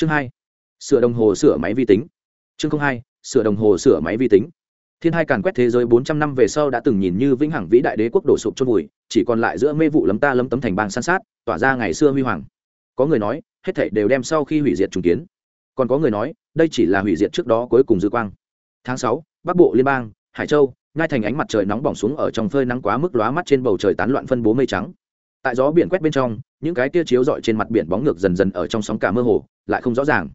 chương hai, sửa đồng hồ sửa máy vi tính. Chương hai, sửa đồng hồ sửa máy vi tính. Thiên hai càn quét thế giới bốn trăm năm về sau đã từng nhìn như vĩnh hằng vĩ đại đế quốc đổ sụp chôn vùi, chỉ còn lại giữa mê vụ lấm ta lấm tấm thành bang san sát, tỏa ra ngày xưa huy hoàng. Có người nói, hết thảy đều đem sau khi hủy diệt trùng kiến. Còn có người nói, đây chỉ là hủy diệt trước đó cuối cùng dư quang. Tháng sáu, bắc bộ liên bang, hải châu, ngay thành ánh mặt trời nóng bỏng xuống ở trong phơi nắng quá mức lóa mắt trên bầu trời tán loạn phân bố mây trắng tại gió biển quét bên trong, những cái tia chiếu rọi trên mặt biển bóng ngược dần dần ở trong sóng cả mơ hồ, lại không rõ ràng.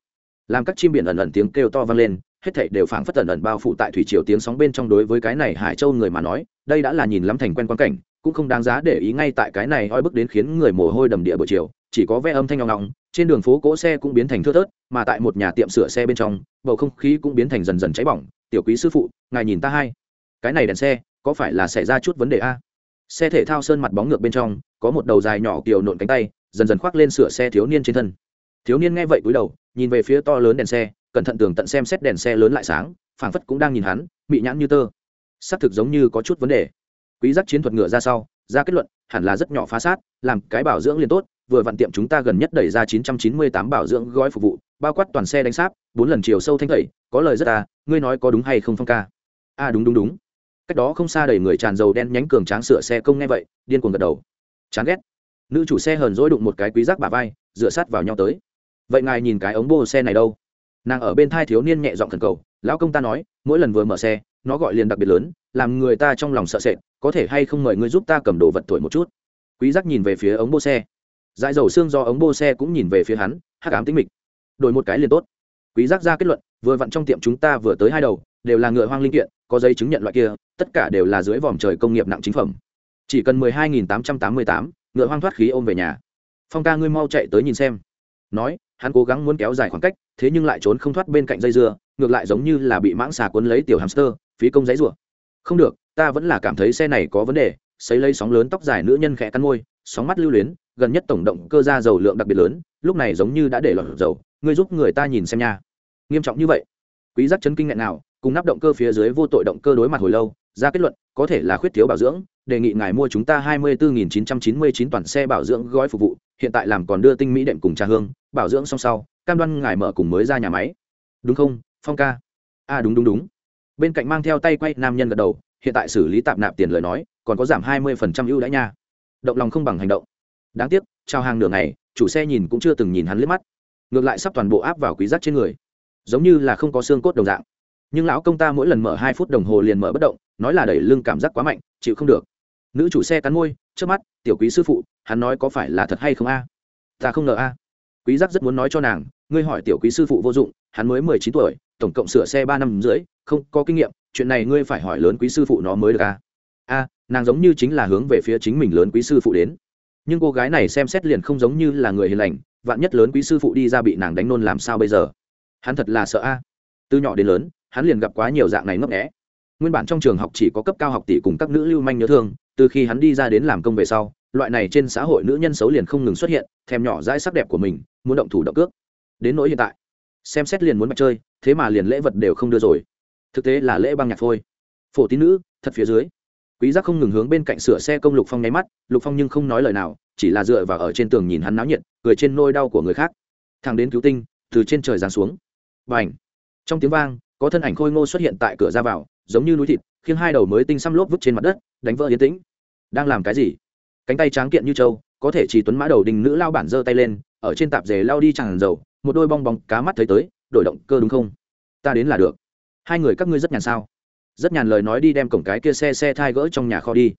Làm các chim biển ẩn ẩn tiếng kêu to vang lên, hết thảy đều phảng phất ẩn ẩn bao phủ tại thủy triều tiếng sóng bên trong đối với cái này hải châu người mà nói, đây đã là nhìn lắm thành quen quan cảnh, cũng không đáng giá để ý ngay tại cái này oi bức đến khiến người mồ hôi đầm địa buổi chiều, chỉ có vẻ âm thanh ngọng ngọng, trên đường phố cỗ xe cũng biến thành thưa thớt, mà tại một nhà tiệm sửa xe bên trong, bầu không khí cũng biến thành dần dần cháy bỏng, tiểu quý sư phụ, ngài nhìn ta hay. Cái này đèn xe, có phải là xảy ra chút vấn đề a? Xe thể thao sơn mặt bóng ngược bên trong có một đầu dài nhỏ kiều nộn cánh tay dần dần khoác lên sửa xe thiếu niên trên thân. Thiếu niên nghe vậy cúi đầu nhìn về phía to lớn đèn xe cẩn thận tường tận xem xét đèn xe lớn lại sáng phảng phất cũng đang nhìn hắn bị nhãn như tơ. Xác thực giống như có chút vấn đề. Quý giác chiến thuật ngựa ra sau ra kết luận hẳn là rất nhỏ phá sát làm cái bảo dưỡng liền tốt vừa vặn tiệm chúng ta gần nhất đẩy ra 998 bảo dưỡng gói phục vụ bao quát toàn xe đánh sáp bốn lần chiều sâu thanh tẩy có lời rất à ngươi nói có đúng hay không phong ca? A à, đúng đúng đúng. Cách đó không xa đầy người tràn dầu đen nhánh cường tráng sửa xe công nghe vậy điên cuồng gật đầu chán ghét. Nữ chủ xe hờn dỗi đụng một cái quý giác bà vai, dựa sát vào nhau tới. Vậy ngài nhìn cái ống bô xe này đâu? Nàng ở bên thai thiếu niên nhẹ giọng thần cầu, lão công ta nói, mỗi lần vừa mở xe, nó gọi liền đặc biệt lớn, làm người ta trong lòng sợ sệt, có thể hay không mời ngươi giúp ta cầm đồ vật tuổi một chút? Quý giác nhìn về phía ống bô xe. Dại dầu xương do ống bô xe cũng nhìn về phía hắn, hắc ám tính mịch. Đổi một cái liền tốt. Quý giác ra kết luận, vừa vặn trong tiệm chúng ta vừa tới hai đầu, đều là ngựa hoang linh kiện, có giấy chứng nhận loại kia, tất cả đều là dưới vòm trời công nghiệp nặng chính phẩm chỉ cần mười hai nghìn tám trăm tám mươi tám, ngựa hoang thoát khí ôm về nhà. Phong ca ngươi mau chạy tới nhìn xem. Nói, hắn cố gắng muốn kéo dài khoảng cách, thế nhưng lại trốn không thoát bên cạnh dây dưa, ngược lại giống như là bị mãng xà cuốn lấy tiểu hamster, phí công giấy rủa. Không được, ta vẫn là cảm thấy xe này có vấn đề xấy lấy sóng lớn tóc dài nữ nhân khẽ cắn môi, sóng mắt lưu luyến, gần nhất tổng động cơ ra dầu lượng đặc biệt lớn, lúc này giống như đã để lọt dầu, ngươi giúp người ta nhìn xem nha. Nghiêm trọng như vậy. Quý giác chấn kinh ngại nào cùng nắp động cơ phía dưới vô tội động cơ đối mặt hồi lâu, ra kết luận, có thể là khuyết thiếu bảo dưỡng đề nghị ngài mua chúng ta hai mươi bốn chín trăm chín mươi chín toàn xe bảo dưỡng gói phục vụ hiện tại làm còn đưa tinh mỹ đệm cùng trà hương bảo dưỡng xong sau cam đoan ngài mở cùng mới ra nhà máy. Đúng không phong ca? A à, đúng đúng đúng. Bên cạnh mang theo tay quay nam nhân gật đầu hiện tại xử lý tạm nạp tiền lời nói còn có giảm hai mươi phần trăm ưu đãi nha. Động lòng không bằng hành động. Đáng tiếc trao hàng nửa ngày chủ xe nhìn cũng chưa từng nhìn hắn liếc mắt. Ngược lại sắp toàn bộ áp vào quý giác trên người. Giống như là không có xương cốt đồng dạng. Nhưng lão công ta mỗi lần mở hai phút đồng hồ liền mở bất động nói là đẩy lưng cảm giác quá mạnh chịu không được nữ chủ xe cắn môi trước mắt, tiểu quý sư phụ, hắn nói có phải là thật hay không a? Ta không ngờ a. Quý giác rất muốn nói cho nàng, ngươi hỏi tiểu quý sư phụ vô dụng, hắn mới mười chín tuổi, tổng cộng sửa xe ba năm rưỡi, không có kinh nghiệm, chuyện này ngươi phải hỏi lớn quý sư phụ nó mới được a. A, nàng giống như chính là hướng về phía chính mình lớn quý sư phụ đến. Nhưng cô gái này xem xét liền không giống như là người hiền lành, vạn nhất lớn quý sư phụ đi ra bị nàng đánh nôn làm sao bây giờ? Hắn thật là sợ a. Từ nhỏ đến lớn, hắn liền gặp quá nhiều dạng này ngấp nghẽ nguyên bản trong trường học chỉ có cấp cao học tỷ cùng các nữ lưu manh nhớ thương từ khi hắn đi ra đến làm công về sau, loại này trên xã hội nữ nhân xấu liền không ngừng xuất hiện, thèm nhỏ dãi sắc đẹp của mình, muốn động thủ động cước. Đến nỗi hiện tại, xem xét liền muốn mặt chơi, thế mà liền lễ vật đều không đưa rồi. Thực tế là lễ băng nhạc thôi phổ tín nữ, thật phía dưới. Quý giác không ngừng hướng bên cạnh sửa xe công lục phong nháy mắt, lục phong nhưng không nói lời nào, chỉ là dựa vào ở trên tường nhìn hắn náo nhiệt, cười trên nôi đau của người khác. Thằng đến cứu tinh, từ trên trời giáng xuống. Và trong tiếng vang, có thân ảnh khôi ngô xuất hiện tại cửa ra vào giống như núi thịt khiến hai đầu mới tinh xăm lốp vứt trên mặt đất, đánh vỡ yên tĩnh. Đang làm cái gì? Cánh tay tráng kiện như trâu, có thể chỉ tuấn mã đầu đình nữ lao bản giơ tay lên, ở trên tạp dề lao đi tràn dầu, một đôi bong bóng cá mắt thấy tới, đổi động cơ đúng không? Ta đến là được. Hai người các ngươi rất nhàn sao? Rất nhàn lời nói đi đem cổng cái kia xe xe thai gỡ trong nhà kho đi.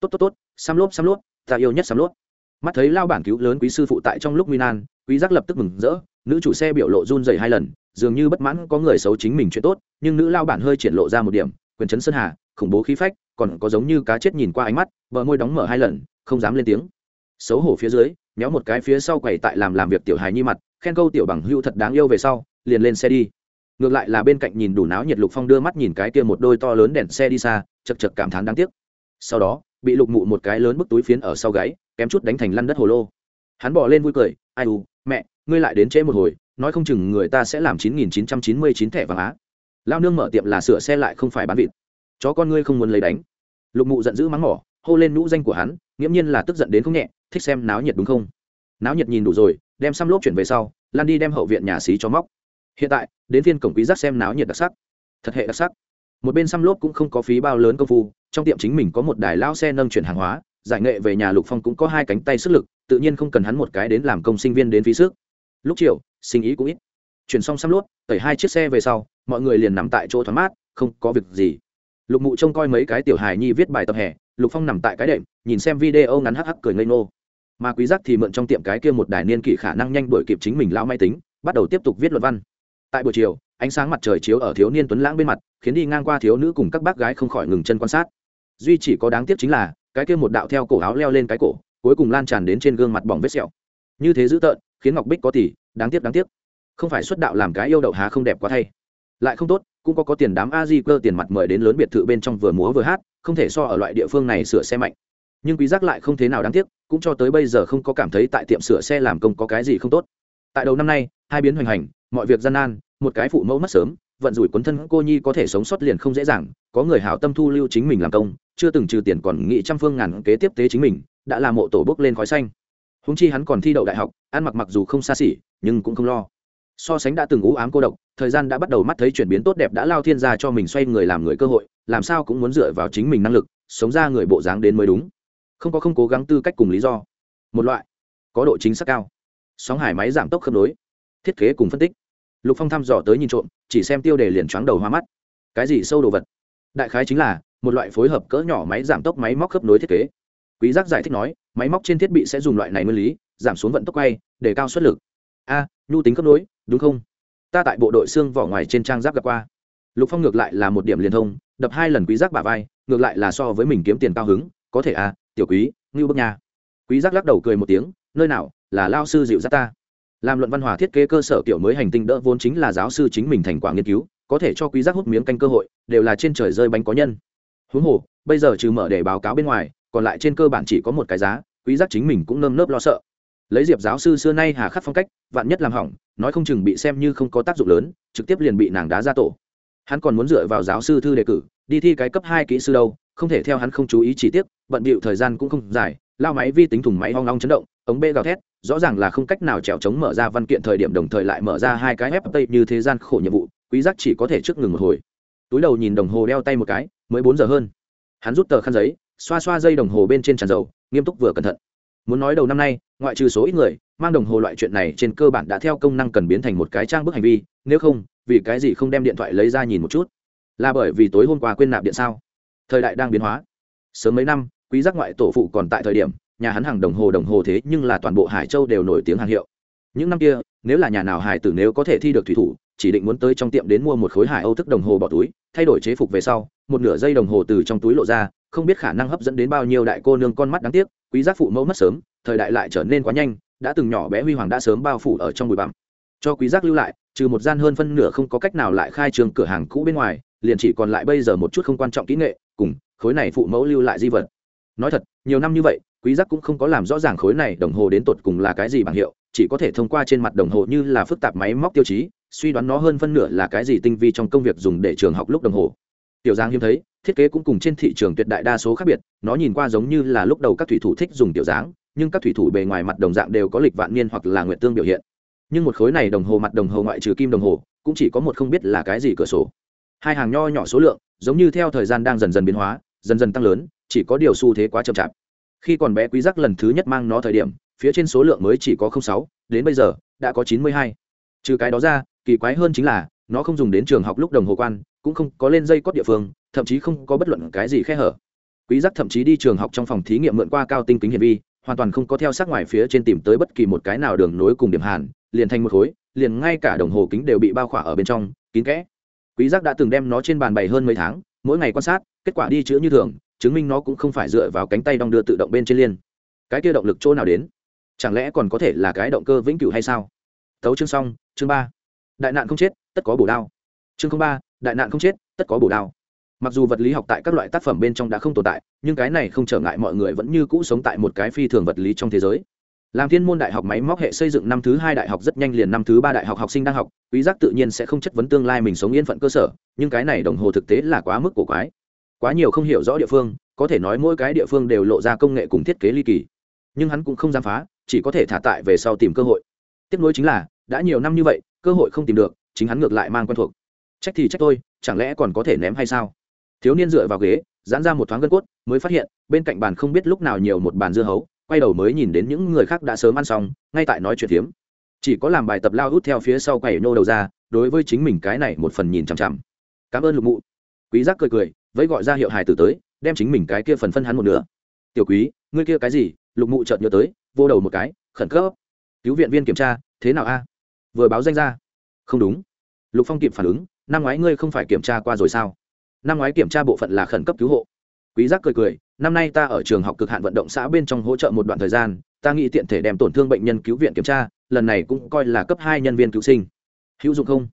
Tốt tốt tốt, xăm lốp xăm lốp, ta yêu nhất xăm lốp mắt thấy lao bản cứu lớn quý sư phụ tại trong lúc nguy nan, quý giác lập tức mừng rỡ, nữ chủ xe biểu lộ run rẩy hai lần, dường như bất mãn có người xấu chính mình chuyện tốt, nhưng nữ lao bản hơi triển lộ ra một điểm, quyền chấn sơn hà, khủng bố khí phách, còn có giống như cá chết nhìn qua ánh mắt vợ môi đóng mở hai lần, không dám lên tiếng. Xấu hổ phía dưới, méo một cái phía sau quầy tại làm làm việc tiểu hài nhi mặt, khen câu tiểu bằng hưu thật đáng yêu về sau, liền lên xe đi. Ngược lại là bên cạnh nhìn đủ náo nhiệt lục phong đưa mắt nhìn cái kia một đôi to lớn đèn xe đi xa, chật chật cảm thán đáng tiếc. Sau đó, bị lục mụ một cái lớn bức túi phiến ở sau gáy kém chút đánh thành lăn đất hồ lô. Hắn bỏ lên vui cười, ai u, mẹ, ngươi lại đến trễ một hồi, nói không chừng người ta sẽ làm chín nghìn chín trăm chín mươi chín thẻ vàng á. Lao nương mở tiệm là sửa xe lại không phải bán vịt. Chó con ngươi không muốn lấy đánh. Lục mụ giận dữ mắng mỏ, hô lên nhũ danh của hắn, nghiễm nhiên là tức giận đến không nhẹ, thích xem náo nhiệt đúng không? Náo nhiệt nhìn đủ rồi, đem xăm lốp chuyển về sau, lan đi đem hậu viện nhà xí cho móc. Hiện tại, đến phiên cổng quý giác xem náo nhiệt đặc sắc. Thật hệ đặc sắc. Một bên xăm lốp cũng không có phí bao lớn công phu, trong tiệm chính mình có một đài lao xe nâng chuyển hàng hóa giải nghệ về nhà lục phong cũng có hai cánh tay sức lực tự nhiên không cần hắn một cái đến làm công sinh viên đến phí sức. Lúc chiều sinh ý cũng ít. Chuyển xong xăm luốt, tẩy hai chiếc xe về sau mọi người liền nằm tại chỗ thoáng mát không có việc gì. Lục mụ trông coi mấy cái tiểu hài nhi viết bài tập hè lục phong nằm tại cái đệm nhìn xem video ngắn hắc hắc cười ngây ngô. Mà quý giác thì mượn trong tiệm cái kia một đài niên kỷ khả năng nhanh đuổi kịp chính mình lao máy tính bắt đầu tiếp tục viết luận văn. Tại buổi chiều ánh sáng mặt trời chiếu ở thiếu niên tuấn lãng bên mặt khiến đi ngang qua thiếu nữ cùng các bác gái không khỏi ngừng chân quan sát. Duy chỉ có đáng tiếc chính là cái kia một đạo theo cổ áo leo lên cái cổ, cuối cùng lan tràn đến trên gương mặt bỏng vết sẹo. Như thế dữ tợn, khiến ngọc bích có tỷ, đáng tiếc đáng tiếc. Không phải xuất đạo làm cái yêu đậu há không đẹp quá thay. Lại không tốt, cũng có có tiền đám a di cơ tiền mặt mời đến lớn biệt thự bên trong vừa múa vừa hát, không thể so ở loại địa phương này sửa xe mạnh. Nhưng quý giác lại không thế nào đáng tiếc, cũng cho tới bây giờ không có cảm thấy tại tiệm sửa xe làm công có cái gì không tốt. Tại đầu năm nay, hai biến hoành hành, mọi việc gian nan, một cái phụ mẫu mất sớm, vận rủi cuốn thân cô nhi có thể sống sót liền không dễ dàng, có người hảo tâm thu lưu chính mình làm công chưa từng trừ tiền còn nghị trăm phương ngàn kế tiếp tế chính mình, đã là mộ tổ bốc lên khói xanh. Húng chi hắn còn thi đậu đại học, ăn mặc mặc dù không xa xỉ, nhưng cũng không lo. So sánh đã từng ú ám cô độc, thời gian đã bắt đầu mắt thấy chuyển biến tốt đẹp đã lao thiên gia cho mình xoay người làm người cơ hội, làm sao cũng muốn dựa vào chính mình năng lực, sống ra người bộ dáng đến mới đúng. Không có không cố gắng tư cách cùng lý do. Một loại, có độ chính xác cao. Sóng hải máy giảm tốc khớp nối. Thiết kế cùng phân tích. Lục phong thăm dò tới nhìn trộm, chỉ xem tiêu đề liền choáng đầu hoa mắt. Cái gì sâu đồ vật? Đại khái chính là một loại phối hợp cỡ nhỏ máy giảm tốc máy móc khớp nối thiết kế. Quý giác giải thích nói, máy móc trên thiết bị sẽ dùng loại này nguyên lý, giảm xuống vận tốc quay, để cao suất lực. A, nhu tính khớp nối, đúng không? Ta tại bộ đội xương vỏ ngoài trên trang giáp gặp qua. Lục phong ngược lại là một điểm liên thông, đập hai lần quý giác bả vai, ngược lại là so với mình kiếm tiền cao hứng, có thể à tiểu quý, ngưu bức nha. Quý giác lắc đầu cười một tiếng, nơi nào, là lao sư dịu dắt ta. Làm luận văn hóa thiết kế cơ sở kiểu mới hành tinh đỡ vốn chính là giáo sư chính mình thành quả nghiên cứu, có thể cho quý giác hút miếng canh cơ hội, đều là trên trời rơi bánh có nhân huống hồ, bây giờ trừ mở để báo cáo bên ngoài, còn lại trên cơ bản chỉ có một cái giá, quý giác chính mình cũng nơm nớp lo sợ. Lấy diệp giáo sư xưa nay hà khắc phong cách, vạn nhất làm hỏng, nói không chừng bị xem như không có tác dụng lớn, trực tiếp liền bị nàng đá ra tổ. Hắn còn muốn dựa vào giáo sư thư đề cử, đi thi cái cấp hai kỹ sư đâu, không thể theo hắn không chú ý chi tiết, bận bịu thời gian cũng không dài, lao máy vi tính thùng máy hoang long chấn động, ống bê gào thét, rõ ràng là không cách nào trèo chống mở ra văn kiện thời điểm đồng thời lại mở ra hai cái ép tây như thế gian khổ nhiệm vụ, quý giác chỉ có thể trước ngừng một hồi. Túi đầu nhìn đồng hồ đeo tay một cái mới bốn giờ hơn. Hắn rút tờ khăn giấy, xoa xoa dây đồng hồ bên trên tràn dầu, nghiêm túc vừa cẩn thận. Muốn nói đầu năm nay, ngoại trừ số ít người, mang đồng hồ loại chuyện này trên cơ bản đã theo công năng cần biến thành một cái trang bức hành vi, nếu không, vì cái gì không đem điện thoại lấy ra nhìn một chút? Là bởi vì tối hôm qua quên nạp điện sao? Thời đại đang biến hóa. Sớm mấy năm, quý giác ngoại tổ phụ còn tại thời điểm, nhà hắn hàng đồng hồ đồng hồ thế nhưng là toàn bộ hải châu đều nổi tiếng hàng hiệu. Những năm kia, nếu là nhà nào hải tử nếu có thể thi được thủy thủ chỉ định muốn tới trong tiệm đến mua một khối hải âu thức đồng hồ bỏ túi, thay đổi chế phục về sau, một nửa dây đồng hồ từ trong túi lộ ra, không biết khả năng hấp dẫn đến bao nhiêu đại cô nương con mắt đáng tiếc, quý giác phụ mẫu mất sớm, thời đại lại trở nên quá nhanh, đã từng nhỏ bé huy hoàng đã sớm bao phủ ở trong bụi bặm. Cho quý giác lưu lại, trừ một gian hơn phân nửa không có cách nào lại khai trường cửa hàng cũ bên ngoài, liền chỉ còn lại bây giờ một chút không quan trọng kỹ nghệ, cùng khối này phụ mẫu lưu lại di vật. Nói thật, nhiều năm như vậy, quý giác cũng không có làm rõ ràng khối này đồng hồ đến tột cùng là cái gì bằng hiệu, chỉ có thể thông qua trên mặt đồng hồ như là phức tạp máy móc tiêu chí suy đoán nó hơn phân nửa là cái gì tinh vi trong công việc dùng để trường học lúc đồng hồ. Tiểu giang hiếm thấy, thiết kế cũng cùng trên thị trường tuyệt đại đa số khác biệt, nó nhìn qua giống như là lúc đầu các thủy thủ thích dùng tiểu dáng nhưng các thủy thủ bề ngoài mặt đồng dạng đều có lịch vạn niên hoặc là nguyện tương biểu hiện. Nhưng một khối này đồng hồ mặt đồng hồ ngoại trừ kim đồng hồ, cũng chỉ có một không biết là cái gì cửa sổ. Hai hàng nho nhỏ số lượng, giống như theo thời gian đang dần dần biến hóa, dần dần tăng lớn, chỉ có điều xu thế quá chậm chạp. Khi còn bé quý giác lần thứ nhất mang nó thời điểm, phía trên số lượng mới chỉ có sáu, đến bây giờ, đã có chín mươi hai. Trừ cái đó ra kỳ quái hơn chính là, nó không dùng đến trường học lúc đồng hồ quan, cũng không có lên dây cót địa phương, thậm chí không có bất luận cái gì khe hở. Quý giác thậm chí đi trường học trong phòng thí nghiệm mượn qua cao tinh kính hiển vi, hoàn toàn không có theo sát ngoài phía trên tìm tới bất kỳ một cái nào đường nối cùng điểm hàn, liền thành một khối, liền ngay cả đồng hồ kính đều bị bao khỏa ở bên trong, kín kẽ. Quý giác đã từng đem nó trên bàn bày hơn mấy tháng, mỗi ngày quan sát, kết quả đi chữa như thường, chứng minh nó cũng không phải dựa vào cánh tay đong đưa tự động bên trên liên. Cái kia động lực chỗ nào đến? Chẳng lẽ còn có thể là cái động cơ vĩnh cửu hay sao? Tấu chương xong, chương ba đại nạn không chết, tất có bổ đao. Chương ba, đại nạn không chết, tất có bổ đao. Mặc dù vật lý học tại các loại tác phẩm bên trong đã không tồn tại, nhưng cái này không trở ngại mọi người vẫn như cũ sống tại một cái phi thường vật lý trong thế giới. Làm thiên môn đại học máy móc hệ xây dựng năm thứ hai đại học rất nhanh liền năm thứ ba đại học học sinh đang học, quý giác tự nhiên sẽ không chất vấn tương lai mình sống yên phận cơ sở, nhưng cái này đồng hồ thực tế là quá mức của quái. Quá nhiều không hiểu rõ địa phương, có thể nói mỗi cái địa phương đều lộ ra công nghệ cùng thiết kế ly kỳ. Nhưng hắn cũng không dám phá, chỉ có thể thả tại về sau tìm cơ hội. Tiếp nối chính là, đã nhiều năm như vậy cơ hội không tìm được, chính hắn ngược lại mang quen thuộc. Trách thì trách tôi, chẳng lẽ còn có thể ném hay sao? Thiếu niên dựa vào ghế, giãn ra một thoáng gân cốt, mới phát hiện, bên cạnh bàn không biết lúc nào nhiều một bàn dưa hấu, quay đầu mới nhìn đến những người khác đã sớm ăn xong, ngay tại nói chuyện phiếm. Chỉ có làm bài tập lao hút theo phía sau quầy nô đầu ra, đối với chính mình cái này một phần nhìn chằm chằm. Cảm ơn lục mụ. Quý giác cười cười với gọi ra hiệu hài tử tới, đem chính mình cái kia phần phân hắn một nửa. Tiểu quý, ngươi kia cái gì? Lục mụ chợt nhớ tới, vô đầu một cái, khẩn cấp. Cứu viện viên kiểm tra, thế nào a? Vừa báo danh ra. Không đúng. Lục phong kịp phản ứng, năm ngoái ngươi không phải kiểm tra qua rồi sao? Năm ngoái kiểm tra bộ phận là khẩn cấp cứu hộ. Quý giác cười cười, năm nay ta ở trường học cực hạn vận động xã bên trong hỗ trợ một đoạn thời gian, ta nghĩ tiện thể đem tổn thương bệnh nhân cứu viện kiểm tra, lần này cũng coi là cấp hai nhân viên cứu sinh. Hữu dụng không?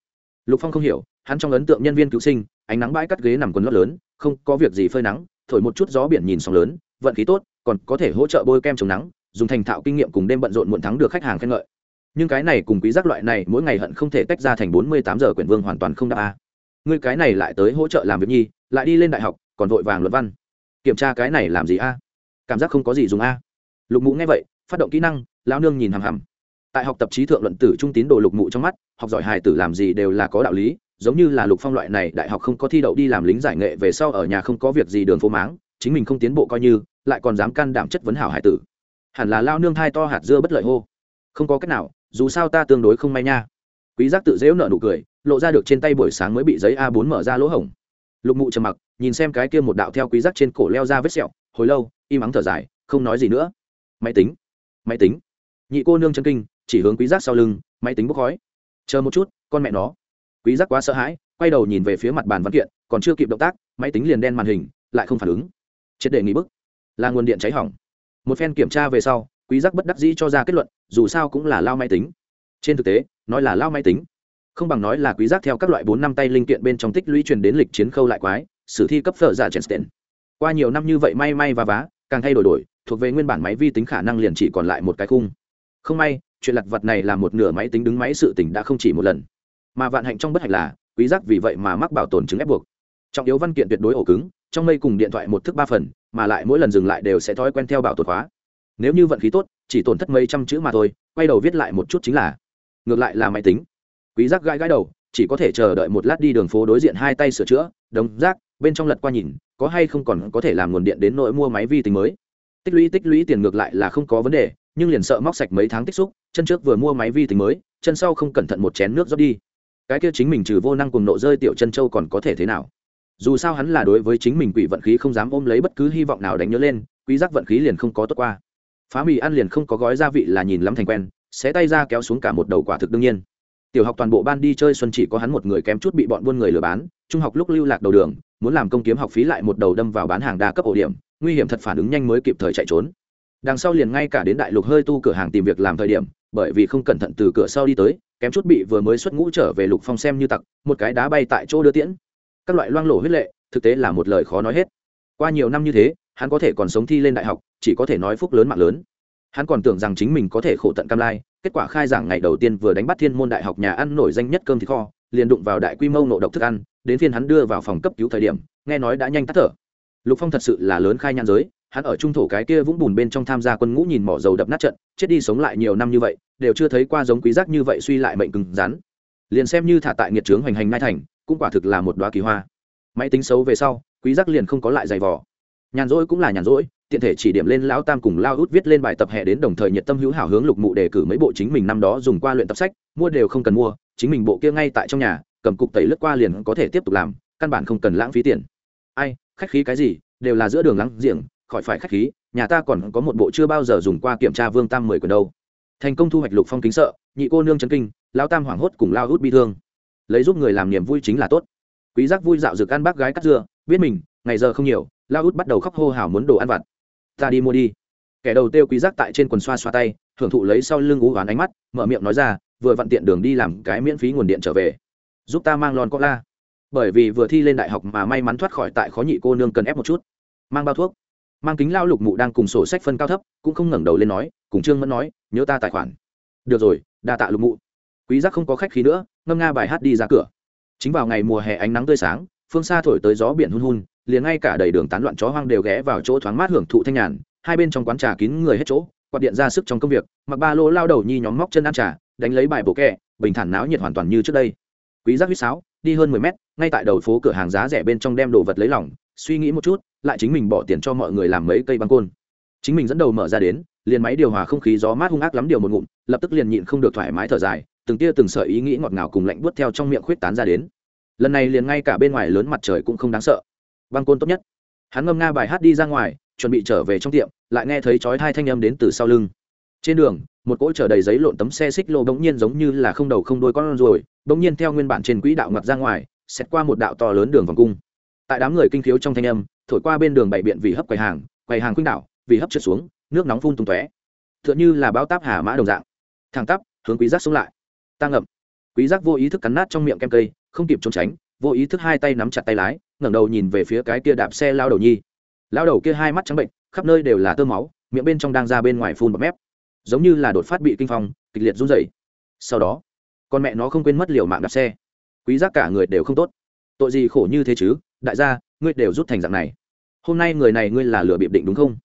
Lục phong không hiểu, hắn trong ấn tượng nhân viên cứu sinh, ánh nắng bãi cắt ghế nằm quần lót lớn, không có việc gì phơi nắng, thổi một chút gió biển nhìn sóng lớn, vận khí tốt, còn có thể hỗ trợ bôi kem chống nắng, dùng thành thạo kinh nghiệm cùng đêm bận rộn muộn thắng được khách hàng khen ngợi nhưng cái này cùng quý giác loại này mỗi ngày hận không thể tách ra thành bốn mươi tám giờ quyển vương hoàn toàn không đáp a. Ngươi cái này lại tới hỗ trợ làm việc nhi, lại đi lên đại học, còn vội vàng luận văn. Kiểm tra cái này làm gì a? Cảm giác không có gì dùng a. Lục mụ nghe vậy, phát động kỹ năng, lão nương nhìn hằm hằm. Tại học tập trí thượng luận tử trung tín đồ lục mụ trong mắt, học giỏi hài tử làm gì đều là có đạo lý, giống như là lục phong loại này đại học không có thi đậu đi làm lính giải nghệ về sau ở nhà không có việc gì đường phố máng, chính mình không tiến bộ coi như, lại còn dám can đảm chất vấn hảo hải tử. Hẳn là lao nương thai to hạt dưa bất lợi hô. Không có cách nào dù sao ta tương đối không may nha. Quý giác tự dễu nợ nụ cười, lộ ra được trên tay buổi sáng mới bị giấy a 4 mở ra lỗ hổng. Lục mụ trầm mặc, nhìn xem cái kia một đạo theo quý giác trên cổ leo ra vết sẹo, hồi lâu, im ắng thở dài, không nói gì nữa. Máy tính máy tính. Nhị cô nương chân kinh, chỉ hướng quý giác sau lưng, máy tính bốc khói. Chờ một chút, con mẹ nó. Quý giác quá sợ hãi, quay đầu nhìn về phía mặt bàn văn kiện, còn chưa kịp động tác, máy tính liền đen màn hình, lại không phản ứng. Triệt để nghỉ bức là nguồn điện cháy hỏng. Một phen kiểm tra về sau quý giác bất đắc dĩ cho ra kết luận, dù sao cũng là lao máy tính. Trên thực tế, nói là lao máy tính. Không bằng nói là quý giác theo các loại bốn năm tay linh kiện bên trong tích lũy truyền đến lịch chiến khâu lại quái, sử thi cấp phở giả Jensen. qua nhiều năm như vậy may may và vá, càng thay đổi đổi, thuộc về nguyên bản máy vi tính khả năng liền chỉ còn lại một cái khung. Không may, chuyện lặt vật này là một nửa máy tính đứng máy sự tỉnh đã không chỉ một lần. Mà vạn hạnh trong bất hạnh là, quý giác vì vậy mà mắc bảo tồn chứng ép buộc. Trọng yếu văn kiện tuyệt đối ổ cứng, trong mây cùng điện thoại một thức ba phần, mà lại mỗi lần dừng lại đều sẽ thói quen theo bảo tồn khóa nếu như vận khí tốt, chỉ tổn thất mấy trăm chữ mà thôi, quay đầu viết lại một chút chính là, ngược lại là máy tính. Quý giác gãi gãi đầu, chỉ có thể chờ đợi một lát đi đường phố đối diện hai tay sửa chữa, đống rác, bên trong lật qua nhìn, có hay không còn có thể làm nguồn điện đến nỗi mua máy vi tính mới. Tích lũy tích lũy tiền ngược lại là không có vấn đề, nhưng liền sợ móc sạch mấy tháng tích xúc, chân trước vừa mua máy vi tính mới, chân sau không cẩn thận một chén nước rót đi. Cái kia chính mình trừ vô năng cùng nộ rơi tiểu chân châu còn có thể thế nào? Dù sao hắn là đối với chính mình quỷ vận khí không dám ôm lấy bất cứ hy vọng nào đánh nhớ lên, quý giác vận khí liền không có tốt qua phá mì ăn liền không có gói gia vị là nhìn lắm thành quen, xé tay ra kéo xuống cả một đầu quả thực đương nhiên. Tiểu học toàn bộ ban đi chơi xuân chỉ có hắn một người kém chút bị bọn buôn người lừa bán, trung học lúc lưu lạc đầu đường, muốn làm công kiếm học phí lại một đầu đâm vào bán hàng đa cấp ổ điểm, nguy hiểm thật phản ứng nhanh mới kịp thời chạy trốn. Đằng sau liền ngay cả đến đại lục hơi tu cửa hàng tìm việc làm thời điểm, bởi vì không cẩn thận từ cửa sau đi tới, kém chút bị vừa mới xuất ngũ trở về lục phong xem như tặc, một cái đá bay tại chỗ đưa tiễn. Các loại loang lổ huyết lệ, thực tế là một lời khó nói hết. Qua nhiều năm như thế hắn có thể còn sống thi lên đại học, chỉ có thể nói phúc lớn mạng lớn. Hắn còn tưởng rằng chính mình có thể khổ tận cam lai, kết quả khai giảng ngày đầu tiên vừa đánh bắt thiên môn đại học nhà ăn nổi danh nhất cơm thịt kho, liền đụng vào đại quy mô nộ độc thức ăn, đến phiên hắn đưa vào phòng cấp cứu thời điểm, nghe nói đã nhanh tắt thở. Lục phong thật sự là lớn khai nhan giới, hắn ở trung thổ cái kia vũng bùn bên trong tham gia quân ngũ nhìn mỏ dầu đập nát trận, chết đi sống lại nhiều năm như vậy, đều chưa thấy qua giống quý giác như vậy suy lại mệnh cứng rắn. Liền xem như thả tại nghiệt trướng hoành hành nai thành, cũng quả thực là một đóa kỳ hoa. Máy tính xấu về sau, quý giác liền không có lại giày vò nhàn rỗi cũng là nhàn rỗi, tiện thể chỉ điểm lên lão tam cùng lao út viết lên bài tập hè đến đồng thời nhiệt tâm hữu hảo hướng lục mụ đề cử mấy bộ chính mình năm đó dùng qua luyện tập sách, mua đều không cần mua, chính mình bộ kia ngay tại trong nhà, cầm cục tẩy lướt qua liền có thể tiếp tục làm, căn bản không cần lãng phí tiền. Ai, khách khí cái gì, đều là giữa đường lắng giềng, khỏi phải khách khí, nhà ta còn có một bộ chưa bao giờ dùng qua kiểm tra vương tam mười quần đâu. Thành công thu hoạch lục phong kính sợ, nhị cô nương chấn kinh lao tam hoảng hốt cùng lao hút bi thương. Lấy giúp người làm niềm vui chính là tốt. Quý giác vui dạo dược ăn bác gái cắt dưa, biết mình, ngày giờ không nhiều la út bắt đầu khóc hô hào muốn đồ ăn vặt. Ta đi mua đi. Kẻ đầu tiêu quý giác tại trên quần xoa xoa tay thưởng thụ lấy sau lưng ú oán ánh mắt, mở miệng nói ra, vừa vặn tiện đường đi làm cái miễn phí nguồn điện trở về. Giúp ta mang lon có la bởi vì vừa thi lên đại học mà may mắn thoát khỏi tại khó nhị cô nương cần ép một chút. Mang bao thuốc. Mang kính lao lục mụ đang cùng sổ sách phân cao thấp, cũng không ngẩng đầu lên nói, cùng trương mẫn nói, nhớ ta tài khoản. Được rồi, đa tạ lục mụ. Quý giác không có khách khí nữa, ngâm nga bài hát đi ra cửa. Chính vào ngày mùa hè ánh nắng tươi sáng, phương xa thổi tới gió biển hun hun liền ngay cả đầy đường tán loạn chó hoang đều ghé vào chỗ thoáng mát hưởng thụ thanh nhàn, hai bên trong quán trà kín người hết chỗ, quạt điện ra sức trong công việc, mặc ba lô lao đầu nhi nhóm móc chân ăn trà, đánh lấy bài bộ kẹ, bình thản náo nhiệt hoàn toàn như trước đây. Quý giác huýt sáo, đi hơn mười mét, ngay tại đầu phố cửa hàng giá rẻ bên trong đem đồ vật lấy lỏng suy nghĩ một chút, lại chính mình bỏ tiền cho mọi người làm mấy cây băng côn. Chính mình dẫn đầu mở ra đến, liền máy điều hòa không khí gió mát hung ác lắm điều một ngụm, lập tức liền nhịn không được thoải mái thở dài, từng tia từng sợi ý nghĩ ngọt ngào cùng lạnh buốt theo trong miệng khuyết tán ra đến. Lần này liền ngay cả bên ngoài lớn mặt trời cũng không đáng sợ băng côn tốt nhất. Hắn ngâm nga bài hát đi ra ngoài, chuẩn bị trở về trong tiệm, lại nghe thấy chói hai thanh âm đến từ sau lưng. Trên đường, một cỗ chở đầy giấy lộn tấm xe xích lô bỗng nhiên giống như là không đầu không đôi con rồi bỗng nhiên theo nguyên bản trên quỹ đạo ngặt ra ngoài xét qua một đạo to lớn đường vòng cung. Tại đám người kinh khiếu trong thanh âm, thổi qua bên đường bảy biện vì hấp quầy hàng quầy hàng khuynh đảo, vì hấp trượt xuống, nước nóng phun tung tóe. T h ư ợ n như là bao táp hà mã đồng dạng. Thẳng tắp, hướng quý giác xuống lại. Tăng ngậm. Quý giác vô ý thức cắn nát trong miệng kem cây, không kịp trốn tránh, vô ý thức hai tay nắm chặt tay lái ngẩng đầu nhìn về phía cái kia đạp xe lao đầu nhi. Lao đầu kia hai mắt trắng bệnh, khắp nơi đều là tơ máu, miệng bên trong đang ra bên ngoài phun bọt mép. Giống như là đột phát bị kinh phong, kịch liệt run rẩy. Sau đó, con mẹ nó không quên mất liều mạng đạp xe. Quý giác cả người đều không tốt. Tội gì khổ như thế chứ, đại gia, ngươi đều rút thành dạng này. Hôm nay người này ngươi là lừa bịp định đúng không?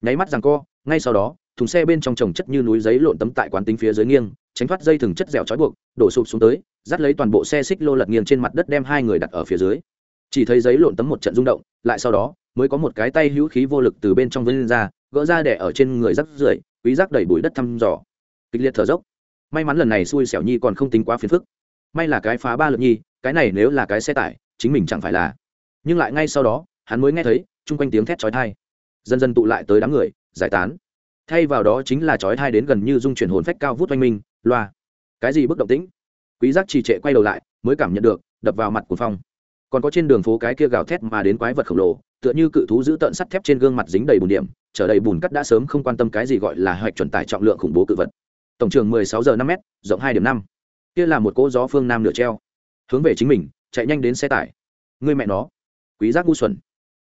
Nháy mắt rằng co, ngay sau đó, thùng xe bên trong trồng chất như núi giấy lộn tấm tại quán tính phía dưới nghiêng, tránh thoát dây thừng chất dẻo trói buộc, đổ sụp xuống tới, dắt lấy toàn bộ xe xích lô lật nghiêng trên mặt đất đem hai người đặt ở phía dưới chỉ thấy giấy lộn tấm một trận rung động, lại sau đó, mới có một cái tay hữu khí vô lực từ bên trong vân lên ra, gỡ ra đẻ ở trên người rắc rưởi, quý rác đẩy bụi đất thăm dò. Kịch liệt thở dốc. May mắn lần này xui xẻo nhi còn không tính quá phiền phức. May là cái phá ba lượt nhi, cái này nếu là cái xe tải, chính mình chẳng phải là. Nhưng lại ngay sau đó, hắn mới nghe thấy, chung quanh tiếng thét chói thai dần dần tụ lại tới đám người, giải tán. Thay vào đó chính là chói thai đến gần như dung chuyển hồn phách cao vút oanh minh, loa. Cái gì bức động tĩnh? Quý giác trì trệ quay đầu lại, mới cảm nhận được, đập vào mặt của phong còn có trên đường phố cái kia gào thét mà đến quái vật khổng lồ, tựa như cự thú giữ tận sắt thép trên gương mặt dính đầy bùn điểm trở đầy bùn cắt đã sớm không quan tâm cái gì gọi là hoạch chuẩn tải trọng lượng khủng bố cự vật. Tổng trường 16 giờ 5 m rộng 2 điểm 5. kia là một cỗ gió phương nam nửa treo. Hướng về chính mình, chạy nhanh đến xe tải. Người mẹ nó, quý giác ngu xuẩn.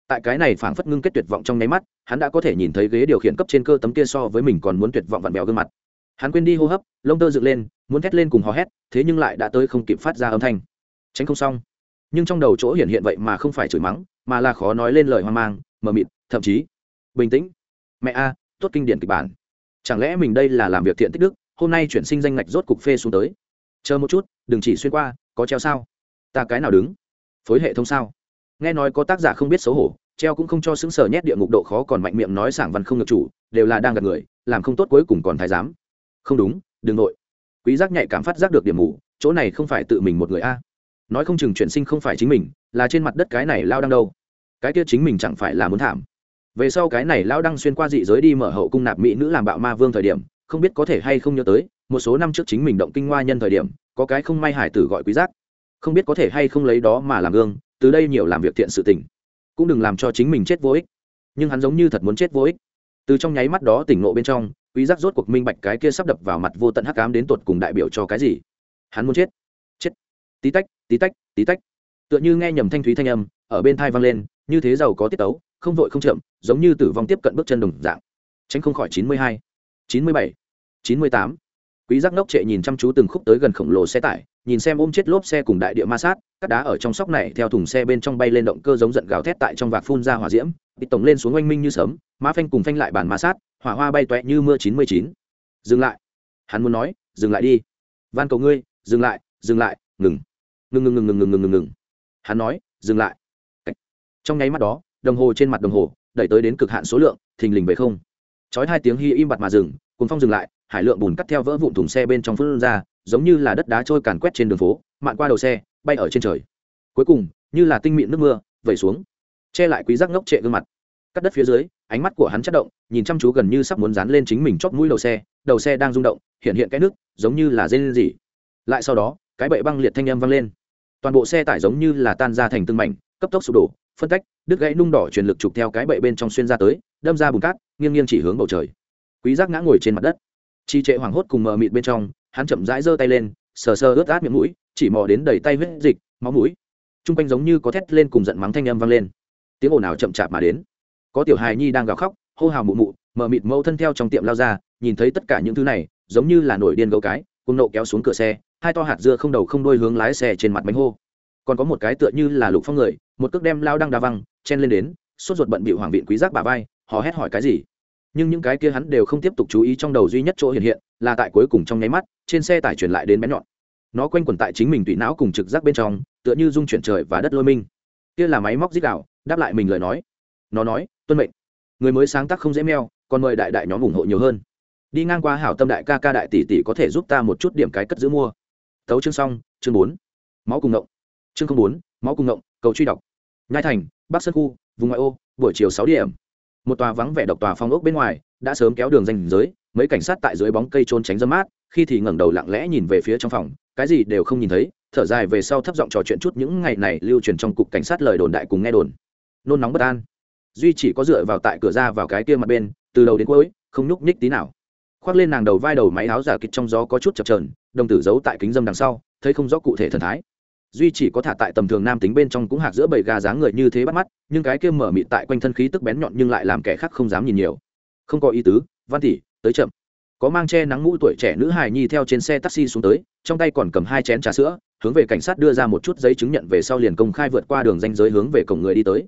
Tại cái này phảng phất ngưng kết tuyệt vọng trong nháy mắt, hắn đã có thể nhìn thấy ghế điều khiển cấp trên cơ tấm kia so với mình còn muốn tuyệt vọng vặn bèo gương mặt. Hắn quên đi hô hấp, lông tơ dựng lên, muốn thét lên cùng hò hét, thế nhưng lại đã tới không kịp phát ra âm thanh. Tránh không xong nhưng trong đầu chỗ hiện hiện vậy mà không phải chửi mắng, mà là khó nói lên lời hoang mang, mờ mịt, thậm chí bình tĩnh. Mẹ a, tốt kinh điển kịch bản. Chẳng lẽ mình đây là làm việc thiện tích đức, hôm nay chuyển sinh danh ngạch rốt cục phê xuống tới? Chờ một chút, đừng chỉ xuyên qua, có treo sao? Ta cái nào đứng? Phối hệ thống sao? Nghe nói có tác giả không biết xấu hổ, treo cũng không cho xứng sở nhét địa ngục độ khó còn mạnh miệng nói sảng văn không ngược chủ, đều là đang gặp người, làm không tốt cuối cùng còn thái giám. Không đúng, đừng nội. Quý giác nhạy cảm phát giác được điểm mù, chỗ này không phải tự mình một người a nói không chừng chuyển sinh không phải chính mình, là trên mặt đất cái này lao đang đâu. Cái kia chính mình chẳng phải là muốn thảm. Về sau cái này lao đăng xuyên qua dị giới đi mở hậu cung nạp mỹ nữ làm bạo ma vương thời điểm, không biết có thể hay không nhớ tới, một số năm trước chính mình động kinh hoa nhân thời điểm, có cái không may hải tử gọi quý giác. Không biết có thể hay không lấy đó mà làm gương, từ đây nhiều làm việc thiện sự tình. Cũng đừng làm cho chính mình chết vô ích. Nhưng hắn giống như thật muốn chết vô ích. Từ trong nháy mắt đó tỉnh nộ bên trong, quý giác rốt cuộc minh bạch cái kia sắp đập vào mặt vô tận hắc ám đến tột cùng đại biểu cho cái gì. Hắn muốn chết. Chết. Tí tách tí tách tí tách. Tựa như nghe nhầm thanh thúy thanh âm, ở bên thai vang lên, như thế giàu có tiết tấu, không vội không chậm, giống như tử vong tiếp cận bước chân đồng dạng. Tránh không khỏi chín mươi hai, chín mươi bảy, chín mươi tám. Quý giác nốc trệ nhìn chăm chú từng khúc tới gần khổng lồ xe tải, nhìn xem ôm chết lốp xe cùng đại địa ma sát các đá ở trong sóc này theo thùng xe bên trong bay lên động cơ giống giận gào thét tại trong vạc phun ra hỏa diễm bị tổng lên xuống oanh minh như sớm má phanh cùng phanh lại bàn ma sát, hỏa hoa bay toẹ như mưa chín mươi chín. Dừng lại. Hắn muốn nói, dừng lại đi. Van cầu ngươi, dừng lại dừng lại, ngừng ngừng ngừng ngừng ngừng ngừng ngừng ngừng ngừng. Hắn nói, dừng lại. Trong nháy mắt đó, đồng hồ trên mặt đồng hồ, đẩy tới đến cực hạn số lượng, thình lình về không. Chói hai tiếng hy im bặt mà dừng Cuốn phong dừng lại, hải lượng bùn cắt theo vỡ vụn thùng xe bên trong phương ra, giống như là đất đá trôi càn quét trên đường phố, mạn qua đầu xe, bay ở trên trời. Cuối cùng, như là tinh mịn nước mưa, vẩy xuống, che lại quý giác ngốc trệ gương mặt. Cắt đất phía dưới, ánh mắt của hắn chất động, nhìn chăm chú gần như sắp muốn dán lên chính mình chóp mũi đầu xe đầu xe đang rung động, hiện hiện cái nước, giống như là dây lên gì lại sau đó, cái bệ băng liệt thanh âm vang lên toàn bộ xe tải giống như là tan ra thành từng mảnh, cấp tốc sụp đổ, phân tách, đứt gãy nung đỏ truyền lực trục theo cái bệ bên trong xuyên ra tới, đâm ra bùn cát, nghiêng nghiêng chỉ hướng bầu trời. Quý giác ngã ngồi trên mặt đất. Chi trệ hoảng hốt cùng mờ mịt bên trong, hắn chậm rãi giơ tay lên, sờ sờ ướt át miệng mũi, chỉ mò đến đầy tay huyết dịch, máu mũi. Trung quanh giống như có thét lên cùng giận mắng thanh âm vang lên. Tiếng ồn nào chậm chạp mà đến. Có tiểu hài nhi đang gào khóc, hô hào mụ mụ, mờ mịt mâu thân theo trong tiệm lao ra, nhìn thấy tất cả những thứ này, giống như là nổi điên gấu cái cùng nộ kéo xuống cửa xe hai to hạt dưa không đầu không đuôi hướng lái xe trên mặt bánh hô. Còn có một cái tựa như là lục phong người, một cước đem lao đang đa văng, chen lên đến, sốt ruột bận bị hoàng viện quý giác bà vai họ hét hỏi cái gì. Nhưng những cái kia hắn đều không tiếp tục chú ý trong đầu duy nhất chỗ hiện hiện, là tại cuối cùng trong nháy mắt, trên xe tải chuyển lại đến bén nhọn. Nó quanh quẩn tại chính mình tùy não cùng trực giác bên trong, tựa như dung chuyển trời và đất lôi minh. Kia là máy móc dít đạo, đáp lại mình lời nói. Nó nói, tuân mệnh. Người mới sáng tác không dễ meo, còn mời đại đại nhóm ủng hộ nhiều hơn. Đi ngang qua hảo tâm đại ca ca đại tỷ tỷ có thể giúp ta một chút điểm cái cất giữ mua tấu chương xong, chương bốn. Máu cùng ngộng. Chương không bốn, máu cùng ngộng, cầu truy đọc. Nhai thành, bắc sơn khu, vùng ngoại ô, buổi chiều sáu điểm. Một tòa vắng vẻ độc tòa phong ốc bên ngoài, đã sớm kéo đường danh giới, mấy cảnh sát tại dưới bóng cây trôn tránh dâm mát, khi thì ngẩng đầu lặng lẽ nhìn về phía trong phòng, cái gì đều không nhìn thấy, thở dài về sau thấp giọng trò chuyện chút những ngày này lưu truyền trong cục cảnh sát lời đồn đại cùng nghe đồn. Nôn nóng bất an. Duy chỉ có dựa vào tại cửa ra vào cái kia mặt bên, từ đầu đến cuối, không nhúc nhích tí nào. Khoác lên nàng đầu vai đầu máy áo giả kịch trong gió có chút chập trờn đồng tử giấu tại kính dâm đằng sau, thấy không rõ cụ thể thần thái. Duy chỉ có thả tại tầm thường nam tính bên trong cũng hạc giữa bầy gà dáng người như thế bắt mắt, nhưng cái kia mở mịt tại quanh thân khí tức bén nhọn nhưng lại làm kẻ khác không dám nhìn nhiều. Không có ý tứ, văn tỷ, tới chậm. Có mang che nắng mũ tuổi trẻ nữ hài nhi theo trên xe taxi xuống tới, trong tay còn cầm hai chén trà sữa, hướng về cảnh sát đưa ra một chút giấy chứng nhận về sau liền công khai vượt qua đường danh giới hướng về cổng người đi tới.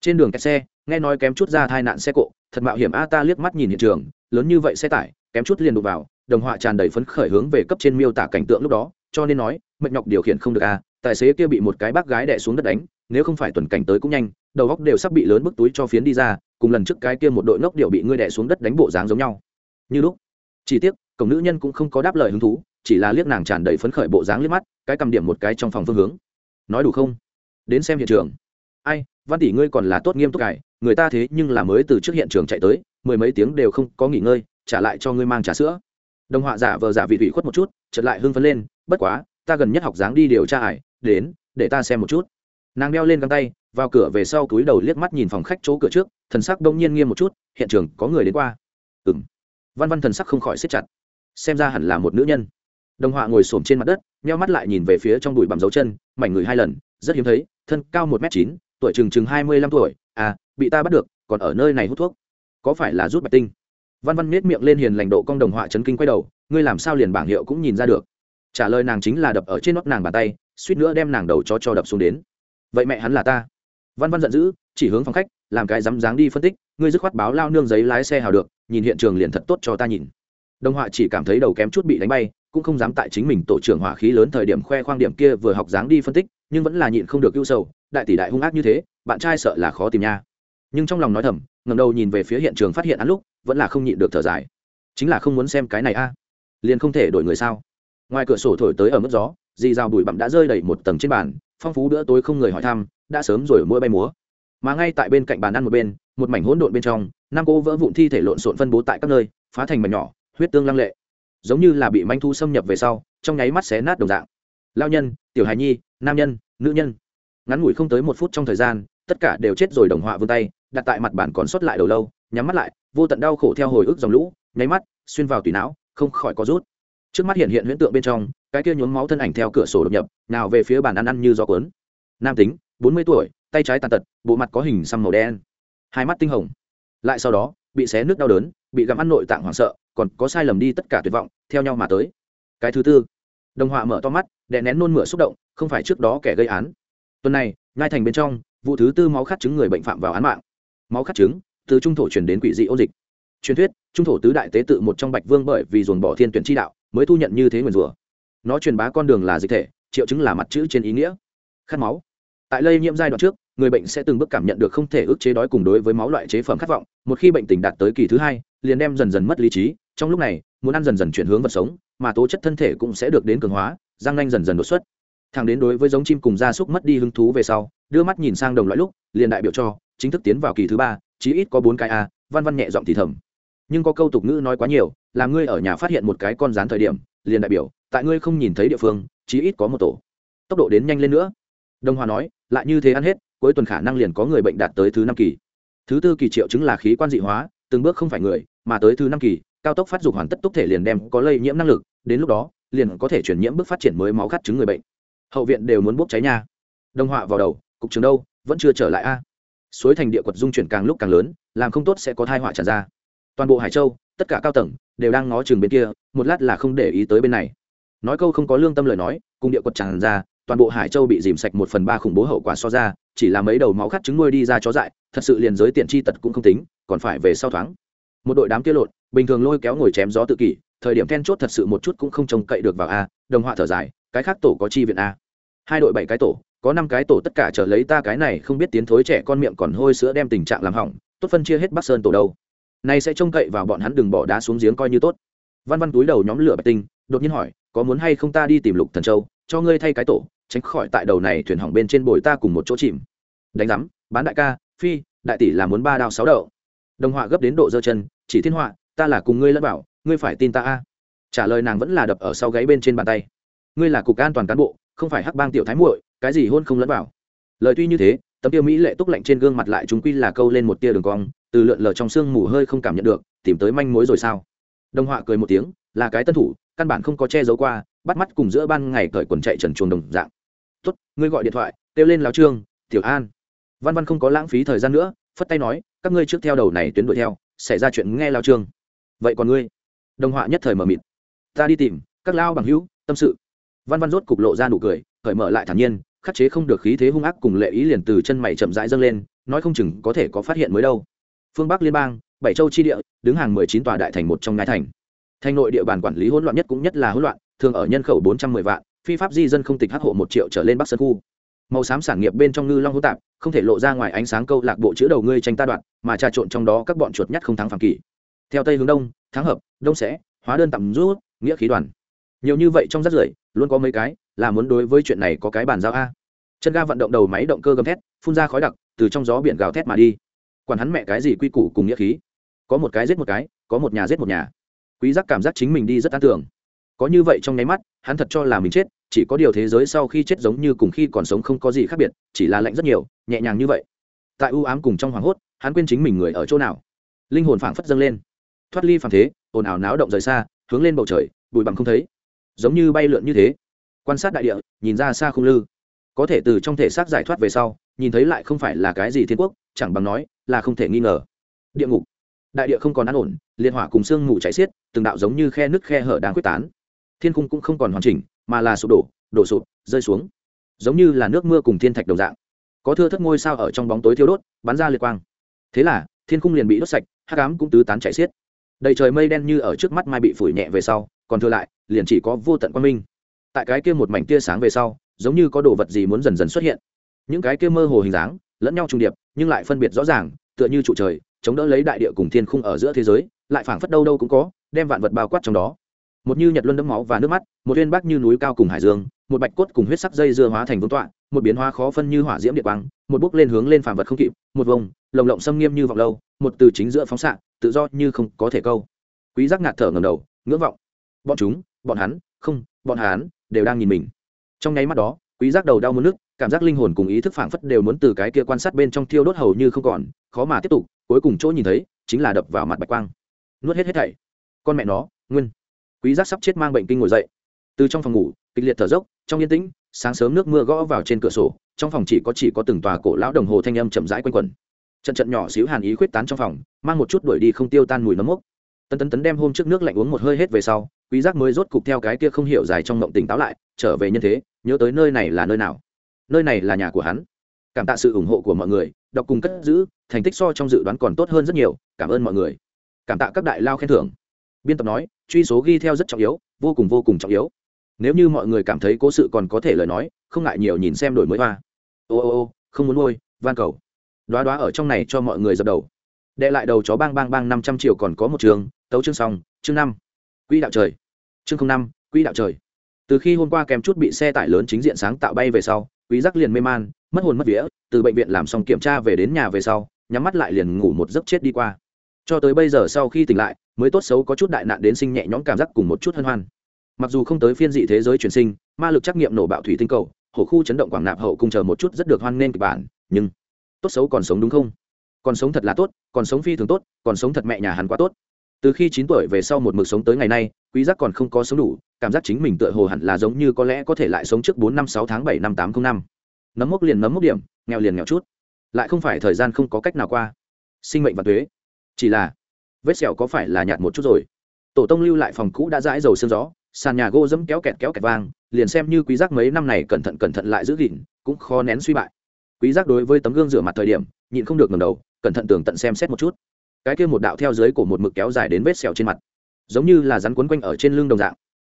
Trên đường kẹt xe, nghe nói kém chút ra tai nạn xe cộ, thật mạo hiểm a ta liếc mắt nhìn hiện trường, lớn như vậy xe tải, kém chút liền đụng vào đồng họa tràn đầy phấn khởi hướng về cấp trên miêu tả cảnh tượng lúc đó, cho nên nói, mệt nhọc điều khiển không được a tài xế kia bị một cái bác gái đè xuống đất đánh, nếu không phải tuần cảnh tới cũng nhanh, đầu góc đều sắp bị lớn bức túi cho phiến đi ra, cùng lần trước cái kia một đội ngốc điệu bị ngươi đè xuống đất đánh bộ dáng giống nhau. Như lúc, chỉ tiếc, cổng nữ nhân cũng không có đáp lời hứng thú, chỉ là liếc nàng tràn đầy phấn khởi bộ dáng liếc mắt, cái cầm điểm một cái trong phòng phương hướng. Nói đủ không? Đến xem hiện trường. Ai, văn tỷ ngươi còn là tốt nghiêm túc cải người ta thế nhưng là mới từ trước hiện trường chạy tới, mười mấy tiếng đều không có nghỉ ngơi, trả lại cho ngươi mang trà sữa đồng họa giả vờ giả vị thủy khuất một chút chật lại hưng phấn lên, bất quá, ta gần nhất học dáng đi điều tra ải, đến, để ta xem một chút. Nàng đeo lên găng tay, vào cửa về sau túi đầu liếc mắt nhìn phòng khách chỗ cửa trước, thần sắc đông nhiên nghiêm một chút, hiện trường, có người đến qua. Ừ m văn văn thần sắc không khỏi xếp chặt. Xem ra hẳn là một nữ nhân. Đồng họa ngồi s ổ m trên mặt đất, nheo mắt lại nhìn về phía trong đùi bằng dấu chân, mảnh người hai lần, rất hiếm thấy, thân cao một m chín, tuổi chừng chừng hai mươi lăm tuổi à bị ta bắt được, còn ở nơi này hút thuốc. Có phải là rút bạch tinh? Văn văn miết miệng lên hiền lành độ cong đồng họa chấn kinh quay đầu, ngươi làm sao liền bảng hiệu cũng nhìn ra được? Trả lời nàng chính là đập ở trên nót nàng bàn tay, suýt nữa đem nàng đầu cho cho đập xuống đến. Vậy mẹ hắn là ta. Văn văn giận dữ, chỉ hướng phòng khách, làm cái dám dáng đi phân tích, ngươi dứt khoát báo lao nương giấy lái xe hào được, nhìn hiện trường liền thật tốt cho ta nhìn. Đồng họa chỉ cảm thấy đầu kém chút bị đánh bay, cũng không dám tại chính mình tổ trưởng hỏa khí lớn thời điểm khoe khoang điểm kia vừa học dáng đi phân tích, nhưng vẫn là nhịn không được ưu sầu, đại tỷ đại hung ác như thế, bạn trai sợ là khó tìm nha. Nhưng trong lòng nói thầm ngầm đầu nhìn về phía hiện trường phát hiện án lúc vẫn là không nhịn được thở dài. Chính là không muốn xem cái này a. Liền không thể đổi người sao? Ngoài cửa sổ thổi tới ở mức gió, dì rào bụi bặm đã rơi đầy một tầng trên bàn, phong phú bữa tối không người hỏi thăm, đã sớm rồi mỗi bay múa. Mà ngay tại bên cạnh bàn ăn một bên, một mảnh hỗn độn bên trong, năm cô vỡ vụn thi thể lộn xộn phân bố tại các nơi, phá thành mảnh nhỏ, huyết tương lăng lệ. Giống như là bị manh thu xâm nhập về sau, trong nháy mắt xé nát đồng dạng. Lao nhân, tiểu hài nhi, nam nhân, nữ nhân. Ngắn ngủi không tới một phút trong thời gian, tất cả đều chết rồi đồng họa vươn tay, đặt tại mặt bàn còn sót lại đầu lâu, nhắm mắt lại vô tận đau khổ theo hồi ức dòng lũ, nháy mắt, xuyên vào tùy não, không khỏi có rút. Trước mắt hiện hiện huyễn tượng bên trong, cái kia nhuốm máu thân ảnh theo cửa sổ đột nhập, nào về phía bàn ăn ăn như gió cuốn. Nam tính, bốn mươi tuổi, tay trái tàn tật, bộ mặt có hình xăm màu đen. Hai mắt tinh hồng. Lại sau đó, bị xé nước đau đớn, bị gặm ăn nội tạng hoảng sợ, còn có sai lầm đi tất cả tuyệt vọng, theo nhau mà tới. Cái thứ tư. Đồng họa mở to mắt, đè nén nôn mửa xúc động, không phải trước đó kẻ gây án. Tuần này ngai thành bên trong, vụ thứ tư máu khát chứng người bệnh phạm vào án mạng. Máu khát chứng từ trung thổ truyền đến quỷ dị ôn dịch. Truyền thuyết, trung thổ tứ đại tế tự một trong bạch vương bởi vì dồn bỏ thiên tuyển chi đạo, mới thu nhận như thế nguyền rủa. Nó truyền bá con đường là dịch thể, triệu chứng là mặt chữ trên ý nghĩa. Khát máu. Tại lây nhiễm giai đoạn trước, người bệnh sẽ từng bước cảm nhận được không thể ức chế đói cùng đối với máu loại chế phẩm khát vọng, một khi bệnh tình đạt tới kỳ thứ hai, liền đem dần dần mất lý trí, trong lúc này, muốn ăn dần dần chuyển hướng vật sống, mà tố chất thân thể cũng sẽ được đến cường hóa, răng nanh dần dần đột xuất. Thằng đến đối với giống chim cùng gia súc mất đi hứng thú về sau, đưa mắt nhìn sang đồng loại lúc, liền đại biểu cho, chính thức tiến vào kỳ thứ ba chí ít có bốn cái a, văn văn nhẹ giọng thì thầm. Nhưng có câu tục ngữ nói quá nhiều, là ngươi ở nhà phát hiện một cái con rán thời điểm, liền đại biểu, tại ngươi không nhìn thấy địa phương, chí ít có một tổ. Tốc độ đến nhanh lên nữa. Đồng hòa nói, lại như thế ăn hết, cuối tuần khả năng liền có người bệnh đạt tới thứ năm kỳ. Thứ tư kỳ triệu chứng là khí quan dị hóa, từng bước không phải người, mà tới thứ năm kỳ, cao tốc phát dục hoàn tất túc thể liền đem có lây nhiễm năng lực, đến lúc đó, liền có thể chuyển nhiễm bước phát triển mới máu khát chứng người bệnh. Hậu viện đều muốn bốc cháy nhà đồng họa vào đầu, cục trường đâu, vẫn chưa trở lại a suối thành địa quật dung chuyển càng lúc càng lớn, làm không tốt sẽ có thai họa tràn ra. Toàn bộ hải châu, tất cả cao tầng, đều đang ngó chừng bên kia, một lát là không để ý tới bên này. Nói câu không có lương tâm lời nói, cùng địa quật tràn ra, toàn bộ hải châu bị dìm sạch một phần ba khủng bố hậu quả so ra, chỉ là mấy đầu máu khát trứng nuôi đi ra chó dại, thật sự liền giới tiện chi tật cũng không tính, còn phải về sau thoáng. Một đội đám kia lộn, bình thường lôi kéo ngồi chém gió tự kỷ, thời điểm then chốt thật sự một chút cũng không trông cậy được vào a, đồng họa thở dài, cái khác tổ có chi viện a. Hai đội bảy cái tổ có năm cái tổ tất cả trở lấy ta cái này không biết tiến thối trẻ con miệng còn hôi sữa đem tình trạng làm hỏng, tốt phân chia hết bắc sơn tổ đâu. Này sẽ trông cậy vào bọn hắn đừng bỏ đá xuống giếng coi như tốt. Văn văn túi đầu nhóm lửa bạch tinh, đột nhiên hỏi, có muốn hay không ta đi tìm lục thần châu, cho ngươi thay cái tổ, tránh khỏi tại đầu này thuyền hỏng bên trên bồi ta cùng một chỗ chìm. Đánh giám, bán đại ca, phi, đại tỷ là muốn ba đao sáu đậu. Đồng họa gấp đến độ dơ chân, chỉ thiên họa, ta là cùng ngươi lẫn bảo, ngươi phải tin ta a. Trả lời nàng vẫn là đập ở sau gáy bên trên bàn tay. Ngươi là cục an toàn cán bộ không phải hắc bang tiểu thái muội, cái gì hôn không lẫn bảo lời tuy như thế, tấm tiêu mỹ lệ túc lạnh trên gương mặt lại chúng quy là câu lên một tia đường cong, từ lượn lờ trong xương mù hơi không cảm nhận được, tìm tới manh mối rồi sao? Đồng họa cười một tiếng, là cái tân thủ, căn bản không có che giấu qua, bắt mắt cùng giữa ban ngày cởi quần chạy trần chuồng đồng dạng. Tốt, ngươi gọi điện thoại, kêu lên Lão trương, tiểu an. Văn văn không có lãng phí thời gian nữa, phất tay nói, các ngươi trước theo đầu này tuyến đuổi theo, xảy ra chuyện nghe lao trương. Vậy còn ngươi? Đồng họa nhất thời mờ mịt. Ta đi tìm, các lao bằng hữu, tâm sự văn văn rốt cục lộ ra nụ cười, cởi mở lại thản nhiên, khắc chế không được khí thế hung ác cùng lệ ý liền từ chân mày chậm rãi dâng lên, nói không chừng có thể có phát hiện mới đâu. Phương bắc liên bang, bảy châu chi địa, đứng hàng mười chín tòa đại thành một trong ngai thành. Thành nội địa bàn quản lý hỗn loạn nhất cũng nhất là hỗn loạn, thường ở nhân khẩu bốn trăm mười vạn, phi pháp di dân không tịch hắc hộ một triệu trở lên bắc sơn khu. Màu xám sản nghiệp bên trong ngư long hỗn tạp, không thể lộ ra ngoài ánh sáng câu lạc bộ chữ đầu ngươi tranh ta đoạn mà trà trộn trong đó các bọn chuột nhắt không thắng phàm kỳ. Theo tây hướng đông, thắng hợp, đông sẽ, hóa đơn tạm rút, nghĩa khí đoàn nhiều như vậy trong rất rưởi, luôn có mấy cái là muốn đối với chuyện này có cái bàn giao a. Chân ga vận động đầu máy động cơ gầm thét, phun ra khói đặc, từ trong gió biển gào thét mà đi. Quản hắn mẹ cái gì quy củ cùng nghĩa khí? Có một cái giết một cái, có một nhà giết một nhà. Quý giác cảm giác chính mình đi rất an tưởng. Có như vậy trong nháy mắt, hắn thật cho là mình chết, chỉ có điều thế giới sau khi chết giống như cùng khi còn sống không có gì khác biệt, chỉ là lạnh rất nhiều, nhẹ nhàng như vậy. Tại ưu ám cùng trong hoàng hốt, hắn quên chính mình người ở chỗ nào. Linh hồn phảng phất dâng lên. Thoát ly phảng thế, ồn ào náo động rời xa, hướng lên bầu trời, bụi bằng không thấy giống như bay lượn như thế. Quan sát đại địa, nhìn ra xa không lư. Có thể từ trong thể xác giải thoát về sau, nhìn thấy lại không phải là cái gì thiên quốc, chẳng bằng nói là không thể nghi ngờ. Địa ngục. Đại địa không còn an ổn, liên hỏa cùng sương mù cháy xiết, từng đạo giống như khe nứt khe hở đang quyết tán. Thiên cung cũng không còn hoàn chỉnh, mà là sụp đổ đổ sụp, rơi xuống. Giống như là nước mưa cùng thiên thạch đồng dạng. Có thưa thất ngôi sao ở trong bóng tối thiêu đốt, bắn ra liệt quang. Thế là, thiên cung liền bị đốt sạch, hắc ám cũng tứ tán chạy xiết. Đầy trời mây đen như ở trước mắt mai bị phủi nhẹ về sau còn thừa lại, liền chỉ có vô tận quang minh. Tại cái kia một mảnh tia sáng về sau, giống như có đồ vật gì muốn dần dần xuất hiện. Những cái kia mơ hồ hình dáng, lẫn nhau trung điệp, nhưng lại phân biệt rõ ràng, tựa như trụ trời, chống đỡ lấy đại địa cùng thiên khung ở giữa thế giới, lại phảng phất đâu đâu cũng có, đem vạn vật bao quát trong đó. Một như nhật luân đẫm máu và nước mắt, một viên bác như núi cao cùng hải dương, một bạch cốt cùng huyết sắc dây dưa hóa thành vương tọa, một biến hóa khó phân như hỏa diễm địa quang, một bước lên hướng lên phàm vật không kịp, một vông lồng lộng xâm nghiêm như vọng lâu, một từ chính giữa phóng xạ, tự do như không có thể câu. Quý giác ngạt thở ngầm đầu, ngưỡng vọng bọn chúng, bọn hắn, không, bọn hắn đều đang nhìn mình. Trong nháy mắt đó, quý giác đầu đau muốn nước cảm giác linh hồn cùng ý thức phảng phất đều muốn từ cái kia quan sát bên trong thiêu đốt hầu như không còn, khó mà tiếp tục, cuối cùng chỗ nhìn thấy, chính là đập vào mặt bạch quang. Nuốt hết hết thảy. Con mẹ nó, nguyên. Quý giác sắp chết mang bệnh kinh ngồi dậy. Từ trong phòng ngủ, kịch liệt thở dốc, trong yên tĩnh, sáng sớm nước mưa gõ vào trên cửa sổ, trong phòng chỉ có chỉ có từng tòa cổ lão đồng hồ thanh âm chậm rãi quanh quẩn. Trận trận nhỏ xíu hàn ý khuyết tán trong phòng, mang một chút đuổi đi không tiêu tan mùi nấm mốc. Tấn tấn tấn đem hôm trước nước lạnh uống một hơi hết về sau quý giác mới rốt cục theo cái kia không hiểu dài trong mộng tỉnh táo lại, trở về nhân thế, nhớ tới nơi này là nơi nào. Nơi này là nhà của hắn. Cảm tạ sự ủng hộ của mọi người, đọc cùng cất giữ, thành tích so trong dự đoán còn tốt hơn rất nhiều, cảm ơn mọi người. Cảm tạ các đại lao khen thưởng. Biên tập nói, truy số ghi theo rất trọng yếu, vô cùng vô cùng trọng yếu. Nếu như mọi người cảm thấy cố sự còn có thể lời nói, không ngại nhiều nhìn xem đổi mới hoa. Ô ô ô, không muốn nuôi, van cầu. Đoá đoá ở trong này cho mọi người dập đầu. Đệ lại đầu chó bang bang bang năm trăm triệu còn có một trường, tấu chương xong, chương năm. Quỹ đạo trời chương năm, quỹ đạo trời. Từ khi hôm qua kèm chút bị xe tải lớn chính diện sáng tạo bay về sau, quý giác liền mê man, mất hồn mất vía, từ bệnh viện làm xong kiểm tra về đến nhà về sau, nhắm mắt lại liền ngủ một giấc chết đi qua. Cho tới bây giờ sau khi tỉnh lại, mới tốt xấu có chút đại nạn đến sinh nhẹ nhõm cảm giác cùng một chút hân hoan. Mặc dù không tới phiên dị thế giới chuyển sinh, ma lực trắc nghiệm nổ bạo thủy tinh cầu hổ khu chấn động quảng nạp hậu cung chờ một chút rất được hoan nên kịch bản, nhưng tốt xấu còn sống đúng không? Còn sống thật là tốt, còn sống phi thường tốt, còn sống thật mẹ nhà hắn quá tốt từ khi chín tuổi về sau một mực sống tới ngày nay, quý giác còn không có sống đủ, cảm giác chính mình tựa hồ hẳn là giống như có lẽ có thể lại sống trước bốn năm, sáu tháng, bảy năm, tám không năm. Nấm mốc liền nấm mốc điểm, nghèo liền nghèo chút. Lại không phải thời gian không có cách nào qua. Sinh mệnh và thuế. Chỉ là, vết sẹo có phải là nhạt một chút rồi? Tổ tông lưu lại phòng cũ đã dãi dầu sương gió, sàn nhà gỗ dẫm kéo kẹt kéo kẹt vang, liền xem như quý giác mấy năm này cẩn thận cẩn thận lại giữ gìn, cũng khó nén suy bại. Quý giác đối với tấm gương rửa mặt thời điểm, nhịn không được ngẩng đầu, cẩn thận tưởng tận xem xét một chút cái kia một đạo theo dưới cổ một mực kéo dài đến vết sẹo trên mặt, giống như là rắn quấn quanh ở trên lưng đồng dạng.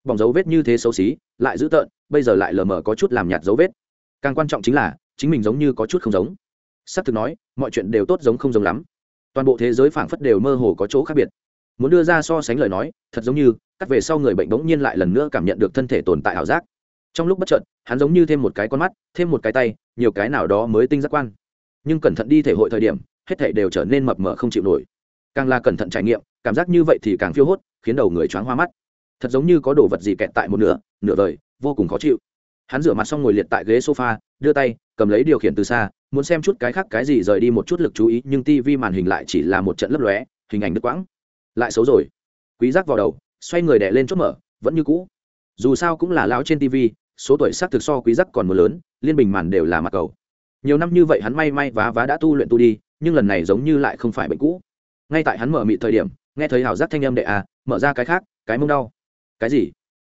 Bỏng dấu vết như thế xấu xí, lại dữ tợn, bây giờ lại lờ mờ có chút làm nhạt dấu vết. Càng quan trọng chính là, chính mình giống như có chút không giống. S ắ c thực nói, mọi chuyện đều tốt giống không giống lắm. Toàn bộ thế giới phảng phất đều mơ hồ có chỗ khác biệt. Muốn đưa ra so sánh lời nói, thật giống như, cắt về sau người bệnh bỗng nhiên lại lần nữa cảm nhận được thân thể tồn tại ảo giác. Trong lúc bất chợt, hắn giống như thêm một cái con mắt, thêm một cái tay, nhiều cái nào đó mới tinh giác quan. Nhưng cẩn thận đi thể hội thời điểm, hết thể đều trở nên mập mờ không chịu nổi càng là cẩn thận trải nghiệm, cảm giác như vậy thì càng phiêu hốt, khiến đầu người choáng hoa mắt. Thật giống như có đồ vật gì kẹt tại một nửa nửa vời, vô cùng khó chịu. Hắn rửa mặt xong ngồi liệt tại ghế sofa, đưa tay, cầm lấy điều khiển từ xa, muốn xem chút cái khác cái gì rời đi một chút lực chú ý, nhưng tivi màn hình lại chỉ là một trận lấp lóe, hình ảnh đứt quãng. Lại xấu rồi. Quý giác vào đầu, xoay người đè lên chốt mở, vẫn như cũ. Dù sao cũng là lão trên tivi số tuổi xác thực so quý giác còn một lớn, liên bình màn đều là mặt cầu. Nhiều năm như vậy hắn may may vá vá đã tu luyện tu đi, nhưng lần này giống như lại không phải bệnh cũ ngay tại hắn mở mị thời điểm, nghe thấy hào giác thanh âm đệ à mở ra cái khác, cái mông đau. Cái gì?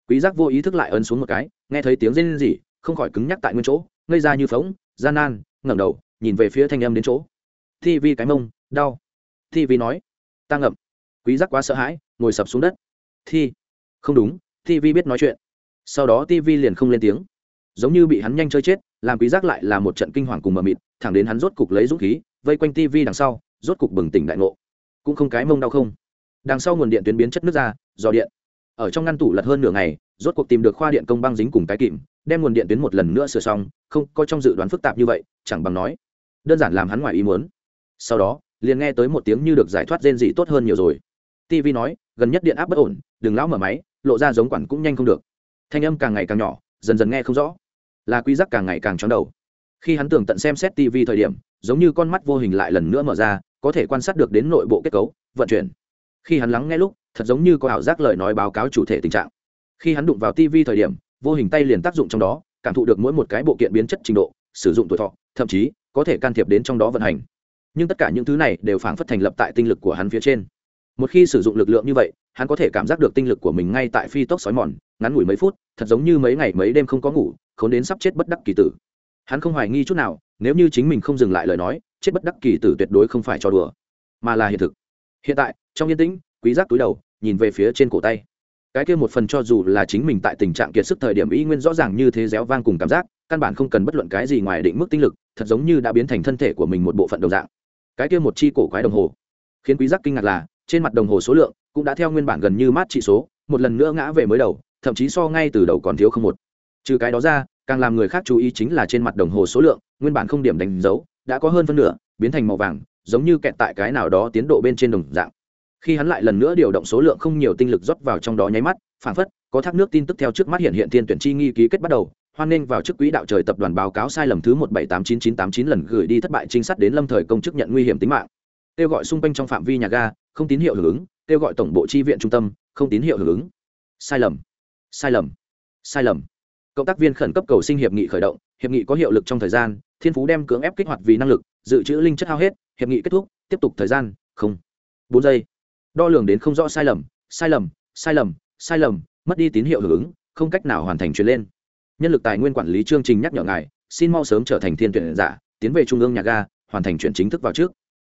Quý giác vô ý thức lại ấn xuống một cái, nghe thấy tiếng rên rỉ, không khỏi cứng nhắc tại nguyên chỗ, ngây ra như phóng gian nan, ngẩng đầu, nhìn về phía thanh âm đến chỗ. Thi vi cái mông, đau. Thi vi nói, ta ngậm. Quý giác quá sợ hãi, ngồi sập xuống đất. Thi. Không đúng, thi vi biết nói chuyện. Sau đó ti vi liền không lên tiếng. Giống như bị hắn nhanh chơi chết, làm quý giác lại là một trận kinh hoàng cùng mờ mịt, thẳng đến hắn rốt cục lấy dũng khí, vây quanh ti vi đằng sau, rốt cục bừng tỉnh đại ngộ cũng không cái mông đau không. Đằng sau nguồn điện tuyến biến chất nước ra do điện. Ở trong ngăn tủ lật hơn nửa ngày, rốt cuộc tìm được khoa điện công băng dính cùng cái kìm, đem nguồn điện tuyến một lần nữa sửa xong, không, có trong dự đoán phức tạp như vậy, chẳng bằng nói, đơn giản làm hắn ngoài ý muốn. Sau đó, liền nghe tới một tiếng như được giải thoát rên dị tốt hơn nhiều rồi. Tv nói, gần nhất điện áp bất ổn, đừng lão mở máy, lộ ra giống quản cũng nhanh không được. Thanh âm càng ngày càng nhỏ, dần dần nghe không rõ. Là quy giác càng ngày càng chóng đầu. Khi hắn tưởng tận xem xét tv thời điểm, giống như con mắt vô hình lại lần nữa mở ra có thể quan sát được đến nội bộ kết cấu, vận chuyển. Khi hắn lắng nghe lúc, thật giống như có ảo giác lời nói báo cáo chủ thể tình trạng. Khi hắn đụng vào tv thời điểm, vô hình tay liền tác dụng trong đó, cảm thụ được mỗi một cái bộ kiện biến chất trình độ, sử dụng tuổi thọ, thậm chí, có thể can thiệp đến trong đó vận hành. Nhưng tất cả những thứ này đều phảng phất thành lập tại tinh lực của hắn phía trên. Một khi sử dụng lực lượng như vậy, hắn có thể cảm giác được tinh lực của mình ngay tại phi tốc xói mòn, ngắn ngủi mấy phút, thật giống như mấy ngày mấy đêm không có ngủ k h ố n đến sắp chết bất đắc kỳ tử. Hắn không hoài nghi chút nào, nếu như chính mình không dừng lại lời nói chết bất đắc kỳ tử tuyệt đối không phải cho đùa, mà là hiện thực. Hiện tại, trong yên tĩnh, quý giác túi đầu, nhìn về phía trên cổ tay. Cái kia một phần cho dù là chính mình tại tình trạng kiệt sức thời điểm y nguyên rõ ràng như thế réo vang cùng cảm giác, căn bản không cần bất luận cái gì ngoài định mức tinh lực, thật giống như đã biến thành thân thể của mình một bộ phận đồng dạng. Cái kia một chi cổ quái đồng hồ, khiến quý giác kinh ngạc là, trên mặt đồng hồ số lượng cũng đã theo nguyên bản gần như mát trị số, một lần nữa ngã về mới đầu, thậm chí so ngay từ đầu còn thiếu không một. Trừ cái đó ra, càng làm người khác chú ý chính là trên mặt đồng hồ số lượng, nguyên bản không điểm đánh dấu đã có hơn phân nửa, biến thành màu vàng, giống như kẹt tại cái nào đó tiến độ bên trên đồng dạng. Khi hắn lại lần nữa điều động số lượng không nhiều tinh lực rót vào trong đó nháy mắt, phảng phất có thác nước tin tức theo trước mắt hiện hiện thiên tuyển chi nghi ký kết bắt đầu, hoan nghênh vào chức quỹ đạo trời tập đoàn báo cáo sai lầm thứ một bảy tám chín chín tám chín lần gửi đi thất bại trinh sát đến lâm thời công chức nhận nguy hiểm tính mạng. Kêu gọi xung quanh trong phạm vi nhà ga, không tín hiệu hưởng ứng, kêu gọi tổng bộ chi viện trung tâm, không tín hiệu hưởng ứng. Sai lầm sai lầm sai lầm. Cộng tác viên khẩn cấp cầu sinh hiệp nghị khởi động, hiệp nghị có hiệu lực trong thời gian thiên phú đem cưỡng ép kích hoạt vì năng lực, dự trữ linh chất hao hết, hiệp nghị kết thúc, tiếp tục thời gian, không. Bốn giây. Đo lường đến không rõ sai lầm sai lầm sai lầm sai lầm, mất đi tín hiệu hưởng ứng, không cách nào hoàn thành truyền lên. Nhân lực tài nguyên quản lý chương trình nhắc nhở ngài, xin mau sớm trở thành thiên tuyển giả, tiến về trung ương nhà ga, hoàn thành chuyện chính thức vào trước.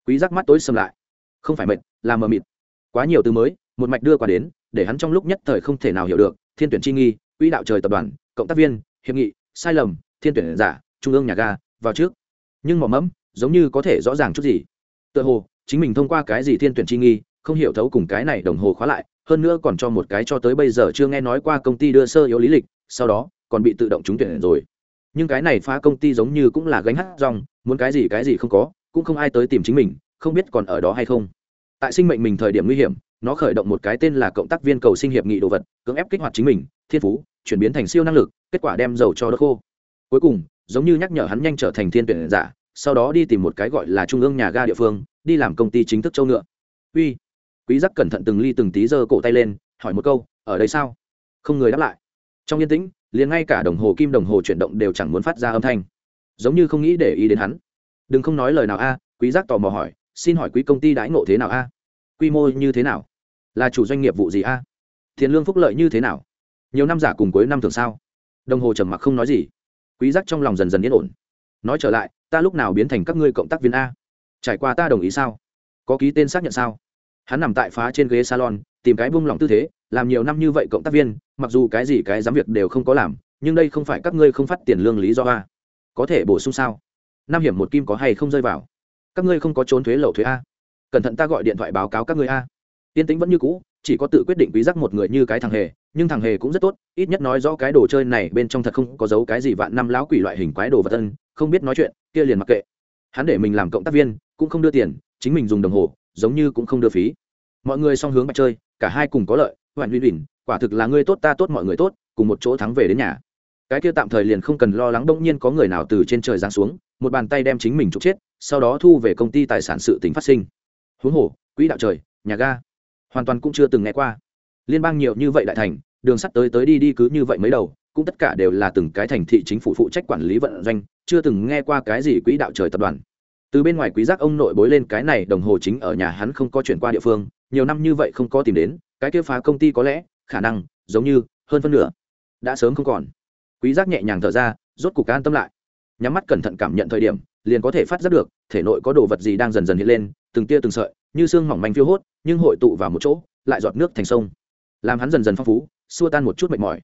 Quý giác mắt tối xâm lại. Không phải mệt, là mờ mịt. Quá nhiều từ mới, một mạch đưa qua đến, để hắn trong lúc nhất thời không thể nào hiểu được, thiên tuyển chi nghi, quỹ đạo trời tập đoàn, cộng tác viên, hiệp nghị, sai lầm, thiên tuyển giả, trung ương nhà ga vào trước. Nhưng mỏ mẫm, giống như có thể rõ ràng chút gì. Tựa hồ, chính mình thông qua cái gì thiên tuyển chi nghi, không hiểu thấu cùng cái này đồng hồ khóa lại, hơn nữa còn cho một cái cho tới bây giờ chưa nghe nói qua công ty đưa sơ yếu lý lịch, sau đó, còn bị tự động trúng tuyển rồi. Nhưng cái này phá công ty giống như cũng là gánh hát rong, muốn cái gì cái gì không có, cũng không ai tới tìm chính mình, không biết còn ở đó hay không. Tại sinh mệnh mình thời điểm nguy hiểm, nó khởi động một cái tên là cộng tác viên cầu sinh hiệp nghị đồ vật, cưỡng ép kích hoạt chính mình, thiên phú, chuyển biến thành siêu năng lực, kết quả đem dầu cho đất khô. Cuối cùng giống như nhắc nhở hắn nhanh trở thành thiên tuyển giả, sau đó đi tìm một cái gọi là trung ương nhà ga địa phương, đi làm công ty chính thức châu ngựa. Uy, quý giác cẩn thận từng ly từng tí giơ cổ tay lên, hỏi một câu, ở đây sao? Không người đáp lại. Trong yên tĩnh, liền ngay cả đồng hồ kim đồng hồ chuyển động đều chẳng muốn phát ra âm thanh. Giống như không nghĩ để ý đến hắn. Đừng không nói lời nào a, quý giác tò mò hỏi, xin hỏi quý công ty đãi ngộ thế nào a? Quy mô như thế nào? Là chủ doanh nghiệp vụ gì a? Tiền lương phúc lợi như thế nào? Nhiều năm giả cùng cuối năm thường sao? Đồng hồ trầm mặc không nói gì quý giác trong lòng dần dần yên ổn. Nói trở lại, ta lúc nào biến thành các ngươi cộng tác viên a? Trải qua ta đồng ý sao? Có ký tên xác nhận sao? Hắn nằm tại phá trên ghế salon, tìm cái buông lỏng tư thế, làm nhiều năm như vậy cộng tác viên, mặc dù cái gì cái giám việc đều không có làm, nhưng đây không phải các ngươi không phát tiền lương lý do a. Có thể bổ sung sao? Năm hiểm một kim có hay không rơi vào? Các ngươi không có trốn thuế lậu thuế a. Cẩn thận ta gọi điện thoại báo cáo các ngươi a. Tiên tính vẫn như cũ, chỉ có tự quyết định quý giác một người như cái thằng hề nhưng thằng hề cũng rất tốt, ít nhất nói rõ cái đồ chơi này bên trong thật không có dấu cái gì vạn năm lão quỷ loại hình quái đồ vật tân không biết nói chuyện, kia liền mặc kệ. Hắn để mình làm cộng tác viên, cũng không đưa tiền, chính mình dùng đồng hồ, giống như cũng không đưa phí. Mọi người song hướng bạch chơi, cả hai cùng có lợi hoạn uy uỳnh quả thực là ngươi tốt ta tốt mọi người tốt, cùng một chỗ thắng về đến nhà. Cái kia tạm thời liền không cần lo lắng đông nhiên có người nào từ trên trời giáng xuống, một bàn tay đem chính mình trục chết, sau đó thu về công ty tài sản sự tính phát sinh. Huống hồ, quỹ đạo trời, nhà ga, hoàn toàn cũng chưa từng nghe qua liên bang nhiều như vậy đại thành, đường sắt tới tới đi đi cứ như vậy mấy đầu, cũng tất cả đều là từng cái thành thị chính phủ phụ trách quản lý vận doanh, chưa từng nghe qua cái gì quỹ đạo trời tập đoàn. Từ bên ngoài quý giác ông nội bối lên cái này đồng hồ chính ở nhà hắn không có chuyển qua địa phương, nhiều năm như vậy không có tìm đến, cái kia phá công ty có lẽ, khả năng, giống như, hơn phân nửa, đã sớm không còn. Quý giác nhẹ nhàng thở ra, rốt cục an tâm lại. Nhắm mắt cẩn thận cảm nhận thời điểm, liền có thể phát giác được, thể nội có đồ vật gì đang dần dần hiện lên, từng tia từng sợi, như xương mỏng manh phiêu hốt, nhưng hội tụ vào một chỗ, lại giọt nước thành sông làm hắn dần dần phong phú, xua tan một chút mệt mỏi.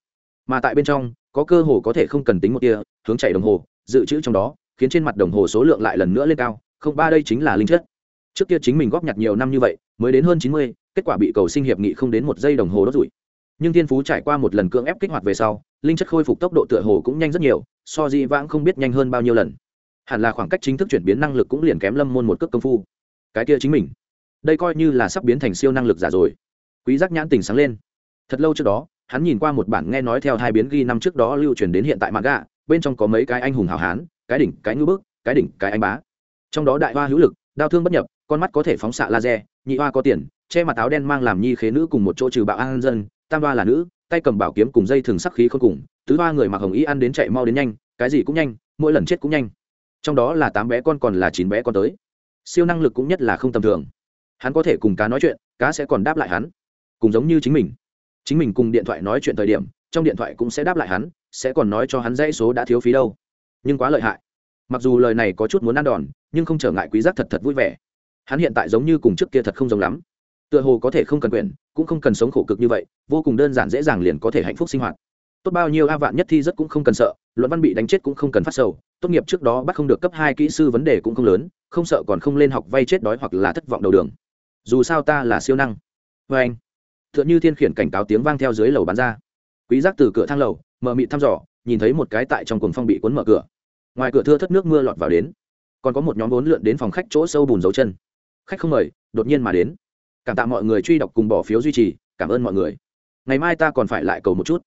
Mà tại bên trong, có cơ hồ có thể không cần tính một tia, hướng chạy đồng hồ, dự trữ trong đó, khiến trên mặt đồng hồ số lượng lại lần nữa lên cao, không, ba đây chính là linh chất. Trước kia chính mình góp nhặt nhiều năm như vậy, mới đến hơn chín mươi, kết quả bị cầu sinh hiệp nghị không đến một giây đồng hồ đốt rủi. Nhưng thiên phú trải qua một lần cưỡng ép kích hoạt về sau, linh chất khôi phục tốc độ tựa hồ cũng nhanh rất nhiều, so di vãng không biết nhanh hơn bao nhiêu lần. Hẳn là khoảng cách chính thức chuyển biến năng lực cũng liền kém lâm môn một cước công phu. Cái kia chính mình. Đây coi như là sắp biến thành siêu năng lực giả rồi. Quý giác nhãn tình sáng lên thật lâu trước đó, hắn nhìn qua một bản nghe nói theo hai biến ghi năm trước đó lưu truyền đến hiện tại mạng gạ bên trong có mấy cái anh hùng hào hán, cái đỉnh, cái ngư bức, cái đỉnh, cái anh bá. Trong đó đại hoa hữu lực đau thương bất nhập, con mắt có thể phóng xạ laser, nhị hoa có tiền, che mặt áo đen mang làm nhi khế nữ cùng một chỗ trừ bạo an dân, tam hoa là nữ, tay cầm bảo kiếm cùng dây thường sắc khí không cùng, tứ hoa người mặc hồng y ăn đến chạy mau đến nhanh, cái gì cũng nhanh, mỗi lần chết cũng nhanh. Trong đó là tám bé con còn là chín bé con tới. Siêu năng lực cũng nhất là không tầm thường. Hắn có thể cùng cá nói chuyện, cá sẽ còn đáp lại hắn, cùng giống như chính mình chính mình cùng điện thoại nói chuyện thời điểm, trong điện thoại cũng sẽ đáp lại hắn, sẽ còn nói cho hắn dãy số đã thiếu phí đâu. Nhưng quá lợi hại. Mặc dù lời này có chút muốn ăn đòn, nhưng không trở ngại quý giác thật thật vui vẻ. Hắn hiện tại giống như cùng trước kia thật không giống lắm. Tựa hồ có thể không cần quyền, cũng không cần sống khổ cực như vậy, vô cùng đơn giản dễ dàng liền có thể hạnh phúc sinh hoạt. Tốt bao nhiêu a vạn nhất thi rất cũng không cần sợ, luận văn bị đánh chết cũng không cần phát sầu, tốt nghiệp trước đó bắt không được cấp hai kỹ sư vấn đề cũng không lớn, không sợ còn không lên học vay chết đói hoặc là thất vọng đầu đường. Dù sao ta là siêu năng. Vê anh. Tựa như thiên khiển cảnh cáo tiếng vang theo dưới lầu bán ra. Quý giác từ cửa thang lầu, mở mị thăm dò, nhìn thấy một cái tại trong cuồng phong bị cuốn mở cửa. Ngoài cửa thưa thất nước mưa lọt vào đến. Còn có một nhóm bốn lượn đến phòng khách chỗ sâu bùn dấu chân. Khách không mời, đột nhiên mà đến. Cảm tạ mọi người truy đọc cùng bỏ phiếu duy trì, cảm ơn mọi người. Ngày mai ta còn phải lại cầu một chút.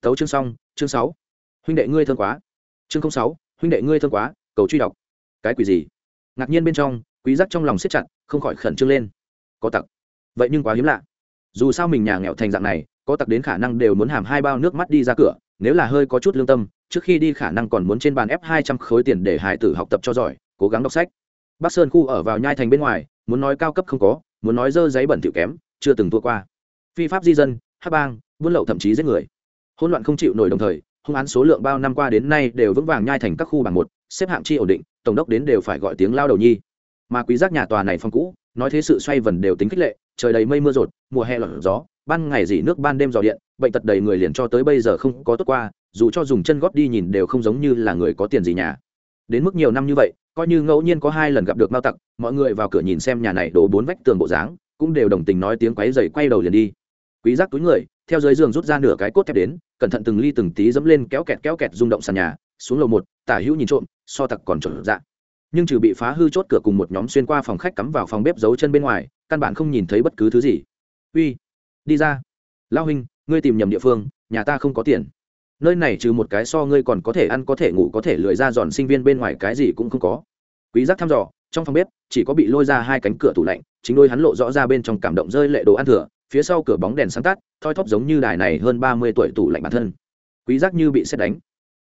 Tấu chương xong, chương sáu. Huynh đệ ngươi thương quá. Chương sáu, huynh đệ ngươi thương quá, cầu truy đọc. Cái quỷ gì? Ngạc nhiên bên trong, quý giác trong lòng siết chặt, không khỏi khẩn trương lên. Có tặc. Vậy nhưng quá hiếm lạ dù sao mình nhà nghèo thành dạng này, có tặc đến khả năng đều muốn hàm hai bao nước mắt đi ra cửa, nếu là hơi có chút lương tâm, trước khi đi khả năng còn muốn trên bàn ép hai trăm khối tiền để hải tử học tập cho giỏi, cố gắng đọc sách. Bắc sơn khu ở vào nhai thành bên ngoài, muốn nói cao cấp không có, muốn nói dơ giấy bẩn thỉu kém, chưa từng thua qua. Phi pháp di dân, hát bang, buôn lậu thậm chí giết người. Hỗn loạn không chịu nổi đồng thời, hung án số lượng bao năm qua đến nay đều vững vàng nhai thành các khu bảng một, xếp hạng chi ổn định, tổng đốc đến đều phải gọi tiếng lao đầu nhi. Mà quý giác nhà tòa này phong cũ, nói thế sự xoay vần đều tính khích lệ trời đầy mây mưa rột, mùa hè lọt gió, ban ngày dỉ nước ban đêm dò điện, bệnh tật đầy người liền cho tới bây giờ không có tốt qua, dù cho dùng chân góp đi nhìn đều không giống như là người có tiền gì nhà. Đến mức nhiều năm như vậy, coi như ngẫu nhiên có hai lần gặp được mao tặc, mọi người vào cửa nhìn xem nhà này đổ bốn vách tường bộ dáng, cũng đều đồng tình nói tiếng quáy dày quay đầu liền đi. Quý giác túi người, theo dưới giường rút ra nửa cái cốt thép đến, cẩn thận từng ly từng tí dẫm lên kéo kẹt kéo kẹt rung động sàn nhà, xuống lầu một, tả hữu nhìn trộm, so tặc còn trộn dạ. Nhưng trừ bị phá hư chốt cửa cùng một nhóm xuyên qua phòng khách cắm vào phòng bếp giấu chân bên ngoài căn bản không nhìn thấy bất cứ thứ gì. Uy, đi ra. Lao hình ngươi tìm nhầm địa phương, nhà ta không có tiền. Nơi này trừ một cái so ngươi còn có thể ăn, có thể ngủ, có thể lười ra giòn sinh viên bên ngoài cái gì cũng không có. Quý giác thăm dò, trong phòng bếp, chỉ có bị lôi ra hai cánh cửa tủ lạnh, chính đôi hắn lộ rõ ra bên trong cảm động rơi lệ đồ ăn thừa, phía sau cửa bóng đèn sáng tắt, thoi thóp giống như đài này hơn ba mươi tuổi tủ lạnh bản thân. Quý giác như bị xét đánh.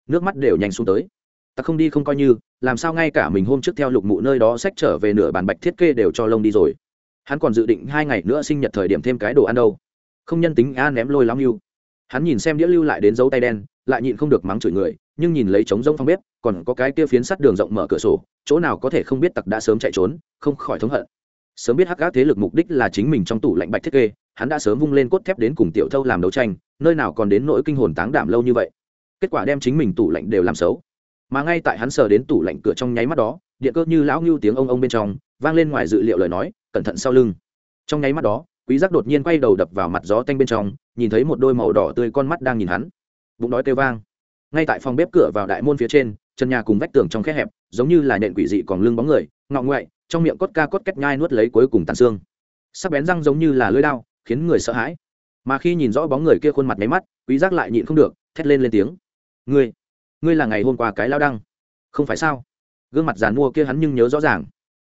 Nước mắt đều nhanh xuống tới. Ta không đi không coi như, làm sao ngay cả mình hôm trước theo lục mụ nơi đó sách trở về nửa bàn bạch thiết kê đều cho lông đi rồi hắn còn dự định hai ngày nữa sinh nhật thời điểm thêm cái đồ ăn đâu. Không nhân tính a ném lôi lắm lưu hắn nhìn xem đĩa lưu lại đến dấu tay đen, lại nhịn không được mắng chửi người, nhưng nhìn lấy trống rông phong bếp, còn có cái kia phiến sắt đường rộng mở cửa sổ, chỗ nào có thể không biết tặc đã sớm chạy trốn, không khỏi thống hận. Sớm biết hắc gác thế lực mục đích là chính mình trong tủ lạnh bạch thiết kê, hắn đã sớm vung lên cốt thép đến cùng tiểu thâu làm đấu tranh, nơi nào còn đến nỗi kinh hồn táng đảm lâu như vậy. Kết quả đem chính mình tủ lạnh đều làm xấu. Mà ngay tại hắn sờ đến tủ lạnh cửa trong nháy mắt đó, điện cơ như lão ngưu tiếng ông ông bên trong, vang lên ngoài dự liệu lời nói cẩn thận sau lưng. Trong nháy mắt đó, quý giác đột nhiên quay đầu đập vào mặt gió tanh bên trong, nhìn thấy một đôi màu đỏ tươi con mắt đang nhìn hắn. Bụng đói kêu vang. Ngay tại phòng bếp cửa vào đại môn phía trên, chân nhà cùng vách tường trong khe hẹp, giống như là nện quỷ dị còn lưng bóng người ngọ ngoại, trong miệng cốt ca cốt cách nhai nuốt lấy cuối cùng tàn xương. Sắc bén răng giống như là lưỡi đao, khiến người sợ hãi. Mà khi nhìn rõ bóng người kia khuôn mặt máy mắt, quý giác lại nhịn không được, thét lên lên tiếng. Ngươi ngươi là ngày hôm qua cái lao đăng. Không phải sao? Gương mặt giàn mua kia hắn nhưng nhớ rõ ràng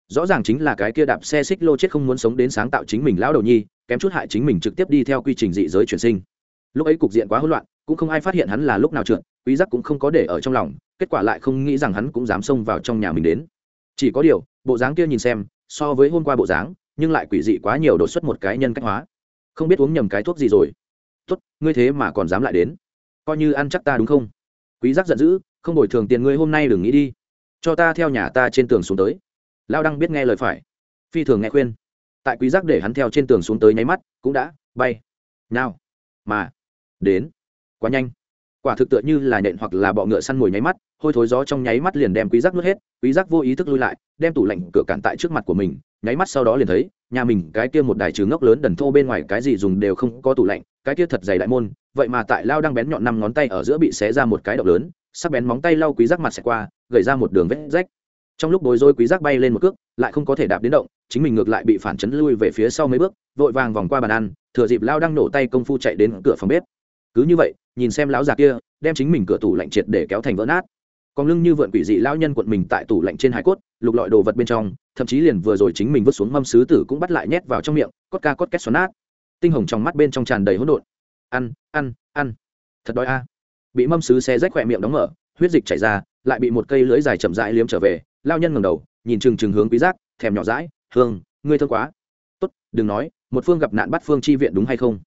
rõ ràng chính là cái kia đạp xe xích lô chết không muốn sống đến sáng tạo chính mình lão đầu nhi, kém chút hại chính mình trực tiếp đi theo quy trình dị giới chuyển sinh. Lúc ấy cục diện quá hỗn loạn, cũng không ai phát hiện hắn là lúc nào trượt, quý giác cũng không có để ở trong lòng, kết quả lại không nghĩ rằng hắn cũng dám xông vào trong nhà mình đến. Chỉ có điều, bộ dáng kia nhìn xem, so với hôm qua bộ dáng, nhưng lại quỷ dị quá nhiều đột xuất một cái nhân cách hóa. Không biết uống nhầm cái thuốc gì rồi. Tốt, ngươi thế mà còn dám lại đến. Coi như ăn chắc ta đúng không? Quý giác giận dữ, không bồi thường tiền ngươi hôm nay đừng nghĩ đi. Cho ta theo nhà ta trên tường xuống tới lao đăng biết nghe lời phải. Phi thường nghe khuyên. Tại quý giác để hắn theo trên tường xuống tới nháy mắt, cũng đã, bay. Nào. Mà. Đến. Quá nhanh. Quả thực tựa như là nện hoặc là bọ ngựa săn mồi nháy mắt, hôi thối gió trong nháy mắt liền đem quý giác nuốt hết, quý giác vô ý thức lui lại, đem tủ lạnh cửa cản tại trước mặt của mình, nháy mắt sau đó liền thấy, nhà mình, cái kia một đài trứng ngốc lớn đần thô bên ngoài cái gì dùng đều không có tủ lạnh, cái kia thật dày đại môn, vậy mà tại lao đang bén nhọn năm ngón tay ở giữa bị xé ra một cái động lớn, sắc bén móng tay lau quý giác mặt xẹt qua, gầy ra một đường vết rách trong lúc bối rối quý giác bay lên một cước, lại không có thể đạp đến động, chính mình ngược lại bị phản chấn lui về phía sau mấy bước, vội vàng vòng qua bàn ăn, thừa dịp lao đang nổ tay công phu chạy đến cửa phòng bếp. Cứ như vậy, nhìn xem lão già kia, đem chính mình cửa tủ lạnh triệt để kéo thành vỡ nát. Còn lưng như vượn quỷ dị lão nhân quận mình tại tủ lạnh trên hải cốt, lục lọi đồ vật bên trong, thậm chí liền vừa rồi chính mình vứt xuống mâm sứ tử cũng bắt lại nhét vào trong miệng, cốt ca cốt két xoắn nát. Tinh hồng trong mắt bên trong tràn đầy hỗn độn. Ăn ăn ăn. Thật đói a. Bị mâm sứ xé rách khỏe miệng đóng mở, huyết dịch chảy ra, lại bị một cây lưới dài chậm rãi liếm trở về lao nhân ngẩng đầu, nhìn chừng chừng hướng quý giác, thèm nhỏ rãi hương, ngươi thương quá. Tốt, đừng nói, một phương gặp nạn bắt phương chi viện đúng hay không?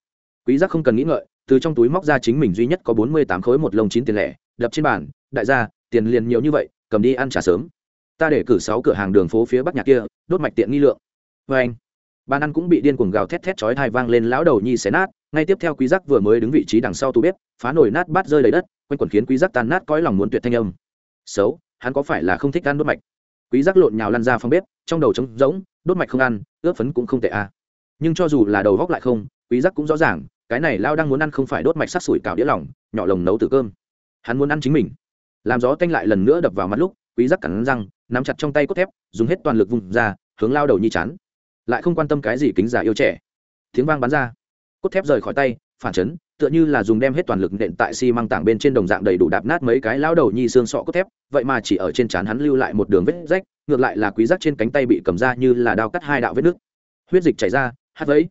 Quý giác không cần nghĩ ngợi, từ trong túi móc ra chính mình duy nhất có bốn mươi tám khối một lồng chín tiền lẻ, đập trên bàn, đại gia, tiền liền nhiều như vậy, cầm đi ăn trả sớm. Ta để cử sáu cửa hàng đường phố phía bắc nhà kia, đốt mạch tiện nghi lượng. Với anh, bàn ăn cũng bị điên cuồng gào thét thét chói tai vang lên, lão đầu nhi xé nát, ngay tiếp theo quý giác vừa mới đứng vị trí đằng sau tủ bếp, phá nồi nát bát rơi đầy đất, quanh quẩn khiến quý giác tan nát cõi lòng muốn tuyệt thanh âm. Xấu hắn có phải là không thích ăn đốt mạch? Quý giác lộn nhào lăn ra phòng bếp, trong đầu trống rỗng, đốt mạch không ăn, ướp phấn cũng không tệ a à. nhưng cho dù là đầu góc lại không, quý giác cũng rõ ràng, cái này lao đang muốn ăn không phải đốt mạch sát sủi cảo đĩa lòng nhỏ lồng nấu từ cơm. Hắn muốn ăn chính mình. Làm gió tanh lại lần nữa đập vào mắt lúc, quý giác cắn răng, nắm chặt trong tay cốt thép, dùng hết toàn lực vùng ra, hướng lao đầu nhi chán. Lại không quan tâm cái gì kính già yêu trẻ. Tiếng vang bắn ra. Cốt thép rời khỏi tay phản chấn, tựa như là dùng đem hết toàn lực nện tại xi măng tảng bên trên đồng dạng đầy đủ đạp nát mấy cái lao đầu nhi xương sọ cốt thép, vậy mà chỉ ở trên trán hắn lưu lại một đường vết rách, ngược lại là quý giác trên cánh tay bị cầm ra như là đao cắt hai đạo vết nước huyết dịch chảy ra, hát vẫy.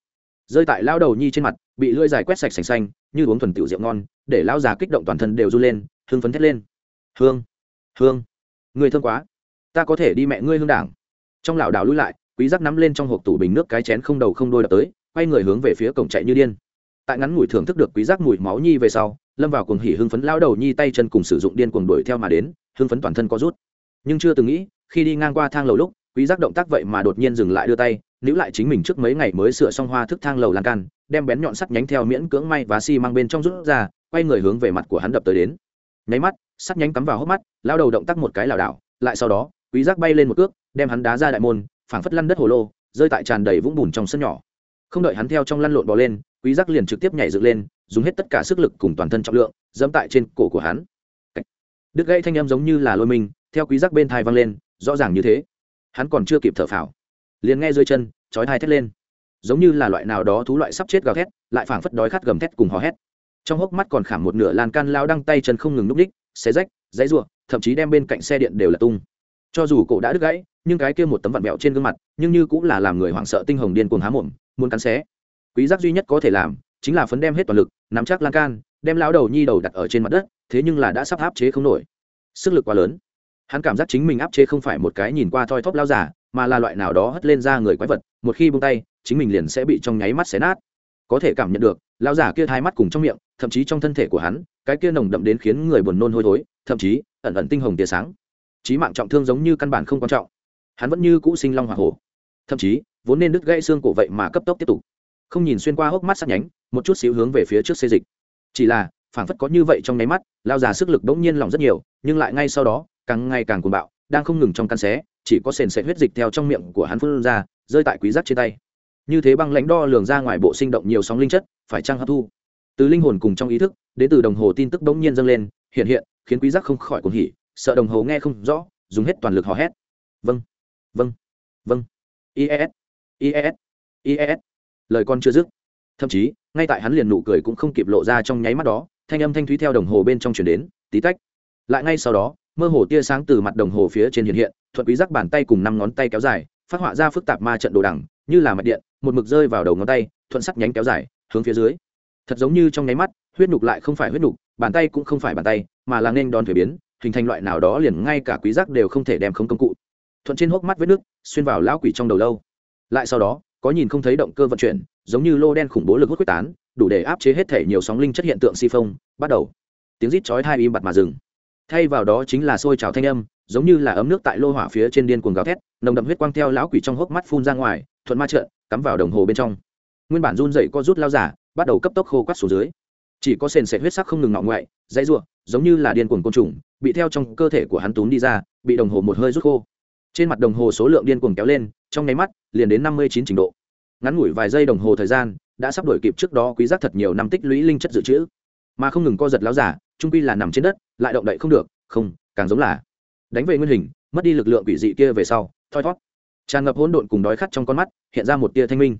Rơi tại lao đầu nhi trên mặt, bị lưỡi dài quét sạch sành xanh, như uống thuần tiểu rượu ngon, để lao già kích động toàn thân đều run lên hương phấn thét lên. Hương hương, người thương quá. Ta có thể đi mẹ ngươi hương đảng. Trong lảo đảo lui lại, quý giác nắm lên trong hộp tủ bình nước cái chén không đầu không đôi đập tới, quay người hướng về phía cổng chạy như điên tại ngắn ngủi thưởng thức được quý giác mùi máu nhi về sau, lâm vào cuồng hỉ hưng phấn lao đầu nhi tay chân cùng sử dụng điên cuồng đuổi theo mà đến, hưng phấn toàn thân có rút. Nhưng chưa từng nghĩ, khi đi ngang qua thang lầu lúc, quý giác động tác vậy mà đột nhiên dừng lại đưa tay, níu lại chính mình trước mấy ngày mới sửa xong hoa thức thang lầu lan can, đem bén nhọn sắt nhánh theo miễn cưỡng may và xi mang bên trong rút ra, quay người hướng về mặt của hắn đập tới đến. Nháy mắt, sắt nhánh cắm vào hốc mắt, lao đầu động tác một cái lảo đảo, lại sau đó, quý giác bay lên một cước, đem hắn đá ra đại môn, phảng phất lăn đất hồ lô, rơi tại tràn đầy vũng bùn trong sân nhỏ. Không đợi hắn theo trong lăn lộn bò lên quý giác liền trực tiếp nhảy dựng lên dùng hết tất cả sức lực cùng toàn thân trọng lượng dẫm tại trên cổ của hắn. Đứt gãy thanh âm giống như là lôi mình theo quý giác bên thai văng lên rõ ràng như thế. Hắn còn chưa kịp thở phào liền nghe dưới chân chói thai thét lên. Giống như là loại nào đó thú loại sắp chết gào thét lại phảng phất đói khát gầm thét cùng hò hét. Trong hốc mắt còn khảm một nửa lan can lao đăng tay chân không ngừng núp đích xé rách dãy rủa, thậm chí đem bên cạnh xe điện đều là tung. Cho dù cổ đã đứt gãy nhưng cái kia một tấm vặn vẹo trên gương mặt nhưng như cũng là làm người hoảng sợ tinh hồng điên cuồng há mồm muốn cắn xé quý giác duy nhất có thể làm chính là phấn đem hết toàn lực, nắm chắc lan can, đem lão đầu nhi đầu đặt ở trên mặt đất, thế nhưng là đã sắp áp chế không nổi. Sức lực quá lớn. Hắn cảm giác chính mình áp chế không phải một cái nhìn qua thoi thóp lao giả, mà là loại nào đó hất lên ra người quái vật, một khi buông tay, chính mình liền sẽ bị trong nháy mắt xé nát. Có thể cảm nhận được, lao giả kia hai mắt cùng trong miệng, thậm chí trong thân thể của hắn, cái kia nồng đậm đến khiến người buồn nôn hôi thối, thậm chí ẩn ẩn tinh hồng tia sáng. Trí mạng trọng thương giống như căn bản không quan trọng. Hắn vẫn như cũ sinh long hỏa hổ. Thậm chí, vốn nên đứt gãy xương cổ vậy mà cấp tốc tiếp tục không nhìn xuyên qua hốc mắt sắc nhánh, một chút xíu hướng về phía trước xê dịch. Chỉ là, phảng phất có như vậy trong nháy mắt, lao già sức lực bỗng nhiên lỏng rất nhiều, nhưng lại ngay sau đó, càng ngày càng cuồng bạo, đang không ngừng trong căn xé, chỉ có sền sệt huyết dịch theo trong miệng của hắn phun ra, rơi tại quý giác trên tay. Như thế băng lãnh đo lường ra ngoài bộ sinh động nhiều sóng linh chất, phải chăng hấp thu? Từ linh hồn cùng trong ý thức, đến từ đồng hồ tin tức bỗng nhiên dâng lên, hiện hiện, khiến quý giác không khỏi cuồng hỉ, sợ đồng hồ nghe không rõ, dùng hết toàn lực hò hét. Vâng vâng vâng. Ies ies ies lời con chưa dứt. Thậm chí, ngay tại hắn liền nụ cười cũng không kịp lộ ra trong nháy mắt đó, thanh âm thanh thúy theo đồng hồ bên trong chuyển đến, tí tách. Lại ngay sau đó, mơ hồ tia sáng từ mặt đồng hồ phía trên hiện hiện, thuận quý giác bàn tay cùng năm ngón tay kéo dài, phát họa ra phức tạp ma trận đồ đẳng như là mạch điện, một mực rơi vào đầu ngón tay, thuận sắc nhánh kéo dài, hướng phía dưới. Thật giống như trong nháy mắt, huyết nhục lại không phải huyết nhục, bàn tay cũng không phải bàn tay, mà là nên đòn thuế biến, hình thành loại nào đó liền ngay cả quý giác đều không thể đem không công cụ. Thuận trên hốc mắt vết nước, xuyên vào lão quỷ trong đầu lâu. Lại sau đó có nhìn không thấy động cơ vận chuyển, giống như lô đen khủng bố lực hút quyết tán, đủ để áp chế hết thể nhiều sóng linh chất hiện tượng si phong, bắt đầu. Tiếng rít chói hai im bặt mà dừng. Thay vào đó chính là sôi trào thanh âm, giống như là ấm nước tại lô hỏa phía trên điên cuồng gào thét, nồng đậm huyết quang theo lão quỷ trong hốc mắt phun ra ngoài, thuận ma trợn, cắm vào đồng hồ bên trong. Nguyên bản run dậy co rút lao giả, bắt đầu cấp tốc khô quắt xuống dưới. Chỉ có sền sệt huyết sắc không ngừng ngọ ngoại, dãy ruộng, giống như là điên cuồng côn trùng, bị theo trong cơ thể của hắn túm đi ra, bị đồng hồ một hơi rút khô trên mặt đồng hồ số lượng điên cuồng kéo lên, trong nháy mắt, liền đến năm mươi chín trình độ. Ngắn ngủi vài giây đồng hồ thời gian, đã sắp đổi kịp trước đó quý giác thật nhiều năm tích lũy linh chất dự trữ. Mà không ngừng co giật láo giả, trung quy là nằm trên đất, lại động đậy không được, không, càng giống là đánh về nguyên hình, mất đi lực lượng quỷ dị kia về sau, thoi thót. Tràn ngập hỗn độn cùng đói khát trong con mắt, hiện ra một tia thanh minh.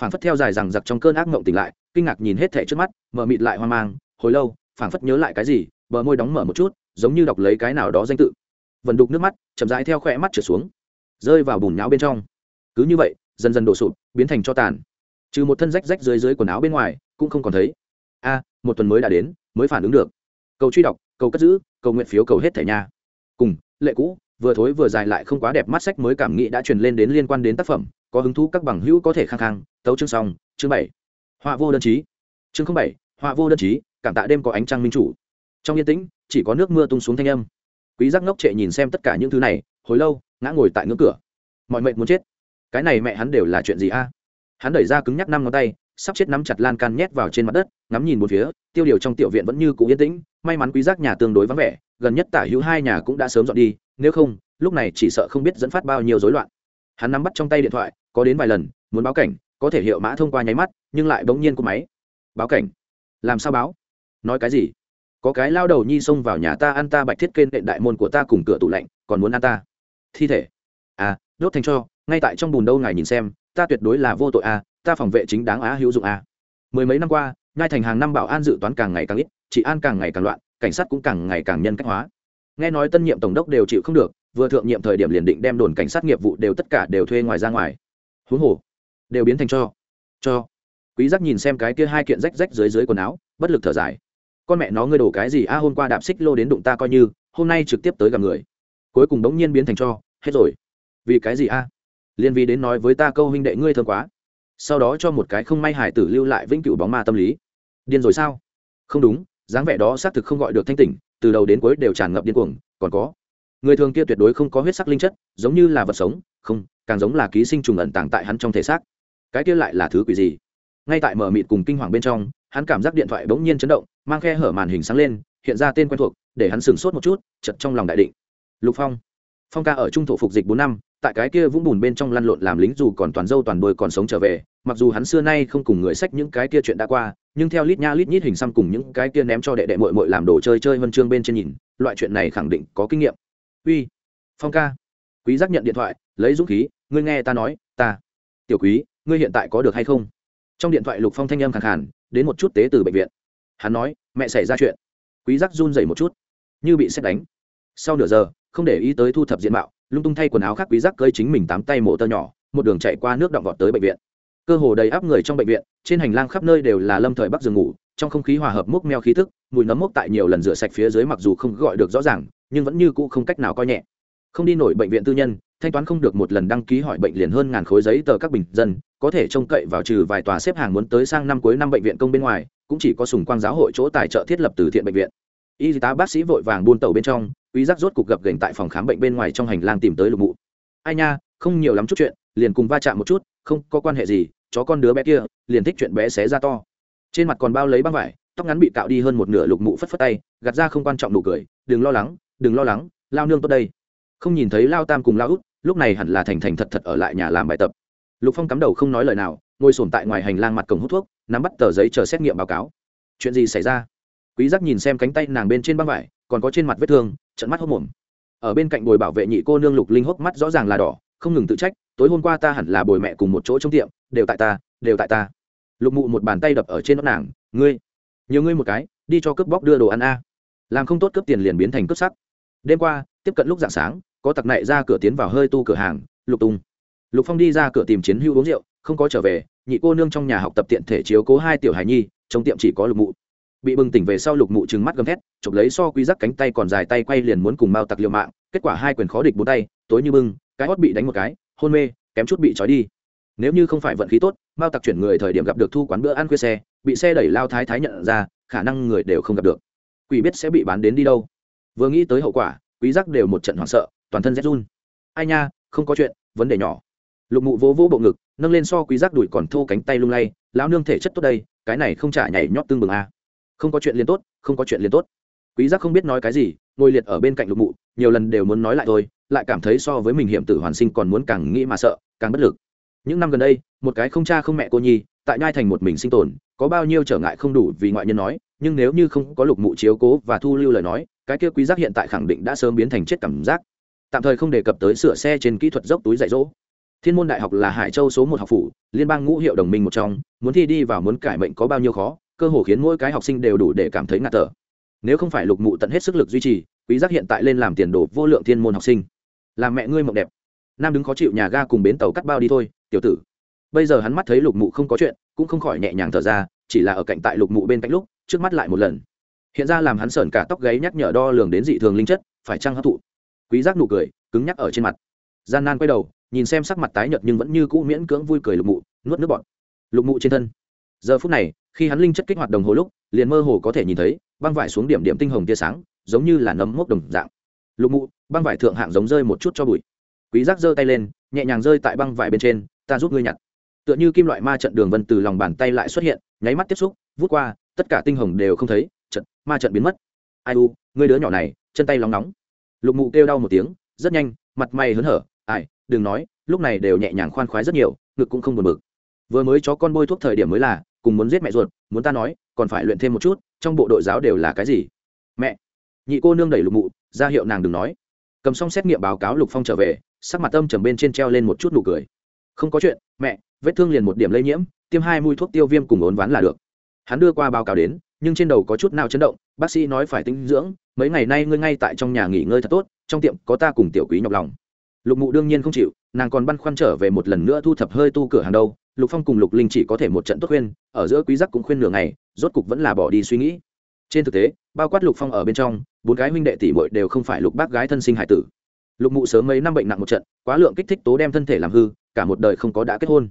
Phảng phất theo dài rằng giặc trong cơn ác mộng tỉnh lại, kinh ngạc nhìn hết thẻ trước mắt, mở mịt lại hoang mang, hồi lâu, phảng phất nhớ lại cái gì, bờ môi đóng mở một chút, giống như đọc lấy cái nào đó danh tự vần đục nước mắt, chậm rãi theo khỏe mắt trở xuống, rơi vào bùn nhão bên trong. Cứ như vậy, dần dần đổ sụp, biến thành cho tàn. Trừ một thân rách rách dưới dưới quần áo bên ngoài, cũng không còn thấy. A, một tuần mới đã đến, mới phản ứng được. Cầu truy đọc, cầu cất giữ, cầu nguyện phiếu, cầu hết thẻ nhà. Cùng, lệ cũ, vừa thối vừa dài lại không quá đẹp mắt sách mới cảm nghĩ đã truyền lên đến liên quan đến tác phẩm, có hứng thú các bằng hữu có thể khăng khăng, tấu chương xong, chương bảy. Họa vô đơn chí. Chương bảy, họa vô đơn chí, cảm tạ đêm có ánh trăng minh chủ. Trong yên tĩnh, chỉ có nước mưa tung xuống thanh âm quý giác ngốc trệ nhìn xem tất cả những thứ này, hồi lâu, ngã ngồi tại ngưỡng cửa. Mọi mệnh muốn chết. Cái này mẹ hắn đều là chuyện gì a? Hắn đẩy ra cứng nhắc năm ngón tay, sắp chết nắm chặt lan can nhét vào trên mặt đất, ngắm nhìn một phía, tiêu điều trong tiểu viện vẫn như cũ yên tĩnh, may mắn quý giác nhà tương đối vắng vẻ, gần nhất tả hữu hai nhà cũng đã sớm dọn đi, nếu không, lúc này chỉ sợ không biết dẫn phát bao nhiêu rối loạn. Hắn nắm bắt trong tay điện thoại, có đến vài lần, muốn báo cảnh, có thể hiệu mã thông qua nháy mắt, nhưng lại bỗng nhiên của máy. Báo cảnh? Làm sao báo? Nói cái gì? Có cái lao đầu nhi xông vào nhà ta ăn ta bạch thiết kên đệ đại môn của ta cùng cửa tủ lạnh, còn muốn ăn ta. Thi thể. À đốt thành cho, ngay tại trong bùn đâu ngài nhìn xem, ta tuyệt đối là vô tội à ta phòng vệ chính đáng á hữu dụng à. Mười mấy năm qua ngai thành hàng năm bảo an dự toán càng ngày càng ít chị an càng ngày càng loạn, cảnh sát cũng càng ngày càng nhân cách hóa. Nghe nói tân nhiệm tổng đốc đều chịu không được, vừa thượng nhiệm thời điểm liền định đem đồn cảnh sát nghiệp vụ đều tất cả đều thuê ngoài ra ngoài. Huống hồ, đều biến thành cho. Cho. Quý giác nhìn xem cái kia hai kiện rách rách dưới dưới quần áo, bất lực thở dài con mẹ nó ngươi đổ cái gì? A, hôm qua đạp xích lô đến đụng ta coi như, hôm nay trực tiếp tới gặp người. Cuối cùng đống nhiên biến thành cho, hết rồi. Vì cái gì a? Liên vi đến nói với ta câu huynh đệ ngươi thương quá. Sau đó cho một cái không may hải tử lưu lại vĩnh cửu bóng ma tâm lý. Điên rồi sao? Không đúng, dáng vẻ đó xác thực không gọi được thanh tỉnh, từ đầu đến cuối đều tràn ngập điên cuồng, còn có. Người thường kia tuyệt đối không có huyết sắc linh chất, giống như là vật sống, không, càng giống là ký sinh trùng ẩn tàng tại hắn trong thể xác. Cái kia lại là thứ quỷ gì? Ngay tại mở mịt cùng kinh hoàng bên trong, hắn cảm giác điện thoại bỗng nhiên chấn động mang khe hở màn hình sáng lên, hiện ra tên quen thuộc, để hắn sửng sốt một chút chật trong lòng đại định. Lục phong. Phong ca ở trung thổ phục dịch bốn năm, tại cái kia vũng bùn bên trong lăn lộn làm lính dù còn toàn dâu toàn đôi còn sống trở về, mặc dù hắn xưa nay không cùng người sách những cái kia chuyện đã qua, nhưng theo lít nha lít nhít hình xăm cùng những cái kia ném cho đệ đệ mội mội làm đồ chơi chơi vân chương bên trên nhìn, loại chuyện này khẳng định có kinh nghiệm. Uy. Phong ca. Quý giác nhận điện thoại, lấy dũng khí, ngươi nghe ta nói, ta, tiểu quý, ngươi hiện tại có được hay không? Trong điện thoại lục phong thanh âm khẳng khàn, đến một chút tế từ bệnh viện hắn nói, mẹ xảy ra chuyện. Quý giác run rẩy một chút, như bị xét đánh. Sau nửa giờ, không để ý tới thu thập diện mạo, lung tung thay quần áo khác quý giác cơi chính mình tám tay mổ tơ nhỏ, một đường chạy qua nước động vọt tới bệnh viện. Cơ hồ đầy áp người trong bệnh viện, trên hành lang khắp nơi đều là lâm thời bắc giường ngủ, trong không khí hòa hợp múc meo khí thức mùi nấm mốc tại nhiều lần rửa sạch phía dưới mặc dù không gọi được rõ ràng, nhưng vẫn như cũ không cách nào coi nhẹ. Không đi nổi bệnh viện tư nhân, thanh toán không được một lần đăng ký hỏi bệnh liền hơn ngàn khối giấy tờ các bình dân, có thể trông cậy vào trừ vài tòa xếp hàng muốn tới sang năm cuối năm bệnh viện công bên ngoài cũng chỉ có sùng quang giáo hội chỗ tài trợ thiết lập từ thiện bệnh viện. Y tá bác sĩ vội vàng buôn tàu bên trong, quý giác rốt cục gặp gành tại phòng khám bệnh bên ngoài trong hành lang tìm tới lục mụ. Ai nha, không nhiều lắm chút chuyện, liền cùng va chạm một chút, không có quan hệ gì, chó con đứa bé kia, liền thích chuyện bé xé ra to. Trên mặt còn bao lấy băng vải, tóc ngắn bị cạo đi hơn một nửa lục mụ phất phất tay, gạt ra không quan trọng nụ cười, đừng lo lắng, đừng lo lắng, lao nương tốt đây. Không nhìn thấy lao tam cùng lao út, lúc này hẳn là thành thành thật thật ở lại nhà làm bài tập. Lục phong cắm đầu không nói lời nào ngồi sồn tại ngoài hành lang mặt cổng hút thuốc, nắm bắt tờ giấy chờ xét nghiệm báo cáo. Chuyện gì xảy ra? Quý giác nhìn xem cánh tay nàng bên trên băng vải, còn có trên mặt vết thương trận mắt hốc mồm. Ở bên cạnh bồi bảo vệ nhị cô nương lục linh hốc mắt rõ ràng là đỏ, không ngừng tự trách, tối hôm qua ta hẳn là bồi mẹ cùng một chỗ trong tiệm, đều tại ta, đều tại ta. Lục mụ một bàn tay đập ở trên nó nàng, ngươi nhiều ngươi một cái, đi cho cướp bóc đưa đồ ăn a. Làm không tốt cướp tiền liền biến thành cướp sắc. Đêm qua, tiếp cận lúc dạng sáng, có tặc nại ra cửa tiến vào hơi tu cửa hàng, lục tung. Lục phong đi ra cửa tìm chiến hưu uống rượu không có trở về, nhị cô nương trong nhà học tập tiện thể chiếu cố hai tiểu hài nhi, trong tiệm chỉ có lục mụ. Bị bừng tỉnh về sau lục mụ trừng mắt gầm thét, chụp lấy so quy giác cánh tay còn dài tay quay liền muốn cùng mao tặc liều mạng, kết quả hai quyền khó địch bốn tay, tối như bưng, cái hót bị đánh một cái, hôn mê, kém chút bị trói đi. Nếu như không phải vận khí tốt, mao tặc chuyển người thời điểm gặp được thu quán bữa ăn khuya xe, bị xe đẩy lao thái thái nhận ra, khả năng người đều không gặp được. Quỷ biết sẽ bị bán đến đi đâu. Vừa nghĩ tới hậu quả, quý giác đều một trận hoảng sợ, toàn thân rét run. Ai nha, không có chuyện, vấn đề nhỏ. Lục mụ vỗ vỗ bộ ngực nâng lên so quý giác đuổi còn thô cánh tay lung lay, lão nương thể chất tốt đây, cái này không trả nhảy nhót tương bừng a à. không có chuyện liền tốt, không có chuyện liền tốt. Quý giác không biết nói cái gì, ngồi liệt ở bên cạnh lục mụ, nhiều lần đều muốn nói lại thôi, lại cảm thấy so với mình hiểm tử hoàn sinh còn muốn càng nghĩ mà sợ, càng bất lực. Những năm gần đây, một cái không cha không mẹ cô nhi, tại nhai thành một mình sinh tồn, có bao nhiêu trở ngại không đủ vì ngoại nhân nói, nhưng nếu như không có lục mụ chiếu cố và thu lưu lời nói, cái kia quý giác hiện tại khẳng định đã sớm biến thành chết cảm giác. Tạm thời không đề cập tới sửa xe trên kỹ thuật dốc túi dạy dỗ thiên môn đại học là hải châu số một học phủ, liên bang ngũ hiệu đồng minh một trong, muốn thi đi vào muốn cải mệnh có bao nhiêu khó, cơ hồ khiến mỗi cái học sinh đều đủ để cảm thấy ngạt thở. Nếu không phải lục mụ tận hết sức lực duy trì, quý giác hiện tại lên làm tiền đồ vô lượng thiên môn học sinh. Làm mẹ ngươi mộng đẹp. Nam đứng khó chịu nhà ga cùng bến tàu cắt bao đi thôi, tiểu tử. Bây giờ hắn mắt thấy lục mụ không có chuyện, cũng không khỏi nhẹ nhàng thở ra, chỉ là ở cạnh tại lục mụ bên cạnh lúc, trước mắt lại một lần. Hiện ra làm hắn sởn cả tóc gáy nhắc nhở đo lường đến dị thường linh chất, phải chăng hấp thụ? Quý giác nụ cười, cứng nhắc ở trên mặt. Gian nan quay đầu nhìn xem sắc mặt tái nhợt nhưng vẫn như cũ miễn cưỡng vui cười lục mụ, nuốt nước bọt. Lục mụ trên thân. Giờ phút này, khi hắn linh chất kích hoạt đồng hồ lúc, liền mơ hồ có thể nhìn thấy băng vải xuống điểm điểm tinh hồng tia sáng, giống như là nấm mốc đồng dạng. Lục mụ, băng vải thượng hạng giống rơi một chút cho bụi. Quý giác giơ tay lên, nhẹ nhàng rơi tại băng vải bên trên, ta giúp ngươi nhặt. Tựa như kim loại ma trận đường vân từ lòng bàn tay lại xuất hiện, nháy mắt tiếp xúc, vút qua, tất cả tinh hồng đều không thấy, trận, ma trận biến mất. Ai u, ngươi đứa nhỏ này, chân tay lóng nóng. Lục mụ kêu đau một tiếng, rất nhanh, mặt mày hớn hở ai, đừng nói, lúc này đều nhẹ nhàng khoan khoái rất nhiều, ngực cũng không buồn bực. Vừa mới chó con bôi thuốc thời điểm mới là, cùng muốn giết mẹ ruột, muốn ta nói, còn phải luyện thêm một chút, trong bộ đội giáo đều là cái gì? Mẹ! Nhị cô nương đẩy lục mụ, ra hiệu nàng đừng nói. Cầm xong xét nghiệm báo cáo lục phong trở về, sắc mặt tâm trầm bên trên treo lên một chút nụ cười. Không có chuyện, mẹ, vết thương liền một điểm lây nhiễm, tiêm hai mũi thuốc tiêu viêm cùng ốn ván là được. Hắn đưa qua báo cáo đến, nhưng trên đầu có chút nào chấn động, bác sĩ nói phải tinh dưỡng, mấy ngày nay ngươi ngay tại trong nhà nghỉ ngơi thật tốt, trong tiệm có ta cùng tiểu quý nhọc lòng lục mụ đương nhiên không chịu, nàng còn băn khoăn trở về một lần nữa thu thập hơi tu cửa hàng đâu, lục phong cùng lục linh chỉ có thể một trận tốt khuyên, ở giữa quý giác cũng khuyên nửa ngày, rốt cục vẫn là bỏ đi suy nghĩ. Trên thực tế, bao quát lục phong ở bên trong, bốn gái huynh đệ tỷ muội đều không phải lục bác gái thân sinh hải tử. Lục mụ sớm mấy năm bệnh nặng một trận, quá lượng kích thích tố đem thân thể làm hư, cả một đời không có đã kết hôn.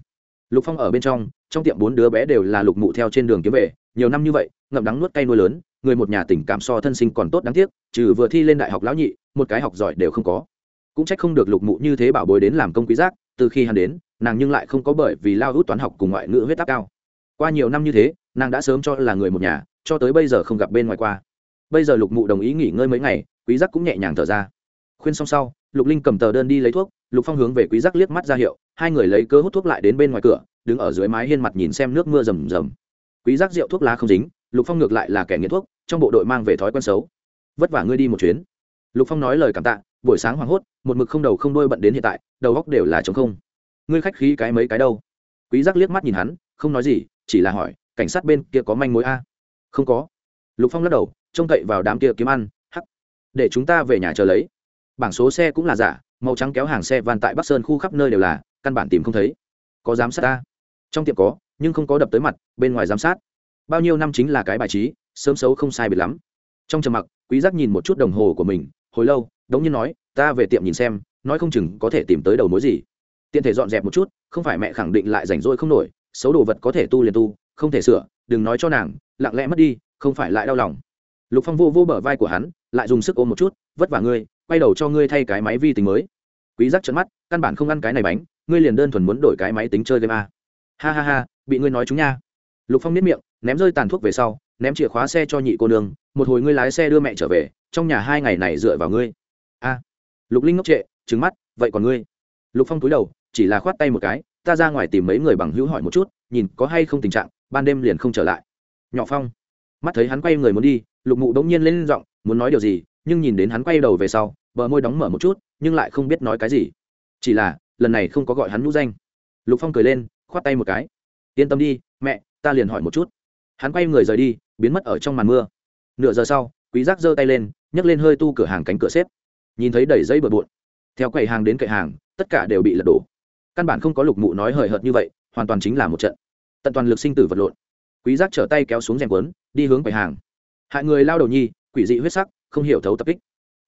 Lục phong ở bên trong trong tiệm bốn đứa bé đều là lục mụ theo trên đường kiếm về, nhiều năm như vậy, ngậm đắng nuốt cay nuôi lớn, người một nhà tình cảm so thân sinh còn tốt đáng tiếc, trừ vừa thi lên đại học lão nhị, một cái học giỏi đều không có cũng trách không được lục mụ như thế bảo bối đến làm công quý giác, từ khi hắn đến, nàng nhưng lại không có bởi vì lao hút toán học cùng ngoại ngữ huyết áp cao. Qua nhiều năm như thế, nàng đã sớm cho là người một nhà, cho tới bây giờ không gặp bên ngoài qua. Bây giờ lục mụ đồng ý nghỉ ngơi mấy ngày, quý giác cũng nhẹ nhàng thở ra. Khuyên xong sau, lục linh cầm tờ đơn đi lấy thuốc, lục phong hướng về quý giác liếc mắt ra hiệu, hai người lấy cơ hút thuốc lại đến bên ngoài cửa, đứng ở dưới mái hiên mặt nhìn xem nước mưa rầm rầm. Quý giác rượu thuốc lá không dính, lục phong ngược lại là kẻ nghiện thuốc, trong bộ đội mang về thói quen xấu. Vất vả ngươi đi một chuyến. Lục phong nói lời cảm tạ buổi sáng hoảng hốt, một mực không đầu không đuôi bận đến hiện tại, đầu góc đều là trống không. Ngươi khách khí cái mấy cái đâu? Quý giác liếc mắt nhìn hắn, không nói gì, chỉ là hỏi, cảnh sát bên kia có manh mối a? Không có. Lục phong lắc đầu, trông cậy vào đám kia kiếm ăn, hắc. Để chúng ta về nhà chờ lấy. Bảng số xe cũng là giả, màu trắng kéo hàng xe van tại bắc sơn khu khắp nơi đều là, căn bản tìm không thấy. Có giám sát ta trong tiệm có, nhưng không có đập tới mặt, bên ngoài giám sát. Bao nhiêu năm chính là cái bài trí, sớm xấu không sai biệt lắm. Trong trầm mặc, quý giác nhìn một chút đồng hồ của mình, hồi lâu đống nhiên nói, ta về tiệm nhìn xem, nói không chừng có thể tìm tới đầu mối gì. Tiện thể dọn dẹp một chút, không phải mẹ khẳng định lại rảnh rỗi không nổi, xấu đồ vật có thể tu liền tu, không thể sửa, đừng nói cho nàng, lặng lẽ mất đi, không phải lại đau lòng. Lục phong vô vô bờ vai của hắn, lại dùng sức ôm một chút, vất vả ngươi, quay đầu cho ngươi thay cái máy vi tính mới. Quý giác trợn mắt, căn bản không ăn cái này bánh, ngươi liền đơn thuần muốn đổi cái máy tính chơi game a. Ha ha ha, bị ngươi nói chúng nha. Lục phong niết miệng, ném rơi tàn thuốc về sau, ném chìa khóa xe cho nhị cô nương, một hồi ngươi lái xe đưa mẹ trở về, trong nhà hai ngày này dựa vào ngươi lục linh ngốc trệ trứng mắt, vậy còn ngươi? Lục phong túi đầu, chỉ là khoát tay một cái, ta ra ngoài tìm mấy người bằng hữu hỏi một chút, nhìn có hay không tình trạng, ban đêm liền không trở lại. Nhỏ phong, mắt thấy hắn quay người muốn đi, lục mụ đống nhiên lên giọng, muốn nói điều gì? Nhưng nhìn đến hắn quay đầu về sau, bờ môi đóng mở một chút, nhưng lại không biết nói cái gì. Chỉ là, lần này không có gọi hắn nhũ danh. Lục phong cười lên, khoát tay một cái, yên tâm đi, mẹ, ta liền hỏi một chút. Hắn quay người rời đi, biến mất ở trong màn mưa. Nửa giờ sau, quý giác giơ tay lên, nhấc lên hơi tu cửa hàng cánh cửa xếp nhìn thấy đầy dây bờ bộn. Theo quầy hàng đến cậy hàng, tất cả đều bị lật đổ. Căn bản không có lục mụ nói hời hợt như vậy, hoàn toàn chính là một trận. Tận toàn lực sinh tử vật lộn. Quý giác trở tay kéo xuống rèm quấn đi hướng quầy hàng. Hại người lao đầu nhi, quỷ dị huyết sắc, không hiểu thấu tập kích.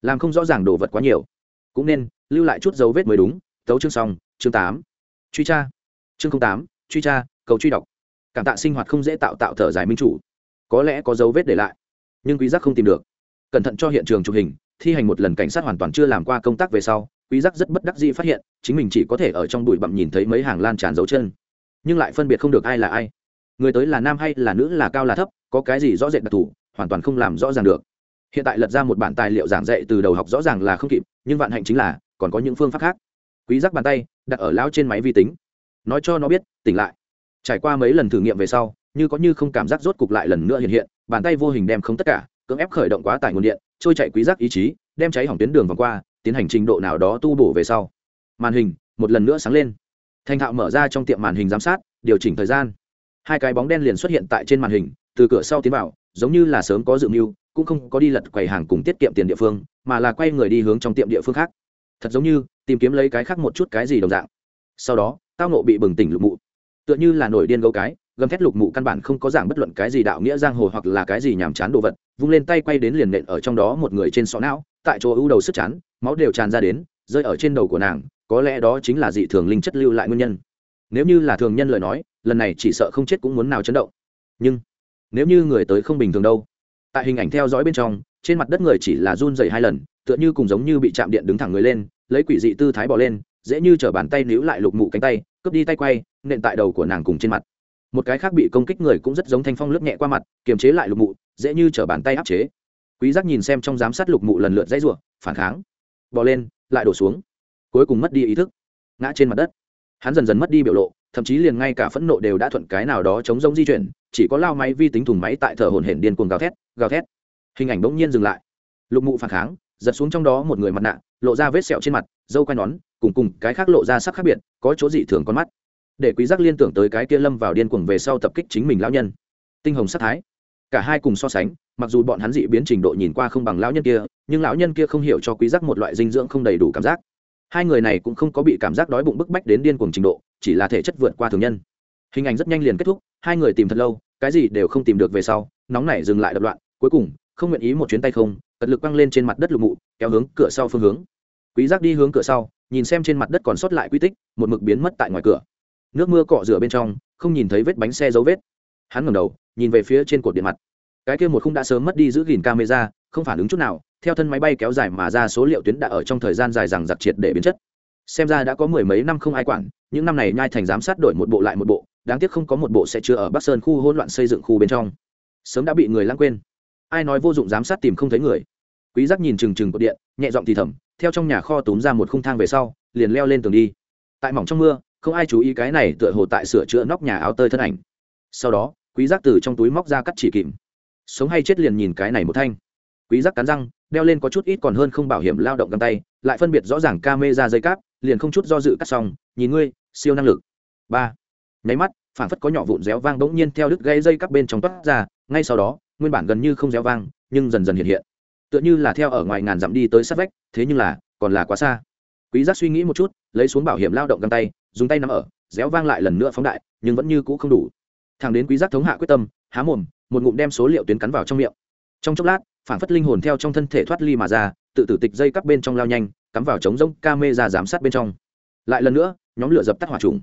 Làm không rõ ràng đồ vật quá nhiều. Cũng nên, lưu lại chút dấu vết mới đúng. Tấu chương xong, chương tám. Truy tra. Chương tám, truy tra, cầu truy đọc. Cảm tạ sinh hoạt không dễ tạo tạo thở dài minh chủ. Có lẽ có dấu vết để lại, nhưng quý giác không tìm được. Cẩn thận cho hiện trường chụp hình thi hành một lần cảnh sát hoàn toàn chưa làm qua công tác về sau, quý giác rất bất đắc dĩ phát hiện, chính mình chỉ có thể ở trong bụi bặm nhìn thấy mấy hàng lan tràn dấu chân. Nhưng lại phân biệt không được ai là ai. Người tới là nam hay là nữ là cao là thấp, có cái gì rõ rệt đặc thù, hoàn toàn không làm rõ ràng được. Hiện tại lật ra một bản tài liệu giảng dạy từ đầu học rõ ràng là không kịp, nhưng vạn hạnh chính là, còn có những phương pháp khác. Quý giác bàn tay, đặt ở lão trên máy vi tính. Nói cho nó biết, tỉnh lại. Trải qua mấy lần thử nghiệm về sau, như có như không cảm giác rốt cục lại lần nữa hiện hiện, bàn tay vô hình đem không tất cả, cưỡng ép khởi động quá tải nguồn điện trôi chạy quý giác ý chí, đem cháy hỏng tuyến đường vòng qua, tiến hành trình độ nào đó tu bổ về sau. Màn hình, một lần nữa sáng lên. Thành thạo mở ra trong tiệm màn hình giám sát, điều chỉnh thời gian. Hai cái bóng đen liền xuất hiện tại trên màn hình, từ cửa sau tiến vào, giống như là sớm có dự mưu, cũng không có đi lật quầy hàng cùng tiết kiệm tiền địa phương, mà là quay người đi hướng trong tiệm địa phương khác. Thật giống như, tìm kiếm lấy cái khác một chút cái gì đồng dạng. Sau đó, tao nộ bị bừng tỉnh lục mụ. Tựa như là nổi điên gấu cái gầm thét lục mụ căn bản không có giảng bất luận cái gì đạo nghĩa giang hồ hoặc là cái gì nhàm chán đồ vật, vung lên tay quay đến liền nện ở trong đó một người trên sọ não, tại chỗ ưu đầu sức chán, máu đều tràn ra đến, rơi ở trên đầu của nàng, có lẽ đó chính là dị thường linh chất lưu lại nguyên nhân. Nếu như là thường nhân lời nói, lần này chỉ sợ không chết cũng muốn nào chấn động. Nhưng, nếu như người tới không bình thường đâu? Tại hình ảnh theo dõi bên trong, trên mặt đất người chỉ là run dày hai lần, tựa như cùng giống như bị chạm điện đứng thẳng người lên, lấy quỷ dị tư thái bỏ lên, dễ như chở bàn tay níu lại lục mụ cánh tay, cướp đi tay quay, nện tại đầu của nàng cùng trên mặt một cái khác bị công kích người cũng rất giống thanh phong lướt nhẹ qua mặt, kiềm chế lại lục mụ, dễ như chở bàn tay áp chế. Quý giác nhìn xem trong giám sát lục mụ lần lượt dãy rủa, phản kháng. Bò lên, lại đổ xuống. Cuối cùng mất đi ý thức. Ngã trên mặt đất. Hắn dần dần mất đi biểu lộ, thậm chí liền ngay cả phẫn nộ đều đã thuận cái nào đó chống giống di chuyển, chỉ có lao máy vi tính thùng máy tại thở hồn hển điên cuồng gào thét gào thét. Hình ảnh bỗng nhiên dừng lại. Lục mụ phản kháng, giật xuống trong đó một người mặt nạ, lộ ra vết sẹo trên mặt, dâu quai nón, cùng cùng cái khác lộ ra sắc khác biệt, có chỗ dị thường con mắt để quý giác liên tưởng tới cái kia lâm vào điên cuồng về sau tập kích chính mình lão nhân. Tinh hồng sát thái. Cả hai cùng so sánh, mặc dù bọn hắn dị biến trình độ nhìn qua không bằng lão nhân kia, nhưng lão nhân kia không hiểu cho quý giác một loại dinh dưỡng không đầy đủ cảm giác. Hai người này cũng không có bị cảm giác đói bụng bức bách đến điên cuồng trình độ, chỉ là thể chất vượt qua thường nhân. Hình ảnh rất nhanh liền kết thúc, hai người tìm thật lâu, cái gì đều không tìm được về sau, nóng nảy dừng lại đập loạn, cuối cùng, không nguyện ý một chuyến tay không, cật lực quăng lên trên mặt đất lục mụ, kéo hướng cửa sau phương hướng. Quý giác đi hướng cửa sau, nhìn xem trên mặt đất còn sót lại quy tích, một mực biến mất tại ngoài cửa nước mưa cọ rửa bên trong, không nhìn thấy vết bánh xe dấu vết. Hắn ngẩng đầu, nhìn về phía trên cột điện mặt. Cái kia một khung đã sớm mất đi giữ gìn camera, không phản ứng chút nào, theo thân máy bay kéo dài mà ra số liệu tuyến đã ở trong thời gian dài rằng giặc triệt để biến chất. Xem ra đã có mười mấy năm không ai quản, những năm này nhai thành giám sát đổi một bộ lại một bộ, đáng tiếc không có một bộ sẽ chưa ở bắc sơn khu hỗn loạn xây dựng khu bên trong. Sớm đã bị người lãng quên. Ai nói vô dụng giám sát tìm không thấy người. Quý giác nhìn chừng chừng cột điện, nhẹ giọng thì thầm, theo trong nhà kho túm ra một khung thang về sau, liền leo lên tường đi. Tại mỏng trong mưa không ai chú ý cái này tựa hồ tại sửa chữa nóc nhà áo tơi thân ảnh. Sau đó, quý giác từ trong túi móc ra cắt chỉ kìm. Sống hay chết liền nhìn cái này một thanh. Quý giác cắn răng, đeo lên có chút ít còn hơn không bảo hiểm lao động găng tay, lại phân biệt rõ ràng ca mê ra dây cáp, liền không chút do dự cắt xong, nhìn ngươi, siêu năng lực. Ba. Nháy mắt phản phất có nhỏ vụn réo vang bỗng nhiên theo đứt gây dây cáp bên trong toát ra, ngay sau đó, nguyên bản gần như không réo vang, nhưng dần dần hiện hiện. Tựa như là theo ở ngoài ngàn dặm đi tới sát vách, thế nhưng là còn là quá xa. Quý giác suy nghĩ một chút lấy xuống bảo hiểm lao động găng tay, dùng tay nắm ở, réo vang lại lần nữa phóng đại, nhưng vẫn như cũ không đủ. Thằng đến quý giác thống hạ quyết tâm, há mồm, một ngụm đem số liệu tuyến cắn vào trong miệng. Trong chốc lát, phản phất linh hồn theo trong thân thể thoát ly mà ra, tự tử tịch dây cắp bên trong lao nhanh, cắm vào trống rỗng ca mê ra giám sát bên trong. Lại lần nữa, nhóm lửa dập tắt hỏa trùng.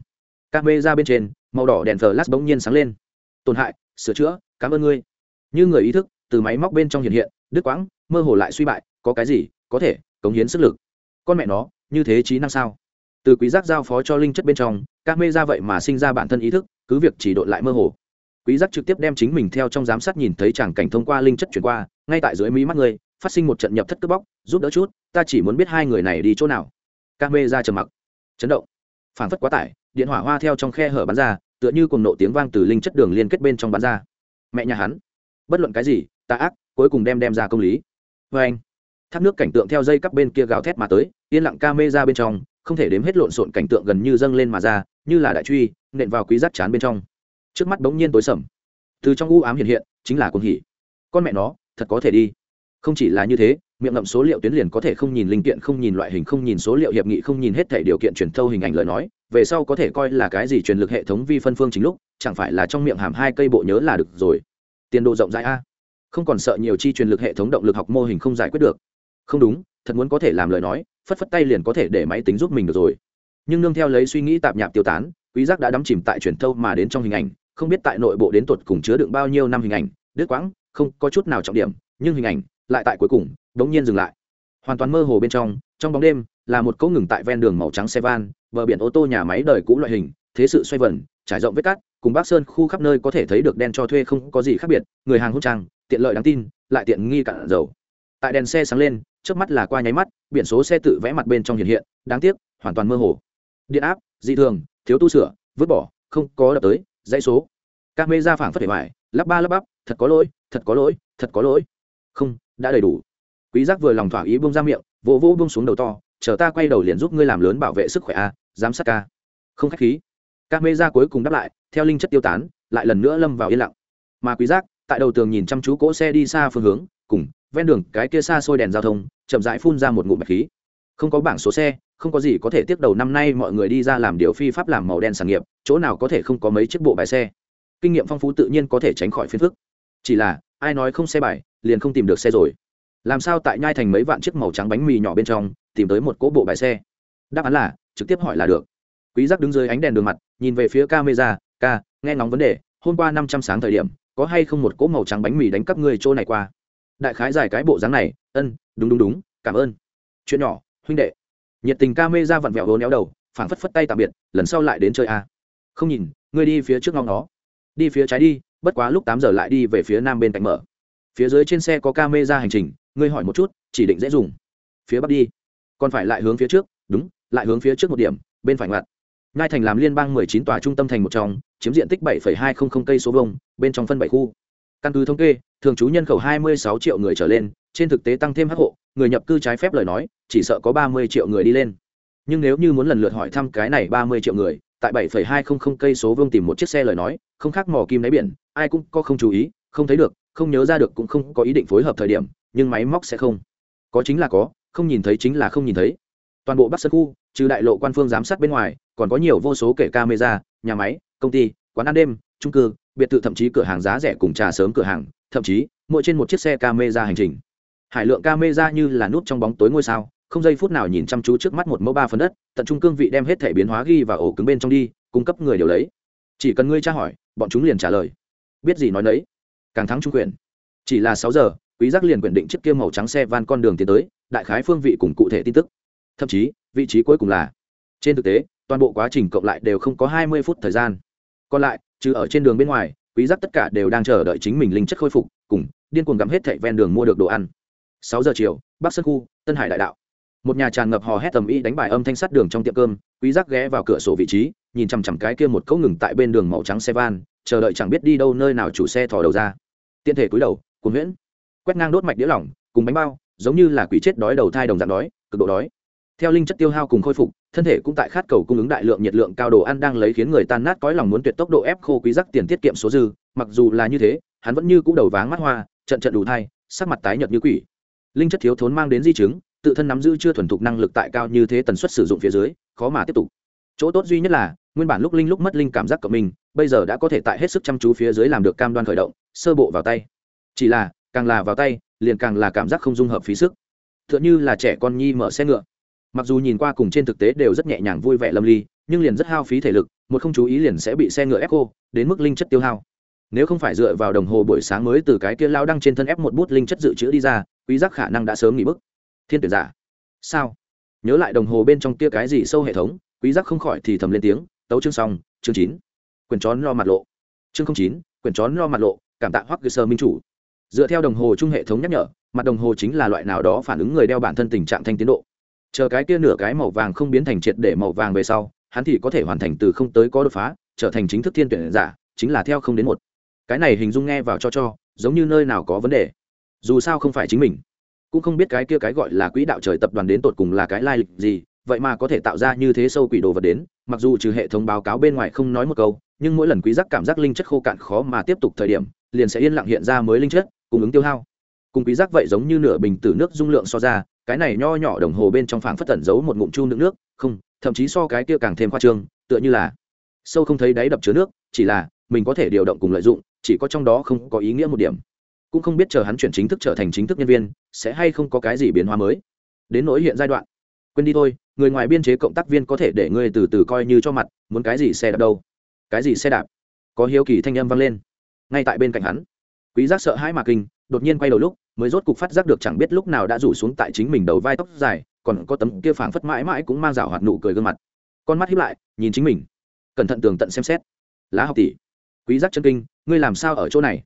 Ca mê ra bên trên, màu đỏ đèn flash bỗng nhiên sáng lên. Tổn hại, sửa chữa, cảm ơn ngươi. Như người ý thức, từ máy móc bên trong hiện hiện, đứt quãng, mơ hồ lại suy bại, có cái gì có thể cống hiến sức lực? Con mẹ nó, như thế trí năng sao? Từ quý giác giao phó cho linh chất bên trong các mê ra vậy mà sinh ra bản thân ý thức, cứ việc chỉ độn lại mơ hồ. Quý giác trực tiếp đem chính mình theo trong giám sát nhìn thấy tràng cảnh thông qua linh chất chuyển qua, ngay tại dưới mí mắt người phát sinh một trận nhập thất cướp bóc, giúp đỡ chút, ta chỉ muốn biết hai người này đi chỗ nào. Các mê ra trầm mặc. Chấn động. Phản phất quá tải, điện hỏa hoa theo trong khe hở bắn ra, tựa như cùng nộ tiếng vang từ linh chất đường liên kết bên trong bắn ra. Mẹ nhà hắn. Bất luận cái gì, ta ác, cuối cùng đem đem ra công lý. Vê anh thác nước cảnh tượng theo dây các bên kia gào thét mà tới, yên lặng ca mê ra bên trong không thể đếm hết lộn xộn cảnh tượng gần như dâng lên mà ra, như là đại truy, nện vào quý giác chán bên trong. Trước mắt bỗng nhiên tối sầm. Từ trong u ám hiện hiện, chính là cuồng hỉ. Con mẹ nó, thật có thể đi. Không chỉ là như thế, miệng ngậm số liệu tuyến liền có thể không nhìn linh kiện, không nhìn loại hình, không nhìn số liệu hiệp nghị, không nhìn hết thể điều kiện truyền thâu hình ảnh lời nói, về sau có thể coi là cái gì truyền lực hệ thống vi phân phương chính lúc, chẳng phải là trong miệng hàm hai cây bộ nhớ là được rồi. Tiền độ rộng rãi a. Không còn sợ nhiều chi truyền lực hệ thống động lực học mô hình không giải quyết được không đúng, thật muốn có thể làm lời nói, phất phất tay liền có thể để máy tính giúp mình được rồi. Nhưng nương theo lấy suy nghĩ tạp nhạp tiêu tán, quý giác đã đắm chìm tại truyền thâu mà đến trong hình ảnh, không biết tại nội bộ đến tuột cùng chứa đựng bao nhiêu năm hình ảnh, đứt quãng, không có chút nào trọng điểm, nhưng hình ảnh lại tại cuối cùng, đống nhiên dừng lại. Hoàn toàn mơ hồ bên trong trong bóng đêm, là một cỗ ngừng tại ven đường màu trắng xe van, bờ biển ô tô nhà máy đời cũ loại hình, thế sự xoay vần, trải rộng vết cát, cùng bắc sơn khu khắp nơi có thể thấy được đen cho thuê không có gì khác biệt, người hàng hút trang, tiện lợi đáng tin, lại tiện nghi cạn dầu. Tại đèn xe sáng lên trước mắt là qua nháy mắt, biển số xe tự vẽ mặt bên trong hiện hiện, đáng tiếc, hoàn toàn mơ hồ. Điện áp, dị thường, thiếu tu sửa, vứt bỏ, không có đập tới, dãy số. Các mê ra phảng phất để mải lắp ba lắp bắp, thật có lỗi, thật có lỗi, thật có lỗi. Không, đã đầy đủ. Quý giác vừa lòng thỏa ý buông ra miệng, vỗ vỗ buông xuống đầu to, chờ ta quay đầu liền giúp ngươi làm lớn bảo vệ sức khỏe a, giám sát ca. Không khách khí. Các mê ra cuối cùng đáp lại, theo linh chất tiêu tán, lại lần nữa lâm vào yên lặng. Mà quý giác, tại đầu tường nhìn chăm chú cỗ xe đi xa phương hướng, cùng ven đường cái kia xa xôi đèn giao thông chậm rãi phun ra một ngụm bạch khí. Không có bảng số xe, không có gì có thể tiếp đầu năm nay mọi người đi ra làm điều phi pháp làm màu đen sản nghiệp, chỗ nào có thể không có mấy chiếc bộ bài xe. Kinh nghiệm phong phú tự nhiên có thể tránh khỏi phiền phức. Chỉ là, ai nói không xe bài, liền không tìm được xe rồi. Làm sao tại nhai thành mấy vạn chiếc màu trắng bánh mì nhỏ bên trong, tìm tới một cỗ bộ bài xe? Đáp án là, trực tiếp hỏi là được. Quý giác đứng dưới ánh đèn đường mặt, nhìn về phía camera, ca, nghe ngóng vấn đề, hôm qua năm trăm sáng thời điểm, có hay không một cỗ màu trắng bánh mì đánh cắp người chỗ này qua? Đại khái giải cái bộ dáng này, ân, đúng đúng đúng, cảm ơn. Chuyện nhỏ, huynh đệ. Nhiệt tình ca mê ra vặn vẹo hố néo đầu, phảng phất phất tay tạm biệt, lần sau lại đến chơi a. Không nhìn, ngươi đi phía trước ngóng nó đi phía trái đi, bất quá lúc tám giờ lại đi về phía nam bên cạnh mở. Phía dưới trên xe có ca mê ra hành trình, ngươi hỏi một chút, chỉ định dễ dùng. Phía bắc đi. Còn phải lại hướng phía trước, đúng, lại hướng phía trước một điểm, bên phải ngoặt. Ngai thành làm liên bang mười chín tòa trung tâm thành một trong, chiếm diện tích bảy hai trăm linh cây số vông bên trong phân bảy khu căn cứ thống kê, thường trú nhân khẩu hai mươi sáu triệu người trở lên, trên thực tế tăng thêm hắc hộ, người nhập cư trái phép lời nói, chỉ sợ có ba mươi triệu người đi lên. Nhưng nếu như muốn lần lượt hỏi thăm cái này ba mươi triệu người, tại bảy hai trăm linh cây số vương tìm một chiếc xe lời nói, không khác mò kim đáy biển, ai cũng có không chú ý, không thấy được, không nhớ ra được cũng không có ý định phối hợp thời điểm, nhưng máy móc sẽ không. Có chính là có, không nhìn thấy chính là không nhìn thấy. Toàn bộ bắc sơn khu, trừ đại lộ quan phương giám sát bên ngoài, còn có nhiều vô số kể camera, nhà máy, công ty, quán ăn đêm trung cư biệt thự thậm chí cửa hàng giá rẻ cùng trà sớm cửa hàng, thậm chí, mỗi trên một chiếc xe camera hành trình. Hải lượng camera như là nút trong bóng tối ngôi sao, không giây phút nào nhìn chăm chú trước mắt một mẫu ba phần đất, tận trung cương vị đem hết thể biến hóa ghi và ổ cứng bên trong đi, cung cấp người điều lấy. Chỉ cần ngươi tra hỏi, bọn chúng liền trả lời. Biết gì nói nấy. Càng thắng trung quyền. Chỉ là sáu giờ, quý giác liền quyền định chiếc kia màu trắng xe van con đường tiến tới, đại khái phương vị cùng cụ thể tin tức. Thậm chí, vị trí cuối cùng là. Trên thực tế, toàn bộ quá trình cộng lại đều không có hai mươi phút thời gian. Còn lại trừ ở trên đường bên ngoài, quý giác tất cả đều đang chờ đợi chính mình linh chất khôi phục, cùng điên cuồng gặm hết thảy ven đường mua được đồ ăn. Sáu giờ chiều, bắc sơn khu, tân hải đại đạo. Một nhà tràn ngập hò hét tầm y đánh bài âm thanh sắt đường trong tiệm cơm, quý giác ghé vào cửa sổ vị trí, nhìn chằm chằm cái kia một cỗ ngừng tại bên đường màu trắng xe van, chờ đợi chẳng biết đi đâu nơi nào chủ xe thò đầu ra. Tiện thể cúi đầu cuốn huyễn, quét ngang đốt mạch đĩa lỏng, cùng bánh bao, giống như là quỷ chết đói đầu thai đồng dạng đói, cực độ đói. Theo linh chất tiêu hao cùng khôi phục thân thể cũng tại khát cầu cung ứng đại lượng nhiệt lượng cao đồ ăn đang lấy khiến người tan nát cõi lòng muốn tuyệt tốc độ ép khô quý giác tiền tiết kiệm số dư. Mặc dù là như thế, hắn vẫn như cũ đầu váng mắt hoa, trận trận đủ thai, sắc mặt tái nhợt như quỷ. Linh chất thiếu thốn mang đến di chứng, tự thân nắm giữ chưa thuần thục năng lực tại cao như thế tần suất sử dụng phía dưới, khó mà tiếp tục. Chỗ tốt duy nhất là, nguyên bản lúc linh lúc mất linh cảm giác của mình, bây giờ đã có thể tại hết sức chăm chú phía dưới làm được cam đoan khởi động, sơ bộ vào tay. Chỉ là, càng là vào tay, liền càng là cảm giác không dung hợp phí sức. T h ư ợ n như là trẻ con nhi mở xe ngựa mặc dù nhìn qua cùng trên thực tế đều rất nhẹ nhàng vui vẻ lâm ly, nhưng liền rất hao phí thể lực, một không chú ý liền sẽ bị xe ngựa ép cô đến mức linh chất tiêu hao. Nếu không phải dựa vào đồng hồ buổi sáng mới từ cái kia lao đăng trên thân ép một bút linh chất dự trữ đi ra, quý giác khả năng đã sớm nghỉ bức. Thiên tuyển giả. Sao? Nhớ lại đồng hồ bên trong kia cái gì sâu hệ thống, quý giác không khỏi thì thầm lên tiếng, tấu chương xong, chương chín. Quyển chón lo mặt lộ. Chương không chín quyển chón lo mặt lộ, cảm tạ hoắc cơ sơ minh chủ. Dựa theo đồng hồ chung hệ thống nhắc nhở, mặt đồng hồ chính là loại nào đó phản ứng người đeo bản thân tình trạng thanh tiến độ chờ cái kia nửa cái màu vàng không biến thành triệt để màu vàng về sau, hắn thì có thể hoàn thành từ không tới có đột phá, trở thành chính thức thiên tuyển giả, chính là theo không đến một. Cái này hình dung nghe vào cho cho, giống như nơi nào có vấn đề. Dù sao không phải chính mình. Cũng không biết cái kia cái gọi là quỹ đạo trời tập đoàn đến tột cùng là cái lai lịch gì, vậy mà có thể tạo ra như thế sâu quỷ đồ vật đến, mặc dù trừ hệ thống báo cáo bên ngoài không nói một câu, nhưng mỗi lần quý giác cảm giác linh chất khô cạn khó mà tiếp tục thời điểm, liền sẽ yên lặng hiện ra mới linh chất, cung ứng tiêu hao cùng quý giác vậy giống như nửa bình tử nước dung lượng so ra, cái này nho nhỏ đồng hồ bên trong phảng phất tẩn giấu một ngụm chu nước nước, không, thậm chí so cái kia càng thêm khoa trương, tựa như là sâu không thấy đáy đập chứa nước, chỉ là mình có thể điều động cùng lợi dụng, chỉ có trong đó không có ý nghĩa một điểm. Cũng không biết chờ hắn chuyển chính thức trở thành chính thức nhân viên, sẽ hay không có cái gì biến hóa mới. Đến nỗi hiện giai đoạn, quên đi thôi, người ngoài biên chế cộng tác viên có thể để ngươi từ từ coi như cho mặt, muốn cái gì xe đạp đâu? Cái gì xe đạp? Có hiếu kỳ thanh âm vang lên. Ngay tại bên cạnh hắn, quý giác sợ hãi mà kinh, đột nhiên quay đầu lúc mới rốt cục phát giác được chẳng biết lúc nào đã rủ xuống tại chính mình đầu vai tóc dài, còn có tấm kia phảng phất mãi mãi cũng mang rào hoạt nụ cười gương mặt. Con mắt hiếp lại, nhìn chính mình. Cẩn thận tường tận xem xét. Lá học tỷ, quý giác chân kinh, ngươi làm sao ở chỗ này?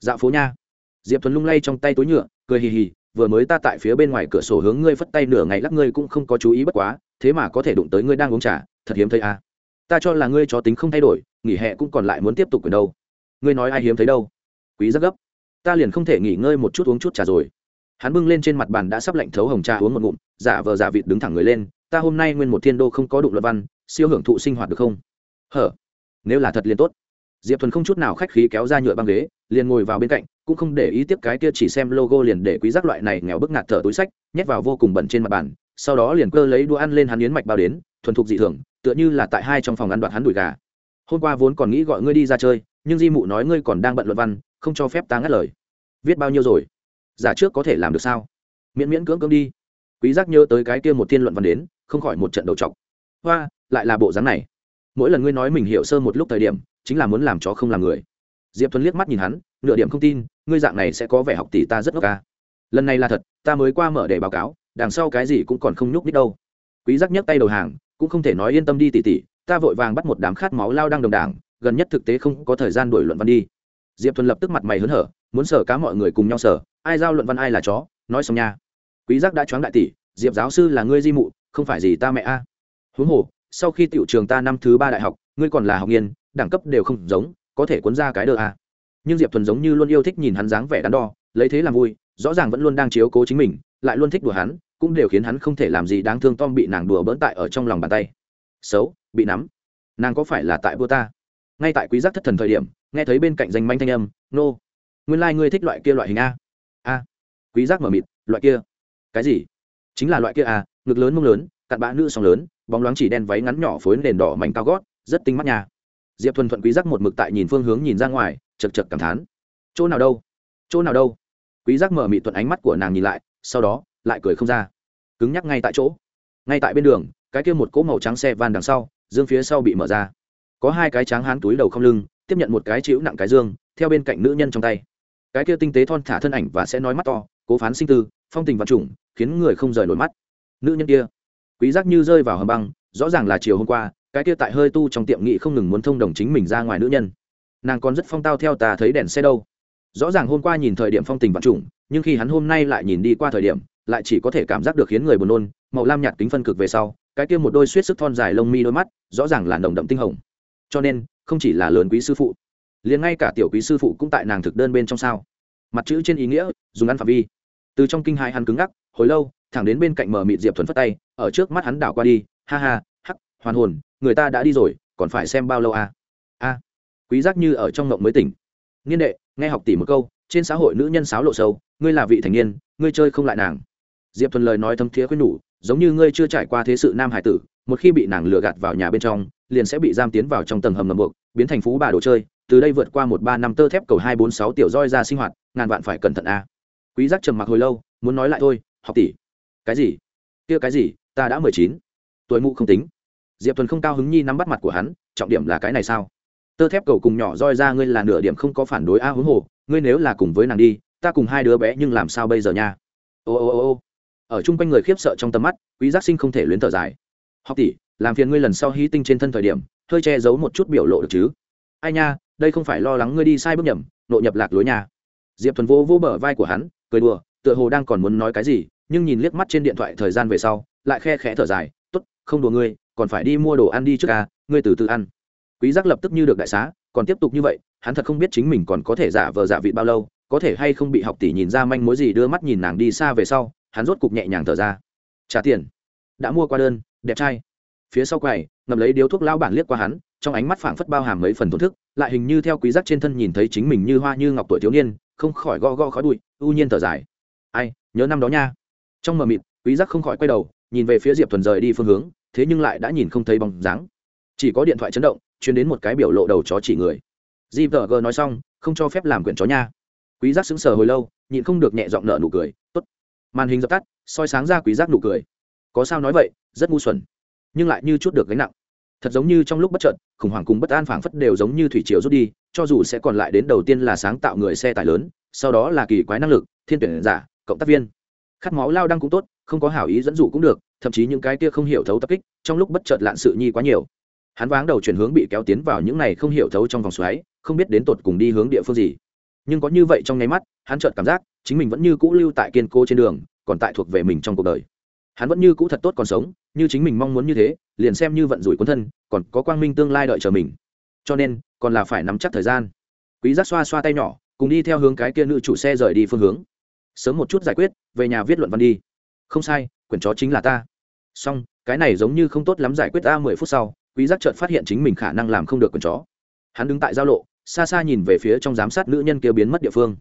Dạo phố nha. Diệp thuần lung lay trong tay túi nhựa, cười hì hì, vừa mới ta tại phía bên ngoài cửa sổ hướng ngươi phất tay nửa ngày lắc ngươi cũng không có chú ý bất quá, thế mà có thể đụng tới ngươi đang uống trà, thật hiếm thấy à. ta cho là ngươi chó tính không thay đổi, nghỉ hè cũng còn lại muốn tiếp tục ở đâu. Ngươi nói ai hiếm thấy đâu? Quý giác gấp ta liền không thể nghỉ ngơi một chút uống chút trà rồi. Hắn bưng lên trên mặt bàn đã sắp lạnh thấu hồng trà uống một ngụm, giả vờ giả vịt đứng thẳng người lên, ta hôm nay nguyên một thiên đô không có đụng luật văn, siêu hưởng thụ sinh hoạt được không? Hở, nếu là thật liền tốt. Diệp thuần không chút nào khách khí kéo ra nhựa băng ghế, liền ngồi vào bên cạnh, cũng không để ý tiếp cái kia chỉ xem logo liền để quý giác loại này nghèo bức ngạt thở túi sách, nhét vào vô cùng bẩn trên mặt bàn, sau đó liền cơ lấy đũa ăn lên hắn yến mạch bao đến, thuần thục dị thường, tựa như là tại hai trong phòng ăn đoạn hắn đùi gà. Hôm qua vốn còn nghĩ gọi ngươi đi ra chơi, nhưng di mụ nói ngươi còn đang bận luận văn không cho phép ta ngắt lời. Viết bao nhiêu rồi? Giả trước có thể làm được sao? Miễn miễn cưỡng cưỡng đi. Quý giác nhớ tới cái kia một thiên luận văn đến, không khỏi một trận đầu chọc. Hoa, lại là bộ dáng này. Mỗi lần ngươi nói mình hiểu sơ một lúc thời điểm, chính là muốn làm chó không làm người. Diệp thuấn liếc mắt nhìn hắn, nửa điểm không tin, ngươi dạng này sẽ có vẻ học tỷ ta rất ngốc ca. Lần này là thật, ta mới qua mở để báo cáo, đằng sau cái gì cũng còn không nhúc nít đâu. Quý giác nhấc tay đầu hàng, cũng không thể nói yên tâm đi tỉ tỉ, ta vội vàng bắt một đám khát máu lao đang đồng đảng, gần nhất thực tế không có thời gian đuổi luận văn đi diệp thuần lập tức mặt mày hớn hở, muốn sở cá mọi người cùng nhau sở ai giao luận văn ai là chó, nói xong nha. Quý giác đã choáng đại tỷ, diệp giáo sư là ngươi di mụ, không phải gì ta mẹ a. Huống hồ, sau khi tiểu trường ta năm thứ ba đại học, ngươi còn là học nghiên, đẳng cấp đều không giống, có thể cuốn ra cái đờ a. Nhưng diệp thuần giống như luôn yêu thích nhìn hắn dáng vẻ đắn đo, lấy thế làm vui, rõ ràng vẫn luôn đang chiếu cố chính mình, lại luôn thích đùa hắn, cũng đều khiến hắn không thể làm gì đáng thương tom bị nàng đùa bỡn tại ở trong lòng bàn tay. Xấu, bị nắm. Nàng có phải là tại vua ta? Ngay tại quý giác thất thần thời điểm, nghe thấy bên cạnh danh manh thanh âm, nô、no. nguyên lai、like、ngươi thích loại kia loại hình a? A. Quý giác mở mịt, loại kia? Cái gì? Chính là loại kia a ngực lớn mông lớn, cặn bã nữ song lớn, bóng loáng chỉ đen váy ngắn nhỏ phối nền đỏ mảnh cao gót, rất tinh mắt nhà diệp thuần thuận quý giác một mực tại nhìn phương hướng nhìn ra ngoài, chật chật cảm thán. Chỗ nào đâu? Chỗ nào đâu? Quý giác mở mịt thuận ánh mắt của nàng nhìn lại, sau đó, lại cười không ra. Cứng nhắc ngay tại chỗ. Ngay tại bên đường, cái kia một cỗ màu trắng xe van đằng sau, dương phía sau bị mở ra có hai cái tráng hán túi đầu không lưng, tiếp nhận một cái chịu nặng cái dương, theo bên cạnh nữ nhân trong tay. Cái kia tinh tế thon thả thân ảnh và sẽ nói mắt to, cố phán sinh tư, phong tình và chủng khiến người không rời nổi mắt. Nữ nhân kia, quý giác như rơi vào hầm băng, rõ ràng là chiều hôm qua, cái kia tại hơi tu trong tiệm nghị không ngừng muốn thông đồng chính mình ra ngoài nữ nhân. Nàng còn rất phong tao theo ta thấy đèn xe đâu. Rõ ràng hôm qua nhìn thời điểm phong tình vật chủng nhưng khi hắn hôm nay lại nhìn đi qua thời điểm, lại chỉ có thể cảm giác được khiến người buồn nôn, màu lam nhạt kính phân cực về sau, cái kia một đôi suýt sức thon dài lông mi đôi mắt, rõ ràng là nồng đậm tinh hồng cho nên, không chỉ là lớn quý sư phụ, liền ngay cả tiểu quý sư phụ cũng tại nàng thực đơn bên trong sao. Mặt chữ trên ý nghĩa, dùng ăn phạm vi. Từ trong kinh hai hắn cứng ngắc, hồi lâu, thẳng đến bên cạnh mở mịt diệp thuần phất tay, ở trước mắt hắn đảo qua đi, ha ha, hắc, hoàn hồn, người ta đã đi rồi, còn phải xem bao lâu à? A, quý giác như ở trong ngộng mới tỉnh. Niên đệ, nghe học tỷ một câu, trên xã hội nữ nhân sáo lộ sâu, ngươi là vị thành niên, ngươi chơi không lại nàng. Diệp thuần lời nói thâm thiế khuyên nhủ giống như ngươi chưa trải qua thế sự nam hải tử, một khi bị nàng lừa gạt vào nhà bên trong, liền sẽ bị giam tiến vào trong tầng hầm ngầm buộc, biến thành phú bà đồ chơi, từ đây vượt qua một ba năm tơ thép cầu hai bốn sáu tiểu roi ra sinh hoạt, ngàn vạn phải cẩn thận a. Quý giác trầm mặc hồi lâu, muốn nói lại thôi, học tỷ, cái gì? Kia cái gì? Ta đã mười chín, tuổi mụ không tính. Diệp thuần không cao hứng nhi nắm bắt mặt của hắn, trọng điểm là cái này sao? Tơ thép cầu cùng nhỏ roi ra ngươi là nửa điểm không có phản đối a, huống hồ, ngươi nếu là cùng với nàng đi, ta cùng hai đứa bé nhưng làm sao bây giờ nha? Ô ô ô ô ở chung quanh người khiếp sợ trong tầm mắt, quý giác sinh không thể luyến thở dài. Học tỷ, làm phiền ngươi lần sau hí tinh trên thân thời điểm, hơi che giấu một chút biểu lộ được chứ? Ai nha, đây không phải lo lắng ngươi đi sai bước nhầm, nội nhập lạc lối nhà. Diệp thuần vô vô bờ vai của hắn, cười đùa, tựa hồ đang còn muốn nói cái gì, nhưng nhìn liếc mắt trên điện thoại thời gian về sau, lại khe khẽ thở dài, tốt, không đùa ngươi, còn phải đi mua đồ ăn đi trước ca, ngươi từ từ ăn. Quý giác lập tức như được đại xá, còn tiếp tục như vậy, hắn thật không biết chính mình còn có thể giả vờ giả vị bao lâu, có thể hay không bị học tỷ nhìn ra manh mối gì đưa mắt nhìn nàng đi xa về sau hắn rốt cục nhẹ nhàng thở ra. Trả tiền. Đã mua qua đơn, đẹp trai. Phía sau quầy ngầm lấy điếu thuốc lao bản liếc qua hắn, trong ánh mắt phảng phất bao hàm mấy phần thổn thức, lại hình như theo quý giác trên thân nhìn thấy chính mình như hoa như ngọc tuổi thiếu niên, không khỏi go go khói bụi, ưu nhiên thở dài. Ai, nhớ năm đó nha. Trong mờ mịt, quý giác không khỏi quay đầu, nhìn về phía diệp thuần rời đi phương hướng, thế nhưng lại đã nhìn không thấy bóng dáng. Chỉ có điện thoại chấn động, truyền đến một cái biểu lộ đầu chó chỉ người. Di vờ gờ nói xong, không cho phép làm quyển chó nha. Quý giác sững sờ hồi lâu, nhịn không được nhẹ giọng nở nụ cười, tốt màn hình dập tắt, soi sáng ra quý giác nụ cười. Có sao nói vậy, rất ngu xuẩn. Nhưng lại như chút được gánh nặng. Thật giống như trong lúc bất trợn khủng hoảng cùng bất an phảng phất đều giống như thủy triều rút đi, cho dù sẽ còn lại đến đầu tiên là sáng tạo người xe tải lớn, sau đó là kỳ quái năng lực, thiên tuyển giả, cộng tác viên. Khát máu lao đăng cũng tốt, không có hảo ý dẫn dụ cũng được, thậm chí những cái kia không hiểu thấu tập kích, trong lúc bất chợt lạn sự nhi quá nhiều. Hắn váng đầu chuyển hướng bị kéo tiến vào những này không hiểu thấu trong vòng xoáy, không biết đến tột cùng đi hướng địa phương gì nhưng có như vậy trong nháy mắt, hắn chợt cảm giác chính mình vẫn như cũ lưu tại kiên cố trên đường, còn tại thuộc về mình trong cuộc đời. Hắn vẫn như cũ thật tốt còn sống, như chính mình mong muốn như thế, liền xem như vận rủi quân thân, còn có quang minh tương lai đợi chờ mình. Cho nên, còn là phải nắm chắc thời gian. Quý giác xoa xoa tay nhỏ, cùng đi theo hướng cái kia nữ chủ xe rời đi phương hướng. Sớm một chút giải quyết, về nhà viết luận văn đi. Không sai, quyển chó chính là ta. Song cái này giống như không tốt lắm giải quyết a mười phút sau, quý giác chợt phát hiện chính mình khả năng làm không được quyển chó. Hắn đứng tại giao lộ xa xa nhìn về phía trong giám sát nữ nhân kia biến mất địa phương.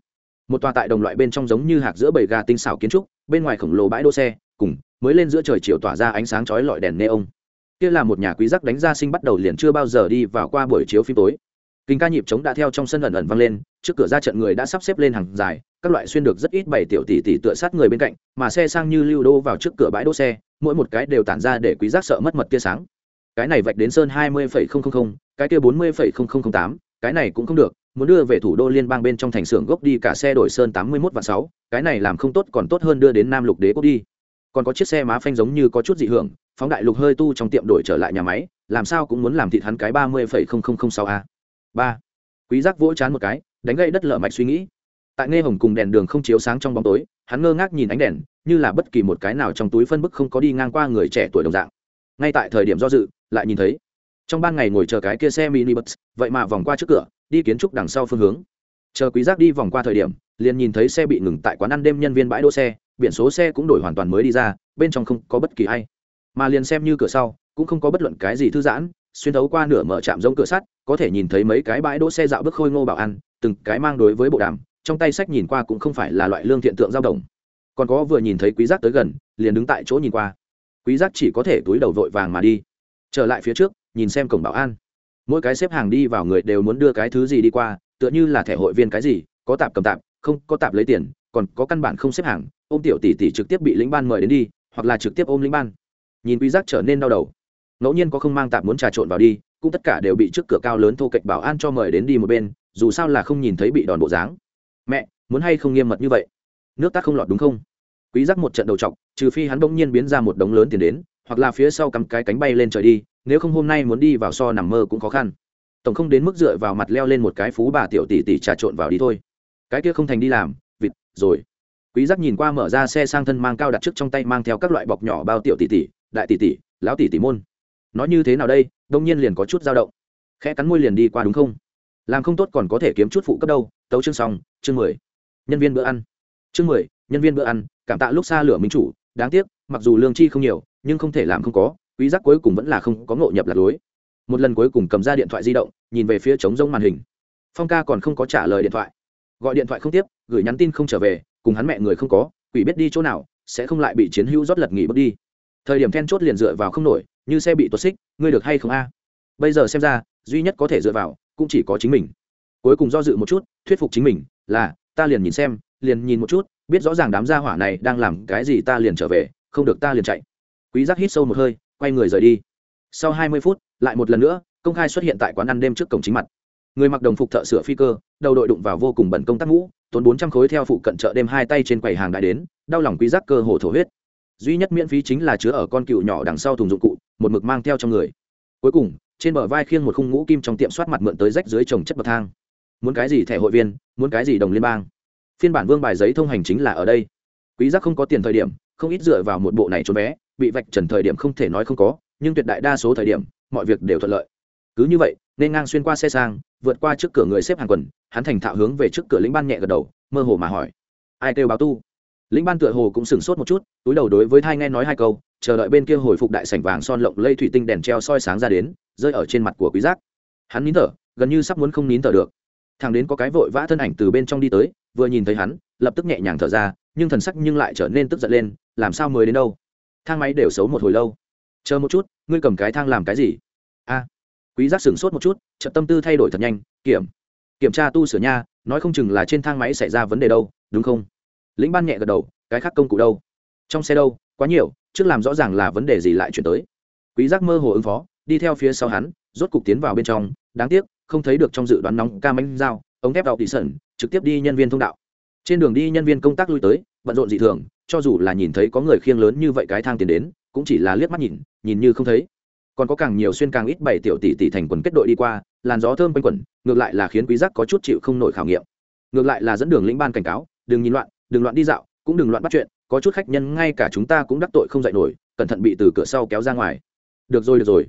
Một tòa tại đồng loại bên trong giống như hạc giữa bầy gà tinh xảo kiến trúc, bên ngoài khổng lồ bãi đỗ xe, cùng mới lên giữa trời chiều tỏa ra ánh sáng chói lọi đèn neon. Kia là một nhà quý giác đánh ra sinh bắt đầu liền chưa bao giờ đi vào qua buổi chiếu phim tối. Kinh ca nhịp trống đã theo trong sân ẩn ẩn vang lên, trước cửa ra trận người đã sắp xếp lên hàng dài, các loại xuyên được rất ít bảy tiểu tỷ tỷ tựa sát người bên cạnh, mà xe sang như lưu đô vào trước cửa bãi đỗ xe, mỗi một cái đều tản ra để quý giác sợ mất mật tia sáng. Cái này vạch đến sơn hai mươi cái kia bốn mươi tám cái này cũng không được, muốn đưa về thủ đô liên bang bên trong thành xưởng gốc đi cả xe đổi sơn tám mươi một và sáu, cái này làm không tốt còn tốt hơn đưa đến nam lục đế quốc đi. Còn có chiếc xe má phanh giống như có chút dị hưởng, phóng đại lục hơi tu trong tiệm đổi trở lại nhà máy, làm sao cũng muốn làm thịt hắn cái ba mươi sáu a. Ba. Quý giác vỗ chán một cái, đánh gây đất lở mạch suy nghĩ. Tại nghe hồng cùng đèn đường không chiếu sáng trong bóng tối, hắn ngơ ngác nhìn ánh đèn, như là bất kỳ một cái nào trong túi phân bức không có đi ngang qua người trẻ tuổi đồng dạng. Ngay tại thời điểm do dự, lại nhìn thấy trong ban ngày ngồi chờ cái kia xe mini bus vậy mà vòng qua trước cửa, đi kiến trúc đằng sau phương hướng. Chờ quý giác đi vòng qua thời điểm, liền nhìn thấy xe bị ngừng tại quán ăn đêm nhân viên bãi đỗ xe, biển số xe cũng đổi hoàn toàn mới đi ra, bên trong không có bất kỳ ai. Mà liền xem như cửa sau, cũng không có bất luận cái gì thư giãn, xuyên thấu qua nửa mở chạm giống cửa sắt, có thể nhìn thấy mấy cái bãi đỗ xe dạo bước khôi ngô bảo ăn từng cái mang đối với bộ đàm, trong tay sách nhìn qua cũng không phải là loại lương thiện tượng giao đồng còn có vừa nhìn thấy quý giác tới gần, liền đứng tại chỗ nhìn qua. Quý giác chỉ có thể túi đầu vội vàng mà đi. Trở lại phía trước nhìn xem cổng bảo an. Mỗi cái xếp hàng đi vào người đều muốn đưa cái thứ gì đi qua, tựa như là thẻ hội viên cái gì, có tạp cầm tạp, không, có tạp lấy tiền, còn có căn bản không xếp hàng, ôm tiểu tỷ tỷ trực tiếp bị lĩnh ban mời đến đi, hoặc là trực tiếp ôm lĩnh ban. Nhìn quý giác trở nên đau đầu. Ngẫu nhiên có không mang tạp muốn trà trộn vào đi, cũng tất cả đều bị trước cửa cao lớn thô kệch bảo an cho mời đến đi một bên, dù sao là không nhìn thấy bị đòn bộ dáng. Mẹ, muốn hay không nghiêm mật như vậy? Nước tắt không lọt đúng không? Quý giác một trận đầu trọc trừ phi hắn bỗng nhiên biến ra một đống lớn tiền đến, hoặc là phía sau cắm cái cánh bay lên trời đi nếu không hôm nay muốn đi vào so nằm mơ cũng khó khăn. Tổng không đến mức dựa vào mặt leo lên một cái phú bà tiểu tỷ tỷ trà trộn vào đi thôi. Cái kia không thành đi làm, vịt, rồi. Quý giác nhìn qua mở ra xe sang thân mang cao đặt trước trong tay mang theo các loại bọc nhỏ bao tiểu tỷ tỷ, đại tỷ tỷ, lão tỷ tỷ môn. Nói như thế nào đây? Đông nhiên liền có chút dao động. Khẽ cắn môi liền đi qua đúng không? Làm không tốt còn có thể kiếm chút phụ cấp đâu. Tấu chương xong, chương mười. Nhân viên bữa ăn. Chương mười, nhân viên bữa ăn. Cảm tạ lúc xa lửa minh chủ. Đáng tiếc, mặc dù lương chi không nhiều, nhưng không thể làm không có quý giác cuối cùng vẫn là không có ngộ nhập lạc lối. Một lần cuối cùng cầm ra điện thoại di động, nhìn về phía trống rông màn hình. Phong ca còn không có trả lời điện thoại. Gọi điện thoại không tiếp, gửi nhắn tin không trở về, cùng hắn mẹ người không có, quỷ biết đi chỗ nào, sẽ không lại bị chiến hữu rót lật nghỉ bước đi. Thời điểm then chốt liền dựa vào không nổi, như xe bị tuột xích, ngươi được hay không a? Bây giờ xem ra, duy nhất có thể dựa vào, cũng chỉ có chính mình. Cuối cùng do dự một chút, thuyết phục chính mình, là, ta liền nhìn xem, liền nhìn một chút, biết rõ ràng đám gia hỏa này đang làm cái gì ta liền trở về, không được ta liền chạy. Quý giác hít sâu một hơi quay người rời đi. Sau 20 phút, lại một lần nữa, công khai xuất hiện tại quán ăn đêm trước cổng chính mặt. Người mặc đồng phục thợ sửa phi cơ, đầu đội đụng vào vô cùng bẩn công tác ngũ, tốn 400 khối theo phụ cận chợ đêm hai tay trên quầy hàng đã đến, đau lòng quý giác cơ hồ thổ huyết. Duy nhất miễn phí chính là chứa ở con cựu nhỏ đằng sau thùng dụng cụ, một mực mang theo trong người. Cuối cùng, trên bờ vai khiêng một khung ngũ kim trong tiệm soát mặt mượn tới rách dưới trồng chất bậc thang. Muốn cái gì thẻ hội viên, muốn cái gì đồng liên bang. Phiên bản vương bài giấy thông hành chính là ở đây. Quý giác không có tiền thời điểm không ít dựa vào một bộ này trốn vé, bị vạch trần thời điểm không thể nói không có, nhưng tuyệt đại đa số thời điểm, mọi việc đều thuận lợi. Cứ như vậy, nên ngang xuyên qua xe sang, vượt qua trước cửa người xếp hàng quần, hắn thành thạo hướng về trước cửa lĩnh ban nhẹ gật đầu, mơ hồ mà hỏi. Ai kêu báo tu? Lĩnh ban tựa hồ cũng sửng sốt một chút, túi đầu đối với thai nghe nói hai câu, chờ đợi bên kia hồi phục đại sảnh vàng son lộng lây thủy tinh đèn treo soi sáng ra đến, rơi ở trên mặt của quý giác. Hắn nín thở, gần như sắp muốn không nín thở được. Thằng đến có cái vội vã thân ảnh từ bên trong đi tới, vừa nhìn thấy hắn, lập tức nhẹ nhàng thở ra nhưng thần sắc nhưng lại trở nên tức giận lên, làm sao mới đến đâu? Thang máy đều xấu một hồi lâu. Chờ một chút, ngươi cầm cái thang làm cái gì? A. Quý giác sửng sốt một chút trận tâm tư thay đổi thật nhanh, kiểm kiểm tra tu sửa nha, nói không chừng là trên thang máy xảy ra vấn đề đâu, đúng không? Lĩnh ban nhẹ gật đầu, cái khác công cụ đâu? Trong xe đâu? Quá nhiều, trước làm rõ ràng là vấn đề gì lại chuyển tới. Quý giác mơ hồ ứng phó, đi theo phía sau hắn, rốt cục tiến vào bên trong, đáng tiếc, không thấy được trong dự đoán nóng ca mánh dao, ống thép đọc thị sẩn trực tiếp đi nhân viên thông đạo trên đường đi nhân viên công tác lui tới, bận rộn dị thường, cho dù là nhìn thấy có người khiêng lớn như vậy cái thang tiền đến, cũng chỉ là liếc mắt nhìn nhìn như không thấy. Còn có càng nhiều xuyên càng ít bảy tiểu tỷ tỷ thành quần kết đội đi qua, làn gió thơm quanh quẩn, ngược lại là khiến quý giác có chút chịu không nổi khảo nghiệm. Ngược lại là dẫn đường lĩnh ban cảnh cáo, đừng nhìn loạn, đừng loạn đi dạo, cũng đừng loạn bắt chuyện, có chút khách nhân ngay cả chúng ta cũng đắc tội không dạy nổi, cẩn thận bị từ cửa sau kéo ra ngoài. Được rồi được rồi.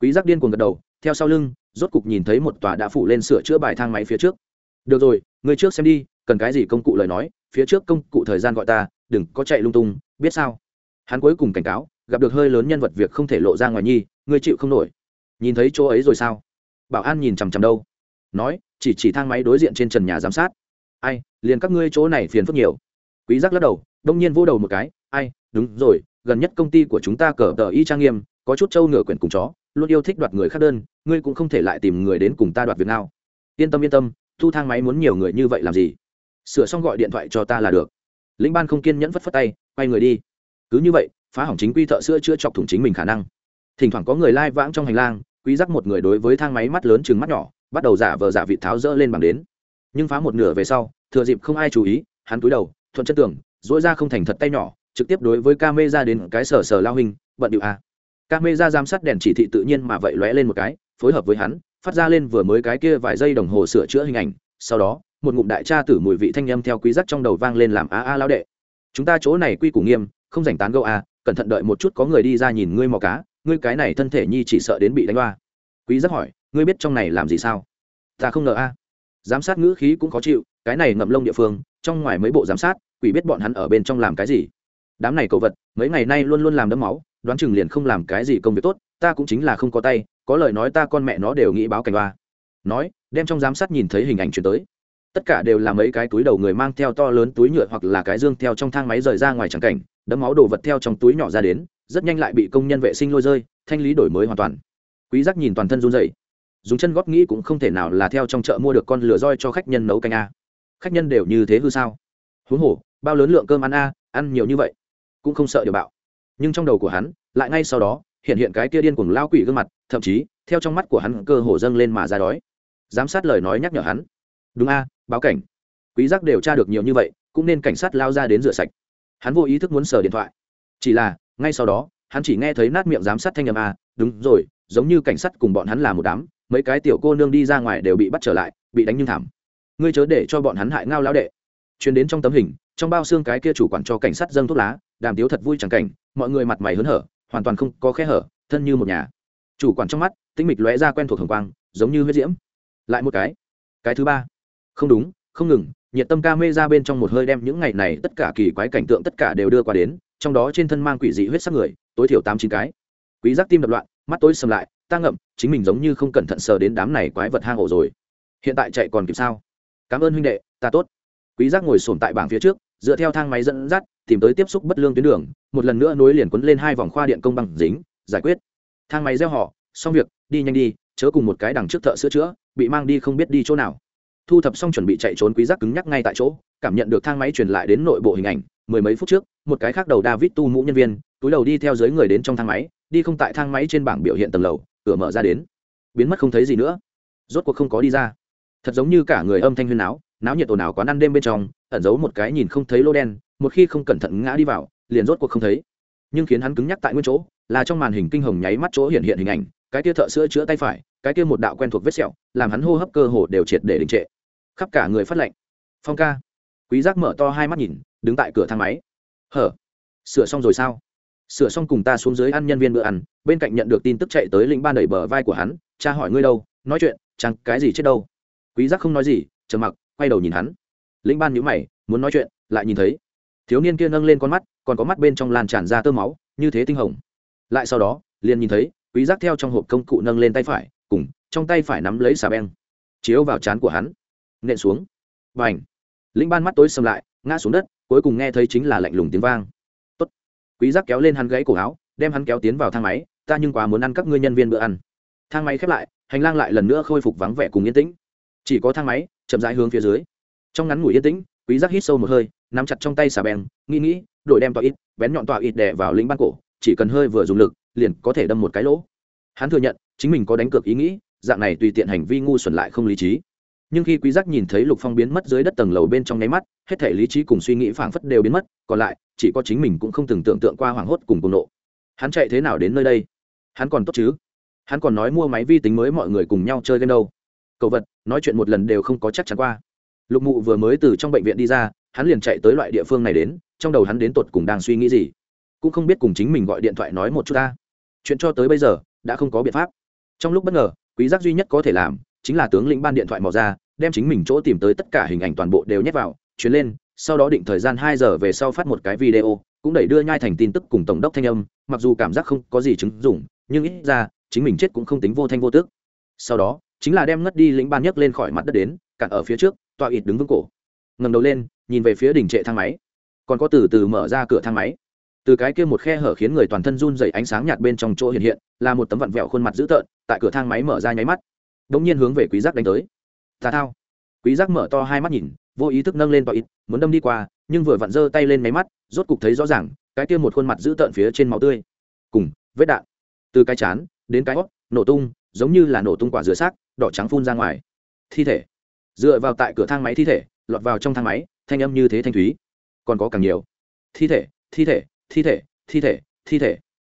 Quý giác điên cuồng gật đầu, theo sau lưng, rốt cục nhìn thấy một tòa đã phủ lên sửa chữa bài thang máy phía trước. Được rồi, người trước xem đi cần cái gì công cụ lời nói, phía trước công cụ thời gian gọi ta, đừng có chạy lung tung, biết sao? Hắn cuối cùng cảnh cáo, gặp được hơi lớn nhân vật việc không thể lộ ra ngoài nhi, ngươi chịu không nổi. Nhìn thấy chỗ ấy rồi sao? Bảo an nhìn chằm chằm đâu? Nói, chỉ chỉ thang máy đối diện trên trần nhà giám sát. Ai, liền các ngươi chỗ này phiền phức nhiều. Quý giác lắc đầu, đông nhiên vô đầu một cái. Ai, đúng rồi, gần nhất công ty của chúng ta cờ tờ y trang nghiêm, có chút trâu ngựa quyển cùng chó, luôn yêu thích đoạt người khác đơn, ngươi cũng không thể lại tìm người đến cùng ta đoạt việc nào. Yên tâm yên tâm, thu thang máy muốn nhiều người như vậy làm gì? Sửa xong gọi điện thoại cho ta là được. Lĩnh ban không kiên nhẫn phất phất tay, quay người đi. Cứ như vậy, phá hỏng chính quy thợ sữa chữa chọc thủng chính mình khả năng. Thỉnh thoảng có người lai vãng trong hành lang, quý giác một người đối với thang máy mắt lớn chừng mắt nhỏ, bắt đầu giả vờ giả vị tháo rỡ lên bằng đến. Nhưng phá một nửa về sau, thừa dịp không ai chú ý, hắn cúi đầu, thuận chân tường dỗi ra không thành thật tay nhỏ, trực tiếp đối với ca mê ra đến cái sở sở lao hình, bận điệu à? a ca mê ra giám sát đèn chỉ thị tự nhiên mà vậy lóe lên một cái, phối hợp với hắn, phát ra lên vừa mới cái kia vài giây đồng hồ sửa chữa hình ảnh, sau đó một ngụm đại cha tử mùi vị thanh âm theo quý giác trong đầu vang lên làm a a lao đệ. Chúng ta chỗ này quy củ nghiêm, không rảnh tán gẫu a, cẩn thận đợi một chút có người đi ra nhìn ngươi mò cá, ngươi cái này thân thể nhi chỉ sợ đến bị đánh loa quý giác hỏi, ngươi biết trong này làm gì sao? Ta không ngờ a. Giám sát ngữ khí cũng khó chịu, cái này ngậm lông địa phương, trong ngoài mấy bộ giám sát, quỷ biết bọn hắn ở bên trong làm cái gì. Đám này cầu vật, mấy ngày nay luôn luôn làm đẫm máu, đoán chừng liền không làm cái gì công việc tốt, ta cũng chính là không có tay, có lời nói ta con mẹ nó đều nghĩ báo cảnh ba nói, đem trong giám sát nhìn thấy hình ảnh chuyển tới tất cả đều là mấy cái túi đầu người mang theo to lớn túi nhựa hoặc là cái dương theo trong thang máy rời ra ngoài chẳng cảnh, đấm máu đồ vật theo trong túi nhỏ ra đến, rất nhanh lại bị công nhân vệ sinh lôi rơi, thanh lý đổi mới hoàn toàn. Quý giác nhìn toàn thân run rẩy. Dùng chân góp nghĩ cũng không thể nào là theo trong chợ mua được con lửa roi cho khách nhân nấu canh a. Khách nhân đều như thế hư sao? Huống hồ, bao lớn lượng cơm ăn a, ăn nhiều như vậy, cũng không sợ điều bạo. Nhưng trong đầu của hắn, lại ngay sau đó, hiện hiện cái kia điên cuồng lao quỷ gương mặt, thậm chí, theo trong mắt của hắn cơ hồ dâng lên mà ra đói. Giám sát lời nói nhắc nhở hắn. Đúng a báo cảnh. Quý giác điều tra được nhiều như vậy, cũng nên cảnh sát lao ra đến rửa sạch. Hắn vô ý thức muốn sờ điện thoại. Chỉ là, ngay sau đó, hắn chỉ nghe thấy nát miệng giám sát thanh âm a, đúng rồi, giống như cảnh sát cùng bọn hắn là một đám, mấy cái tiểu cô nương đi ra ngoài đều bị bắt trở lại, bị đánh nhưng thảm. Ngươi chớ để cho bọn hắn hại ngao lão đệ. Chuyến đến trong tấm hình, trong bao xương cái kia chủ quản cho cảnh sát dâng thuốc lá, đàm tiếu thật vui chẳng cảnh, mọi người mặt mày hớn hở, hoàn toàn không có khe hở, thân như một nhà. Chủ quản trong mắt tinh mịch lóe ra quen thuộc hồng quang, giống như huyết diễm. Lại một cái cái thứ ba không đúng, không ngừng, nhiệt tâm ca mê ra bên trong một hơi đem những ngày này tất cả kỳ quái cảnh tượng tất cả đều đưa qua đến, trong đó trên thân mang quỷ dị huyết sắc người, tối thiểu tám chín cái. Quý giác tim đập loạn, mắt tối sầm lại, ta ngậm, chính mình giống như không cẩn thận sờ đến đám này quái vật hang ổ rồi. Hiện tại chạy còn kịp sao? Cảm ơn huynh đệ, ta tốt. Quý giác ngồi sồn tại bảng phía trước, dựa theo thang máy dẫn dắt, tìm tới tiếp xúc bất lương tuyến đường, một lần nữa nối liền quấn lên hai vòng khoa điện công bằng dính, giải quyết. Thang máy gieo họ, xong việc, đi nhanh đi, chớ cùng một cái đằng trước thợ sửa chữa, bị mang đi không biết đi chỗ nào thu thập xong chuẩn bị chạy trốn quý giác cứng nhắc ngay tại chỗ, cảm nhận được thang máy truyền lại đến nội bộ hình ảnh, mười mấy phút trước, một cái khác đầu david tu mũ nhân viên, túi đầu đi theo dưới người đến trong thang máy, đi không tại thang máy trên bảng biểu hiện tầng lầu, cửa mở ra đến. Biến mất không thấy gì nữa. Rốt cuộc không có đi ra. Thật giống như cả người âm thanh huyên náo náo nhiệt ồn ào quán ăn đêm bên trong, ẩn giấu một cái nhìn không thấy lô đen, một khi không cẩn thận ngã đi vào, liền rốt cuộc không thấy. Nhưng khiến hắn cứng nhắc tại nguyên chỗ, là trong màn hình kinh hồng nháy mắt chỗ hiện hiện hình ảnh, cái tia thợ sữa chữa tay phải cái kia một đạo quen thuộc vết sẹo, làm hắn hô hấp cơ hồ đều triệt để đình trệ. Khắp cả người phát lệnh phong ca. Quý giác mở to hai mắt nhìn, đứng tại cửa thang máy. Hở? Sửa xong rồi sao? Sửa xong cùng ta xuống dưới ăn nhân viên bữa ăn, bên cạnh nhận được tin tức chạy tới lĩnh ban đẩy bờ vai của hắn, cha hỏi ngươi đâu, nói chuyện, chẳng cái gì chết đâu. Quý giác không nói gì, trầm mặc, quay đầu nhìn hắn. Lĩnh ban nhíu mày, muốn nói chuyện, lại nhìn thấy. Thiếu niên kia nâng lên con mắt, còn có mắt bên trong lan tràn ra tơ máu, như thế tinh hồng. Lại sau đó, liền nhìn thấy, quý giác theo trong hộp công cụ nâng lên tay phải trong tay phải nắm lấy xà beng, chiếu vào trán của hắn, nện xuống. Và ảnh lĩnh ban mắt tối sầm lại, ngã xuống đất, cuối cùng nghe thấy chính là lạnh lùng tiếng vang. Tốt! Quý giác kéo lên hắn gãy cổ áo, đem hắn kéo tiến vào thang máy, ta nhưng quá muốn ăn các ngươi nhân viên bữa ăn. Thang máy khép lại, hành lang lại lần nữa khôi phục vắng vẻ cùng yên tĩnh. Chỉ có thang máy, chậm rãi hướng phía dưới. Trong ngắn ngủi yên tĩnh, quý giác hít sâu một hơi, nắm chặt trong tay xà beng, nghĩ nghĩ đội đem tọa ít, bén nhọn tọa ít đè vào lĩnh ban cổ, chỉ cần hơi vừa dùng lực, liền có thể đâm một cái lỗ. Hắn thừa nhận, chính mình có đánh cược ý nghĩ dạng này tùy tiện hành vi ngu xuẩn lại không lý trí. Nhưng khi quý giác nhìn thấy lục phong biến mất dưới đất tầng lầu bên trong nháy mắt, hết thể lý trí cùng suy nghĩ phảng phất đều biến mất, còn lại, chỉ có chính mình cũng không từng tưởng tượng qua hoảng hốt cùng cùng nộ. Hắn chạy thế nào đến nơi đây? Hắn còn tốt chứ? Hắn còn nói mua máy vi tính mới mọi người cùng nhau chơi game đâu. Cậu vật, nói chuyện một lần đều không có chắc chắn qua. Lục mụ vừa mới từ trong bệnh viện đi ra, hắn liền chạy tới loại địa phương này đến, trong đầu hắn đến tột cùng đang suy nghĩ gì. Cũng không biết cùng chính mình gọi điện thoại nói một chút ta. Chuyện cho tới bây giờ, đã không có biện pháp. Trong lúc bất ngờ quý giác duy nhất có thể làm chính là tướng lĩnh ban điện thoại mò ra, đem chính mình chỗ tìm tới tất cả hình ảnh toàn bộ đều nhét vào chuyến lên, sau đó định thời gian hai giờ về sau phát một cái video, cũng đẩy đưa nhai thành tin tức cùng tổng đốc thanh âm, mặc dù cảm giác không có gì chứng dụng, nhưng ít ra, chính mình chết cũng không tính vô thanh vô tước sau đó, chính là đem ngất đi lĩnh ban nhấc lên khỏi mặt đất đến, cản ở phía trước, tọa ịt đứng vững cổ. Ngẩng đầu lên, nhìn về phía đỉnh trệ thang máy. Còn có từ từ mở ra cửa thang máy từ cái kia một khe hở khiến người toàn thân run dày ánh sáng nhạt bên trong chỗ hiện hiện, là một tấm vặn vẹo khuôn mặt dữ tợn, tại cửa thang máy mở ra nháy mắt. Đ ỗ n g nhiên hướng về quý giác đánh tới. Tà thao. Quý giác mở to hai mắt nhìn, vô ý thức nâng lên tọa ít, muốn đâm đi qua, nhưng vừa vặn giơ tay lên máy mắt, rốt cục thấy rõ ràng, cái kia một khuôn mặt dữ tợn phía trên máu tươi. Cùng, vết đạn. Từ cái chán, đến cái hót nổ tung, giống như là nổ tung quả rửa xác, đỏ trắng phun ra ngoài. Thi thể. Dựa vào tại cửa thang máy thi thể, lọt vào trong thang máy, thanh âm như thế thanh thúy. Còn có càng nhiều. Thi thể thi thể thi thể thi thể thi thể.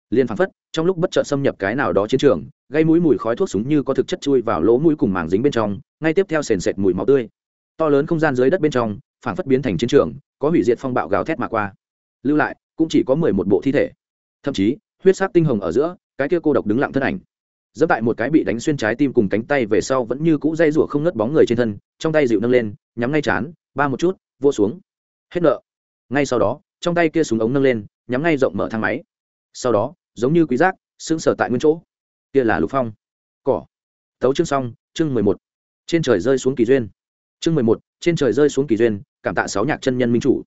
Liên phăng phất, trong lúc bất chợt xâm nhập cái nào đó chiến trường, gây mũi mùi khói thuốc súng như có thực chất chui vào lỗ mũi cùng màng dính bên trong, ngay tiếp theo sền sệt mùi máu tươi. To lớn không gian dưới đất bên trong, phảng phất biến thành chiến trường, có hủy diệt phong bạo gào thét mà qua. Lưu lại, cũng chỉ có mười một bộ thi thể. Thậm chí, huyết sắc tinh hồng ở giữa, cái kia cô độc đứng lặng thân ảnh. Dẫm tại một cái bị đánh xuyên trái tim cùng cánh tay về sau vẫn như cũ dây rủa không ngất bóng người trên thân, trong tay dịu nâng lên, nhắm ngay chán, ba một chút vô xuống. Hết nợ. Ngay sau đó, trong tay kia súng ống nâng lên nhắm ngay rộng mở thang máy. Sau đó, giống như quý giác, sững sờ tại nguyên chỗ. Kia là lục phong. Cỏ. Tấu chương xong, chương mười một. Trên trời rơi xuống kỳ duyên. Chương mười một, trên trời rơi xuống kỳ duyên, cảm tạ sáu nhạc chân nhân minh chủ.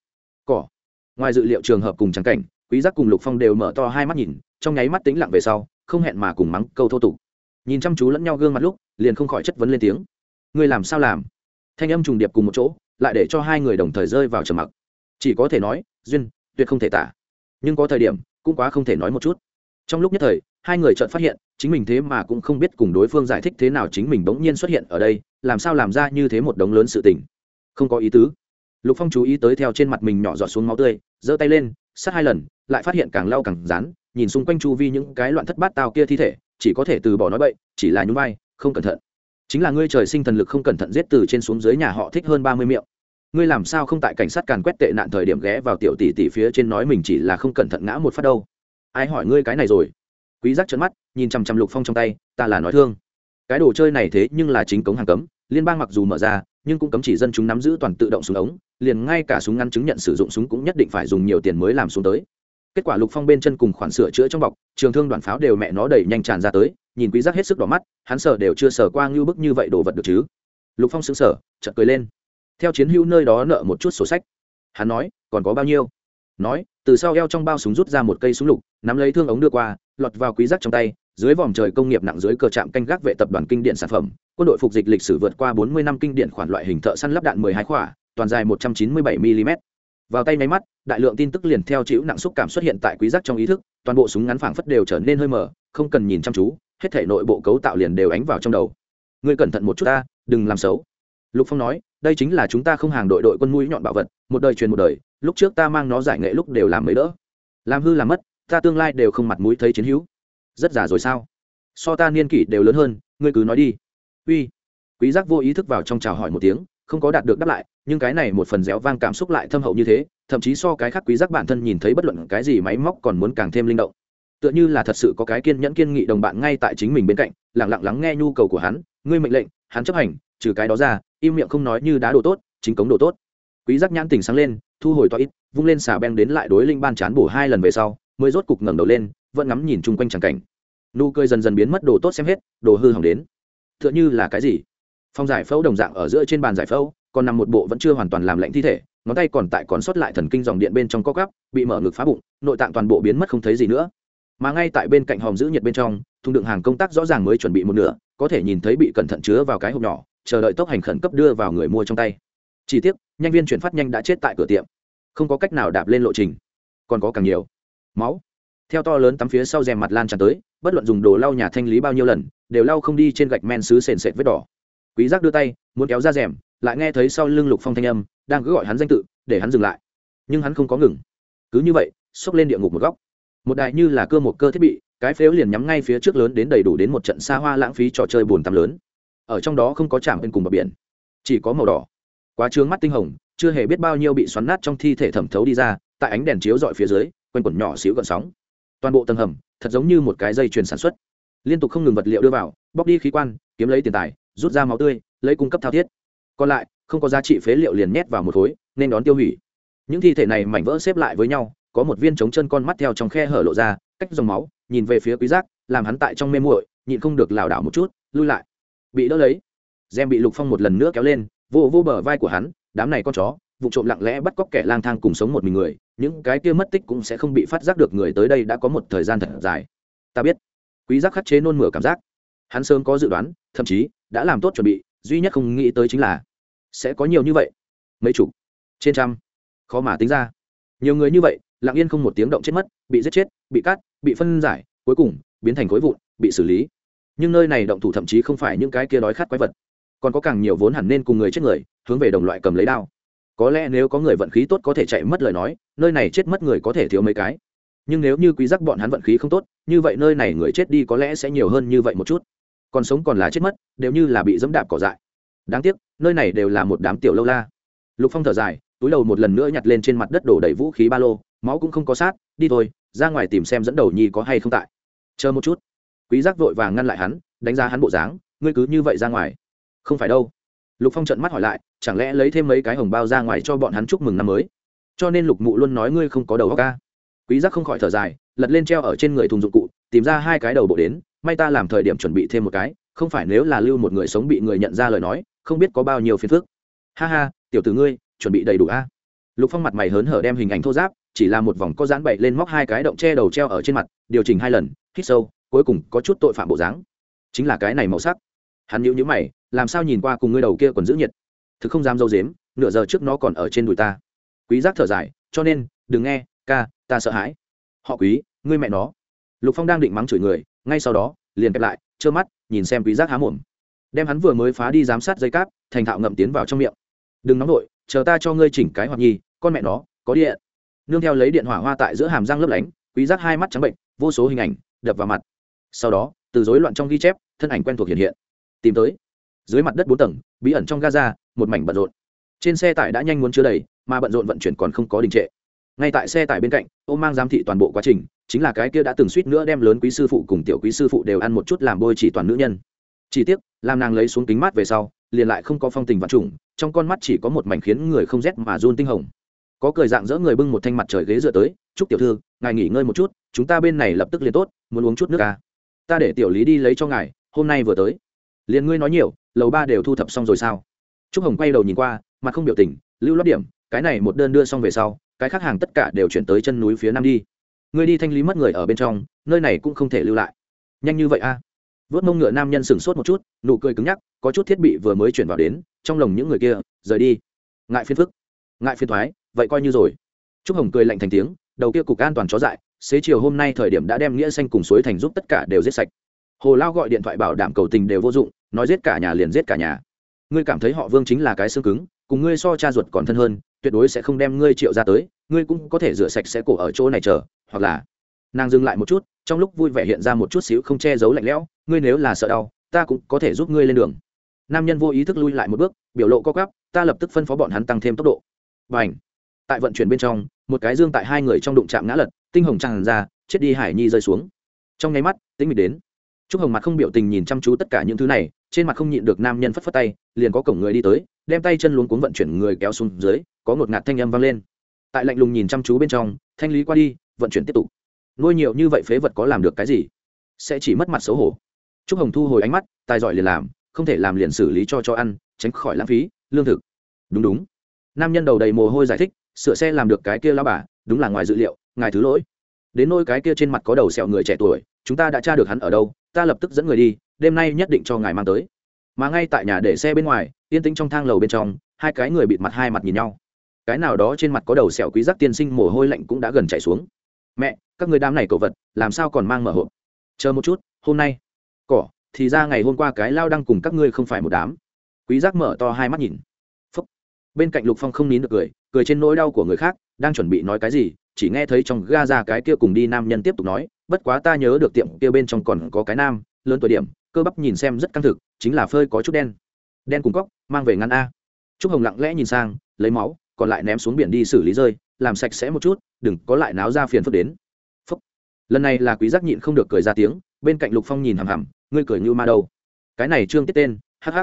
Cỏ. Ngoài dự liệu trường hợp cùng trắng cảnh, quý giác cùng lục phong đều mở to hai mắt nhìn, trong nháy mắt tĩnh lặng về sau, không hẹn mà cùng mắng câu thô tục. Nhìn chăm chú lẫn nhau gương mặt lúc, liền không khỏi chất vấn lên tiếng. Ngươi làm sao làm? Thanh âm trùng điệp cùng một chỗ, lại để cho hai người đồng thời rơi vào trầm mặc. Chỉ có thể nói, duyên, tuyệt không thể tả nhưng có thời điểm cũng quá không thể nói một chút. Trong lúc nhất thời, hai người chợt phát hiện, chính mình thế mà cũng không biết cùng đối phương giải thích thế nào chính mình bỗng nhiên xuất hiện ở đây, làm sao làm ra như thế một đống lớn sự tình. Không có ý tứ. Lục phong chú ý tới theo trên mặt mình nhỏ giọt xuống máu tươi, giơ tay lên, sát hai lần, lại phát hiện càng lau càng rán, nhìn xung quanh chu vi những cái loạn thất bát tao kia thi thể, chỉ có thể từ bỏ nói bậy, chỉ là nhún vai, không cẩn thận. Chính là ngươi trời sinh thần lực không cẩn thận giết từ trên xuống dưới nhà họ thích hơn ba mươi miệng ngươi làm sao không tại cảnh sát càn quét tệ nạn thời điểm ghé vào tiểu tỷ tỷ phía trên nói mình chỉ là không cẩn thận ngã một phát đâu? Ai hỏi ngươi cái này rồi? Quý giác trợn mắt, nhìn chằm chằm lục phong trong tay, ta là nói thương. Cái đồ chơi này thế nhưng là chính cống hàng cấm, liên bang mặc dù mở ra, nhưng cũng cấm chỉ dân chúng nắm giữ toàn tự động súng ống, liền ngay cả súng ngắn chứng nhận sử dụng súng cũng nhất định phải dùng nhiều tiền mới làm xuống tới. Kết quả lục phong bên chân cùng khoản sửa chữa trong bọc, trường thương đoàn pháo đều mẹ nó đẩy nhanh tràn ra tới, nhìn quý giác hết sức đỏ mắt, hắn sợ đều chưa sở qua như bức như vậy đồ vật được chứ? Lục phong sững sờ, chợt cười lên theo chiến hữu nơi đó nợ một chút sổ sách. Hắn nói, còn có bao nhiêu? Nói, từ sau eo trong bao súng rút ra một cây súng lục, nắm lấy thương ống đưa qua, lọt vào quý giác trong tay, dưới vòm trời công nghiệp nặng dưới cờ trạm canh gác vệ tập đoàn kinh điện sản phẩm. Quân đội phục dịch lịch sử vượt qua 40 năm kinh điện khoản loại hình thợ săn lắp đạn 12 khỏa, toàn dài 197 mm vào tay máy mắt, đại lượng tin tức liền theo chịu nặng xúc cảm xuất hiện tại quý giác trong ý thức, toàn bộ súng ngắn phảng phất đều trở nên hơi mờ, không cần nhìn chăm chú, hết thể nội bộ cấu tạo liền đều ánh vào trong đầu. Ngươi cẩn thận một chút ta, đừng làm xấu. Lục phong nói đây chính là chúng ta không hàng đội đội quân mũi nhọn bảo vật, một đời truyền một đời, lúc trước ta mang nó giải nghệ lúc đều làm mấy đỡ. Làm hư làm mất, ta tương lai đều không mặt mũi thấy chiến hữu. Rất già rồi sao? So ta niên kỷ đều lớn hơn, ngươi cứ nói đi. Uy. Quý giác vô ý thức vào trong chào hỏi một tiếng, không có đạt được đáp lại, nhưng cái này một phần réo vang cảm xúc lại thâm hậu như thế, thậm chí so cái khác quý giác bản thân nhìn thấy bất luận cái gì máy móc còn muốn càng thêm linh động. Tựa như là thật sự có cái kiên nhẫn kiên nghị đồng bạn ngay tại chính mình bên cạnh, lặng lặng lắng nghe nhu cầu của hắn, ngươi mệnh lệnh, hắn chấp hành trừ cái đó ra, im miệng không nói như đá đồ tốt, chính cống đồ tốt. Quý giác nhãn tỉnh sáng lên, thu hồi toa ít, vung lên xà beng đến lại đối linh ban chán bổ hai lần về sau, mới rốt cục ngẩng đầu lên, vẫn ngắm nhìn chung quanh chẳng cảnh. Nụ cười dần dần biến mất, đồ tốt xem hết, đồ hư hỏng đến. Tựa như là cái gì? Phong giải phẫu đồng dạng ở giữa trên bàn giải phẫu, còn nằm một bộ vẫn chưa hoàn toàn làm lạnh thi thể, ngón tay còn tại còn sót lại thần kinh dòng điện bên trong co gắp bị mở ngực phá bụng, nội tạng toàn bộ biến mất không thấy gì nữa. Mà ngay tại bên cạnh hòm giữ nhiệt bên trong, thùng đựng hàng công tác rõ ràng mới chuẩn bị một nửa, có thể nhìn thấy bị cẩn thận chứa vào cái hộp nhỏ chờ đợi tốc hành khẩn cấp đưa vào người mua trong tay. Chỉ tiếc, nhanh viên chuyển phát nhanh đã chết tại cửa tiệm. Không có cách nào đạp lên lộ trình. Còn có càng nhiều. Máu. Theo to lớn tắm phía sau rèm mặt lan tràn tới, bất luận dùng đồ lau nhà thanh lý bao nhiêu lần, đều lau không đi trên gạch men xứ sền sệt vết đỏ. Quý giác đưa tay, muốn kéo ra rèm, lại nghe thấy sau lưng lục phong thanh âm, đang cứ gọi hắn danh tự, để hắn dừng lại. Nhưng hắn không có ngừng. Cứ như vậy, xốc lên địa ngục một góc. Một đại như là cơ một cơ thiết bị, cái phếu liền nhắm ngay phía trước lớn đến đầy đủ đến một trận xa hoa lãng phí trò chơi buồn tắm lớn ở trong đó không có chạm bên cùng bờ biển, chỉ có màu đỏ. Quá trướng mắt tinh hồng, chưa hề biết bao nhiêu bị xoắn nát trong thi thể thẩm thấu đi ra, tại ánh đèn chiếu dọi phía dưới, quanh quẩn nhỏ xíu gợn sóng. Toàn bộ tầng hầm, thật giống như một cái dây chuyền sản xuất. Liên tục không ngừng vật liệu đưa vào, bóc đi khí quan, kiếm lấy tiền tài, rút ra máu tươi, lấy cung cấp thao thiết. Còn lại, không có giá trị phế liệu liền nhét vào một khối, nên đón tiêu hủy. Những thi thể này mảnh vỡ xếp lại với nhau, có một viên trống chân con mắt theo trong khe hở lộ ra, cách dòng máu, nhìn về phía quý giác, làm hắn tại trong mê muội, nhịn không được lảo đảo một chút, lui lại bị đỡ lấy. Gem bị lục phong một lần nữa kéo lên, vô vô bờ vai của hắn, đám này con chó, vụ trộm lặng lẽ bắt cóc kẻ lang thang cùng sống một mình người, những cái kia mất tích cũng sẽ không bị phát giác được người tới đây đã có một thời gian thật dài. Ta biết. Quý giác khắc chế nôn mửa cảm giác. Hắn sớm có dự đoán, thậm chí đã làm tốt chuẩn bị, duy nhất không nghĩ tới chính là sẽ có nhiều như vậy. Mấy chục, trên trăm, khó mà tính ra. Nhiều người như vậy, lặng yên không một tiếng động chết mất, bị giết chết, bị cắt, bị phân giải, cuối cùng biến thành khối vụn, bị xử lý nhưng nơi này động thủ thậm chí không phải những cái kia đói khát quái vật. Còn có càng nhiều vốn hẳn nên cùng người chết người, hướng về đồng loại cầm lấy đao. Có lẽ nếu có người vận khí tốt có thể chạy mất lời nói, nơi này chết mất người có thể thiếu mấy cái. Nhưng nếu như quý giác bọn hắn vận khí không tốt, như vậy nơi này người chết đi có lẽ sẽ nhiều hơn như vậy một chút. Còn sống còn là chết mất, đều như là bị dẫm đạp cỏ dại. Đáng tiếc, nơi này đều là một đám tiểu lâu la. Lục phong thở dài, túi đầu một lần nữa nhặt lên trên mặt đất đổ đầy vũ khí ba lô, máu cũng không có sát, đi thôi, ra ngoài tìm xem dẫn đầu nhi có hay không tại. Chờ một chút quý giác vội vàng ngăn lại hắn, đánh giá hắn bộ dáng, ngươi cứ như vậy ra ngoài. Không phải đâu. Lục phong trợn mắt hỏi lại, chẳng lẽ lấy thêm mấy cái hồng bao ra ngoài cho bọn hắn chúc mừng năm mới? Cho nên lục mụ luôn nói, ngươi không có đầu óc ca quý giác không khỏi thở dài, lật lên treo ở trên người thùng dụng cụ, tìm ra hai cái đầu bộ đến, may ta làm thời điểm chuẩn bị thêm một cái, không phải nếu là lưu một người sống bị người nhận ra lời nói, không biết có bao nhiêu phiền phức. Ha ha, tiểu tử ngươi, chuẩn bị đầy đủ a. Lục phong mặt mày hớn hở đem hình ảnh thô giáp, chỉ là một vòng có dán bậy lên móc hai cái động che đầu treo ở trên mặt, điều chỉnh hai lần, hít sâu cuối cùng có chút tội phạm bộ dáng. Chính là cái này màu sắc. Hắn nhữ nhữ mày, làm sao nhìn qua cùng ngươi đầu kia còn giữ nhiệt? Thực không dám dâu dếm, nửa giờ trước nó còn ở trên đùi ta. Quý giác thở dài, cho nên, đừng nghe, ca, ta sợ hãi. Họ quý, ngươi mẹ nó. Lục phong đang định mắng chửi người, ngay sau đó, liền kẹp lại, trơ mắt, nhìn xem quý giác há mồm. Đem hắn vừa mới phá đi giám sát dây cáp, thành thạo ngậm tiến vào trong miệng. Đừng nóng nổi chờ ta cho ngươi chỉnh cái hoặc nhi, con mẹ nó, có điện. Nương theo lấy điện hỏa hoa tại giữa hàm răng lấp lánh, quý giác hai mắt trắng bệnh, vô số hình ảnh đập vào mặt sau đó, từ rối loạn trong ghi chép, thân ảnh quen thuộc hiện hiện. Tìm tới. Dưới mặt đất bốn tầng, bí ẩn trong gaza, một mảnh bận rộn. Trên xe tải đã nhanh muốn chứa đầy, mà bận rộn vận chuyển còn không có đình trệ. Ngay tại xe tải bên cạnh ô mang giám thị toàn bộ quá trình, chính là cái kia đã từng suýt nữa đem lớn quý sư phụ cùng tiểu quý sư phụ đều ăn một chút làm bôi chỉ toàn nữ nhân. Chỉ tiếc, làm nàng lấy xuống kính mát về sau, liền lại không có phong tình vạn trùng, trong con mắt chỉ có một mảnh khiến người không rét mà run tinh hồng. Có cười dạng dỡ người bưng một thanh mặt trời ghế dựa tới, chúc tiểu thư, ngài nghỉ ngơi một chút, chúng ta bên này lập tức liền tốt, muốn uống chút nước à ta để tiểu lý đi lấy cho ngài, hôm nay vừa tới. Liền ngươi nói nhiều, lầu ba đều thu thập xong rồi sao? Trúc hồng quay đầu nhìn qua, mặt không biểu tình, lưu lót điểm, cái này một đơn đưa xong về sau, cái khác hàng tất cả đều chuyển tới chân núi phía nam đi. Ngươi đi thanh lý mất người ở bên trong, nơi này cũng không thể lưu lại. Nhanh như vậy a? À? vớt mông ngựa nam nhân sửng sốt một chút, nụ cười cứng nhắc, có chút thiết bị vừa mới chuyển vào đến, trong lồng những người kia, rời đi. Ngại phiền phức. Ngại phiền thoái, vậy coi như rồi. Trúc hồng cười lạnh thành tiếng, đầu kia cục an toàn chó dại xế chiều hôm nay thời điểm đã đem nghĩa xanh cùng suối thành giúp tất cả đều giết sạch. Hồ lao gọi điện thoại bảo đảm cầu tình đều vô dụng, nói giết cả nhà liền giết cả nhà. Ngươi cảm thấy họ vương chính là cái xương cứng, cùng ngươi so cha ruột còn thân hơn, tuyệt đối sẽ không đem ngươi triệu ra tới, ngươi cũng có thể rửa sạch sẽ cổ ở chỗ này chờ, hoặc là nàng dừng lại một chút, trong lúc vui vẻ hiện ra một chút xíu không che giấu lạnh lẽo, ngươi nếu là sợ đau, ta cũng có thể giúp ngươi lên đường. Nam nhân vô ý thức lui lại một bước, biểu lộ co cắp ta lập tức phân phó bọn hắn tăng thêm tốc độ. Và ảnh tại vận chuyển bên trong, một cái dương tại hai người trong đụng chạm ngã lật tinh hồng tràn ra chết đi hải nhi rơi xuống trong nháy mắt tĩnh mịch đến Trúc Hồng mặt không biểu tình nhìn chăm chú tất cả những thứ này, trên mặt không nhịn được nam nhân phất phất tay, liền có cổng người đi tới, đem tay chân luống cuốn vận chuyển người kéo xuống dưới, có ngột ngạt thanh âm vang lên. Tại lạnh lùng nhìn chăm chú bên trong, thanh lý qua đi, vận chuyển tiếp tục. Nuôi nhiều như vậy phế vật có làm được cái gì? Sẽ chỉ mất mặt xấu hổ. Trúc Hồng thu hồi ánh mắt, tài giỏi liền làm, không thể làm liền xử lý cho cho ăn, tránh khỏi lãng phí, lương thực. Đúng đúng. Nam nhân đầu đầy mồ hôi giải thích, sửa xe làm được cái kia lao bà, đúng là ngoài dự liệu, ngài thứ lỗi. Đến nôi cái kia trên mặt có đầu sẹo người trẻ tuổi, chúng ta đã tra được hắn ở đâu, ta lập tức dẫn người đi đêm nay nhất định cho ngài mang tới. Mà ngay tại nhà để xe bên ngoài yên tĩnh trong thang lầu bên trong hai cái người bịt mặt hai mặt nhìn nhau. Cái nào đó trên mặt có đầu sẹo quý giác tiên sinh mồ hôi lạnh cũng đã gần chảy xuống. Mẹ các người đám này cậu vật làm sao còn mang mở hộp? Chờ một chút hôm nay. Cỏ thì ra ngày hôm qua cái lao đang cùng các ngươi không phải một đám. Quý giác mở to hai mắt nhìn. Phúc. bên cạnh lục phong không nín được cười cười trên nỗi đau của người khác đang chuẩn bị nói cái gì chỉ nghe thấy trong ga ra cái kia cùng đi nam nhân tiếp tục nói, bất quá ta nhớ được tiệm kia bên trong còn có cái nam, lớn tuổi điểm, cơ bắp nhìn xem rất căng thực, chính là phơi có chút đen. Đen cùng cóc, mang về ngăn a. Trúc hồng lặng lẽ nhìn sang, lấy máu, còn lại ném xuống biển đi xử lý rơi, làm sạch sẽ một chút, đừng có lại náo ra phiền phức đến. Phúc. lần này là quý giác nhịn không được cười ra tiếng, bên cạnh lục phong nhìn hằm hằm, ngươi cười như ma đâu? Cái này trương tiết tên hh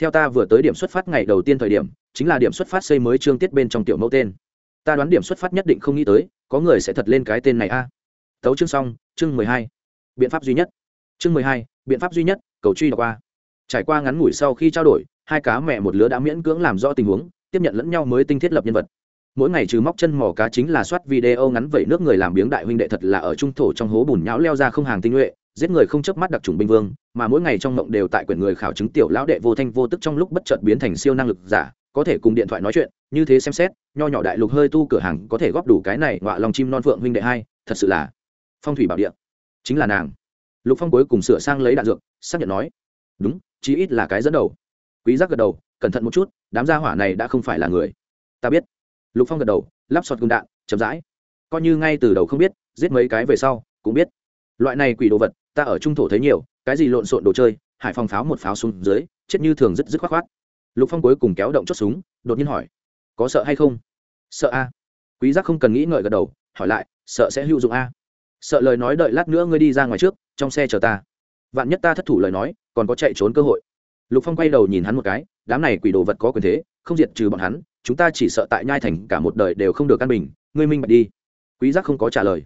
theo ta vừa tới điểm xuất phát ngày đầu tiên thời điểm, chính là điểm xuất phát xây mới trương tiết bên trong tiểu mẫu tên ta đoán điểm xuất phát nhất định không nghĩ tới, có người sẽ thật lên cái tên này a. Tấu chương xong, chương mười hai. Biện pháp duy nhất. Chương mười hai, biện pháp duy nhất, cầu truy đọc qua. Trải qua ngắn ngủi sau khi trao đổi, hai cá mẹ một lứa đã miễn cưỡng làm rõ tình huống, tiếp nhận lẫn nhau mới tinh thiết lập nhân vật mỗi ngày trừ móc chân mò cá chính là soát video ngắn vẩy nước người làm biếng đại huynh đệ thật là ở trung thổ trong hố bùn nhão leo ra không hàng tinh nhuệ, giết người không chớp mắt đặc trùng binh vương, mà mỗi ngày trong mộng đều tại quyển người khảo chứng tiểu lão đệ vô thanh vô tức trong lúc bất chợt biến thành siêu năng lực giả, có thể cùng điện thoại nói chuyện, như thế xem xét, nho nhỏ đại lục hơi tu cửa hàng có thể góp đủ cái này ngọa lòng chim non phượng huynh đệ hai, thật sự là phong thủy bảo địa. Chính là nàng. Lục phong cuối cùng sửa sang lấy đạn dược, xác nhận nói, đúng, chí ít là cái dẫn đầu. Quý giác gật đầu, cẩn thận một chút, đám gia hỏa này đã không phải là người. Ta biết lục phong gật đầu, lắp sọt cùng đạn, chậm rãi. Coi như ngay từ đầu không biết, giết mấy cái về sau, cũng biết. Loại này quỷ đồ vật, ta ở trung thổ thấy nhiều, cái gì lộn xộn đồ chơi, hải phòng pháo một pháo xuống dưới, chết như thường rất dứt khoát khoát. Lục phong cuối cùng kéo động chốt súng, đột nhiên hỏi, có sợ hay không? Sợ a. Quý giác không cần nghĩ ngợi gật đầu, hỏi lại, sợ sẽ hữu dụng a? Sợ lời nói đợi lát nữa ngươi đi ra ngoài trước, trong xe chờ ta. Vạn nhất ta thất thủ lời nói, còn có chạy trốn cơ hội. Lục phong quay đầu nhìn hắn một cái, đám này quỷ đồ vật có quyền thế không diệt trừ bọn hắn, chúng ta chỉ sợ tại nhai thành cả một đời đều không được căn bình, ngươi minh bạch đi. Quý giác không có trả lời.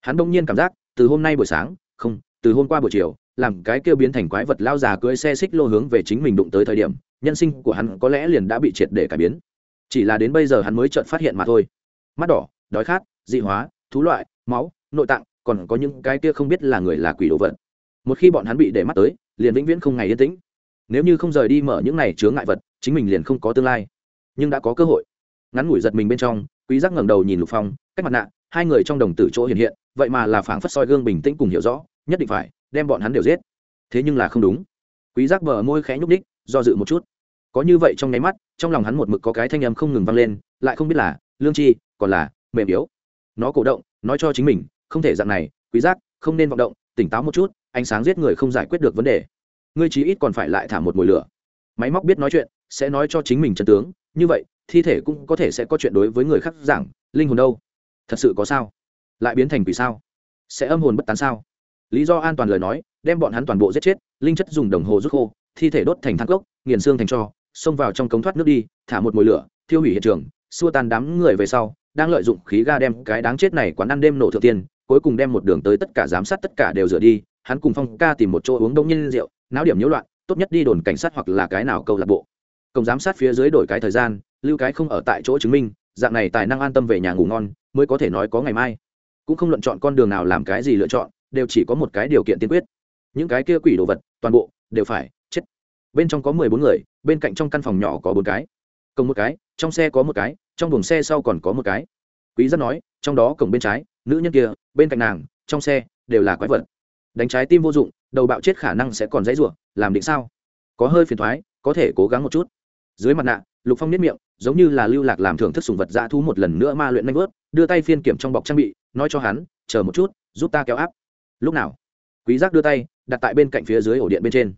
Hắn đông nhiên cảm giác, từ hôm nay buổi sáng, không, từ hôm qua buổi chiều, làm cái kêu biến thành quái vật lao già cưỡi xe xích lô hướng về chính mình đụng tới thời điểm, nhân sinh của hắn có lẽ liền đã bị triệt để cải biến. Chỉ là đến bây giờ hắn mới chợt phát hiện mà thôi. Mắt đỏ, đói khát, dị hóa, thú loại, máu, nội tạng, còn có những cái kia không biết là người là quỷ đồ vật. Một khi bọn hắn bị để mắt tới, liền vĩnh viễn không ngày yên tĩnh. Nếu như không rời đi mở những này chứa ngại vật chính mình liền không có tương lai. Nhưng đã có cơ hội. Ngắn ngủi giật mình bên trong, quý giác ngẩng đầu nhìn lục phong, cách mặt nạ, hai người trong đồng tử chỗ hiện hiện, vậy mà là phảng phất soi gương bình tĩnh cùng hiểu rõ, nhất định phải đem bọn hắn đều giết. Thế nhưng là không đúng. Quý giác bờ môi khẽ nhúc đích do dự một chút. Có như vậy trong nháy mắt, trong lòng hắn một mực có cái thanh âm không ngừng vang lên, lại không biết là lương chi, còn là mềm yếu. Nó cổ động, nói cho chính mình, không thể dạng này, quý giác, không nên vọng động, tỉnh táo một chút, ánh sáng giết người không giải quyết được vấn đề. Ngươi chí ít còn phải lại thả một mùi lửa. Máy móc biết nói chuyện sẽ nói cho chính mình chân tướng, như vậy, thi thể cũng có thể sẽ có chuyện đối với người khác giảng, linh hồn đâu? Thật sự có sao? Lại biến thành quỷ sao? Sẽ âm hồn bất tán sao? Lý do an toàn lời nói, đem bọn hắn toàn bộ giết chết, linh chất dùng đồng hồ rút khô, thi thể đốt thành thang cốc, nghiền xương thành cho, xông vào trong cống thoát nước đi, thả một mồi lửa, thiêu hủy hiện trường, xua tan đám người về sau, đang lợi dụng khí ga đem cái đáng chết này quán ăn đêm nổ thượng tiên, cuối cùng đem một đường tới tất cả giám sát tất cả đều rửa đi, hắn cùng phong ca tìm một chỗ uống đông nhiên rượu, náo điểm nhiễu loạn, tốt nhất đi đồn cảnh sát hoặc là cái nào câu lạc bộ công giám sát phía dưới đổi cái thời gian, lưu cái không ở tại chỗ chứng minh, dạng này tài năng an tâm về nhà ngủ ngon, mới có thể nói có ngày mai. Cũng không luận chọn con đường nào làm cái gì lựa chọn, đều chỉ có một cái điều kiện tiên quyết. Những cái kia quỷ đồ vật, toàn bộ, đều phải, chết. Bên trong có mười bốn người, bên cạnh trong căn phòng nhỏ có bốn cái. Cộng một cái, trong xe có một cái, trong buồng xe sau còn có một cái. Quý rất nói, trong đó cổng bên trái, nữ nhân kia, bên cạnh nàng, trong xe, đều là quái vật. Đánh trái tim vô dụng, đầu bạo chết khả năng sẽ còn dãy rủa, làm định sao? Có hơi phiền thoái, có thể cố gắng một chút dưới mặt nạ, lục phong niết miệng, giống như là lưu lạc làm thưởng thức sùng vật dã thú một lần nữa ma luyện nanh vớt, đưa tay phiên kiểm trong bọc trang bị, nói cho hắn, chờ một chút, giúp ta kéo áp. Lúc nào? Quý giác đưa tay, đặt tại bên cạnh phía dưới ổ điện bên trên.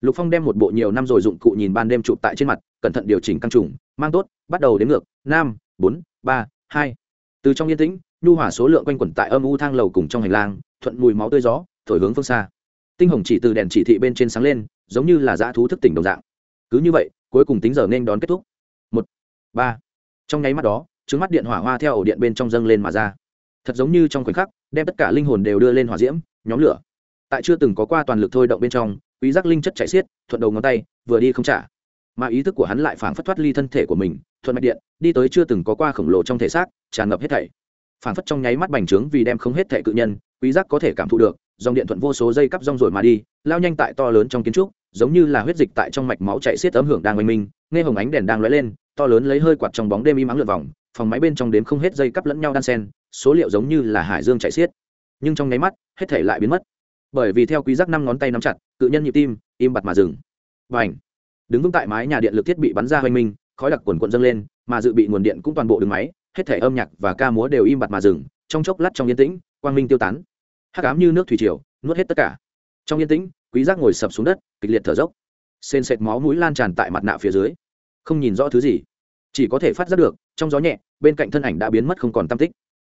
Lục phong đem một bộ nhiều năm rồi dụng cụ nhìn ban đêm chụp tại trên mặt, cẩn thận điều chỉnh căng trùng, mang tốt, bắt đầu đến ngược, năm, bốn, ba, hai. Từ trong yên tĩnh, nhu hỏa số lượng quanh quẩn tại âm u thang lầu cùng trong hành lang, thuận mùi máu tươi gió, thổi hướng phương xa. Tinh hồng chỉ từ đèn chỉ thị bên trên sáng lên, giống như là dã thú thức tỉnh đồng dạng. Cứ như vậy cuối cùng tính giờ nên đón kết thúc. Một, ba. Trong nháy mắt đó, trứng mắt điện hỏa hoa theo ổ điện bên trong dâng lên mà ra. Thật giống như trong khoảnh khắc, đem tất cả linh hồn đều đưa lên hỏa diễm, nhóm lửa. Tại chưa từng có qua toàn lực thôi động bên trong, quý giác linh chất chảy xiết, thuận đầu ngón tay, vừa đi không trả. Mà ý thức của hắn lại phảng phất thoát ly thân thể của mình, thuận mạch điện, đi tới chưa từng có qua khổng lồ trong thể xác, tràn ngập hết thảy. Phảng phất trong nháy mắt bành trướng vì đem không hết thể cự nhân, quý giác có thể cảm thụ được, dòng điện thuận vô số dây cắp rong rồi mà đi, lao nhanh tại to lớn trong kiến trúc giống như là huyết dịch tại trong mạch máu chạy xiết ấm hưởng đang oanh minh, nghe hồng ánh đèn đang lóe lên, to lớn lấy hơi quạt trong bóng đêm im ắng lượt vòng, phòng máy bên trong đếm không hết dây cắp lẫn nhau đan sen, số liệu giống như là hải dương chạy xiết. Nhưng trong nháy mắt, hết thể lại biến mất. Bởi vì theo quý giác năm ngón tay nắm chặt, cự nhân nhịp tim, im bặt mà dừng. Và ảnh đứng vững tại mái nhà điện lực thiết bị bắn ra hoành minh, khói đặc quần quận dâng lên, mà dự bị nguồn điện cũng toàn bộ đường máy, hết thể âm nhạc và ca múa đều im bặt mà dừng, trong chốc lát trong yên tĩnh, quang minh tiêu tán. Hắc ám như nước thủy triều, nuốt hết tất cả. Trong yên tĩnh quý giác ngồi sập xuống đất, kịch liệt thở dốc. Sên sệt máu mũi lan tràn tại mặt nạ phía dưới. Không nhìn rõ thứ gì. Chỉ có thể phát giác được, trong gió nhẹ, bên cạnh thân ảnh đã biến mất không còn tâm tích.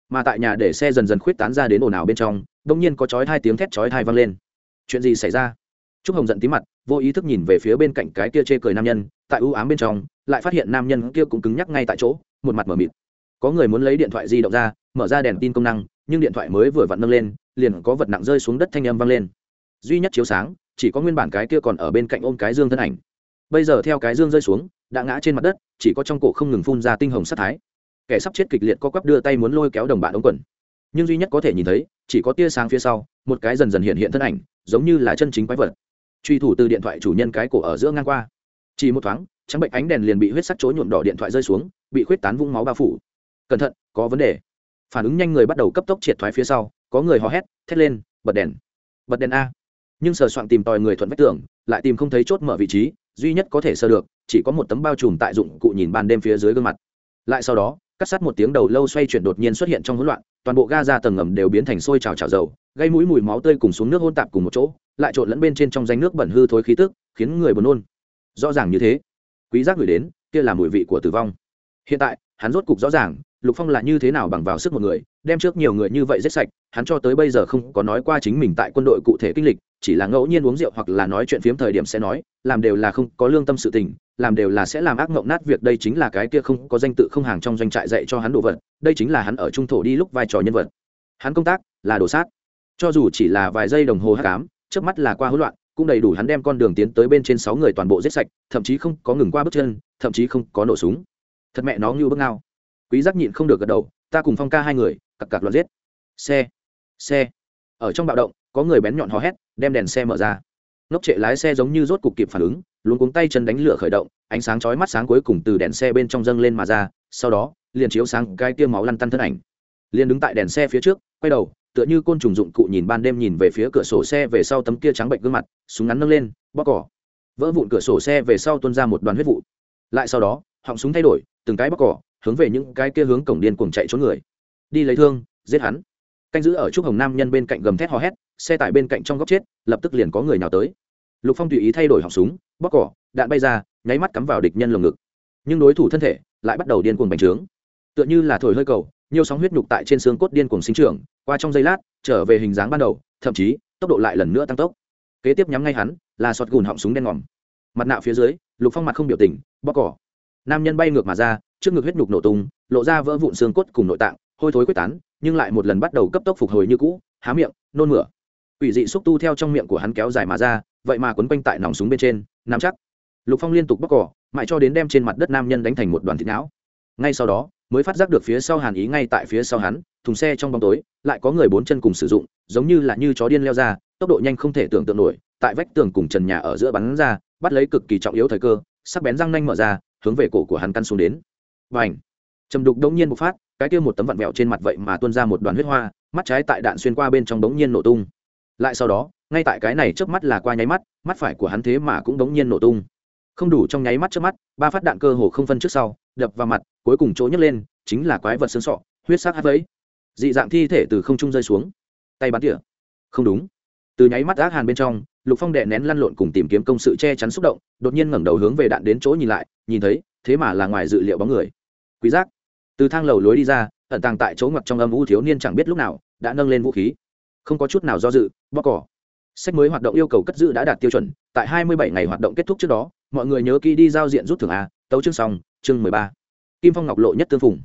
Mà tại nhà để xe dần dần khuyết tán ra đến ồn ào bên trong đông nhiên có chói hai tiếng thét chói hai vang lên. Chuyện gì xảy ra? Trúc hồng giận tí mặt, vô ý thức nhìn về phía bên cạnh cái kia chê cười nam nhân, tại ưu ám bên trong, lại phát hiện nam nhân kia cũng cứng nhắc ngay tại chỗ, một mặt mở mịt. Có người muốn lấy điện thoại di động ra, mở ra đèn tin công năng, nhưng điện thoại mới vừa vặn nâng lên, liền có vật nặng rơi xuống đất thanh âm vang lên duy nhất chiếu sáng, chỉ có nguyên bản cái kia còn ở bên cạnh ôm cái dương thân ảnh. Bây giờ theo cái dương rơi xuống, đã ngã trên mặt đất, chỉ có trong cổ không ngừng phun ra tinh hồng sát thái. Kẻ sắp chết kịch liệt co quắp đưa tay muốn lôi kéo đồng bạn ống quần. Nhưng duy nhất có thể nhìn thấy, chỉ có tia sáng phía sau, một cái dần dần hiện hiện thân ảnh, giống như là chân chính quái vật. Truy thủ từ điện thoại chủ nhân cái cổ ở giữa ngang qua. Chỉ một thoáng, trắng bệnh ánh đèn liền bị huyết sắc chối nhuộm đỏ điện thoại rơi xuống, bị khuyết tán vũng máu bao phủ. Cẩn thận, có vấn đề. Phản ứng nhanh người bắt đầu cấp tốc triệt thoái phía sau, có người hò hét, thét lên, bật đèn. Bật đèn a nhưng sờ soạn tìm tòi người thuận vách tường, lại tìm không thấy chốt mở vị trí, duy nhất có thể sơ được, chỉ có một tấm bao trùm tại dụng cụ nhìn ban đêm phía dưới gương mặt. Lại sau đó, cắt sát một tiếng đầu lâu xoay chuyển đột nhiên xuất hiện trong hỗn loạn, toàn bộ ga ra tầng ngầm đều biến thành sôi trào trào dầu, gây mũi mùi máu tươi cùng xuống nước hôn tạp cùng một chỗ, lại trộn lẫn bên trên trong danh nước bẩn hư thối khí tức, khiến người buồn nôn. Rõ ràng như thế, quý giác gửi đến, kia là mùi vị của tử vong. Hiện tại, hắn rốt cục rõ ràng lục phong là như thế nào bằng vào sức một người, đem trước nhiều người như vậy giết sạch, hắn cho tới bây giờ không có nói qua chính mình tại quân đội cụ thể kinh lịch, chỉ là ngẫu nhiên uống rượu hoặc là nói chuyện phiếm thời điểm sẽ nói, làm đều là không có lương tâm sự tình, làm đều là sẽ làm ác mộng nát việc, đây chính là cái kia không có danh tự không hàng trong doanh trại dạy cho hắn đồ vật, đây chính là hắn ở trung thổ đi lúc vai trò nhân vật. Hắn công tác là đồ sát. Cho dù chỉ là vài giây đồng hồ hát cám trước mắt là qua hỗn loạn, cũng đầy đủ hắn đem con đường tiến tới bên trên sáu người toàn bộ giết sạch, thậm chí không có ngừng qua bước chân, thậm chí không có nổ súng. Thật mẹ nó như bước ngao quý giác nhịn không được gật đầu, ta cùng phong ca hai người, cặc cặc loạn giết. Xe xe. Ở trong bạo động, có người bén nhọn hò hét, đem đèn xe mở ra. Ngốc trệ lái xe giống như rốt cục kịp phản ứng luôn cuống tay chân đánh lửa khởi động, ánh sáng chói mắt sáng cuối cùng từ đèn xe bên trong dâng lên mà ra, sau đó, liền chiếu sáng cái tiêm máu lăn tăn thân ảnh. Liền đứng tại đèn xe phía trước, quay đầu, tựa như côn trùng dụng cụ nhìn ban đêm nhìn về phía cửa sổ xe về sau tấm kia trắng bệnh gương mặt, súng ngắn nâng lên bóc cỏ. Vỡ vụn cửa sổ xe về sau tuôn ra một đoàn huyết vụ. Lại sau đó, họng súng thay đổi, từng cái bóc cỏ hướng về những cái kia hướng cổng điên cuồng chạy trốn người. Đi lấy thương, giết hắn. Canh giữ ở trúc hồng nam nhân bên cạnh gầm thét hò hét, xe tải bên cạnh trong góc chết, lập tức liền có người nào tới. Lục phong tùy ý thay đổi họng súng bóc cỏ, đạn bay ra, nháy mắt cắm vào địch nhân lồng ngực. Nhưng đối thủ thân thể lại bắt đầu điên cuồng bành trướng. Tựa như là thổi hơi cầu, nhiều sóng huyết nhục tại trên xương cốt điên cuồng sinh trưởng, qua trong giây lát, trở về hình dáng ban đầu, thậm chí, tốc độ lại lần nữa tăng tốc. Kế tiếp nhắm ngay hắn, là sọt gùn họng súng đen ngòm. Mặt nạ phía dưới, lục phong mặt không biểu tình bóc cỏ. Nam nhân bay ngược mà ra trước ngực huyết nhục nổ tung, lộ ra vỡ vụn xương cốt cùng nội tạng, hôi thối quyết tán, nhưng lại một lần bắt đầu cấp tốc phục hồi như cũ, há miệng, nôn mửa. Ủy dị xúc tu theo trong miệng của hắn kéo dài mà ra, vậy mà quấn quanh tại nòng súng bên trên, nắm chắc. Lục phong liên tục bóc cỏ, mãi cho đến đem trên mặt đất nam nhân đánh thành một đoàn thịt não. Ngay sau đó, mới phát giác được phía sau hàn ý ngay tại phía sau hắn, thùng xe trong bóng tối, lại có người bốn chân cùng sử dụng, giống như là như chó điên leo ra, tốc độ nhanh không thể tưởng tượng nổi, tại vách tường cùng trần nhà ở giữa bắn ra, bắt lấy cực kỳ trọng yếu thời cơ, sắc bén răng nanh mở ra, hướng về cổ của hắn căn xuống đến và ảnh. Trầm đục đống nhiên bộc phát, cái kia một tấm vặn vẹo trên mặt vậy mà tuôn ra một đoàn huyết hoa, mắt trái tại đạn xuyên qua bên trong đống nhiên nổ tung. Lại sau đó, ngay tại cái này trước mắt là qua nháy mắt mắt phải của hắn thế mà cũng đống nhiên nổ tung. Không đủ trong nháy mắt trước mắt, ba phát đạn cơ hồ không phân trước sau, đập vào mặt, cuối cùng chỗ nhấc lên, chính là quái vật xương sọ, huyết sắc hát vấy dị dạng thi thể từ không trung rơi xuống. Tay bắn tỉa. Không đúng từ nháy mắt ác hàn bên trong lục phong đệ nén lăn lộn cùng tìm kiếm công sự che chắn xúc động đột nhiên ngẩng đầu hướng về đạn đến chỗ nhìn lại nhìn thấy thế mà là ngoài dự liệu bóng người. Quý giác từ thang lầu lối đi ra ẩn tàng tại chỗ ngoặc trong âm u thiếu niên chẳng biết lúc nào đã nâng lên vũ khí. Không có chút nào do dự bóc cỏ. Sách mới hoạt động yêu cầu cất giữ đã đạt tiêu chuẩn tại 27 ngày hoạt động kết thúc trước đó mọi người nhớ kỹ đi giao diện rút thưởng a tấu chương xong chương 13. kim phong ngọc lộ nhất tương phùng.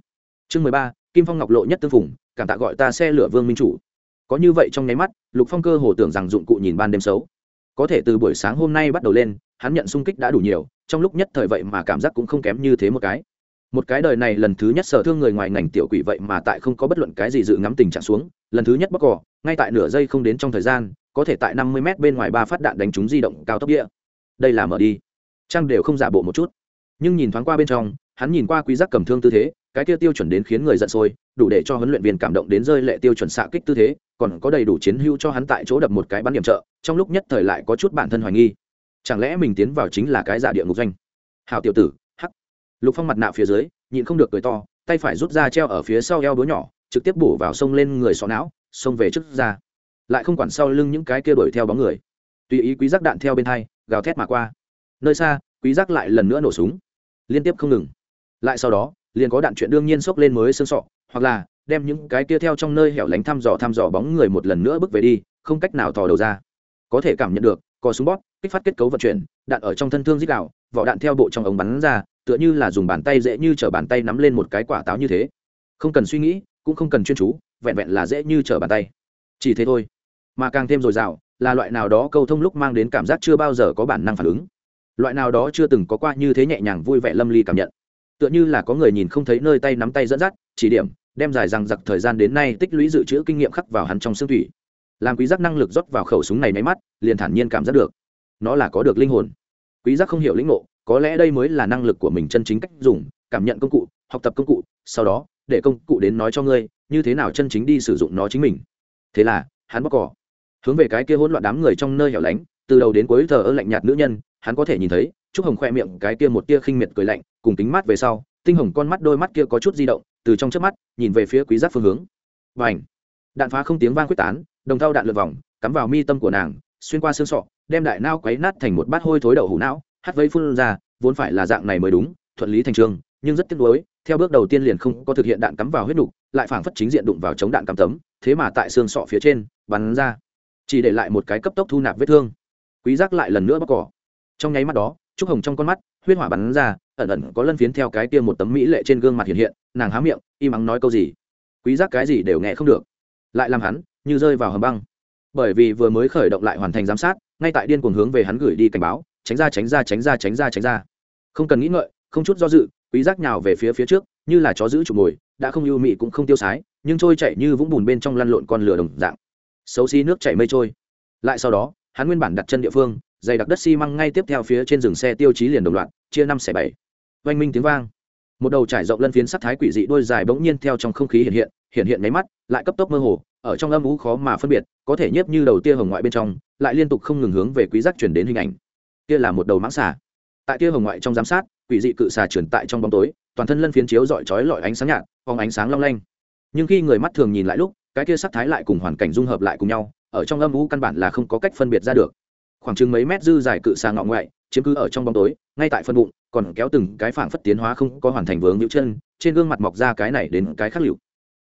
Chương 13, kim phong ngọc lộ nhất tương phùng cảm tạ gọi ta xe lửa vương minh chủ có như vậy trong nháy mắt, lục phong cơ hồ tưởng rằng dụng cụ nhìn ban đêm xấu. Có thể từ buổi sáng hôm nay bắt đầu lên, hắn nhận sung kích đã đủ nhiều, trong lúc nhất thời vậy mà cảm giác cũng không kém như thế một cái. Một cái đời này lần thứ nhất sở thương người ngoài ngành tiểu quỷ vậy mà tại không có bất luận cái gì dự ngắm tình trạng xuống, lần thứ nhất bóc cỏ, ngay tại nửa giây không đến trong thời gian, có thể tại năm mươi m bên ngoài ba phát đạn đánh trúng di động cao tốc địa. Đây là mở đi. Trang đều không giả bộ một chút. Nhưng nhìn thoáng qua bên trong, hắn nhìn qua quý giác cầm thương tư thế cái kia tiêu chuẩn đến khiến người giận sôi, đủ để cho huấn luyện viên cảm động đến rơi lệ tiêu chuẩn xạ kích tư thế, còn có đầy đủ chiến hữu cho hắn tại chỗ đập một cái bắn điểm trợ, trong lúc nhất thời lại có chút bản thân hoài nghi. Chẳng lẽ mình tiến vào chính là cái giả địa ngục doanh? Hào tiểu tử, hắc. Lục phong mặt nạ phía dưới, nhịn không được cười to, tay phải rút ra treo ở phía sau eo đố nhỏ, trực tiếp bổ vào sông lên người xó não xông về trước ra. Lại không quản sau lưng những cái kia đuổi theo bóng người. Tùy ý quý giác đạn theo bên hai, gào thét mà qua. Nơi xa, quý giác lại lần nữa nổ súng. Liên tiếp không ngừng. Lại sau đó liền có đạn chuyện đương nhiên xốc lên mới xương sọ, hoặc là đem những cái kia theo trong nơi hẻo lánh thăm dò thăm dò bóng người một lần nữa bước về đi, không cách nào thò đầu ra. Có thể cảm nhận được, có súng bót kích phát kết cấu vận chuyển, đạn ở trong thân thương dích đạo vỏ đạn theo bộ trong ống bắn ra, tựa như là dùng bàn tay dễ như chở bàn tay nắm lên một cái quả táo như thế. Không cần suy nghĩ, cũng không cần chuyên chú, vẹn vẹn là dễ như chở bàn tay. Chỉ thế thôi. Mà càng thêm dồi dào, là loại nào đó câu thông lúc mang đến cảm giác chưa bao giờ có bản năng phản ứng. Loại nào đó chưa từng có qua như thế nhẹ nhàng vui vẻ lâm ly cảm nhận tựa như là có người nhìn không thấy nơi tay nắm tay dẫn dắt, chỉ điểm, đem dài rằng giặc thời gian đến nay tích lũy dự trữ kinh nghiệm khắc vào hắn trong xương thủy. Làm quý giác năng lực rót vào khẩu súng này máy mắt, liền thản nhiên cảm giác được. Nó là có được linh hồn. Quý giác không hiểu lĩnh ngộ, có lẽ đây mới là năng lực của mình chân chính cách dùng, cảm nhận công cụ, học tập công cụ, sau đó, để công cụ đến nói cho ngươi, như thế nào chân chính đi sử dụng nó chính mình. Thế là, hắn bóc cỏ. Hướng về cái kia hỗn loạn đám người trong nơi hẻo lánh, từ đầu đến cuối thờ ơ lạnh nhạt nữ nhân, hắn có thể nhìn thấy trúc hồng khoe miệng cái kia một tia khinh miệt cười lạnh, cùng tính mát về sau, tinh hồng con mắt đôi mắt kia có chút di động, từ trong trước mắt, nhìn về phía quý giác phương hướng. Và ảnh đạn phá không tiếng vang quyết tán, đồng thau đạn lượt vòng, cắm vào mi tâm của nàng, xuyên qua xương sọ, đem đại nao quấy nát thành một bát hôi thối đậu hủ não, hắt vây phun ra, vốn phải là dạng này mới đúng, thuận lý thành trường, nhưng rất tiếc nuối, theo bước đầu tiên liền không có thực hiện đạn cắm vào huyết nục, lại phảng phất chính diện đụng vào chống đạn cắm tấm, thế mà tại xương sọ phía trên, bắn ra. Chỉ để lại một cái cấp tốc thu nạp vết thương. Quý giác lại lần nữa bóc cỏ. Trong nháy mắt đó trúc hồng trong con mắt, huyết hỏa bắn ra, ẩn ẩn có lân phiến theo cái kia một tấm mỹ lệ trên gương mặt hiện hiện, nàng há miệng im ắng nói câu gì? Quý giác cái gì đều nghe không được. Lại làm hắn, như rơi vào hầm băng. Bởi vì vừa mới khởi động lại hoàn thành giám sát, ngay tại điên cuồng hướng về hắn gửi đi cảnh báo, tránh ra tránh ra tránh ra tránh ra tránh ra. Không cần nghĩ ngợi, không chút do dự, quý giác nhào về phía phía trước, như là chó giữ chủ mồi, đã không ưu mị cũng không tiêu sái, nhưng trôi chảy như vũng bùn bên trong lăn lộn con lửa đồng dạng. Xấu xí nước chảy mây trôi. Lại sau đó, hắn nguyên bản đặt chân địa phương dày đặc đất xi măng ngay tiếp theo phía trên rừng xe tiêu chí liền đồng loạt, chia năm xẻ bảy. Oanh minh tiếng vang. Một đầu trải rộng lân phiến sắc thái quỷ dị đôi dài bỗng nhiên theo trong không khí hiện hiện hiện hiện máy mắt, lại cấp tốc mơ hồ, ở trong âm ú khó mà phân biệt, có thể nhiếp như đầu tia hồng ngoại bên trong, lại liên tục không ngừng hướng về quý giác chuyển đến hình ảnh. Kia là một đầu mãng xà. Tại tia hồng ngoại trong giám sát, quỷ dị cự xà chuyển tại trong bóng tối, toàn thân lân phiến chiếu dọi chói lọi ánh sáng nhạt, phóng ánh sáng long lanh. Nhưng khi người mắt thường nhìn lại lúc, cái kia sắc thái lại cùng hoàn cảnh dung hợp lại cùng nhau, ở trong âm ú căn bản là không có cách phân biệt ra được khoảng chừng mấy mét dư dài cự xà ngọ ngoại, chiếm cứ ở trong bóng tối, ngay tại phân bụng, còn kéo từng cái phảng phất tiến hóa không có hoàn thành vướng nhũ chân, trên gương mặt mọc ra cái này đến cái khác liệu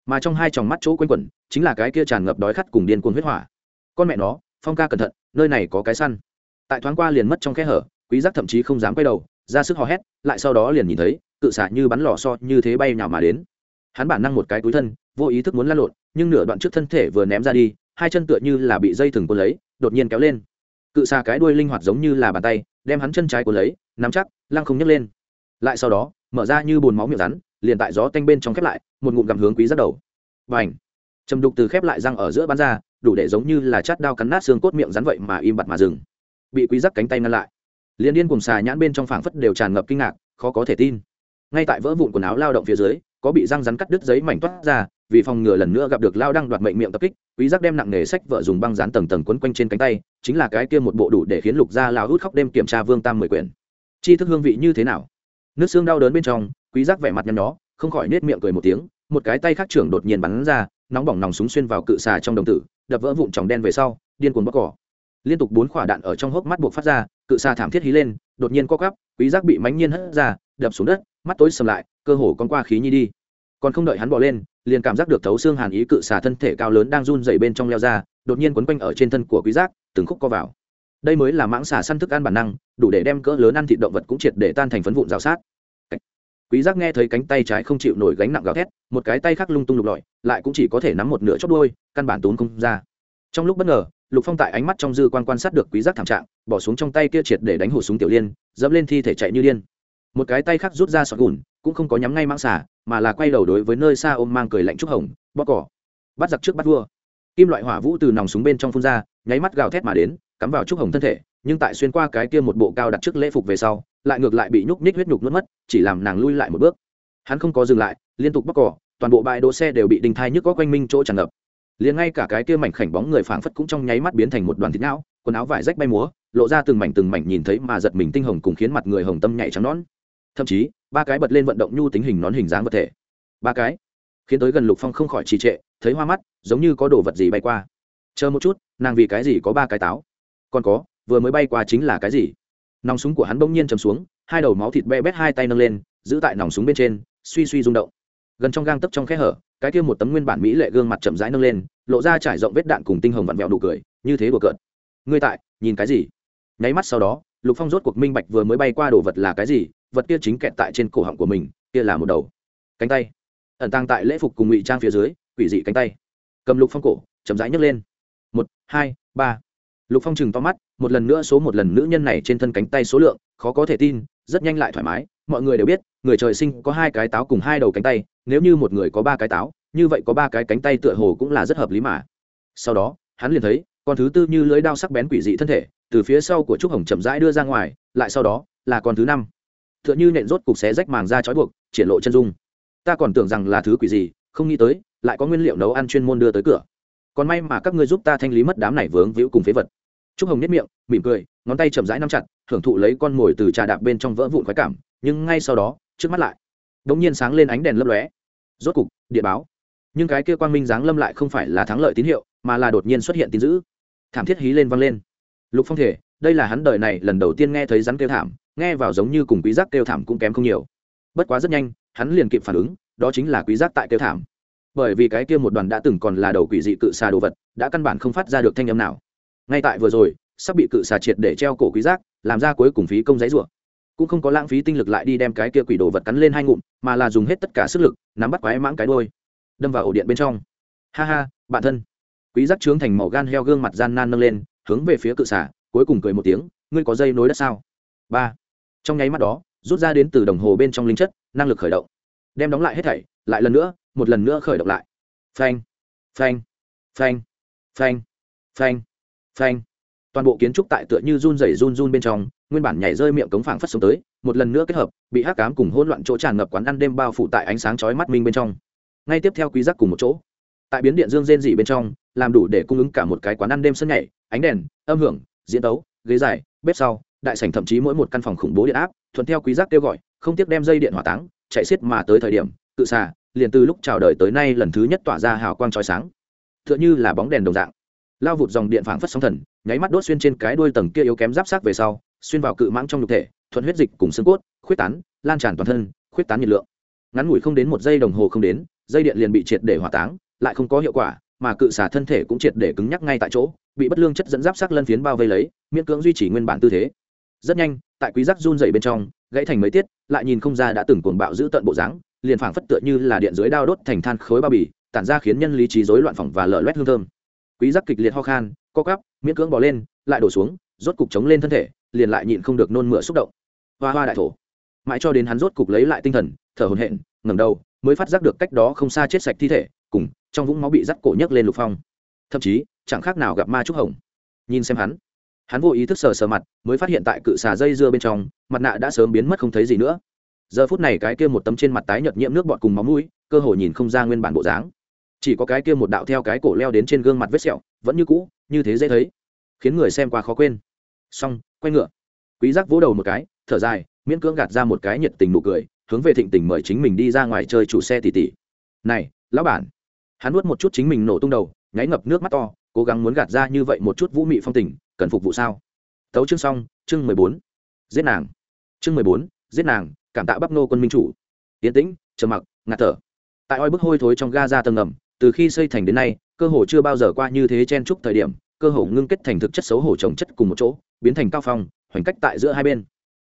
mà trong hai tròng mắt chỗ quanh quẩn, chính là cái kia tràn ngập đói khát cùng điên cuồng huyết hỏa. Con mẹ nó, phong ca cẩn thận, nơi này có cái săn. Tại thoáng qua liền mất trong kẽ hở, quý giác thậm chí không dám quay đầu, ra sức hò hét, lại sau đó liền nhìn thấy, cự xả như bắn lò so như thế bay nhào mà đến. Hắn bản năng một cái túi thân, vô ý thức muốn lăn lộn, nhưng nửa đoạn trước thân thể vừa ném ra đi, hai chân tựa như là bị dây thừng cuốn lấy, đột nhiên kéo lên cự xà cái đuôi linh hoạt giống như là bàn tay, đem hắn chân trái của lấy, nắm chắc, lăng không nhấc lên. Lại sau đó, mở ra như bồn máu miệng rắn, liền tại gió tanh bên trong khép lại, một ngụm gặm hướng quý dắt đầu. Và ảnh trầm đục từ khép lại răng ở giữa bán ra, đủ để giống như là chát đao cắn nát xương cốt miệng rắn vậy mà im bặt mà dừng. Bị quý giác cánh tay ngăn lại. Liền điên cùng xà nhãn bên trong phảng phất đều tràn ngập kinh ngạc, khó có thể tin. Ngay tại vỡ vụn quần áo lao động phía dưới, có bị răng rắn cắt đứt giấy mảnh toát ra vì phòng ngừa lần nữa gặp được lao đăng đoạt mệnh miệng tập kích, quý giác đem nặng nghề sách vợ dùng băng dán tầng tầng quấn quanh trên cánh tay, chính là cái kia một bộ đủ để khiến lục gia lao hút khóc đêm kiểm tra vương tam mười quyển. Chi thức hương vị như thế nào? Nước xương đau đớn bên trong, quý giác vẻ mặt nhăn nhó, không khỏi nết miệng cười một tiếng, một cái tay khác trưởng đột nhiên bắn ra, nóng bỏng nòng súng xuyên vào cự xà trong đồng tử, đập vỡ vụn tròng đen về sau, điên cuồng bóc cỏ. Liên tục bốn quả đạn ở trong hốc mắt buộc phát ra, cự xà thảm thiết hí lên, đột nhiên co quắp, quý giác bị mánh nhiên hất ra, đập xuống đất, mắt tối sầm lại, cơ hồ con qua khí nhi đi. Còn không đợi hắn bỏ lên liền cảm giác được thấu xương hàn ý cự xà thân thể cao lớn đang run dày bên trong leo ra, đột nhiên quấn quanh ở trên thân của quý giác, từng khúc co vào. Đây mới là mãng xà săn thức ăn bản năng, đủ để đem cỡ lớn ăn thịt động vật cũng triệt để tan thành phấn vụn rào sát. Quý giác nghe thấy cánh tay trái không chịu nổi gánh nặng gào thét, một cái tay khác lung tung lục lọi, lại cũng chỉ có thể nắm một nửa chóp đuôi, căn bản tốn không ra. Trong lúc bất ngờ, lục phong tại ánh mắt trong dư quan quan sát được quý giác thảm trạng, bỏ xuống trong tay kia triệt để đánh hổ súng tiểu liên, dẫm lên thi thể chạy như điên một cái tay khác rút ra sọt gùn, cũng không có nhắm ngay mãng xà, mà là quay đầu đối với nơi xa ôm mang cười lạnh trúc hồng bóc cỏ. Bắt giặc trước bắt vua. Kim loại hỏa vũ từ nòng súng bên trong phun ra, nháy mắt gào thét mà đến, cắm vào trúc hồng thân thể, nhưng tại xuyên qua cái kia một bộ cao đặt trước lễ phục về sau, lại ngược lại bị nhúc ních huyết nhục nuốt mất, chỉ làm nàng lui lại một bước. Hắn không có dừng lại, liên tục bóc cỏ, toàn bộ bãi đỗ xe đều bị đình thai nhức có quanh minh chỗ tràn ngập. Liền ngay cả cái kia mảnh khảnh bóng người phảng phất cũng trong nháy mắt biến thành một đoàn thịt não, quần áo vải rách bay múa, lộ ra từng mảnh từng mảnh nhìn thấy mà giật mình tinh hồng cùng khiến mặt người hồng tâm nhảy trắng nón thậm chí, ba cái bật lên vận động nhu tính hình nón hình dáng vật thể. Ba cái. Khiến tới gần lục phong không khỏi trì trệ, thấy hoa mắt, giống như có đồ vật gì bay qua. Chờ một chút, nàng vì cái gì có ba cái táo? Còn có, vừa mới bay qua chính là cái gì? Nòng súng của hắn bỗng nhiên chầm xuống, hai đầu máu thịt be bét hai tay nâng lên, giữ tại nòng súng bên trên, suy suy rung động. Gần trong gang tấp trong khe hở, cái kia một tấm nguyên bản mỹ lệ gương mặt chậm rãi nâng lên, lộ ra trải rộng vết đạn cùng tinh hồng vặn vẹo nụ cười, như thế đùa cợt. Ngươi tại, nhìn cái gì? Nháy mắt sau đó, lục phong rốt cuộc minh bạch vừa mới bay qua đồ vật là cái gì vật kia chính kẹt tại trên cổ họng của mình, kia là một đầu cánh tay. Ẩn tàng tại lễ phục cùng ngụy trang phía dưới, quỷ dị cánh tay. Cầm lục phong cổ, chậm rãi nhấc lên. Một, hai, ba. Lục phong chừng to mắt, một lần nữa số một lần nữ nhân này trên thân cánh tay số lượng, khó có thể tin, rất nhanh lại thoải mái, mọi người đều biết, người trời sinh có hai cái táo cùng hai đầu cánh tay, nếu như một người có ba cái táo, như vậy có ba cái cánh tay tựa hồ cũng là rất hợp lý mà. Sau đó, hắn liền thấy, con thứ tư như lưới đao sắc bén quỷ dị thân thể, từ phía sau của trúc hồng chậm rãi đưa ra ngoài, lại sau đó là con thứ năm tựa như nện rốt cục xé rách màng ra trói buộc, triển lộ chân dung. Ta còn tưởng rằng là thứ quỷ gì, không nghĩ tới, lại có nguyên liệu nấu ăn chuyên môn đưa tới cửa. Còn may mà các ngươi giúp ta thanh lý mất đám này vướng víu cùng phế vật. Trúc hồng nhất miệng, mỉm cười, ngón tay chậm rãi nắm chặt hưởng thụ lấy con mồi từ trà đạp bên trong vỡ vụn khoái cảm, nhưng ngay sau đó, trước mắt lại đ ỗ n g nhiên sáng lên ánh đèn lấp lóe. Rốt cục địa báo. Nhưng cái kia quang minh giáng lâm lại không phải là thắng lợi tín hiệu, mà là đột nhiên xuất hiện tín dữ. Thảm thiết hí lên vang lên. Lục phong thể, đây là hắn đời này lần đầu tiên nghe thấy rắn kêu thảm nghe vào giống như cùng quý giác kêu thảm cũng kém không nhiều. Bất quá rất nhanh, hắn liền kịp phản ứng, đó chính là quý giác tại kêu thảm. Bởi vì cái kia một đoàn đã từng còn là đầu quỷ dị cự xà đồ vật, đã căn bản không phát ra được thanh âm nào. Ngay tại vừa rồi, sắp bị cự xà triệt để treo cổ quý giác, làm ra cuối cùng phí công giấy rủa. Cũng không có lãng phí tinh lực lại đi đem cái kia quỷ đồ vật cắn lên hai ngụm, mà là dùng hết tất cả sức lực, nắm bắt quái mãng cái đôi đâm vào ổ điện bên trong. Ha ha, bạn thân. Quý giác trướng thành màu gan heo gương mặt gian nan nâng lên, hướng về phía cự xà, cuối cùng cười một tiếng, ngươi có dây nối đất sao? Ba trong nháy mắt đó, rút ra đến từ đồng hồ bên trong linh chất, năng lực khởi động. Đem đóng lại hết thảy, lại lần nữa, một lần nữa khởi động lại. Phanh phanh phanh phanh phanh phanh. Toàn bộ kiến trúc tại tựa như run rẩy run run bên trong, nguyên bản nhảy rơi miệng cống phảng phất xuống tới, một lần nữa kết hợp, bị hắc cám cùng hỗn loạn chỗ tràn ngập quán ăn đêm bao phủ tại ánh sáng chói mắt minh bên trong. Ngay tiếp theo quý giác cùng một chỗ. Tại biến điện dương rên dị bên trong, làm đủ để cung ứng cả một cái quán ăn đêm sân nhảy, ánh đèn, âm hưởng, diễn tấu, ghế dài, bếp sau đại sảnh thậm chí mỗi một căn phòng khủng bố điện áp, thuận theo quý giác kêu gọi, không tiếc đem dây điện hỏa táng, chạy xiết mà tới thời điểm, cự xà, liền từ lúc chào đời tới nay lần thứ nhất tỏa ra hào quang chói sáng. Tựa như là bóng đèn đồng dạng. Lao vụt dòng điện phảng phất sóng thần, nháy mắt đốt xuyên trên cái đuôi tầng kia yếu kém giáp sát về sau, xuyên vào cự mãng trong nhục thể, thuận huyết dịch cùng xương cốt, khuyết tán, lan tràn toàn thân, khuyết tán nhiệt lượng. Ngắn ngủi không đến một giây đồng hồ không đến, dây điện liền bị triệt để hỏa táng, lại không có hiệu quả, mà cự xả thân thể cũng triệt để cứng nhắc ngay tại chỗ, bị bất lương chất dẫn giáp sắc lân phiến bao vây lấy, miễn cưỡng duy trì nguyên bản tư thế rất nhanh, tại quý giác run dày bên trong, gãy thành mấy tiết, lại nhìn không ra đã từng cuồng bạo giữ tận bộ dáng, liền phảng phất tựa như là điện dưới đao đốt thành than khối bao bì, tản ra khiến nhân lý trí rối loạn phỏng và lở loét hương thơm. Quý giác kịch liệt ho khan, co cắp miễn cưỡng bò lên, lại đổ xuống, rốt cục chống lên thân thể, liền lại nhịn không được nôn mửa xúc động. Hoa hoa đại thổ. Mãi cho đến hắn rốt cục lấy lại tinh thần, thở hổn hển, ngẩng đầu, mới phát giác được cách đó không xa chết sạch thi thể, cùng, trong vũng máu bị dắt cổ nhấc lên lục phong. Thậm chí, chẳng khác nào gặp ma trúc hồng. Nhìn xem hắn hắn vô ý thức sờ sờ mặt, mới phát hiện tại cự xà dây dưa bên trong, mặt nạ đã sớm biến mất không thấy gì nữa. Giờ phút này cái kia một tấm trên mặt tái nhợt nhiễm nước bọt cùng máu mũi, cơ hội nhìn không ra nguyên bản bộ dáng. Chỉ có cái kia một đạo theo cái cổ leo đến trên gương mặt vết sẹo, vẫn như cũ, như thế dễ thấy, khiến người xem qua khó quên. Xong, quay ngựa. Quý giác vỗ đầu một cái, thở dài, miễn cưỡng gạt ra một cái nhiệt tình nụ cười, hướng về thịnh tình mời chính mình đi ra ngoài chơi chủ xe tỷ tỷ này, lão bản. Hắn nuốt một chút chính mình nổ tung đầu, nháy ngập nước mắt to, cố gắng muốn gạt ra như vậy một chút vũ mị phong tình cần phục vụ sao? Tấu chương xong, chương mười bốn. Giết nàng. Chương mười bốn, giết nàng, cảm tạ bắc nô quân minh chủ. Yến tĩnh, trầm mặc, ngạt thở. Tại oi bức hôi thối trong ga ra tầng ngầm, từ khi xây thành đến nay, cơ hồ chưa bao giờ qua như thế chen chúc thời điểm, cơ hồ ngưng kết thành thực chất xấu hổ trồng chất cùng một chỗ, biến thành cao phong, hoành cách tại giữa hai bên.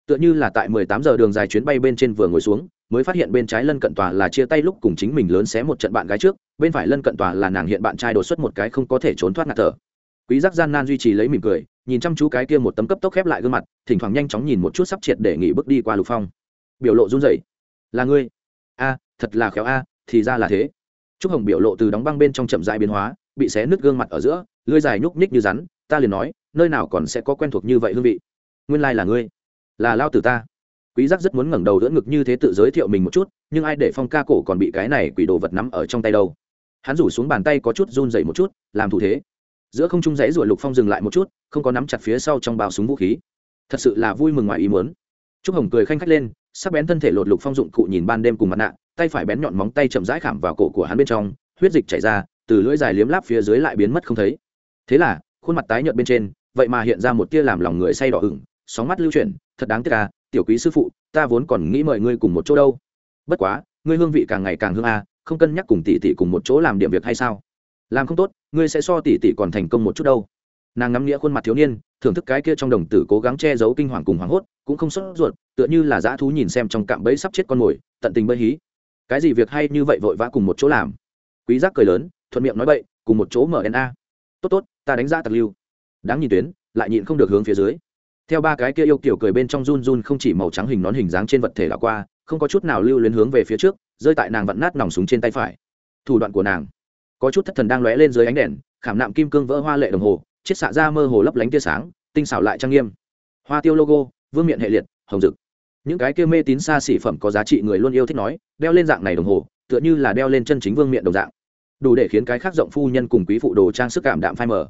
Tựa như là tại 18 giờ đường dài chuyến bay bên trên vừa ngồi xuống, mới phát hiện bên trái lân cận tòa là chia tay lúc cùng chính mình lớn xé một trận bạn gái trước, bên phải lân cận tòa là nàng hiện bạn trai đột xuất một cái không có thể trốn thoát ngạt thở quý giác gian nan duy trì lấy mỉm cười, nhìn chăm chú cái kia một tấm cấp tốc khép lại gương mặt, thỉnh thoảng nhanh chóng nhìn một chút sắp triệt để nghỉ bước đi qua lục phong. Biểu lộ run rẩy. Là ngươi? A, thật là khéo a, thì ra là thế. Trúc hồng biểu lộ từ đóng băng bên trong chậm rãi biến hóa, bị xé nứt gương mặt ở giữa, lưỡi dài nhúc nhích như rắn, ta liền nói, nơi nào còn sẽ có quen thuộc như vậy hương vị? Nguyên lai là ngươi, là lao tử ta. Quý giác rất muốn ngẩng đầu đỡ ngực như thế tự giới thiệu mình một chút, nhưng ai để phong ca cổ còn bị cái này quỷ đồ vật nắm ở trong tay đâu. Hắn rủ xuống bàn tay có chút run rẩy một chút, làm thủ thế giữa không trung dãy ruột lục phong dừng lại một chút, không có nắm chặt phía sau trong bao súng vũ khí. Thật sự là vui mừng ngoài ý muốn. Trúc hồng cười khanh khách lên, sắc bén thân thể lột lục phong dụng cụ nhìn ban đêm cùng mặt nạ, tay phải bén nhọn móng tay chậm rãi khảm vào cổ của hắn bên trong, huyết dịch chảy ra, từ lưỡi dài liếm láp phía dưới lại biến mất không thấy. Thế là, khuôn mặt tái nhợt bên trên, vậy mà hiện ra một tia làm lòng người say đỏ ửng, sóng mắt lưu chuyển, thật đáng tiếc à tiểu quý sư phụ, ta vốn còn nghĩ mời ngươi cùng một chỗ đâu. Bất quá, ngươi hương vị càng ngày càng hương à không cân nhắc cùng tỷ tỷ cùng một chỗ làm điểm việc hay sao? Làm không tốt, ngươi sẽ so tỷ tỷ còn thành công một chút đâu. Nàng ngắm nghĩa khuôn mặt thiếu niên, thưởng thức cái kia trong đồng tử cố gắng che giấu kinh hoàng cùng hoảng hốt, cũng không sốt ruột, tựa như là dã thú nhìn xem trong cạm bẫy sắp chết con mồi, tận tình bơi hí. Cái gì việc hay như vậy vội vã cùng một chỗ làm? Quý giác cười lớn, thuận miệng nói bậy, cùng một chỗ mở na tốt tốt, ta đánh giá tặc lưu. Đáng nhìn tuyến, lại nhịn không được hướng phía dưới. Theo ba cái kia yêu kiểu cười bên trong run run không chỉ màu trắng hình nón hình dáng trên vật thể là qua, không có chút nào lưu luyến hướng về phía trước, rơi tại nàng vặn nát nòng súng trên tay phải. Thủ đoạn của nàng có chút thất thần đang lóe lên dưới ánh đèn, khảm nạm kim cương vỡ hoa lệ đồng hồ, chiết xạ ra mơ hồ lấp lánh tia sáng, tinh xảo lại trang nghiêm. Hoa tiêu logo, vương miện hệ liệt, hồng dực những cái kia mê tín xa xỉ phẩm có giá trị người luôn yêu thích nói, đeo lên dạng này đồng hồ, tựa như là đeo lên chân chính vương miện đồng dạng. Đủ để khiến cái khác rộng phu nhân cùng quý phụ đồ trang sức cảm đạm phai mờ.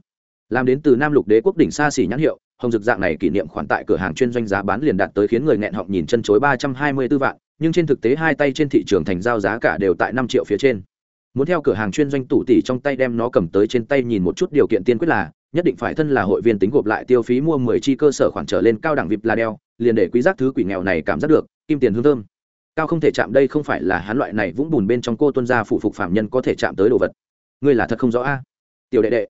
Làm đến từ nam lục đế quốc đỉnh xa xỉ nhãn hiệu, hồng dực dạng này kỷ niệm khoản tại cửa hàng chuyên doanh giá bán liền đạt tới khiến người nghẹn họng nhìn chân chối ba trăm hai mươi 324 vạn, nhưng trên thực tế hai tay trên thị trường thành giao giá cả đều tại năm triệu phía trên muốn theo cửa hàng chuyên doanh tủ tỷ trong tay đem nó cầm tới trên tay nhìn một chút điều kiện tiên quyết là, nhất định phải thân là hội viên tính gộp lại tiêu phí mua mười chi cơ sở khoản trở lên cao đẳng vip là đeo, liền để quý giác thứ quỷ nghèo này cảm giác được, kim tiền hương thơm. Cao không thể chạm đây không phải là hắn loại này vũng bùn bên trong cô tuân gia phụ phục phạm nhân có thể chạm tới đồ vật. Ngươi là thật không rõ a. Tiểu đệ đệ.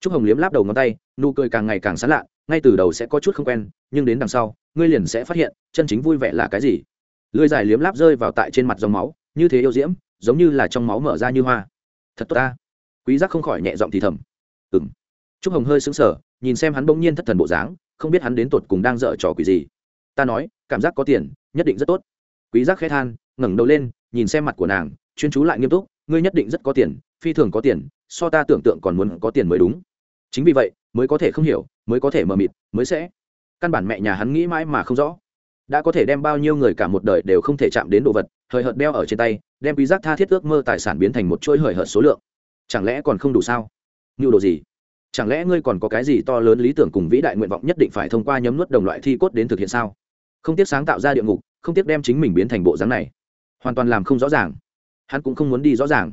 Trúc hồng liếm láp đầu ngón tay, nụ cười càng ngày càng sán lạ ngay từ đầu sẽ có chút không quen, nhưng đến đằng sau, ngươi liền sẽ phát hiện, chân chính vui vẻ là cái gì. Lưỡi dài liếm láp rơi vào tại trên mặt dòng máu, như thế yêu diễm giống như là trong máu mở ra như hoa. Thật tốt ta. Quý giác không khỏi nhẹ giọng thì thầm. Ừm. Trúc hồng hơi sững sờ, nhìn xem hắn bỗng nhiên thất thần bộ dáng, không biết hắn đến tột cùng đang dở trò quỷ gì. Ta nói, cảm giác có tiền, nhất định rất tốt. Quý giác khẽ than, ngẩng đầu lên, nhìn xem mặt của nàng, chuyên chú lại nghiêm túc, ngươi nhất định rất có tiền, phi thường có tiền, so ta tưởng tượng còn muốn có tiền mới đúng. Chính vì vậy, mới có thể không hiểu, mới có thể mờ mịt, mới sẽ. Căn bản mẹ nhà hắn nghĩ mãi mà không rõ. Đã có thể đem bao nhiêu người cả một đời đều không thể chạm đến đồ vật thời hợt đeo ở trên tay đem quý giác tha thiết ước mơ tài sản biến thành một chuỗi hời hợt số lượng. Chẳng lẽ còn không đủ sao? Như đồ gì? Chẳng lẽ ngươi còn có cái gì to lớn lý tưởng cùng vĩ đại nguyện vọng nhất định phải thông qua nhấm nuốt đồng loại thi cốt đến thực hiện sao? Không tiếc sáng tạo ra địa ngục, không tiếc đem chính mình biến thành bộ dáng này. Hoàn toàn làm không rõ ràng. Hắn cũng không muốn đi rõ ràng.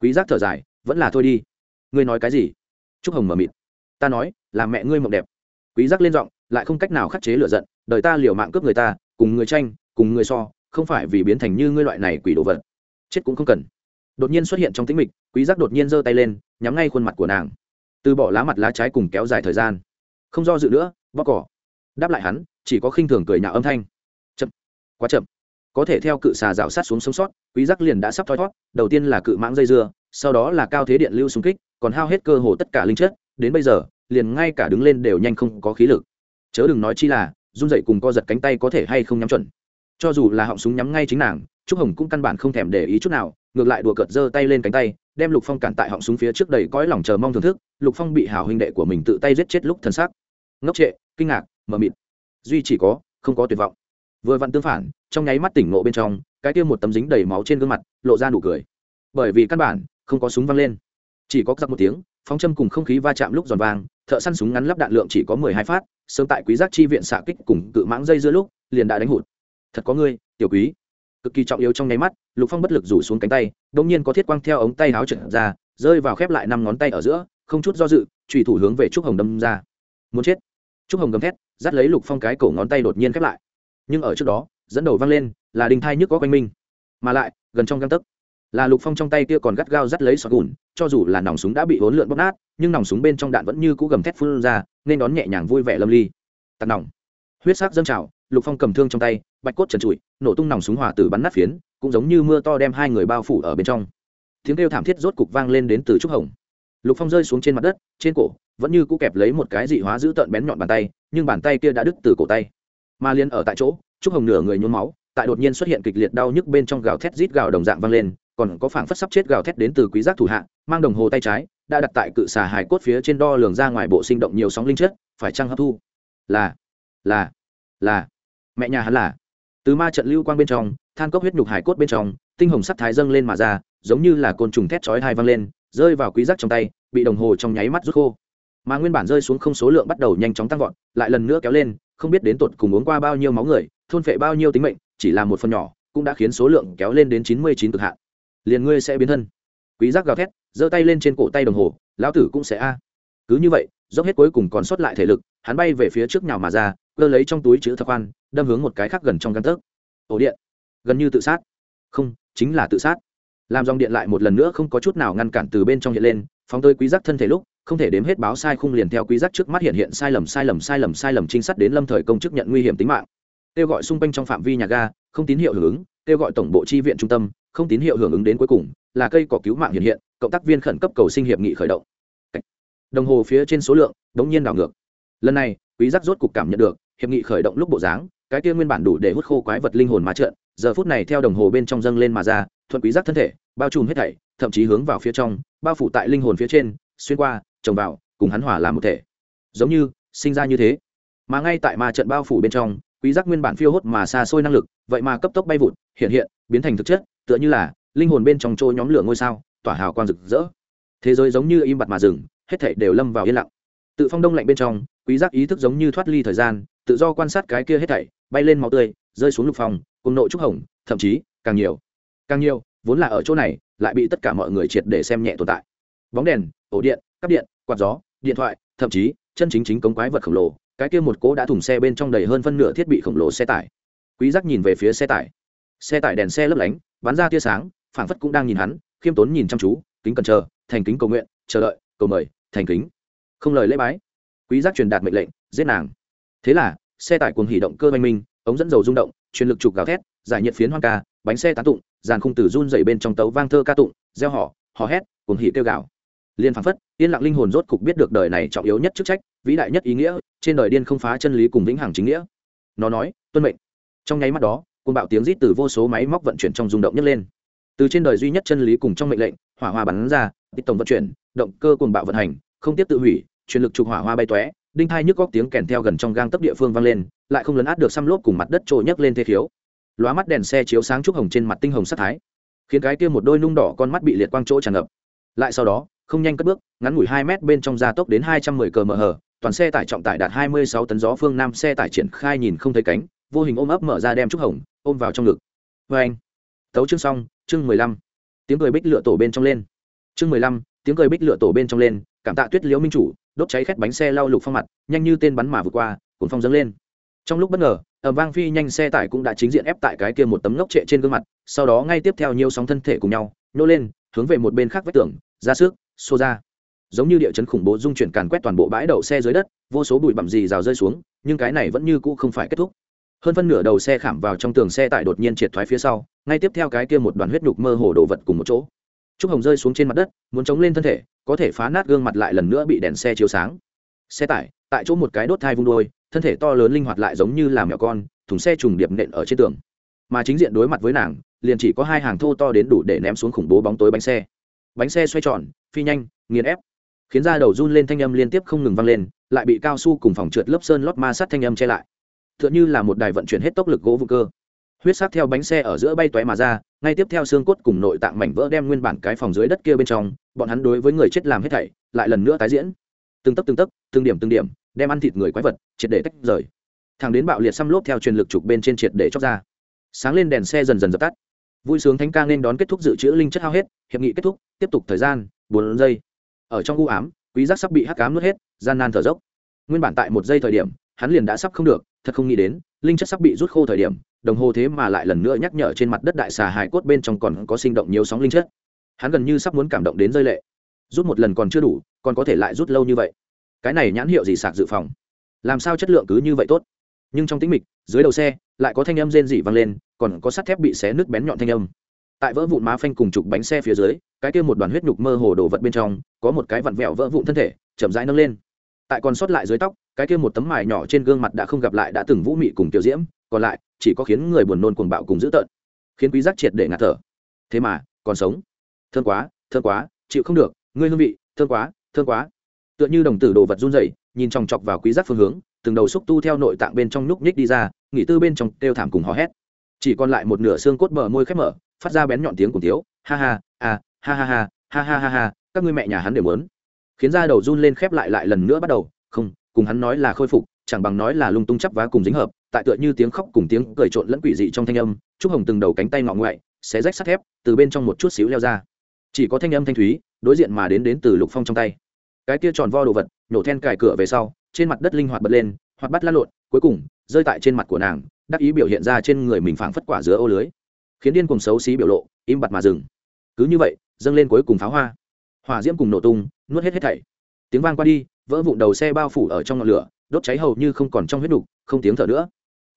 Quý giác thở dài, vẫn là thôi đi. Ngươi nói cái gì? Trúc hồng mở mịt. Ta nói, là mẹ ngươi mộng đẹp. Quý giác lên giọng, lại không cách nào khắc chế lửa giận, đời ta liều mạng cướp người ta, cùng người tranh, cùng người so, không phải vì biến thành như ngươi loại này quỷ đồ vật chết cũng không cần. Đột nhiên xuất hiện trong tĩnh mịch, quý giác đột nhiên giơ tay lên, nhắm ngay khuôn mặt của nàng. Từ bỏ lá mặt lá trái cùng kéo dài thời gian. Không do dự nữa bóc cỏ. Đáp lại hắn, chỉ có khinh thường cười nhạo âm thanh. Chậm. Quá chậm. Có thể theo cự xà rào sát xuống sống sót, quý giác liền đã sắp thoi thoát đầu tiên là cự mãng dây dưa, sau đó là cao thế điện lưu xung kích, còn hao hết cơ hồ tất cả linh chất, đến bây giờ, liền ngay cả đứng lên đều nhanh không có khí lực. Chớ đừng nói chi là, run dậy cùng co giật cánh tay có thể hay không nhắm chuẩn. Cho dù là họng súng nhắm ngay chính nàng trúc hồng cũng căn bản không thèm để ý chút nào, ngược lại đùa cợt giơ tay lên cánh tay, đem lục phong cản tại họng súng phía trước đầy cõi lòng chờ mong thưởng thức, lục phong bị hảo huynh đệ của mình tự tay giết chết lúc thân xác ngốc trệ, kinh ngạc, mờ mịt. Duy chỉ có, không có tuyệt vọng. Vừa vặn tương phản, trong nháy mắt tỉnh ngộ bên trong, cái kia một tấm dính đầy máu trên gương mặt, lộ ra nụ cười. Bởi vì căn bản, không có súng văng lên. Chỉ có giặc một tiếng, phóng châm cùng không khí va chạm lúc giòn vàng thợ săn súng ngắn lắp đạn lượng chỉ có mười hai phát, sớm tại quý giác chi viện xạ kích cùng cự mãng dây giữa lúc, liền đã đánh hụt. Thật có ngươi, tiểu quý cực kỳ trọng yếu trong nháy mắt, lục phong bất lực rủ xuống cánh tay đ ỗ n g nhiên có thiết quang theo ống tay áo trượt ra, rơi vào khép lại năm ngón tay ở giữa, không chút do dự trùy thủ hướng về trúc hồng đâm ra. Muốn chết. Trúc hồng gầm thét, dắt lấy lục phong cái cổ ngón tay đột nhiên khép lại. Nhưng ở trước đó, dẫn đầu văng lên, là đinh thai nhức có quanh minh mà lại, gần trong găng tấc, là lục phong trong tay kia còn gắt gao dắt lấy sọt gùn, cho dù là nòng súng đã bị hỗn lượn bóp nát, nhưng nòng súng bên trong đạn vẫn như cũ gầm thét phun ra, nên đón nhẹ nhàng vui vẻ lâm ly. Tạt nòng. Huyết sắc dâng trào, lục phong cầm thương trong tay bạch cốt trần trụi, nổ tung nòng súng hỏa tử bắn nát phiến, cũng giống như mưa to đem hai người bao phủ ở bên trong. Tiếng kêu thảm thiết rốt cục vang lên đến từ trúc hồng. Lục phong rơi xuống trên mặt đất, trên cổ, vẫn như cũ kẹp lấy một cái dị hóa giữ tợn bén nhọn bàn tay, nhưng bàn tay kia đã đứt từ cổ tay. Mà liên ở tại chỗ, trúc hồng nửa người nhuốm máu, tại đột nhiên xuất hiện kịch liệt đau nhức bên trong gào thét rít gào đồng dạng vang lên, còn có phảng phất sắp chết gào thét đến từ quý giác thủ hạ, mang đồng hồ tay trái, đã đặt tại cự xà hài cốt phía trên đo lường ra ngoài bộ sinh động nhiều sóng linh chất, phải chăng hấp thu? Là là là. Mẹ nhà hắn là từ ma trận lưu quang bên trong, than cốc huyết nhục hải cốt bên trong, tinh hồng sắc thái dâng lên mà ra, giống như là côn trùng thét chói hai văng lên, rơi vào quý giác trong tay, bị đồng hồ trong nháy mắt rút khô. Mà nguyên bản rơi xuống không số lượng bắt đầu nhanh chóng tăng vọt, lại lần nữa kéo lên, không biết đến tột cùng uống qua bao nhiêu máu người, thôn phệ bao nhiêu tính mệnh, chỉ là một phần nhỏ, cũng đã khiến số lượng kéo lên đến chín mươi chín cực hạn. Liền ngươi sẽ biến thân. Quý giác gào thét, giơ tay lên trên cổ tay đồng hồ, lão tử cũng sẽ a. Cứ như vậy, dốc hết cuối cùng còn sót lại thể lực, hắn bay về phía trước nhào mà ra cơ lấy trong túi chữ thập quan đâm hướng một cái khác gần trong căn tấc. Ổ điện. Gần như tự sát. Không, chính là tự sát. Làm dòng điện lại một lần nữa không có chút nào ngăn cản từ bên trong hiện lên, phóng tới quý giác thân thể lúc, không thể đếm hết báo sai khung liền theo quý giác trước mắt hiện hiện sai lầm sai lầm sai lầm sai lầm trinh sát đến lâm thời công chức nhận nguy hiểm tính mạng. Kêu gọi xung quanh trong phạm vi nhà ga, không tín hiệu hưởng ứng, kêu gọi tổng bộ chi viện trung tâm, không tín hiệu hưởng ứng đến cuối cùng, là cây cỏ cứu mạng hiện hiện, cộng tác viên khẩn cấp cầu sinh hiệp nghị khởi động. Đồng hồ phía trên số lượng, đống nhiên đảo ngược. Lần này, quý giác rốt cục cảm nhận được hiệp nghị khởi động lúc bộ dáng, cái kia nguyên bản đủ để hút khô quái vật linh hồn ma trợn, giờ phút này theo đồng hồ bên trong dâng lên mà ra, thuận quý giác thân thể, bao trùm hết thảy, thậm chí hướng vào phía trong, bao phủ tại linh hồn phía trên, xuyên qua, trồng vào, cùng hắn hỏa làm một thể. Giống như, sinh ra như thế. Mà ngay tại ma trận bao phủ bên trong, quý giác nguyên bản phiêu hốt mà xa xôi năng lực, vậy mà cấp tốc bay vụt, hiện hiện, biến thành thực chất, tựa như là, linh hồn bên trong trôi nhóm lửa ngôi sao, tỏa hào quang rực rỡ. Thế giới giống như im bặt mà dừng, hết thảy đều lâm vào yên lặng. Tự phong đông lạnh bên trong, quý giác ý thức giống như thoát ly thời gian tự do quan sát cái kia hết thảy, bay lên máu tươi, rơi xuống lục phòng, cùng nội trúc hồng, thậm chí, càng nhiều. Càng nhiều, vốn là ở chỗ này, lại bị tất cả mọi người triệt để xem nhẹ tồn tại. Bóng đèn, ổ điện, cắp điện, quạt gió, điện thoại, thậm chí, chân chính chính cống quái vật khổng lồ, cái kia một cỗ đã thùng xe bên trong đầy hơn phân nửa thiết bị khổng lồ xe tải. Quý giác nhìn về phía xe tải. Xe tải đèn xe lấp lánh, bắn ra tia sáng, phảng phất cũng đang nhìn hắn, khiêm tốn nhìn chăm chú, kính cần chờ, thành kính cầu nguyện, chờ đợi, cầu mời, thành kính. Không lời lễ bái. Quý giác truyền đạt mệnh lệnh, giết nàng thế là, xe tải cuồng hỉ động cơ oanh minh, ống dẫn dầu rung động, truyền lực trục gào thét, giải nhiệt phiến hoang ca, bánh xe tán tụng, dàn khung tử run dậy bên trong tấu vang thơ ca tụng gieo họ hò hét, cuồng hỉ kêu gào. Liên phảng phất, yên lặng linh hồn rốt cục biết được đời này trọng yếu nhất chức trách, vĩ đại nhất ý nghĩa, trên đời điên không phá chân lý cùng vĩnh hằng chính nghĩa. Nó nói, tuân mệnh. Trong nháy mắt đó côn bạo tiếng rít từ vô số máy móc vận chuyển trong rung động nhấc lên. Từ trên đời duy nhất chân lý cùng trong mệnh lệnh, hỏa hoa bắn ra tích tổng vận chuyển, động cơ cuồng bạo vận hành, không tiếp tự hủy, truyền lực trục hỏa hoa bay tóe đinh thai nhức góc tiếng kèn theo gần trong gang tấp địa phương vang lên, lại không lấn át được xăm lốp cùng mặt đất trôi nhấc lên thế khiếu lóa mắt đèn xe chiếu sáng trúc hồng trên mặt tinh hồng sắc thái, khiến cái kia một đôi nung đỏ con mắt bị liệt quang chỗ tràn ngập. Lại sau đó, không nhanh cất bước, ngắn ngủi hai mét bên trong gia tốc đến hai trăm mười cờ mờ toàn xe tải trọng tải đạt hai mươi sáu tấn gió phương nam xe tải triển khai nhìn không thấy cánh, vô hình ôm ấp mở ra đem trúc hồng, ôm vào trong ngực. Vê anh, tấu chương xong, chương mười lăm. Tiếng cười bích lựa tổ bên trong lên. Chương mười lăm, tiếng cười bích lựa tổ bên trong lên, cảm tạ tuyết liễu minh chủ đốt cháy khét bánh xe lau lục phong mặt, nhanh như tên bắn mà vượt qua, cuốn phong dâng lên. Trong lúc bất ngờ ẩm vang phi nhanh xe tải cũng đã chính diện ép tại cái kia một tấm ngốc trệ trên gương mặt, sau đó ngay tiếp theo nhiều sóng thân thể cùng nhau, nhô lên, hướng về một bên khác vách tường, ra sức xô ra. Giống như địa chấn khủng bố dung chuyển càn quét toàn bộ bãi đậu xe dưới đất, vô số bụi bặm gì rào rơi xuống, nhưng cái này vẫn như cũ không phải kết thúc. Hơn phân nửa đầu xe khảm vào trong tường xe tải đột nhiên triệt thoái phía sau, ngay tiếp theo cái kia một đoàn huyết nhục mơ hồ đồ vật cùng một chỗ trúc hồng rơi xuống trên mặt đất, muốn chống lên thân thể, có thể phá nát gương mặt lại lần nữa bị đèn xe chiếu sáng. Xe tải, tại chỗ một cái đốt thai vung đôi, thân thể to lớn linh hoạt lại giống như là mèo con, thùng xe trùng điệp nện ở trên tường. Mà chính diện đối mặt với nàng, liền chỉ có hai hàng thô to đến đủ để ném xuống khủng bố bóng tối bánh xe. Bánh xe xoay tròn, phi nhanh, nghiền ép. Khiến da đầu run lên thanh âm liên tiếp không ngừng vang lên, lại bị cao su cùng phòng trượt lớp sơn lót ma sát thanh âm che lại. T h ư ợ n như là một đài vận chuyển hết tốc lực gỗ vô cơ huyết sát theo bánh xe ở giữa bay tóe mà ra, ngay tiếp theo xương cốt cùng nội tạng mảnh vỡ đem nguyên bản cái phòng dưới đất kia bên trong, bọn hắn đối với người chết làm hết thảy, lại lần nữa tái diễn. Từng tấc từng tấc, từng điểm từng điểm, đem ăn thịt người quái vật, triệt để tách rời. Thằng đến bạo liệt xăm lốp theo truyền lực trục bên trên triệt để chóc ra. Sáng lên đèn xe dần dần dập tắt. Vui sướng thánh ca nên đón kết thúc dự trữ linh chất hao hết, hiệp nghị kết thúc, tiếp tục thời gian, bốn giây. Ở trong u ám, quý giác sắp bị hắc ám nuốt hết, gian nan thở dốc. Nguyên bản tại một giây thời điểm, hắn liền đã sắp không được, thật không nghĩ đến, linh chất sắp bị rút khô thời điểm đồng hồ thế mà lại lần nữa nhắc nhở trên mặt đất đại xà hài cốt bên trong còn có sinh động nhiều sóng linh chất. Hắn gần như sắp muốn cảm động đến rơi lệ. Rút một lần còn chưa đủ, còn có thể lại rút lâu như vậy. Cái này nhãn hiệu gì sạc dự phòng? Làm sao chất lượng cứ như vậy tốt? Nhưng trong tĩnh mịch, dưới đầu xe, lại có thanh âm rên rỉ vang lên, còn có sắt thép bị xé nước bén nhọn thanh âm. Tại vỡ vụn má phanh cùng chục bánh xe phía dưới, cái kia một đoàn huyết nhục mơ hồ đồ vật bên trong, có một cái vặn vẹo vỡ vụn thân thể, chậm rãi nâng lên. Tại còn sót lại dưới tóc, cái kia một tấm mài nhỏ trên gương mặt đã không gặp lại đã từng vũ mị cùng tiểu diễm còn lại chỉ có khiến người buồn nôn cuồng bạo cùng dữ tợn, khiến quý giác triệt để ngạt thở. Thế mà, còn sống. Thương quá thương quá, chịu không được, ngươi hương vị, thương quá thương quá. Tựa như đồng tử đồ vật run rẩy, nhìn chòng chọc vào quý giác phương hướng, từng đầu xúc tu theo nội tạng bên trong nhúc nhích đi ra, nghỉ tư bên trong kêu thảm cùng hò hét. Chỉ còn lại một nửa xương cốt bờ môi khép mở, phát ra bén nhọn tiếng cùng thiếu, ha ha à ha ha ha ha ha ha ha, các ngươi mẹ nhà hắn đều muốn. Khiến da đầu run lên khép lại lại lần nữa bắt đầu, không, cùng hắn nói là khôi phục, chẳng bằng nói là lung tung chắp vá cùng dính hợp tại tựa như tiếng khóc cùng tiếng cười trộn lẫn quỷ dị trong thanh âm, trúc hồng từng đầu cánh tay ngọ ngoại, xé rách sắt thép, từ bên trong một chút xíu leo ra. Chỉ có thanh âm thanh thúy, đối diện mà đến đến từ lục phong trong tay. Cái kia tròn vo đồ vật, nhổ then cài cửa về sau, trên mặt đất linh hoạt bật lên, hoạt bắt lăn lộn, cuối cùng, rơi tại trên mặt của nàng, đắc ý biểu hiện ra trên người mình phảng phất quả giữa ô lưới. Khiến điên cùng xấu xí biểu lộ, im bặt mà dừng. Cứ như vậy, dâng lên cuối cùng pháo hoa. Hỏa diễm cùng nổ tung, nuốt hết hết thảy. Tiếng vang qua đi, vỡ vụn đầu xe bao phủ ở trong ngọn lửa, đốt cháy hầu như không còn trong huyết đục không tiếng thở nữa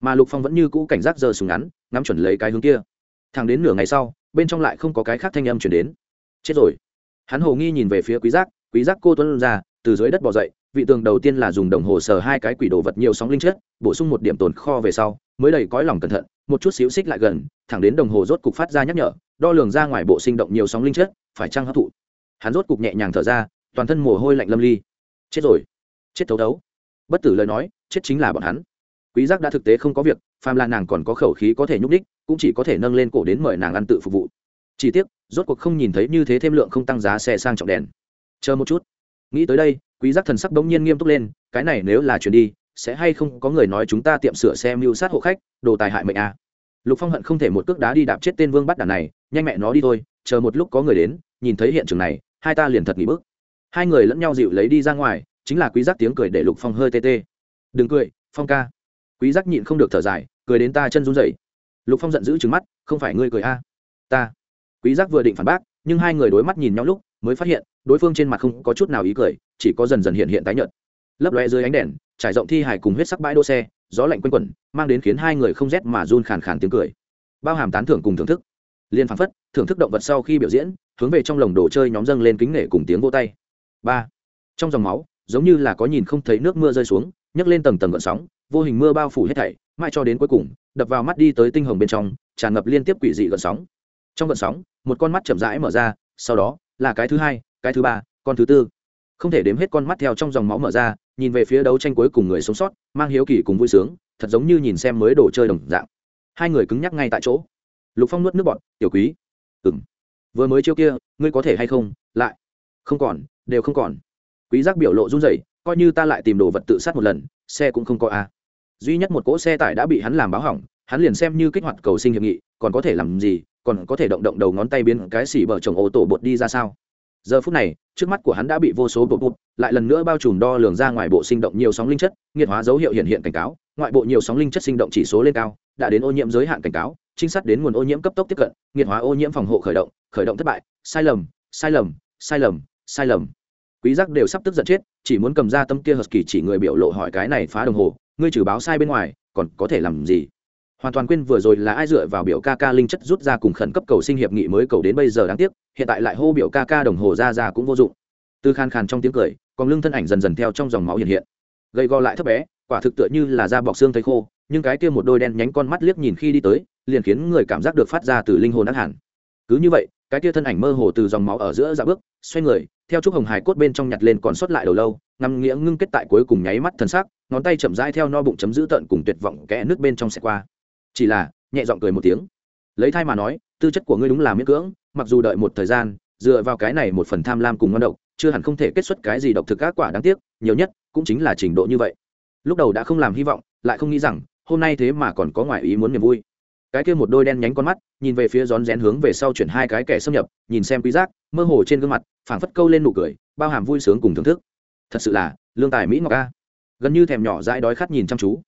mà lục phong vẫn như cũ cảnh giác giờ súng ngắn, ngắm chuẩn lấy cái hướng kia. Thẳng đến nửa ngày sau, bên trong lại không có cái khác thanh âm chuyển đến. Chết rồi. Hắn hồ nghi nhìn về phía quý giác quý giác cô tuấn ra, từ dưới đất bò dậy, vị tường đầu tiên là dùng đồng hồ sờ hai cái quỷ đồ vật nhiều sóng linh chất, bổ sung một điểm tồn kho về sau, mới đầy cõi lòng cẩn thận, một chút xíu xích lại gần, thẳng đến đồng hồ rốt cục phát ra nhắc nhở, đo lường ra ngoài bộ sinh động nhiều sóng linh chất, phải trang hấp thụ. Hắn rốt cục nhẹ nhàng thở ra, toàn thân mồ hôi lạnh lâm ly. Chết rồi. Chết thấu đấu bất tử lời nói, chết chính là bọn hắn quý giác đã thực tế không có việc, phàm là nàng còn có khẩu khí có thể nhúc đích cũng chỉ có thể nâng lên cổ đến mời nàng ăn tự phục vụ. Chỉ tiếc, rốt cuộc không nhìn thấy như thế thêm lượng không tăng giá xe sang trọng đèn. Chờ một chút. Nghĩ tới đây, quý giác thần sắc bỗng nhiên nghiêm túc lên, cái này nếu là chuyển đi, sẽ hay không có người nói chúng ta tiệm sửa xe mưu sát hộ khách, đồ tài hại mệnh à. lục phong hận không thể một cước đá đi đạp chết tên vương bắt đàn này, nhanh mẹ nó đi thôi, chờ một lúc có người đến, nhìn thấy hiện trường này, hai ta liền thật nghỉ bước. Hai người lẫn nhau dịu lấy đi ra ngoài, chính là quý giác tiếng cười để lục phong hơi tê tê. Đừng cười, phong ca quý giác nhịn không được thở dài, cười đến ta chân run rẩy. Lục phong giận dữ trừng mắt, không phải ngươi cười a? À. ta. Quý giác vừa định phản bác, nhưng hai người đối mắt nhìn nhau lúc, mới phát hiện, đối phương trên mặt không có chút nào ý cười, chỉ có dần dần hiện hiện tái nhợt. Lấp lóe dưới ánh đèn, trải rộng thi hải cùng huyết sắc bãi đỗ xe, gió lạnh quanh quẩn, mang đến khiến hai người không rét mà run khàn khàn tiếng cười. Bao hàm tán thưởng cùng thưởng thức. Liên phán phất, thưởng thức động vật sau khi biểu diễn, hướng về trong lồng đồ chơi nhóm dâng lên kính nể cùng tiếng vô tay. Ba. Trong dòng máu, giống như là có nhìn không thấy nước mưa rơi xuống, nhấc lên tầng tầng gợn sóng vô hình mưa bao phủ hết thảy, mãi cho đến cuối cùng, đập vào mắt đi tới tinh hồng bên trong, tràn ngập liên tiếp quỷ dị gợn sóng. Trong gợn sóng, một con mắt chậm rãi mở ra, sau đó, là cái thứ hai, cái thứ ba, con thứ tư. Không thể đếm hết con mắt theo trong dòng máu mở ra, nhìn về phía đấu tranh cuối cùng người sống sót, mang hiếu kỳ cùng vui sướng, thật giống như nhìn xem mới đồ chơi đồng dạng. Hai người cứng nhắc ngay tại chỗ. Lục phong nuốt nước bọn tiểu quý. Ừng vừa mới chiêu kia, ngươi có thể hay không? Lại. Không còn, đều không còn. Quý giác biểu lộ run rẩy, coi như ta lại tìm đồ vật tự sát một lần, xe cũng không có a duy nhất một cỗ xe tải đã bị hắn làm báo hỏng, hắn liền xem như kích hoạt cầu sinh hiệp nghị, còn có thể làm gì, còn có thể động động đầu ngón tay biến cái xỉ bờ chồng ô tô bột đi ra sao? Giờ phút này, trước mắt của hắn đã bị vô số bột bột, lại lần nữa bao trùm đo lường ra ngoài bộ sinh động nhiều sóng linh chất, nghiệt hóa dấu hiệu hiện hiện cảnh cáo, ngoại bộ nhiều sóng linh chất sinh động chỉ số lên cao, đã đến ô nhiễm giới hạn cảnh cáo, trinh sát đến nguồn ô nhiễm cấp tốc tiếp cận, nghiệt hóa ô nhiễm phòng hộ khởi động khởi động thất bại, sai lầm sai lầm sai lầm sai lầm. Quý giác đều sắp tức giận chết, chỉ muốn cầm ra tâm kia hợp kỳ chỉ người biểu lộ hỏi cái này phá đồng hồ ngươi trừ báo sai bên ngoài, còn có thể làm gì? Hoàn toàn quên vừa rồi là ai dựa vào biểu ca ca linh chất rút ra cùng khẩn cấp cầu sinh hiệp nghị mới cầu đến bây giờ đáng tiếc, hiện tại lại hô biểu ca ca đồng hồ ra ra cũng vô dụng. Từ khan khan trong tiếng cười, còn lưng thân ảnh dần dần theo trong dòng máu hiện hiện. Gầy gò lại thấp bé, quả thực tựa như là da bọc xương thấy khô, nhưng cái kia một đôi đen nhánh con mắt liếc nhìn khi đi tới, liền khiến người cảm giác được phát ra từ linh hồn ác hẳn. Cứ như vậy cái kia thân ảnh mơ hồ từ dòng máu ở giữa dạ bước, xoay người, theo trúc hồng hải cốt bên trong nhặt lên còn sót lại đầu lâu, ngắm nghĩa ngưng kết tại cuối cùng nháy mắt thân xác, ngón tay chậm rãi theo no bụng chấm giữ tận cùng tuyệt vọng kẽ nước bên trong xe qua. Chỉ là, nhẹ giọng cười một tiếng. Lấy thai mà nói, tư chất của ngươi đúng là miễn cưỡng, mặc dù đợi một thời gian, dựa vào cái này một phần tham lam cùng ngon độc, chưa hẳn không thể kết xuất cái gì độc thực các quả đáng tiếc, nhiều nhất cũng chính là trình độ như vậy. Lúc đầu đã không làm hy vọng, lại không nghĩ rằng, hôm nay thế mà còn có ngoại ý muốn niềm vui cái kia một đôi đen nhánh con mắt, nhìn về phía rón rén hướng về sau chuyển hai cái kẻ xâm nhập, nhìn xem quý giác, mơ hồ trên gương mặt, phảng phất câu lên nụ cười, bao hàm vui sướng cùng thưởng thức. Thật sự là, lương tài mỹ ngọc a. Gần như thèm nhỏ dãi đói khát nhìn chăm chú.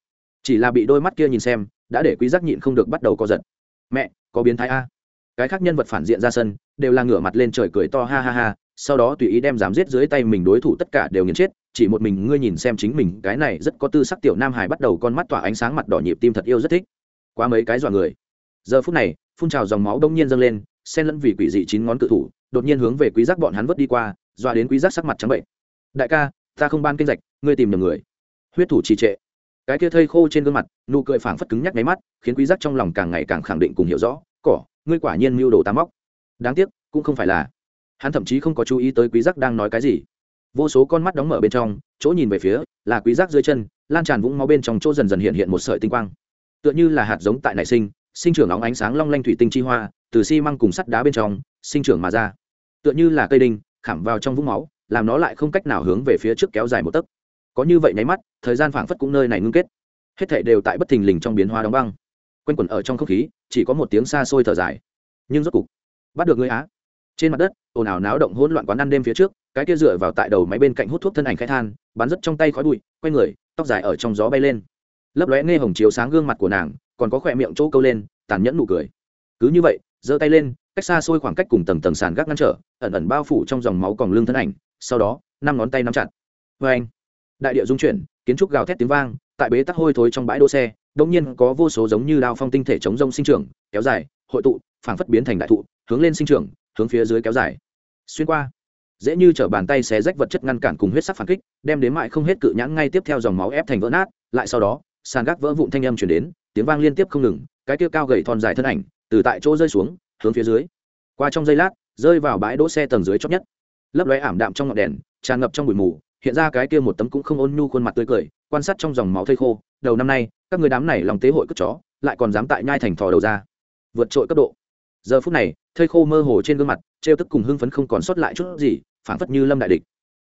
Chỉ là bị đôi mắt kia nhìn xem, đã để quý giác nhịn không được bắt đầu co giật. Mẹ, có biến thái a. Cái khác nhân vật phản diện ra sân, đều là ngửa mặt lên trời cười to ha ha ha, sau đó tùy ý đem dám giết dưới tay mình đối thủ tất cả đều nghiền chết, chỉ một mình ngươi nhìn xem chính mình, cái này rất có tư sắc tiểu nam hải bắt đầu con mắt tỏa ánh sáng mặt đỏ nhịp tim thật yêu rất thích quá mấy cái dọa người. Giờ phút này, phun trào dòng máu đông nhiên dâng lên, sen lẫn vì quỷ dị chín ngón cự thủ, đột nhiên hướng về quý giác bọn hắn vớt đi qua, dọa đến quý giác sắc mặt trắng bệnh. Đại ca, ta không ban kinh rạch, ngươi tìm nhầm người. Huyết thủ trì trệ. Cái kia thây khô trên gương mặt, nụ cười phảng phất cứng nhắc mấy mắt, khiến quý giác trong lòng càng ngày càng khẳng định cùng hiểu rõ. Cỏ, ngươi quả nhiên mưu đồ tám móc. Đáng tiếc, cũng không phải là. Hắn thậm chí không có chú ý tới quý giác đang nói cái gì. Vô số con mắt đóng mở bên trong, chỗ nhìn về phía, là quý giác dưới chân, lan tràn vũng máu bên trong chỗ dần dần hiện hiện một sợi tinh quang tựa như là hạt giống tại nảy sinh sinh trưởng óng ánh sáng long lanh thủy tinh chi hoa, từ xi măng cùng sắt đá bên trong, sinh trưởng mà ra. Tựa như là cây đinh, khảm vào trong vũng máu, làm nó lại không cách nào hướng về phía trước kéo dài một tấc. Có như vậy nháy mắt, thời gian phảng phất cũng nơi này ngưng kết. Hết thể đều tại bất thình lình trong biến hóa đóng băng. Quanh quẩn ở trong không khí, chỉ có một tiếng xa xôi thở dài. Nhưng rốt cục, bắt được người á. Trên mặt đất, ồn ào náo động hỗn loạn quán ăn đêm phía trước, cái kia dựa vào tại đầu máy bên cạnh hút thuốc thân ảnh khai than, bắn rất trong tay khói bụi, quay người, tóc dài ở trong gió bay lên lấp lóe nghe hồng chiếu sáng gương mặt của nàng, còn có khỏe miệng chỗ câu lên, tàn nhẫn nụ cười. Cứ như vậy, giơ tay lên, cách xa xôi khoảng cách cùng tầng tầng sàn gác ngăn trở, ẩn ẩn bao phủ trong dòng máu còn lương thân ảnh, sau đó, năm ngón tay nắm chặt. Vê anh, đại địa dung chuyển, kiến trúc gào thét tiếng vang, tại bế tắc hôi thối trong bãi đỗ xe đông nhiên có vô số giống như đao phong tinh thể chống rông sinh trưởng, kéo dài, hội tụ, phảng phất biến thành đại thụ, hướng lên sinh trưởng, hướng phía dưới kéo dài. Xuyên qua, dễ như chở bàn tay xé rách vật chất ngăn cản cùng huyết sắc phản kích, đem đến mại không hết cự nhãn ngay tiếp theo dòng máu ép thành vỡ nát, lại sau đó sàn gác vỡ vụn thanh âm chuyển đến, tiếng vang liên tiếp không ngừng, cái kia cao gầy thon dài thân ảnh, từ tại chỗ rơi xuống, hướng phía dưới. Qua trong giây lát, rơi vào bãi đỗ xe tầng dưới chót nhất. Lấp lóe ảm đạm trong ngọn đèn, tràn ngập trong bụi mù, hiện ra cái kia một tấm cũng không ôn nhu khuôn mặt tươi cười, quan sát trong dòng máu thây khô. Đầu năm nay, các người đám này lòng tế hội cất chó, lại còn dám tại nhai thành thò đầu ra. Vượt trội cấp độ. Giờ phút này, thây khô mơ hồ trên gương mặt, trêu tức cùng hưng phấn không còn sót lại chút gì, phảng phất như lâm đại địch.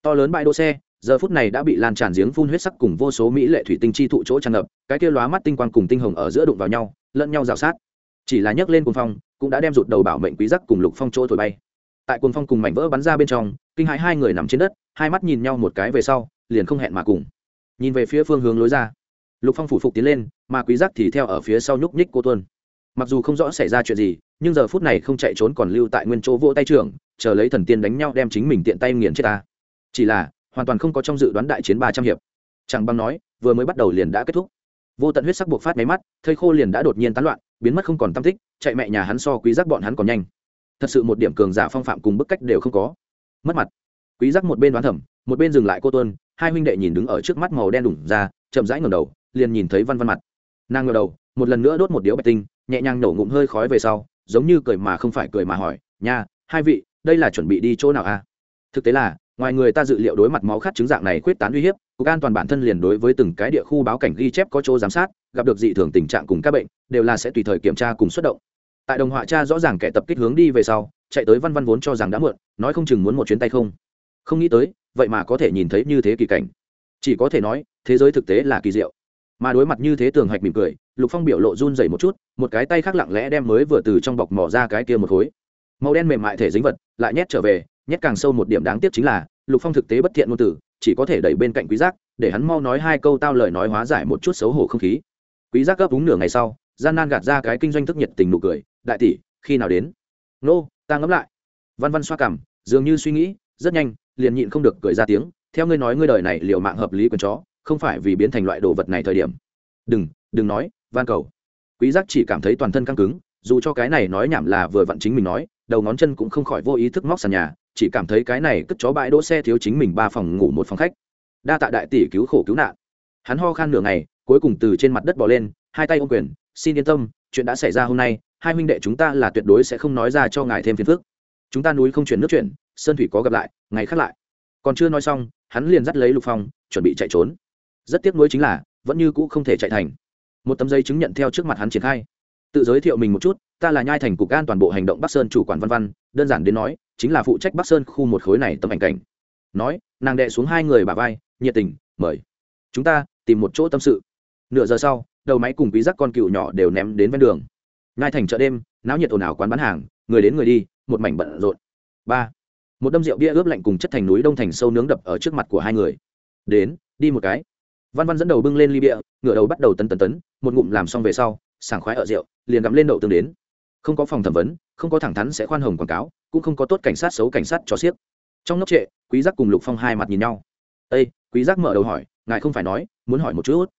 To lớn bãi đỗ xe giờ phút này đã bị lan tràn giếng phun huyết sắc cùng vô số mỹ lệ thủy tinh chi thụ chỗ tràn ngập, cái kia lóa mắt tinh quang cùng tinh hồng ở giữa đụng vào nhau, lẫn nhau rào sát. Chỉ là nhấc lên cuồng phong, cũng đã đem rụt đầu bảo mệnh quý giác cùng lục phong chỗ thổi bay. Tại cuồng phong cùng mảnh vỡ bắn ra bên trong, kinh hãi hai người nằm trên đất, hai mắt nhìn nhau một cái về sau, liền không hẹn mà cùng. Nhìn về phía phương hướng lối ra, lục phong phủ phục tiến lên, mà quý giác thì theo ở phía sau nhúc nhích cô tuân. Mặc dù không rõ xảy ra chuyện gì, nhưng giờ phút này không chạy trốn còn lưu tại nguyên chỗ vỗ tay trưởng, chờ lấy thần tiên đánh nhau đem chính mình tiện tay nghiền chết ta. Chỉ là hoàn toàn không có trong dự đoán đại chiến ba trăm hiệp. Chẳng bằng nói, vừa mới bắt đầu liền đã kết thúc. Vô tận huyết sắc buộc phát máy mắt, thây khô liền đã đột nhiên tán loạn, biến mất không còn tâm tích, chạy mẹ nhà hắn so quý giác bọn hắn còn nhanh. Thật sự một điểm cường giả phong phạm cùng bức cách đều không có. Mất mặt. Quý giác một bên đoán thẩm một bên dừng lại cô tuân, hai huynh đệ nhìn đứng ở trước mắt màu đen đủng ra, chậm rãi ngẩng đầu, liền nhìn thấy văn văn mặt. Nàng ngẩng đầu, một lần nữa đốt một điếu bạch tinh, nhẹ nhàng nổ ngụm hơi khói về sau, giống như cười mà không phải cười mà hỏi, nha, hai vị, đây là chuẩn bị đi chỗ nào a? À? thực tế là ngoài người ta dự liệu đối mặt máu khát chứng dạng này quyết tán uy hiếp, cục an toàn bản thân liền đối với từng cái địa khu báo cảnh ghi chép có chỗ giám sát, gặp được dị thường tình trạng cùng các bệnh, đều là sẽ tùy thời kiểm tra cùng xuất động. Tại đồng họa cha rõ ràng kẻ tập kích hướng đi về sau, chạy tới văn văn vốn cho rằng đã muộn, nói không chừng muốn một chuyến tay không. Không nghĩ tới, vậy mà có thể nhìn thấy như thế kỳ cảnh. Chỉ có thể nói, thế giới thực tế là kỳ diệu. Mà đối mặt như thế tường hạch mỉm cười, lục phong biểu lộ run dày một chút, một cái tay khác lặng lẽ đem mới vừa từ trong bọc mỏ ra cái kia một khối. Màu đen mềm mại thể dính vật, lại nhét trở về nhét càng sâu một điểm đáng tiếc chính là, lục phong thực tế bất thiện ngôn từ, chỉ có thể đẩy bên cạnh quý giác, để hắn mau nói hai câu tao lời nói hóa giải một chút xấu hổ không khí. Quý giác gấp đúng nửa ngày sau, gian nan gạt ra cái kinh doanh thức nhiệt tình nụ cười, đại tỷ, khi nào đến? Nô, ta ngẫm lại. Văn văn xoa cằm, dường như suy nghĩ, rất nhanh, liền nhịn không được cười ra tiếng, theo ngươi nói ngươi đời này liệu mạng hợp lý quần chó, không phải vì biến thành loại đồ vật này thời điểm. Đừng đừng nói van cầu. Quý giác chỉ cảm thấy toàn thân căng cứng, dù cho cái này nói nhảm là vừa vặn chính mình nói, đầu ngón chân cũng không khỏi vô ý thức móc sàn nhà chỉ cảm thấy cái này cất chó bãi đỗ xe thiếu chính mình ba phòng ngủ một phòng khách. Đa tạ đại tỷ cứu khổ cứu nạn. Hắn ho khan nửa ngày, cuối cùng từ trên mặt đất bò lên, hai tay ôm quyền, xin yên tâm, chuyện đã xảy ra hôm nay, hai huynh đệ chúng ta là tuyệt đối sẽ không nói ra cho ngài thêm phiền phức. Chúng ta núi không chuyển nước chuyển, sơn thủy có gặp lại, ngày khác lại. Còn chưa nói xong, hắn liền dắt lấy lục phong, chuẩn bị chạy trốn. Rất tiếc nuối chính là, vẫn như cũ không thể chạy thành. Một tấm giấy chứng nhận theo trước mặt hắn triển khai. Tự giới thiệu mình một chút, ta là nhai thành cục an toàn bộ hành động bắc sơn chủ quản văn văn, đơn giản đến nói chính là phụ trách bắc sơn khu một khối này tấm ảnh cảnh. Nói, nàng đệ xuống hai người bà vai, nhiệt tình, mời. Chúng ta tìm một chỗ tâm sự. Nửa giờ sau, đầu máy cùng quý giác con cựu nhỏ đều ném đến ven đường. Ngai thành chợ đêm, náo nhiệt ồn ào quán bán hàng, người đến người đi, một mảnh bận rộn. Ba, một đâm rượu bia ướp lạnh cùng chất thành núi đông thành sâu nướng đập ở trước mặt của hai người. Đến, đi một cái. Văn văn dẫn đầu bưng lên ly bia ngựa đầu bắt đầu tấn tấn tấn, một ngụm làm xong về sau, sảng khoái ở rượu, liền gắm lên đậu tương đến. Không có phòng thẩm vấn không có thẳng thắn sẽ khoan hồng quảng cáo, cũng không có tốt cảnh sát xấu cảnh sát cho xiếc. Trong ngốc trệ, quý giác cùng lục phong hai mặt nhìn nhau. Ây quý giác mở đầu hỏi, ngài không phải nói, muốn hỏi một chút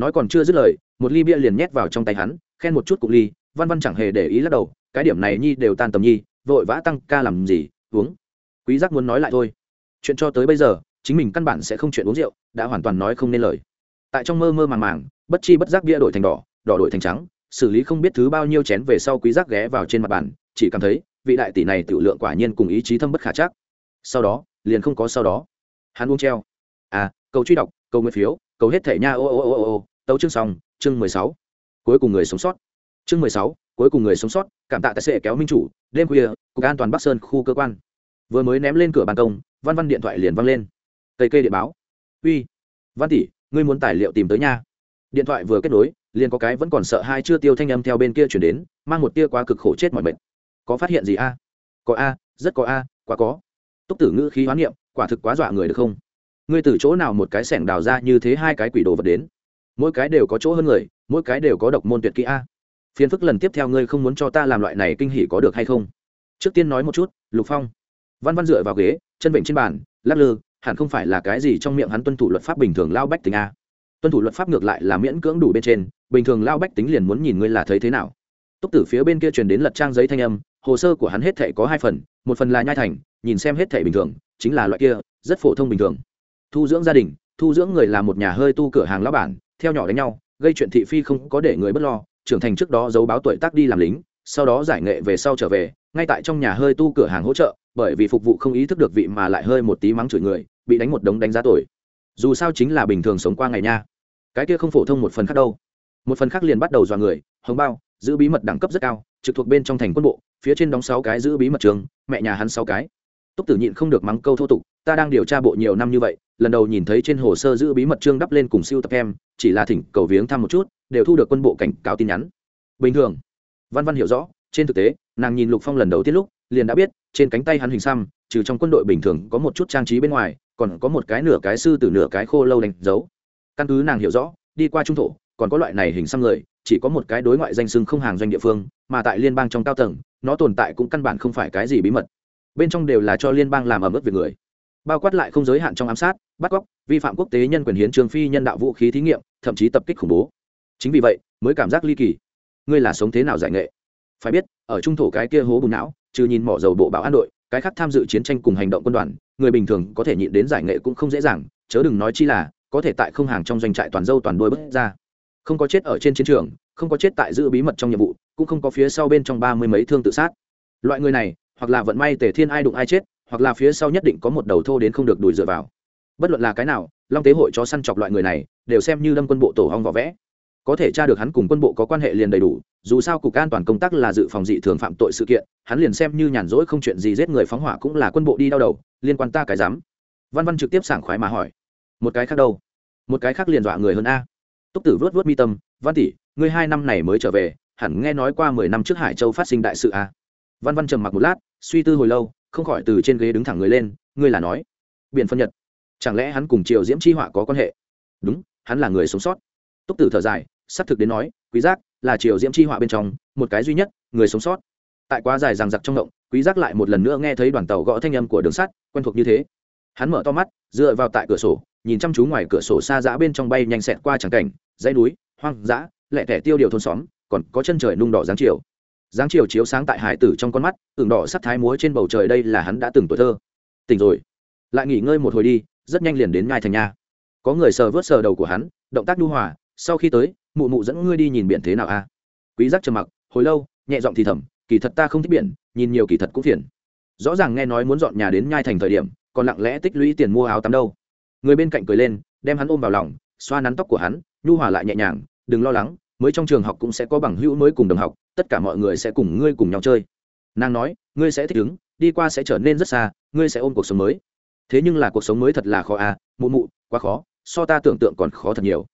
nói còn chưa dứt lời, một ly bia liền nhét vào trong tay hắn, khen một chút cục ly, văn văn chẳng hề để ý lắc đầu, cái điểm này nhi đều tan tầm nhi, vội vã tăng ca làm gì, uống. Quý giác muốn nói lại thôi. Chuyện cho tới bây giờ, chính mình căn bản sẽ không chuyện uống rượu, đã hoàn toàn nói không nên lời. Tại trong mơ mơ màng màng, bất chi bất giác bia đổi thành đỏ đỏ đổi thành trắng xử lý không biết thứ bao nhiêu chén về sau quý giác ghé vào trên mặt bàn, chỉ cảm thấy, vị đại tỷ này tiểu lượng quả nhiên cùng ý chí thâm bất khả chắc. Sau đó, liền không có sau đó. Hắn uống treo. À cầu truy đọc, cầu nguyện phiếu, cầu hết thể nha, ô ô ô ô ô. Tấu chương xong, chương mười sáu. Cuối cùng người sống sót. Chương mười sáu, cuối cùng người sống sót, cảm tạ tài xế kéo minh chủ, đêm khuya, cục an toàn bắc sơn khu cơ quan. Vừa mới ném lên cửa ban công, văn văn điện thoại liền văng lên. Cây cây điện báo. Uy, văn tỷ, ngươi muốn tài liệu tìm tới nha. Điện thoại vừa kết nối liền có cái vẫn còn sợ hai chưa tiêu thanh âm theo bên kia chuyển đến, mang một tia quá cực khổ chết mọi mệt. Có phát hiện gì a? Có a, rất có a, quá có. Túc tử ngữ khí hoán niệm, quả thực quá dọa người được không? Ngươi từ chỗ nào một cái sẻng đào ra như thế hai cái quỷ đồ vật đến? Mỗi cái đều có chỗ hơn người, mỗi cái đều có độc môn tuyệt kỹ a. Phiền phức lần tiếp theo ngươi không muốn cho ta làm loại này kinh hỉ có được hay không? Trước tiên nói một chút, lục phong. Văn văn dựa vào ghế, chân bệnh trên bàn, lắc lư, hẳn không phải là cái gì trong miệng hắn tuân thủ luật pháp bình thường lao bách tình a. Tuân thủ luật pháp ngược lại là miễn cưỡng đủ bên trên bình thường lao bách tính liền muốn nhìn ngươi là thấy thế nào. Túc tử phía bên kia truyền đến lật trang giấy thanh âm, hồ sơ của hắn hết thể có hai phần, một phần là nhai thành, nhìn xem hết thể bình thường, chính là loại kia, rất phổ thông bình thường. Thu dưỡng gia đình, thu dưỡng người là một nhà hơi tu cửa hàng lão bản, theo nhỏ đánh nhau, gây chuyện thị phi không có để người bất lo, trưởng thành trước đó giấu báo tuổi tác đi làm lính, sau đó giải nghệ về sau trở về, ngay tại trong nhà hơi tu cửa hàng hỗ trợ, bởi vì phục vụ không ý thức được vị mà lại hơi một tí mắng chửi người, bị đánh một đống đánh giá tuổi. Dù sao chính là bình thường sống qua ngày nha. Cái kia không phổ thông một phần khác đâu một phần khác liền bắt đầu dọa người, hồng bao, giữ bí mật đẳng cấp rất cao, trực thuộc bên trong thành quân bộ, phía trên đóng sáu cái giữ bí mật trường, mẹ nhà hắn sáu cái. Túc tử nhịn không được mắng câu thô tục, ta đang điều tra bộ nhiều năm như vậy, lần đầu nhìn thấy trên hồ sơ giữ bí mật trương đắp lên cùng siêu tập em, chỉ là thỉnh cầu viếng thăm một chút, đều thu được quân bộ cảnh cáo tin nhắn. Bình thường, văn văn hiểu rõ, trên thực tế, nàng nhìn lục phong lần đầu tiên lúc, liền đã biết, trên cánh tay hắn hình xăm, trừ trong quân đội bình thường có một chút trang trí bên ngoài, còn có một cái nửa cái sư từ nửa cái khô lâu đánh dấu. Căn cứ nàng hiểu rõ, đi qua trung thổ còn có loại này hình xăm người, chỉ có một cái đối ngoại danh sưng không hàng doanh địa phương, mà tại liên bang trong cao tầng, nó tồn tại cũng căn bản không phải cái gì bí mật. Bên trong đều là cho liên bang làm ở mức việc người. Bao quát lại không giới hạn trong ám sát, bắt cóc, vi phạm quốc tế nhân quyền hiến trường phi nhân đạo vũ khí thí nghiệm, thậm chí tập kích khủng bố. Chính vì vậy, mới cảm giác ly kỳ. Ngươi là sống thế nào giải nghệ? Phải biết, ở trung thổ cái kia hố bùn não, trừ nhìn mỏ dầu bộ bảo an đội, cái khác tham dự chiến tranh cùng hành động quân đoàn, người bình thường có thể nhịn đến giải nghệ cũng không dễ dàng, chớ đừng nói chi là, có thể tại không hàng trong doanh trại toàn dâu toàn đôi bước ra không có chết ở trên chiến trường, không có chết tại giữ bí mật trong nhiệm vụ, cũng không có phía sau bên trong ba mươi mấy thương tự sát. Loại người này, hoặc là vận may tề thiên ai đụng ai chết, hoặc là phía sau nhất định có một đầu thô đến không được đùi dựa vào. Bất luận là cái nào, long tế hội cho săn chọc loại người này, đều xem như lâm quân bộ tổ hong vỏ vẽ. Có thể tra được hắn cùng quân bộ có quan hệ liền đầy đủ, dù sao cục an toàn công tác là dự phòng dị thường phạm tội sự kiện, hắn liền xem như nhàn rỗi không chuyện gì giết người phóng hỏa cũng là quân bộ đi đau đầu, liên quan ta cái dám. Văn văn trực tiếp sảng khoái mà hỏi, một cái khác đâu? Một cái khác liền dọa người hơn a túc tử vớt vớt mi tâm, văn tỷ, ngươi hai năm này mới trở về, hẳn nghe nói qua mười năm trước hải châu phát sinh đại sự à? văn văn trầm mặc một lát, suy tư hồi lâu, không khỏi từ trên ghế đứng thẳng người lên, ngươi là nói biện phân nhật, chẳng lẽ hắn cùng triều diễm chi họa có quan hệ? Đúng, hắn là người sống sót. Túc tử thở dài xác thực đến nói, quý giác là triều diễm chi họa bên trong, một cái duy nhất, người sống sót. Tại quá dài rằng giặc trong động, quý giác lại một lần nữa nghe thấy đoàn tàu gõ thanh âm của đường sắt, quen thuộc như thế. Hắn mở to mắt, dựa vào tại cửa sổ nhìn chăm chú ngoài cửa sổ xa dã bên trong bay nhanh xẹt qua tràng cảnh, dãy núi, hoang dã lẹ tẻ tiêu điều thôn xóm, còn có chân trời nung đỏ dáng chiều. Dáng chiều chiếu sáng tại hải tử trong con mắt tưởng đỏ sắc thái múa trên bầu trời đây là hắn đã từng tuổi thơ. Tỉnh rồi. Lại nghỉ ngơi một hồi đi, rất nhanh liền đến ngai thành nhà có người sờ vớt sờ đầu của hắn, động tác nhu hòa, sau khi tới, mụ mụ dẫn ngươi đi nhìn biển thế nào a? Quý giác trầm mặc, hồi lâu, nhẹ giọng thì thầm, kỳ thật ta không thích biển, nhìn nhiều kỳ thật cũng phiền. Rõ ràng nghe nói muốn dọn nhà đến nhai thành thời điểm, còn lặng lẽ tích lũy tiền mua áo tắm đâu người bên cạnh cười lên, đem hắn ôm vào lòng, xoa nắn tóc của hắn, nhu hòa lại nhẹ nhàng, đừng lo lắng, mới trong trường học cũng sẽ có bằng hữu mới cùng đồng học, tất cả mọi người sẽ cùng ngươi cùng nhau chơi. Nàng nói, ngươi sẽ thích ứng, đi qua sẽ trở nên rất xa, ngươi sẽ ôm cuộc sống mới. Thế nhưng là cuộc sống mới thật là khó à mụ mụ, quá khó, so ta tưởng tượng còn khó thật nhiều.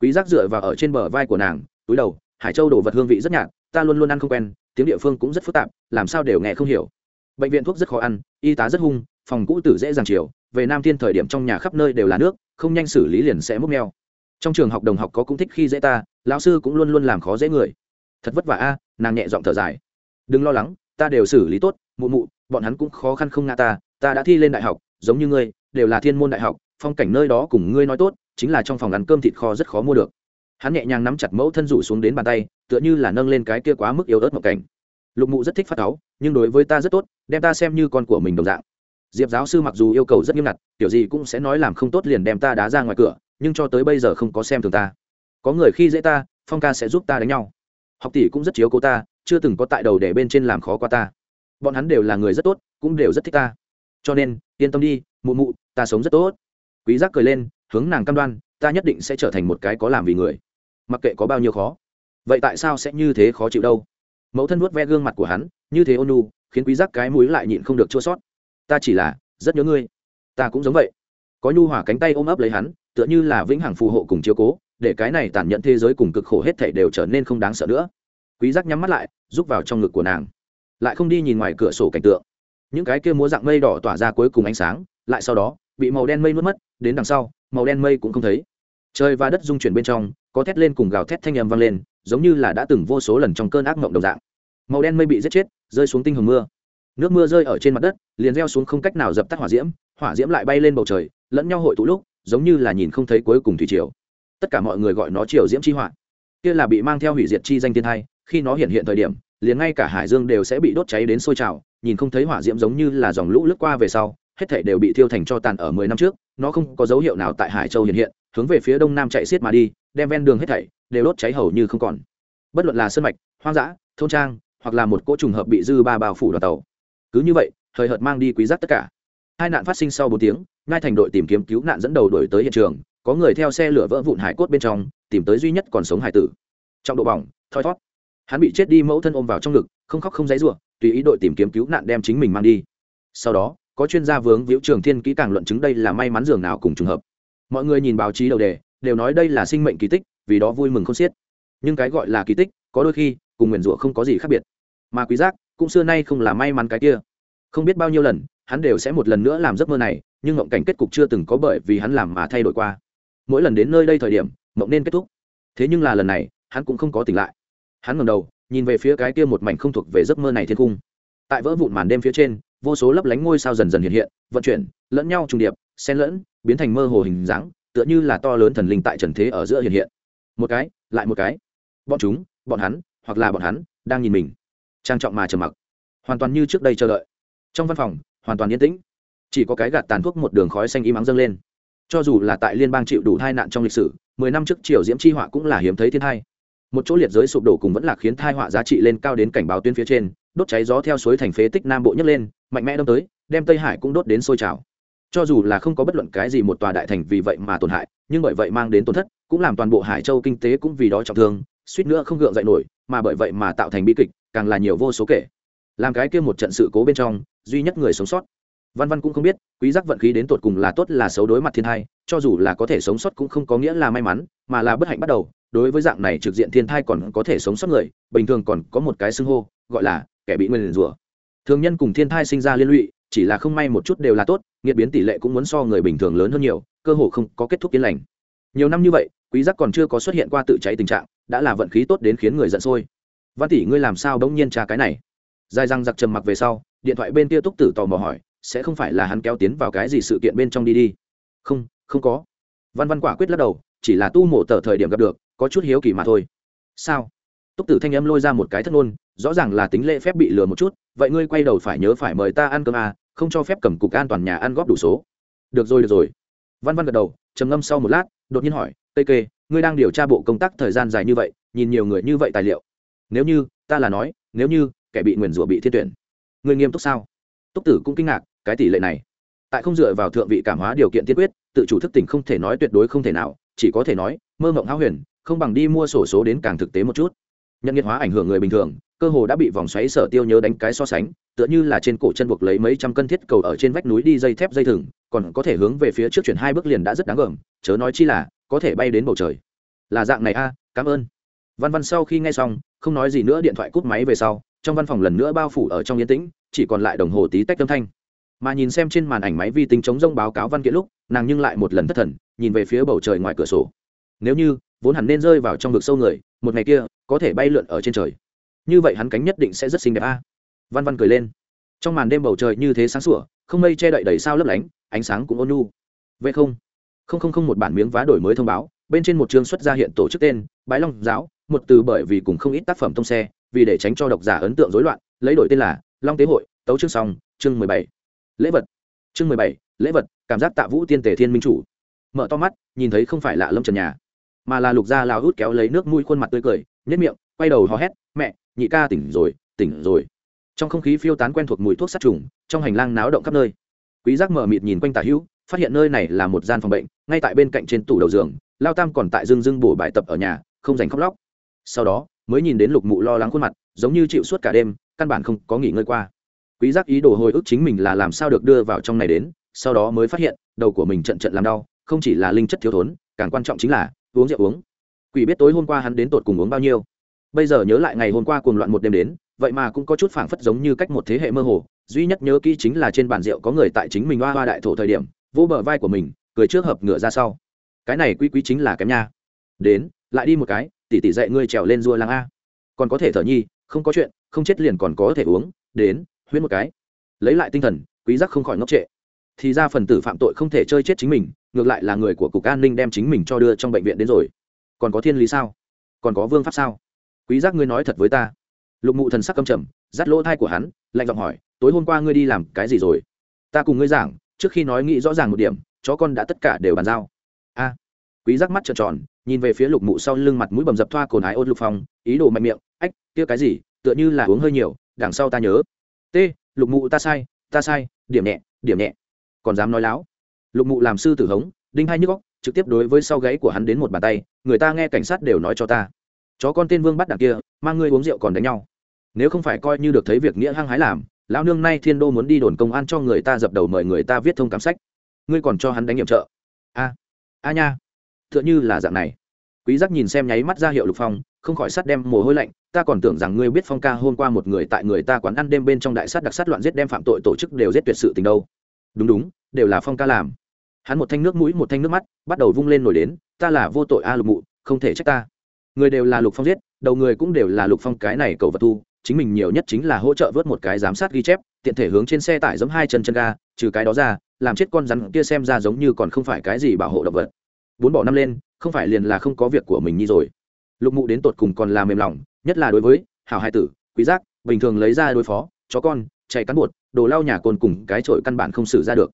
Quý giác dựa vào ở trên bờ vai của nàng, túi đầu, hải châu đồ vật hương vị rất nhạt, ta luôn luôn ăn không quen, tiếng địa phương cũng rất phức tạp, làm sao đều nghe không hiểu. Bệnh viện thuốc rất khó ăn, y tá rất hung phòng cũ tử dễ dàng chiều, về nam thiên thời điểm trong nhà khắp nơi đều là nước, không nhanh xử lý liền sẽ múc neo trong trường học đồng học có cũng thích khi dễ ta, lão sư cũng luôn luôn làm khó dễ người. Thật vất vả a, nàng nhẹ giọng thở dài. Đừng lo lắng, ta đều xử lý tốt, mụ mụ, bọn hắn cũng khó khăn không ngã ta ta đã thi lên đại học, giống như ngươi, đều là thiên môn đại học, phong cảnh nơi đó cùng ngươi nói tốt, chính là trong phòng ăn cơm thịt kho rất khó mua được. Hắn nhẹ nhàng nắm chặt mẫu thân rủ xuống đến bàn tay, tựa như là nâng lên cái kia quá mức yếu ớt mộng cảnh. Lục mụ rất thích phát cáu, nhưng đối với ta rất tốt, đem ta xem như con của mình đồng dạng diệp giáo sư mặc dù yêu cầu rất nghiêm ngặt kiểu gì cũng sẽ nói làm không tốt liền đem ta đá ra ngoài cửa, nhưng cho tới bây giờ không có xem thường ta. Có người khi dễ ta, phong ca sẽ giúp ta đánh nhau. Học tỷ cũng rất chiếu cố ta, chưa từng có tại đầu để bên trên làm khó qua ta. Bọn hắn đều là người rất tốt, cũng đều rất thích ta. Cho nên, yên tâm đi, mụ mụ, ta sống rất tốt. Quý giác cười lên, hướng nàng cam đoan, ta nhất định sẽ trở thành một cái có làm vì người. Mặc kệ có bao nhiêu khó. Vậy tại sao sẽ như thế khó chịu đâu? Mẫu thân vuốt ve gương mặt của hắn, như thế ôn nu khiến quý giác cái mũi lại nhịn không được chua sót ta chỉ là, rất nhớ ngươi. Ta cũng giống vậy. Có nhu hòa cánh tay ôm ấp lấy hắn, tựa như là vĩnh hằng phù hộ cùng chiếu cố, để cái này tàn nhẫn thế giới cùng cực khổ hết thảy đều trở nên không đáng sợ nữa. Quý giác nhắm mắt lại rúc vào trong ngực của nàng. Lại không đi nhìn ngoài cửa sổ cảnh tượng. Những cái kia múa dạng mây đỏ tỏa ra cuối cùng ánh sáng, lại sau đó, bị màu đen mây nuốt mất, đến đằng sau, màu đen mây cũng không thấy. Trời và đất dung chuyển bên trong, có thét lên cùng gào thét thanh âm vang lên, giống như là đã từng vô số lần trong cơn ác mộng đồng dạng. Màu đen mây bị giết chết, rơi xuống tinh hồng mưa nước mưa rơi ở trên mặt đất, liền reo xuống không cách nào dập tắt hỏa diễm hỏa diễm lại bay lên bầu trời, lẫn nhau hội tụ lúc, giống như là nhìn không thấy cuối cùng thủy triều. Tất cả mọi người gọi nó triều diễm chi hỏa. Kia là bị mang theo hủy diệt chi danh thiên thai, khi nó hiện hiện thời điểm, liền ngay cả hải dương đều sẽ bị đốt cháy đến sôi trào, nhìn không thấy hỏa diễm giống như là dòng lũ lướt qua về sau, hết thảy đều bị thiêu thành cho tàn ở mười năm trước, nó không có dấu hiệu nào tại hải châu hiện hiện, hướng về phía đông nam chạy xiết mà đi, đem ven đường hết thảy đều đốt cháy hầu như không còn. Bất luận là sơn mạch, hoang dã, thôn trang, hoặc là một cỗ trùng hợp bị dư ba bao phủ đoàn tàu cứ như vậy thời hợt mang đi quý giác tất cả. Hai nạn phát sinh sau bốn tiếng ngay thành đội tìm kiếm cứu nạn dẫn đầu đổi tới hiện trường, có người theo xe lửa vỡ vụn hải cốt bên trong, tìm tới duy nhất còn sống hải tử. Trong độ bỏng, thoi thót hắn bị chết đi mẫu thân ôm vào trong ngực, không khóc không dãy ruộng tùy ý đội tìm kiếm cứu nạn đem chính mình mang đi. Sau đó, có chuyên gia vướng víu trường thiên kỹ càng luận chứng đây là may mắn dường nào cùng trùng hợp. Mọi người nhìn báo chí đầu đề, đều nói đây là sinh mệnh kỳ tích, vì đó vui mừng không xiết. Nhưng cái gọi là kỳ tích, có đôi khi, cùng nguyền rủa không có gì khác biệt. Mà quý giác cũng xưa nay không là may mắn cái kia. Không biết bao nhiêu lần, hắn đều sẽ một lần nữa làm giấc mơ này, nhưng mộng cảnh kết cục chưa từng có bởi vì hắn làm mà thay đổi qua. Mỗi lần đến nơi đây thời điểm, mộng nên kết thúc. Thế nhưng là lần này, hắn cũng không có tỉnh lại. Hắn ngẩng đầu, nhìn về phía cái kia một mảnh không thuộc về giấc mơ này thiên cung. Tại vỡ vụn màn đêm phía trên, vô số lấp lánh ngôi sao dần dần hiện hiện, vận chuyển, lẫn nhau trùng điệp, xen lẫn, biến thành mơ hồ hình dáng, tựa như là to lớn thần linh tại trần thế ở giữa hiện hiện. Một cái, lại một cái. Bọn chúng, bọn hắn, hoặc là bọn hắn, đang nhìn mình trang trọng mà trầm mặc. Hoàn toàn như trước đây chờ đợi. Trong văn phòng, hoàn toàn yên tĩnh. Chỉ có cái gạt tàn thuốc một đường khói xanh im ắng dâng lên. Cho dù là tại liên bang chịu đủ tai nạn trong lịch sử, mười năm trước triều diễm chi họa cũng là hiếm thấy thiên thai một chỗ liệt giới sụp đổ cùng vẫn là khiến thai họa giá trị lên cao đến cảnh báo tuyến phía trên, đốt cháy gió theo suối thành phế tích nam bộ nhấc lên, mạnh mẽ đâm tới, đem tây hải cũng đốt đến sôi trào. Cho dù là không có bất luận cái gì một tòa đại thành vì vậy mà tổn hại, nhưng bởi vậy mang đến tổn thất, cũng làm toàn bộ hải châu kinh tế cũng vì đó trọng thương, suýt nữa không gượng dậy nổi mà bởi vậy mà tạo thành bi kịch, càng là nhiều vô số kể. Làm cái kia một trận sự cố bên trong, duy nhất người sống sót. Văn văn cũng không biết, quý giác vận khí đến tột cùng là tốt là xấu đối mặt thiên thai, cho dù là có thể sống sót cũng không có nghĩa là may mắn, mà là bất hạnh bắt đầu. Đối với dạng này trực diện thiên thai còn có thể sống sót người, bình thường còn có một cái xưng hô, gọi là kẻ bị nguyên rủa. Thường nhân cùng thiên thai sinh ra liên lụy, chỉ là không may một chút đều là tốt, nghiệt biến tỷ lệ cũng muốn so người bình thường lớn hơn nhiều, cơ hồ không có kết thúc yên lành. Nhiều năm như vậy quý giác còn chưa có xuất hiện qua tự cháy tình trạng đã là vận khí tốt đến khiến người giận sôi. Văn tỷ ngươi làm sao đống nhiên tra cái này? Dài răng giặc trầm mặc về sau điện thoại bên kia túc tử tò mò hỏi sẽ không phải là hắn kéo tiến vào cái gì sự kiện bên trong đi đi? Không không có. Văn văn quả quyết lắc đầu chỉ là tu mổ tờ thời điểm gặp được có chút hiếu kỳ mà thôi. Sao? Túc tử thanh âm lôi ra một cái thất ngôn rõ ràng là tính lễ phép bị lừa một chút vậy ngươi quay đầu phải nhớ phải mời ta ăn cơm à, không cho phép cầm cục an toàn nhà ăn góp đủ số. Được rồi được rồi. Văn văn gật đầu trầm ngâm sau một lát đột nhiên hỏi tây kê, ngươi đang điều tra bộ công tác thời gian dài như vậy, nhìn nhiều người như vậy tài liệu. Nếu như, ta là nói, nếu như kẻ bị nguyền rủa bị thiên tuyển, ngươi nghiêm túc sao? Túc tử cũng kinh ngạc, cái tỷ lệ này? Tại không dựa vào thượng vị cảm hóa điều kiện tiên quyết, tự chủ thức tỉnh không thể nói tuyệt đối không thể nào, chỉ có thể nói, mơ mộng háo huyền, không bằng đi mua sổ số đến càng thực tế một chút. Nhân nghiệt hóa ảnh hưởng người bình thường, cơ hồ đã bị vòng xoáy sở tiêu nhớ đánh cái so sánh, tựa như là trên cổ chân buộc lấy mấy trăm cân thiết cầu ở trên vách núi đi dây thép dây thừng còn có thể hướng về phía trước chuyển hai bước liền đã rất đáng gờm chớ nói chi là, có thể bay đến bầu trời. Là dạng này a, cảm ơn. Văn văn sau khi nghe xong, không nói gì nữa, điện thoại cúp máy về sau, trong văn phòng lần nữa bao phủ ở trong yên tĩnh, chỉ còn lại đồng hồ tí tách âm thanh. Mà nhìn xem trên màn ảnh máy vi tính chống rông báo cáo văn kiện lúc, nàng nhưng lại một lần thất thần, nhìn về phía bầu trời ngoài cửa sổ. Nếu như, vốn hẳn nên rơi vào trong vực sâu người, một ngày kia, có thể bay lượn ở trên trời. Như vậy hắn cánh nhất định sẽ rất xinh đẹp a. Văn văn cười lên. Trong màn đêm bầu trời như thế sáng sủa, không mây che đậy đầy sao lấp lánh ánh sáng cũng ôn nhu. Vậy không? Không không không, một bản miếng vá đổi mới thông báo. Bên trên một chương xuất ra hiện tổ chức tên, bái long giáo, một từ bởi vì cùng không ít tác phẩm tông xe, vì để tránh cho độc giả ấn tượng rối loạn, lấy đổi tên là long tế hội, tấu chương song, chương mười bảy. Lễ vật. Chương mười bảy, lễ vật, cảm giác tạ vũ tiên tề thiên minh chủ. Mở to mắt, nhìn thấy không phải lạ lâm trần nhà, mà là lục gia lao hút kéo lấy nước mũi khuôn mặt tươi cười nhất miệng, quay đầu hò hét, mẹ, nhị ca tỉnh rồi tỉnh rồi. Trong không khí phiêu tán quen thuộc mùi thuốc sát trùng, trong hành lang náo động khắp nơi quý giác mở mịt nhìn quanh tà hữu, phát hiện nơi này là một gian phòng bệnh, ngay tại bên cạnh trên tủ đầu giường, lao tam còn tại dưng dưng bổ bài tập ở nhà, không dành khóc lóc. Sau đó, mới nhìn đến lục mụ lo lắng khuôn mặt, giống như chịu suốt cả đêm, căn bản không có nghỉ ngơi qua. Quý giác ý đồ hồi ức chính mình là làm sao được đưa vào trong này đến, sau đó mới phát hiện, đầu của mình trận trận làm đau, không chỉ là linh chất thiếu thốn, càng quan trọng chính là uống rượu uống. Quỷ biết tối hôm qua hắn đến tột cùng uống bao nhiêu. Bây giờ nhớ lại ngày hôm qua cuồng loạn một đêm đến, vậy mà cũng có chút phảng phất giống như cách một thế hệ mơ hồ duy nhất nhớ kỹ chính là trên bàn rượu có người tại chính mình hoa hoa đại thổ thời điểm vỗ bờ vai của mình, cười trước hợp ngựa ra sau. Cái này quý quý chính là kém nha. Đến, lại đi một cái tỷ tỷ dậy ngươi trèo lên rua lang a. Còn có thể thở nhi, không có chuyện, không chết liền còn có thể uống. Đến, huyết một cái. Lấy lại tinh thần, quý giác không khỏi ngốc trệ. Thì ra phần tử phạm tội không thể chơi chết chính mình, ngược lại là người của cục an ninh đem chính mình cho đưa trong bệnh viện đến rồi. Còn có thiên lý sao? Còn có vương pháp sao? Quý giác ngươi nói thật với ta. Lục mụ thần sắc căm trầm, dắt lỗ thai của hắn, lạnh giọng hỏi tối hôm qua ngươi đi làm cái gì rồi? Ta cùng ngươi giảng, trước khi nói nghĩ rõ ràng một điểm, chó con đã tất cả đều bàn giao. A. Quý giác mắt trợn tròn, nhìn về phía lục mụ sau lưng mặt mũi bầm dập thoa cồn ái ôn lục phong, ý đồ mạnh miệng, ách, kia cái gì, tựa như là uống hơi nhiều, đằng sau ta nhớ. T lục mụ ta sai ta sai, điểm nhẹ điểm nhẹ. Còn dám nói láo? Lục mụ làm sư tử hống, đinh hai nhức góc trực tiếp đối với sau gáy của hắn đến một bàn tay, người ta nghe cảnh sát đều nói cho ta. Chó con tên vương bắt đằng kia, mang ngươi uống rượu còn đánh nhau. Nếu không phải coi như được thấy việc nghĩa hăng hái làm lão nương nay thiên đô muốn đi đồn công an cho người ta dập đầu mời người ta viết thông cảm sách. Ngươi còn cho hắn đánh nhiệm trợ. A a nha. T h ư ợ n h ư là dạng này. Quý giác nhìn xem nháy mắt ra hiệu lục phong, không khỏi sắt đem mồ hôi lạnh. Ta còn tưởng rằng ngươi biết phong ca hôm qua một người tại người ta quán ăn đêm bên trong đại sát đặc sát loạn giết đem phạm tội tổ chức đều giết tuyệt sự tình đâu. Đúng đúng, đều là phong ca làm. Hắn một thanh nước mũi, một thanh nước mắt, bắt đầu vung lên nổi đến. Ta là vô tội a lục mụ, không thể trách ta. Người đều là lục phong giết, đầu người cũng đều là lục phong cái này cầu vật thu chính mình nhiều nhất chính là hỗ trợ vớt một cái giám sát ghi chép, tiện thể hướng trên xe tải giống hai chân chân ga, trừ cái đó ra, làm chết con rắn kia xem ra giống như còn không phải cái gì bảo hộ động vật. Bốn bỏ năm lên, không phải liền là không có việc của mình như rồi. Lục mụ đến tột cùng còn là mềm lòng, nhất là đối với hảo hai tử, quý giác, bình thường lấy ra đối phó, chó con, chạy cắn bột, đồ lau nhà cồn cùng cái trội căn bản không xử ra được.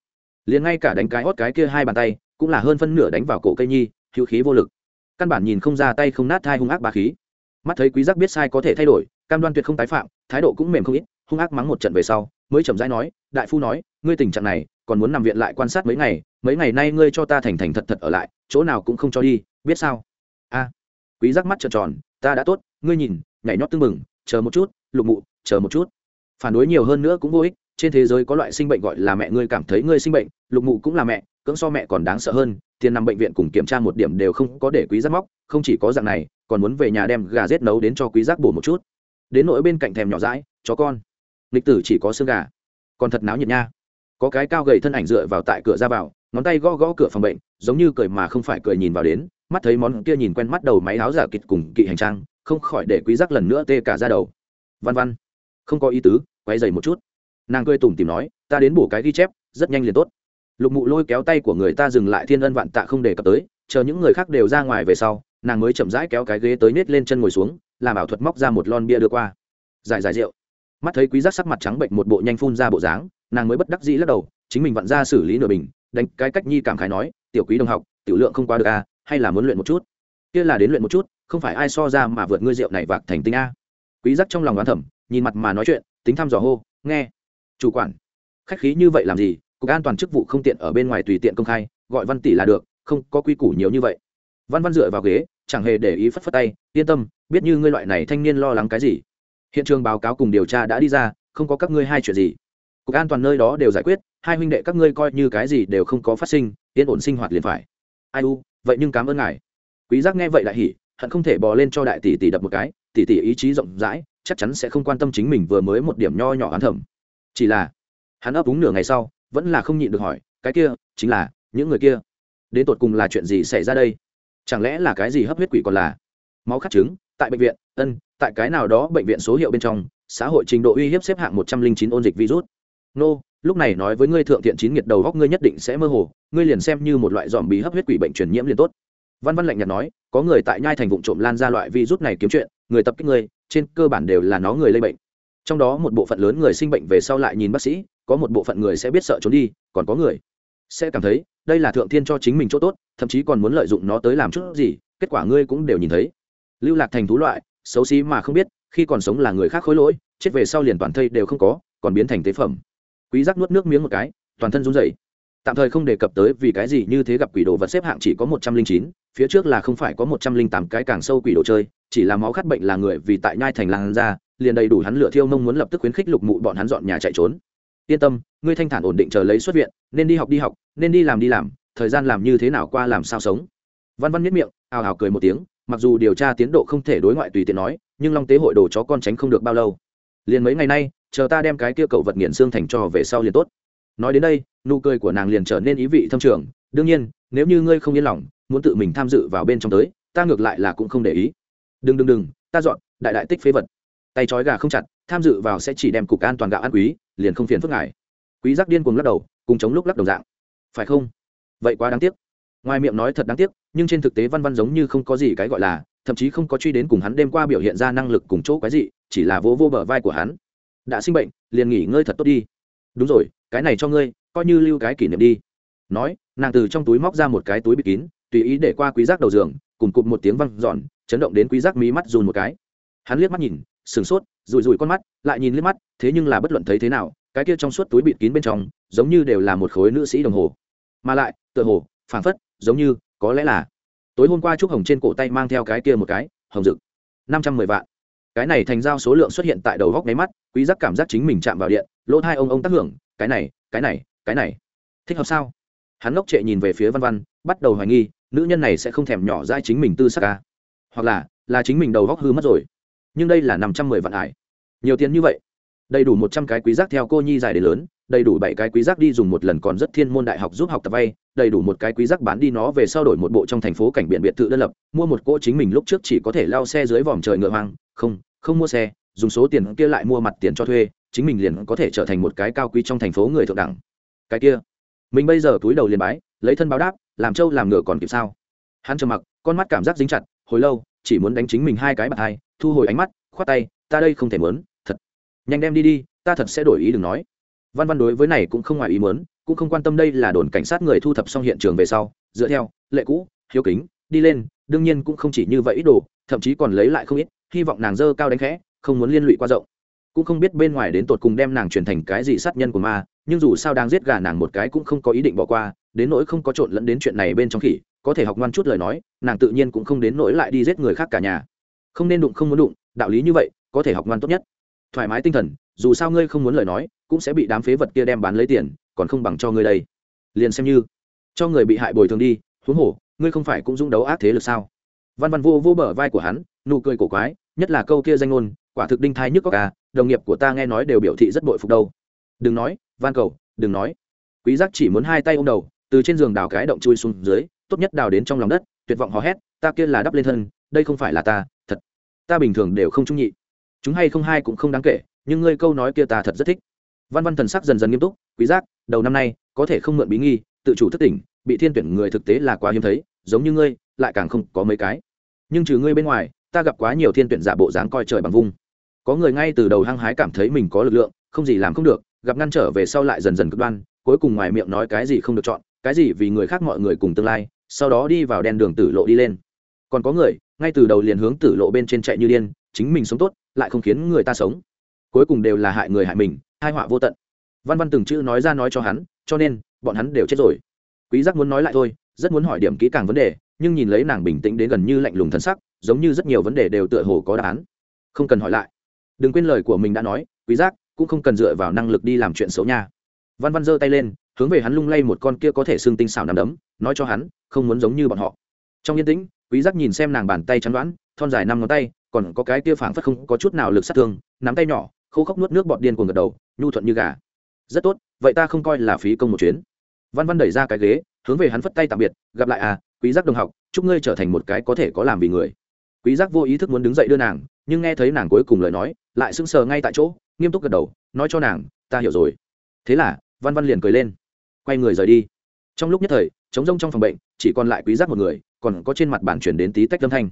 Liền ngay cả đánh cái hót cái kia hai bàn tay, cũng là hơn phân nửa đánh vào cổ cây nhi, hữu khí vô lực. Căn bản nhìn không ra tay không nát thai hung ác bá khí mắt thấy quý giác biết sai có thể thay đổi, cam đoan tuyệt không tái phạm, thái độ cũng mềm không ít, hung ác mắng một trận về sau, mới chậm rãi nói, đại phu nói, ngươi tình trạng này, còn muốn nằm viện lại quan sát mấy ngày mấy ngày nay ngươi cho ta thành thành thật thật ở lại, chỗ nào cũng không cho đi, biết sao? A. Quý giác mắt trợn tròn, ta đã tốt, ngươi nhìn, nhảy nhót tương mừng chờ một chút, lục mụ, chờ một chút. Phản đối nhiều hơn nữa cũng vô ích, trên thế giới có loại sinh bệnh gọi là mẹ ngươi cảm thấy ngươi sinh bệnh, lục mụ cũng là mẹ cưỡng so mẹ còn đáng sợ hơn, tiền nằm bệnh viện cùng kiểm tra một điểm đều không có để quý giác móc, không chỉ có dạng này, còn muốn về nhà đem gà rết nấu đến cho quý giác bổ một chút. Đến nỗi bên cạnh thèm nhỏ dãi, chó con lịch tử chỉ có xương gà, còn thật náo nhiệt nha. Có cái cao gầy thân ảnh dựa vào tại cửa ra vào, ngón tay gõ gõ cửa phòng bệnh, giống như cười mà không phải cười nhìn vào đến, mắt thấy món kia nhìn quen mắt đầu máy áo giả kịch cùng kỵ hành trang, không khỏi để quý giác lần nữa tê cả ra đầu. Văn văn, không có ý tứ quay dày một chút. Nàng cười tủm tìm nói, ta đến bổ cái ghi chép, rất nhanh liền tốt lục mụ lôi kéo tay của người ta dừng lại thiên ân vạn tạ không đề cập tới chờ những người khác đều ra ngoài về sau nàng mới chậm rãi kéo cái ghế tới nết lên chân ngồi xuống làm ảo thuật móc ra một lon bia đưa qua. Giải giải rượu. Mắt thấy quý giác sắc mặt trắng bệnh một bộ nhanh phun ra bộ dáng nàng mới bất đắc dĩ lắc đầu chính mình vặn ra xử lý nửa bình đánh cái cách nhi cảm khái nói tiểu quý đồng học tiểu lượng không qua được a à, hay là muốn luyện một chút? Kia là đến luyện một chút không phải ai so ra mà vượt ngươi rượu này vạc thành tinh a. Quý giác trong lòng đoán thầm nhìn mặt mà nói chuyện tính thăm dò hô nghe chủ quản khách khí như vậy làm gì cục an toàn chức vụ không tiện ở bên ngoài tùy tiện công khai, gọi văn tỷ là được, không có quy củ nhiều như vậy. Văn văn dựa vào ghế, chẳng hề để ý phất phất tay, yên tâm, biết như ngươi loại này thanh niên lo lắng cái gì. Hiện trường báo cáo cùng điều tra đã đi ra, không có các ngươi hai chuyện gì. Cục an toàn nơi đó đều giải quyết, hai huynh đệ các ngươi coi như cái gì đều không có phát sinh, yên ổn sinh hoạt liền phải. Ai u, vậy nhưng cảm ơn ngài. Quý giác nghe vậy lại hỉ, hận không thể bò lên cho đại tỷ tỷ đập một cái, tỷ tỷ ý chí rộng rãi, chắc chắn sẽ không quan tâm chính mình vừa mới một điểm nho nhỏ hắn thầm. Chỉ là, hắn ấp úng nửa ngày sau vẫn là không nhịn được hỏi, cái kia, chính là, những người kia, đến tột cùng là chuyện gì xảy ra đây? Chẳng lẽ là cái gì hấp huyết quỷ còn là máu khát trứng tại bệnh viện, ân, tại cái nào đó bệnh viện số hiệu bên trong, xã hội trình độ uy hiếp xếp hạng một trăm linh chín ôn dịch virus. Nô, lúc này nói với ngươi thượng thiện chín nhiệt đầu góc ngươi nhất định sẽ mơ hồ, ngươi liền xem như một loại dòm bí hấp huyết quỷ bệnh truyền nhiễm liền tốt. Văn văn lạnh nhạt nói, có người tại nhai thành vụ trộm lan ra loại virus này kiếm chuyện, người tập kích ngươi, trên cơ bản đều là nó người lây bệnh. Trong đó một bộ phận lớn người sinh bệnh về sau lại nhìn bác sĩ có một bộ phận người sẽ biết sợ trốn đi, còn có người sẽ cảm thấy đây là thượng thiên cho chính mình chỗ tốt, thậm chí còn muốn lợi dụng nó tới làm chút gì, kết quả ngươi cũng đều nhìn thấy. Lưu lạc thành thú loại, xấu xí mà không biết, khi còn sống là người khác khối lỗi, chết về sau liền toàn thây đều không có, còn biến thành tế phẩm. Quý giác nuốt nước miếng một cái, toàn thân run rẩy. Tạm thời không đề cập tới vì cái gì như thế gặp quỷ đồ vật xếp hạng chỉ có một trăm linh chín, phía trước là không phải có một trăm linh tám cái càng sâu quỷ đồ chơi, chỉ là máu khát bệnh là người vì tại nhai thành làng ra, liền đầy đủ hắn lửa thiêu mông muốn lập tức khuyến khích lục mụ bọn hắn dọn nhà chạy trốn yên tâm, ngươi thanh thản ổn định chờ lấy xuất viện, nên đi học đi học, nên đi làm đi làm, thời gian làm như thế nào qua làm sao sống. Văn văn miết miệng, ào ào cười một tiếng, mặc dù điều tra tiến độ không thể đối ngoại tùy tiện nói, nhưng long tế hội đồ chó con tránh không được bao lâu. Liền mấy ngày nay, chờ ta đem cái kia cậu vật nghiện xương thành cho về sau liền tốt. Nói đến đây, nụ cười của nàng liền trở nên ý vị thâm trường. Đương nhiên, nếu như ngươi không yên lòng, muốn tự mình tham dự vào bên trong tới, ta ngược lại là cũng không để ý. Đừng đừng đừng, ta dọn, đại đại tích phế vật. Tay trói gà không chặt tham dự vào sẽ chỉ đem cục an toàn gạo ăn quý, liền không phiền phức ngài. Quý giác điên cuồng lắc đầu, cùng chống lúc lắc đồng dạng. Phải không? Vậy quá đáng tiếc. Ngoài miệng nói thật đáng tiếc, nhưng trên thực tế văn văn giống như không có gì cái gọi là, thậm chí không có truy đến cùng hắn đêm qua biểu hiện ra năng lực cùng chỗ cái gì chỉ là vỗ vô bờ vai của hắn. Đã sinh bệnh, liền nghỉ ngơi thật tốt đi. Đúng rồi, cái này cho ngươi, coi như lưu cái kỷ niệm đi. Nói, nàng từ trong túi móc ra một cái túi bịt kín, tùy ý để qua quý giác đầu giường, cùng cụp một tiếng văng giòn chấn động đến quý giác mí mắt dùn một cái. Hắn liếc mắt nhìn sửng sốt rùi rùi con mắt, lại nhìn liếc mắt, thế nhưng là bất luận thấy thế nào, cái kia trong suốt túi bịt kín bên trong, giống như đều là một khối nữ sĩ đồng hồ. Mà lại, tựa hồ, phảng phất, giống như, có lẽ là, tối hôm qua trúc hồng trên cổ tay mang theo cái kia một cái, hồng rực năm trăm mười vạn. Cái này thành giao số lượng xuất hiện tại đầu góc máy mắt, quý giác cảm giác chính mình chạm vào điện, lỗ hai ông ông tác hưởng, cái này cái này cái này. Thích hợp sao? Hắn ngốc trệ nhìn về phía văn văn, bắt đầu hoài nghi, nữ nhân này sẽ không thèm nhỏ dai chính mình tư sắc ca hoặc là là chính mình đầu góc hư mất rồi nhưng đây là năm trăm mười vạn ải. Nhiều tiền như vậy. Đầy đủ một trăm cái quý giác theo cô nhi dài đến lớn, đầy đủ bảy cái quý giác đi dùng một lần còn rất thiên môn đại học giúp học tập vay, đầy đủ một cái quý giác bán đi nó về sau đổi một bộ trong thành phố cảnh biển biệt thự đơn lập, mua một cỗ chính mình lúc trước chỉ có thể lao xe dưới vòm trời ngựa hoang, không không mua xe, dùng số tiền kia lại mua mặt tiền cho thuê, chính mình liền có thể trở thành một cái cao quý trong thành phố người thượng đẳng. Cái kia, mình bây giờ túi đầu liền bái, lấy thân báo đáp, làm trâu làm ngựa còn kịp sao? Hắn trầm mặc, con mắt cảm giác dính chặt, hồi lâu, chỉ muốn đánh chính mình hai cái bạt hai thu hồi ánh mắt, khoát tay, ta đây không thể mớn, thật. Nhanh đem đi đi, ta thật sẽ đổi ý đừng nói. Văn văn đối với này cũng không ngoài ý mớn cũng không quan tâm đây là đồn cảnh sát người thu thập xong hiện trường về sau, dựa theo, lệ cũ, hiếu kính, đi lên, đương nhiên cũng không chỉ như vậy ít đồ, thậm chí còn lấy lại không ít, hy vọng nàng dơ cao đánh khẽ, không muốn liên lụy qua rộng. Cũng không biết bên ngoài đến tột cùng đem nàng truyền thành cái gì sát nhân của ma, nhưng dù sao đang giết gà nàng một cái cũng không có ý định bỏ qua, đến nỗi không có trộn lẫn đến chuyện này bên trong khỉ, có thể học ngoan chút lời nói, nàng tự nhiên cũng không đến nỗi lại đi giết người khác cả nhà không nên đụng, không muốn đụng, đạo lý như vậy, có thể học ngoan tốt nhất. Thoải mái tinh thần, dù sao ngươi không muốn lời nói, cũng sẽ bị đám phế vật kia đem bán lấy tiền, còn không bằng cho ngươi đây. Liền xem như, cho người bị hại bồi thường đi, huống hồ, ngươi không phải cũng dũng đấu ác thế lực sao? Văn văn vô vô bờ vai của hắn, nụ cười cổ quái, nhất là câu kia danh ngôn, quả thực đinh thai nhức có cả à, đồng nghiệp của ta nghe nói đều biểu thị rất bội phục đâu. Đừng nói van cầu, đừng nói. Quý giác chỉ muốn hai tay ôm đầu, từ trên giường đào cái động chui xuống dưới, tốt nhất đào đến trong lòng đất, tuyệt vọng hò hét, ta kia là đắp lên thân, đây không phải là ta ta bình thường đều không trung nhị. Chúng hay không hai cũng không đáng kể, nhưng ngươi câu nói kia ta thật rất thích. Văn văn thần sắc dần dần nghiêm túc, quý giác, đầu năm nay, có thể không mượn bí nghi, tự chủ thất tỉnh, bị thiên tuyển người thực tế là quá hiếm thấy, giống như ngươi, lại càng không có mấy cái. Nhưng trừ ngươi bên ngoài, ta gặp quá nhiều thiên tuyển giả bộ dáng coi trời bằng vung. Có người ngay từ đầu hăng hái cảm thấy mình có lực lượng, không gì làm không được, gặp ngăn trở về sau lại dần dần cực đoan, cuối cùng ngoài miệng nói cái gì không được chọn, cái gì vì người khác mọi người cùng tương lai, sau đó đi vào đen đường tử lộ đi lên. Còn có người ngay từ đầu liền hướng tử lộ bên trên chạy như điên, chính mình sống tốt, lại không khiến người ta sống. Cuối cùng đều là hại người hại mình, hai họa vô tận. Văn văn từng chữ nói ra nói cho hắn, cho nên, bọn hắn đều chết rồi. Quý giác muốn nói lại thôi, rất muốn hỏi điểm kỹ càng vấn đề, nhưng nhìn lấy nàng bình tĩnh đến gần như lạnh lùng thân sắc, giống như rất nhiều vấn đề đều tựa hồ có đáp án. Không cần hỏi lại. Đừng quên lời của mình đã nói, quý giác cũng không cần dựa vào năng lực đi làm chuyện xấu nha. Văn văn giơ tay lên, hướng về hắn lung lay một con kia có thể xương tinh xảo nằm đấm, nói cho hắn, không muốn giống như bọn họ. Trong yên tĩnh quý giác nhìn xem nàng bàn tay trắng đoán, thon dài năm ngón tay, còn có cái kia phảng phất không có chút nào lực sát thương, nắm tay nhỏ, khô khốc nuốt nước bọt điên cuồng gật đầu, nhu thuận như gà. Rất tốt, vậy ta không coi là phí công một chuyến. Văn văn đẩy ra cái ghế, hướng về hắn phất tay tạm biệt, gặp lại à quý giác đồng học, chúc ngươi trở thành một cái có thể có làm vì người. Quý giác vô ý thức muốn đứng dậy đưa nàng, nhưng nghe thấy nàng cuối cùng lời nói, lại sững sờ ngay tại chỗ, nghiêm túc gật đầu, nói cho nàng, ta hiểu rồi. Thế là, văn văn liền cười lên, quay người rời đi. Trong lúc nhất thời, trống rông trong phòng bệnh, chỉ còn lại quý giác một người còn có trên mặt bàn chuyển đến tí tách âm thanh.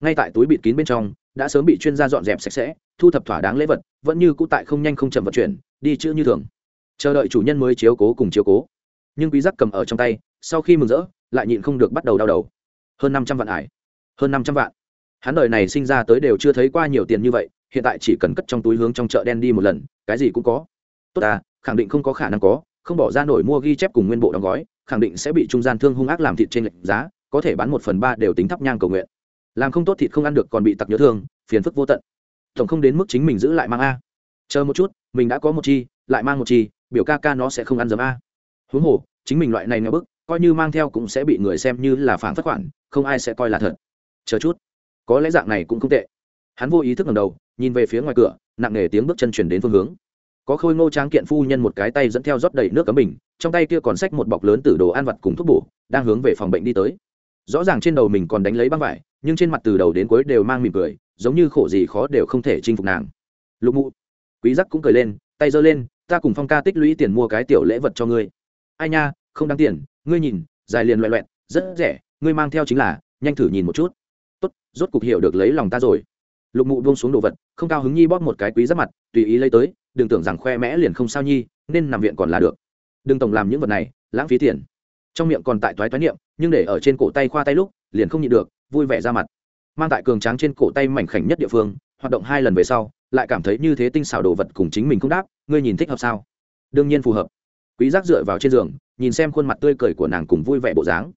Ngay tại túi bịt kín bên trong, đã sớm bị chuyên gia dọn dẹp sạch sẽ, thu thập thỏa đáng lễ vật, vẫn như cũ tại không nhanh không chậm vận chuyển, đi chữ như thường. Chờ đợi chủ nhân mới chiếu cố cùng chiếu cố. Nhưng quý giác cầm ở trong tay, sau khi mừng rỡ, lại nhịn không được bắt đầu đau đầu. Hơn năm trăm vạn ải. Hơn năm trăm vạn. Hắn đời này sinh ra tới đều chưa thấy qua nhiều tiền như vậy, hiện tại chỉ cần cất trong túi hướng trong chợ đen đi một lần, cái gì cũng có. Tốt à khẳng định không có khả năng có, không bỏ ra nổi mua ghi chép cùng nguyên bộ đóng gói, khẳng định sẽ bị trung gian thương hung ác làm thịt trên lệnh giá có thể bán một phần ba đều tính thắp nhang cầu nguyện. Làm không tốt thịt không ăn được còn bị tặc nhớ thương, phiền phức vô tận. Tổng không đến mức chính mình giữ lại mang a. Chờ một chút, mình đã có một chi, lại mang một chi, biểu ca ca nó sẽ không ăn dấm a. Huống hồ, chính mình loại này nghe bức, coi như mang theo cũng sẽ bị người xem như là phản phất khoản, không ai sẽ coi là thật. Chờ chút. Có lẽ dạng này cũng không tệ. Hắn vô ý thức ngầm đầu, nhìn về phía ngoài cửa, nặng nề tiếng bước chân chuyển đến phương hướng. Có khôi ngô tráng kiện phu nhân một cái tay dẫn theo rót đầy nước cấm bình, trong tay kia còn xách một bọc lớn từ đồ ăn vặt cùng thuốc bổ, đang hướng về phòng bệnh đi tới rõ ràng trên đầu mình còn đánh lấy băng vải, nhưng trên mặt từ đầu đến cuối đều mang mỉm cười, giống như khổ gì khó đều không thể chinh phục nàng. Lục mụ, quý giác cũng cười lên, tay giơ lên, ta cùng phong ca tích lũy tiền mua cái tiểu lễ vật cho ngươi. Ai nha, không đáng tiền, ngươi nhìn, dài liền loẹ loẹt, rất rẻ, ngươi mang theo chính là, nhanh thử nhìn một chút. Tốt, rốt cục hiểu được lấy lòng ta rồi. Lục mụ buông xuống đồ vật, không cao hứng nhi bóp một cái quý giáp mặt, tùy ý lấy tới, đừng tưởng rằng khoe mẽ liền không sao nhi, nên nằm viện còn là được. Đừng tổng làm những vật này, lãng phí tiền trong miệng còn tại toái toái niệm, nhưng để ở trên cổ tay khoa tay lúc, liền không nhịn được, vui vẻ ra mặt. Mang tại cường tráng trên cổ tay mảnh khảnh nhất địa phương, hoạt động hai lần về sau, lại cảm thấy như thế tinh xảo đồ vật cùng chính mình không đáp, ngươi nhìn thích hợp sao? Đương nhiên phù hợp. Quý giác dựa vào trên giường, nhìn xem khuôn mặt tươi cười của nàng cùng vui vẻ bộ dáng.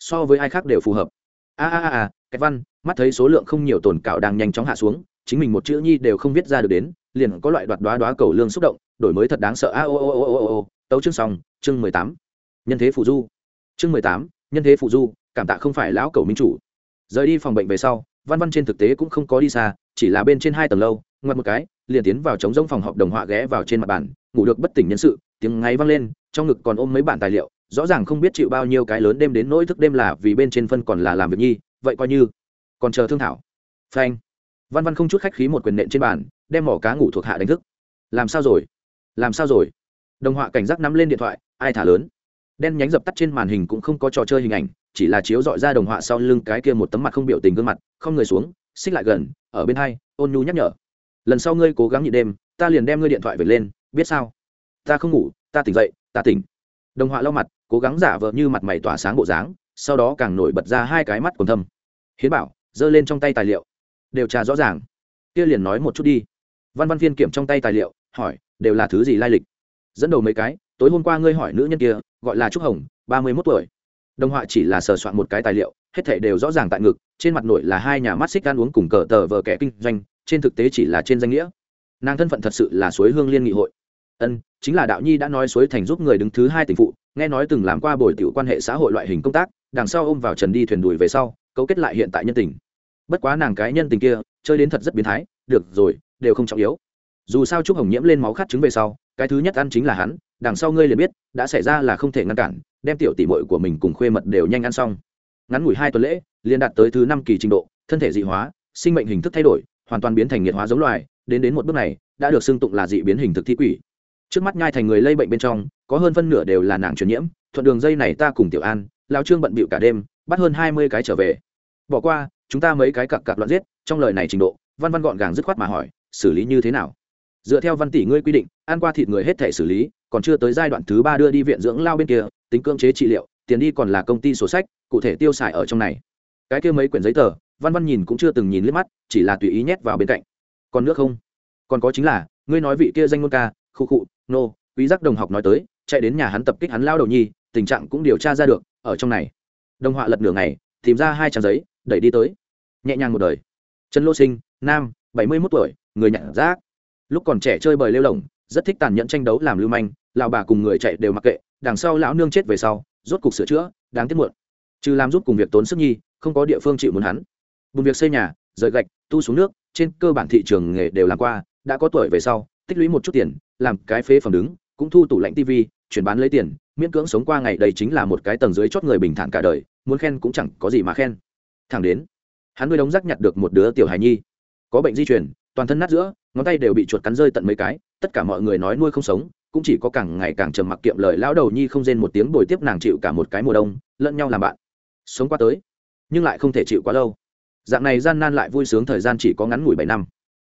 So với ai khác đều phù hợp. A a a a cái văn, mắt thấy số lượng không nhiều tồn cạo đang nhanh chóng hạ xuống, chính mình một chữ nhi đều không viết ra được đến, liền có loại đoạt đoá đoá cầu lương xúc động, đổi mới thật đáng sợ. A o o o o o, tấu chương xong, chương mười tám. Nhân thế phù du chương mười tám, nhân thế phụ du, cảm tạ không phải lão cầu minh chủ. Rời đi phòng bệnh về sau, văn văn trên thực tế cũng không có đi xa, chỉ là bên trên hai tầng lâu, ngoặt một cái, liền tiến vào trống rỗng phòng họp đồng họa ghé vào trên mặt bàn, ngủ được bất tỉnh nhân sự, tiếng ngáy vang lên, trong ngực còn ôm mấy bản tài liệu, rõ ràng không biết chịu bao nhiêu cái lớn đêm đến nỗi thức đêm là vì bên trên phân còn là làm việc nhi, vậy coi như. Còn chờ thương thảo. Phanh. Văn văn không chút khách khí một quyền nện trên bàn, đem mỏ cá ngủ thuộc hạ đánh thức. Làm sao rồi? Làm sao rồi? Đồng họa cảnh giác nắm lên điện thoại, ai thả lớn? Đen nhánh dập tắt trên màn hình cũng không có trò chơi hình ảnh, chỉ là chiếu dọi ra đồng họa sau lưng cái kia một tấm mặt không biểu tình gương mặt, không người xuống, xích lại gần, ở bên hai, ôn nhu nhắc nhở. Lần sau ngươi cố gắng nhịn đêm, ta liền đem ngươi điện thoại về lên, biết sao? Ta không ngủ, ta tỉnh dậy, ta tỉnh. Đồng họa lau mặt, cố gắng giả vờ như mặt mày tỏa sáng bộ dáng, sau đó càng nổi bật ra hai cái mắt còn thâm. Hiến bảo, giơ lên trong tay tài liệu. Điều tra rõ ràng. Kia liền nói một chút đi. Văn văn Viên kiểm trong tay tài liệu, hỏi, đều là thứ gì lai lịch? Dẫn đầu mấy cái tối hôm qua ngươi hỏi nữ nhân kia, gọi là trúc hồng, ba mươi mốt tuổi. Đồng họa chỉ là sờ soạn một cái tài liệu, hết thể đều rõ ràng tại ngực, trên mặt nội là hai nhà mắt xích ăn uống cùng cờ tờ vờ kẻ kinh doanh, trên thực tế chỉ là trên danh nghĩa. Nàng thân phận thật sự là suối hương liên nghị hội. Ân, chính là đạo nhi đã nói suối thành giúp người đứng thứ hai tỉnh phụ, nghe nói từng làm qua bồi tiểu quan hệ xã hội loại hình công tác, đằng sau ôm vào trần đi thuyền đùi về sau, cấu kết lại hiện tại nhân tình. Bất quá nàng cái nhân tình kia, chơi đến thật rất biến thái, được rồi, đều không trọng yếu. Dù sao trúc hồng nhiễm lên máu khát trứng về sau cái thứ nhất ăn chính là hắn, đằng sau ngươi liền biết, đã xảy ra là không thể ngăn cản, đem tiểu tỷ mội của mình cùng khuê mật đều nhanh ăn xong. Ngắn ngủi hai tuần lễ, liền đạt tới thứ năm kỳ trình độ, thân thể dị hóa, sinh mệnh hình thức thay đổi, hoàn toàn biến thành nhiệt hóa giống loài, đến đến một bước này, đã được xưng tụng là dị biến hình thực thi quỷ. Trước mắt nhai thành người lây bệnh bên trong, có hơn phân nửa đều là nàng truyền nhiễm, thuận đường dây này ta cùng tiểu an lao trương bận bịu cả đêm, bắt hơn hai mươi cái trở về. Bỏ qua, chúng ta mấy cái cặp cặp loạn giết, trong lời này trình độ, văn văn gọn gàng dứt khoát mà hỏi, xử lý như thế nào? Dựa theo văn tỷ ngươi quy định, ăn qua thịt người hết thể xử lý, còn chưa tới giai đoạn thứ ba đưa đi viện dưỡng lao bên kia, tính cưỡng chế trị liệu, tiền đi còn là công ty sổ sách, cụ thể tiêu xài ở trong này. Cái kia mấy quyển giấy tờ, văn văn nhìn cũng chưa từng nhìn liếc mắt, chỉ là tùy ý nhét vào bên cạnh. Còn nước không? Còn có chính là, ngươi nói vị kia danh ngôn ca, khu khụ nô, quý giác đồng học nói tới, chạy đến nhà hắn tập kích hắn lao đầu nhi, tình trạng cũng điều tra ra được, ở trong này. Đồng họa lật nửa ngày, tìm ra hai trang giấy, đẩy đi tới. Nhẹ nhàng một đời. Trần lô sinh, nam, bảy mươi 71 tuổi, người nhận rác lúc còn trẻ chơi bời lêu lỏng, rất thích tàn nhẫn tranh đấu làm lưu manh, lão bà cùng người chạy đều mặc kệ, đằng sau lão nương chết về sau, rốt cục sửa chữa, đáng tiếc muộn. Trừ làm giúp cùng việc tốn sức nhi, không có địa phương chịu muốn hắn. Bùn việc xây nhà, rời gạch, tu xuống nước, trên cơ bản thị trường nghề đều làm qua, đã có tuổi về sau, tích lũy một chút tiền, làm cái phế phẩm đứng, cũng thu tủ lạnh tivi, chuyển bán lấy tiền, miễn cưỡng sống qua ngày đây chính là một cái tầng dưới chót người bình thản cả đời, muốn khen cũng chẳng có gì mà khen. Thẳng đến, hắn nuôi đống rác nhặt được một đứa tiểu hài nhi. Có bệnh di chuyển toàn thân nát giữa, ngón tay đều bị chuột cắn rơi tận mấy cái, tất cả mọi người nói nuôi không sống, cũng chỉ có càng ngày càng trầm mặc kiệm lời lão đầu nhi không rên một tiếng bồi tiếp nàng chịu cả một cái mùa đông, lẫn nhau làm bạn. Sống qua tới, nhưng lại không thể chịu quá lâu. Dạng này gian nan lại vui sướng thời gian chỉ có ngắn ngủi bảy năm.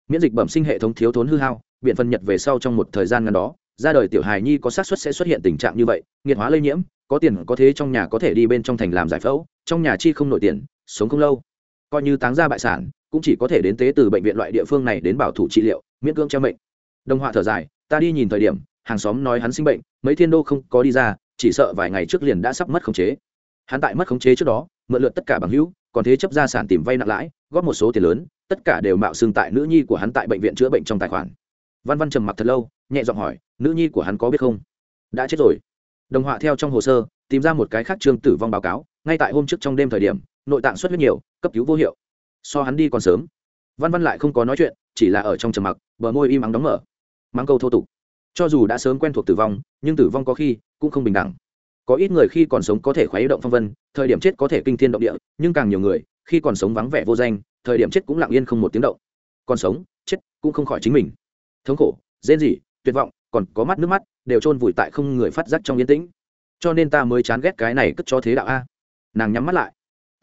Miễn dịch bẩm sinh hệ thống thiếu thốn hư hao, biện phân nhật về sau trong một thời gian ngắn đó, ra đời tiểu hài nhi có xác suất sẽ xuất hiện tình trạng như vậy, nghiệt hóa lây nhiễm, có tiền có thế trong nhà có thể đi bên trong thành làm giải phẫu, trong nhà chi không nổi tiền, sống không lâu. Coi như táng ra bại sản cũng chỉ có thể đến tế từ bệnh viện loại địa phương này đến bảo thủ trị liệu, miễn cưỡng treo mệnh. Đồng họa thở dài, ta đi nhìn thời điểm, hàng xóm nói hắn sinh bệnh, mấy thiên đô không có đi ra, chỉ sợ vài ngày trước liền đã sắp mất khống chế. Hắn tại mất khống chế trước đó, mượn lượt tất cả bằng hữu, còn thế chấp gia sản tìm vay nặng lãi, góp một số tiền lớn, tất cả đều mạo xương tại nữ nhi của hắn tại bệnh viện chữa bệnh trong tài khoản. Văn văn trầm mặc thật lâu, nhẹ giọng hỏi, nữ nhi của hắn có biết không? Đã chết rồi. Đồng họa theo trong hồ sơ, tìm ra một cái khác trương tử vong báo cáo, ngay tại hôm trước trong đêm thời điểm, nội tạng xuất huyết nhiều, cấp cứu vô hiệu so hắn đi còn sớm. Văn văn lại không có nói chuyện, chỉ là ở trong trầm mặc, bờ môi im ắng đóng mở. Mang câu thô tục. Cho dù đã sớm quen thuộc tử vong, nhưng tử vong có khi cũng không bình đẳng. Có ít người khi còn sống có thể khuấy động phong vân, thời điểm chết có thể kinh thiên động địa, nhưng càng nhiều người, khi còn sống vắng vẻ vô danh, thời điểm chết cũng lặng yên không một tiếng động. Còn sống, chết cũng không khỏi chính mình. Thống khổ, rên rỉ, tuyệt vọng, còn có mắt nước mắt, đều chôn vùi tại không người phát giác trong yên tĩnh. Cho nên ta mới chán ghét cái này cất cho thế đạo a. Nàng nhắm mắt lại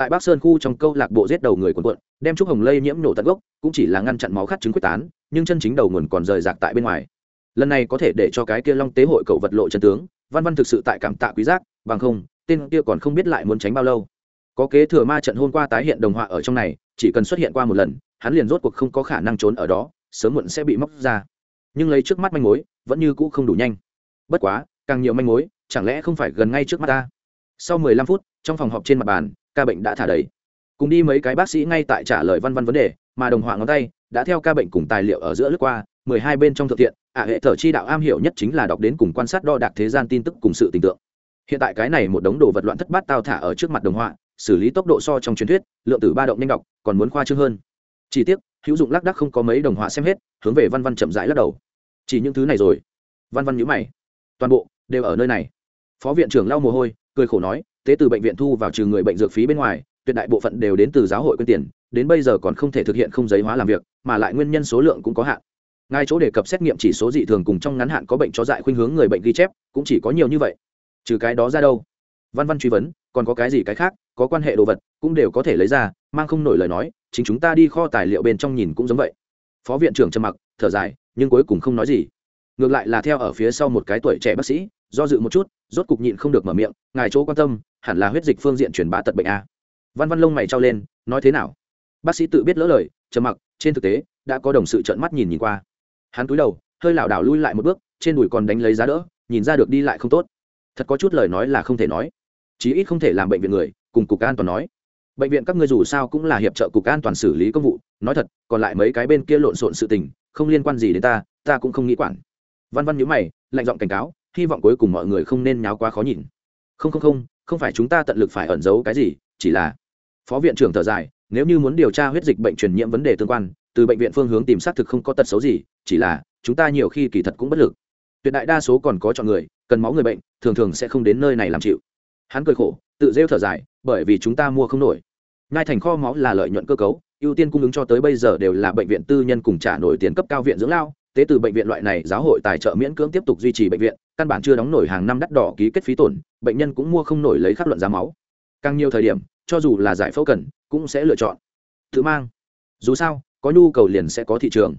tại bắc sơn khu trong câu lạc bộ giết đầu người quần quận đem trúc hồng lây nhiễm nổ tận gốc, cũng chỉ là ngăn chặn máu khát chứng quyết tán, nhưng chân chính đầu nguồn còn rời rạc tại bên ngoài. Lần này có thể để cho cái kia long tế hội cậu vật lộ chân tướng, văn văn thực sự tại cảm tạ quý giác, bằng không, tên kia còn không biết lại muốn tránh bao lâu. Có kế thừa ma trận hôm qua tái hiện đồng họa ở trong này, chỉ cần xuất hiện qua một lần, hắn liền rốt cuộc không có khả năng trốn ở đó, sớm muộn sẽ bị móc ra. Nhưng lấy trước mắt manh mối, vẫn như cũ không đủ nhanh. Bất quá, càng nhiều manh mối, chẳng lẽ không phải gần ngay trước mắt ta? Sau mười lăm phút, trong phòng họp trên mặt bàn ca bệnh đã thả đầy. Cùng đi mấy cái bác sĩ ngay tại trả lời văn văn vấn đề, mà đồng họa ngón tay đã theo ca bệnh cùng tài liệu ở giữa lướt qua, mười hai bên trong thực thiện ả hệ thở chi đạo am hiểu nhất chính là đọc đến cùng quan sát đo đạc thế gian tin tức cùng sự tình tượng. Hiện tại cái này một đống đồ vật loạn thất bát tao thả ở trước mặt đồng họa, xử lý tốc độ so trong truyền thuyết, lượng tử ba động nhanh đọc, còn muốn khoa trương hơn. Chỉ tiếc, hữu dụng lác đắc không có mấy đồng họa xem hết, hướng về văn văn chậm rãi lắc đầu. Chỉ những thứ này rồi. Văn văn nhữ mày. Toàn bộ đều ở nơi này. Phó viện trưởng lau mồ hôi, cười khổ nói tế từ bệnh viện thu vào trừ người bệnh dược phí bên ngoài, tuyệt đại bộ phận đều đến từ giáo hội quyên tiền, đến bây giờ còn không thể thực hiện không giấy hóa làm việc, mà lại nguyên nhân số lượng cũng có hạn. Ngay chỗ đề cập xét nghiệm chỉ số dị thường cùng trong ngắn hạn có bệnh cho dại khuynh hướng người bệnh ghi chép, cũng chỉ có nhiều như vậy. Trừ cái đó ra đâu? Văn văn truy vấn, còn có cái gì cái khác, có quan hệ đồ vật, cũng đều có thể lấy ra, mang không nổi lời nói, chính chúng ta đi kho tài liệu bên trong nhìn cũng giống vậy. Phó viện trưởng trầm mặc, thở dài, nhưng cuối cùng không nói gì. Ngược lại là theo ở phía sau một cái tuổi trẻ bác sĩ, do dự một chút, rốt cục nhịn không được mở miệng, ngài chỗ quan tâm hẳn là huyết dịch phương diện truyền bá tật bệnh a. Văn văn lông mày trao lên, nói thế nào? Bác sĩ tự biết lỡ lời, trầm mặc, trên thực tế, đã có đồng sự trợn mắt nhìn nhìn qua. Hắn cúi đầu, hơi lảo đảo lui lại một bước, trên đùi còn đánh lấy giá đỡ, nhìn ra được đi lại không tốt. Thật có chút lời nói là không thể nói. Chí ít không thể làm bệnh viện người, cùng cục an toàn nói. Bệnh viện các ngươi dù sao cũng là hiệp trợ cục an toàn xử lý công vụ, nói thật, còn lại mấy cái bên kia lộn xộn sự tình, không liên quan gì đến ta ta cũng không nghĩ quản. Văn văn nhữ mày, lạnh giọng cảnh cáo, hy vọng cuối cùng mọi người không nên nháo quá khó nhìn. Không không không không phải chúng ta tận lực phải ẩn giấu cái gì, chỉ là phó viện trưởng thở dài, nếu như muốn điều tra huyết dịch bệnh truyền nhiễm vấn đề tương quan, từ bệnh viện phương hướng tìm xác thực không có tật xấu gì, chỉ là chúng ta nhiều khi kỳ thật cũng bất lực. Tuyệt đại đa số còn có chọn người, cần máu người bệnh, thường thường sẽ không đến nơi này làm chịu. Hắn cười khổ, tự rêu thở dài, bởi vì chúng ta mua không nổi. Ngai thành kho máu là lợi nhuận cơ cấu, ưu tiên cung ứng cho tới bây giờ đều là bệnh viện tư nhân cùng trả nổi tiền cấp cao viện dưỡng lao tế từ bệnh viện loại này giáo hội tài trợ miễn cưỡng tiếp tục duy trì bệnh viện, căn bản chưa đóng nổi hàng năm đắt đỏ ký kết phí tổn, bệnh nhân cũng mua không nổi lấy khắc luận giá máu. Càng nhiều thời điểm, cho dù là giải phẫu cần, cũng sẽ lựa chọn. Tự mang. Dù sao, có nhu cầu liền sẽ có thị trường.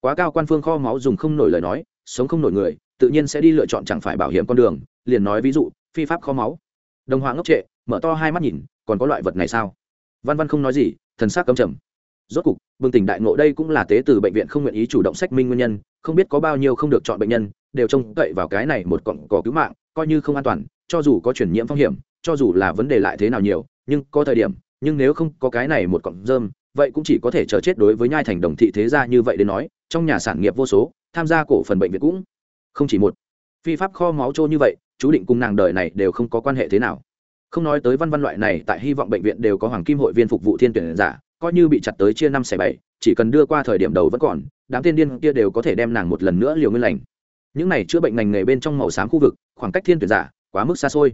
Quá cao quan phương kho máu dùng không nổi lời nói, sống không nổi người, tự nhiên sẽ đi lựa chọn chẳng phải bảo hiểm con đường, liền nói ví dụ, phi pháp kho máu. Đồng hoàng ngốc trệ, mở to hai mắt nhìn, còn có loại vật này sao? Văn văn không nói gì, thần sắc cấm trầm rốt cục bừng tỉnh đại ngộ đây cũng là tế từ bệnh viện không nguyện ý chủ động xác minh nguyên nhân, không biết có bao nhiêu không được chọn bệnh nhân, đều trông cậy vào cái này một cọng cỏ cứu mạng, coi như không an toàn, cho dù có chuyển nhiễm phong hiểm, cho dù là vấn đề lại thế nào nhiều, nhưng có thời điểm, nhưng nếu không có cái này một cọng rơm, vậy cũng chỉ có thể chờ chết đối với nhai thành đồng thị thế gia như vậy đến nói, trong nhà sản nghiệp vô số, tham gia cổ phần bệnh viện cũng không chỉ một. Phi pháp kho máu trô như vậy, chú định cùng nàng đời này đều không có quan hệ thế nào. Không nói tới văn văn loại này, tại hy vọng bệnh viện đều có hoàng kim hội viên phục vụ thiên tuyển giả coi như bị chặt tới chia năm xẻ bảy, chỉ cần đưa qua thời điểm đầu vẫn còn, đám tiên điên kia đều có thể đem nàng một lần nữa liều nguyên lành. Những này chữa bệnh ngành nghề bên trong màu xám khu vực, khoảng cách thiên tuyển giả quá mức xa xôi.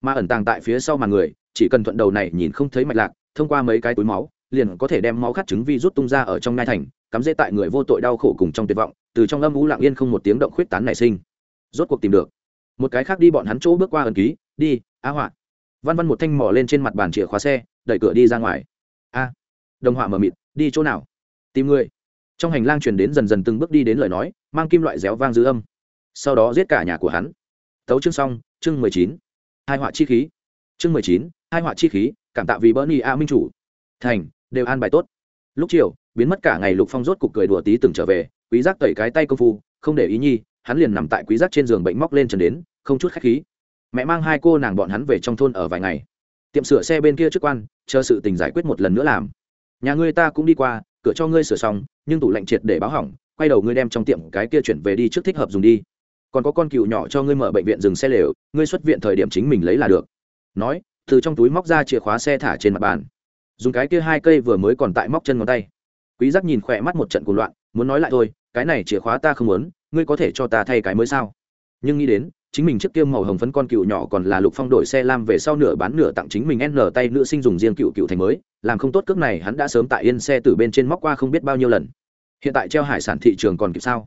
Mà ẩn tàng tại phía sau mà người, chỉ cần thuận đầu này nhìn không thấy mạch lạc, thông qua mấy cái túi máu, liền có thể đem máu khát trứng vi rút tung ra ở trong ngai thành, cắm dễ tại người vô tội đau khổ cùng trong tuyệt vọng, từ trong âm u lặng yên không một tiếng động khuyết tán nảy sinh. Rốt cuộc tìm được. Một cái khác đi bọn hắn chỗ bước qua ẩn ký, đi á họa. Văn văn một thanh mỏ lên trên mặt bàn chìa khóa xe, đẩy cửa đi ra ngoài. A đồng họa mờ mịt, đi chỗ nào? Tìm người. Trong hành lang truyền đến dần dần từng bước đi đến lời nói, mang kim loại réo vang dư âm. Sau đó giết cả nhà của hắn. Tấu chương xong, chương mười chín. Hai họa chi khí. Chương mười chín, hai họa chi khí, cảm tạ vì bernie a minh chủ. Thành, đều an bài tốt. Lúc chiều, biến mất cả ngày lục phong rốt cục cười đùa tí từng trở về, quý giác tẩy cái tay công phu, không để ý nhi, hắn liền nằm tại quý giác trên giường bệnh móc lên trần đến, không chút khách khí. Mẹ mang hai cô nàng bọn hắn về trong thôn ở vài ngày. Tiệm sửa xe bên kia trước quan, chờ sự tình giải quyết một lần nữa làm nhà ngươi ta cũng đi qua, cửa cho ngươi sửa xong, nhưng tủ lạnh triệt để báo hỏng, quay đầu ngươi đem trong tiệm cái kia chuyển về đi trước thích hợp dùng đi. Còn có con cừu nhỏ cho ngươi mở bệnh viện dừng xe lều, ngươi xuất viện thời điểm chính mình lấy là được. Nói, từ trong túi móc ra chìa khóa xe thả trên mặt bàn. Dùng cái kia hai cây vừa mới còn tại móc chân ngón tay. Quý giác nhìn khỏe mắt một trận cuồng loạn, muốn nói lại thôi, cái này chìa khóa ta không muốn, ngươi có thể cho ta thay cái mới sao? Nhưng nghĩ đến chính mình trước kia màu hồng phấn con cựu nhỏ còn là lục phong đổi xe lam về sau nửa bán nửa tặng chính mình n tay nữ sinh dùng riêng cựu cựu thành mới, làm không tốt cước này hắn đã sớm tại yên xe từ bên trên móc qua không biết bao nhiêu lần. Hiện tại treo hải sản thị trường còn kịp sao?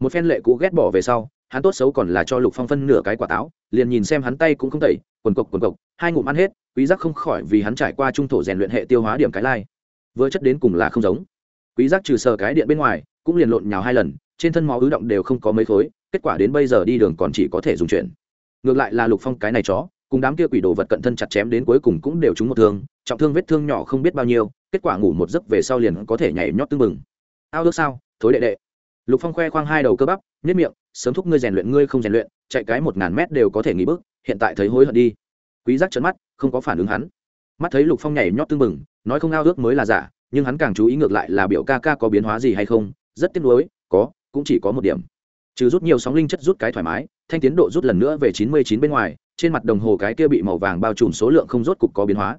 Một phen lệ cũ ghét bỏ về sau, hắn tốt xấu còn là cho lục phong phân nửa cái quả táo, liền nhìn xem hắn tay cũng không tẩy, quần cộc quần cộc, hai ngụm ăn hết, quý giác không khỏi vì hắn trải qua trung thổ rèn luyện hệ tiêu hóa điểm cái lai. Vừa chất đến cùng là không giống. Quý giác trừ sờ cái điện bên ngoài, cũng liền lộn nhào hai lần trên thân máu ứ động đều không có mấy khối, kết quả đến bây giờ đi đường còn chỉ có thể dùng chuyển. Ngược lại là lục phong cái này chó, cùng đám kia quỷ đồ vật cận thân chặt chém đến cuối cùng cũng đều trúng một thương, trọng thương vết thương nhỏ không biết bao nhiêu, kết quả ngủ một giấc về sau liền có thể nhảy nhót tưng bừng. Ao ước sao, thối đệ đệ. Lục phong khoe khoang hai đầu cơ bắp nhất miệng, sớm thúc ngươi rèn luyện, ngươi không rèn luyện, chạy cái một ngàn mét đều có thể nghỉ bước, hiện tại thấy hối hận đi. Quý giác trợn mắt, không có phản ứng hắn. Mắt thấy lục phong nhảy nhót tưng bừng, nói không ao ước mới là giả, nhưng hắn càng chú ý ngược lại là biểu ca ca có biến hóa gì hay không, rất tiếc nuối, có cũng chỉ có một điểm. Trừ rút nhiều sóng linh chất rút cái thoải mái, thanh tiến độ rút lần nữa về chín mươi chín bên ngoài, trên mặt đồng hồ cái kia bị màu vàng bao trùm số lượng không rốt cục có biến hóa.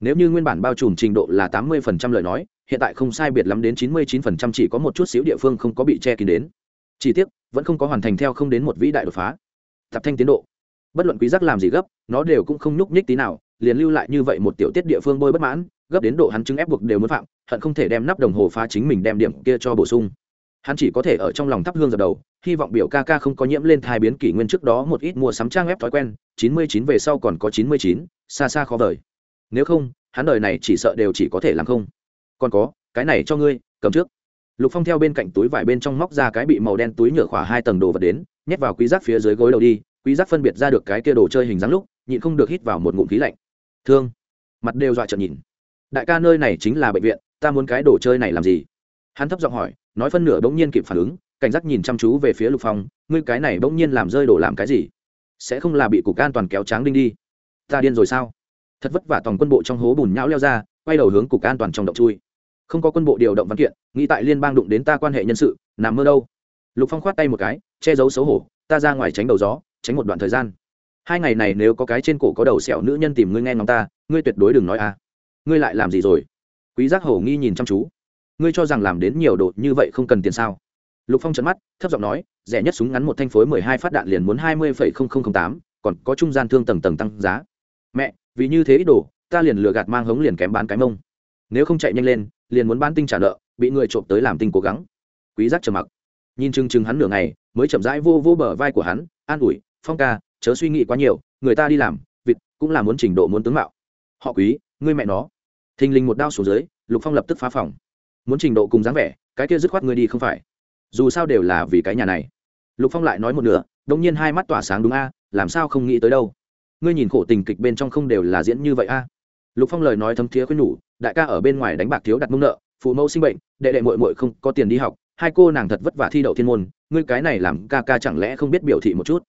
Nếu như nguyên bản bao trùm trình độ là tám mươi phần trăm lời nói, hiện tại không sai biệt lắm đến chín mươi chín phần trăm chỉ có một chút xíu địa phương không có bị che kín đến. Chỉ tiếc, vẫn không có hoàn thành theo không đến một vĩ đại đột phá. Tập thanh tiến độ. Bất luận quý giác làm gì gấp, nó đều cũng không nhúc nhích tí nào, liền lưu lại như vậy một tiểu tiết địa phương bôi bất mãn, gấp đến độ hắn chứng ép buộc đều muốn phạm, hận không thể đem nắp đồng hồ phá chính mình đem điểm kia cho bổ sung hắn chỉ có thể ở trong lòng thắp hương dập đầu, hy vọng biểu ca ca không có nhiễm lên thai biến kỷ nguyên trước đó một ít mua sắm trang web thói quen, chín mươi chín về sau còn có chín mươi chín, xa xa khó vời. Nếu không, hắn đời này chỉ sợ đều chỉ có thể làm không. Còn có, cái này cho ngươi, cầm trước. Lục phong theo bên cạnh túi vải bên trong móc ra cái bị màu đen túi nhựa khỏa hai tầng đồ vật đến, nhét vào quý giác phía dưới gối đầu đi, quý giác phân biệt ra được cái kia đồ chơi hình dáng lúc, nhịn không được hít vào một ngụm khí lạnh. Thương. Mặt đều dọa trợn nhìn. Đại ca nơi này chính là bệnh viện, ta muốn cái đồ chơi này làm gì? Hắn thấp giọng hỏi, nói phân nửa bỗng nhiên kịp phản ứng, cảnh giác nhìn chăm chú về phía lục phong, ngươi cái này bỗng nhiên làm rơi đổ làm cái gì? Sẽ không là bị cục an toàn kéo tráng đinh đi. Ta điên rồi sao? Thật vất vả toàn quân bộ trong hố bùn nhão leo ra, quay đầu hướng cục an toàn trong động chui. Không có quân bộ điều động văn kiện, nghĩ tại liên bang đụng đến ta quan hệ nhân sự, nằm mơ đâu. Lục phong khoát tay một cái, che giấu xấu hổ, ta ra ngoài tránh đầu gió, tránh một đoạn thời gian. Hai ngày này nếu có cái trên cổ có đầu sẹo nữ nhân tìm ngươi nghe ngóng ta, ngươi tuyệt đối đừng nói a ngươi lại làm gì rồi? Quý giác hổ nghi nhìn chăm chú ngươi cho rằng làm đến nhiều độ như vậy không cần tiền sao? Lục phong trấn mắt, thấp giọng nói, rẻ nhất súng ngắn một thanh phối mười hai phát đạn liền muốn hai mươi phẩy không không không tám, còn có trung gian thương tầng tầng tăng giá. Mẹ, vì như thế ít đồ, ta liền lừa gạt mang hống liền kém bán cái mông. Nếu không chạy nhanh lên, liền muốn bán tinh trả nợ, bị người trộm tới làm tinh cố gắng. Quý giác trầm mặc. Nhìn chừng chừng hắn nửa ngày, mới chậm rãi vô vô bờ vai của hắn, an ủi, phong ca, chớ suy nghĩ quá nhiều, người ta đi làm, vịt cũng là muốn trình độ muốn tướng mạo. Họ quý, ngươi mẹ nó. Thình lình một đao xuống dưới, lục phong lập tức phá phòng muốn trình độ cùng dáng vẻ, cái kia dứt khoát ngươi đi không phải. Dù sao đều là vì cái nhà này. Lục phong lại nói một nửa đông nhiên hai mắt tỏa sáng đúng a, làm sao không nghĩ tới đâu. Ngươi nhìn khổ tình kịch bên trong không đều là diễn như vậy a. Lục phong lời nói thấm thiế khuyên nhủ, đại ca ở bên ngoài đánh bạc thiếu đặt mông nợ, phụ mẫu sinh bệnh, đệ đệ mội mội không có tiền đi học, hai cô nàng thật vất vả thi đậu thiên môn, ngươi cái này làm ca ca chẳng lẽ không biết biểu thị một chút.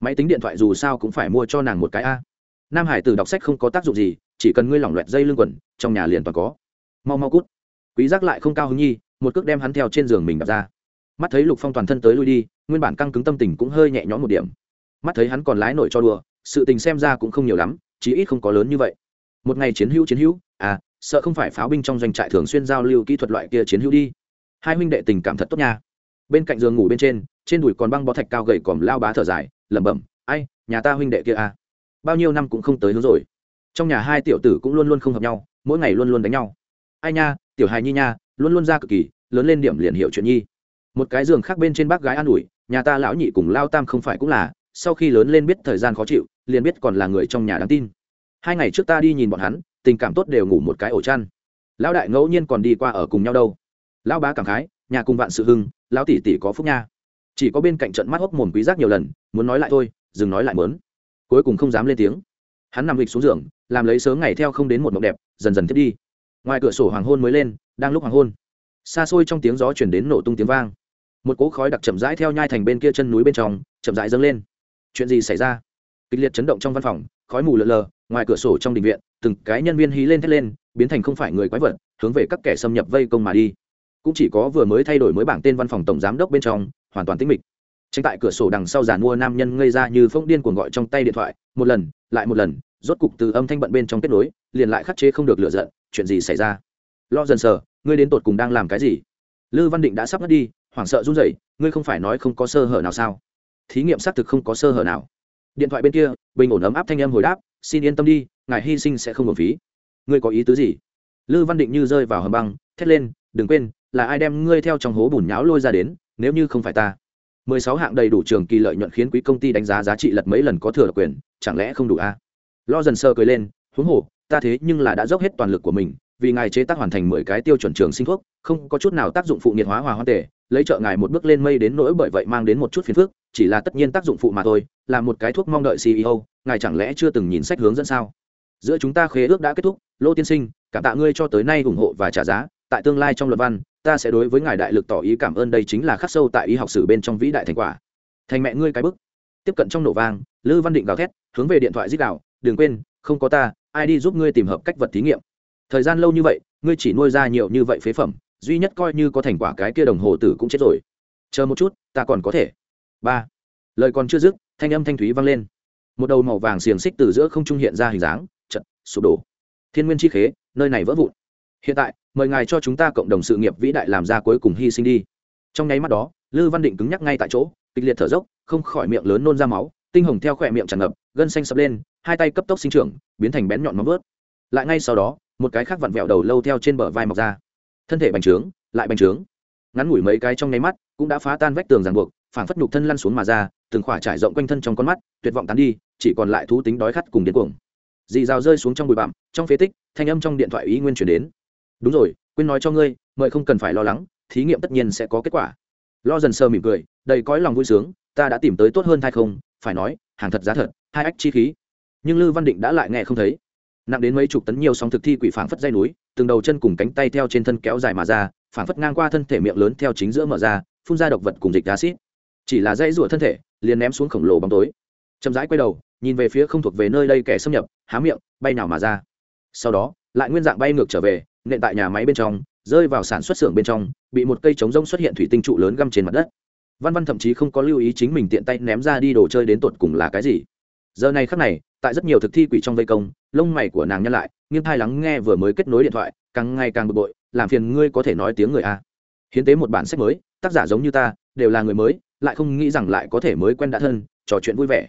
Máy tính điện thoại dù sao cũng phải mua cho nàng một cái a. Nam hải từ đọc sách không có tác dụng gì, chỉ cần ngươi lỏng loẹt dây lưng quần, trong nhà liền toàn có. Mau mau cút quý giác lại không cao hứng nhi, một cước đem hắn theo trên giường mình đặt ra. Mắt thấy lục phong toàn thân tới lui đi, nguyên bản căng cứng tâm tình cũng hơi nhẹ nhõm một điểm. Mắt thấy hắn còn lái nổi cho đùa, sự tình xem ra cũng không nhiều lắm, chí ít không có lớn như vậy. Một ngày chiến hữu chiến hữu à sợ không phải pháo binh trong doanh trại thường xuyên giao lưu kỹ thuật loại kia chiến hữu đi. Hai huynh đệ tình cảm thật tốt nha. Bên cạnh giường ngủ bên trên trên đùi còn băng bó thạch cao gầy còm lao bá thở dài, lẩm bẩm, ai, nhà ta huynh đệ kia à? Bao nhiêu năm cũng không tới hướng rồi. Trong nhà hai tiểu tử cũng luôn luôn không hợp nhau, mỗi ngày luôn luôn đánh nhau. Ai nha tiểu hài nhi nha, luôn luôn ra cực kỳ, lớn lên điểm liền hiệu chuyện nhi. Một cái giường khác bên trên bác gái an ủi, nhà ta lão nhị cùng lao tam không phải cũng là, sau khi lớn lên biết thời gian khó chịu, liền biết còn là người trong nhà đáng tin. Hai ngày trước ta đi nhìn bọn hắn, tình cảm tốt đều ngủ một cái ổ chăn. Lão đại ngẫu nhiên còn đi qua ở cùng nhau đâu. Lão bá cảm khái, nhà cùng vạn sự hưng, lão tỷ tỷ có phúc nha. Chỉ có bên cạnh trận mắt hốc mồm quý giác nhiều lần, muốn nói lại thôi, dừng nói lại mớn. Cuối cùng không dám lên tiếng. Hắn nằm lịch xuống giường, làm lấy sớm ngày theo không đến một mộng đẹp, dần dần thiết đi ngoài cửa sổ hoàng hôn mới lên, đang lúc hoàng hôn, xa xôi trong tiếng gió chuyển đến nổ tung tiếng vang. Một cỗ khói đặc chậm rãi theo nhai thành bên kia chân núi bên trong, chậm rãi dâng lên. Chuyện gì xảy ra? Kịch liệt chấn động trong văn phòng, khói mù lờ lờ, ngoài cửa sổ trong đình viện, từng cái nhân viên hí lên thét lên, biến thành không phải người quái vật, hướng về các kẻ xâm nhập vây công mà đi. Cũng chỉ có vừa mới thay đổi mới bảng tên văn phòng tổng giám đốc bên trong, hoàn toàn tĩnh mịch. Tranh tại cửa sổ đằng sau giàn mua nam nhân ngây ra như phong điên cuồng gọi trong tay điện thoại, một lần, lại một lần rốt cục từ âm thanh bận bên trong kết nối, liền lại khắc chế không được lựa giận, chuyện gì xảy ra? Lo dần sờ, ngươi đến tột cùng đang làm cái gì? Lư văn định đã sắp mất đi, hoảng sợ run rẩy, ngươi không phải nói không có sơ hở nào sao? Thí nghiệm xác thực không có sơ hở nào. Điện thoại bên kia, bình ổn ấm áp thanh âm hồi đáp, xin yên tâm đi, ngài hy sinh sẽ không hưởng phí. Ngươi có ý tứ gì? Lư văn định như rơi vào hầm băng, thét lên, đừng quên, là ai đem ngươi theo trong hố bùn nháo lôi ra đến, nếu như không phải ta. Mười sáu hạng đầy đủ trường kỳ lợi nhuận khiến quý công ty đánh giá giá trị lật mấy lần có thừa quyền, chẳng lẽ không đủ a? à? Lo dần sơ cười lên, huống hồ, ta thế nhưng là đã dốc hết toàn lực của mình, vì ngài chế tác hoàn thành mười cái tiêu chuẩn trường sinh thuốc, không có chút nào tác dụng phụ nhiệt hóa hòa hoa tể lấy trợ ngài một bước lên mây đến nỗi bởi vậy mang đến một chút phiền phức, chỉ là tất nhiên tác dụng phụ mà thôi, là một cái thuốc mong đợi ceo ngài chẳng lẽ chưa từng nhìn sách hướng dẫn sao? Giữa chúng ta khế ước đã kết thúc, lô tiên sinh, cảm tạ ngươi cho tới nay ủng hộ và trả giá, tại tương lai trong luật văn, ta sẽ đối với ngài đại lực tỏ ý cảm ơn đây chính là khắc sâu tại y học sử bên trong vĩ đại thành quả. Thành mẹ ngươi cái bức. Tiếp cận trong nổ vang, lư văn định gào thét, hướng về điện thoại giết đạo đừng quên, không có ta, ai đi giúp ngươi tìm hợp cách vật thí nghiệm. Thời gian lâu như vậy, ngươi chỉ nuôi ra nhiều như vậy phế phẩm, duy nhất coi như có thành quả cái kia đồng hồ tử cũng chết rồi. Chờ một chút, ta còn có thể. Ba. Lời còn chưa dứt, thanh âm thanh thúy vang lên. Một đầu màu vàng xiềng xích từ giữa không trung hiện ra hình dáng, chật, sụp đổ. Thiên nguyên chi khế, nơi này vỡ vụn. Hiện tại, mời ngài cho chúng ta cộng đồng sự nghiệp vĩ đại làm ra cuối cùng hy sinh đi. Trong nháy mắt đó, lư văn định cứng nhắc ngay tại chỗ, kịch liệt thở dốc, không khỏi miệng lớn nôn ra máu, tinh hồng theo khỏe miệng tràn ngập, gân xanh sập lên hai tay cấp tốc sinh trưởng, biến thành bén nhọn móng vớt lại ngay sau đó, một cái khác vặn vẹo đầu lâu theo trên bờ vai mọc ra. Thân thể bành trướng, lại bành trướng. Ngắn ngủi mấy cái trong nháy mắt, cũng đã phá tan vách tường ràng buộc, phảng phất nhục thân lăn xuống mà ra, từng khỏa trải rộng quanh thân trong con mắt, tuyệt vọng tán đi, chỉ còn lại thú tính đói khát cùng điên cuồng. Dì rào rơi xuống trong bụi bặm, trong phế tích, thanh âm trong điện thoại ý nguyên chuyển đến. Đúng rồi, quên nói cho ngươi, mời không cần phải lo lắng, thí nghiệm tất nhiên sẽ có kết quả. Lo dần sơ mỉm cười, đầy cõi lòng vui sướng, ta đã tìm tới tốt hơn thai không, phải nói, hàng thật giá thật, hai ách chi khí nhưng lư văn định đã lại nghe không thấy nặng đến mấy chục tấn nhiều sóng thực thi quỷ phảng phất dây núi từng đầu chân cùng cánh tay theo trên thân kéo dài mà ra phảng phất ngang qua thân thể miệng lớn theo chính giữa mở ra phun ra độc vật cùng dịch acid chỉ là dây rủa thân thể liền ném xuống khổng lồ bóng tối chậm rãi quay đầu nhìn về phía không thuộc về nơi đây kẻ xâm nhập há miệng bay nào mà ra sau đó lại nguyên dạng bay ngược trở về nện tại nhà máy bên trong rơi vào sản xuất xưởng bên trong bị một cây trống rông xuất hiện thủy tinh trụ lớn găm trên mặt đất văn văn thậm chí không có lưu ý chính mình tiện tay ném ra đi đồ chơi đến tột cùng là cái gì giờ này khắc này tại rất nhiều thực thi quỷ trong vây công, lông mày của nàng nhăn lại, nghiêng thai lắng nghe vừa mới kết nối điện thoại, càng ngày càng bực bội, làm phiền ngươi có thể nói tiếng người a. Hiến tế một bản sách mới, tác giả giống như ta, đều là người mới, lại không nghĩ rằng lại có thể mới quen đã thân, trò chuyện vui vẻ.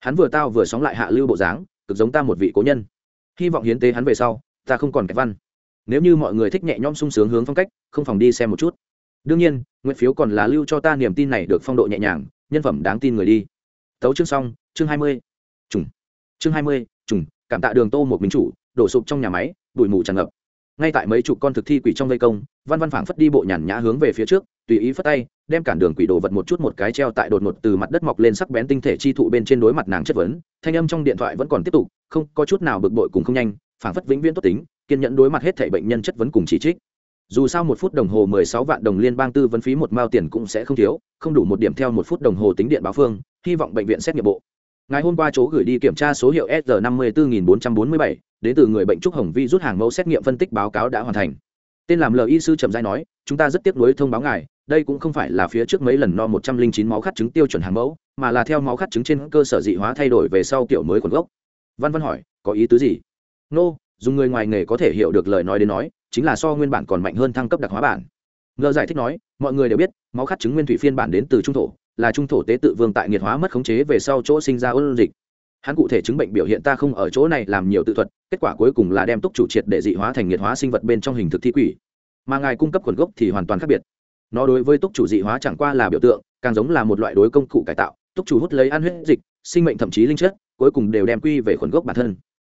Hắn vừa tao vừa sóng lại hạ lưu bộ dáng, cực giống ta một vị cố nhân. Hy vọng hiến tế hắn về sau, ta không còn cái văn. Nếu như mọi người thích nhẹ nhõm sung sướng hướng phong cách, không phòng đi xem một chút. Đương nhiên nguyện phiếu còn là lưu cho ta niềm tin này được phong độ nhẹ nhàng, nhân phẩm đáng tin người đi. Tấu chương xong, chương hai mươi. Trùng chương hai mươi, trùng, cảm tạ đường tô một minh chủ, đổ sụp trong nhà máy, bụi mù tràn ngập. Ngay tại mấy chục con thực thi quỷ trong vây công, văn văn phảng phất đi bộ nhàn nhã hướng về phía trước, tùy ý phất tay, đem cản đường quỷ đồ vật một chút một cái treo tại đột ngột từ mặt đất mọc lên sắc bén tinh thể chi thụ bên trên đối mặt nàng chất vấn, thanh âm trong điện thoại vẫn còn tiếp tục, không, có chút nào bực bội cùng không nhanh, phảng phất vĩnh viễn tốt tính, kiên nhẫn đối mặt hết thảy bệnh nhân chất vấn cùng chỉ trích. Dù sao một phút đồng hồ mười sáu vạn đồng liên bang tư vấn phí một mao tiền cũng sẽ không thiếu, không đủ một điểm theo một phút đồng hồ tính điện báo phương, hy vọng bệnh viện xét nghiệm bộ ngày hôm qua chỗ gửi đi kiểm tra số hiệu s năm mươi bốn nghìn bốn trăm bốn mươi bảy đến từ người bệnh trúc hồng vi rút hàng mẫu xét nghiệm phân tích báo cáo đã hoàn thành. Tên làm lời y sư trầm giai nói chúng ta rất tiếc nuối thông báo ngài đây cũng không phải là phía trước mấy lần no một trăm linh chín máu khát chứng tiêu chuẩn hàng mẫu mà là theo máu khát chứng trên cơ sở dị hóa thay đổi về sau kiểu mới khuẩn gốc. Văn văn hỏi có ý tứ gì? Nô、no, dùng người ngoài nghề có thể hiểu được lời nói đến nói chính là so nguyên bản còn mạnh hơn thăng cấp đặc hóa bản ngờ giải thích nói, mọi người đều biết, máu khát chứng nguyên thủy phiên bản đến từ trung thổ, là trung thổ tế tự vương tại nghiệt hóa mất khống chế về sau chỗ sinh ra ôn dịch. Hắn cụ thể chứng bệnh biểu hiện ta không ở chỗ này làm nhiều tự thuật, kết quả cuối cùng là đem túc chủ triệt để dị hóa thành nghiệt hóa sinh vật bên trong hình thực thi quỷ. Mà ngài cung cấp quần gốc thì hoàn toàn khác biệt. Nó đối với túc chủ dị hóa chẳng qua là biểu tượng, càng giống là một loại đối công cụ cải tạo. Túc chủ hút lấy ăn huyết dịch, sinh mệnh thậm chí linh chất, cuối cùng đều đem quy về khuẩn gốc bản thân.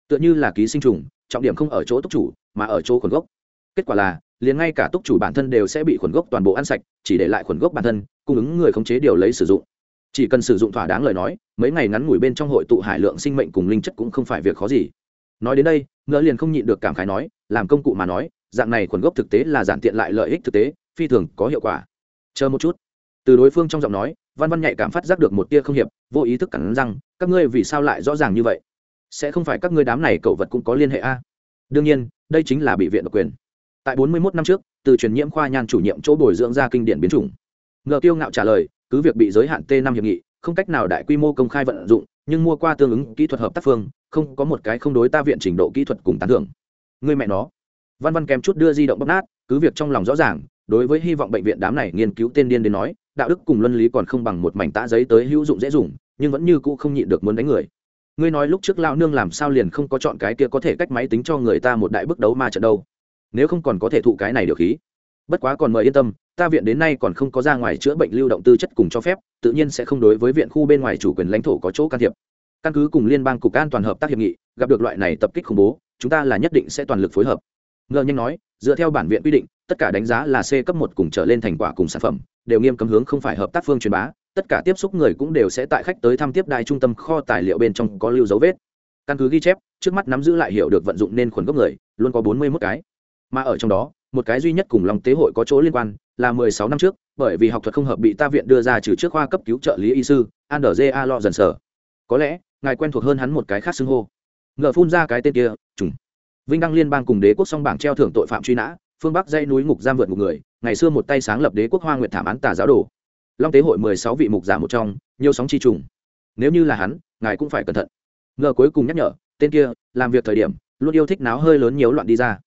Tựa như là ký sinh trùng, trọng điểm không ở chỗ túc chủ, mà ở chỗ khuẩn gốc. Kết quả là liền ngay cả túc chủ bản thân đều sẽ bị khuẩn gốc toàn bộ ăn sạch, chỉ để lại khuẩn gốc bản thân, cung ứng người khống chế điều lấy sử dụng. Chỉ cần sử dụng thỏa đáng lời nói, mấy ngày ngắn ngủi bên trong hội tụ hải lượng sinh mệnh cùng linh chất cũng không phải việc khó gì. Nói đến đây ngỡ liền không nhịn được cảm khái nói, làm công cụ mà nói, dạng này khuẩn gốc thực tế là giản tiện lại lợi ích thực tế, phi thường có hiệu quả. Chờ một chút. Từ đối phương trong giọng nói, văn văn nhạy cảm phát giác được một tia không hiệp, vô ý thức cẳng rằng các ngươi vì sao lại rõ ràng như vậy? Sẽ không phải các ngươi đám này cậu vật cũng có liên hệ a? Đương nhiên, đây chính là bị viện độc quyền tại bốn mươi 41 năm trước, từ truyền nhiễm khoa nhan chủ nhiệm chỗ bồi dưỡng ra kinh điển biến chủng. Ngờ tiêu ngạo trả lời, cứ việc bị giới hạn t năm hiệp nghị, không cách nào đại quy mô công khai vận dụng, nhưng mua qua tương ứng kỹ thuật hợp tác phương, không có một cái không đối ta viện trình độ kỹ thuật cùng tán thưởng. Người mẹ nó. Văn văn kèm chút đưa di động bóc nát, cứ việc trong lòng rõ ràng, đối với hy vọng bệnh viện đám này nghiên cứu tên điên đến nói, đạo đức cùng luân lý còn không bằng một mảnh tã giấy tới hữu dụng dễ dùng, nhưng vẫn như cũ không nhịn được muốn đánh người. Ngươi nói lúc trước lao nương làm sao liền không có chọn cái kia có thể cách máy tính cho người ta một đại bước đấu ma trận đâu nếu không còn có thể thụ cái này được khí. Bất quá còn mời yên tâm, ta viện đến nay còn không có ra ngoài chữa bệnh lưu động tư chất cùng cho phép, tự nhiên sẽ không đối với viện khu bên ngoài chủ quyền lãnh thổ có chỗ can thiệp. Căn cứ cùng liên bang cục an toàn hợp tác hiệp nghị, gặp được loại này tập kích khủng bố, chúng ta là nhất định sẽ toàn lực phối hợp. Ngờ nhanh nói, dựa theo bản viện quy định, tất cả đánh giá là c cấp một cùng trở lên thành quả cùng sản phẩm, đều nghiêm cấm hướng không phải hợp tác phương truyền bá, tất cả tiếp xúc người cũng đều sẽ tại khách tới thăm tiếp đại trung tâm kho tài liệu bên trong có lưu dấu vết. Căn cứ ghi chép, trước mắt nắm giữ lại hiểu được vận dụng nên khuẩn gốc người, luôn có bốn mươi mốt cái mà ở trong đó, một cái duy nhất cùng lòng tế hội có chỗ liên quan, là mười sáu năm trước, bởi vì học thuật không hợp bị ta viện đưa ra trừ trước khoa cấp cứu trợ lý y sư andrja lo dần sở. Có lẽ, ngài quen thuộc hơn hắn một cái khác xưng hô. Ngờ phun ra cái tên kia, trùng. Vinh đăng liên bang cùng đế quốc song bảng treo thưởng tội phạm truy nã, phương bắc dây núi ngục giam vượt một người, ngày xưa một tay sáng lập đế quốc hoa nguyệt thảm án tà giáo đồ. Long tế hội mười sáu vị mục giả một trong, nhiều sóng chi trùng. Nếu như là hắn, ngài cũng phải cẩn thận. Ngờ cuối cùng nhắc nhở, tên kia, làm việc thời điểm, luôn yêu thích náo hơi lớn nhiều loạn đi ra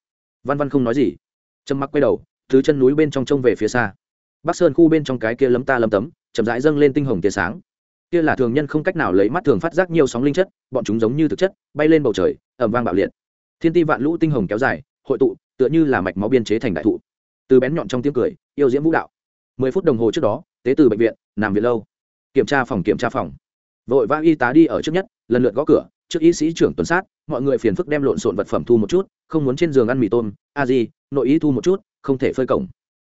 văn văn không nói gì. Trầm mặc quay đầu, thứ chân núi bên trong trông về phía xa. Bắc sơn khu bên trong cái kia lấm ta lấm tấm, chậm rãi dâng lên tinh hồng tia sáng. Kia là thường nhân không cách nào lấy mắt thường phát giác nhiều sóng linh chất, bọn chúng giống như thực chất, bay lên bầu trời ẩm vang bạo liệt. Thiên ti vạn lũ tinh hồng kéo dài, hội tụ, tựa như là mạch máu biên chế thành đại thụ. Từ bén nhọn trong tiếng cười, yêu diễm vũ đạo. Mười phút đồng hồ trước đó, tế từ bệnh viện nằm viện lâu. Kiểm tra phòng, kiểm tra phòng. Vội vã y tá đi ở trước nhất, lần lượt gõ cửa trước y sĩ trưởng tuần sát, mọi người phiền phức đem lộn xộn vật phẩm thu một chút, không muốn trên giường ăn mì tôm, a di, nội ý thu một chút, không thể phơi cổng.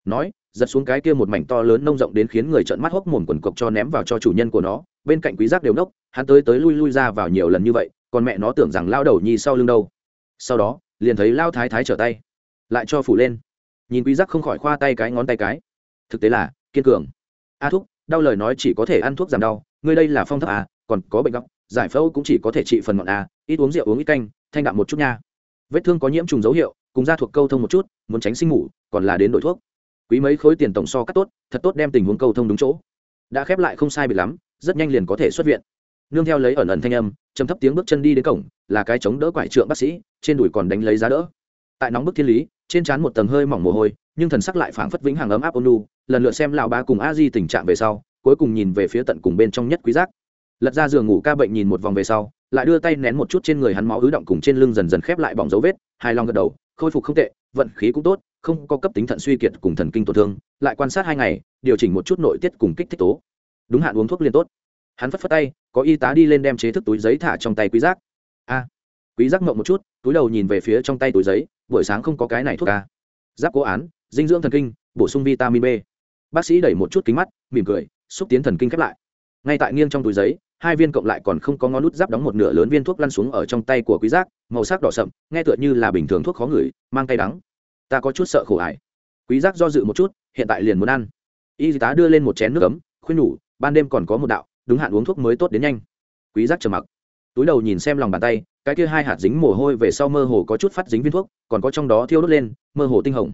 Nói, giật xuống cái kia một mảnh to lớn nông rộng đến khiến người trợn mắt hốc mồm quần cộc cho ném vào cho chủ nhân của nó, bên cạnh quý giác đều nốc, hắn tới tới lui lui ra vào nhiều lần như vậy, còn mẹ nó tưởng rằng lao đầu nhi sau lưng đâu. Sau đó, liền thấy lao thái thái trở tay, lại cho phủ lên. Nhìn quý giác không khỏi khoa tay cái ngón tay cái. Thực tế là, kiên cường. A thuốc đau lời nói chỉ có thể ăn thuốc giảm đau, ngươi đây là phong thấp à còn có bệnh góc giải phẫu cũng chỉ có thể trị phần ngọn a, ít uống rượu uống ít canh, thanh đạm một chút nha. Vết thương có nhiễm trùng dấu hiệu, cùng ra thuộc câu thông một chút, muốn tránh sinh ngủ còn là đến đổi thuốc. Quý mấy khối tiền tổng so cắt tốt, thật tốt đem tình huống câu thông đúng chỗ. Đã khép lại không sai bị lắm, rất nhanh liền có thể xuất viện. Nương theo lấy ẩn ẩn thanh âm chấm thấp tiếng bước chân đi đến cổng, là cái chống đỡ quải trượng bác sĩ, trên đùi còn đánh lấy giá đỡ. Tại nóng bức thiên lý, trên trán một tầng hơi mỏng mồ hôi, nhưng thần sắc lại phảng phất vĩnh hàng ấm áp ôn lu lần lượt xem lão ba cùng a di tình trạng về sau, cuối cùng nhìn về phía tận cùng bên trong nhất quý giác lật ra giường ngủ ca bệnh nhìn một vòng về sau, lại đưa tay nén một chút trên người hắn máu ứ động cùng trên lưng dần dần khép lại bỏng dấu vết hai lòng gật đầu, khôi phục không tệ, vận khí cũng tốt, không có cấp tính thận suy kiệt cùng thần kinh tổn thương, lại quan sát hai ngày, điều chỉnh một chút nội tiết cùng kích thích tố. Đúng hạn uống thuốc liên tốt. Hắn phất phất tay, có y tá đi lên đem chế thức túi giấy thả trong tay quý giác. A, quý giác mộng một chút, túi đầu nhìn về phía trong tay túi giấy, buổi sáng không có cái này thuốc a giáp cố án, dinh dưỡng thần kinh, bổ sung vitamin b. Bác sĩ đẩy một chút kính mắt, mỉm cười, xúc tiến thần kinh khép lại. Ngay tại nghiêng trong túi giấy hai viên cộng lại còn không có ngón nút giáp đóng một nửa lớn viên thuốc lăn xuống ở trong tay của quý giác, màu sắc đỏ sậm, nghe tựa như là bình thường thuốc khó ngửi, mang tay đắng. Ta có chút sợ khổ ải quý giác do dự một chút, hiện tại liền muốn ăn. Y tá đưa lên một chén nước ấm, khuyên nhủ, ban đêm còn có một đạo, đúng hạn uống thuốc mới tốt đến nhanh. Quý giác trầm mặc. Túi đầu nhìn xem lòng bàn tay, cái kia hai hạt dính mồ hôi về sau mơ hồ có chút phát dính viên thuốc, còn có trong đó thiêu đốt lên, mơ hồ tinh hồng.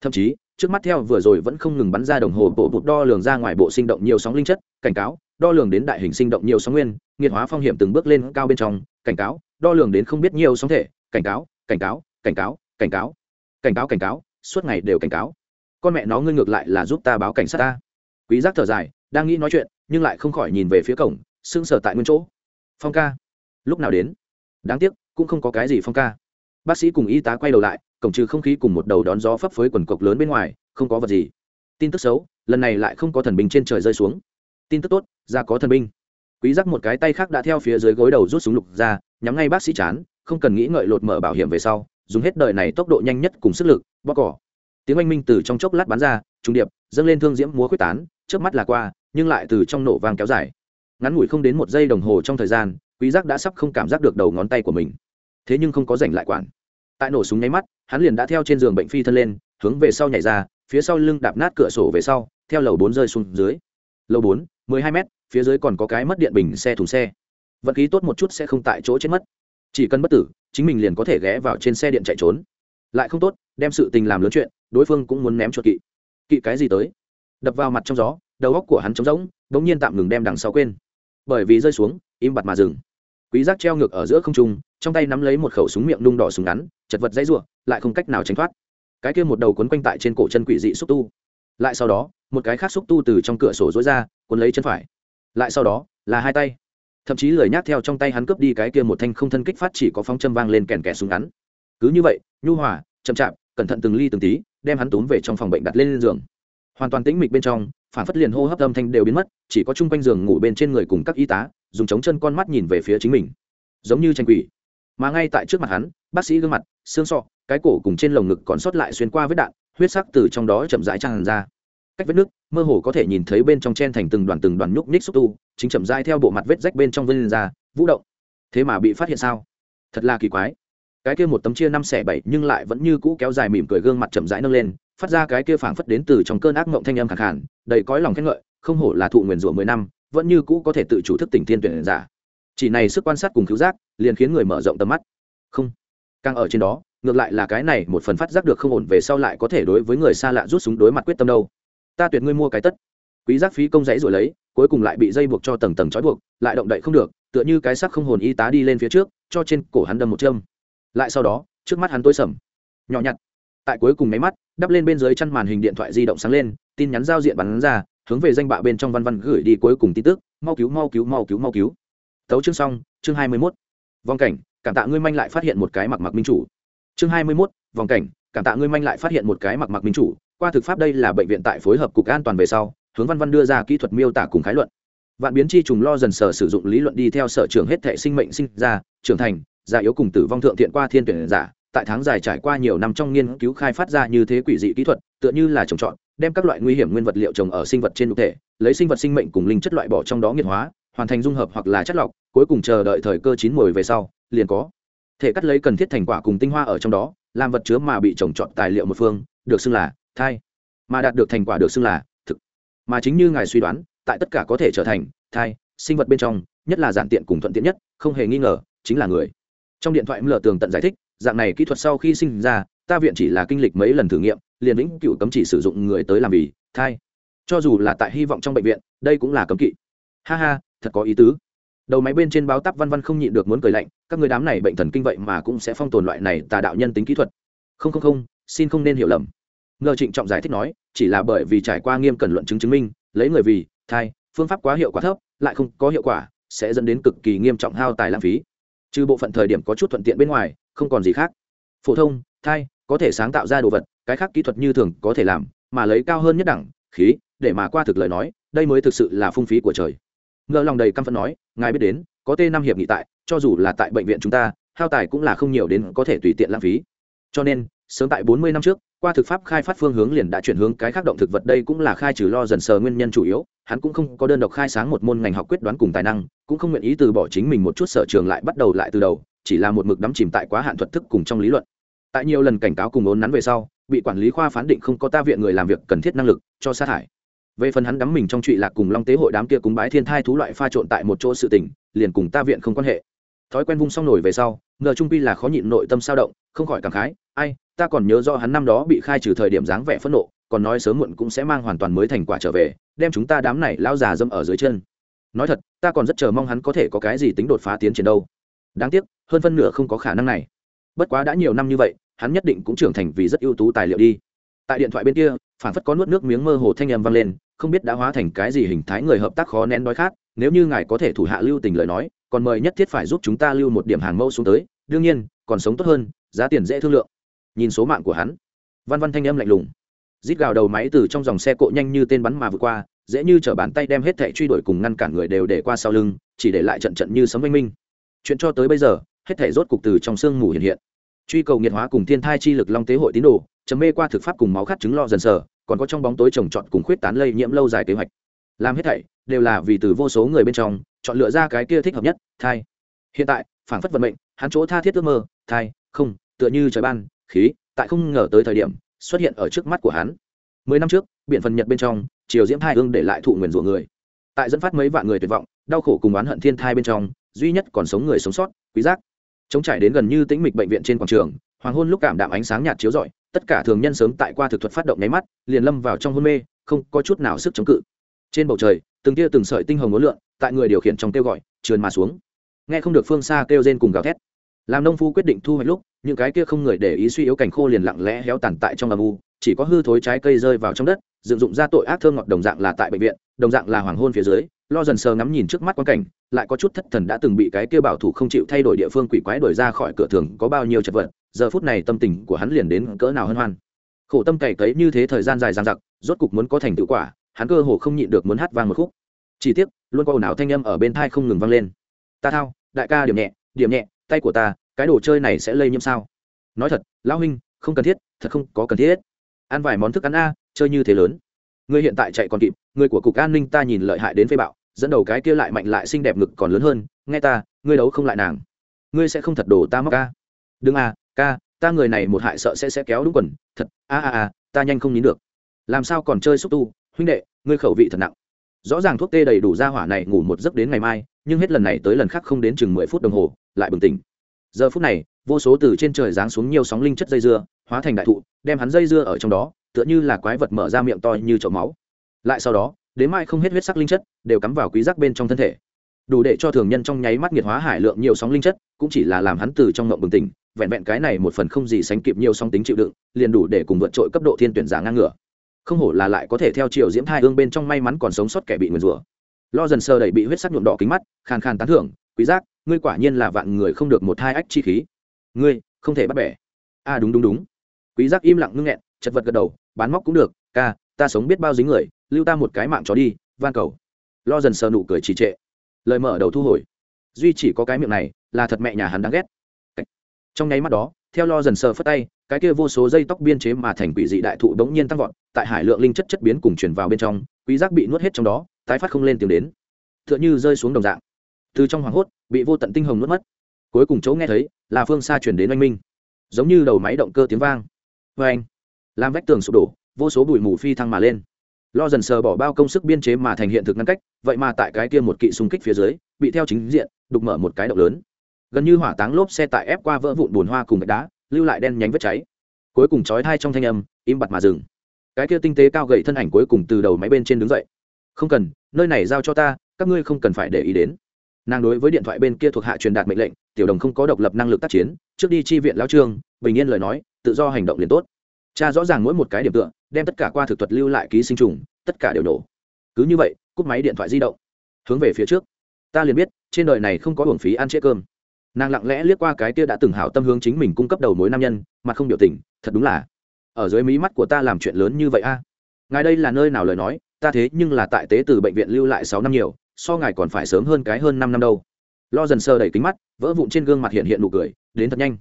Thậm chí trước mắt theo vừa rồi vẫn không ngừng bắn ra đồng hồ, bộ bụt đo lường ra ngoài bộ sinh động nhiều sóng linh chất, cảnh cáo, đo lường đến đại hình sinh động nhiều sóng nguyên, nghiệt hóa phong hiểm từng bước lên cao bên trong, cảnh cáo, đo lường đến không biết nhiều sóng thể, cảnh cáo cảnh cáo cảnh cáo cảnh cáo cảnh cáo cảnh cáo, suốt ngày đều cảnh cáo. Con mẹ nó ngươi ngược lại là giúp ta báo cảnh sát ta. Quý giác thở dài, đang nghĩ nói chuyện, nhưng lại không khỏi nhìn về phía cổng, sững sờ tại nguyên chỗ. Phong ca, lúc nào đến? Đáng tiếc, cũng không có cái gì phong ca bác sĩ cùng y tá quay đầu lại, cổng trừ không khí cùng một đầu đón gió phấp phới quần cộc lớn bên ngoài, không có vật gì. Tin tức xấu, lần này lại không có thần binh trên trời rơi xuống. Tin tức tốt, ra có thần binh. Quý giác một cái tay khác đã theo phía dưới gối đầu rút súng lục ra, nhắm ngay bác sĩ chán, không cần nghĩ ngợi lột mở bảo hiểm về sau, dùng hết đời này tốc độ nhanh nhất cùng sức lực, bóc cỏ. Tiếng oanh minh từ trong chốc lát bắn ra trung điệp, dâng lên thương diễm múa quyết tán trước mắt là qua, nhưng lại từ trong nổ vang kéo dài. Ngắn ngủi không đến một giây đồng hồ trong thời gian, quý giác đã sắp không cảm giác được đầu ngón tay của mình thế nhưng không có rảnh lại quản. Tại nổ súng nháy mắt, hắn liền đã theo trên giường bệnh phi thân lên, hướng về sau nhảy ra, phía sau lưng đạp nát cửa sổ về sau, theo lầu bốn rơi xuống dưới. Lầu bốn, mười hai m phía dưới còn có cái mất điện bình xe thùng xe. Vận khí tốt một chút sẽ không tại chỗ chết mất. Chỉ cần bất tử, chính mình liền có thể ghé vào trên xe điện chạy trốn. Lại không tốt, đem sự tình làm lớn chuyện, đối phương cũng muốn ném cho kỵ. Kỵ cái gì tới? Đập vào mặt trong gió, đầu góc của hắn trống rỗng đ ỗ n g nhiên tạm ngừng đem đằng sau quên. Bởi vì rơi xuống, im bặt mà dừng quý giác treo ngược ở giữa không trung, trong tay nắm lấy một khẩu súng miệng nung đỏ súng ngắn, chật vật dãy rủa, lại không cách nào tránh thoát. Cái kia một đầu quấn quanh tại trên cổ chân quỷ dị xúc tu. Lại sau đó, một cái khác xúc tu từ trong cửa sổ dối ra, cuốn lấy chân phải. Lại sau đó, là hai tay. Thậm chí lười nhác theo trong tay hắn cướp đi cái kia một thanh không thân kích phát chỉ có phong châm vang lên kèn kẻ súng ngắn. Cứ như vậy, nhu hòa, chậm chạp, cẩn thận từng ly từng tí, đem hắn túm về trong phòng bệnh đặt lên giường. Hoàn toàn tĩnh mịch bên trong phản phất liền hô hấp âm thanh đều biến mất, chỉ có chung quanh giường ngủ bên trên người cùng các y tá, dùng chống chân con mắt nhìn về phía chính mình. Giống như tranh quỷ. Mà ngay tại trước mặt hắn, bác sĩ gương mặt, xương sọ, cái cổ cùng trên lồng ngực còn sót lại xuyên qua vết đạn, huyết sắc từ trong đó chậm rãi tràn ra. Cách vết nước, mơ hồ có thể nhìn thấy bên trong chen thành từng đoàn từng đoàn nhúc nhích xúc tu, chính chậm rãi theo bộ mặt vết rách bên trong vân ra, vũ động. Thế mà bị phát hiện sao? Thật là kỳ quái. Cái kia một tấm chia năm xẻ bảy nhưng lại vẫn như cũ kéo dài mỉm cười gương mặt chậm rãi nâng lên phát ra cái kia phảng phất đến từ trong cơn ác mộng thanh âm khẳng khàn, đầy cõi lòng khen ngợi không hổ là thụ nguyền rủa mười năm vẫn như cũ có thể tự chủ thức tỉnh thiên tuyển giả. Chỉ này sức quan sát cùng cứu giác liền khiến người mở rộng tầm mắt. Không. Càng ở trên đó ngược lại là cái này một phần phát giác được không ổn về sau lại có thể đối với người xa lạ rút súng đối mặt quyết tâm đâu. Ta tuyệt ngươi mua cái tất. Quý giác phí công dãy rồi lấy cuối cùng lại bị dây buộc cho tầng tầng trói buộc lại động đậy không được tựa như cái xác không hồn y tá đi lên phía trước cho trên cổ hắn đâm một châm. Lại sau đó trước mắt hắn tối sầm. Nhỏ nhặt tại cuối cùng máy mắt, đắp lên bên dưới chăn màn hình điện thoại di động sáng lên, tin nhắn giao diện bắn ra, hướng về danh bạ bên trong văn văn gửi đi cuối cùng tin tức, mau cứu mau cứu mau cứu mau cứu. Tấu chương xong, chương hai mươi mốt. Vòng cảnh, cảm tạ ngươi manh lại phát hiện một cái mặc mặc minh chủ. Chương hai mươi mốt, vòng cảnh, cảm tạ ngươi manh lại phát hiện một cái mặc mặc minh chủ. Qua thực pháp đây là bệnh viện tại phối hợp cục an toàn về sau, hướng văn văn đưa ra kỹ thuật miêu tả cùng khái luận. Vạn biến chi trùng lo dần sở sử dụng lý luận đi theo sở trường hết thể sinh mệnh sinh ra, trưởng thành, già yếu cùng tử vong thượng thiện qua thiên tuyển giả tại tháng dài trải qua nhiều năm trong nghiên cứu khai phát ra như thế quỷ dị kỹ thuật, tựa như là trồng trọt, đem các loại nguy hiểm nguyên vật liệu trồng ở sinh vật trên thực thể, lấy sinh vật sinh mệnh cùng linh chất loại bỏ trong đó nghiệt hóa, hoàn thành dung hợp hoặc là chất lọc, cuối cùng chờ đợi thời cơ chín muồi về sau, liền có thể cắt lấy cần thiết thành quả cùng tinh hoa ở trong đó, làm vật chứa mà bị trồng trọt tài liệu một phương, được xưng là thai. Mà đạt được thành quả được xưng là thực. Mà chính như ngài suy đoán, tại tất cả có thể trở thành thai, sinh vật bên trong, nhất là giản tiện cùng thuận tiện nhất, không hề nghi ngờ, chính là người. Trong điện thoại lờ tường tận giải thích dạng này kỹ thuật sau khi sinh ra, ta viện chỉ là kinh lịch mấy lần thử nghiệm, liền vĩnh cựu cấm chỉ sử dụng người tới làm vì, thai. Cho dù là tại hy vọng trong bệnh viện, đây cũng là cấm kỵ. Ha ha, thật có ý tứ. Đầu máy bên trên báo tắp văn văn không nhịn được muốn cười lạnh, các người đám này bệnh thần kinh vậy mà cũng sẽ phong tồn loại này tà đạo nhân tính kỹ thuật. Không không không, xin không nên hiểu lầm. Ngờ trịnh trọng giải thích nói, chỉ là bởi vì trải qua nghiêm cẩn luận chứng chứng minh, lấy người vì, thai, phương pháp quá hiệu quả thấp, lại không có hiệu quả, sẽ dẫn đến cực kỳ nghiêm trọng hao tài lãng phí trừ bộ phận thời điểm có chút thuận tiện bên ngoài, không còn gì khác. Phổ thông, thai, có thể sáng tạo ra đồ vật, cái khác kỹ thuật như thường có thể làm, mà lấy cao hơn nhất đẳng, khí, để mà qua thực lời nói, đây mới thực sự là phung phí của trời. Ngờ lòng đầy căm phẫn nói, ngài biết đến, có t năm hiệp nghị tại, cho dù là tại bệnh viện chúng ta, hao tài cũng là không nhiều đến có thể tùy tiện lãng phí. Cho nên, sớm tại bốn mươi năm trước qua thực pháp khai phát phương hướng liền đã chuyển hướng, cái khác động thực vật đây cũng là khai trừ lo dần sờ nguyên nhân chủ yếu, hắn cũng không có đơn độc khai sáng một môn ngành học quyết đoán cùng tài năng, cũng không nguyện ý từ bỏ chính mình một chút sở trường lại bắt đầu lại từ đầu, chỉ là một mực đắm chìm tại quá hạn thuật thức cùng trong lý luận. Tại nhiều lần cảnh cáo cùng ốn nắn về sau, bị quản lý khoa phán định không có ta viện người làm việc cần thiết năng lực cho sát hại về phần hắn đắm mình trong trụy lạc cùng long tế hội đám kia cúng bái thiên thai thú loại pha trộn tại một chỗ sự tình, liền cùng ta viện không quan hệ thói quen vung xong nổi về sau ngờ trung pi là khó nhịn nội tâm sao động, không khỏi cảm khái, ai, ta còn nhớ do hắn năm đó bị khai trừ thời điểm dáng vẻ phẫn nộ, còn nói sớm muộn cũng sẽ mang hoàn toàn mới thành quả trở về, đem chúng ta đám này lao già dâm ở dưới chân. Nói thật, ta còn rất chờ mong hắn có thể có cái gì tính đột phá tiến triển đâu. Đáng tiếc, hơn phân nửa không có khả năng này. Bất quá đã nhiều năm như vậy, hắn nhất định cũng trưởng thành vì rất ưu tú tài liệu đi. Tại điện thoại bên kia phản phất có nuốt nước miếng mơ hồ thanh em vang lên, không biết đã hóa thành cái gì hình thái người hợp tác khó nén đói khát, nếu như ngài có thể thủ hạ lưu tình lời nói còn mời nhất thiết phải giúp chúng ta lưu một điểm hàng mẫu xuống tới, đương nhiên, còn sống tốt hơn, giá tiền dễ thương lượng. Nhìn số mạng của hắn, văn văn thanh âm lạnh lùng. Rít gào đầu máy từ trong dòng xe cộ nhanh như tên bắn mà vượt qua, dễ như chở bàn tay đem hết thẻ truy đuổi cùng ngăn cản người đều để qua sau lưng, chỉ để lại trận trận như sấm oanh minh. Chuyện cho tới bây giờ, hết thẻ rốt cục từ trong sương mù hiện hiện. Truy cầu nghiệt hóa cùng thiên thai chi lực long tế hội tín đồ chấm mê qua thực pháp cùng máu khát chứng lo dần sờ, còn có trong bóng tối trồng trọt cùng khuyết tán lây nhiễm lâu dài kế hoạch. Làm hết thảy, đều là vì từ vô số người bên trong chọn lựa ra cái kia thích hợp nhất, thai. Hiện tại phảng phất vận mệnh, hắn chỗ tha thiết ước mơ, thai, không, tựa như trời ban, khí, tại không ngờ tới thời điểm, xuất hiện ở trước mắt của hắn. Mười năm trước, biển phần nhật bên trong, triều diễm thai hương để lại thụ nguyền rủa người. Tại dẫn phát mấy vạn người tuyệt vọng, đau khổ cùng oán hận thiên thai bên trong, duy nhất còn sống người sống sót, quý giác. Chống trải đến gần như tĩnh mịch bệnh viện trên quảng trường, hoàng hôn lúc cảm đạm ánh sáng nhạt chiếu rọi, tất cả thường nhân sớm tại qua thực thuật phát động nháy mắt, liền lâm vào trong hôn mê, không có chút nào sức chống cự. Trên bầu trời từng tia từng sợi tinh hồng ngốn lượn, tại người điều khiển trong kêu gọi, trườn mà xuống. Nghe không được phương xa kêu rên cùng gào thét. Làm nông phu quyết định thu hoạch lúc, những cái kia không người để ý suy yếu cảnh khô liền lặng lẽ héo tàn tại trong âm u, chỉ có hư thối trái cây rơi vào trong đất, dựng dụng ra tội ác thơm ngọt đồng dạng là tại bệnh viện, đồng dạng là hoàng hôn phía dưới, lo dần sờ ngắm nhìn trước mắt quan cảnh, lại có chút thất thần đã từng bị cái kia bảo thủ không chịu thay đổi địa phương quỷ quái đổi ra khỏi cửa thường có bao nhiêu chật vật, giờ phút này tâm tình của hắn liền đến cỡ nào hân hoan. Khổ tâm cày cấy như thế thời gian dài dằng dặc, rốt cục muốn có thành tựu quả hắn cơ hồ không nhịn được muốn hát vang một khúc. Chỉ tiếc, luôn có ồn ào thanh âm ở bên thai không ngừng vang lên. Ta thao, đại ca điểm nhẹ điểm nhẹ, tay của ta, cái đồ chơi này sẽ lây nhiễm sao? Nói thật, lão huynh, không cần thiết, thật không có cần thiết. Ăn vài món thức ăn a, chơi như thế lớn. Người hiện tại chạy còn kịp, người của cục an ninh ta nhìn lợi hại đến phê bạo, dẫn đầu cái kia lại mạnh lại xinh đẹp ngực còn lớn hơn, nghe ta, ngươi đấu không lại nàng. Ngươi sẽ không thật đổ ta móc ca đừng a ca, ta người này một hại sợ sẽ sẽ kéo đúng quần, thật, a a a, ta nhanh không nín được. Làm sao còn chơi xúc tu? Huynh đệ, ngươi khẩu vị thật nặng. Rõ ràng thuốc tê đầy đủ ra hỏa này ngủ một giấc đến ngày mai, nhưng hết lần này tới lần khác không đến chừng mười phút đồng hồ, lại bừng tỉnh. Giờ phút này, vô số từ trên trời giáng xuống nhiều sóng linh chất dây dưa, hóa thành đại thụ, đem hắn dây dưa ở trong đó, tựa như là quái vật mở ra miệng to như chậu máu. Lại sau đó, đến mai không hết huyết sắc linh chất, đều cắm vào quý giác bên trong thân thể. Đủ để cho thường nhân trong nháy mắt nghiệt hóa hải lượng nhiều sóng linh chất, cũng chỉ là làm hắn từ trong ngộng bừng tỉnh, vẹn vẹn cái này một phần không gì sánh kịp nhiều sóng tính chịu đựng, liền đủ để cùng vượt trội cấp độ thiên tuyển giả ngang ngửa không hổ là lại có thể theo chiều diễm thai hương bên trong may mắn còn sống sót kẻ bị nguyền rủa. Lo dần sơ đẩy bị huyết sắc nhuộm đỏ kính mắt, khàn khàn tán thưởng, quý giác, ngươi quả nhiên là vạn người không được một hai ách chi khí. Ngươi, không thể bắt bẻ. A, đúng đúng đúng. Quý giác im lặng ngưng nghẹn, chật vật gật đầu, bán móc cũng được, ca, ta sống biết bao dính người, lưu ta một cái mạng chó đi, van cầu. Lo dần sờ nụ cười trì trệ. Lời mở đầu thu hồi. Duy chỉ có cái miệng này, là thật mẹ nhà hắn đáng ghét. Trong nháy mắt đó, theo lo dần sờ phất tay cái kia vô số dây tóc biên chế mà thành quỷ dị đại thụ đống nhiên tăng vọt, tại hải lượng linh chất chất biến cùng truyền vào bên trong, quý giác bị nuốt hết trong đó, tái phát không lên tiếng đến. Tựa như rơi xuống đồng dạng. Từ trong hoàng hốt, bị vô tận tinh hồng nuốt mất. Cuối cùng chỗ nghe thấy, là phương xa truyền đến oanh minh. Giống như đầu máy động cơ tiếng vang. Vê anh làm vách tường sụp đổ, vô số bụi mù phi thăng mà lên. Lo dần sờ bỏ bao công sức biên chế mà thành hiện thực ngăn cách, vậy mà tại cái kia một kỵ xung kích phía dưới, bị theo chính diện, đục mở một cái động lớn. Gần như hỏa táng lốp xe tại ép qua vỡ vụn buồn hoa cùng đá lưu lại đen nhánh vết cháy. Cuối cùng chói thai trong thanh âm, im bặt mà dừng. Cái kia tinh tế cao gậy thân ảnh cuối cùng từ đầu máy bên trên đứng dậy. Không cần, nơi này giao cho ta, các ngươi không cần phải để ý đến. Nàng đối với điện thoại bên kia thuộc hạ truyền đạt mệnh lệnh, tiểu đồng không có độc lập năng lực tác chiến, trước đi chi viện lao trương, bình yên lời nói, tự do hành động liền tốt. Cha rõ ràng mỗi một cái điểm tựa, đem tất cả qua thực thuật lưu lại ký sinh trùng, tất cả đều nổ. Cứ như vậy, cúp máy điện thoại di động. Hướng về phía trước. Ta liền biết, trên đời này không có hưởng phí ăn chế cơm nàng lặng lẽ liếc qua cái kia đã từng hảo tâm hướng chính mình cung cấp đầu mối nam nhân mà không biểu tình, thật đúng là, ở dưới mí mắt của ta làm chuyện lớn như vậy a? Ngài đây là nơi nào lời nói, ta thế nhưng là tại tế từ bệnh viện lưu lại sáu năm nhiều, so ngài còn phải sớm hơn cái hơn năm năm đâu. Lo dần sơ đẩy kính mắt, vỡ vụn trên gương mặt hiện hiện nụ cười, đến thật nhanh.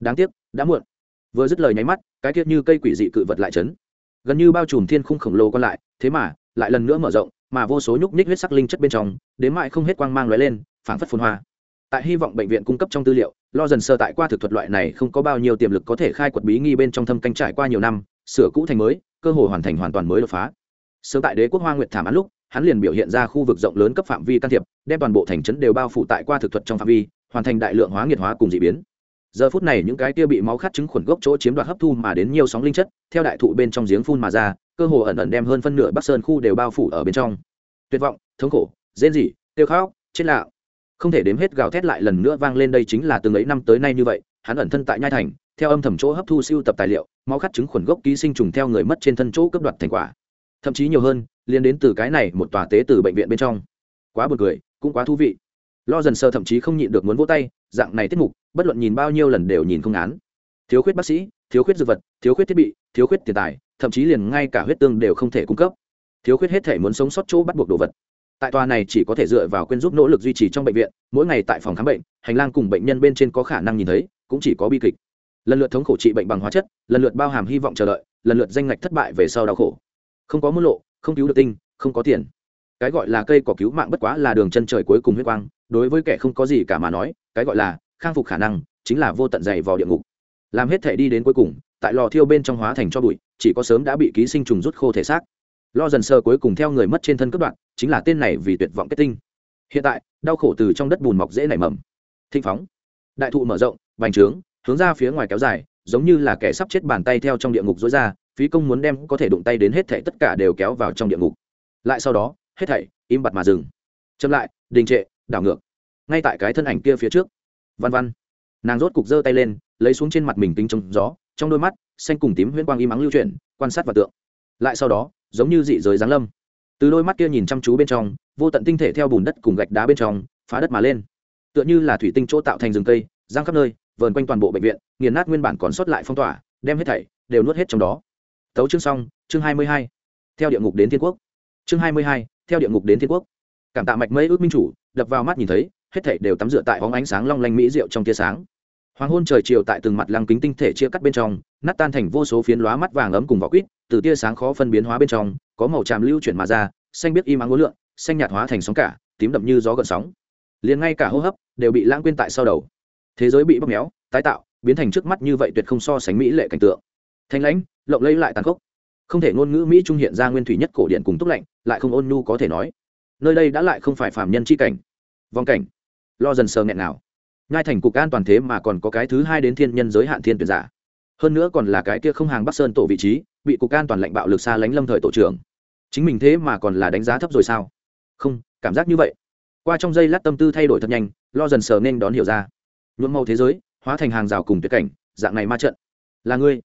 Đáng tiếc, đã muộn. Vừa dứt lời nháy mắt, cái tiết như cây quỷ dị cự vật lại chấn. Gần như bao trùm thiên khung khổng lồ còn lại, thế mà, lại lần nữa mở rộng, mà vô số nhúc nhích huyết sắc linh chất bên trong, đến mãi không hết quang mang lóe lên, phảng phất phun hoa tại hy vọng bệnh viện cung cấp trong tư liệu, lo dần sơ tại qua thực thuật loại này không có bao nhiêu tiềm lực có thể khai quật bí nghi bên trong thâm canh trải qua nhiều năm, sửa cũ thành mới, cơ hội hoàn thành hoàn toàn mới đột phá. Sớm tại đế quốc hoa nguyệt thảm án lúc, hắn liền biểu hiện ra khu vực rộng lớn cấp phạm vi can thiệp, đem toàn bộ thành trấn đều bao phủ tại qua thực thuật trong phạm vi, hoàn thành đại lượng hóa nghiệt hóa cùng d ị biến. Giờ phút này những cái kia bị máu khát chứng khuẩn gốc chỗ chiếm đoạt hấp thu mà đến nhiều sóng linh chất, theo đại thụ bên trong giếng phun mà ra, cơ hồ ẩn ẩn đem hơn phân nửa bắc sơn khu đều bao phủ ở bên trong. Tuyệt vọng, thống khổ, rên rỉ, tiêu khóc, chết lạo không thể đếm hết gào thét lại lần nữa vang lên đây chính là từng ấy năm tới nay như vậy, hắn ẩn thân tại nhai thành, theo âm thầm chỗ hấp thu siêu tập tài liệu, máu khát chứng khuẩn gốc ký sinh trùng theo người mất trên thân chỗ cấp đoạt thành quả. Thậm chí nhiều hơn liên đến từ cái này một tòa tế từ bệnh viện bên trong. Quá buồn cười, cũng quá thú vị. Lo dần sơ thậm chí không nhịn được muốn vỗ tay, dạng này tiết mục, bất luận nhìn bao nhiêu lần đều nhìn không án thiếu khuyết bác sĩ, thiếu khuyết dược vật, thiếu khuyết thiết bị, thiếu khuyết tiền tài, thậm chí liền ngay cả huyết tương đều không thể cung cấp. Thiếu khuyết hết thể muốn sống sót chỗ bắt buộc đồ vật tại tòa này chỉ có thể dựa vào quyên giúp nỗ lực duy trì trong bệnh viện, mỗi ngày tại phòng khám bệnh, hành lang cùng bệnh nhân bên trên có khả năng nhìn thấy, cũng chỉ có bi kịch. Lần lượt thống khổ trị bệnh bằng hóa chất, lần lượt bao hàm hy vọng chờ đợi, lần lượt danh ngạch thất bại về sau đau khổ. Không có môn lộ, không cứu được tinh, không có tiền. Cái gọi là cây cỏ cứu mạng bất quá là đường chân trời cuối cùng huyết quang, đối với kẻ không có gì cả mà nói, cái gọi là khang phục khả năng, chính là vô tận dày vào địa ngục. Làm hết thể đi đến cuối cùng, tại lò thiêu bên trong hóa thành cho bụi, chỉ có sớm đã bị ký sinh trùng rút khô thể xác lo dần sơ cuối cùng theo người mất trên thân cấp đoạn chính là tên này vì tuyệt vọng kết tinh. Hiện tại, đau khổ từ trong đất bùn mọc dễ nảy mầm. Thịnh phóng. Đại thụ mở rộng, bành trướng, hướng ra phía ngoài kéo dài, giống như là kẻ sắp chết bàn tay theo trong địa ngục dối ra, phí công muốn đem có thể đụng tay đến hết thảy tất cả đều kéo vào trong địa ngục. Lại sau đó, hết thảy, im bặt mà dừng. Chậm lại, đình trệ, đảo ngược. Ngay tại cái thân ảnh kia phía trước, văn văn, nàng rốt cục giơ tay lên, lấy xuống trên mặt mình kính trong gió, trong đôi mắt, xanh cùng tím huyễn quang im ắng lưu chuyển, quan sát và tượng lại sau đó, giống như dị giới giáng lâm. Từ đôi mắt kia nhìn chăm chú bên trong, vô tận tinh thể theo bùn đất cùng gạch đá bên trong, phá đất mà lên. Tựa như là thủy tinh chỗ tạo thành rừng cây giang khắp nơi, vờn quanh toàn bộ bệnh viện, nghiền nát nguyên bản còn sót lại phong tỏa, đem hết thảy đều nuốt hết trong đó. Tấu chương xong, chương hai mươi hai. Theo địa ngục đến thiên quốc. Chương hai mươi hai, theo địa ngục đến thiên quốc. Cảm tạ mạch mây ước minh chủ, đập vào mắt nhìn thấy, hết thảy đều tắm rửa tại hóng ánh sáng long lanh mỹ rượu trong tia sáng hoàng hôn trời chiều tại từng mặt lăng kính tinh thể chia cắt bên trong, nát tan thành vô số phiến lóa mắt vàng ấm cùng vỏ quýt, từ tia sáng khó phân biến hóa bên trong, có màu tràm lưu chuyển mà ra, xanh biết im ắng ngối lượng xanh nhạt hóa thành sóng cả, tím đậm như gió gợn sóng. Liền ngay cả hô hấp đều bị lãng quên tại sau đầu. Thế giới bị bóp méo, tái tạo, biến thành trước mắt như vậy tuyệt không so sánh mỹ lệ cảnh tượng. Thanh lãnh, lộng lấy lại tàn khốc. Không thể ngôn ngữ mỹ trung hiện ra nguyên thủy nhất cổ điện cùng túc lạnh, lại không ôn nhu có thể nói. Nơi đây đã lại không phải phàm nhân chi cảnh. Vong cảnh. Lo dần sờ nghẹn nào ngai thành cục an toàn thế mà còn có cái thứ hai đến thiên nhân giới hạn thiên tuyển giả. Hơn nữa còn là cái kia không hàng bắc sơn tổ vị trí, bị cục an toàn lệnh bạo lực xa lánh lâm thời tổ trưởng. Chính mình thế mà còn là đánh giá thấp rồi sao? Không, cảm giác như vậy. Qua trong giây lát tâm tư thay đổi thật nhanh, lo dần sờ nên đón hiểu ra. Nhuộm màu thế giới, hóa thành hàng rào cùng tuyệt cảnh, dạng này ma trận. Là ngươi.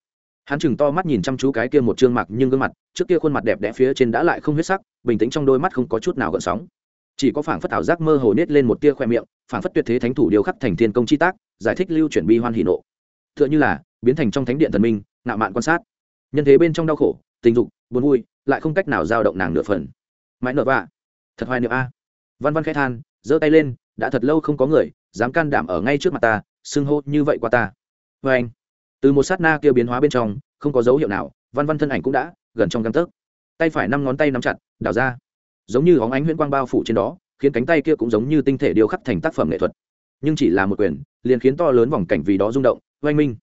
Hắn chừng to mắt nhìn chăm chú cái kia một trương mặt nhưng gương mặt, trước kia khuôn mặt đẹp đẽ phía trên đã lại không huyết sắc, bình tĩnh trong đôi mắt không có chút nào gợn sóng chỉ có phảng phất ảo giác mơ hồ nết lên một tia khoe miệng, phảng phất tuyệt thế thánh thủ điều khắc thành thiên công chi tác, giải thích lưu chuyển bi hoan hỷ nộ. T h ư ợ n h ư là biến thành trong thánh điện thần minh nạo mạn quan sát. Nhân thế bên trong đau khổ, tình dục, buồn vui, lại không cách nào giao động nàng nửa phần. Mãi nợ vạ. Thật hoài niệm a. Văn văn khẽ than, giơ tay lên, đã thật lâu không có người, dám can đảm ở ngay trước mặt ta, xưng hô như vậy qua ta. Vê anh. Từ một sát na kia biến hóa bên trong, không có dấu hiệu nào, văn văn thân ảnh cũng đã gần trong găng tấc. Tay phải năm ngón tay nắm chặt, đảo ra giống như óng ánh huyễn quang bao phủ trên đó, khiến cánh tay kia cũng giống như tinh thể điêu khắc thành tác phẩm nghệ thuật. Nhưng chỉ là một quyền, liền khiến to lớn vòng cảnh vì đó rung động, oanh minh.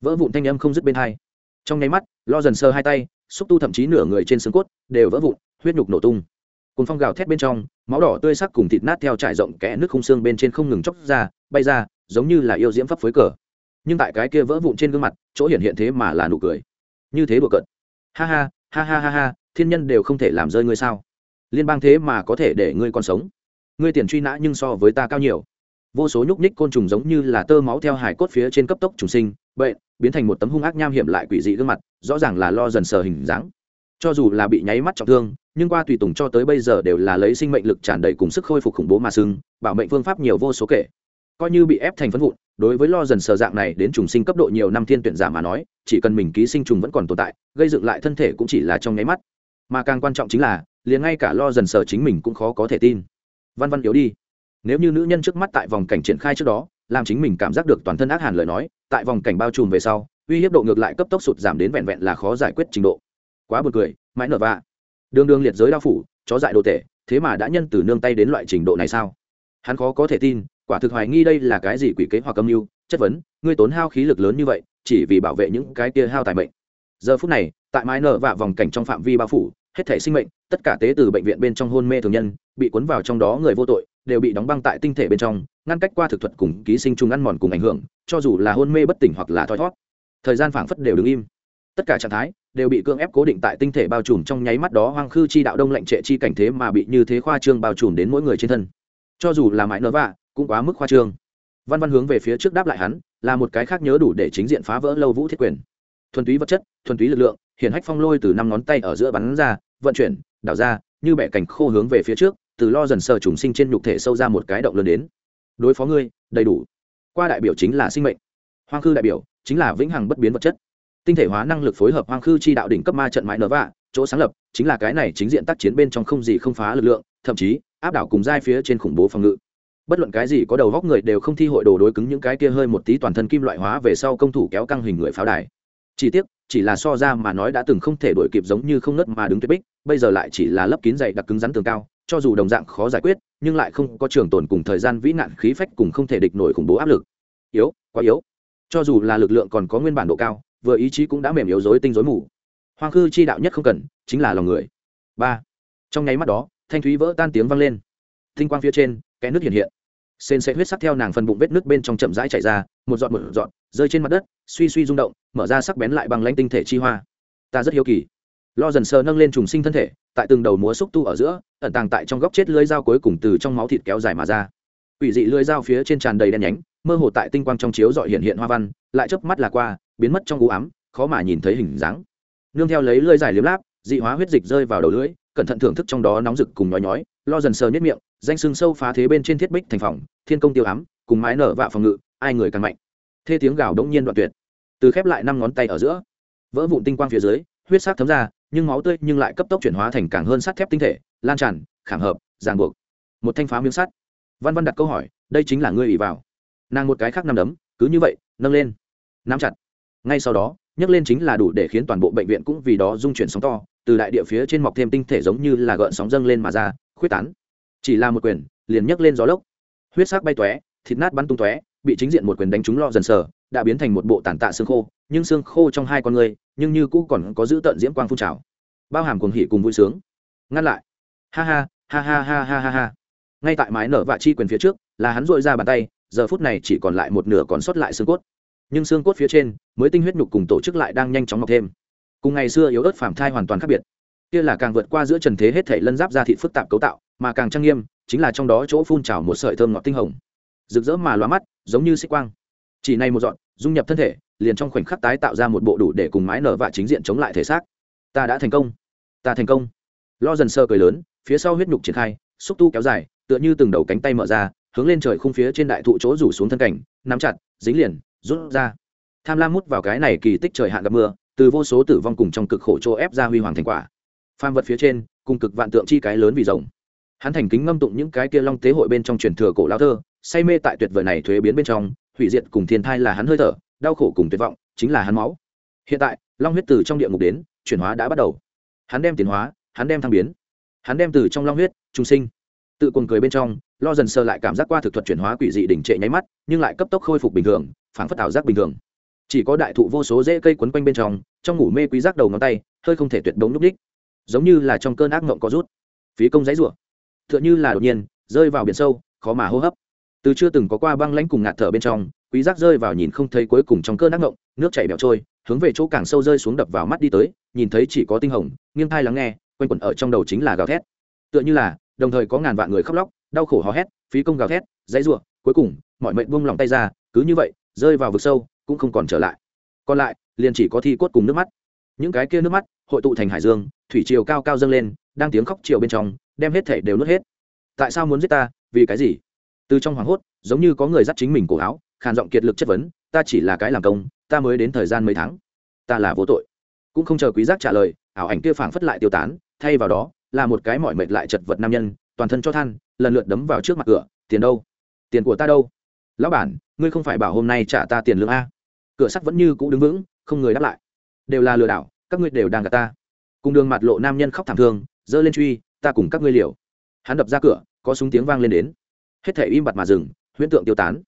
Vỡ vụn thanh âm không dứt bên hai. Trong nháy mắt, lo dần sơ hai tay, xúc tu thậm chí nửa người trên xương cốt, đều vỡ vụn, huyết nhục nổ tung. Cùng phong gào thét bên trong, máu đỏ tươi sắc cùng thịt nát theo trải rộng kẽ nước khung xương bên trên không ngừng chóc ra, bay ra, giống như là yêu diễm pháp phối cờ. Nhưng tại cái kia vỡ vụn trên gương mặt, chỗ hiện hiện thế mà là nụ cười. Như thế bừa cợt. Ha ha ha ha ha ha, thiên nhân đều không thể làm rơi ngươi sao? Liên bang thế mà có thể để ngươi còn sống. Ngươi tiền truy nã nhưng so với ta cao nhiều. Vô số nhúc nhích côn trùng giống như là tơ máu theo hải cốt phía trên cấp tốc trùng sinh bệnh biến thành một tấm hung ác nham hiểm lại quỷ dị gương mặt, rõ ràng là lo dần sờ hình dáng. Cho dù là bị nháy mắt trọng thương, nhưng qua tùy tùng cho tới bây giờ đều là lấy sinh mệnh lực tràn đầy cùng sức khôi phục khủng bố mà sưng bảo mệnh phương pháp nhiều vô số kể. Coi như bị ép thành phân vụn, đối với lo dần sờ dạng này đến trùng sinh cấp độ nhiều năm thiên tuyển giả mà nói, chỉ cần mình ký sinh trùng vẫn còn tồn tại, gây dựng lại thân thể cũng chỉ là trong nháy mắt mà càng quan trọng chính là, liền ngay cả lo dần sờ chính mình cũng khó có thể tin. Văn văn yếu đi. Nếu như nữ nhân trước mắt tại vòng cảnh triển khai trước đó, làm chính mình cảm giác được toàn thân ác hàn lời nói, tại vòng cảnh bao trùm về sau, uy hiếp độ ngược lại cấp tốc sụt giảm đến vẹn vẹn là khó giải quyết trình độ. Quá buồn cười, mãi nở vạ. Đường đường liệt giới đao phủ, chó dại đồ tệ thế mà đã nhân từ nương tay đến loại trình độ này sao? Hắn khó có thể tin, quả thực hoài nghi đây là cái gì quỷ kế hoặc âm mưu, chất vấn, ngươi tốn hao khí lực lớn như vậy, chỉ vì bảo vệ những cái kia hao tài mệnh giờ phút này, tại mái nở và vòng cảnh trong phạm vi bao phủ, hết thể sinh mệnh, tất cả tế từ bệnh viện bên trong hôn mê thường nhân, bị cuốn vào trong đó người vô tội, đều bị đóng băng tại tinh thể bên trong, ngăn cách qua thực thuật cùng ký sinh trùng ăn mòn cùng ảnh hưởng, cho dù là hôn mê bất tỉnh hoặc là thoi thót thời gian phảng phất đều đứng im. Tất cả trạng thái đều bị cưỡng ép cố định tại tinh thể bao trùm trong nháy mắt đó, hoang khư chi đạo đông lạnh trệ chi cảnh thế mà bị như thế khoa trương bao trùm đến mỗi người trên thân. Cho dù là mãi nở vạ, cũng quá mức khoa trương. Văn văn hướng về phía trước đáp lại hắn, là một cái khác nhớ đủ để chính diện phá vỡ lâu vũ thiết quyền thuần túy vật chất, thuần túy lực lượng, hiển hách phong lôi từ năm ngón tay ở giữa bắn ra, vận chuyển, đảo ra, như bẻ cành khô hướng về phía trước, từ lo dần sờ trùng sinh trên nhục thể sâu ra một cái động lớn đến. Đối phó ngươi, đầy đủ. Qua đại biểu chính là sinh mệnh. Hoang khư đại biểu chính là vĩnh hằng bất biến vật chất. Tinh thể hóa năng lực phối hợp hoang khư chi đạo đỉnh cấp ma trận mãi nở vạ, chỗ sáng lập, chính là cái này chính diện tác chiến bên trong không gì không phá lực lượng, thậm chí, áp đảo cùng giai phía trên khủng bố phòng ngự. Bất luận cái gì có đầu góc người đều không thi hội đồ đối cứng những cái kia hơi một tí toàn thân kim loại hóa về sau công thủ kéo căng hình người pháo đài chỉ tiếc, chỉ là so ra mà nói đã từng không thể đổi kịp giống như không nớt mà đứng tuyệt bích, bây giờ lại chỉ là lấp kín dày đặc cứng rắn tường cao, cho dù đồng dạng khó giải quyết, nhưng lại không có trường tồn cùng thời gian vĩ nạn khí phách cùng không thể địch nổi khủng bố áp lực. Yếu, quá yếu. Cho dù là lực lượng còn có nguyên bản độ cao, vừa ý chí cũng đã mềm yếu dối tinh dối mù. Hoang khư chi đạo nhất không cần, chính là lòng người. Ba. Trong nháy mắt đó, thanh thúy vỡ tan tiếng vang lên. Tinh quang phía trên cái nước hiện hiện. Sên sẽ huyết sắc theo nàng phần bụng vết nước bên trong chậm rãi chạy ra một giọt một giọt, rơi trên mặt đất, suy suy rung động, mở ra sắc bén lại bằng lanh tinh thể chi hoa. Ta rất hiếu kỳ. Lo dần sờ nâng lên trùng sinh thân thể, tại từng đầu múa xúc tu ở giữa, ẩn tàng tại trong góc chết lưới dao cuối cùng từ trong máu thịt kéo dài mà ra. Ủy dị lưới dao phía trên tràn đầy đen nhánh, mơ hồ tại tinh quang trong chiếu dọi hiện hiện hoa văn, lại chớp mắt là qua, biến mất trong u ám, khó mà nhìn thấy hình dáng. Nương theo lấy lưới dài liếm láp, dị hóa huyết dịch rơi vào đầu lưỡi, cẩn thận thưởng thức trong đó nóng rực cùng nhói nhói, lo dần sờ nhất miệng, danh sưng sâu phá thế bên trên thiết bích thành phòng, thiên công tiêu ám, cùng mái nở vạ phòng ngự ai người càng mạnh. Thê tiếng gào đống nhiên đoạn tuyệt. Từ khép lại năm ngón tay ở giữa, vỡ vụn tinh quang phía dưới, huyết sắc thấm ra, nhưng máu tươi nhưng lại cấp tốc chuyển hóa thành càng hơn sắt thép tinh thể, lan tràn, khảm hợp, ràng buộc. Một thanh phá miếng sắt. Văn văn đặt câu hỏi, đây chính là ngươi ỉ vào. Nàng một cái khác nằm đấm, cứ như vậy, nâng lên. Nắm chặt. Ngay sau đó, nhấc lên chính là đủ để khiến toàn bộ bệnh viện cũng vì đó dung chuyển sóng to, từ đại địa phía trên mọc thêm tinh thể giống như là gợn sóng dâng lên mà ra, khuyết tán. Chỉ là một quyền, liền nhấc lên gió lốc. Huyết sắc bay tóe, thịt nát bắn tung tóe bị chính diện một quyền đánh trúng lo dần sờ, đã biến thành một bộ tàn tạ xương khô, nhưng xương khô trong hai con người, nhưng như cũ còn có giữ tận diễm quang phun trào. Bao hàm cuồng hỉ cùng vui sướng. Ngăn lại. Ha ha ha ha ha ha ha ha. Ngay tại mái nở vạ chi quyền phía trước, là hắn dội ra bàn tay, giờ phút này chỉ còn lại một nửa còn sót lại xương cốt. Nhưng xương cốt phía trên, mới tinh huyết nhục cùng tổ chức lại đang nhanh chóng mọc thêm. Cùng ngày xưa yếu ớt phàm thai hoàn toàn khác biệt. Kia là càng vượt qua giữa trần thế hết thể lân giáp ra thị phức tạp cấu tạo, mà càng trang nghiêm, chính là trong đó chỗ phun trào một sợi thơm ngọt tinh hồng. Rực rỡ mà loa mắt giống như xích quang. Chỉ này một dọn, dung nhập thân thể, liền trong khoảnh khắc tái tạo ra một bộ đủ để cùng mái nở và chính diện chống lại thể xác. Ta đã thành công. Ta thành công. Lo dần sơ cười lớn, phía sau huyết nhục triển khai, xúc tu kéo dài, tựa như từng đầu cánh tay mở ra, hướng lên trời khung phía trên đại thụ chỗ rủ xuống thân cảnh, nắm chặt, dính liền, rút ra. Tham lam mút vào cái này kỳ tích trời hạn gặp mưa, từ vô số tử vong cùng trong cực khổ chỗ ép ra huy hoàng thành quả. Phàm vật phía trên, cùng cực vạn tượng chi cái lớn vì rồng hắn thành kính ngâm tụng những cái kia long tế hội bên trong truyền thừa cổ lao thơ say mê tại tuyệt vời này thuế biến bên trong, hủy diệt cùng thiên thai là hắn hơi thở, đau khổ cùng tuyệt vọng, chính là hắn máu. Hiện tại, long huyết từ trong địa ngục đến, chuyển hóa đã bắt đầu. Hắn đem tiến hóa, hắn đem thăng biến. Hắn đem từ trong long huyết trung sinh. Tự cuồng cười bên trong, lo dần sơ lại cảm giác qua thực thuật chuyển hóa quỷ dị đỉnh trệ nháy mắt, nhưng lại cấp tốc khôi phục bình thường, phảng phất ảo giác bình thường. Chỉ có đại thụ vô số rễ cây quấn quanh bên trong trong ngủ mê quý giác đầu ngón tay, hơi không thể tuyệt đống núp đích. Giống như là trong cơn ác mộng có rút. Phí công giấy rủa. Tựa như là đột nhiên, rơi vào biển sâu, khó mà hô hấp từ chưa từng có qua băng lãnh cùng ngạt thở bên trong, quý giác rơi vào nhìn không thấy cuối cùng trong cơn ác ngộng, nước chảy bẹo trôi, hướng về chỗ càng sâu rơi xuống đập vào mắt đi tới, nhìn thấy chỉ có tinh hồng, nghiêng thai lắng nghe, quanh quẩn ở trong đầu chính là gào thét. Tựa như là, đồng thời có ngàn vạn người khóc lóc, đau khổ hò hét, phí công gào thét, dãy rủa, cuối cùng, mọi mệnh buông lòng tay ra, cứ như vậy, rơi vào vực sâu, cũng không còn trở lại. Còn lại, liền chỉ có thi cốt cùng nước mắt. Những cái kia nước mắt, hội tụ thành hải dương, thủy triều cao cao dâng lên, đang tiếng khóc triều bên trong, đem hết thể đều nuốt hết. Tại sao muốn giết ta? Vì cái gì? Từ trong hoảng hốt, giống như có người dắt chính mình cổ áo, khàn giọng kiệt lực chất vấn, ta chỉ là cái làm công, ta mới đến thời gian mấy tháng. Ta là vô tội. Cũng không chờ quý giác trả lời, ảo ảnh kia phảng phất lại tiêu tán, thay vào đó, là một cái mỏi mệt lại chật vật nam nhân, toàn thân cho than, lần lượt đấm vào trước mặt cửa, tiền đâu? Tiền của ta đâu? Lão bản, ngươi không phải bảo hôm nay trả ta tiền lương a? Cửa sắt vẫn như cũ đứng vững, không người đáp lại. Đều là lừa đảo, các ngươi đều đang gạt ta. Cùng đường mặt lộ nam nhân khóc thảm thương dơ lên truy, ta cùng các ngươi liều. Hắn đập ra cửa, có súng tiếng vang lên đến hết thể im bặt mà dừng, huyễn tượng tiêu tán.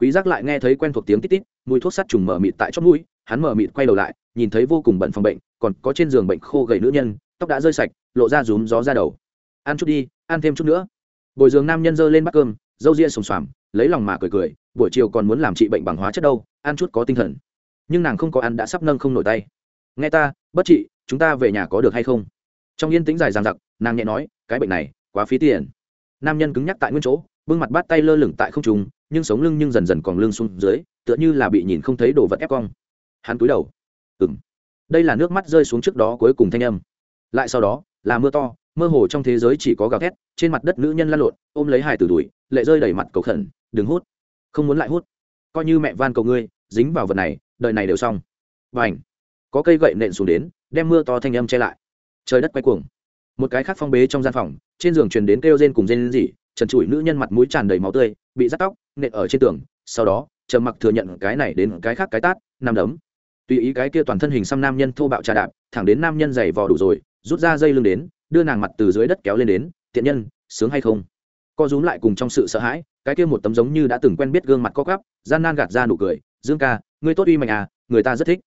Quý giác lại nghe thấy quen thuộc tiếng tít tít, mùi thuốc sắt trùng mở mịt tại chót mũi, hắn mở mịt quay đầu lại, nhìn thấy vô cùng bận phòng bệnh, còn có trên giường bệnh khô gầy nữ nhân, tóc đã rơi sạch, lộ ra rúm gió ra đầu. Ăn chút đi, ăn thêm chút nữa. Bồi giường nam nhân dơ lên bát cơm dâu ria sùng xoàm, lấy lòng mà cười cười, buổi chiều còn muốn làm trị bệnh bằng hóa chất đâu, ăn chút có tinh thần. Nhưng nàng không có ăn đã sắp nâng không nổi tay. Nghe ta, bất trị, chúng ta về nhà có được hay không? Trong yên tĩnh dài dằng dặc, nàng nhẹ nói, cái bệnh này quá phí tiền. Nam nhân cứng nhắc tại nguyên chỗ bưng mặt bắt tay lơ lửng tại không trung, nhưng sống lưng nhưng dần dần còn lưng xuống dưới, tựa như là bị nhìn không thấy đồ vật ép cong. Hắn cúi đầu. Ừng đây là nước mắt rơi xuống trước đó cuối cùng thanh âm. Lại sau đó, là mưa to, mơ hồ trong thế giới chỉ có gào thét, trên mặt đất nữ nhân lăn lộn, ôm lấy hải tử đuổi lệ rơi đầy mặt cầu khẩn, đừng hút. Không muốn lại hút. Coi như mẹ van cầu ngươi, dính vào vật này, đời này đều xong. Và ảnh có cây gậy nện xuống đến, đem mưa to thanh âm che lại. Trời đất quay cuồng. Một cái khác phong bế trong gian phòng, trên giường truyền đến kêu rên cùng rên rỉ trần trụi nữ nhân mặt mũi tràn đầy máu tươi, bị rắt tóc, nện ở trên tường, sau đó, trầm mặc thừa nhận cái này đến cái khác cái tát, nằm đấm. Tùy ý cái kia toàn thân hình xăm nam nhân thô bạo trà đạp, thẳng đến nam nhân giày vò đủ rồi, rút ra dây lưng đến, đưa nàng mặt từ dưới đất kéo lên đến, tiện nhân, sướng hay không? Co rúm lại cùng trong sự sợ hãi, cái kia một tấm giống như đã từng quen biết gương mặt co cắp gian nan gạt ra nụ cười, dương ca, ngươi tốt uy mạnh à người ta rất thích.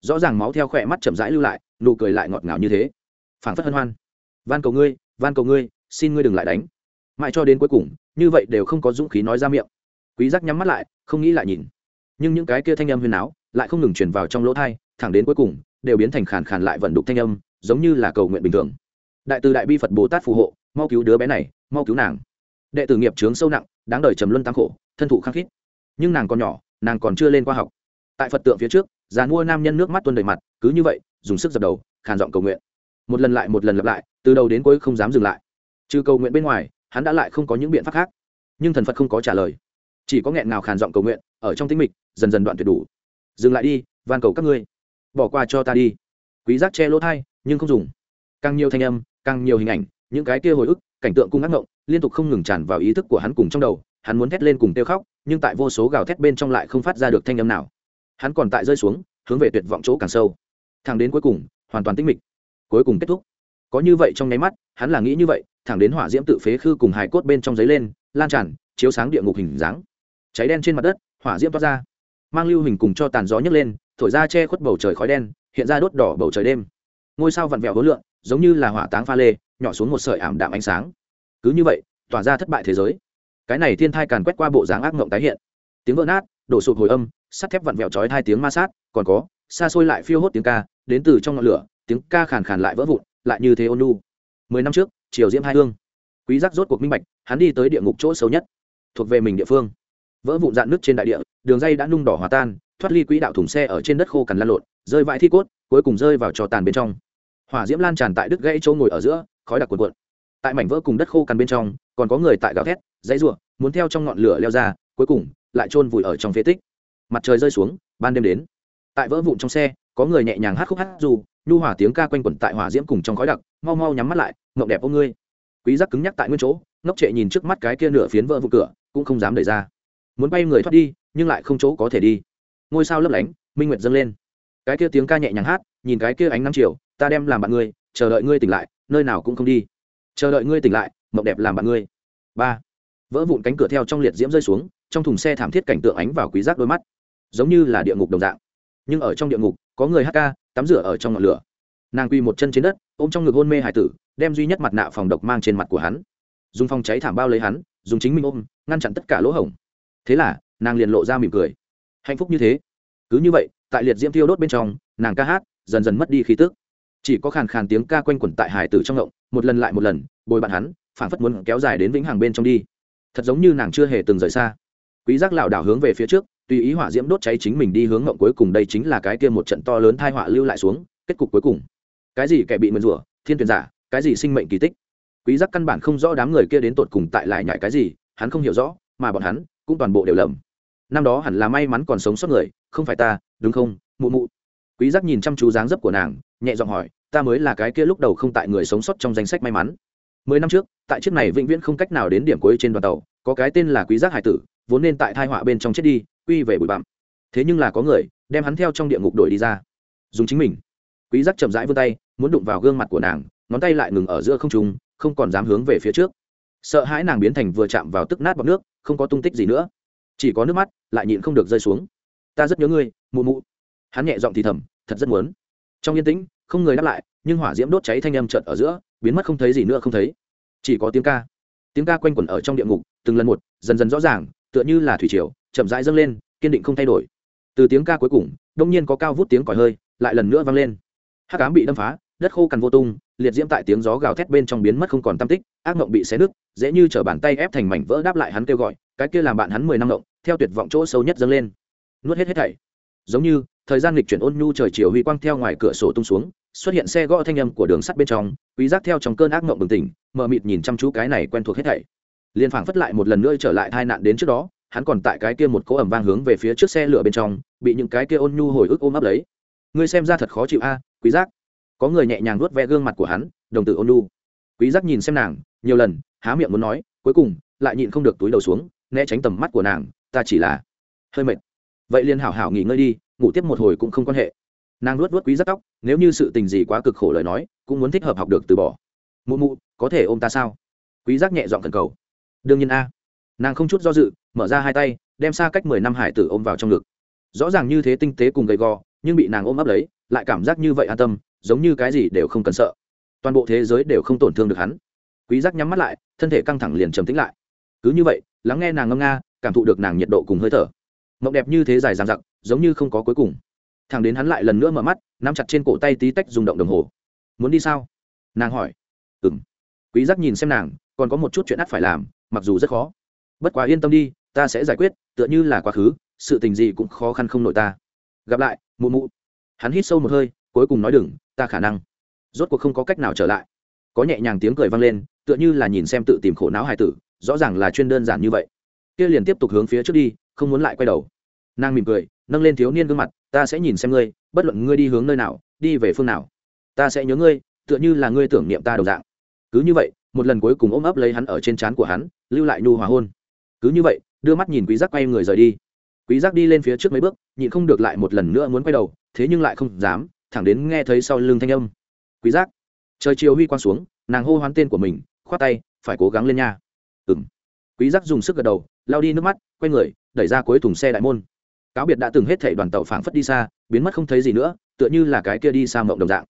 Rõ ràng máu theo khỏe mắt chậm rãi lưu lại, nụ cười lại ngọt ngào như thế. Phảng phất hân hoan. Van cầu ngươi, van cầu ngươi, xin ngươi đừng lại đánh mãi cho đến cuối cùng, như vậy đều không có dũng khí nói ra miệng. Quý giác nhắm mắt lại, không nghĩ lại nhìn. Nhưng những cái kia thanh âm huyền áo lại không ngừng truyền vào trong lỗ thai, thẳng đến cuối cùng, đều biến thành khàn khàn lại vận đục thanh âm, giống như là cầu nguyện bình thường. Đại từ đại bi phật bồ tát phù hộ, mau cứu đứa bé này, mau cứu nàng. Đệ tử nghiệp chướng sâu nặng, đáng đời trầm luân tăng khổ, thân thụ khắc khít. Nhưng nàng còn nhỏ, nàng còn chưa lên khoa học. Tại phật tượng phía trước, già mua nam nhân nước mắt tuôn đầy mặt, cứ như vậy, dùng sức dập đầu, khàn giọng cầu nguyện. Một lần lại một lần lặp lại, từ đầu đến cuối không dám dừng lại. Trừ cầu nguyện bên ngoài hắn đã lại không có những biện pháp khác. Nhưng thần phật không có trả lời. Chỉ có nghẹn nào khàn giọng cầu nguyện, ở trong tĩnh mịch, dần dần đoạn tuyệt đủ. Dừng lại đi, van cầu các ngươi. Bỏ qua cho ta đi. Quý giác che lỗ thai, nhưng không dùng. Càng nhiều thanh âm, càng nhiều hình ảnh, những cái kia hồi ức, cảnh tượng cung ác ngộng, liên tục không ngừng tràn vào ý thức của hắn cùng trong đầu. Hắn muốn thét lên cùng tiêu khóc, nhưng tại vô số gào thét bên trong lại không phát ra được thanh âm nào. Hắn còn tại rơi xuống, hướng về tuyệt vọng chỗ càng sâu. Thẳng đến cuối cùng, hoàn toàn tĩnh mịch. Cuối cùng kết thúc có như vậy trong nháy mắt, hắn là nghĩ như vậy, thẳng đến hỏa diễm tự phế khư cùng hài cốt bên trong giấy lên, lan tràn, chiếu sáng địa ngục hình dáng. Cháy đen trên mặt đất, hỏa diễm toát ra. Mang lưu hình cùng cho tàn gió nhấc lên, thổi ra che khuất bầu trời khói đen, hiện ra đốt đỏ bầu trời đêm. Ngôi sao vặn vẹo hối lượng giống như là hỏa táng pha lê, nhỏ xuống một sợi ảm đạm ánh sáng. Cứ như vậy, tỏa ra thất bại thế giới. Cái này thiên thai càn quét qua bộ dáng ác mộng tái hiện. Tiếng vỡ nát, đổ sụp hồi âm, sắt thép vặn vẹo chói hai tiếng ma sát, còn có, xa xôi lại phiêu hốt tiếng ca, đến từ trong ngọn lửa, tiếng ca khàn khàn lại vỡ vụn lại như thế ôn lu mười năm trước, triều diễm hai hương. Quý giác rốt cuộc minh bạch, hắn đi tới địa ngục chỗ xấu nhất, thuộc về mình địa phương. Vỡ vụn dạn nước trên đại địa, đường dây đã nung đỏ hòa tan, thoát ly quỹ đạo thùng xe ở trên đất khô cằn lăn lộn, rơi vãi thi cốt, cuối cùng rơi vào trò tàn bên trong. Hỏa diễm lan tràn tại đứt gãy chỗ ngồi ở giữa, khói đặc cuộn cuộn. Tại mảnh vỡ cùng đất khô cằn bên trong, còn có người tại gào thét, dãy ruộng muốn theo trong ngọn lửa leo ra, cuối cùng lại chôn vùi ở trong phế tích. Mặt trời rơi xuống, ban đêm đến. Tại vỡ vụn trong xe, có người nhẹ nhàng hát khúc hát dù nhu hỏa tiếng ca quanh quẩn tại hỏa diễm cùng trong khói đặc, mau mau nhắm mắt lại, ngộng đẹp ô ngươi. Quý giác cứng nhắc tại nguyên chỗ, ngốc trệ nhìn trước mắt cái kia nửa phiến vỡ vụ cửa, cũng không dám đẩy ra. Muốn bay người thoát đi, nhưng lại không chỗ có thể đi. Ngôi sao lấp lánh, minh nguyệt dâng lên. Cái kia tiếng ca nhẹ nhàng hát, nhìn cái kia ánh nắng chiều, ta đem làm bạn ngươi, chờ đợi ngươi tỉnh lại, nơi nào cũng không đi. Chờ đợi ngươi tỉnh lại, mộng đẹp làm bạn ngươi. Ba. Vỡ vụn cánh cửa theo trong liệt diễm rơi xuống, trong thùng xe thảm thiết cảnh tượng ánh vào quý giác đôi mắt. Giống như là địa ngục đồng dạng. Nhưng ở trong địa ngục có người hát ca, tắm rửa ở trong ngọn lửa. Nàng quy một chân trên đất, ôm trong ngực hôn mê hải tử, đem duy nhất mặt nạ phòng độc mang trên mặt của hắn. Dùng phòng cháy thảm bao lấy hắn, dùng chính mình ôm, ngăn chặn tất cả lỗ hổng. Thế là, nàng liền lộ ra mỉm cười. Hạnh phúc như thế. Cứ như vậy, tại liệt diễm thiêu đốt bên trong, nàng ca hát, dần dần mất đi khí tức. Chỉ có khàn khàn tiếng ca quanh quẩn tại hải tử trong ngộng, một lần lại một lần, bồi bạn hắn phản phất muốn kéo dài đến vĩnh hằng bên trong đi. Thật giống như nàng chưa hề từng rời xa. Quý giác lảo đảo hướng về phía trước tùy ý hỏa diễm đốt cháy chính mình đi hướng ngộng cuối cùng đây chính là cái kia một trận to lớn thai họa lưu lại xuống, kết cục cuối cùng. Cái gì kẻ bị mượn rủa, thiên tuyển giả, cái gì sinh mệnh kỳ tích? Quý giác căn bản không rõ đám người kia đến tột cùng tại lại nhảy cái gì, hắn không hiểu rõ, mà bọn hắn cũng toàn bộ đều lầm. Năm đó hẳn là may mắn còn sống sót người, không phải ta, đúng không, mụ mụ? Quý giác nhìn chăm chú dáng dấp của nàng, nhẹ giọng hỏi, ta mới là cái kia lúc đầu không tại người sống sót trong danh sách may mắn. Mười năm trước, tại chiếc này vĩnh viễn không cách nào đến điểm cuối trên đoàn tàu, có cái tên là quý giác hải tử vốn nên tại thai họa bên trong chết đi, quy về bụi bặm. Thế nhưng là có người đem hắn theo trong địa ngục đổi đi ra. Dùng chính mình. Quý giác chậm rãi vươn tay, muốn đụng vào gương mặt của nàng, ngón tay lại ngừng ở giữa không trung, không còn dám hướng về phía trước. Sợ hãi nàng biến thành vừa chạm vào tức nát bọc nước, không có tung tích gì nữa. Chỉ có nước mắt, lại nhịn không được rơi xuống. Ta rất nhớ ngươi, mụ mụ. Hắn nhẹ giọng thì thầm, thật rất muốn. Trong yên tĩnh, không người đáp lại, nhưng hỏa diễm đốt cháy thanh âm chợt ở giữa, biến mất không thấy gì nữa không thấy. Chỉ có tiếng ca. Tiếng ca quanh quẩn ở trong địa ngục, từng lần một, dần dần rõ ràng tựa như là thủy triều, chậm rãi dâng lên, kiên định không thay đổi. Từ tiếng ca cuối cùng, đông nhiên có cao vút tiếng còi hơi, lại lần nữa vang lên. Hát cám bị đâm phá, đất khô cằn vô tung, liệt diễm tại tiếng gió gào thét bên trong biến mất không còn tam tích, ác mộng bị xé nứt, dễ như t bàn tay ép thành mảnh vỡ đáp lại hắn kêu gọi, cái kia làm bạn hắn mười năm mộng, theo tuyệt vọng chỗ sâu nhất dâng lên. Nuốt hết hết thảy. Giống như, thời gian lịch chuyển ôn nhu trời chiều huy quang theo ngoài cửa sổ tung xuống, xuất hiện xe gõ thanh âm của đường sắt bên trong, quý giác theo trong cơn ác mộng bừng tỉnh, mờ mịt nhìn chăm chú cái này quen thuộc hết thảy liên phảng phất lại một lần nữa trở lại tai nạn đến trước đó, hắn còn tại cái kia một cỗ ẩm vang hướng về phía trước xe lửa bên trong, bị những cái kia ôn nhu hồi ức ôm ấp lấy. Ngươi xem ra thật khó chịu a, quý giác. Có người nhẹ nhàng nuốt ve gương mặt của hắn, đồng tử ôn nhu. Quý giác nhìn xem nàng, nhiều lần, há miệng muốn nói, cuối cùng, lại nhịn không được túi đầu xuống, né tránh tầm mắt của nàng, ta chỉ là hơi mệt. Vậy liền hảo hảo nghỉ ngơi đi, ngủ tiếp một hồi cũng không quan hệ. Nàng nuốt nuốt quý giác tóc, nếu như sự tình gì quá cực khổ lời nói, cũng muốn thích hợp học được từ bỏ. Mụ mụ, có thể ôm ta sao? Quý giác nhẹ giọng thần cầu đương nhiên a. Nàng không chút do dự, mở ra hai tay, đem xa cách mười năm hải tử ôm vào trong ngực. Rõ ràng như thế tinh tế cùng gầy gò, nhưng bị nàng ôm ấp lấy, lại cảm giác như vậy an tâm, giống như cái gì đều không cần sợ. Toàn bộ thế giới đều không tổn thương được hắn. Quý giác nhắm mắt lại, thân thể căng thẳng liền trầm tĩnh lại. Cứ như vậy, lắng nghe nàng ngâm nga, cảm thụ được nàng nhiệt độ cùng hơi thở. Mộng đẹp như thế dài dằng dặc, giống như không có cuối cùng. Thằng đến hắn lại lần nữa mở mắt, nắm chặt trên cổ tay tí tách rung động đồng hồ. Muốn đi sao? Nàng hỏi. Ừm. Quý giác nhìn xem nàng, còn có một chút chuyện ắt phải làm mặc dù rất khó. Bất quá yên tâm đi, ta sẽ giải quyết, tựa như là quá khứ, sự tình gì cũng khó khăn không nổi ta. Gặp lại, mụ mụ. Hắn hít sâu một hơi, cuối cùng nói đừng, ta khả năng. Rốt cuộc không có cách nào trở lại. Có nhẹ nhàng tiếng cười vang lên, tựa như là nhìn xem tự tìm khổ não hài tử, rõ ràng là chuyên đơn giản như vậy. Kia liền tiếp tục hướng phía trước đi, không muốn lại quay đầu. Nàng mỉm cười, nâng lên thiếu niên gương mặt, ta sẽ nhìn xem ngươi, bất luận ngươi đi hướng nơi nào, đi về phương nào. Ta sẽ nhớ ngươi, tựa như là ngươi tưởng niệm ta đồng dạng. Cứ như vậy một lần cuối cùng ôm ấp lấy hắn ở trên trán của hắn, lưu lại nhu hòa hôn. Cứ như vậy, đưa mắt nhìn quý giác quay người rời đi. Quý giác đi lên phía trước mấy bước, nhịn không được lại một lần nữa muốn quay đầu, thế nhưng lại không dám, thẳng đến nghe thấy sau lưng thanh âm. Quý giác. Trời chiều huy quang xuống, nàng hô hoán tên của mình, khoát tay, phải cố gắng lên nha. Ừm. Quý giác dùng sức gật đầu lao đi nước mắt, quay người, đẩy ra cuối thùng xe đại môn. Cáo biệt đã từng hết thảy đoàn tàu phảng phất đi xa, biến mất không thấy gì nữa, tựa như là cái kia đi xa mộng đồng dạng.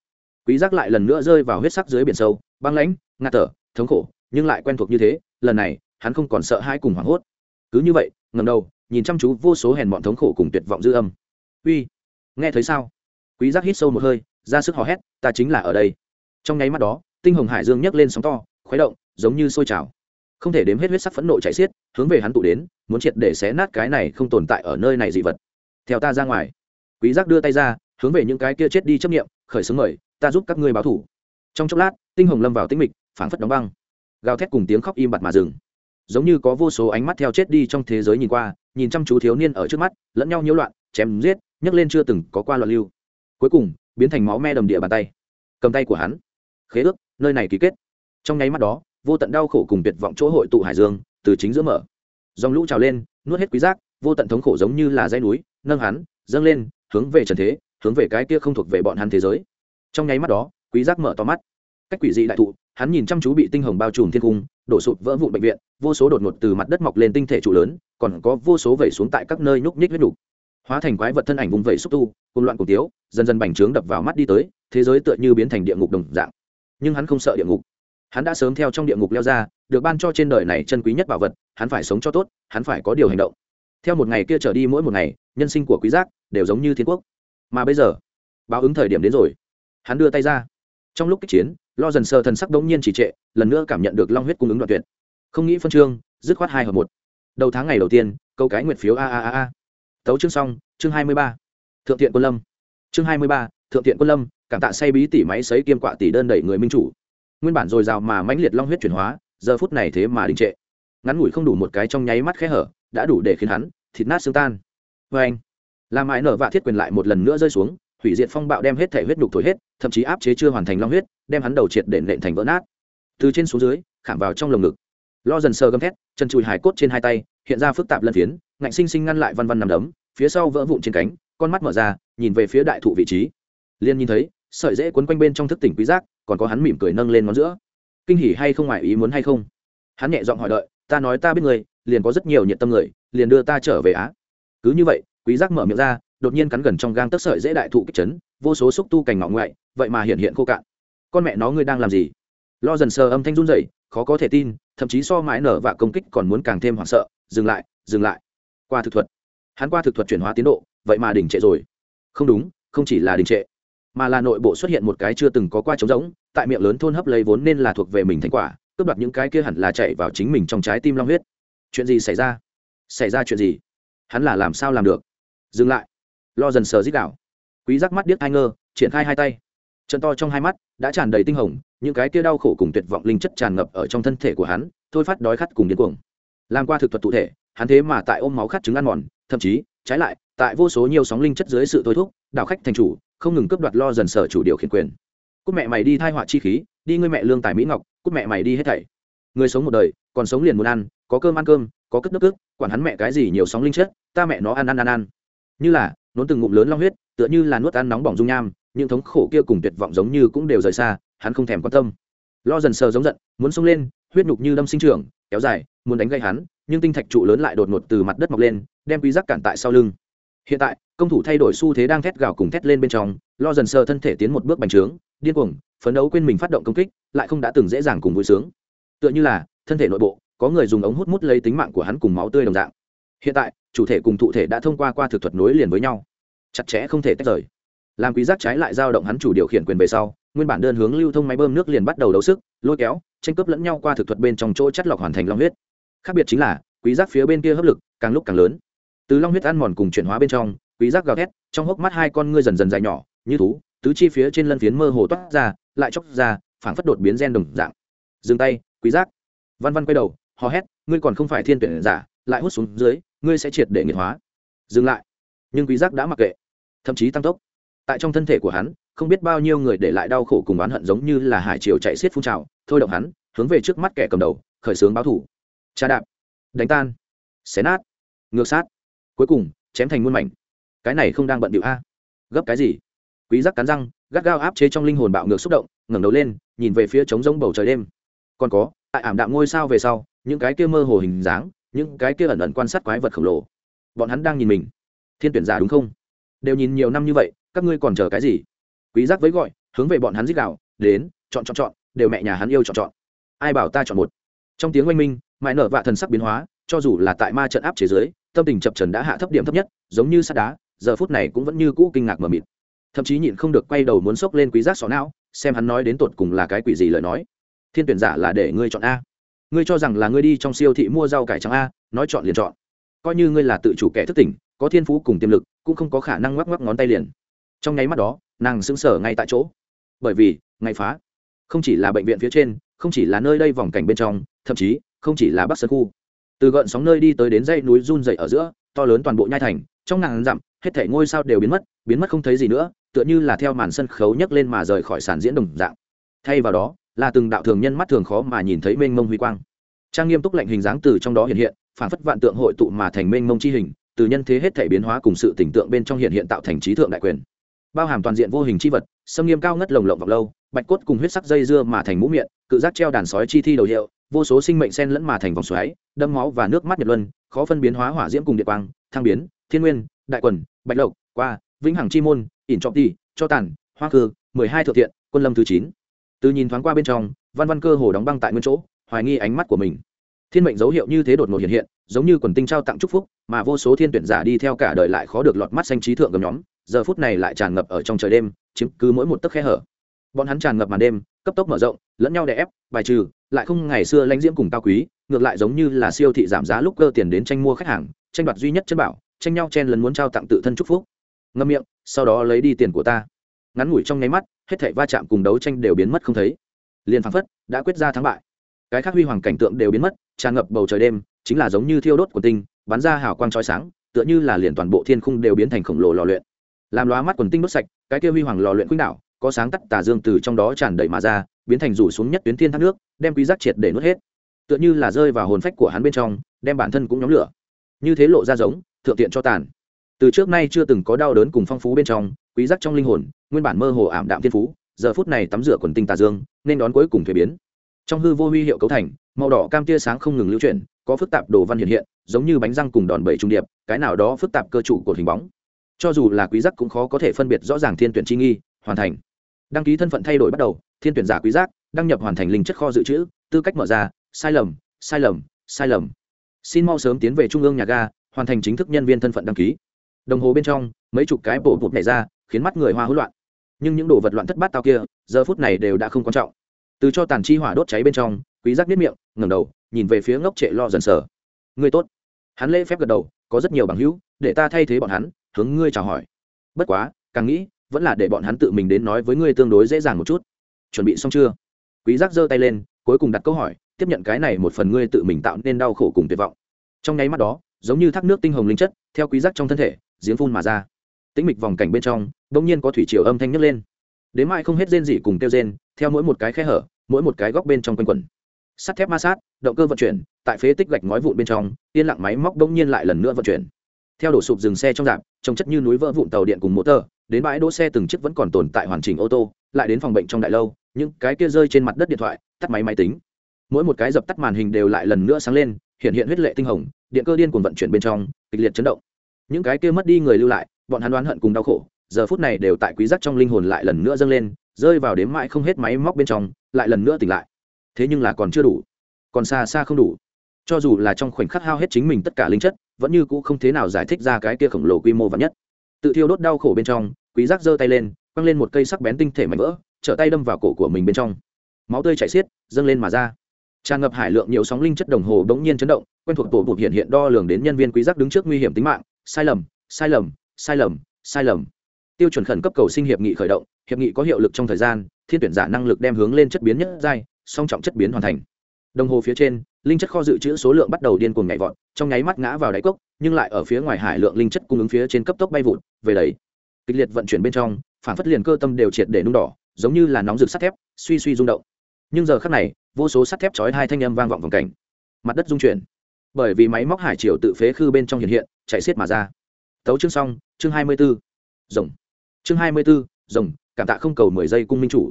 Quý giác lại lần nữa rơi vào huyết sắc dưới biển sâu, băng lãnh, ngạt thở thống khổ, nhưng lại quen thuộc như thế, lần này, hắn không còn sợ hãi cùng hoảng hốt. Cứ như vậy ngầm đầu, nhìn chăm chú vô số hèn bọn thống khổ cùng tuyệt vọng dư âm. Uy, nghe thấy sao? Quý giác hít sâu một hơi, ra sức hò hét, ta chính là ở đây. Trong nháy mắt đó, tinh hồng hải dương nhấc lên sóng to, khuấy động, giống như sôi trào. Không thể đếm hết huyết sắc phẫn nộ chảy xiết, hướng về hắn tụ đến, muốn triệt để xé nát cái này không tồn tại ở nơi này dị vật. Theo ta ra ngoài. Quý giác đưa tay ra, hướng về những cái kia chết đi chấp niệm, khởi sướng mời, ta giúp các ngươi báo thủ. Trong chốc lát, tinh hồng lâm vào tinh mịch phảng phất đóng băng. Gào thét cùng tiếng khóc im bặt mà dừng. Giống như có vô số ánh mắt theo chết đi trong thế giới nhìn qua, nhìn chăm chú thiếu niên ở trước mắt, lẫn nhau nhiễu loạn, chém giết, nhấc lên chưa từng có qua loạn lưu. Cuối cùng, biến thành máu me đầm địa bàn tay. Cầm tay của hắn. Khế ước, nơi này ký kết. Trong nháy mắt đó, vô tận đau khổ cùng tuyệt vọng chỗ hội tụ hải dương, từ chính giữa mở. Dòng lũ trào lên, nuốt hết quý giác, vô tận thống khổ giống như là dây núi, nâng hắn, dâng lên, hướng về trần thế, hướng về cái kia không thuộc về bọn hắn thế giới. Trong nháy mắt đó, quý giác mở to mắt cách quỷ dị đại thụ, hắn nhìn chăm chú bị tinh hồng bao trùm thiên cung đổ sụp vỡ vụn bệnh viện, vô số đột ngột từ mặt đất mọc lên tinh thể trụ lớn, còn có vô số vẩy xuống tại các nơi nhúc nhích huyết đủ hóa thành quái vật thân ảnh vùng vẩy xúc tu, cùng loạn cùng tiếu, dần dần bành trướng đập vào mắt đi tới, thế giới tựa như biến thành địa ngục đồng dạng. Nhưng hắn không sợ địa ngục. Hắn đã sớm theo trong địa ngục leo ra, được ban cho trên đời này chân quý nhất bảo vật, hắn phải sống cho tốt, hắn phải có điều hành động. Theo một ngày kia trở đi mỗi một ngày, nhân sinh của quý giác đều giống như thiên quốc. Mà bây giờ, báo ứng thời điểm đến rồi. Hắn đưa tay ra. Trong lúc kích chiến lo dần sờ thần sắc đống nhiên chỉ trệ, lần nữa cảm nhận được long huyết cung ứng đoạn tuyệt. Không nghĩ phân chương dứt khoát hai hợp một. Đầu tháng ngày đầu tiên, câu cái nguyệt phiếu a a a a. Tấu chương xong, chương hai mươi ba. Thượng thiện quân lâm. Chương hai mươi ba, thượng thiện quân lâm, cảm tạ say bí tỷ máy sấy kiêm quạ tỷ đơn đẩy người minh chủ. Nguyên bản dồi dào mà mãnh liệt long huyết chuyển hóa, giờ phút này thế mà đình trệ. Ngắn ngủi không đủ một cái trong nháy mắt khẽ hở, đã đủ để khiến hắn, thịt nát xương tan. Vê anh. Làm mãi nở vạ thiết quyền lại một lần nữa rơi xuống, hủy diệt phong bạo đem hết thể huyết nhục thổi hết thậm chí áp chế chưa hoàn thành long huyết, đem hắn đầu triệt để nện thành vỡ nát. Từ trên xuống dưới, khảm vào trong lồng ngực. Lo dần sờ gầm thét, chân chùi hải cốt trên hai tay, hiện ra phức tạp lân phiến, ngạnh sinh sinh ngăn lại văn văn nằm đấm, phía sau vỡ vụn trên cánh, con mắt mở ra, nhìn về phía đại thụ vị trí. Liên nhìn thấy, sợi dễ quấn quanh bên trong thức tỉnh quý giác, còn có hắn mỉm cười nâng lên ngón giữa. Kinh hỉ hay không ngoài ý muốn hay không? Hắn nhẹ giọng hỏi đợi, ta nói ta biết người, liền có rất nhiều nhiệt tâm người, liền đưa ta trở về á. Cứ như vậy, quý giác mở miệng ra, đột nhiên cắn gần trong gang tấc sợi dễ đại thụ kích chấn vô số xúc tu cành ngọ ngoại, vậy mà hiện hiện khô cạn. Con mẹ nó ngươi đang làm gì? Lo dần sờ âm thanh run rẩy, khó có thể tin, thậm chí so mãi nở và công kích còn muốn càng thêm hoảng sợ, dừng lại dừng lại. Qua thực thuật. Hắn qua thực thuật chuyển hóa tiến độ, vậy mà đình trệ rồi. Không đúng, không chỉ là đình trệ, mà là nội bộ xuất hiện một cái chưa từng có qua trống rỗng, tại miệng lớn thôn hấp lấy vốn nên là thuộc về mình thành quả, cướp đoạt những cái kia hẳn là chạy vào chính mình trong trái tim long huyết. Chuyện gì xảy ra? Xảy ra chuyện gì? Hắn là làm sao làm được? Dừng lại. Lo dần sờ dích đảo quý giác mắt điếc hai ngơ, triển khai hai tay. Chân to trong hai mắt, đã tràn đầy tinh hồng, những cái kia đau khổ cùng tuyệt vọng linh chất tràn ngập ở trong thân thể của hắn, thôi phát đói khát cùng điên cuồng. Làm qua thực thuật cụ thể, hắn thế mà tại ôm máu khát trứng ăn mòn, thậm chí, trái lại, tại vô số nhiều sóng linh chất dưới sự thôi thúc, đảo khách thành chủ, không ngừng cướp đoạt lo dần sở chủ điều khiển quyền. Cúc mẹ mày đi thai họa chi khí, đi ngươi mẹ lương tài mỹ ngọc cúc mẹ mày đi hết thảy. Người sống một đời, còn sống liền muốn ăn, có cơm ăn cơm, có cất nước cước quản hắn mẹ cái gì nhiều sóng linh chất, ta mẹ nó ăn ăn ăn ăn. Như là, nốn từng ngụm lớn long huyết tựa như là nuốt ăn nóng bỏng dung nham, những thống khổ kia cùng tuyệt vọng giống như cũng đều rời xa, hắn không thèm quan tâm. Lo dần sờ giống giận, muốn xông lên, huyết nhục như đâm sinh trưởng, kéo dài, muốn đánh gây hắn, nhưng tinh thạch trụ lớn lại đột ngột từ mặt đất mọc lên, đem quý giác cản tại sau lưng. Hiện tại, công thủ thay đổi xu thế đang thét gào cùng thét lên bên trong, lo dần sờ thân thể tiến một bước bành trướng, điên cuồng, phấn đấu quên mình phát động công kích, lại không đã từng dễ dàng cùng vui sướng. Tựa như là, thân thể nội bộ, có người dùng ống hút mút lấy tính mạng của hắn cùng máu tươi đồng dạng. Hiện tại, chủ thể cùng thụ thể đã thông qua qua thực thuật nối liền với nhau chặt chẽ không thể tách rời. Làm quý giác trái lại giao động hắn chủ điều khiển quyền về sau, nguyên bản đơn hướng lưu thông máy bơm nước liền bắt đầu đấu sức, lôi kéo, tranh cướp lẫn nhau qua thực thuật bên trong chỗ chất lọc hoàn thành long huyết. Khác biệt chính là, quý giác phía bên kia hấp lực càng lúc càng lớn. Từ long huyết ăn mòn cùng chuyển hóa bên trong, quý giác gào thét, trong hốc mắt hai con ngươi dần dần dài nhỏ, như thú, tứ chi phía trên lân phiến mơ hồ toát ra, lại chóc ra, phảng phất đột biến gen đồng dạng. Dừng tay, quý giác. Văn văn quay đầu, hò hét, ngươi còn không phải thiên tuyển giả, lại hút xuống dưới, ngươi sẽ triệt để nghiệt hóa. Dừng lại. Nhưng quý giác đã mặc kệ thậm chí tăng tốc. Tại trong thân thể của hắn, không biết bao nhiêu người để lại đau khổ cùng oán hận giống như là hải triều chạy xiết phun trào, thôi động hắn, hướng về trước mắt kẻ cầm đầu, khởi xướng báo thủ. Tra đạp, đánh tan, xé nát, ngược sát, cuối cùng, chém thành muôn mảnh. Cái này không đang bận điệu a. Gấp cái gì? Quý giác cắn răng, gắt gao áp chế trong linh hồn bạo ngược xúc động, ngẩng đầu lên, nhìn về phía trống rỗng bầu trời đêm. Còn có, tại ảm đạm ngôi sao về sau, những cái kia mơ hồ hình dáng, những cái kia ẩn ẩn quan sát quái vật khổng lồ. Bọn hắn đang nhìn mình. Thiên tuyển giả đúng không? Đều nhìn nhiều năm như vậy, các ngươi còn chờ cái gì? Quý giác với gọi, hướng về bọn hắn dích đạo đến, chọn chọn chọn, đều mẹ nhà hắn yêu chọn chọn. Ai bảo ta chọn một? Trong tiếng oanh minh, mãi nở vạ thần sắc biến hóa, cho dù là tại ma trận áp chế giới tâm tình chập trần đã hạ thấp điểm thấp nhất, giống như sắt đá, giờ phút này cũng vẫn như cũ kinh ngạc mờ mịt. Thậm chí nhịn không được quay đầu muốn xốc lên quý giác xó não, xem hắn nói đến tột cùng là cái quỷ gì lời nói. Thiên tuyển giả là để ngươi chọn a. Ngươi cho rằng là ngươi đi trong siêu thị mua rau cải trắng a, nói chọn liền chọn. Coi như ngươi là tự chủ kẻ thức tỉnh, có thiên phú cùng tiềm lực cũng không có khả năng ngoắc ngoắc ngón tay liền. Trong nháy mắt đó, nàng sững sờ ngay tại chỗ. Bởi vì ngay phá. Không chỉ là bệnh viện phía trên, không chỉ là nơi đây vòng cảnh bên trong, thậm chí, không chỉ là bắc sơn khu. Từ gợn sóng nơi đi tới đến dãy núi run dậy ở giữa, to lớn toàn bộ nhai thành, trong ngàn dặm, hết thảy ngôi sao đều biến mất biến mất không thấy gì nữa, tựa như là theo màn sân khấu nhấc lên mà rời khỏi sàn diễn đồng dạng. Thay vào đó, là từng đạo thường nhân mắt thường khó mà nhìn thấy mênh mông huy quang. Trang nghiêm túc lệnh hình dáng từ trong đó hiện hiện phản phất vạn tượng hội tụ mà thành mênh mông chi hình từ nhân thế hết thể biến hóa cùng sự tỉnh tượng bên trong hiện hiện tạo thành trí thượng đại quyền. Bao hàm toàn diện vô hình chi vật, xâm nghiêm cao ngất lồng lộng vọc lâu, bạch cốt cùng huyết sắc dây dưa mà thành mũ miệng, cự giác treo đàn sói chi thi đầu hiệu, vô số sinh mệnh sen lẫn mà thành vòng xoáy đâm máu và nước mắt nhật luân, khó phân biến hóa hỏa diễm cùng địa quang thang biến, thiên nguyên, đại quần, bạch lộc, qua, vĩnh hằng chi môn, ỉn trọng ti, cho tàn, hoa cư mười hai thượng thiện, quân lâm thứ chín. Từ nhìn thoáng qua bên trong, văn văn cơ hồ đóng băng tại nguyên chỗ, hoài nghi ánh mắt của mình thiên mệnh dấu hiệu như thế đột ngột hiện hiện, giống như quần tinh trao tặng chúc phúc, mà vô số thiên tuyển giả đi theo cả đời lại khó được lọt mắt xanh trí thượng gầm nhóm, giờ phút này lại tràn ngập ở trong trời đêm, chiếm cứ mỗi một tấc khe hở. Bọn hắn tràn ngập màn đêm, cấp tốc mở rộng, lẫn nhau đè ép, bài trừ, lại không ngày xưa lãnh diễm cùng cao quý, ngược lại giống như là siêu thị giảm giá lúc cơ tiền đến tranh mua khách hàng, tranh đoạt duy nhất chân bảo, tranh nhau chen lấn muốn trao tặng tự thân chúc phúc. Ngâm miệng, sau đó lấy đi tiền của ta. Ngắn ngủi trong nháy mắt, hết thảy va chạm cùng đấu tranh đều biến mất không thấy. Liền phảng phất, đã quyết ra thắng bại cái khác huy hoàng cảnh tượng đều biến mất, tràn ngập bầu trời đêm, chính là giống như thiêu đốt của tinh, bắn ra hào quang trói sáng, tựa như là liền toàn bộ thiên khung đều biến thành khổng lồ lò luyện. Làm lóa mắt quần tinh đốt sạch, cái kia huy hoàng lò luyện khuynh đảo, có sáng tắt tà dương từ trong đó tràn đầy mà ra, biến thành rủ xuống nhất tuyến thiên thác nước, đem quý giác triệt để nuốt hết. Tựa như là rơi vào hồn phách của hắn bên trong, đem bản thân cũng nhóm lửa. Như thế lộ ra giống, thượng tiện cho tàn. Từ trước nay chưa từng có đau đớn cùng phong phú bên trong, quý giác trong linh hồn, nguyên bản mơ hồ ảm đạm thiên phú, giờ phút này tắm rửa quần tinh tà dương, nên đón cuối cùng thuế biến trong hư vô huy hiệu cấu thành, màu đỏ cam tia sáng không ngừng lưu chuyển, có phức tạp đồ văn hiện hiện, giống như bánh răng cùng đòn bẩy trung điệp, cái nào đó phức tạp cơ trụ của hình bóng. Cho dù là quý giác cũng khó có thể phân biệt rõ ràng thiên tuyển chi nghi, hoàn thành. Đăng ký thân phận thay đổi bắt đầu, thiên tuyển giả quý giác, đăng nhập hoàn thành linh chất kho dự trữ, tư cách mở ra, sai lầm sai lầm sai lầm. Xin mau sớm tiến về trung ương nhà ga, hoàn thành chính thức nhân viên thân phận đăng ký. Đồng hồ bên trong, mấy chục cái bộ bụt nảy ra, khiến mắt người hoa hỗn loạn. Nhưng những đồ vật loạn thất bát tao kia, giờ phút này đều đã không quan trọng từ cho tàn chi hỏa đốt cháy bên trong, quý giác biết miệng, ngẩng đầu, nhìn về phía ngốc trệ lo dần sở. ngươi tốt. Hắn lễ phép gật đầu, có rất nhiều bằng hữu, để ta thay thế bọn hắn, hướng ngươi chào hỏi. Bất quá, càng nghĩ, vẫn là để bọn hắn tự mình đến nói với ngươi tương đối dễ dàng một chút. Chuẩn bị xong chưa? Quý giác giơ tay lên, cuối cùng đặt câu hỏi, tiếp nhận cái này một phần ngươi tự mình tạo nên đau khổ cùng tuyệt vọng. Trong nháy mắt đó, giống như thác nước tinh hồng linh chất, theo quý giác trong thân thể, giếng phun mà ra. Tĩnh mịch vòng cảnh bên trong đột nhiên có thủy triều âm thanh nhấc lên. Đến mai không hết rên gì cùng tiêu rên theo mỗi một cái khe hở, mỗi một cái góc bên trong quanh quẩn. Sắt thép ma sát, động cơ vận chuyển, tại phế tích gạch ngói vụn bên trong, yên lặng máy móc đông nhiên lại lần nữa vận chuyển. Theo đổ sụp dừng xe trong dạp, trông chất như núi vỡ vụn tàu điện cùng motor đến bãi đỗ xe từng chiếc vẫn còn tồn tại hoàn chỉnh ô tô, lại đến phòng bệnh trong đại lâu, những cái kia rơi trên mặt đất điện thoại, tắt máy máy tính. Mỗi một cái dập tắt màn hình đều lại lần nữa sáng lên, hiện hiện huyết lệ tinh hồng, điện cơ điên cuồng vận chuyển bên trong, kịch liệt chấn động. Những cái kia mất đi người lưu lại, bọn hắn đoán hận cùng đau khổ, giờ phút này đều tại quý giác trong linh hồn lại lần nữa dâng lên rơi vào đếm mãi không hết máy móc bên trong, lại lần nữa tỉnh lại. Thế nhưng là còn chưa đủ, còn xa xa không đủ. Cho dù là trong khoảnh khắc hao hết chính mình tất cả linh chất, vẫn như cũ không thế nào giải thích ra cái kia khổng lồ quy mô vắn nhất. Tự thiêu đốt đau khổ bên trong, quý giác giơ tay lên, quăng lên một cây sắc bén tinh thể mảnh vỡ, trở tay đâm vào cổ của mình bên trong. Máu tươi chảy xiết, dâng lên mà ra. Tràn ngập hải lượng nhiều sóng linh chất đồng hồ bỗng nhiên chấn động, quen thuộc tổ bụt hiện hiện đo lường đến nhân viên quý giác đứng trước nguy hiểm tính mạng. Sai lầm sai lầm sai lầm sai lầm tiêu chuẩn khẩn cấp cầu sinh hiệp nghị khởi động, hiệp nghị có hiệu lực trong thời gian, thiên tuyển giả năng lực đem hướng lên chất biến nhất giai, song trọng chất biến hoàn thành. Đồng hồ phía trên, linh chất kho dự trữ số lượng bắt đầu điên cuồng nhảy vọt, trong nháy mắt ngã vào đáy cốc, nhưng lại ở phía ngoài hải lượng linh chất cung ứng phía trên cấp tốc bay vụt, về đấy kịch liệt vận chuyển bên trong, phản phất liền cơ tâm đều triệt để nung đỏ, giống như là nóng rực sắt thép, suy suy rung động. Nhưng giờ khắc này, vô số sắt thép chói hai thanh âm vang vọng vòng cảnh. Mặt đất rung chuyển. Bởi vì máy móc hải triều tự phế khư bên trong hiện hiện, chạy xiết mà ra. Tấu chương xong, chương hai mươi 24. rồng chương hai mươi 24, rồng cảm tạ không cầu mười giây cung minh chủ.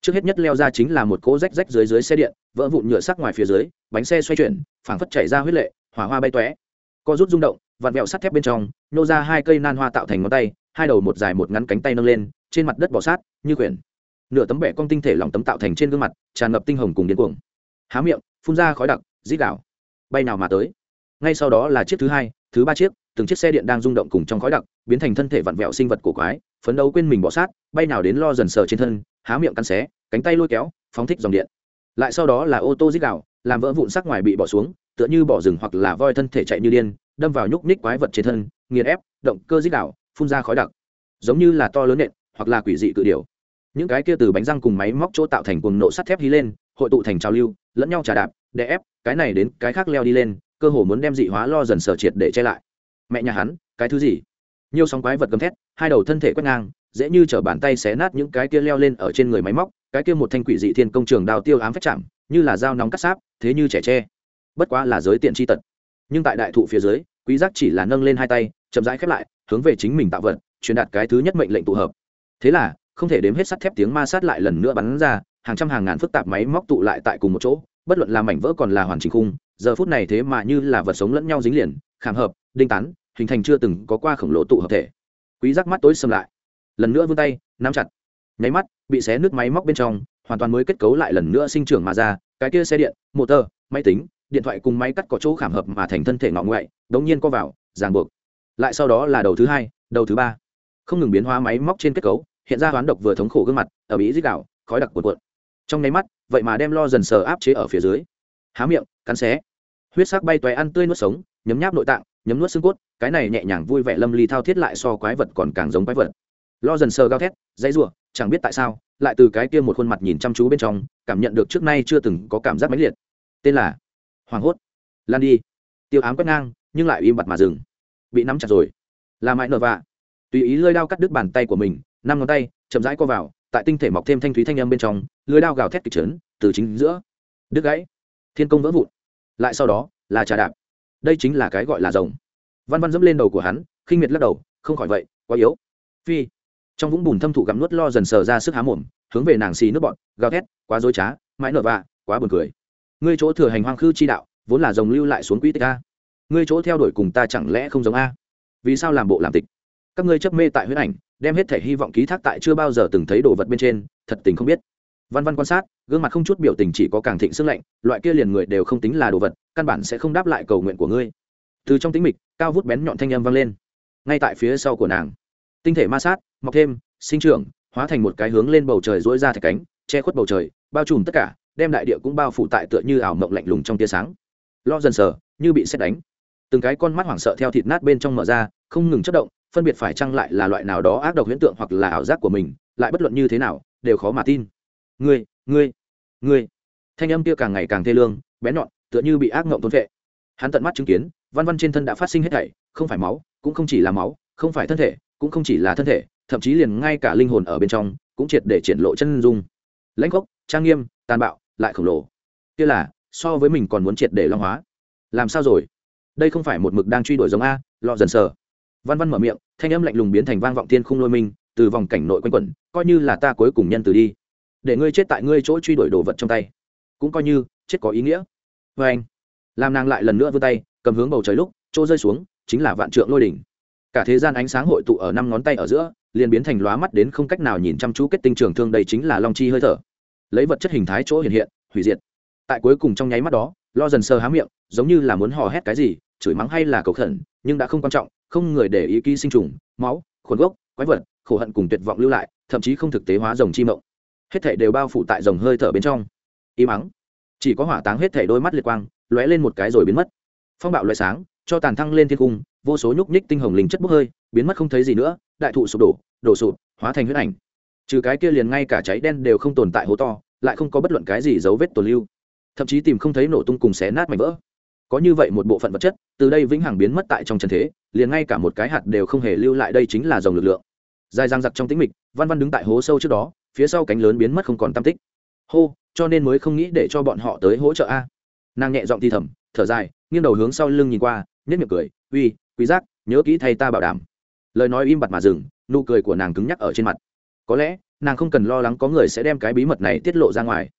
Trước hết nhất leo ra chính là một cỗ rách rách dưới dưới xe điện vỡ vụn nhựa sắc ngoài phía dưới bánh xe xoay chuyển phảng phất chảy ra huyết lệ hỏa hoa bay tóe. Co rút rung động vặn vẹo sắt thép bên trong nô ra hai cây nan hoa tạo thành ngón tay hai đầu một dài một ngắn cánh tay nâng lên trên mặt đất bỏ sát như quyển. Nửa tấm bẻ con tinh thể lỏng tấm tạo thành trên gương mặt tràn ngập tinh hồng cùng điên cuồng. Há miệng phun ra khói đặc rít đảo bay nào mà tới. Ngay sau đó là chiếc thứ hai thứ ba chiếc từng chiếc xe điện đang rung động cùng trong khói đặc biến thành thân thể vặn vẹo sinh vật cổ quái phấn đấu quên mình bỏ sát, bay nào đến lo dần sờ trên thân, há miệng cắn xé, cánh tay lôi kéo, phóng thích dòng điện. Lại sau đó là ô tô dít gạo làm vỡ vụn sắc ngoài bị bỏ xuống, tựa như bỏ rừng hoặc là voi thân thể chạy như điên, đâm vào nhúc ních quái vật trên thân, nghiền ép, động cơ dít gạo phun ra khói đặc. Giống như là to lớn nện, hoặc là quỷ dị cự điều những cái kia từ bánh răng cùng máy móc chỗ tạo thành cuồng nộ sắt thép hí lên, hội tụ thành trào lưu, lẫn nhau trà đạp, đè ép, cái này đến cái khác leo đi lên, cơ hồ muốn đem dị hóa lo dần sở triệt để che lại. Mẹ nhà hắn, cái thứ gì? Nhiều sóng quái vật gầm thét, hai đầu thân thể quét ngang, dễ như chở bàn tay xé nát những cái kia leo lên ở trên người máy móc, cái kia một thanh quỷ dị thiên công trường đào tiêu ám phách chạm, như là dao nóng cắt sáp, thế như trẻ tre. Bất quá là giới tiện tri tật. Nhưng tại đại thụ phía dưới, quý giác chỉ là nâng lên hai tay, chậm rãi khép lại, hướng về chính mình tạo vật, truyền đạt cái thứ nhất mệnh lệnh tụ hợp. Thế là, không thể đếm hết sắt thép tiếng ma sát lại lần nữa bắn ra, hàng trăm hàng ngàn phức tạp máy móc tụ lại tại cùng một chỗ, bất luận là mảnh vỡ còn là hoàn chỉnh khung, giờ phút này thế mà như là vật sống lẫn nhau dính liền, khảm hợp, đinh tán hình thành chưa từng có qua khổng lồ tụ hợp thể. Quý giác mắt tối sầm lại. Lần nữa vươn tay, nắm chặt. Nháy mắt, bị xé nước máy móc bên trong, hoàn toàn mới kết cấu lại lần nữa sinh trưởng mà ra, cái kia xe điện, motor, máy tính, điện thoại cùng máy cắt có chỗ khảm hợp mà thành thân thể ngọ ngoại, đống nhiên co vào, ràng buộc. Lại sau đó là đầu thứ hai, đầu thứ ba. Không ngừng biến hóa máy móc trên kết cấu, hiện ra hoán độc vừa thống khổ gương mặt, ở bí dích đạo, khói đặc cuộn cuộn. Trong nháy mắt, vậy mà đem lo dần sờ áp chế ở phía dưới. Há miệng, cắn xé. Huyết sắc bay toé ăn tươi nuốt sống, nhấm nháp nội tạng nhấm nuốt xương cốt, cái này nhẹ nhàng vui vẻ lâm ly thao thiết lại so quái vật còn càng giống quái vật. Lo dần sờ gao thét, dãy rủa, chẳng biết tại sao, lại từ cái kia một khuôn mặt nhìn chăm chú bên trong, cảm nhận được trước nay chưa từng có cảm giác mãnh liệt. Tên là hoàng hốt. Lan đi. Tiêu ám quét ngang, nhưng lại im bặt mà dừng. Bị nắm chặt rồi. Là mãi nở vạ. Tùy ý lơi đao cắt đứt bàn tay của mình, năm ngón tay, chậm rãi co vào, tại tinh thể mọc thêm thanh thúy thanh âm bên trong lưới đao gào thét kịch trấn từ chính giữa. Đứt gãy. Thiên công vỡ vụn. Lại sau đó, là trà đạp đây chính là cái gọi là rồng. Văn văn dẫm lên đầu của hắn, khinh miệt lắc đầu, không khỏi vậy, quá yếu. Phi. Trong vũng bùn thâm thụ gặm nuốt lo dần sờ ra sức há mồm, hướng về nàng xì nước bọn, gào thét, quá dối trá, mãi nở vạ, quá buồn cười. Ngươi chỗ thừa hành hoang khư chi đạo, vốn là rồng lưu lại xuống quỹ tích a. Ngươi chỗ theo đuổi cùng ta chẳng lẽ không giống a? Vì sao làm bộ làm tịch? Các ngươi chấp mê tại huyết ảnh, đem hết thể hy vọng ký thác tại chưa bao giờ từng thấy đồ vật bên trên, thật tình không biết văn văn quan sát, gương mặt không chút biểu tình chỉ có càng thịnh sức lạnh, loại kia liền người đều không tính là đồ vật, căn bản sẽ không đáp lại cầu nguyện của ngươi. Từ trong tính mịch, cao vút bén nhọn thanh âm vang lên. Ngay tại phía sau của nàng, tinh thể ma sát, mọc thêm, sinh trưởng, hóa thành một cái hướng lên bầu trời dỗi ra thạch cánh, che khuất bầu trời, bao trùm tất cả, đem đại địa cũng bao phủ tại tựa như ảo mộng lạnh lùng trong tia sáng. Lo dần sờ, như bị xét đánh. Từng cái con mắt hoảng sợ theo thịt nát bên trong mở ra, không ngừng chất động, phân biệt phải chăng lại là loại nào đó ác độc huyễn tượng hoặc là ảo giác của mình, lại bất luận như thế nào, đều khó mà tin ngươi ngươi ngươi. Thanh âm kia càng ngày càng thê lương bé nhọn, tựa như bị ác ngộng tốn vệ hắn tận mắt chứng kiến, văn văn trên thân đã phát sinh hết thảy, không phải máu, cũng không chỉ là máu, không phải thân thể, cũng không chỉ là thân thể, thậm chí liền ngay cả linh hồn ở bên trong, cũng triệt để triển lộ chân dung. Lãnh gốc trang nghiêm, tàn bạo, lại khổng lồ. Kia là, so với mình còn muốn triệt để long hóa. Làm sao rồi? Đây không phải một mực đang truy đuổi giống a, lọ dần sờ. Văn văn mở miệng, thanh âm lạnh lùng biến thành vang vọng tiên khung lôi minh, từ vòng cảnh nội quanh quẩn, coi như là ta cuối cùng nhân từ đi để ngươi chết tại ngươi chỗ truy đuổi đồ vật trong tay. Cũng coi như, chết có ý nghĩa. Vê anh, làm nàng lại lần nữa vươn tay, cầm hướng bầu trời lúc, chỗ rơi xuống, chính là vạn trượng lôi đỉnh. Cả thế gian ánh sáng hội tụ ở năm ngón tay ở giữa, liền biến thành lóa mắt đến không cách nào nhìn chăm chú kết tinh trường thương đây chính là long chi hơi thở. Lấy vật chất hình thái chỗ hiện hiện, hủy diệt. Tại cuối cùng trong nháy mắt đó, lo dần sơ há miệng, giống như là muốn hò hét cái gì, chửi mắng hay là cầu khẩn, nhưng đã không quan trọng, không người để ý ký sinh trùng, máu, khuẩn gốc, quái vật, khổ hận cùng tuyệt vọng lưu lại, thậm chí không thực tế hóa rồng chi mộng hết thể đều bao phủ tại dòng hơi thở bên trong. Im ắng. Chỉ có hỏa táng hết thể đôi mắt liệt quang, lóe lên một cái rồi biến mất. Phong bạo loại sáng, cho tàn thăng lên thiên cung, vô số nhúc nhích tinh hồng linh chất bốc hơi, biến mất không thấy gì nữa, đại thụ sụp đổ đổ sụp, hóa thành huyết ảnh. Trừ cái kia liền ngay cả cháy đen đều không tồn tại hố to, lại không có bất luận cái gì dấu vết tồn lưu. Thậm chí tìm không thấy nổ tung cùng xé nát mảnh vỡ. Có như vậy một bộ phận vật chất, từ đây vĩnh hằng biến mất tại trong trần thế, liền ngay cả một cái hạt đều không hề lưu lại đây chính là dòng lực lượng. Dài giang giặc trong tĩnh mịch, văn văn đứng tại hố sâu trước đó phía sau cánh lớn biến mất không còn tam tích. Hô, cho nên mới không nghĩ để cho bọn họ tới hỗ trợ a. Nàng nhẹ giọng thi thầm, thở dài, nghiêng đầu hướng sau lưng nhìn qua nhất miệng cười, uy, quý giác, nhớ kỹ thay ta bảo đảm. Lời nói im bặt mà dừng, nụ cười của nàng cứng nhắc ở trên mặt. Có lẽ, nàng không cần lo lắng có người sẽ đem cái bí mật này tiết lộ ra ngoài.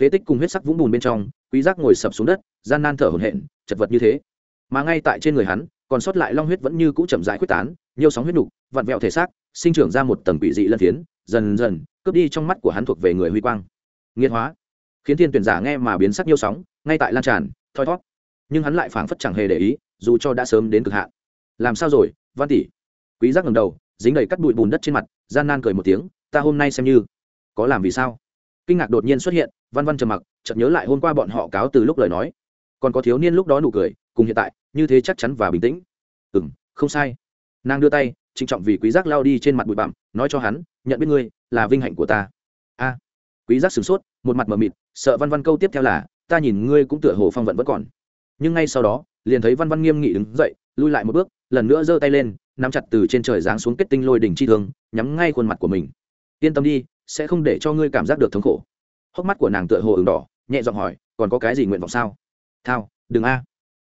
Phế tích cùng huyết sắc vũng bùn bên trong, quý giác ngồi sập xuống đất, gian nan thở hổn hển, chật vật như thế. Mà ngay tại trên người hắn, còn sót lại long huyết vẫn như cũ chậm rãi quyết tán, nhiều sóng huyết nục, vặn vẹo thể xác sinh trưởng ra một tầng quỷ dị lân phiến, dần dần, cướp đi trong mắt của hắn thuộc về người huy quang. Nghiệt hóa. Khiến thiên tuyển giả nghe mà biến sắc nhiều sóng, ngay tại lan tràn, thoi thót nhưng hắn lại phảng phất chẳng hề để ý, dù cho đã sớm đến cực hạn. Làm sao rồi, văn tỷ? Quý giác ngẩng đầu, dính đầy cắt bụi bùn đất trên mặt, gian nan cười một tiếng, ta hôm nay xem như. Có làm vì sao? Kinh ngạc đột nhiên xuất hiện, văn văn trầm mặc, chợt nhớ lại hôm qua bọn họ cáo từ lúc lời nói. Còn có thiếu niên lúc đó nụ cười, cùng hiện tại, như thế chắc chắn và bình tĩnh. Ừm, không sai. Nàng đưa tay trịnh trọng vì quý giác lao đi trên mặt bụi bặm, nói cho hắn, nhận biết ngươi là vinh hạnh của ta. A. Quý giác sửng sốt, một mặt mờ mịt, sợ văn văn câu tiếp theo là, ta nhìn ngươi cũng tựa hồ phong vận vẫn còn. Nhưng ngay sau đó, liền thấy văn văn nghiêm nghị đứng dậy, lui lại một bước, lần nữa giơ tay lên, nắm chặt từ trên trời giáng xuống kết tinh lôi đỉnh chi thương, nhắm ngay khuôn mặt của mình. Yên tâm đi, sẽ không để cho ngươi cảm giác được thống khổ. Hốc mắt của nàng tựa hồ ửng đỏ, nhẹ giọng hỏi, còn có cái gì nguyện vọng sao? Thao, đừng a.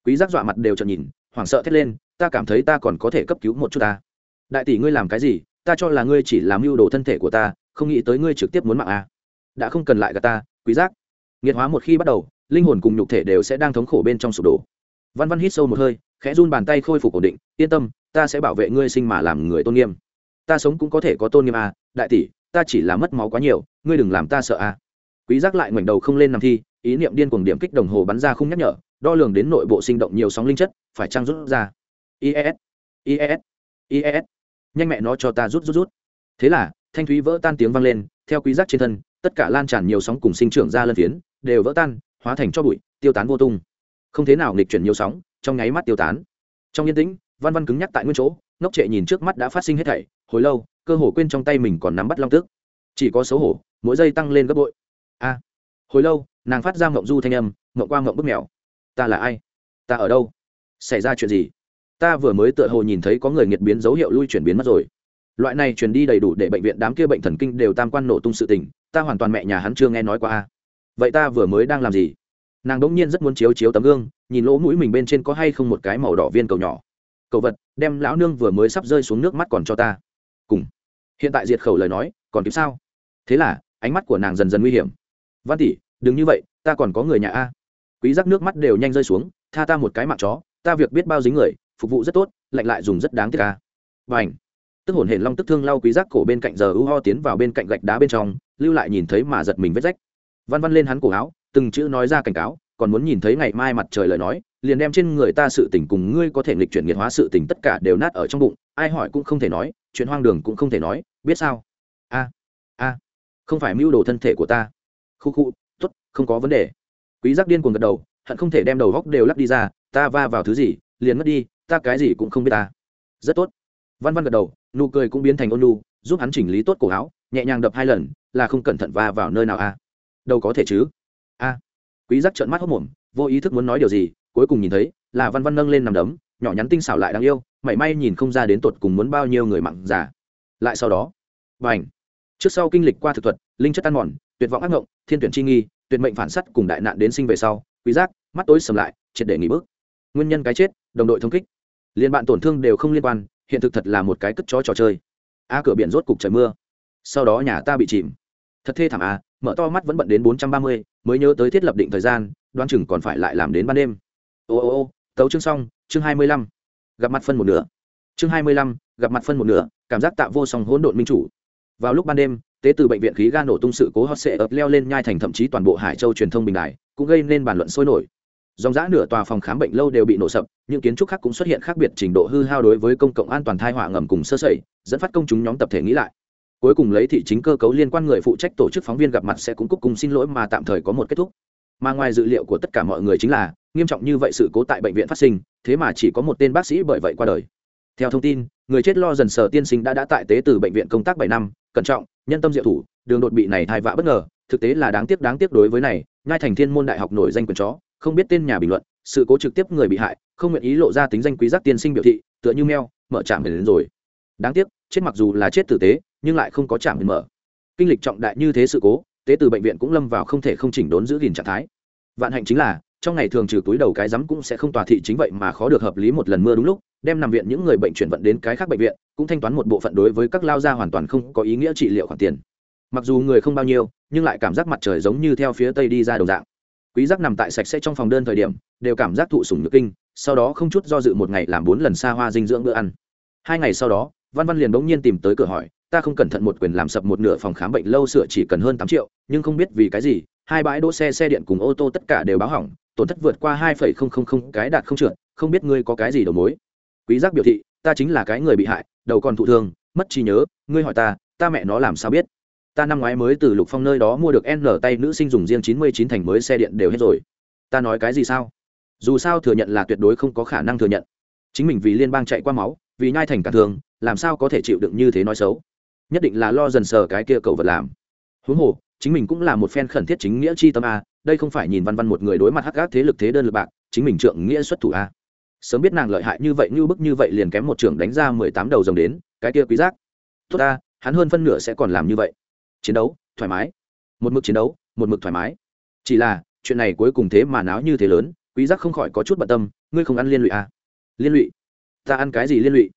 Quý giác dọa mặt đều trợn nhìn, hoảng sợ thét lên, ta cảm thấy ta còn có thể cấp cứu một chút ta đại tỷ ngươi làm cái gì, ta cho là ngươi chỉ làm mưu đồ thân thể của ta, không nghĩ tới ngươi trực tiếp muốn mạng à? đã không cần lại gà ta, quý giác nghiệt hóa một khi bắt đầu, linh hồn cùng nhục thể đều sẽ đang thống khổ bên trong sụp đổ văn văn hít sâu một hơi, khẽ run bàn tay khôi phục ổn định, yên tâm, ta sẽ bảo vệ ngươi sinh mà làm người tôn nghiêm ta sống cũng có thể có tôn nghiêm à? đại tỷ, ta chỉ là mất máu quá nhiều, ngươi đừng làm ta sợ à? quý giác lại ngoảnh đầu không lên nằm thi, ý niệm điên cuồng điểm kích đồng hồ bắn ra không nhắc nhở, đo lường đến nội bộ sinh động nhiều sóng linh chất, phải trang rút ra ies ies ies nhanh mẹ nó cho ta rút rút rút. Thế là, thanh thúy vỡ tan tiếng vang lên, theo quý giác trên thân, tất cả lan tràn nhiều sóng cùng sinh trưởng ra lân phiến, đều vỡ tan, hóa thành cho bụi, tiêu tán vô tung. Không thế nào nghịch chuyển nhiều sóng, trong nháy mắt tiêu tán. Trong yên tĩnh, văn văn cứng nhắc tại nguyên chỗ, ngốc trệ nhìn trước mắt đã phát sinh hết thảy, hồi lâu, cơ hồ quên trong tay mình còn nắm bắt long tức chỉ có xấu hổ, mỗi giây tăng lên gấp bội. A! À, hồi lâu, nàng phát ra mộng du thanh âm mộng qua mộng bức mèo. Ta là ai? Ta ở đâu? Xảy ra chuyện gì? Ta vừa mới tựa hồ nhìn thấy có người nghiệt biến dấu hiệu lui chuyển biến mất rồi. Loại này truyền đi đầy đủ để bệnh viện đám kia bệnh thần kinh đều tam quan nổ tung sự tình, ta hoàn toàn mẹ nhà hắn chưa nghe nói qua vậy ta vừa mới đang làm gì? Nàng đỗng nhiên rất muốn chiếu chiếu tấm gương, nhìn lỗ mũi mình bên trên có hay không một cái màu đỏ viên cầu nhỏ. Cầu vật, đem lão nương vừa mới sắp rơi xuống nước mắt còn cho ta. Cùng. Hiện tại diệt khẩu lời nói, còn kịp sao? Thế là, ánh mắt của nàng dần dần nguy hiểm. Văn tỷ, đừng như vậy, ta còn có người nhà a. Quý giác nước mắt đều nhanh rơi xuống, tha ta một cái mạng chó, ta việc biết bao dính người phục vụ rất tốt, lạnh lại dùng rất đáng tiếc ca và ảnh tức hồn hển long tức thương lau quý giác cổ bên cạnh giờ u ho tiến vào bên cạnh gạch đá bên trong, lưu lại nhìn thấy mà giật mình vết rách. Văn văn lên hắn cổ áo, từng chữ nói ra cảnh cáo, còn muốn nhìn thấy ngày mai mặt trời lời nói, liền đem trên người ta sự tình cùng ngươi có thể nghịch chuyển nghiệt hóa sự tình tất cả đều nát ở trong bụng, ai hỏi cũng không thể nói, chuyện hoang đường cũng không thể nói, biết sao? A A. không phải mưu đồ thân thể của ta. Khu khu t ố t không có vấn đề. Quý giác điên cuồng gật đầu, hận không thể đem đầu góc đều lắc đi ra, ta va vào thứ gì, liền mất đi ta cái gì cũng không biết ta. Rất tốt. Văn văn gật đầu, nụ cười cũng biến thành ôn nu giúp hắn chỉnh lý tốt cổ áo, nhẹ nhàng đập hai lần, là không cẩn thận va vào nơi nào a đâu có thể chứ? A quý giác trợn mắt hốt mồm, vô ý thức muốn nói điều gì, cuối cùng nhìn thấy, là văn văn nâng lên nằm đấm, nhỏ nhắn tinh xảo lại đáng yêu, mảy may nhìn không ra đến tột cùng muốn bao nhiêu người mặn già. Lại sau đó và trước sau kinh lịch qua thực thuật, linh chất tan mòn, tuyệt vọng ác ngộng, thiên tuyển chi nghi, tuyệt mệnh phản sắt cùng đại nạn đến sinh về sau, quý giác, mắt tối sầm lại, triệt để nghỉ bước. Nguyên nhân cái chết, đồng đội thông kích liên bạn tổn thương đều không liên quan, hiện thực thật là một cái cất chó trò chơi. A cửa biển rốt cục trời mưa. Sau đó nhà ta bị chìm. Thật thê thảm à mở to mắt vẫn bận đến bốn trăm ba mươi, mới nhớ tới thiết lập định thời gian đoan chừng còn phải lại làm đến ban đêm. Ô ô ô, tấu chương xong, chương hai mươi lăm. Gặp mặt phân một nửa. Chương hai mươi lăm, gặp mặt phân một nửa, cảm giác tạo vô song hỗn độn minh chủ. Vào lúc ban đêm, tế từ bệnh viện khí ga nổ tung sự cố hot sệ ập leo lên nhai thành thậm chí toàn bộ hải châu truyền thông bình đại cũng gây nên bàn luận sôi nổi dòng giã nửa tòa phòng khám bệnh lâu đều bị nổ sập, những kiến trúc khác cũng xuất hiện khác biệt trình độ hư hao đối với công cộng an toàn thai họa ngầm cùng sơ sẩy, dẫn phát công chúng nhóm tập thể nghĩ lại. Cuối cùng lấy thị chính cơ cấu liên quan người phụ trách tổ chức phóng viên gặp mặt sẽ cũng cúc cùng xin lỗi mà tạm thời có một kết thúc. Mà ngoài dự liệu của tất cả mọi người chính là, nghiêm trọng như vậy sự cố tại bệnh viện phát sinh, thế mà chỉ có một tên bác sĩ bởi vậy qua đời. Theo thông tin, người chết lo dần sờ tiên sinh đã đã tại tế từ bệnh viện công tác bảy năm, cẩn trọng, nhân tâm diệu thủ, đường đột bị này thai vạ bất ngờ, thực tế là đáng tiếc đáng tiếc đối với này ngay thành thiên môn đại học nổi danh quyền chó không biết tên nhà bình luận, sự cố trực tiếp người bị hại, không nguyện ý lộ ra tính danh quý giác tiên sinh biểu thị, tựa như meo, mở trạm đến rồi. Đáng tiếc, chết mặc dù là chết tử tế, nhưng lại không có trạm mở. Kinh lịch trọng đại như thế sự cố, tế từ bệnh viện cũng lâm vào không thể không chỉnh đốn giữ gìn trạng thái. Vạn hạnh chính là, trong ngày thường trừ túi đầu cái rắm cũng sẽ không tòa thị chính vậy mà khó được hợp lý một lần mưa đúng lúc, đem nằm viện những người bệnh chuyển vận đến cái khác bệnh viện, cũng thanh toán một bộ phận đối với các lao gia hoàn toàn không có ý nghĩa trị liệu khoản tiền. Mặc dù người không bao nhiêu, nhưng lại cảm giác mặt trời giống như theo phía tây đi ra đầu dạng quý giác nằm tại sạch sẽ trong phòng đơn thời điểm, đều cảm giác thụ sủng nhược kinh, sau đó không chút do dự một ngày làm bốn lần xa hoa dinh dưỡng bữa ăn. Hai ngày sau đó, văn văn liền bỗng nhiên tìm tới cửa hỏi, ta không cẩn thận một quyền làm sập một nửa phòng khám bệnh lâu sửa chỉ cần hơn tám triệu, nhưng không biết vì cái gì, hai bãi đỗ xe xe điện cùng ô tô tất cả đều báo hỏng, tổn thất vượt qua hai phẩy không không không cái đạt không trượt, không biết ngươi có cái gì đầu mối. Quý giác biểu thị, ta chính là cái người bị hại, đầu còn thụ thương, mất trí nhớ, ngươi hỏi ta ta mẹ nó làm sao biết? Ta năm ngoái mới từ lục phong nơi đó mua được n tay nữ sinh dùng riêng chín mươi chín thành mới xe điện đều hết rồi. Ta nói cái gì sao? Dù sao thừa nhận là tuyệt đối không có khả năng thừa nhận. Chính mình vì liên bang chạy qua máu, vì nhai thành cả thường, làm sao có thể chịu đựng như thế nói xấu? Nhất định là lo dần sờ cái kia cậu vật làm. Huống hồ, chính mình cũng là một fan khẩn thiết chính nghĩa chi tâm a, đây không phải nhìn văn văn một người đối mặt hắc gác thế lực thế đơn lực bạc, chính mình trượng nghĩa xuất thủ a. Sớm biết nàng lợi hại như vậy, như bức như vậy liền kém một trưởng đánh ra mười tám đầu rồng đến, cái kia quý giác. Tốt ta hắn hơn phân nửa sẽ còn làm như vậy chiến đấu, thoải mái. Một mực chiến đấu, một mực thoải mái. Chỉ là, chuyện này cuối cùng thế mà náo như thế lớn, quý giác không khỏi có chút bận tâm, ngươi không ăn liên lụy à? Liên lụy? Ta ăn cái gì liên lụy?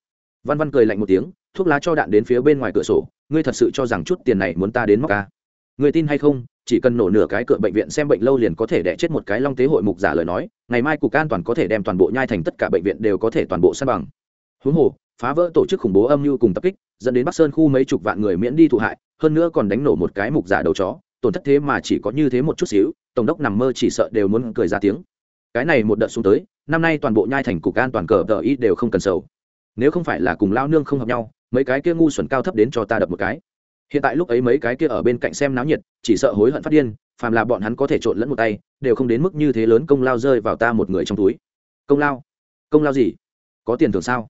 Văn văn cười lạnh một tiếng, thuốc lá cho đạn đến phía bên ngoài cửa sổ, ngươi thật sự cho rằng chút tiền này muốn ta đến móc ca à? ngươi tin hay không, chỉ cần nổ nửa cái cửa bệnh viện xem bệnh lâu liền có thể đẻ chết một cái long tế hội mục giả lời nói, ngày mai cục an toàn có thể đem toàn bộ nhai thành tất cả bệnh viện đều có thể toàn bộ san bằng. Huống hồ, phá vỡ tổ chức khủng bố âm mưu cùng tập kích, dẫn đến bắc sơn khu mấy chục vạn người miễn đi thụ hại hơn nữa còn đánh nổ một cái mục giả đầu chó, tổn thất thế mà chỉ có như thế một chút xíu, tổng đốc nằm mơ chỉ sợ đều muốn cười ra tiếng. Cái này một đợt xuống tới, năm nay toàn bộ nhai thành cục an toàn cờ tờ ít đều không cần sầu. Nếu không phải là cùng lao nương không hợp nhau, mấy cái kia ngu xuẩn cao thấp đến cho ta đập một cái. Hiện tại lúc ấy mấy cái kia ở bên cạnh xem náo nhiệt, chỉ sợ hối hận phát điên, phàm là bọn hắn có thể trộn lẫn một tay, đều không đến mức như thế lớn công lao rơi vào ta một người trong túi. Công lao? Công lao gì? Có tiền thưởng sao?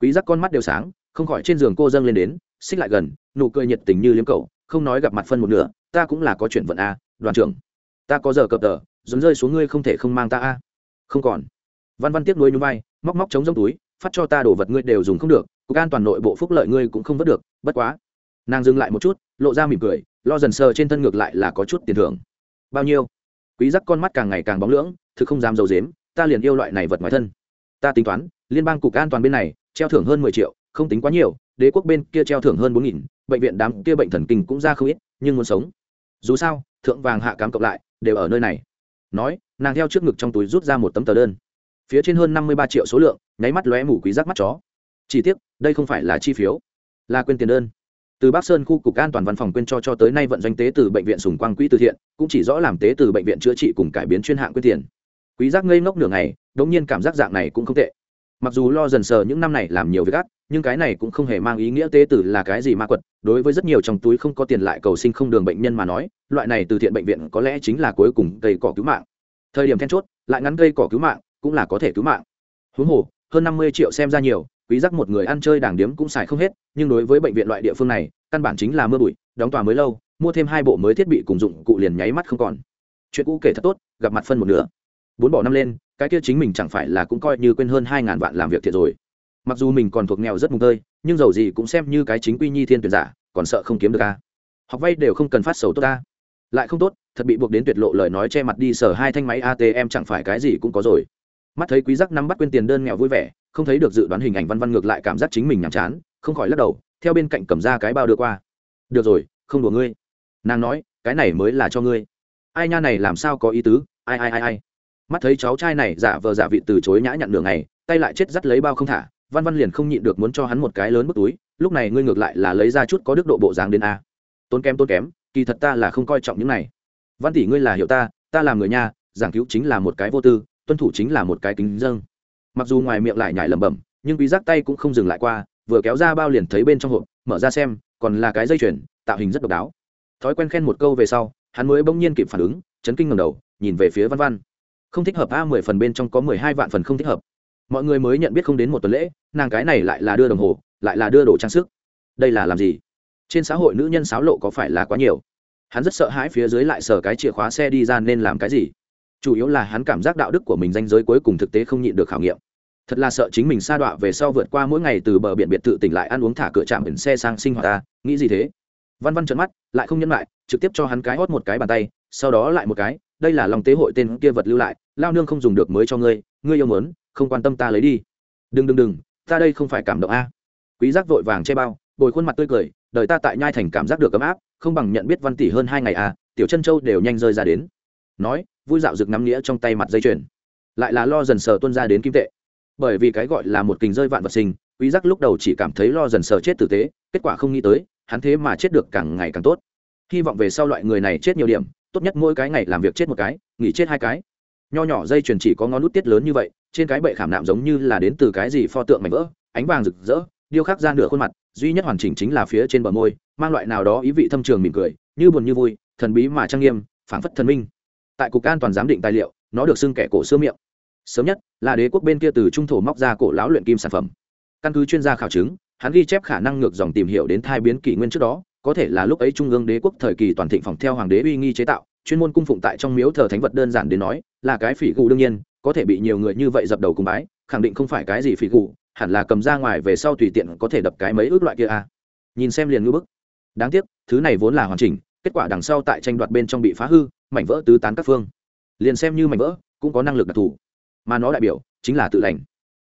Quý giác con mắt đều sáng, không khỏi trên giường cô dâng lên đến xích lại gần, nụ cười nhiệt tình như liếm cầu không nói gặp mặt phân một nửa, ta cũng là có chuyện vận a, đoàn trưởng. Ta có giờ cập tờ, dồn rơi xuống ngươi không thể không mang ta a. Không còn. Văn văn tiếp nối nhún vai, móc móc chống trong túi, phát cho ta đồ vật ngươi đều dùng không được, cục an toàn nội bộ phúc lợi ngươi cũng không vớt được, bất quá. Nàng dừng lại một chút, lộ ra mỉm cười, lo dần sờ trên thân ngược lại là có chút tiền thưởng. Bao nhiêu? Quý giác con mắt càng ngày càng bóng lưỡng thực không dám dầu dếm ta liền yêu loại này vật ngoài thân. Ta tính toán, liên bang cục an toàn bên này, treo thưởng hơn mười triệu, không tính quá nhiều đế quốc bên kia treo thưởng hơn bốn nghìn, bệnh viện đám kia bệnh thần kinh cũng ra không ít, nhưng muốn sống. Dù sao, thượng vàng hạ cám cộng lại, đều ở nơi này. Nói, nàng theo trước ngực trong túi rút ra một tấm tờ đơn. Phía trên hơn năm mươi ba triệu số lượng, nháy mắt lóe mủ quý giác mắt chó. Chỉ tiếc, đây không phải là chi phiếu, là quên tiền đơn. Từ bắc sơn khu cục an toàn văn phòng quên cho cho tới nay vận doanh tế từ bệnh viện sùng quang quỹ từ thiện, cũng chỉ rõ làm tế từ bệnh viện chữa trị cùng cải biến chuyên hạng quyên tiền. Quý giác ngây ngốc nửa ngày, đống nhiên cảm giác dạng này cũng không tệ mặc dù lo dần sờ những năm này làm nhiều việc ác, nhưng cái này cũng không hề mang ý nghĩa tế tử là cái gì ma quật. Đối với rất nhiều trong túi không có tiền lại cầu sinh không đường bệnh nhân mà nói, loại này từ thiện bệnh viện có lẽ chính là cuối cùng cây cỏ cứu mạng. Thời điểm then chốt, lại ngắn cây cỏ cứu mạng, cũng là có thể cứu mạng. Huống hồ, hơn năm mươi triệu xem ra nhiều, quý giác một người ăn chơi đảng điếm cũng xài không hết, nhưng đối với bệnh viện loại địa phương này, căn bản chính là mưa bụi, đóng tòa mới lâu, mua thêm hai bộ mới thiết bị cùng dụng cụ liền nháy mắt không còn. Chuyện cũ kể thật tốt, gặp mặt phân một nửa bốn bỏ năm lên, cái kia chính mình chẳng phải là cũng coi như quên hơn hai ngàn vạn làm việc thiệt rồi. Mặc dù mình còn thuộc nghèo rất mùng tơi, nhưng dầu gì cũng xem như cái chính quy nhi thiên tuyển giả, còn sợ không kiếm được ca học vay đều không cần phát sầu tốt ta lại không tốt, thật bị buộc đến tuyệt lộ lời nói che mặt đi sở hai thanh máy atm chẳng phải cái gì cũng có rồi. Mắt thấy quý giác nắm bắt quên tiền đơn nghèo vui vẻ, không thấy được dự đoán hình ảnh văn văn ngược lại cảm giác chính mình nhàm chán, không khỏi lắc đầu, theo bên cạnh cầm ra cái bao đưa qua. Được rồi, không đùa ngươi. Nàng nói, cái này mới là cho ngươi. Ai nha này làm sao có ý tứ? Ai ai ai ai? Mắt thấy cháu trai này giả vờ giả vị từ chối nhã nhặn đường này tay lại chết dắt lấy bao không thả, văn văn liền không nhịn được muốn cho hắn một cái lớn bức túi, lúc này ngươi ngược lại là lấy ra chút có đức độ bộ dáng đến a. Tốn kém tốn kém, kỳ thật ta là không coi trọng những này. Văn tỷ ngươi là hiểu ta ta làm người nha, giảng cứu chính là một cái vô tư, tuân thủ chính là một cái kính dâng. Mặc dù ngoài miệng lại nhải lẩm bẩm, nhưng quý giác tay cũng không dừng lại qua, vừa kéo ra bao liền thấy bên trong hộp, mở ra xem, còn là cái dây chuyền, tạo hình rất độc đáo. Thói quen khen một câu về sau, hắn mới bỗng nhiên kịp phản ứng, chấn kinh ngẩng đầu, nhìn về phía văn văn không thích hợp a mười phần bên trong có mười hai vạn phần không thích hợp. Mọi người mới nhận biết không đến một tuần lễ, nàng cái này lại là đưa đồng hồ, lại là đưa đồ trang sức. Đây là làm gì? Trên xã hội nữ nhân sáo lộ có phải là quá nhiều? Hắn rất sợ hãi phía dưới lại sờ cái chìa khóa xe đi ra nên làm cái gì? Chủ yếu là hắn cảm giác đạo đức của mình danh giới cuối cùng thực tế không nhịn được khảo nghiệm. Thật là sợ chính mình sa đọa về sau vượt qua mỗi ngày từ bờ biển biệt thự tỉnh lại ăn uống thả cửa chạm biển xe sang sinh hoạt ta, nghĩ gì thế? Văn văn trợn mắt, lại không nhân lại, trực tiếp cho hắn cái hót một cái bàn tay, sau đó lại một cái đây là lòng tế hội tên kia vật lưu lại, lao nương không dùng được mới cho ngươi ngươi yêu mớn, không quan tâm ta lấy đi. Đừng đừng đừng, ta đây không phải cảm động a. Quý giác vội vàng che bao, bồi khuôn mặt tươi cười, đời ta tại nhai thành cảm giác được ấm áp, không bằng nhận biết văn tỷ hơn hai ngày à? tiểu chân châu đều nhanh rơi ra đến. Nói, vui dạo rực nắm nghĩa trong tay mặt dây chuyền. Lại là lo dần sờ tuân ra đến kim tệ. Bởi vì cái gọi là một kình rơi vạn vật sinh, quý giác lúc đầu chỉ cảm thấy lo dần sờ chết tử tế, kết quả không nghĩ tới, hắn thế mà chết được càng ngày càng tốt. Hy vọng về sau loại người này chết nhiều điểm tốt nhất mỗi cái ngày làm việc chết một cái, nghỉ chết hai cái. Nho nhỏ dây chuyền chỉ có ngón nút tiết lớn như vậy, trên cái bệ khảm nạm giống như là đến từ cái gì pho tượng mảnh vỡ, ánh vàng rực rỡ, điêu khắc ra nửa khuôn mặt, duy nhất hoàn chỉnh chính là phía trên bờ môi, mang loại nào đó ý vị thâm trường mỉm cười, như buồn như vui, thần bí mà trang nghiêm, phảng phất thần minh. Tại cục an toàn giám định tài liệu, nó được xưng kẻ cổ xưa miệng. Sớm nhất là đế quốc bên kia từ trung thổ móc ra cổ lão luyện kim sản phẩm. Căn cứ chuyên gia khảo chứng, hắn ghi chép khả năng ngược dòng tìm hiểu đến thai biến kỷ nguyên trước đó có thể là lúc ấy trung ương đế quốc thời kỳ toàn thịnh phòng theo hoàng đế uy nghi chế tạo, chuyên môn cung phụng tại trong miếu thờ thánh vật đơn giản đến nói, là cái phỉ gù đương nhiên, có thể bị nhiều người như vậy dập đầu cùng bái, khẳng định không phải cái gì phỉ gù, hẳn là cầm ra ngoài về sau tùy tiện có thể đập cái mấy ước loại kia a à. nhìn xem liền ngư bức. Đáng tiếc, thứ này vốn là hoàn chỉnh, kết quả đằng sau tại tranh đoạt bên trong bị phá hư, mảnh vỡ tứ tán các phương. Liền xem như mảnh vỡ, cũng có năng lực đặc thù. Mà nó đại biểu, chính là tự lành.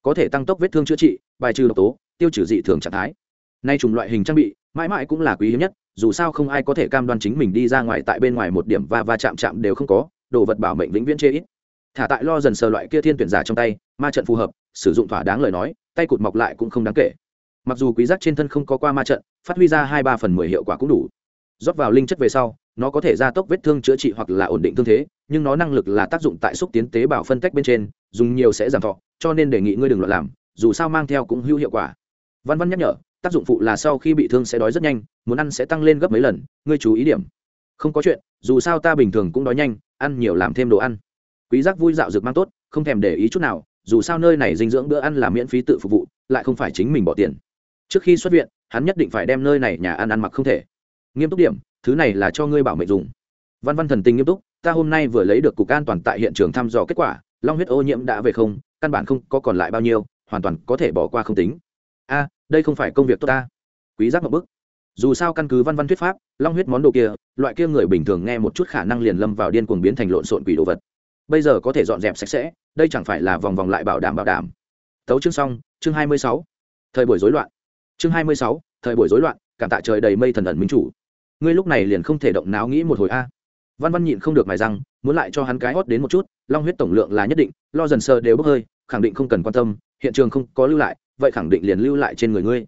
Có thể tăng tốc vết thương chữa trị, bài trừ độc tố, tiêu trừ dị thường trạng thái. Nay chủng loại hình trang bị mãi mãi cũng là quý hiếm nhất, dù sao không ai có thể cam đoan chính mình đi ra ngoài tại bên ngoài một điểm va va chạm chạm đều không có, đồ vật bảo mệnh vĩnh viễn chê ít. Thả tại lo dần sờ loại kia thiên tuyển giả trong tay, ma trận phù hợp, sử dụng thỏa đáng lời nói, tay cụt mọc lại cũng không đáng kể. Mặc dù quý giác trên thân không có qua ma trận, phát huy ra hai ba phần mười hiệu quả cũng đủ. Rót vào linh chất về sau, nó có thể gia tốc vết thương chữa trị hoặc là ổn định thương thế, nhưng nó năng lực là tác dụng tại xúc tiến tế bào phân tách bên trên, dùng nhiều sẽ giảm thọ, cho nên đề nghị ngươi đừng loạn làm, dù sao mang theo cũng hữu hiệu quả. Văn văn nhắc nhở tác dụng phụ là sau khi bị thương sẽ đói rất nhanh, muốn ăn sẽ tăng lên gấp mấy lần, ngươi chú ý điểm. Không có chuyện, dù sao ta bình thường cũng đói nhanh, ăn nhiều làm thêm đồ ăn. Quý giác vui dạo dược mang tốt, không thèm để ý chút nào, dù sao nơi này dinh dưỡng bữa ăn là miễn phí tự phục vụ, lại không phải chính mình bỏ tiền. Trước khi xuất viện, hắn nhất định phải đem nơi này nhà ăn ăn mặc không thể. Nghiêm túc điểm, thứ này là cho ngươi bảo mệnh dùng. Văn văn thần tình nghiêm túc, ta hôm nay vừa lấy được cục an toàn tại hiện trường thăm dò kết quả, long huyết ô nhiễm đã về không, căn bản không có còn lại bao nhiêu, hoàn toàn có thể bỏ qua không tính. A đây không phải công việc tốt ta. Quý giác một bức dù sao căn cứ văn văn thuyết pháp long huyết món đồ kia loại kia người bình thường nghe một chút khả năng liền lâm vào điên cuồng biến thành lộn xộn quỷ đồ vật. Bây giờ có thể dọn dẹp sạch sẽ đây chẳng phải là vòng vòng lại bảo đảm bảo đảm. Tấu chương xong chương 26. thời buổi rối loạn. Chương 26, thời buổi rối loạn cảm tạ trời đầy mây thần ẩn minh chủ. Ngươi lúc này liền không thể động não nghĩ một hồi a. Văn văn nhịn không được mài răng muốn lại cho hắn cái hót đến một chút long huyết tổng lượng là nhất định lo dần sơ đều bốc hơi khẳng định không cần quan tâm hiện trường không có lưu lại vậy khẳng định liền lưu lại trên người ngươi.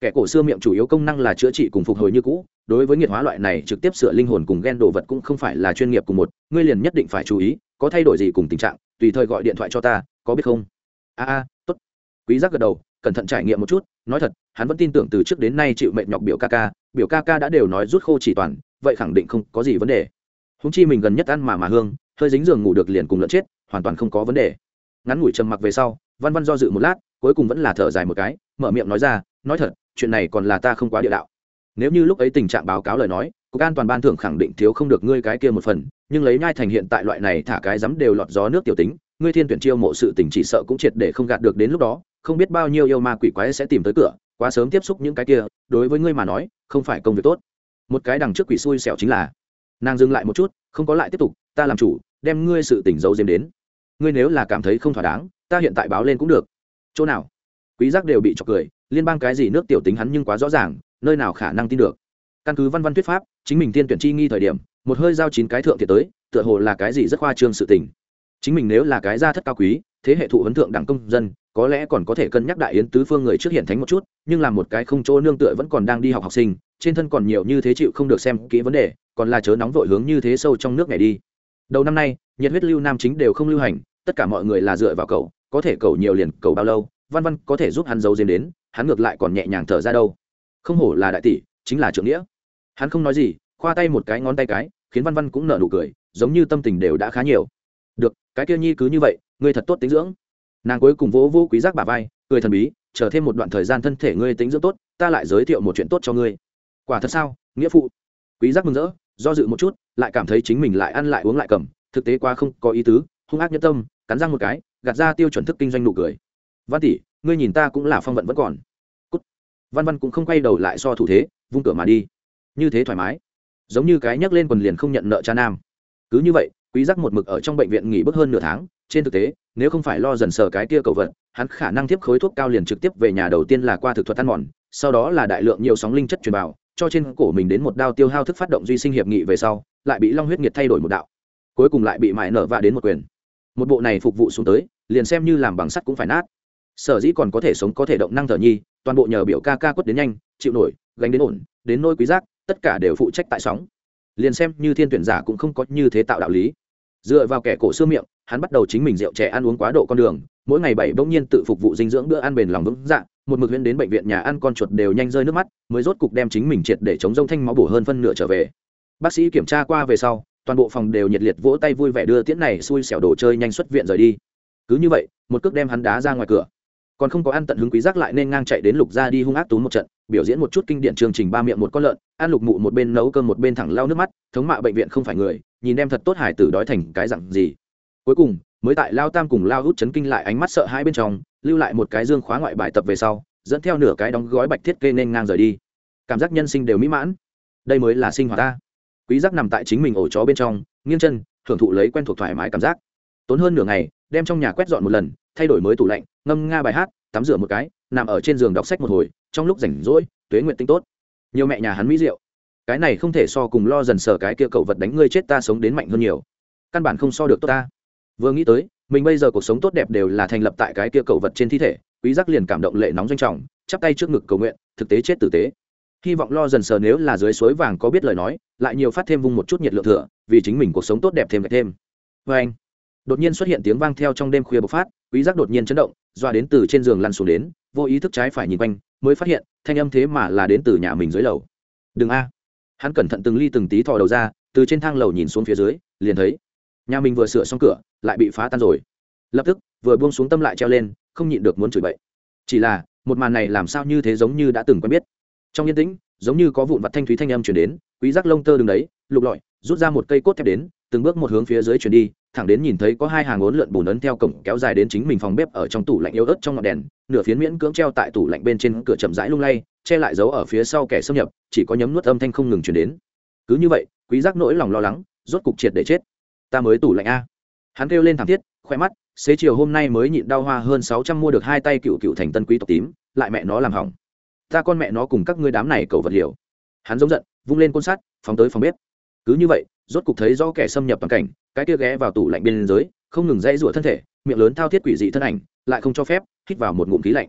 Kẻ cổ xưa miệng chủ yếu công năng là chữa trị cùng phục hồi như cũ, đối với nghiệt hóa loại này trực tiếp sửa linh hồn cùng ghen đồ vật cũng không phải là chuyên nghiệp cùng một, ngươi liền nhất định phải chú ý, có thay đổi gì cùng tình trạng, tùy thời gọi điện thoại cho ta, có biết không? A a, tốt. Quý giác gật đầu, cẩn thận trải nghiệm một chút, nói thật, hắn vẫn tin tưởng từ trước đến nay chịu mệnh nhọc biểu ca ca, biểu ca ca đã đều nói rút khô chỉ toàn, vậy khẳng định không có gì vấn đề. Húng chi mình gần nhất ăn mà mà hương, hơi dính giường ngủ được liền cùng lợn chết, hoàn toàn không có vấn đề. Ngắn ngủi trầm mặc về sau, văn văn do dự một lát cuối cùng vẫn là thở dài một cái, mở miệng nói ra, nói thật, chuyện này còn là ta không quá địa đạo. Nếu như lúc ấy tình trạng báo cáo lời nói, cục an toàn ban thưởng khẳng định thiếu không được ngươi cái kia một phần, nhưng lấy nhai thành hiện tại loại này thả cái dám đều lọt gió nước tiểu tính, ngươi thiên tuyển chiêu mộ sự tình chỉ sợ cũng triệt để không gạt được đến lúc đó, không biết bao nhiêu yêu ma quỷ quái sẽ tìm tới cửa, quá sớm tiếp xúc những cái kia, đối với ngươi mà nói, không phải công việc tốt. Một cái đằng trước quỷ xui xẻo chính là, nàng dừng lại một chút, không có lại tiếp tục, ta làm chủ, đem ngươi sự tỉnh giấu diếm đến. Ngươi nếu là cảm thấy không thỏa đáng, ta hiện tại báo lên cũng được chỗ nào? Quý giác đều bị chọc cười, liên bang cái gì nước tiểu tính hắn nhưng quá rõ ràng, nơi nào khả năng tin được. Căn cứ văn văn thuyết pháp, chính mình tiên tuyển chi nghi thời điểm, một hơi giao chín cái thượng thiệt tới, tựa hồ là cái gì rất khoa trương sự tình. Chính mình nếu là cái gia thất cao quý, thế hệ thụ huấn thượng đẳng công dân, có lẽ còn có thể cân nhắc đại yến tứ phương người trước hiện thánh một chút, nhưng là một cái không chỗ nương tựa vẫn còn đang đi học học sinh, trên thân còn nhiều như thế chịu không được xem kỹ vấn đề, còn là chớ nóng vội hướng như thế sâu trong nước này đi. Đầu năm nay, nhiệt huyết lưu nam chính đều không lưu hành, tất cả mọi người là dựa vào cậu có thể cầu nhiều liền cầu bao lâu, văn văn có thể giúp hắn giấu diếm đến, hắn ngược lại còn nhẹ nhàng thở ra đâu. Không hổ là đại tỷ, chính là trưởng nghĩa. Hắn không nói gì, khoa tay một cái ngón tay cái, khiến văn văn cũng nở nụ cười, giống như tâm tình đều đã khá nhiều. Được, cái kia nhi cứ như vậy, ngươi thật tốt tính dưỡng. Nàng cuối cùng vỗ vô quý giác bà vai, cười thần bí, chờ thêm một đoạn thời gian thân thể ngươi tính dưỡng tốt, ta lại giới thiệu một chuyện tốt cho ngươi. Quả thật sao, nghĩa phụ? Quý giác mừng rỡ, do dự một chút, lại cảm thấy chính mình lại ăn lại uống lại cầm, thực tế quá không có ý tứ, hung ác nhân tâm, cắn răng một cái gạt ra tiêu chuẩn thức kinh doanh nụ cười. Văn tỷ, ngươi nhìn ta cũng là phong vận vẫn còn. Cút. văn văn cũng không quay đầu lại so thủ thế, vung cửa mà đi. Như thế thoải mái. Giống như cái nhấc lên quần liền không nhận nợ cha nam. Cứ như vậy, quý giác một mực ở trong bệnh viện nghỉ bước hơn nửa tháng, trên thực tế, nếu không phải lo dần sờ cái kia cầu vận hắn khả năng tiếp khối thuốc cao liền trực tiếp về nhà đầu tiên là qua thực thuật ăn mòn, sau đó là đại lượng nhiều sóng linh chất truyền vào, cho trên cổ mình đến một đao tiêu hao thức phát động duy sinh hiệp nghị về sau, lại bị long huyết nghiệt thay đổi một đạo. Cuối cùng lại bị mại nở vạ đến một quyền một bộ này phục vụ xuống tới, liền xem như làm bằng sắt cũng phải nát. Sở dĩ còn có thể sống có thể động năng thở nhi, toàn bộ nhờ biểu ca ca quất đến nhanh, chịu nổi, gánh đến ổn, đến nôi quý giác, tất cả đều phụ trách tại sóng. Liền xem như thiên tuyển giả cũng không có như thế tạo đạo lý. Dựa vào kẻ cổ xưa miệng, hắn bắt đầu chính mình rượu trẻ ăn uống quá độ con đường, mỗi ngày bảy bỗng nhiên tự phục vụ dinh dưỡng bữa ăn bền lòng vững dạ một mực huyễn đến bệnh viện nhà ăn con chuột đều nhanh rơi nước mắt, mới rốt cục đem chính mình triệt để chống rông thanh máu bổ hơn phân nửa trở về. Bác sĩ kiểm tra qua về sau toàn bộ phòng đều nhiệt liệt vỗ tay vui vẻ đưa tiễn này xui xẻo đồ chơi nhanh xuất viện rời đi. Cứ như vậy, một cước đem hắn đá ra ngoài cửa. Còn không có ăn tận hứng quý giác lại nên ngang chạy đến lục gia đi hung ác tú một trận, biểu diễn một chút kinh điển chương trình ba miệng một con lợn, ăn lục mụ một bên nấu cơm một bên thẳng lau nước mắt, thống mạ bệnh viện không phải người, nhìn em thật tốt hải tử đói thành cái dặn gì. Cuối cùng, mới tại lao tam cùng lao hút chấn kinh lại ánh mắt sợ hai bên trong, lưu lại một cái dương khóa ngoại bài tập về sau, dẫn theo nửa cái đóng gói bạch thiết kê nên ngang rời đi. Cảm giác nhân sinh đều mỹ mãn. Đây mới là sinh hoạt ta quý giác nằm tại chính mình ổ chó bên trong, nghiêng chân thưởng thụ lấy quen thuộc thoải mái cảm giác. Tốn hơn nửa ngày, đem trong nhà quét dọn một lần, thay đổi mới tủ lạnh, ngâm nga bài hát, tắm rửa một cái, nằm ở trên giường đọc sách một hồi, trong lúc rảnh rỗi, tuế nguyện tinh tốt. Nhiều mẹ nhà hắn mỹ rượu cái này không thể so cùng lo dần sờ cái kia cậu vật đánh ngươi chết ta sống đến mạnh hơn nhiều. Căn bản không so được tốt ta. Vừa nghĩ tới, mình bây giờ cuộc sống tốt đẹp đều là thành lập tại cái kia cậu vật trên thi thể, quý giác liền cảm động lệ nóng doanh trọng, chắp tay trước ngực cầu nguyện, thực tế chết tử tế hy vọng lo dần sờ nếu là dưới suối vàng có biết lời nói, lại nhiều phát thêm vung một chút nhiệt lượng thừa, vì chính mình cuộc sống tốt đẹp thêm gạch thêm. Vê anh, đột nhiên xuất hiện tiếng vang theo trong đêm khuya bộc phát, quý giác đột nhiên chấn động, doa đến từ trên giường lăn xuống đến, vô ý thức trái phải nhìn quanh, mới phát hiện, thanh âm thế mà là đến từ nhà mình dưới lầu. Đừng a. Hắn cẩn thận từng ly từng tí thò đầu ra, từ trên thang lầu nhìn xuống phía dưới, liền thấy, nhà mình vừa sửa xong cửa, lại bị phá tan rồi. Lập tức, vừa buông xuống tâm lại treo lên, không nhịn được muốn chửi bậy. Chỉ là, một màn này làm sao như thế giống như đã từng quen biết trong yên tĩnh, giống như có vụn vặt thanh thúy thanh âm chuyển đến, quý giác lông tơ đứng đấy, lục lọi, rút ra một cây cốt thép đến, từng bước một hướng phía dưới chuyển đi, thẳng đến nhìn thấy có hai hàng ốn lượn bùn ấn theo cổng kéo dài đến chính mình phòng bếp ở trong tủ lạnh yếu ớt trong ngọn đèn, nửa phiến miễn cưỡng treo tại tủ lạnh bên trên cửa chậm rãi lung lay, che lại dấu ở phía sau kẻ xâm nhập, chỉ có nhấm nuốt âm thanh không ngừng chuyển đến. Cứ như vậy, quý giác nỗi lòng lo lắng, rốt cục triệt để chết. Ta mới tủ lạnh a. Hắn kêu lên thảm thiết khoe mắt, xế chiều hôm nay mới nhịn đau hoa hơn sáu trăm mua được hai tay cựu cựu thành tân quý tộc tím, lại mẹ nó làm hỏng ta con mẹ nó cùng các ngươi đám này cầu vật liệu. Hắn giống giận, vung lên côn sắt, phóng tới phòng bếp. Cứ như vậy, rốt cục thấy do kẻ xâm nhập bằng cảnh, cái kia ghé vào tủ lạnh bên dưới, không ngừng dây rủa thân thể, miệng lớn thao thiết quỷ dị thân ảnh, lại không cho phép, hít vào một ngụm khí lạnh.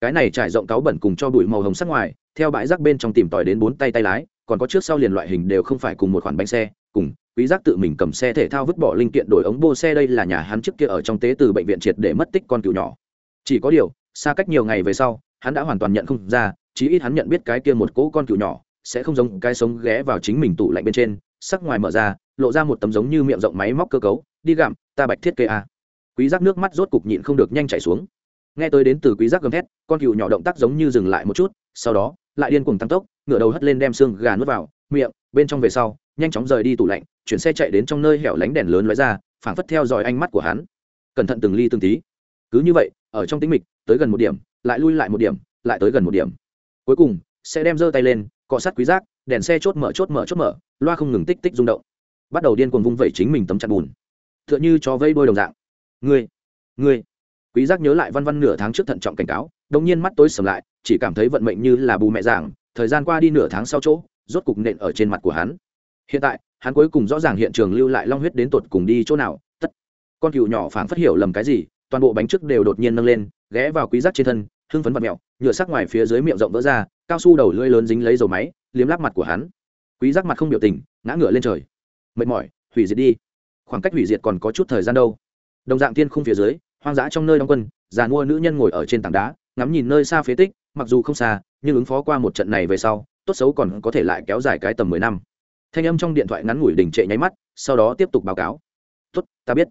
Cái này trải rộng cáo bẩn cùng cho bụi màu hồng sắc ngoài, theo bãi rác bên trong tìm tòi đến bốn tay tay lái, còn có trước sau liền loại hình đều không phải cùng một khoản bánh xe, cùng quý giác tự mình cầm xe thể thao vứt bỏ linh kiện đổi ống bô xe đây là nhà hắn trước kia ở trong tế từ bệnh viện triệt để mất tích con cừu nhỏ. Chỉ có điều, xa cách nhiều ngày về sau, hắn đã hoàn toàn nhận không ra chí ít hắn nhận biết cái kia một cỗ con cừu nhỏ, sẽ không giống cái sống ghé vào chính mình tủ lạnh bên trên, sắc ngoài mở ra, lộ ra một tấm giống như miệng rộng máy móc cơ cấu, đi gặm, ta bạch thiết kế a. Quý giác nước mắt rốt cục nhịn không được nhanh chảy xuống. Nghe tới đến từ quý giác gầm thét, con cừu nhỏ động tác giống như dừng lại một chút, sau đó, lại điên cuồng tăng tốc, ngửa đầu hất lên đem xương gà nuốt vào, miệng, bên trong về sau, nhanh chóng rời đi tủ lạnh, chuyển xe chạy đến trong nơi hẻo lánh đèn lớn lóe ra, phảng phất theo dõi ánh mắt của hắn. Cẩn thận từng ly từng tí. Cứ như vậy, ở trong tĩnh mịch, tới gần một điểm, lại lui lại một điểm, lại tới gần một điểm cuối cùng, sẽ đem giơ tay lên, cọ sát quý giác, đèn xe chốt mở chốt mở chốt mở, loa không ngừng tích tích rung động. Bắt đầu điên cuồng vung vẩy chính mình tấm chặt bùn. Tựa như cho vây bôi đồng dạng. Ngươi ngươi. Quý giác nhớ lại văn văn nửa tháng trước thận trọng cảnh cáo đột nhiên mắt tối sầm lại, chỉ cảm thấy vận mệnh như là bù mẹ giảng, thời gian qua đi nửa tháng sau chỗ, rốt cục nện ở trên mặt của hắn. Hiện tại, hắn cuối cùng rõ ràng hiện trường lưu lại long huyết đến tột cùng đi chỗ nào, tất. Con cừu nhỏ phảng phất hiểu lầm cái gì, toàn bộ bánh trước đều đột nhiên nâng lên, ghé vào quý giác trên thân hưng phấn bật mèo nhựa sắc ngoài phía dưới miệng rộng vỡ ra, cao su đầu lưỡi lớn dính lấy dầu máy, liếm láp mặt của hắn. Quý giác mặt không biểu tình, ngã ngửa lên trời. Mệt mỏi, hủy diệt đi. Khoảng cách hủy diệt còn có chút thời gian đâu. Đồng dạng thiên khung phía dưới, hoang dã trong nơi đóng quân, già mua nữ nhân ngồi ở trên tảng đá, ngắm nhìn nơi xa phế tích, mặc dù không xa, nhưng ứng phó qua một trận này về sau, tốt xấu còn có thể lại kéo dài cái tầm mười năm. Thanh âm trong điện thoại ngắn ngủi đình trệ nháy mắt, sau đó tiếp tục báo cáo. Tốt, ta biết.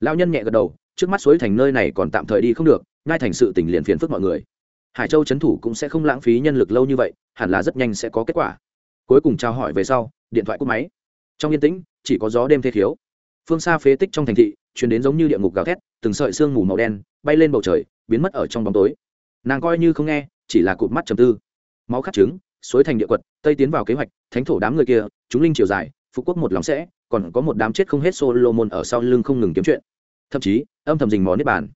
Lão nhân nhẹ gật đầu, trước mắt suối thành nơi này còn tạm thời đi không được ngay thành sự tình liền phiền phức mọi người. Hải châu chấn thủ cũng sẽ không lãng phí nhân lực lâu như vậy, hẳn là rất nhanh sẽ có kết quả. Cuối cùng trao hỏi về sau, điện thoại cúp máy. Trong yên tĩnh, chỉ có gió đêm thê thiếu. Phương xa phế tích trong thành thị chuyển đến giống như địa ngục gào thét, từng sợi sương mù màu đen bay lên bầu trời, biến mất ở trong bóng tối. Nàng coi như không nghe, chỉ là cụt mắt trầm tư. Máu khát trứng, suối thành địa quật, tây tiến vào kế hoạch, thánh thổ đám người kia, chúng linh chiều dài, phú quốc một lòng sẽ, còn có một đám chết không hết solomon ở sau lưng không ngừng kiếm chuyện. Thậm chí, âm thầm rình mò nếp bàn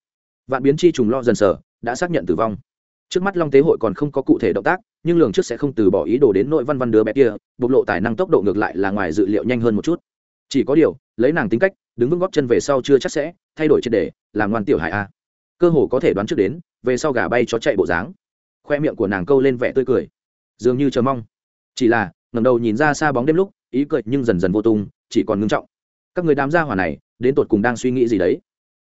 vạn biến chi trùng lo dần sở, đã xác nhận tử vong. Trước mắt long tế hội còn không có cụ thể động tác, nhưng lường trước sẽ không từ bỏ ý đồ đến nội văn văn đứa bé kia, bộc lộ tài năng tốc độ ngược lại là ngoài dự liệu nhanh hơn một chút. Chỉ có điều, lấy nàng tính cách, đứng vững góp chân về sau chưa chắc sẽ thay đổi triệt để, làm ngoan tiểu hải a. Cơ hồ có thể đoán trước đến, về sau gà bay cho chạy bộ dáng. Khoe miệng của nàng câu lên vẻ tươi cười. Dường như chờ mong. Chỉ là ngầm đầu nhìn ra xa bóng đêm lúc, ý cười nhưng dần dần vô tung, chỉ còn ngưng trọng. Các người đám gia hỏa này, đến tột cùng đang suy nghĩ gì đấy?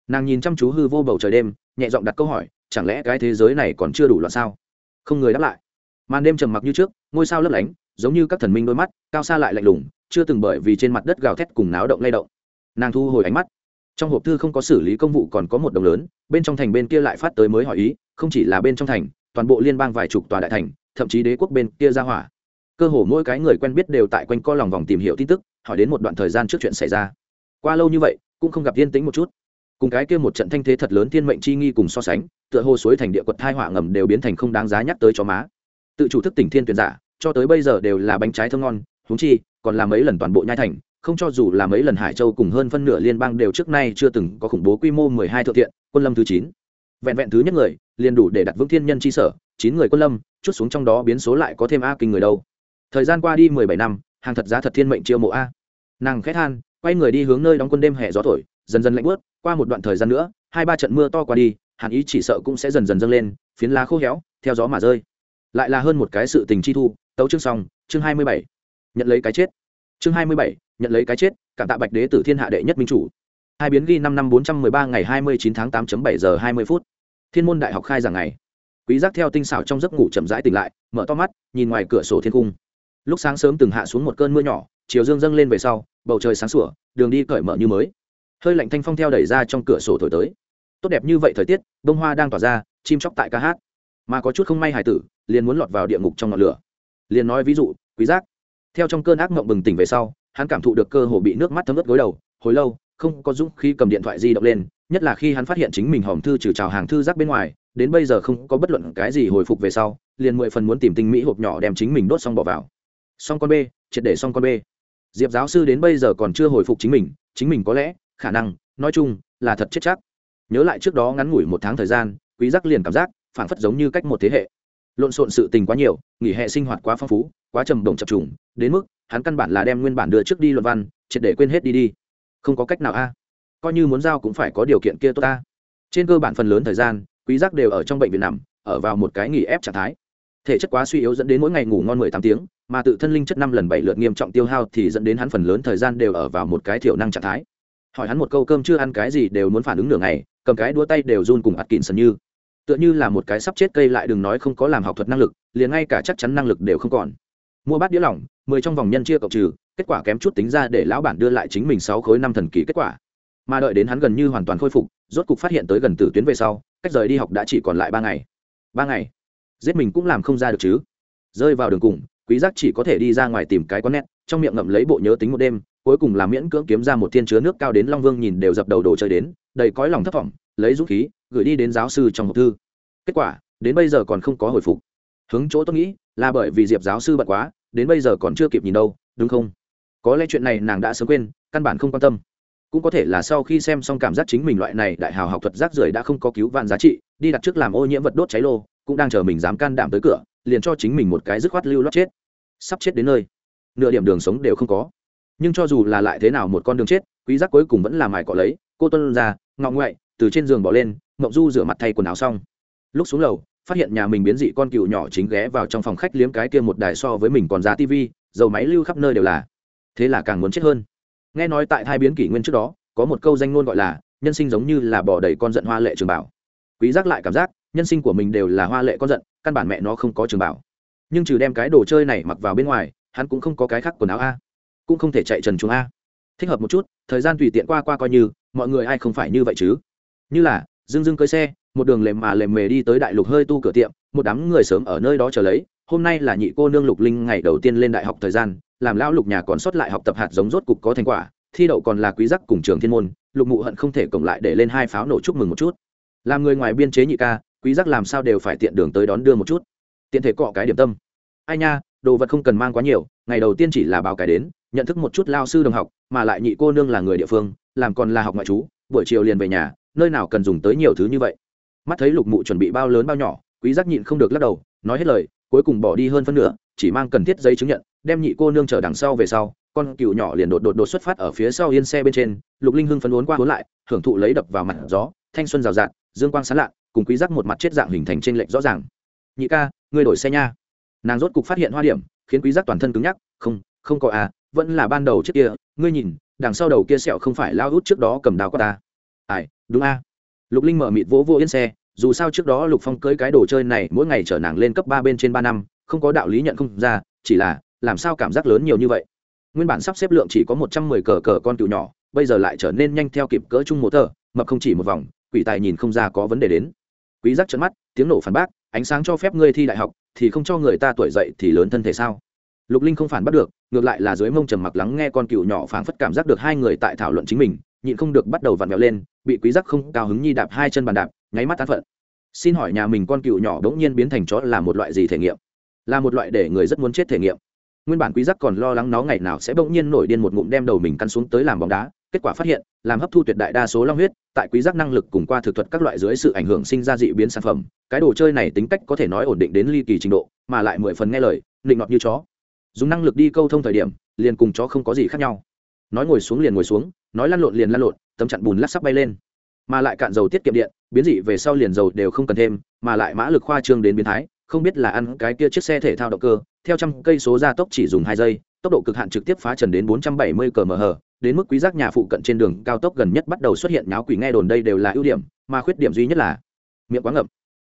Nàng nhìn chăm chú hư vô bầu trời đêm, nhẹ giọng đặt câu hỏi, chẳng lẽ cái thế giới này còn chưa đủ loạn sao? Không người đáp lại. Màn đêm trầm mặc như trước, ngôi sao lấp lánh, giống như các thần minh đôi mắt, cao xa lại lạnh lùng, chưa từng bởi vì trên mặt đất gào thét cùng náo động lay động. Nàng thu hồi ánh mắt. Trong hộp thư không có xử lý công vụ còn có một đồng lớn, bên trong thành bên kia lại phát tới mới hỏi ý, không chỉ là bên trong thành, toàn bộ liên bang vài chục tòa đại thành, thậm chí đế quốc bên kia ra hỏa. Cơ hồ mỗi cái người quen biết đều tại quanh co lòng vòng tìm hiểu tin tức, hỏi đến một đoạn thời gian trước chuyện xảy ra. Qua lâu như vậy, cũng không gặp yên tĩnh một chút cùng cái kia một trận thanh thế thật lớn thiên mệnh chi nghi cùng so sánh, tựa hồ suối thành địa quật thai họa ngầm đều biến thành không đáng giá nhắc tới cho má. Tự chủ thức tỉnh thiên tuyển giả, cho tới bây giờ đều là bánh trái thơm ngon húng chi, còn là mấy lần toàn bộ nhai thành, không cho dù là mấy lần hải châu cùng hơn phân nửa liên bang đều trước nay chưa từng có khủng bố quy mô mười hai thượng thiện, quân lâm thứ chín. Vẹn vẹn thứ nhất người, liền đủ để đặt vững thiên nhân chi sở, chín người quân lâm, chút xuống trong đó biến số lại có thêm a kinh người đâu. Thời gian qua đi mười bảy năm, hàng thật giá thật thiên mệnh chiêu mộ a. Nàng khét than, quay người đi hướng nơi đóng quân đêm hè gió thổi, dần dần lạnh bớt qua một đoạn thời gian nữa, hai ba trận mưa to qua đi, hàn ý chỉ sợ cũng sẽ dần dần dâng lên, phiến lá khô héo, theo gió mà rơi. Lại là hơn một cái sự tình chi thu, tấu chương xong, chương hai mươi bảy. Nhận lấy cái chết. Chương hai mươi bảy, nhận lấy cái chết, cảm tạ bạch đế tử thiên hạ đệ nhất minh chủ. Hai biến ghi năm năm bốn trăm mười ba ngày hai mươi chín tháng tám bảy giờ hai mươi phút. Thiên môn đại học khai giảng ngày. Quý giác theo tinh xảo trong giấc ngủ chậm rãi tỉnh lại, mở to mắt, nhìn ngoài cửa sổ thiên cung. Lúc sáng sớm từng hạ xuống một cơn mưa nhỏ, chiều dương dâng lên về sau, bầu trời sáng sủa, đường đi cởi mở như mới hơi lạnh thanh phong theo đẩy ra trong cửa sổ thổi tới. Tốt đẹp như vậy thời tiết, bông hoa đang tỏa ra, chim chóc tại ca hát. Mà có chút không may hài tử, liền muốn lọt vào địa ngục trong ngọn lửa. Liền nói ví dụ, quý giác. Theo trong cơn ác mộng bừng tỉnh về sau, hắn cảm thụ được cơ hồ bị nước mắt thấm ướt gối đầu. Hồi lâu, không có dũng khi cầm điện thoại di động lên, nhất là khi hắn phát hiện chính mình hòm thư trừ chào hàng thư rác bên ngoài, đến bây giờ không có bất luận cái gì hồi phục về sau, liền mười phần muốn tìm tinh mỹ hộp nhỏ đem chính mình đốt xong bỏ vào. Xong con b, triệt để xong con b. Diệp giáo sư đến bây giờ còn chưa hồi phục chính mình chính mình có lẽ khả năng, nói chung, là thật chết chắc. Nhớ lại trước đó ngắn ngủi một tháng thời gian, quý giác liền cảm giác phản phất giống như cách một thế hệ. Lộn xộn sự tình quá nhiều, nghỉ hè sinh hoạt quá phong phú, quá trầm đồng chập trùng, đến mức, hắn căn bản là đem nguyên bản đưa trước đi luận văn, triệt để quên hết đi đi. Không có cách nào a. Coi như muốn giao cũng phải có điều kiện kia tốt ta. Trên cơ bản phần lớn thời gian, quý giác đều ở trong bệnh viện nằm, ở vào một cái nghỉ ép trạng thái. Thể chất quá suy yếu dẫn đến mỗi ngày ngủ ngon mười tám tiếng, mà tự thân linh chất năm lần bảy lượt nghiêm trọng tiêu hao thì dẫn đến hắn phần lớn thời gian đều ở vào một cái thiểu năng trạng thái hỏi hắn một câu cơm chưa ăn cái gì đều muốn phản ứng nửa ngày, cầm cái đũa tay đều run cùng ạt kịn sần như. Tựa như là một cái sắp chết cây lại đừng nói không có làm học thuật năng lực, liền ngay cả chắc chắn năng lực đều không còn. Mua bát đĩa lỏng, mười trong vòng nhân chia cộng trừ, kết quả kém chút tính ra để lão bản đưa lại chính mình sáu khối năm thần kỳ kết quả. Mà đợi đến hắn gần như hoàn toàn khôi phục, rốt cục phát hiện tới gần tử tuyến về sau, cách rời đi học đã chỉ còn lại ba ngày. Ba ngày? Giết mình cũng làm không ra được chứ. Rơi vào đường cùng, quý giác chỉ có thể đi ra ngoài tìm cái con nét trong miệng ngậm lấy bộ nhớ tính một đêm cuối cùng là miễn cưỡng kiếm ra một thiên chứa nước cao đến long vương nhìn đều dập đầu đồ chơi đến, đầy cõi lòng thất vọng lấy dũng khí, gửi đi đến giáo sư trong hộp thư. Kết quả, đến bây giờ còn không có hồi phục. Hướng chỗ tôi nghĩ, là bởi vì diệp giáo sư bận quá, đến bây giờ còn chưa kịp nhìn đâu, đúng không? Có lẽ chuyện này nàng đã sớm quên, căn bản không quan tâm. Cũng có thể là sau khi xem xong cảm giác chính mình loại này đại hào học thuật rác rưởi đã không có cứu vạn giá trị, đi đặt trước làm ô nhiễm vật đốt cháy lô, cũng đang chờ mình dám can đảm tới cửa, liền cho chính mình một cái dứt khoát lưu lót chết. Sắp chết đến nơi, nửa điểm đường sống đều không có nhưng cho dù là lại thế nào một con đường chết, quý giác cuối cùng vẫn là mài cọ lấy, cô tuân ra ngọc ngoại, từ trên giường bỏ lên ngọc du rửa mặt thay quần áo xong. Lúc xuống lầu, phát hiện nhà mình biến dị con cựu nhỏ chính ghé vào trong phòng khách liếm cái kia một đài so với mình còn giá tivi dầu máy lưu khắp nơi đều là. Thế là càng muốn chết hơn. Nghe nói tại hai biến kỷ nguyên trước đó, có một câu danh ngôn gọi là, nhân sinh giống như là bỏ đầy con giận hoa lệ trường bảo. Quý giác lại cảm giác, nhân sinh của mình đều là hoa lệ con giận, căn bản mẹ nó không có trường bảo. Nhưng trừ đem cái đồ chơi này mặc vào bên ngoài, hắn cũng không có cái khác quần áo a cũng không thể chạy trần chuồng a. Thích hợp một chút, thời gian tùy tiện qua qua coi như, mọi người ai không phải như vậy chứ? Như là dưng dưng cưới xe, một đường lềm mà lềm mề đi tới đại lục hơi tu cửa tiệm, một đám người sớm ở nơi đó chờ lấy. Hôm nay là nhị cô nương lục linh ngày đầu tiên lên đại học thời gian, làm lão lục nhà còn sót lại học tập hạt giống rốt cục có thành quả, thi đậu còn là quý giác cùng trường thiên môn, lục mụ hận không thể cộng lại để lên hai pháo nổ chúc mừng một chút. Làm người ngoài biên chế nhị ca, quý giác làm sao đều phải tiện đường tới đón đưa một chút. Tiện thể cọ cái điểm tâm. Ai nha, đồ vật không cần mang quá nhiều ngày đầu tiên chỉ là báo cái đến, nhận thức một chút lao sư đồng học, mà lại nhị cô nương là người địa phương, làm còn là học ngoại trú, buổi chiều liền về nhà, nơi nào cần dùng tới nhiều thứ như vậy. Mắt thấy lục mụ chuẩn bị bao lớn bao nhỏ, quý giác nhịn không được lắc đầu, nói hết lời, cuối cùng bỏ đi hơn phân nửa, chỉ mang cần thiết giấy chứng nhận, đem nhị cô nương trở đằng sau về sau, con cừu nhỏ liền đột đột đột xuất phát ở phía sau yên xe bên trên, lục linh hưng phấn uốn qua uốn lại, hưởng thụ lấy đập vào mặt gió, thanh xuân rào rạt, dương quang sáng lạ, cùng quý giác một mặt chết dạng hình thành trên lệnh rõ ràng. Nhị ca, ngươi đổi xe nha. Nàng rốt cục phát hiện hoa điểm khiến quý giác toàn thân cứng nhắc, không không có à vẫn là ban đầu trước kia, ngươi nhìn, đằng sau đầu kia sẹo không phải lao hút trước đó cầm đao qua ta. Ai, đúng a. Lục linh mở mịt vỗ vỗ yên xe, dù sao trước đó lục phong cưới cái đồ chơi này mỗi ngày chở nàng lên cấp ba bên trên ba năm, không có đạo lý nhận không ra, chỉ là, làm sao cảm giác lớn nhiều như vậy? Nguyên bản sắp xếp lượng chỉ có một trăm mười cờ cờ con cựu nhỏ, bây giờ lại trở nên nhanh theo kịp cỡ chung mô tờ, mập không chỉ một vòng, quỷ tài nhìn không ra có vấn đề đến. Quý giác trợn mắt, tiếng nổ phản bác, ánh sáng cho phép ngươi thi đại học thì không cho người ta tuổi dậy thì lớn thân thể sao? Lục linh không phản bắt được, ngược lại là dưới mông trầm mặc lắng nghe con cựu nhỏ phảng phất cảm giác được hai người tại thảo luận chính mình, nhịn không được bắt đầu vặn vẹo lên, bị quý giác không cao hứng nhi đạp hai chân bàn đạp, nháy mắt tán phận. Xin hỏi nhà mình con cựu nhỏ đống nhiên biến thành chó là một loại gì thể nghiệm? Là một loại để người rất muốn chết thể nghiệm. Nguyên bản quý giác còn lo lắng nó ngày nào sẽ bỗng nhiên nổi điên một ngụm đem đầu mình căn xuống tới làm bóng đá kết quả phát hiện, làm hấp thu tuyệt đại đa số long huyết, tại quý giác năng lực cùng qua thực thuật các loại dưới sự ảnh hưởng sinh ra dị biến sản phẩm, cái đồ chơi này tính cách có thể nói ổn định đến ly kỳ trình độ, mà lại mười phần nghe lời định ngọt như chó. Dùng năng lực đi câu thông thời điểm, liền cùng chó không có gì khác nhau. Nói ngồi xuống liền ngồi xuống, nói lăn lộn liền lăn lộn, tấm chặn bùn lắc sắp bay lên. Mà lại cạn dầu tiết kiệm điện, biến dị về sau liền dầu đều không cần thêm, mà lại mã lực khoa trương đến biến thái, không biết là ăn cái kia chiếc xe thể thao động cơ, theo trăm cây số gia tốc chỉ dùng hai giây, tốc độ cực hạn trực tiếp phá trần đến bốn trăm bảy mươi km/h đến mức quý giác nhà phụ cận trên đường cao tốc gần nhất bắt đầu xuất hiện nháo quỷ nghe đồn đây đều là ưu điểm, mà khuyết điểm duy nhất là miệng quá ngậm.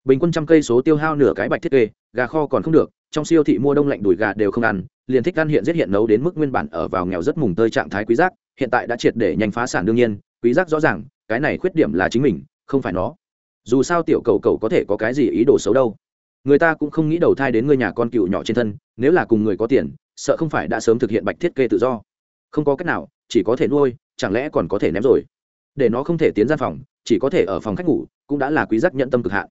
Bình quân trăm cây số tiêu hao nửa cái bạch thiết kê, gà kho còn không được, trong siêu thị mua đông lạnh đùi gà đều không ăn, liền thích ăn hiện giết hiện nấu đến mức nguyên bản ở vào nghèo rất mùng tơi trạng thái quý giác, hiện tại đã triệt để nhanh phá sản đương nhiên, quý giác rõ ràng, cái này khuyết điểm là chính mình, không phải nó. Dù sao tiểu cầu cầu có thể có cái gì ý đồ xấu đâu. Người ta cũng không nghĩ đầu thai đến người nhà con cựu nhỏ trên thân, nếu là cùng người có tiền, sợ không phải đã sớm thực hiện bạch thiết kê tự do không có cách nào, chỉ có thể nuôi, chẳng lẽ còn có thể ném rồi? Để nó không thể tiến ra phòng, chỉ có thể ở phòng khách ngủ, cũng đã là quý giác nhận tâm cực hạn.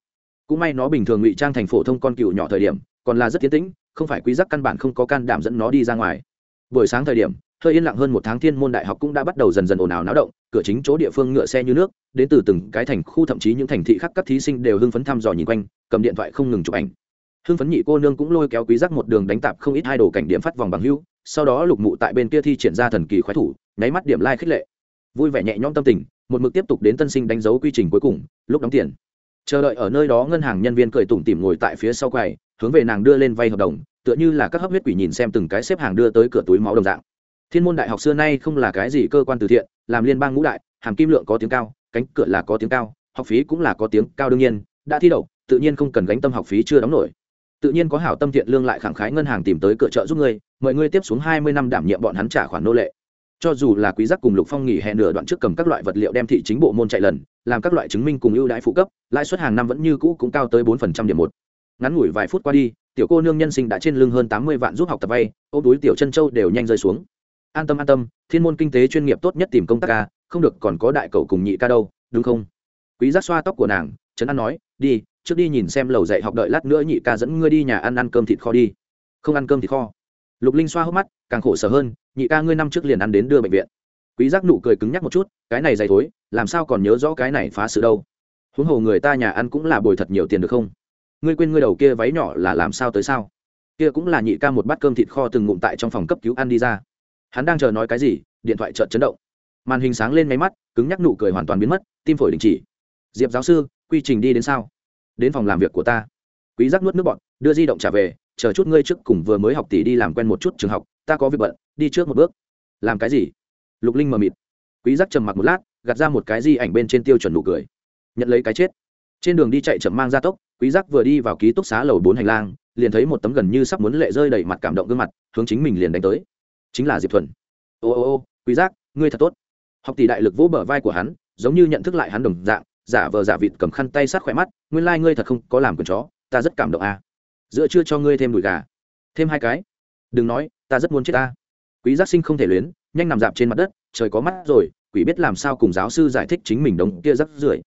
Cũng may nó bình thường ngụy trang thành phổ thông con cựu nhỏ thời điểm, còn là rất tiến tĩnh, không phải quý giác căn bản không có can đảm dẫn nó đi ra ngoài. Buổi sáng thời điểm, hơi yên lặng hơn một tháng thiên môn đại học cũng đã bắt đầu dần dần ồn ào náo động, cửa chính chỗ địa phương ngựa xe như nước, đến từ từng cái thành khu thậm chí những thành thị khác các thí sinh đều hưng phấn thăm dò nhìn quanh, cầm điện thoại không ngừng chụp ảnh hưng phấn nhị cô nương cũng lôi kéo quý giác một đường đánh tạp không ít hai đồ cảnh điểm phát vòng bằng hưu, sau đó lục mụ tại bên kia thi triển ra thần kỳ khoái thủ, nháy mắt điểm like khích lệ. Vui vẻ nhẹ nhõm tâm tình, một mực tiếp tục đến tân sinh đánh dấu quy trình cuối cùng, lúc đóng tiền. Chờ đợi ở nơi đó ngân hàng nhân viên cười tủm tỉm ngồi tại phía sau quầy, hướng về nàng đưa lên vay hợp đồng, tựa như là các hấp huyết quỷ nhìn xem từng cái xếp hàng đưa tới cửa túi máu đồng dạng. Thiên môn đại học xưa nay không là cái gì cơ quan từ thiện, làm liên bang ngũ đại, hàm kim lượng có tiếng cao, cánh cửa là có tiếng cao, học phí cũng là có tiếng cao đương nhiên, đã thi đậu, tự nhiên không cần gánh tâm học phí chưa đóng nổi tự nhiên có hảo tâm thiện lương lại khẳng khái ngân hàng tìm tới cửa trợ giúp ngươi, mời ngươi tiếp xuống hai mươi năm đảm nhiệm bọn hắn trả khoản nô lệ. Cho dù là quý giác cùng lục phong nghỉ hè nửa đoạn trước cầm các loại vật liệu đem thị chính bộ môn chạy lần, làm các loại chứng minh cùng ưu đãi phụ cấp, lãi suất hàng năm vẫn như cũ cũng cao tới bốn phần trăm điểm một. Ngắn ngủi vài phút qua đi, tiểu cô nương nhân sinh đã trên lưng hơn tám mươi vạn giúp học tập vay, ô túi tiểu chân châu đều nhanh rơi xuống. An tâm an tâm, thiên môn kinh tế chuyên nghiệp tốt nhất tìm công tác ca, không được còn có đại cậu cùng nhị ca đâu, đúng không? Quý giác xoa tóc của nàng, trấn an nói, đi trước đi nhìn xem lầu dạy học đợi lát nữa nhị ca dẫn ngươi đi nhà ăn ăn cơm thịt kho đi. Không ăn cơm thịt kho. Lục linh xoa hốc mắt, càng khổ sở hơn, nhị ca ngươi năm trước liền ăn đến đưa bệnh viện. Quý giác nụ cười cứng nhắc một chút, cái này dày thối, làm sao còn nhớ rõ cái này phá sự đâu? Huống hồ người ta nhà ăn cũng là bồi thật nhiều tiền được không? Ngươi quên ngươi đầu kia váy nhỏ là làm sao tới sao? Kia cũng là nhị ca một bát cơm thịt kho từng ngụm tại trong phòng cấp cứu ăn đi ra. Hắn đang chờ nói cái gì, điện thoại chợt chấn động. Màn hình sáng lên máy mắt, cứng nhắc nụ cười hoàn toàn biến mất, tim phổi đình chỉ. Diệp giáo sư, quy trình đi đến sao? Đến phòng làm việc của ta. Quý giác nuốt nước bọn đưa di động trả về, chờ chút ngươi trước cùng vừa mới học tỷ đi làm quen một chút trường học, ta có việc bận, đi trước một bước. Làm cái gì? Lục linh mờ mịt. Quý giác trầm mặc một lát, gạt ra một cái di ảnh bên trên tiêu chuẩn nụ cười. Nhận lấy cái chết. Trên đường đi chạy chậm mang ra tốc, quý giác vừa đi vào ký túc xá lầu bốn hành lang, liền thấy một tấm gần như sắp muốn lệ rơi đầy mặt cảm động gương mặt, hướng chính mình liền đánh tới. Chính là diệp thuần. Ô ô ô, quý giác, ngươi thật tốt. Học tỷ đại lực vỗ bờ vai của hắn, giống như nhận thức lại hắn đồng dạng giả vờ giả vịt cầm khăn tay sát khỏe mắt, nguyên lai ngươi thật không có làm quần chó, ta rất cảm động à. giữa chưa cho ngươi thêm đùi gà. Thêm hai cái. Đừng nói, ta rất muốn chết ta. Quý giác sinh không thể luyến, nhanh nằm dạp trên mặt đất, trời có mắt rồi, quỷ biết làm sao cùng giáo sư giải thích chính mình đống kia rất rưởi.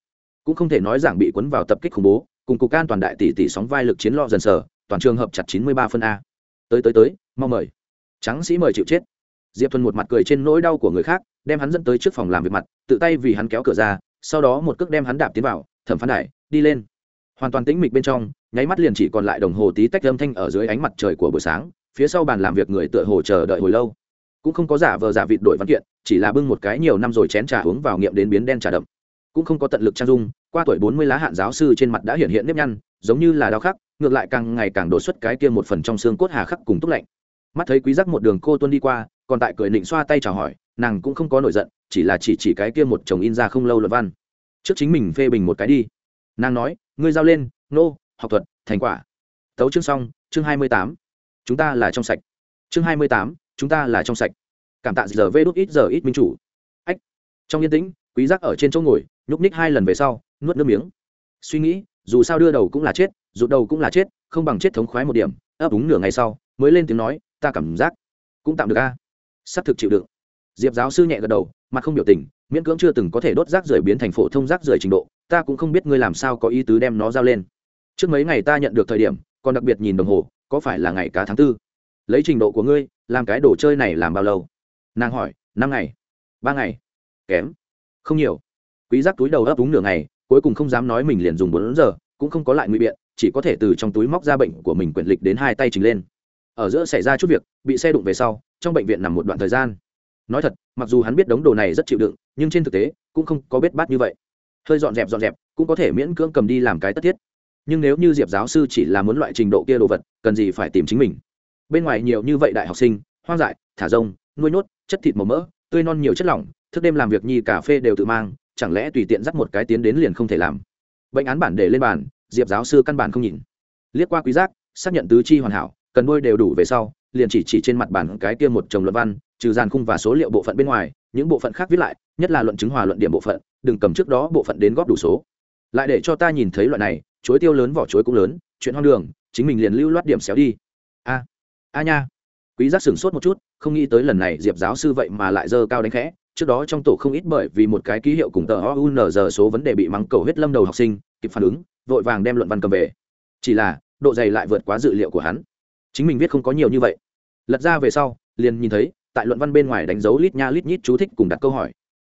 Cũng không thể nói giảng bị cuốn vào tập kích khủng bố, cùng cục an toàn đại tỷ tỷ sóng vai lực chiến lo dần sở toàn trường hợp chặt chín mươi ba phân a. Tới tới tới, mau mời. Trắng sĩ mời chịu chết. Diệp thuần một mặt cười trên nỗi đau của người khác, đem hắn dẫn tới trước phòng làm việc mặt, tự tay vì hắn kéo cửa ra sau đó một cước đem hắn đạp tiến vào, thẩm phán đài, đi lên. Hoàn toàn tĩnh mịch bên trong, nháy mắt liền chỉ còn lại đồng hồ tí tách âm thanh ở dưới ánh mặt trời của buổi sáng, phía sau bàn làm việc người tựa hồ chờ đợi hồi lâu. Cũng không có giả vờ giả vịt đổi văn kiện, chỉ là bưng một cái nhiều năm rồi chén trà uống vào nghiệm đến biến đen trà đậm. Cũng không có tận lực trang dung, qua tuổi bốn mươi lá hạn giáo sư trên mặt đã hiện hiện nếp nhăn, giống như là đau khắc, ngược lại càng ngày càng đổ xuất cái kia một phần trong xương cốt hà khắc cùng túc lạnh. Mắt thấy quý giác một đường cô tuân đi qua, còn tại cười nịnh xoa tay chào hỏi nàng cũng không có nổi giận, chỉ là chỉ chỉ cái kia một chồng in ra không lâu luật văn. Trước chính mình phê bình một cái đi. Nàng nói, ngươi giao lên, nô, học thuật, thành quả. Tấu chương xong, chương hai mươi tám. Chúng ta là trong sạch. Chương hai mươi tám, chúng ta là trong sạch. Cảm tạ giờ vê đốt ít giờ ít minh chủ. Ách. Trong yên tĩnh, quý giác ở trên chỗ ngồi, nhúc ních hai lần về sau, nuốt nước miếng. Suy nghĩ, dù sao đưa đầu cũng là chết, rụt đầu cũng là chết, không bằng chết thống khoái một điểm, ấp úng nửa ngày sau, mới lên tiếng nói, ta cảm giác cũng tạm được a. Sắp thực chịu đựng diệp giáo sư nhẹ gật đầu, mặt không biểu tình, miễn cưỡng chưa từng có thể đốt rác rưởi biến thành phổ thông rác rưởi trình độ, ta cũng không biết ngươi làm sao có ý tứ đem nó giao lên. Trước mấy ngày ta nhận được thời điểm, còn đặc biệt nhìn đồng hồ, có phải là ngày cá tháng tư? Lấy trình độ của ngươi, làm cái đồ chơi này làm bao lâu? Nàng hỏi, năm ngày, ba ngày. Kém. Không nhiều. Quý giác túi đầu ấp úng nửa ngày, cuối cùng không dám nói mình liền dùng bốn giờ, cũng không có lại nguy biện, chỉ có thể từ trong túi móc ra bệnh của mình quyển lịch đến hai tay trình lên. Ở giữa xảy ra chút việc, bị xe đụng về sau, trong bệnh viện nằm một đoạn thời gian nói thật, mặc dù hắn biết đống đồ này rất chịu đựng, nhưng trên thực tế, cũng không có biết bát như vậy. Hơi dọn dẹp dọn dẹp, cũng có thể miễn cưỡng cầm đi làm cái tất thiết. Nhưng nếu như diệp giáo sư chỉ là muốn loại trình độ kia đồ vật, cần gì phải tìm chính mình? Bên ngoài nhiều như vậy đại học sinh, hoang dại, thả rông, nuôi nhốt, chất thịt màu mỡ, tươi non nhiều chất lỏng, thức đêm làm việc nhi cà phê đều tự mang, chẳng lẽ tùy tiện dắt một cái tiến đến liền không thể làm? Bệnh án bản để lên bàn, diệp giáo sư căn bản không nhìn. Liếc qua quý giác, xác nhận tứ chi hoàn hảo, cần nuôi đều đủ về sau, liền chỉ chỉ trên mặt bản cái kia một chồng luận văn trừ dàn khung và số liệu bộ phận bên ngoài, những bộ phận khác viết lại, nhất là luận chứng hòa luận điểm bộ phận, đừng cầm trước đó bộ phận đến góp đủ số. Lại để cho ta nhìn thấy loại này, chuối tiêu lớn vỏ chuối cũng lớn, chuyện hoang đường, chính mình liền lưu loát điểm xéo đi. A a nha. Quý giác sửng sốt một chút, không nghĩ tới lần này diệp giáo sư vậy mà lại dơ cao đánh khẽ, trước đó trong tổ không ít bởi vì một cái ký hiệu cùng tờ ounz số vấn đề bị mắng cầu huyết lâm đầu học sinh, kịp phản ứng, vội vàng đem luận văn cầm về. Chỉ là, độ dày lại vượt quá dự liệu của hắn. Chính mình viết không có nhiều như vậy. Lật ra về sau, liền nhìn thấy tại luận văn bên ngoài đánh dấu lít nha lít nhít chú thích cùng đặt câu hỏi.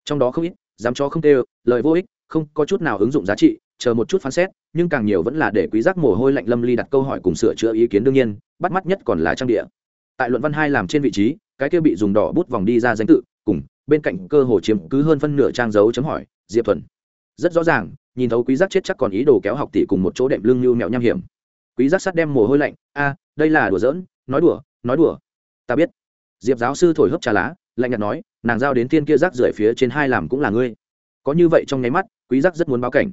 Trong đó không ít, dám cho không tê lời vô ích, không có chút nào ứng dụng giá trị, chờ một chút phán xét, nhưng càng nhiều vẫn là để quý giác mồ hôi lạnh lâm ly đặt câu hỏi cùng sửa chữa ý kiến đương nhiên, bắt mắt nhất còn là trang địa. Tại luận văn hai làm trên vị trí, cái kia bị dùng đỏ bút vòng đi ra danh tự, cùng, bên cạnh cơ hồ chiếm cứ hơn phân nửa trang dấu chấm hỏi, diệp thuần. Rất rõ ràng, nhìn thấu quý giác chết chắc còn ý đồ kéo học tỷ cùng một chỗ đệm lưng như mẹo nham hiểm. Quý giác sắt đem mồ hôi lạnh, a, đây là đùa giỡn, nói đùa nói đùa. Ta biết diệp giáo sư thổi hấp trà lá, lạnh nhạt nói, nàng giao đến thiên kia rác rưởi phía trên hai làm cũng là ngươi. Có như vậy trong nháy mắt, quý giác rất muốn báo cảnh.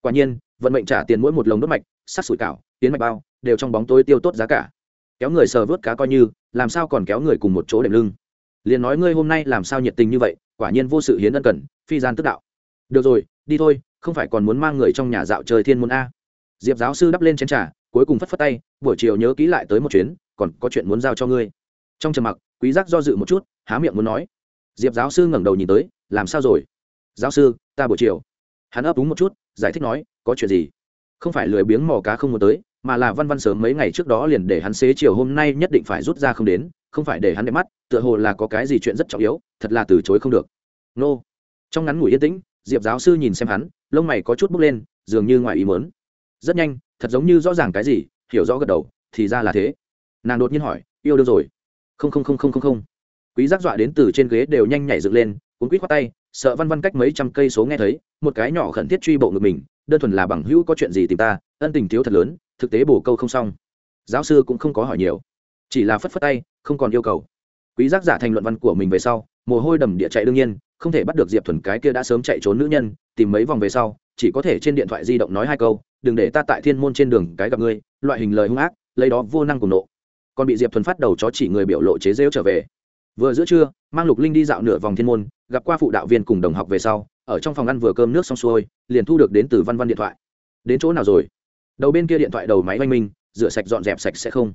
Quả nhiên, vận mệnh trả tiền mỗi một lồng đốt mạch, sắt sủi cảo, tiến mạch bao, đều trong bóng tối tiêu tốt giá cả. Kéo người sờ vớt cá coi như, làm sao còn kéo người cùng một chỗ đệm lưng? Liền nói ngươi hôm nay làm sao nhiệt tình như vậy, quả nhiên vô sự hiến ân cần, phi gian tức đạo. Được rồi, đi thôi, không phải còn muốn mang người trong nhà dạo trời thiên môn a. Diệp giáo sư đắp lên chén trà, cuối cùng phất phất tay, buổi chiều nhớ kỹ lại tới một chuyến, còn có chuyện muốn giao cho ngươi. Trong trầm mặc quý giác do dự một chút, há miệng muốn nói. Diệp giáo sư ngẩng đầu nhìn tới, làm sao rồi? Giáo sư, ta buổi chiều. Hắn ấp úng một chút, giải thích nói, có chuyện gì? Không phải lười biếng mò cá không muốn tới, mà là văn văn sớm mấy ngày trước đó liền để hắn xế chiều hôm nay nhất định phải rút ra không đến, không phải để hắn đẹp mắt, tựa hồ là có cái gì chuyện rất trọng yếu, thật là từ chối không được. Nô. Trong ngắn ngủi yên tĩnh, diệp giáo sư nhìn xem hắn, lông mày có chút bốc lên, dường như ngoài ý mớn rất nhanh, thật giống như rõ ràng cái gì, hiểu rõ gật đầu, thì ra là thế. Nàng đột nhiên hỏi, yêu đương rồi? Không không không không không không. Quý giác dọa đến từ trên ghế đều nhanh nhảy dựng lên cuốn quýt khoát tay, sợ văn văn cách mấy trăm cây số nghe thấy, một cái nhỏ khẩn thiết truy bộ ngực mình, đơn thuần là bằng hữu có chuyện gì tìm ta, ân tình thiếu thật lớn, thực tế bổ câu không xong. Giáo sư cũng không có hỏi nhiều, chỉ là phất phất tay, không còn yêu cầu. Quý giác giả thành luận văn của mình về sau, mồ hôi đầm địa chạy đương nhiên, không thể bắt được diệp thuần cái kia đã sớm chạy trốn nữ nhân, tìm mấy vòng về sau, chỉ có thể trên điện thoại di động nói hai câu, đừng để ta tại thiên môn trên đường cái gặp ngươi, loại hình lời hung ác, lấy đó vô năng cùng nộ còn bị diệp thuần phát đầu chó chỉ người biểu lộ chế rêu trở về. Vừa giữa trưa, mang lục linh đi dạo nửa vòng thiên môn, gặp qua phụ đạo viên cùng đồng học về sau, ở trong phòng ăn vừa cơm nước xong xuôi, liền thu được đến từ văn văn điện thoại. Đến chỗ nào rồi? Đầu bên kia điện thoại đầu máy oanh minh, rửa sạch dọn dẹp sạch sẽ không?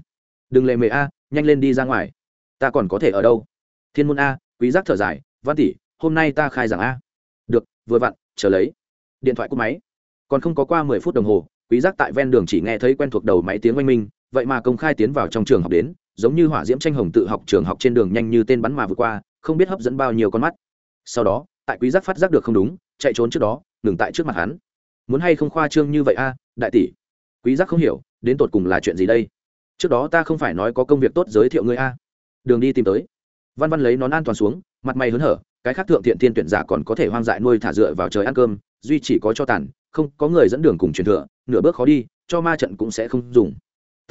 Đừng lề mề a, nhanh lên đi ra ngoài. Ta còn có thể ở đâu? Thiên môn a, quý giác thở dài, văn tỷ, hôm nay ta khai giảng a. Được, vừa vặn, chờ lấy. Điện thoại cúp máy. Còn không có qua mười phút đồng hồ, quý giác tại ven đường chỉ nghe thấy quen thuộc đầu máy tiếng oanh minh vậy mà công khai tiến vào trong trường học đến, giống như hỏa diễm tranh hồng tự học trường học trên đường nhanh như tên bắn mà vượt qua, không biết hấp dẫn bao nhiêu con mắt. Sau đó, tại quý giác phát giác được không đúng, chạy trốn trước đó, ngừng tại trước mặt hắn. Muốn hay không khoa trương như vậy a, đại tỷ? Quý giác không hiểu, đến tột cùng là chuyện gì đây? Trước đó ta không phải nói có công việc tốt giới thiệu ngươi a. Đường đi tìm tới. Văn văn lấy nón an toàn xuống, mặt mày hớn hở, cái khác thượng thiện thiên tuyển giả còn có thể hoang dại nuôi thả dựa vào trời ăn cơm, duy chỉ có cho tàn, không có người dẫn đường cùng truyền thừa, nửa bước khó đi, cho ma trận cũng sẽ không dùng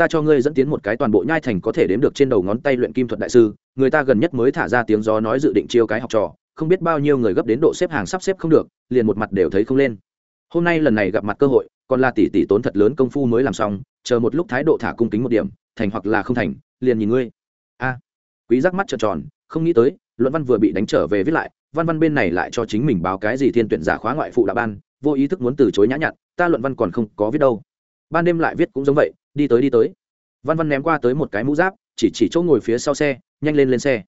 ta cho ngươi dẫn tiến một cái toàn bộ nhai thành có thể đếm được trên đầu ngón tay luyện kim thuật đại sư, người ta gần nhất mới thả ra tiếng gió nói dự định chiêu cái học trò, không biết bao nhiêu người gấp đến độ xếp hàng sắp xếp không được, liền một mặt đều thấy không lên. Hôm nay lần này gặp mặt cơ hội, còn là tỷ tỷ tốn thật lớn công phu mới làm xong, chờ một lúc thái độ thả cung kính một điểm, thành hoặc là không thành, liền nhìn ngươi. A. Quý giác mắt trợn tròn, không nghĩ tới, luận văn vừa bị đánh trở về viết lại, văn văn bên này lại cho chính mình báo cái gì thiên tuyển giả khóa ngoại phụ đã ban, vô ý thức muốn từ chối nhã nhặn, ta luận văn còn không có viết đâu. Ban đêm lại viết cũng giống vậy đi tới đi tới. Văn văn ném qua tới một cái mũ giáp, chỉ chỉ chỗ ngồi phía sau xe, nhanh lên lên xe.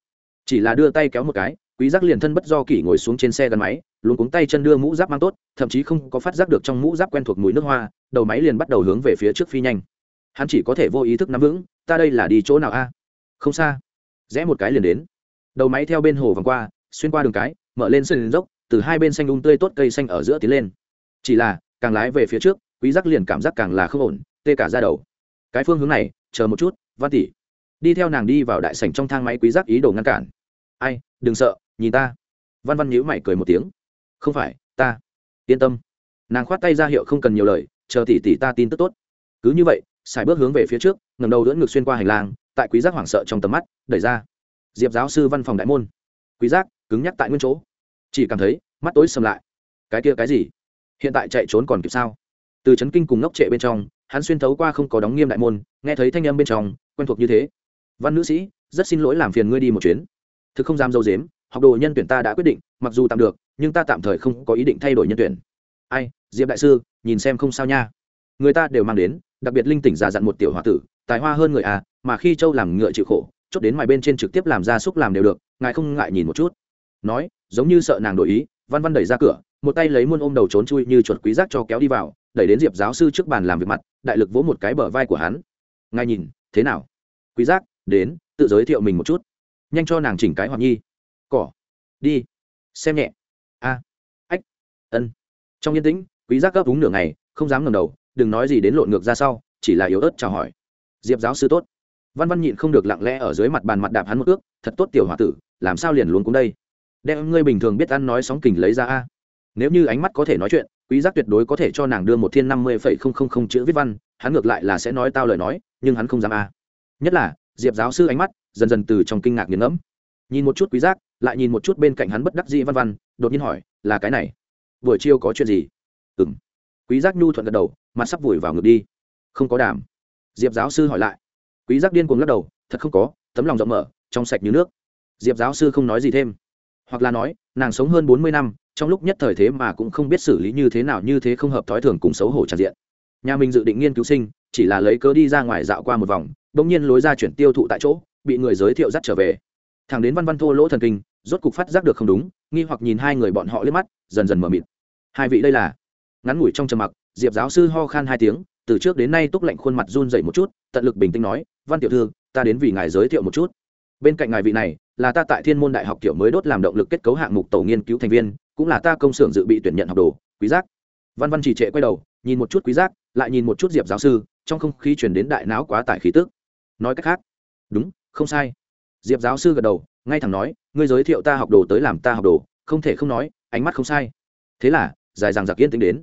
Chỉ là đưa tay kéo một cái, quý giác liền thân bất do kỷ ngồi xuống trên xe gắn máy, luôn cuống tay chân đưa mũ giáp mang tốt, thậm chí không có phát giác được trong mũ giáp quen thuộc mùi nước hoa, đầu máy liền bắt đầu hướng về phía trước phi nhanh. Hắn chỉ có thể vô ý thức nắm vững, ta đây là đi chỗ nào a? Không xa. Rẽ một cái liền đến. Đầu máy theo bên hồ vòng qua, xuyên qua đường cái, mở lên sân dốc, từ hai bên xanh ung um tươi tốt cây xanh ở giữa tiến lên. Chỉ là, càng lái về phía trước, quý giác liền cảm giác càng là không ổn, tê cả ra đầu cái phương hướng này, chờ một chút, văn tỷ. Đi theo nàng đi vào đại sảnh trong thang máy quý giác ý đồ ngăn cản. Ai, đừng sợ, nhìn ta. Văn văn nhíu mày cười một tiếng. Không phải, ta. Yên tâm. Nàng khoát tay ra hiệu không cần nhiều lời, chờ tỷ tỷ ta tin tức tốt. Cứ như vậy xài bước hướng về phía trước ngầm đầu đỡ ngược xuyên qua hành lang, tại quý giác hoảng sợ trong tầm mắt, đẩy ra. Diệp giáo sư văn phòng đại môn. Quý giác, cứng nhắc tại nguyên chỗ. Chỉ cảm thấy, mắt tối sầm lại. Cái kia cái gì? Hiện tại chạy trốn còn kịp sao? Từ chấn kinh cùng ngốc trệ bên trong hắn xuyên thấu qua không có đóng nghiêm đại môn, nghe thấy thanh âm bên trong, quen thuộc như thế. Văn nữ sĩ, rất xin lỗi làm phiền ngươi đi một chuyến. Thực không dám dâu dếm, học đồ nhân tuyển ta đã quyết định, mặc dù tạm được, nhưng ta tạm thời không có ý định thay đổi nhân tuyển. Ai, diệp đại sư, nhìn xem không sao nha. Người ta đều mang đến, đặc biệt linh tỉnh già dặn một tiểu h o a tử, tài hoa hơn người à mà khi châu làm ngựa chịu khổ, chốt đến mài bên trên trực tiếp làm ra xúc làm đều được, ngài không ngại nhìn một chút. Nói, giống như sợ nàng đổi ý, văn văn đẩy ra cửa một tay lấy muôn ôm đầu trốn chui như chuột quý giác cho kéo đi vào, đẩy đến diệp giáo sư trước bàn làm việc mặt, đại lực vỗ một cái bờ vai của hắn. Ngài nhìn, thế nào? Quý giác, đến, tự giới thiệu mình một chút. Nhanh cho nàng chỉnh cái hoặc nhi. Cỏ. Đi. Xem nhẹ. A. Ách. Ân. Trong yên tĩnh, quý giác gấp úng nửa ngày, không dám ngẩng đầu, đừng nói gì đến lộn ngược ra sau, chỉ là yếu ớt chào hỏi. Diệp giáo sư tốt. Văn văn nhịn không được lặng lẽ ở dưới mặt bàn mặt đạp hắn một ước thật tốt tiểu h tử, làm sao liền luôn cũng đây? Đem ngươi bình thường biết ăn nói sóng kình lấy ra a nếu như ánh mắt có thể nói chuyện, quý giác tuyệt đối có thể cho nàng đưa một thiên năm mươi phẩy không không không chữ viết văn, hắn ngược lại là sẽ nói tao lời nói, nhưng hắn không dám a. Nhất là, diệp giáo sư ánh mắt dần dần từ trong kinh ngạc nghiền ngẫm. Nhìn một chút quý giác, lại nhìn một chút bên cạnh hắn bất đắc dĩ văn văn, đột nhiên hỏi, là cái này, buổi chiều có chuyện gì? Ừm. Quý giác nhu thuận gật đầu, mặt sắp vùi vào ngực đi. Không có đảm diệp giáo sư hỏi lại. Quý giác điên cuồng lắc đầu, thật không có, tấm lòng rộng mở, trong sạch như nước. Diệp giáo sư không nói gì thêm. Hoặc là nói, nàng sống hơn bốn mươi năm trong lúc nhất thời thế mà cũng không biết xử lý như thế nào, như thế không hợp thói thường cùng xấu hổ tràn diện. Nhà mình dự định nghiên cứu sinh, chỉ là lấy cớ đi ra ngoài dạo qua một vòng, bỗng nhiên lối ra chuyển tiêu thụ tại chỗ, bị người giới thiệu dắt trở về. Thằng đến văn văn thô lỗ thần kinh, rốt cục phát giác được không đúng, nghi hoặc nhìn hai người bọn họ liếc mắt, dần dần mờ mịt. Hai vị đây là? Ngắn ngủi trong trầm mặc, diệp giáo sư ho khan hai tiếng, từ trước đến nay túc lạnh khuôn mặt run dậy một chút, tận lực bình tĩnh nói, văn tiểu thư, ta đến vì ngài giới thiệu một chút. Bên cạnh ngài vị này, là ta tại thiên môn đại học kiểu mới đốt làm động lực kết cấu hạng mục tổ nghiên cứu thành viên cũng là ta công xưởng dự bị tuyển nhận học đồ, quý giác. Văn văn chỉ trệ quay đầu, nhìn một chút quý giác, lại nhìn một chút diệp giáo sư, trong không khí chuyển đến đại não quá tải khí tức. Nói cách khác, đúng, không sai. Diệp giáo sư gật đầu, ngay thẳng nói, ngươi giới thiệu ta học đồ tới làm ta học đồ, không thể không nói, ánh mắt không sai. Thế là, dài dằng giặc yên tính đến.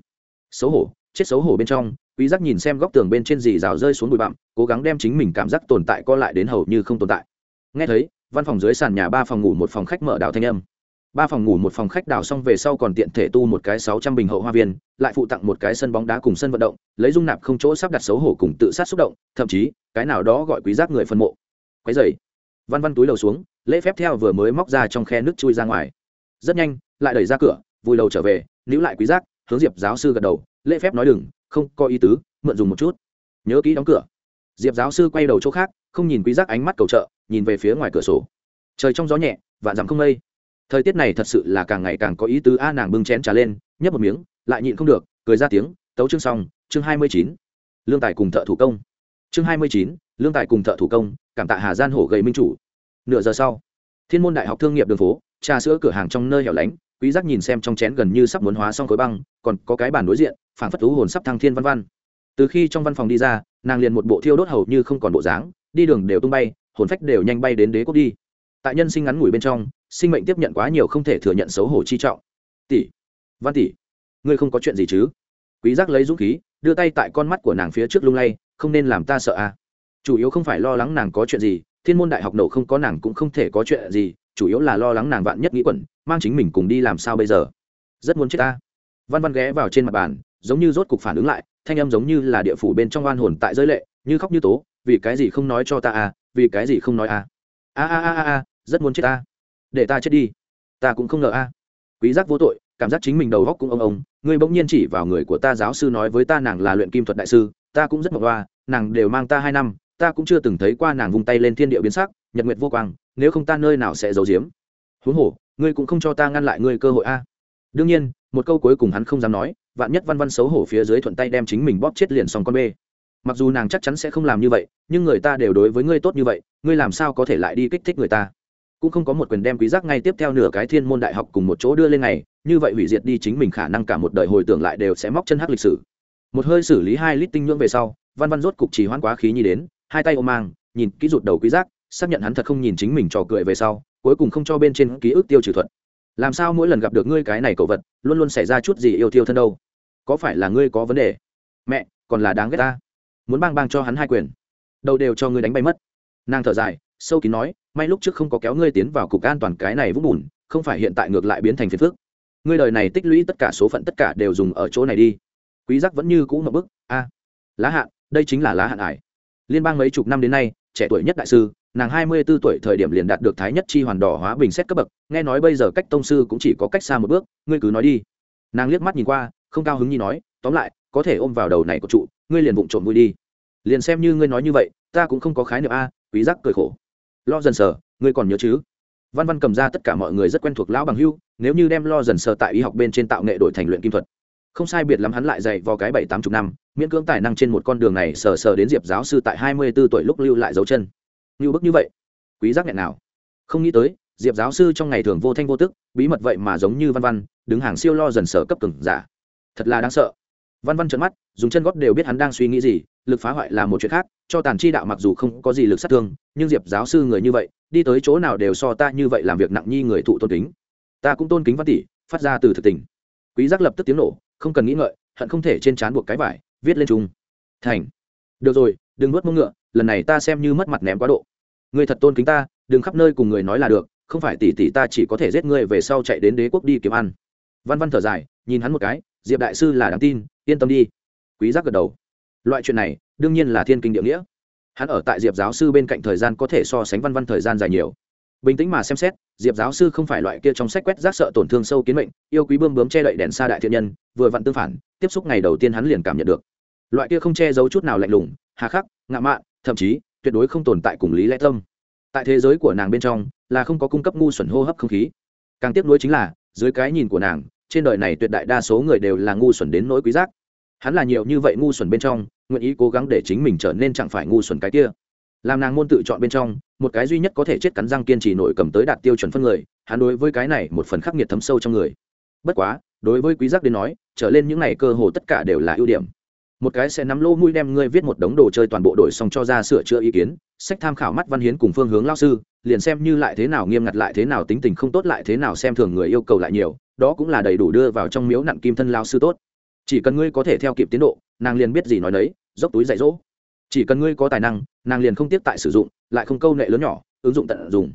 Xấu hổ, chết xấu hổ bên trong, quý giác nhìn xem góc tường bên trên dì rào rơi xuống bụi bặm, cố gắng đem chính mình cảm giác tồn tại co lại đến hầu như không tồn tại. Nghe thấy, văn phòng dưới sàn nhà ba phòng ngủ một phòng khách mở đào thanh âm ba phòng ngủ một phòng khách đào xong về sau còn tiện thể tu một cái sáu trăm bình hậu hoa viên, lại phụ tặng một cái sân bóng đá cùng sân vận động, lấy dung nạp không chỗ sắp đặt xấu hổ cùng tự sát xúc động, thậm chí, cái nào đó gọi quý giác người phân mộ. Quấy dày văn văn túi đầu xuống, lễ phép theo vừa mới móc ra trong khe nước chui ra ngoài. Rất nhanh, lại đẩy ra cửa vùi đầu trở về, níu lại quý giác, hướng diệp giáo sư gật đầu, lễ phép nói đừng, không có ý tứ, mượn dùng một chút. Nhớ kỹ đóng cửa. Diệp giáo sư quay đầu chỗ khác, không nhìn quý giác ánh mắt cầu trợ, nhìn về phía ngoài cửa sổ. Trời trong gió nhẹ, vạn dặm không mây thời tiết này thật sự là càng ngày càng có ý tứ a nàng bưng chén trà lên, nhấp một miếng, lại nhịn không được, cười ra tiếng, tấu chương xong, chương hai mươi chín. Lương tài cùng thợ thủ công. Chương hai mươi chín, lương tài cùng thợ thủ công, cảm tạ hà gian hổ gầy minh chủ. Nửa giờ sau, thiên môn đại học thương nghiệp đường phố, trà sữa cửa hàng trong nơi hẻo lánh, quý giác nhìn xem trong chén gần như sắp muốn hóa xong khối băng, còn có cái bàn đối diện phản phất thú hồn sắp thăng thiên văn văn. Từ khi trong văn phòng đi ra, nàng liền một bộ thiêu đốt hầu như không còn bộ dáng, đi đường đều tung bay, hồn phách đều nhanh bay đến đế quốc đi tại nhân sinh ngắn ngủi bên trong, sinh mệnh tiếp nhận quá nhiều không thể thừa nhận xấu hổ chi trọng. Tỷ, văn tỷ, ngươi không có chuyện gì chứ? Quý giác lấy dũng khí, đưa tay tại con mắt của nàng phía trước lung lay, không nên làm ta sợ à? Chủ yếu không phải lo lắng nàng có chuyện gì, thiên môn đại học nổ không có nàng cũng không thể có chuyện gì, chủ yếu là lo lắng nàng vạn nhất nghĩ quẩn, mang chính mình cùng đi làm sao bây giờ? Rất muốn chết ta. Văn văn ghé vào trên mặt bàn, giống như rốt cục phản ứng lại, thanh âm giống như là địa phủ bên trong oan hồn tại rơi lệ, như khóc như tố, vì cái gì không nói cho ta à? Vì cái gì không nói à? A a a a rất muốn chết ta. Để ta chết đi. Ta cũng không ngờ a. Quý giác vô tội, cảm giác chính mình đầu góc cũng ông ông. Ngươi bỗng nhiên chỉ vào người của ta giáo sư nói với ta nàng là luyện kim thuật đại sư. Ta cũng rất mộng hoa, nàng đều mang ta hai năm. Ta cũng chưa từng thấy qua nàng vung tay lên thiên địa biến sắc, nhật nguyệt vô quang, nếu không ta nơi nào sẽ giấu giếm. Huống hồ, ngươi cũng không cho ta ngăn lại ngươi cơ hội a. Đương nhiên, một câu cuối cùng hắn không dám nói, vạn nhất văn văn xấu hổ phía dưới thuận tay đem chính mình bóp chết liền xong con bê. Mặc dù nàng chắc chắn sẽ không làm như vậy, nhưng người ta đều đối với ngươi tốt như vậy, ngươi làm sao có thể lại đi kích thích người ta? Cũng không có một quyền đem quý giác ngay tiếp theo nửa cái thiên môn đại học cùng một chỗ đưa lên này, như vậy hủy diệt đi chính mình khả năng cả một đời hồi tưởng lại đều sẽ móc chân hắc lịch sử. Một hơi xử lý hai lít tinh nhưỡng về sau, văn văn rốt cục chỉ hoãn quá khí nhi đến, hai tay ôm mang, nhìn kỹ rụt đầu quý giác, xác nhận hắn thật không nhìn chính mình trò cười về sau, cuối cùng không cho bên trên ký ức tiêu trừ thuận làm sao mỗi lần gặp được ngươi cái này cậu vật, luôn luôn xảy ra chút gì yêu thiêu thân đâu? Có phải là ngươi có vấn đề? Mẹ, còn là đáng ghét ta? Muốn bang bang cho hắn hai quyền. Đầu đều cho ngươi đánh bay mất. Nàng thở dài, sâu kín nói may lúc trước không có kéo ngươi tiến vào cục an toàn cái này vũng bùn, không phải hiện tại ngược lại biến thành phiền phức. Ngươi đời này tích lũy tất cả số phận tất cả đều dùng ở chỗ này đi. Quý giác vẫn như cũ một bức, a, lá hạn đây chính là lá hạn ải liên bang mấy chục năm đến nay, trẻ tuổi nhất đại sư, nàng hai mươi 24 tuổi thời điểm liền đạt được thái nhất chi hoàn đỏ hóa bình xét cấp bậc, nghe nói bây giờ cách tông sư cũng chỉ có cách xa một bước, ngươi cứ nói đi. Nàng liếc mắt nhìn qua, không cao hứng như nói, tóm lại, có thể ôm vào đầu này của trụ, ngươi liền vụng trộm vui đi. Liền xem như ngươi nói như vậy, ta cũng không có khái niệm a, quý giác cười khổ lo dần sờ, ngươi còn nhớ chứ? Văn văn cầm ra tất cả mọi người rất quen thuộc lão bằng hưu, nếu như đem lo dần sờ tại y học bên trên tạo nghệ đổi thành luyện kim thuật. Không sai biệt lắm hắn lại dạy vào cái bảy tám chục năm, miễn cưỡng tài năng trên một con đường này sờ sờ đến diệp giáo sư tại hai mươi bốn tuổi lúc lưu lại dấu chân. Như bức như vậy, quý giác nghẹn nào? Không nghĩ tới, diệp giáo sư trong ngày thường vô thanh vô tức, bí mật vậy mà giống như văn văn, đứng hàng siêu lo dần sở cấp từng giả. Thật là đáng sợ văn văn trợn mắt, dùng chân góp đều biết hắn đang suy nghĩ gì, lực phá hoại là một chuyện khác, cho tàn chi đạo mặc dù không có gì lực sát thương, nhưng diệp giáo sư người như vậy, đi tới chỗ nào đều so ta như vậy làm việc nặng nhi người thụ tôn kính. Ta cũng tôn kính văn tỷ, phát ra từ thực tình. Quý giác lập tức tiếng nổ, không cần nghĩ ngợi, hận không thể trên trán buộc cái vải, viết lên chung. Thành. Được rồi, đừng nuốt mông ngựa, lần này ta xem như mất mặt ném quá độ. Người thật tôn kính ta, đừng khắp nơi cùng người nói là được, không phải tỷ tỷ ta chỉ có thể giết ngươi về sau chạy đến đế quốc đi kiếm ăn. Văn văn thở dài, nhìn hắn một cái, diệp đại sư là đáng tin yên tâm đi. Quý giác gật đầu. Loại chuyện này, đương nhiên là thiên kinh địa nghĩa. Hắn ở tại diệp giáo sư bên cạnh thời gian có thể so sánh văn văn thời gian dài nhiều. Bình tĩnh mà xem xét, diệp giáo sư không phải loại kia trong sách quét rác sợ tổn thương sâu kiến mệnh, yêu quý bươm bướm che đậy đèn xa đại thiện nhân, vừa vặn tương phản, tiếp xúc ngày đầu tiên hắn liền cảm nhận được. Loại kia không che giấu chút nào lạnh lùng, hà khắc, ngạo mạn, thậm chí, tuyệt đối không tồn tại cùng lý lẽ tâm. Tại thế giới của nàng bên trong, là không có cung cấp ngu xuẩn hô hấp không khí. Càng tiếc nuối chính là, dưới cái nhìn của nàng, trên đời này tuyệt đại đa số người đều là ngu xuẩn đến nỗi quý giác hắn là nhiều như vậy ngu xuẩn bên trong, nguyện ý cố gắng để chính mình trở nên chẳng phải ngu xuẩn cái kia. Làm nàng môn tự chọn bên trong, một cái duy nhất có thể chết cắn răng kiên trì nổi cầm tới đạt tiêu chuẩn phân người, hắn đối với cái này một phần khắc nghiệt thấm sâu trong người. Bất quá, đối với quý giác đến nói, trở lên những này cơ hồ tất cả đều là ưu điểm. Một cái sẽ nắm lô mũi đem ngươi viết một đống đồ chơi toàn bộ đổi xong cho ra sửa chữa ý kiến, sách tham khảo mắt văn hiến cùng phương hướng lao sư, liền xem như lại thế nào nghiêm ngặt lại thế nào tính tình không tốt lại thế nào xem thường người yêu cầu lại nhiều, đó cũng là đầy đủ đưa vào trong miếu nặng kim thân lao sư tốt chỉ cần ngươi có thể theo kịp tiến độ, nàng liền biết gì nói đấy dốc túi dạy dỗ. Chỉ cần ngươi có tài năng, nàng liền không tiếp tại sử dụng, lại không câu nệ lớn nhỏ, ứng dụng tận dụng.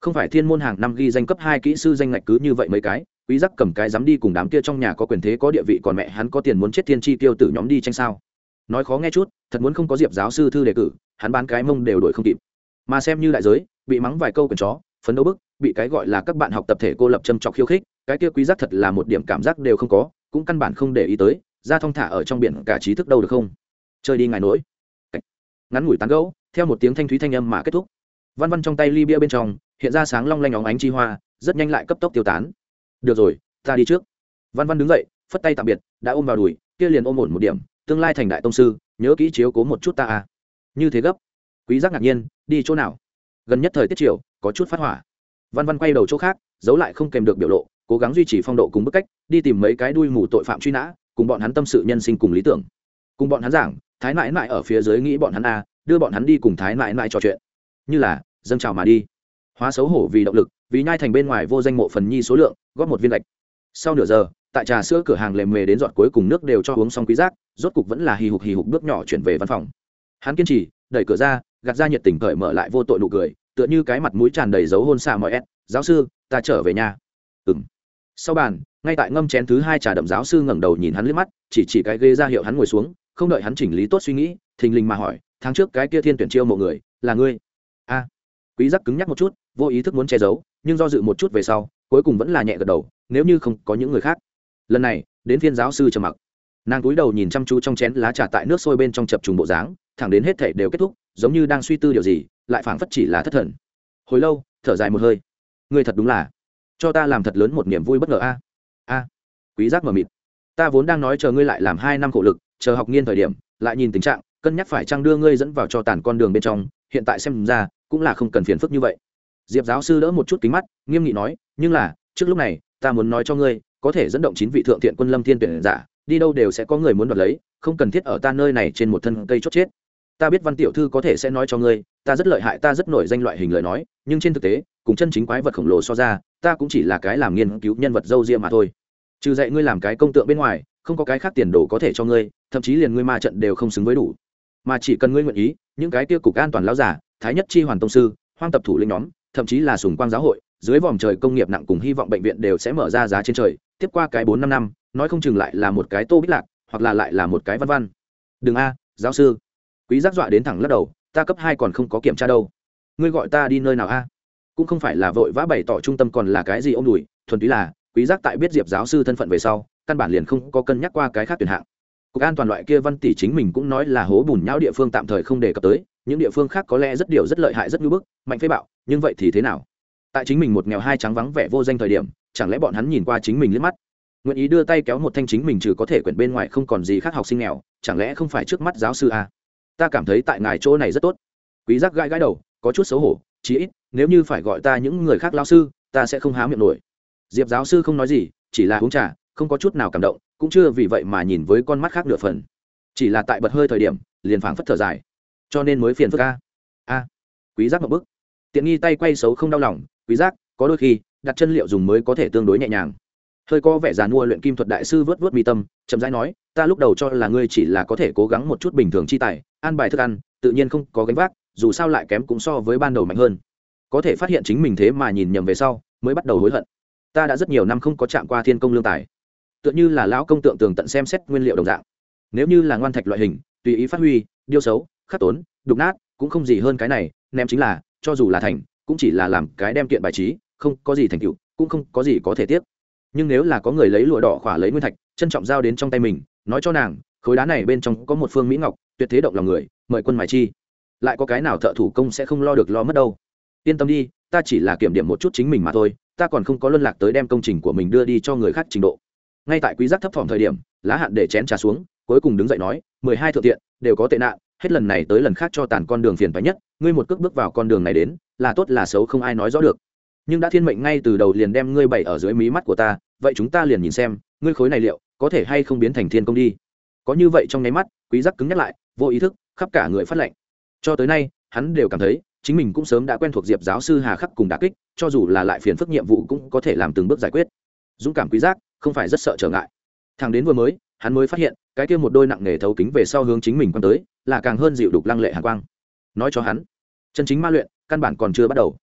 Không phải thiên môn hàng năm ghi danh cấp hai kỹ sư danh ngạch cứ như vậy mấy cái, quý giác cầm cái dám đi cùng đám kia trong nhà có quyền thế có địa vị còn mẹ hắn có tiền muốn chết thiên chi tiêu tử nhóm đi tranh sao? Nói khó nghe chút, thật muốn không có diệp giáo sư thư đề cử, hắn bán cái mông đều đổi không kịp. Mà xem như đại giới, bị mắng vài câu quyền chó, phấn đấu bức, bị cái gọi là các bạn học tập thể cô lập châm trọc khiêu khích, cái kia quý giác thật là một điểm cảm giác đều không có cũng căn bản không để ý tới, ra thong thả ở trong biển cả trí thức đâu được không? Chơi đi ngài nỗi. Ngắn ngủi tán gẫu, theo một tiếng thanh thúy thanh âm mà kết thúc. Văn văn trong tay ly bia bên trong, hiện ra sáng long lanh óng ánh chi hoa, rất nhanh lại cấp tốc tiêu tán. Được rồi, ta đi trước. Văn văn đứng dậy, phất tay tạm biệt, đã ôm vào đùi, kia liền ôm ổn một điểm, tương lai thành đại tông sư, nhớ kỹ chiếu cố một chút ta à. Như thế gấp. Quý giác ngạc nhiên, đi chỗ nào? Gần nhất thời tiết chiều, có chút phát hỏa. Văn văn quay đầu chỗ khác, giấu lại không kèm được biểu lộ, cố gắng duy trì phong độ cùng bức cách đi tìm mấy cái đuôi mù tội phạm truy nã cùng bọn hắn tâm sự nhân sinh cùng lý tưởng. Cùng bọn hắn giảng thái mãi mãi ở phía dưới nghĩ bọn hắn a à, đưa bọn hắn đi cùng thái mãi mãi trò chuyện. Như là dâng trào mà đi. Hóa xấu hổ vì động lực vì nhai thành bên ngoài vô danh mộ phần nhi số lượng góp một viên gạch. Sau nửa giờ tại trà sữa cửa hàng lề mề đến giọt cuối cùng nước đều cho uống xong quý giác rốt cục vẫn là hì hục hì hục bước nhỏ chuyển về văn phòng. Hắn kiên trì đẩy cửa ra gạt ra nhiệt tình cởi mở lại vô tội nụ cười tựa như cái mặt mũi tràn đầy dấu hôn xa mọi ép giáo sư ta trở về nhà ừng sau bàn ngay tại ngâm chén thứ hai trà đậm giáo sư ngẩng đầu nhìn hắn liếc mắt, chỉ chỉ cái ghế ra hiệu hắn ngồi xuống, không đợi hắn chỉnh lý tốt suy nghĩ, thình lình mà hỏi, tháng trước cái kia thiên tuyển chiêu mộ người, là ngươi? A. Quý giác cứng nhắc một chút, vô ý thức muốn che giấu, nhưng do dự một chút về sau, cuối cùng vẫn là nhẹ gật đầu, nếu như không có những người khác. Lần này, đến phiên giáo sư trầm mặc. Nàng cúi đầu nhìn chăm chú trong chén lá trà tại nước sôi bên trong chập trùng bộ dáng, thẳng đến hết thể đều kết thúc, giống như đang suy tư điều gì, lại phảng phất chỉ là thất thần. Hồi lâu, thở dài một hơi. Ngươi thật đúng là, cho ta làm thật lớn một niềm vui bất ngờ a a, quý giác mở mịt. Ta vốn đang nói chờ ngươi lại làm hai năm khổ lực, chờ học nghiên thời điểm, lại nhìn tình trạng, cân nhắc phải chăng đưa ngươi dẫn vào cho tàn con đường bên trong, hiện tại xem ra, cũng là không cần phiền phức như vậy. Diệp giáo sư đỡ một chút kính mắt, nghiêm nghị nói, nhưng là, trước lúc này, ta muốn nói cho ngươi, có thể dẫn động chín vị thượng thiện quân lâm thiên tuyển giả, đi đâu đều sẽ có người muốn đoạt lấy, không cần thiết ở ta nơi này trên một thân cây chốt chết. Ta biết văn tiểu thư có thể sẽ nói cho ngươi, ta rất lợi hại, ta rất nổi danh loại hình lời nói, nhưng trên thực tế cùng chân chính quái vật khổng lồ so ra, ta cũng chỉ là cái làm nghiên cứu nhân vật dâu ria mà thôi. Trừ dạy ngươi làm cái công tượng bên ngoài, không có cái khác tiền đồ có thể cho ngươi, thậm chí liền ngươi ma trận đều không xứng với đủ. Mà chỉ cần ngươi nguyện ý, những cái tiêu cục an toàn lão giả, thái nhất chi hoàn tông sư, hoang tập thủ Linh nhóm, thậm chí là sùng quang giáo hội, dưới vòm trời công nghiệp nặng cùng hy vọng bệnh viện đều sẽ mở ra giá trên trời, tiếp qua cái bốn năm năm, nói không chừng lại là một cái tô bích lạc, hoặc là lại là một cái văn văn. Đừng a, giáo sư. Quý giác dọa đến thẳng lắc đầu, ta cấp hai còn không có kiểm tra đâu. Ngươi gọi ta đi nơi nào a? Cũng không phải là vội vã bày tỏ trung tâm còn là cái gì ông đùi, thuần túy là, quý giác tại biết diệp giáo sư thân phận về sau, căn bản liền không có cân nhắc qua cái khác tuyển hạng. Cục an toàn loại kia văn tỷ chính mình cũng nói là hố bùn nhão địa phương tạm thời không đề cập tới, những địa phương khác có lẽ rất điều rất lợi hại rất nguy bức, mạnh phế bạo, nhưng vậy thì thế nào? Tại chính mình một nghèo hai trắng vắng vẻ vô danh thời điểm, chẳng lẽ bọn hắn nhìn qua chính mình liếc mắt? Nguyện ý đưa tay kéo một thanh chính mình trừ có thể quyển bên ngoài không còn gì khác học sinh nghèo, chẳng lẽ không phải trước mắt giáo sư à? ta cảm thấy tại ngài chỗ này rất tốt. Quý giác gãi gãi đầu, có chút xấu hổ chí ít, nếu như phải gọi ta những người khác lao sư, ta sẽ không há miệng nổi. Diệp giáo sư không nói gì, chỉ là uống trà, không có chút nào cảm động, cũng chưa vì vậy mà nhìn với con mắt khác nửa phần. Chỉ là tại bật hơi thời điểm, liền phảng phất thở dài. Cho nên mới phiền phức a. A, quý giác một bức. Tiện nghi tay quay xấu không đau lòng, quý giác, có đôi khi, đặt chân liệu dùng mới có thể tương đối nhẹ nhàng. Hơi có vẻ giàn mua luyện kim thuật đại sư vớt vớt mi tâm, chậm rãi nói, ta lúc đầu cho là ngươi chỉ là có thể cố gắng một chút bình thường chi tài, an bài thức ăn, tự nhiên không có gánh vác dù sao lại kém cũng so với ban đầu mạnh hơn. Có thể phát hiện chính mình thế mà nhìn nhầm về sau, mới bắt đầu hối hận. Ta đã rất nhiều năm không có chạm qua thiên công lương tài. Tựa như là lão công tượng tường tận xem xét nguyên liệu đồng dạng. Nếu như là ngoan thạch loại hình, tùy ý phát huy, điêu xấu, khắc tốn, đục nát, cũng không gì hơn cái này, ném chính là, cho dù là thành, cũng chỉ là làm cái đem kiện bài trí, không có gì thành tựu, cũng không có gì có thể tiếc. Nhưng nếu là có người lấy lụa đỏ khỏa lấy nguyên thạch, trân trọng giao đến trong tay mình, nói cho nàng, khối đá này bên trong có một phương mỹ ngọc, tuyệt thế động lòng người, mời quân mài chi lại có cái nào thợ thủ công sẽ không lo được lo mất đâu. Yên tâm đi, ta chỉ là kiểm điểm một chút chính mình mà thôi, ta còn không có luân lạc tới đem công trình của mình đưa đi cho người khác trình độ. Ngay tại quý giác thấp thỏm thời điểm, lá hạn để chén trà xuống, cuối cùng đứng dậy nói, mười hai thượng tiện đều có tệ nạn, hết lần này tới lần khác cho tàn con đường phiền phái nhất, ngươi một cước bước vào con đường này đến, là tốt là xấu không ai nói rõ được. Nhưng đã thiên mệnh ngay từ đầu liền đem ngươi bày ở dưới mí mắt của ta, vậy chúng ta liền nhìn xem, ngươi khối này liệu, có thể hay không biến thành thiên công đi? Có như vậy trong nháy mắt, quý giác cứng nhắc lại, vô ý thức, khắp cả người phát lệnh cho tới nay, hắn đều cảm thấy, chính mình cũng sớm đã quen thuộc diệp giáo sư hà khắc cùng đả kích, cho dù là lại phiền phức nhiệm vụ cũng có thể làm từng bước giải quyết. Dũng cảm quý giác, không phải rất sợ trở ngại. Thằng đến vừa mới, hắn mới phát hiện, cái kia một đôi nặng nghề thấu kính về sau hướng chính mình quan tới, là càng hơn dịu đục lăng lệ hàn quang. Nói cho hắn, chân chính ma luyện, căn bản còn chưa bắt đầu.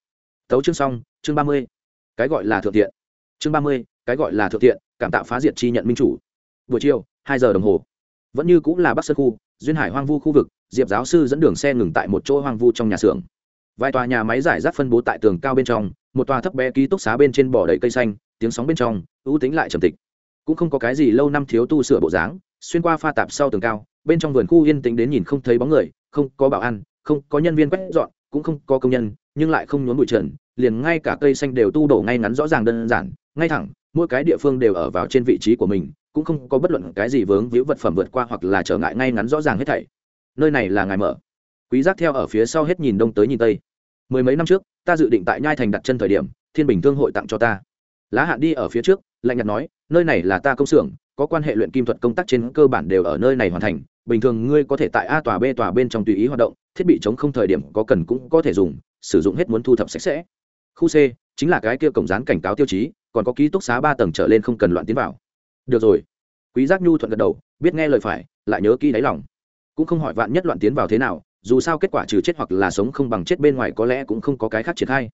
Tấu chương xong, chương ba mươi, cái gọi là thượng thiện. Chương ba mươi, cái gọi là thượng thiện, cảm tạo phá diệt chi nhận minh chủ. Buổi chiều, hai giờ đồng hồ. Vẫn như cũng là bắc sơn khu duyên hải hoang vu khu vực, diệp giáo sư dẫn đường xe ngừng tại một chỗ hoang vu trong nhà xưởng. Vài tòa nhà máy giải rác phân bố tại tường cao bên trong, một tòa thấp bé ký túc xá bên trên bỏ đầy cây xanh, tiếng sóng bên trong, ưu tính lại trầm tịch. Cũng không có cái gì lâu năm thiếu tu sửa bộ dáng, xuyên qua pha tạp sau tường cao, bên trong vườn khu yên tĩnh đến nhìn không thấy bóng người, không có bảo ăn không có nhân viên quét dọn, cũng không có công nhân, nhưng lại không nhốn bụi trần, liền ngay cả cây xanh đều tu đổ ngay ngắn rõ ràng đơn giản, ngay thẳng mỗi cái địa phương đều ở vào trên vị trí của mình, cũng không có bất luận cái gì vướng víu vật phẩm vượt qua hoặc là trở ngại ngay ngắn rõ ràng hết thảy. Nơi này là ngài mở. Quý giác theo ở phía sau hết nhìn đông tới nhìn tây. Mười mấy năm trước, ta dự định tại nhai thành đặt chân thời điểm, thiên bình thương hội tặng cho ta. Lá hạn đi ở phía trước, lạnh nhạt nói, nơi này là ta công xưởng, có quan hệ luyện kim thuật công tác trên cơ bản đều ở nơi này hoàn thành. Bình thường ngươi có thể tại a tòa b tòa bên trong tùy ý hoạt động, thiết bị chống không thời điểm có cần cũng có thể dùng, sử dụng hết muốn thu thập sạch sẽ. Khu c, chính là cái kia cổng dán cảnh cáo tiêu chí còn có ký túc xá ba tầng trở lên không cần loạn tiến vào. Được rồi. Quý giác nhu thuận gật đầu, biết nghe lời phải, lại nhớ kỹ đáy lòng. Cũng không hỏi vạn nhất loạn tiến vào thế nào, dù sao kết quả trừ chết hoặc là sống không bằng chết bên ngoài có lẽ cũng không có cái khác triển khai.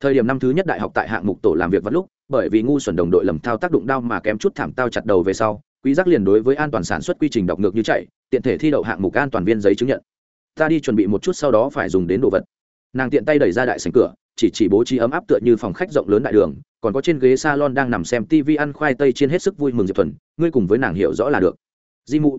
Thời điểm năm thứ nhất đại học tại hạng mục tổ làm việc vắt lúc, bởi vì ngu xuẩn đồng đội lầm thao tác đụng đau mà kém chút thảm tao chặt đầu về sau, quý giác liền đối với an toàn sản xuất quy trình đọc ngược như chạy, tiện thể thi đậu hạng mục an toàn viên giấy chứng nhận. Ta đi chuẩn bị một chút sau đó phải dùng đến đồ vật. Nàng tiện tay đẩy ra đại sảnh cửa chỉ chỉ bố trí ấm áp tựa như phòng khách rộng lớn đại đường, còn có trên ghế salon đang nằm xem tv ăn khoai tây trên hết sức vui mừng diệp thuần, ngươi cùng với nàng hiểu rõ là được. Di mụ,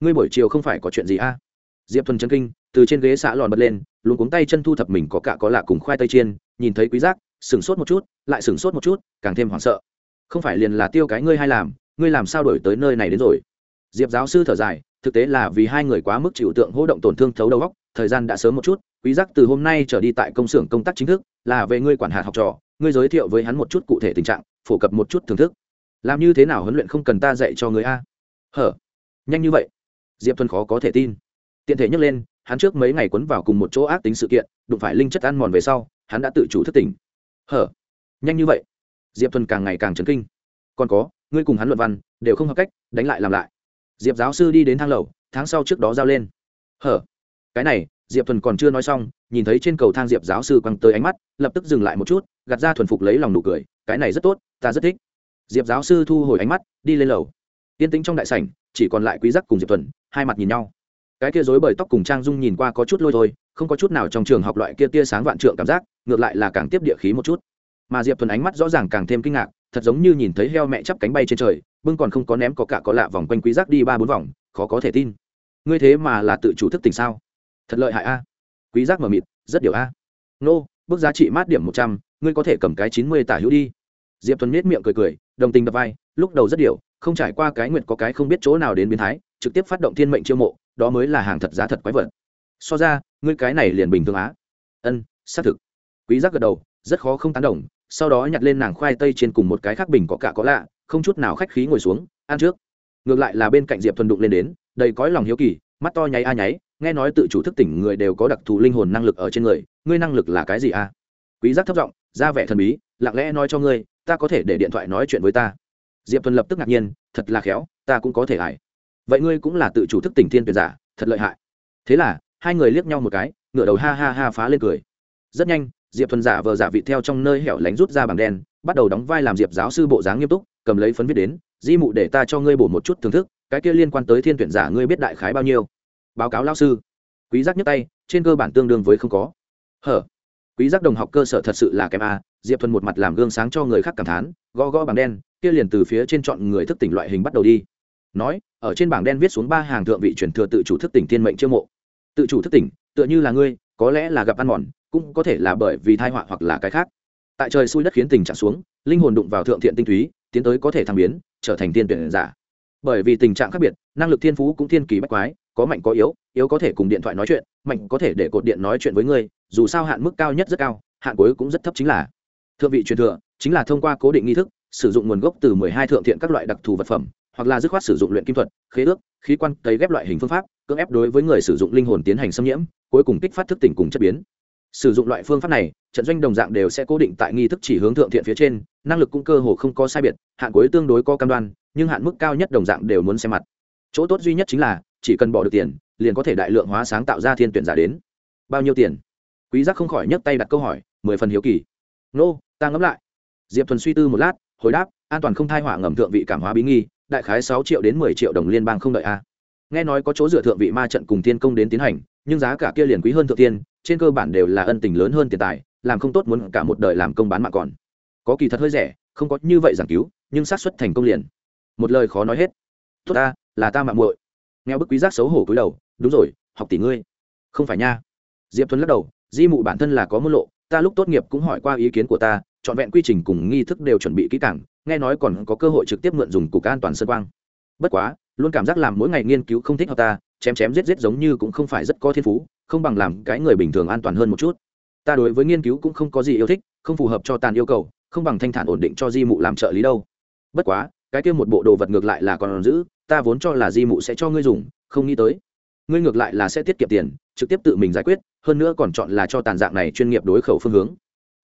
ngươi buổi chiều không phải có chuyện gì a à? diệp thuần chân kinh, từ trên ghế xạ lòn bật lên luôn cuống tay chân thu thập mình có cả có lạ cùng khoai tây chiên, nhìn thấy quý giác, sửng sốt một chút, lại sửng sốt một chút, càng thêm hoảng sợ. Không phải liền là tiêu cái ngươi hay làm, ngươi làm sao đổi tới nơi này đến rồi? Diệp giáo sư thở dài, thực tế là vì hai người quá mức chịu tượng hỗ động tổn thương thấu đầu góc thời gian đã sớm một chút quý giác từ hôm nay trở đi tại công xưởng công tác chính thức, là về ngươi quản hạt học trò, ngươi giới thiệu với hắn một chút cụ thể tình trạng, phổ cập một chút thưởng thức. Làm như thế nào huấn luyện không cần ta dạy cho người a? Hở, nhanh như vậy. Diệp thuần khó có thể tin. Tiện thể nhắc lên, hắn trước mấy ngày quấn vào cùng một chỗ ác tính sự kiện, đụng phải linh chất ăn mòn về sau, hắn đã tự chủ thức tỉnh. Hở, nhanh như vậy. Diệp thuần càng ngày càng chấn kinh. Còn có, ngươi cùng hắn luận văn, đều không hợp cách, đánh lại làm lại. Diệp giáo sư đi đến thang lầu, tháng sau trước đó giao lên. Hở, cái này diệp thuần còn chưa nói xong, nhìn thấy trên cầu thang diệp giáo sư quăng tới ánh mắt, lập tức dừng lại một chút, gạt ra thuần phục lấy lòng nụ cười, cái này rất tốt, ta rất thích. Diệp giáo sư thu hồi ánh mắt, đi lên lầu. Yên tĩnh trong đại sảnh, chỉ còn lại quý giác cùng diệp thuần, hai mặt nhìn nhau. Cái kia rối bởi tóc cùng trang dung nhìn qua có chút lôi thôi, không có chút nào trong trường học loại kia tia sáng vạn trượng cảm giác, ngược lại là càng tiếp địa khí một chút. Mà diệp thuần ánh mắt rõ ràng càng thêm kinh ngạc, thật giống như nhìn thấy heo mẹ chắp cánh bay trên trời, bưng còn không có ném có cả có lạ vòng quanh quý giác đi ba bốn vòng, khó có thể tin. Ngươi thế mà là tự chủ thức tỉnh sao? Thật lợi hại a. Quý giác mở mịt, rất điều a. Nô bước giá trị mát điểm một trăm, ngươi có thể cầm cái chín mươi tả hữu đi. Diệp thuần nết miệng cười cười, đồng tình đập vai, lúc đầu rất điều, không trải qua cái nguyện có cái không biết chỗ nào đến biến thái, trực tiếp phát động thiên mệnh chiêu mộ, đó mới là hàng thật giá thật quái vật. So ra, ngươi cái này liền bình thường á. Ân, xác thực. Quý giác gật đầu, rất khó không tán đồng, sau đó nhặt lên nàng khoai tây trên cùng một cái khác bình có cả có lạ, không chút nào khách khí ngồi xuống, ăn trước. Ngược lại là bên cạnh diệp thuần đụng lên đến, đầy cõi lòng hiếu kỳ, mắt to nháy a nháy nghe nói tự chủ thức tỉnh người đều có đặc thù linh hồn năng lực ở trên người, ngươi năng lực là cái gì a quý giác thấp giọng, ra vẻ thần bí, lặng lẽ nói cho ngươi, ta có thể để điện thoại nói chuyện với ta. Diệp thuần lập tức ngạc nhiên, thật là khéo, ta cũng có thể ải vậy ngươi cũng là tự chủ thức tỉnh thiên tuyệt giả, thật lợi hại. Thế là, hai người liếc nhau một cái, ngửa đầu ha ha ha phá lên cười. Rất nhanh, diệp thuần giả vờ giả vị theo trong nơi hẻo lánh rút ra bảng đen, bắt đầu đóng vai làm diệp giáo sư bộ dáng nghiêm túc, cầm lấy phấn viết đến, di mụ để ta cho ngươi bổ một chút thưởng thức, cái kia liên quan tới thiên tuyển giả ngươi biết đại khái bao nhiêu? Báo cáo lao sư. Quý giác nhấc tay, trên cơ bản tương đương với không có. Hở? Quý giác đồng học cơ sở thật sự là kém a, diệp thuần một mặt làm gương sáng cho người khác cảm thán, gõ gõ bảng đen, kia liền từ phía trên chọn người thức tỉnh loại hình bắt đầu đi. Nói, ở trên bảng đen viết xuống ba hàng thượng vị truyền thừa tự chủ thức tỉnh thiên mệnh chiêu mộ. Tự chủ thức tỉnh, tựa như là ngươi, có lẽ là gặp ăn mòn, cũng có thể là bởi vì thai họa hoặc là cái khác. Tại trời xui đất khiến tình trạng xuống, linh hồn đụng vào thượng thiện tinh túy, tiến tới có thể thăng biến, trở thành tiên tuyển giả. Bởi vì tình trạng khác biệt, năng lực thiên phú cũng thiên kỳ bách quái có mạnh có yếu yếu có thể cùng điện thoại nói chuyện, mạnh có thể để cột điện nói chuyện với ngươi, dù sao hạn mức cao nhất rất cao, hạn cuối cũng rất thấp chính là. Thượng vị truyền thừa, chính là thông qua cố định nghi thức, sử dụng nguồn gốc từ mười hai thượng thiện các loại đặc thù vật phẩm, hoặc là dứt khoát sử dụng luyện kim thuật, khế ước, khí quan, cấy ghép loại hình phương pháp, cưỡng ép đối với người sử dụng linh hồn tiến hành xâm nhiễm, cuối cùng kích phát thức tỉnh cùng chất biến. Sử dụng loại phương pháp này, trận doanh đồng dạng đều sẽ cố định tại nghi thức chỉ hướng thượng thiện phía trên, năng lực cũng cơ hồ không có sai biệt, hạn cuối tương đối có cam đoan, nhưng hạn mức cao nhất đồng dạng đều muốn xem mặt. Chỗ tốt duy nhất chính là chỉ cần bỏ được tiền, liền có thể đại lượng hóa sáng tạo ra thiên tuyển giả đến. Bao nhiêu tiền? Quý giác không khỏi nhấc tay đặt câu hỏi, mười phần hiếu kỳ. Nô, ta ngẫm lại. Diệp thuần suy tư một lát, hồi đáp, an toàn không thai hỏa ngầm thượng vị cảm hóa bí nghi, đại khái sáu triệu đến mười triệu đồng liên bang không đợi a. Nghe nói có chỗ dựa thượng vị ma trận cùng tiên công đến tiến hành, nhưng giá cả kia liền quý hơn thượng tiên, trên cơ bản đều là ân tình lớn hơn tiền tài, làm không tốt muốn cả một đời làm công bán mạng còn. Có kỳ thật hơi rẻ, không có như vậy giảng cứu, nhưng xác suất thành công liền. Một lời khó nói hết. Tốt ta, là ta mạng muội nghe bức quý giác xấu hổ cúi đầu, đúng rồi, học tỷ ngươi. Không phải nha. Diệp thuấn lắc đầu, di mụ bản thân là có môn lộ, ta lúc tốt nghiệp cũng hỏi qua ý kiến của ta, trọn vẹn quy trình cùng nghi thức đều chuẩn bị kỹ càng, nghe nói còn có cơ hội trực tiếp mượn dùng cục an toàn sân quang. Bất quá, luôn cảm giác làm mỗi ngày nghiên cứu không thích hợp ta, chém chém giết giết giống như cũng không phải rất có thiên phú, không bằng làm cái người bình thường an toàn hơn một chút. Ta đối với nghiên cứu cũng không có gì yêu thích, không phù hợp cho tàn yêu cầu, không bằng thanh thản ổn định cho di mụ làm trợ lý đâu. Bất quá, cái kia một bộ đồ vật ngược lại là còn giữ ta vốn cho là di mụ sẽ cho ngươi dùng, không nghĩ tới. Ngươi ngược lại là sẽ tiết kiệm tiền, trực tiếp tự mình giải quyết, hơn nữa còn chọn là cho tàn dạng này chuyên nghiệp đối khẩu phương hướng.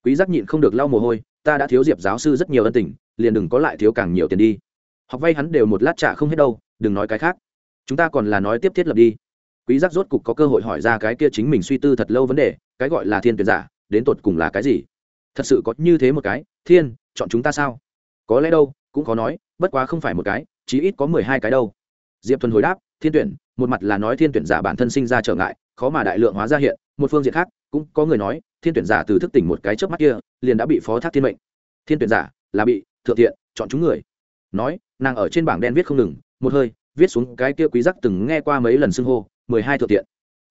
Quý giác nhịn không được lau mồ hôi, ta đã thiếu diệp giáo sư rất nhiều ân tình, liền đừng có lại thiếu càng nhiều tiền đi. Học vay hắn đều một lát trả không hết đâu, đừng nói cái khác. Chúng ta còn là nói tiếp thiết lập đi. Quý giác rốt cục có cơ hội hỏi ra cái kia chính mình suy tư thật lâu vấn đề, cái gọi là thiên tuyển giả, đến tột cùng là cái gì? Thật sự có như thế một cái, thiên, chọn chúng ta sao? Có lẽ đâu, cũng có nói, bất quá không phải một cái chí ít có mười hai cái đâu. Diệp thuần hồi đáp, thiên tuyển, một mặt là nói thiên tuyển giả bản thân sinh ra trở ngại, khó mà đại lượng hóa ra hiện, một phương diện khác, cũng có người nói, thiên tuyển giả từ thức tỉnh một cái chớp mắt kia, liền đã bị phó thác thiên mệnh. Thiên tuyển giả, là bị thượng thiện, chọn chúng người. Nói, nàng ở trên bảng đen viết không ngừng, một hơi, viết xuống cái kia quý giác từng nghe qua mấy lần xưng hô, mười hai thượng thiện.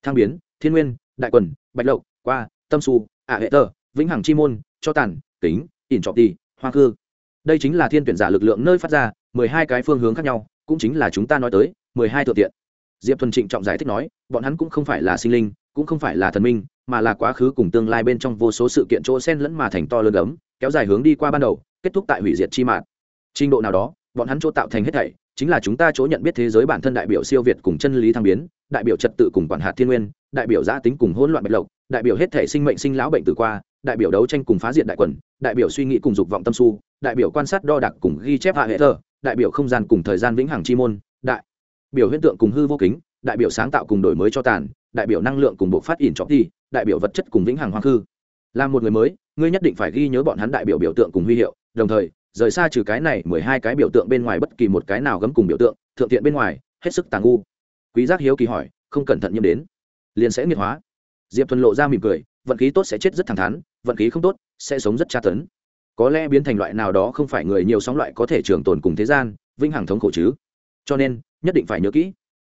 Thang biến, thiên nguyên, đại quần, bạch lộc, qua, tâm su, ạ hệ tơ vĩnh hằng chi môn, cho tàn, kính, ỉn trọc đi hoa cư đây chính là thiên tuyển giả lực lượng nơi phát ra mười hai cái phương hướng khác nhau, cũng chính là chúng ta nói tới, mười hai thượng tiện. diệp thuần trịnh trọng giải thích nói, bọn hắn cũng không phải là sinh linh, cũng không phải là thần minh, mà là quá khứ cùng tương lai bên trong vô số sự kiện chỗ sen lẫn mà thành to lớn gấm, kéo dài hướng đi qua ban đầu, kết thúc tại hủy diệt chi mạng trình độ nào đó, bọn hắn chỗ tạo thành hết thảy, chính là chúng ta chỗ nhận biết thế giới bản thân đại biểu siêu việt cùng chân lý thăng biến, đại biểu trật tự cùng quản hạt thiên nguyên, đại biểu giã tính cùng hỗn loạn bạch lộc, đại biểu hết thể sinh mệnh sinh lão bệnh tử qua, đại biểu đấu tranh cùng phá diện đại quần, đại biểu suy nghĩ cùng dục vọng tâm su, đại biểu quan sát đo đạc cùng ghi chép hạ hệ thơ đại biểu không gian cùng thời gian vĩnh hằng chi môn, đại biểu hiện tượng cùng hư vô kính, đại biểu sáng tạo cùng đổi mới cho tàn, đại biểu năng lượng cùng bộ phát ỉn chọc đi, đại biểu vật chất cùng vĩnh hằng hoang hư là một người mới, ngươi nhất định phải ghi nhớ bọn hắn đại biểu biểu tượng cùng huy hiệu, đồng thời, rời xa trừ cái này mười hai cái biểu tượng bên ngoài bất kỳ một cái nào gấm cùng biểu tượng, thượng tiện bên ngoài, hết sức tàng ngu. Quý giác hiếu kỳ hỏi, không cẩn thận nhiễm đến, liền sẽ nghiệt hóa. Diệp thuần lộ ra mỉm cười, vận khí tốt sẽ chết rất thẳng thắn, vận khí không tốt, sẽ sống rất tra tấn có lẽ biến thành loại nào đó không phải người nhiều sóng loại có thể trường tồn cùng thế gian vinh hằng thống khổ chứ. Cho nên, nhất định phải nhớ kỹ.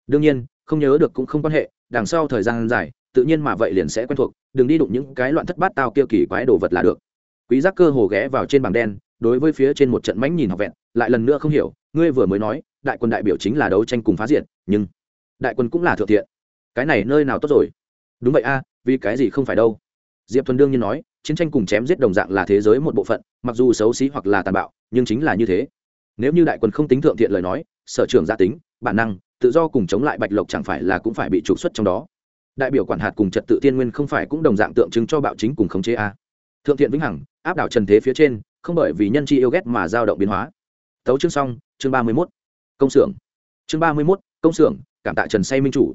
Đương nhiên, không nhớ được cũng không quan hệ, đằng sau thời gian dài, tự nhiên mà vậy liền sẽ quen thuộc, đừng đi đụng những cái loạn thất bát tao kia kỳ quái đồ vật là được. Quý giác cơ hồ ghé vào trên bảng đen, đối với phía trên một trận mánh nhìn học vẹn, lại lần nữa không hiểu, ngươi vừa mới nói, đại quân đại biểu chính là đấu tranh cùng phá diệt, nhưng đại quân cũng là thượng thiện. Cái này nơi nào tốt rồi? Đúng vậy a, vì cái gì không phải đâu? Diệp thuần đương nhiên nói chiến tranh cùng chém giết đồng dạng là thế giới một bộ phận, mặc dù xấu xí hoặc là tàn bạo, nhưng chính là như thế. Nếu như đại quân không tính thượng thiện lời nói, sở trường gia tính, bản năng, tự do cùng chống lại bạch lộc chẳng phải là cũng phải bị trục xuất trong đó. Đại biểu quản hạt cùng trật tự tiên nguyên không phải cũng đồng dạng tượng trưng cho bạo chính cùng khống chế a. Thượng thiện vĩnh hằng, áp đảo trần thế phía trên, không bởi vì nhân chi yêu ghét mà dao động biến hóa. Tấu chương xong, chương ba mươi mốt. Công xưởng. Chương ba mươi mốt, công xưởng, cảm tạ trần say minh chủ.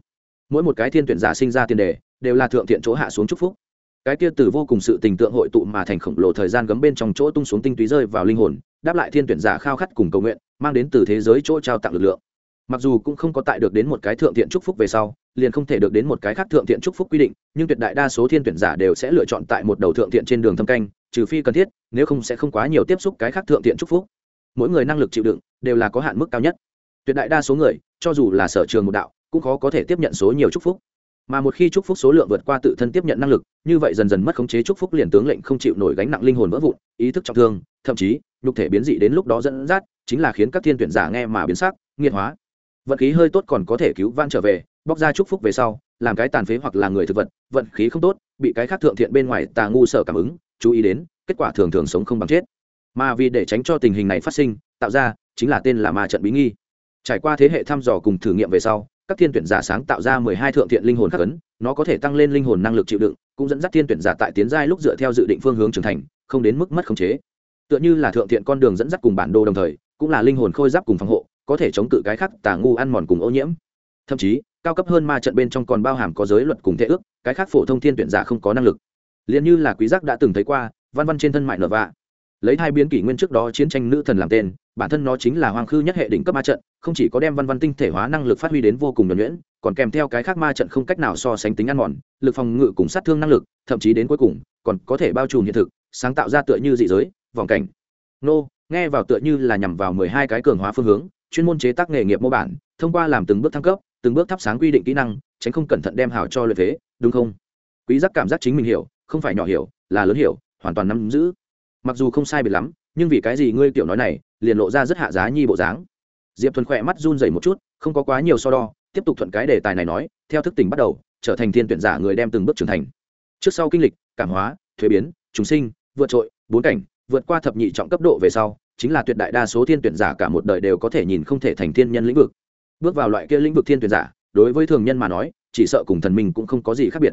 Mỗi một cái thiên tuyển giả sinh ra tiền đề, đều là thượng thiện chỗ hạ xuống chúc phúc cái kia từ vô cùng sự tình tượng hội tụ mà thành khổng lồ thời gian gấm bên trong chỗ tung xuống tinh túy rơi vào linh hồn, đáp lại thiên tuyển giả khao khát cùng cầu nguyện, mang đến từ thế giới chỗ trao tặng lực lượng. Mặc dù cũng không có tại được đến một cái thượng thiện chúc phúc về sau, liền không thể được đến một cái khác thượng thiện chúc phúc quy định, nhưng tuyệt đại đa số thiên tuyển giả đều sẽ lựa chọn tại một đầu thượng thiện trên đường thâm canh, trừ phi cần thiết, nếu không sẽ không quá nhiều tiếp xúc cái khác thượng thiện chúc phúc. Mỗi người năng lực chịu đựng đều là có hạn mức cao nhất. Tuyệt đại đa số người, cho dù là sở trường một đạo, cũng khó có thể tiếp nhận số nhiều chúc phúc mà một khi chúc phúc số lượng vượt qua tự thân tiếp nhận năng lực, như vậy dần dần mất khống chế chúc phúc liền tướng lệnh không chịu nổi gánh nặng linh hồn vỡ vụn, ý thức trọng thương, thậm chí, nhục thể biến dị đến lúc đó dẫn dắt, chính là khiến các thiên tuyển giả nghe mà biến sắc, nghiệt hóa. Vận khí hơi tốt còn có thể cứu van trở về, bóc ra chúc phúc về sau, làm cái tàn phế hoặc là người thực vật, vận khí không tốt, bị cái khác thượng thiện bên ngoài tà ngu sở cảm ứng, chú ý đến, kết quả thường thường sống không bằng chết. Mà vì để tránh cho tình hình này phát sinh, tạo ra chính là tên là ma trận bí nghi. Trải qua thế hệ thăm dò cùng thử nghiệm về sau các thiên tuyển giả sáng tạo ra mười hai thượng thiện linh hồn khắc ấn, nó có thể tăng lên linh hồn năng lực chịu đựng, cũng dẫn dắt thiên tuyển giả tại tiến giai lúc dựa theo dự định phương hướng trưởng thành, không đến mức mất khống chế. Tựa như là thượng thiện con đường dẫn dắt cùng bản đồ đồng thời, cũng là linh hồn khôi giáp cùng phòng hộ, có thể chống cự cái khác tà ngu ăn mòn cùng ô nhiễm. Thậm chí, cao cấp hơn ma trận bên trong còn bao hàm có giới luật cùng thể ước, cái khác phổ thông thiên tuyển giả không có năng lực. Liền như là quý giác đã từng thấy qua, văn văn trên thân mại nở vạ lấy hai biến kỷ nguyên trước đó chiến tranh nữ thần làm tên, bản thân nó chính là hoàng khư nhất hệ đỉnh cấp ma trận, không chỉ có đem văn văn tinh thể hóa năng lực phát huy đến vô cùng nhuẩn nhuyễn, còn kèm theo cái khác ma trận không cách nào so sánh tính ăn mòn, lực phòng ngự cùng sát thương năng lực, thậm chí đến cuối cùng, còn có thể bao trùm hiện thực, sáng tạo ra tựa như dị giới, vòng cảnh. Nô, nghe vào tựa như là nhằm vào mười hai cái cường hóa phương hướng, chuyên môn chế tác nghề nghiệp mô bản, thông qua làm từng bước thăng cấp, từng bước thắp sáng quy định kỹ năng, tránh không cẩn thận đem hào cho lợi thế, đúng không? Quý giác cảm giác chính mình hiểu, không phải nhỏ hiểu, là lớn hiểu, hoàn toàn nắm giữ mặc dù không sai biệt lắm, nhưng vì cái gì ngươi tiểu nói này, liền lộ ra rất hạ giá nhi bộ dáng. Diệp thuần khỏe mắt run rẩy một chút, không có quá nhiều so đo, tiếp tục thuận cái đề tài này nói, theo thức tỉnh bắt đầu, trở thành thiên tuyển giả người đem từng bước trưởng thành. Trước sau kinh lịch, cảm hóa, thuế biến chúng sinh, vượt trội, bốn cảnh, vượt qua thập nhị trọng cấp độ về sau, chính là tuyệt đại đa số thiên tuyển giả cả một đời đều có thể nhìn không thể thành thiên nhân lĩnh vực. Bước vào loại kia lĩnh vực thiên tuyển giả, đối với thường nhân mà nói, chỉ sợ cùng thần mình cũng không có gì khác biệt.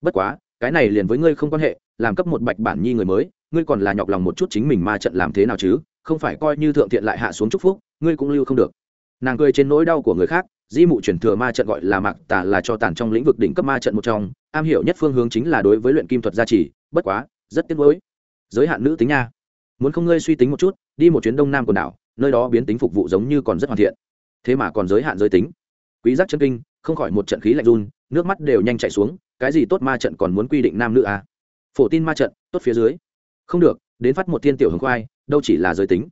Bất quá, cái này liền với ngươi không quan hệ, làm cấp một bạch bản nhi người mới ngươi còn là nhọc lòng một chút chính mình ma trận làm thế nào chứ, không phải coi như thượng thiện lại hạ xuống chúc phúc, ngươi cũng lưu không được. Nàng cười trên nỗi đau của người khác, di mụ chuyển thừa ma trận gọi là mạc tả là cho tàn trong lĩnh vực đỉnh cấp ma trận một trong, am hiểu nhất phương hướng chính là đối với luyện kim thuật gia trì, bất quá, rất tiếc nuối. Giới hạn nữ tính nha. Muốn không ngươi suy tính một chút, đi một chuyến đông nam quần đảo, nơi đó biến tính phục vụ giống như còn rất hoàn thiện. Thế mà còn giới hạn giới tính. Quý giác chân kinh, không khỏi một trận khí lạnh run, nước mắt đều nhanh chảy xuống, cái gì tốt ma trận còn muốn quy định nam nữ à? Phổ tin ma trận, tốt phía dưới không được, đến phát một thiên tiểu hồng khoai, đâu chỉ là giới tính.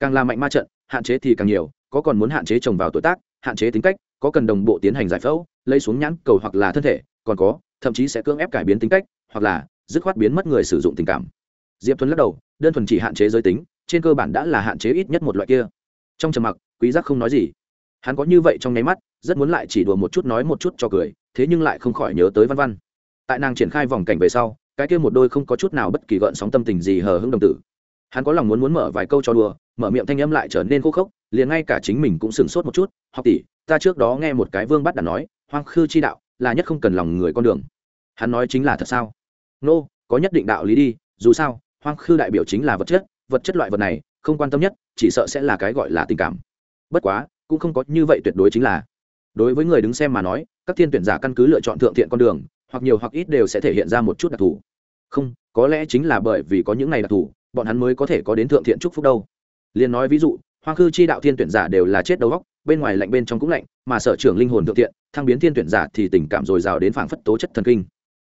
Càng là mạnh ma trận, hạn chế thì càng nhiều, có còn muốn hạn chế chồng vào tuổi tác, hạn chế tính cách, có cần đồng bộ tiến hành giải phẫu, lấy xuống nhãn cầu hoặc là thân thể, còn có, thậm chí sẽ cưỡng ép cải biến tính cách, hoặc là, dứt khoát biến mất người sử dụng tình cảm. Diệp thuấn lắc đầu, đơn thuần chỉ hạn chế giới tính, trên cơ bản đã là hạn chế ít nhất một loại kia. Trong trầm mặc, quý giác không nói gì. Hắn có như vậy trong nháy mắt, rất muốn lại chỉ đùa một chút nói một chút cho cười, thế nhưng lại không khỏi nhớ tới văn văn. Tại nàng triển khai vòng cảnh về sau cái kia một đôi không có chút nào bất kỳ gợn sóng tâm tình gì hờ hững đồng tử. Hắn có lòng muốn muốn mở vài câu cho đùa mở miệng thanh âm lại trở nên khô khốc liền ngay cả chính mình cũng sửng sốt một chút học tỷ ta trước đó nghe một cái vương bắt đã nói hoang khư chi đạo là nhất không cần lòng người con đường. Hắn nói chính là thật sao? Nô、no, có nhất định đạo lý đi dù sao hoang khư đại biểu chính là vật chất vật chất loại vật này không quan tâm nhất chỉ sợ sẽ là cái gọi là tình cảm. Bất quá cũng không có như vậy tuyệt đối chính là. Đối với người đứng xem mà nói các thiên tuyển giả căn cứ lựa chọn thượng thiện con đường hoặc nhiều hoặc ít đều sẽ thể hiện ra một chút đặc thù. Không, có lẽ chính là bởi vì có những ngày đặc thù, bọn hắn mới có thể có đến thượng thiện chúc phúc đâu. Liền nói ví dụ, hoang khư chi đạo thiên tuyển giả đều là chết đầu góc bên ngoài lạnh bên trong cũng lạnh, mà sở trưởng linh hồn thượng thiện, thăng biến thiên tuyển giả thì tình cảm dồi dào đến phảng phất tố chất thần kinh.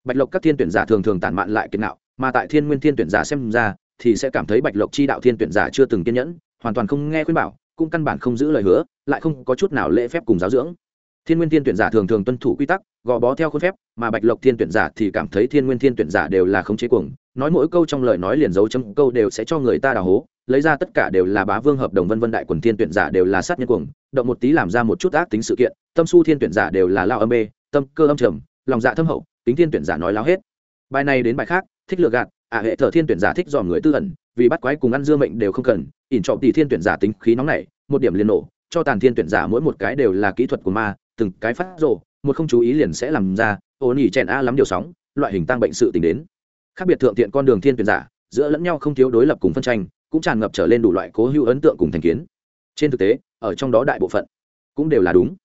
Bạch lộc các thiên tuyển giả thường thường tản mạn lại kiệt nạo mà tại thiên nguyên thiên tuyển giả xem ra, thì sẽ cảm thấy bạch lộc chi đạo thiên tuyển giả chưa từng kiên nhẫn, hoàn toàn không nghe khuyên bảo, cũng căn bản không giữ lời hứa, lại không có chút nào lễ phép cùng giáo dưỡng thiên nguyên thiên tuyển giả thường thường tuân thủ quy tắc, gò bó theo khuôn phép, mà bạch lộc thiên tuyển giả thì cảm thấy thiên nguyên thiên tuyển giả đều là khống chế cuồng, nói mỗi câu trong lời nói liền dấu chấm câu đều sẽ cho người ta đào hố, lấy ra tất cả đều là bá vương hợp đồng vân vân đại quần thiên tuyển giả đều là sát nhân cuồng, động một tí làm ra một chút ác tính sự kiện, tâm su thiên tuyển giả đều là lao âm mê tâm cơ âm trầm, lòng dạ thâm hậu, tính thiên tuyển giả nói láo hết. Bài này đến bài khác, thích lừa gạt, ả hệ thờ thiên tuyển giả thích dòm người tư ẩn, vì bắt quái cùng ăn dưa mệnh đều không cần, ỉn trọng tỷ thiên tuyển giả tính khí nóng này một điểm liền nổ, cho tàn thiên tuyển giả mỗi một cái đều là kỹ thuật của ma từng cái phát rộ một không chú ý liền sẽ làm ra, ô nỉ chèn a lắm điều sóng, loại hình tăng bệnh sự tình đến. Khác biệt thượng tiện con đường thiên tuyển giả, giữa lẫn nhau không thiếu đối lập cùng phân tranh, cũng tràn ngập trở lên đủ loại cố hữu ấn tượng cùng thành kiến. Trên thực tế, ở trong đó đại bộ phận cũng đều là đúng.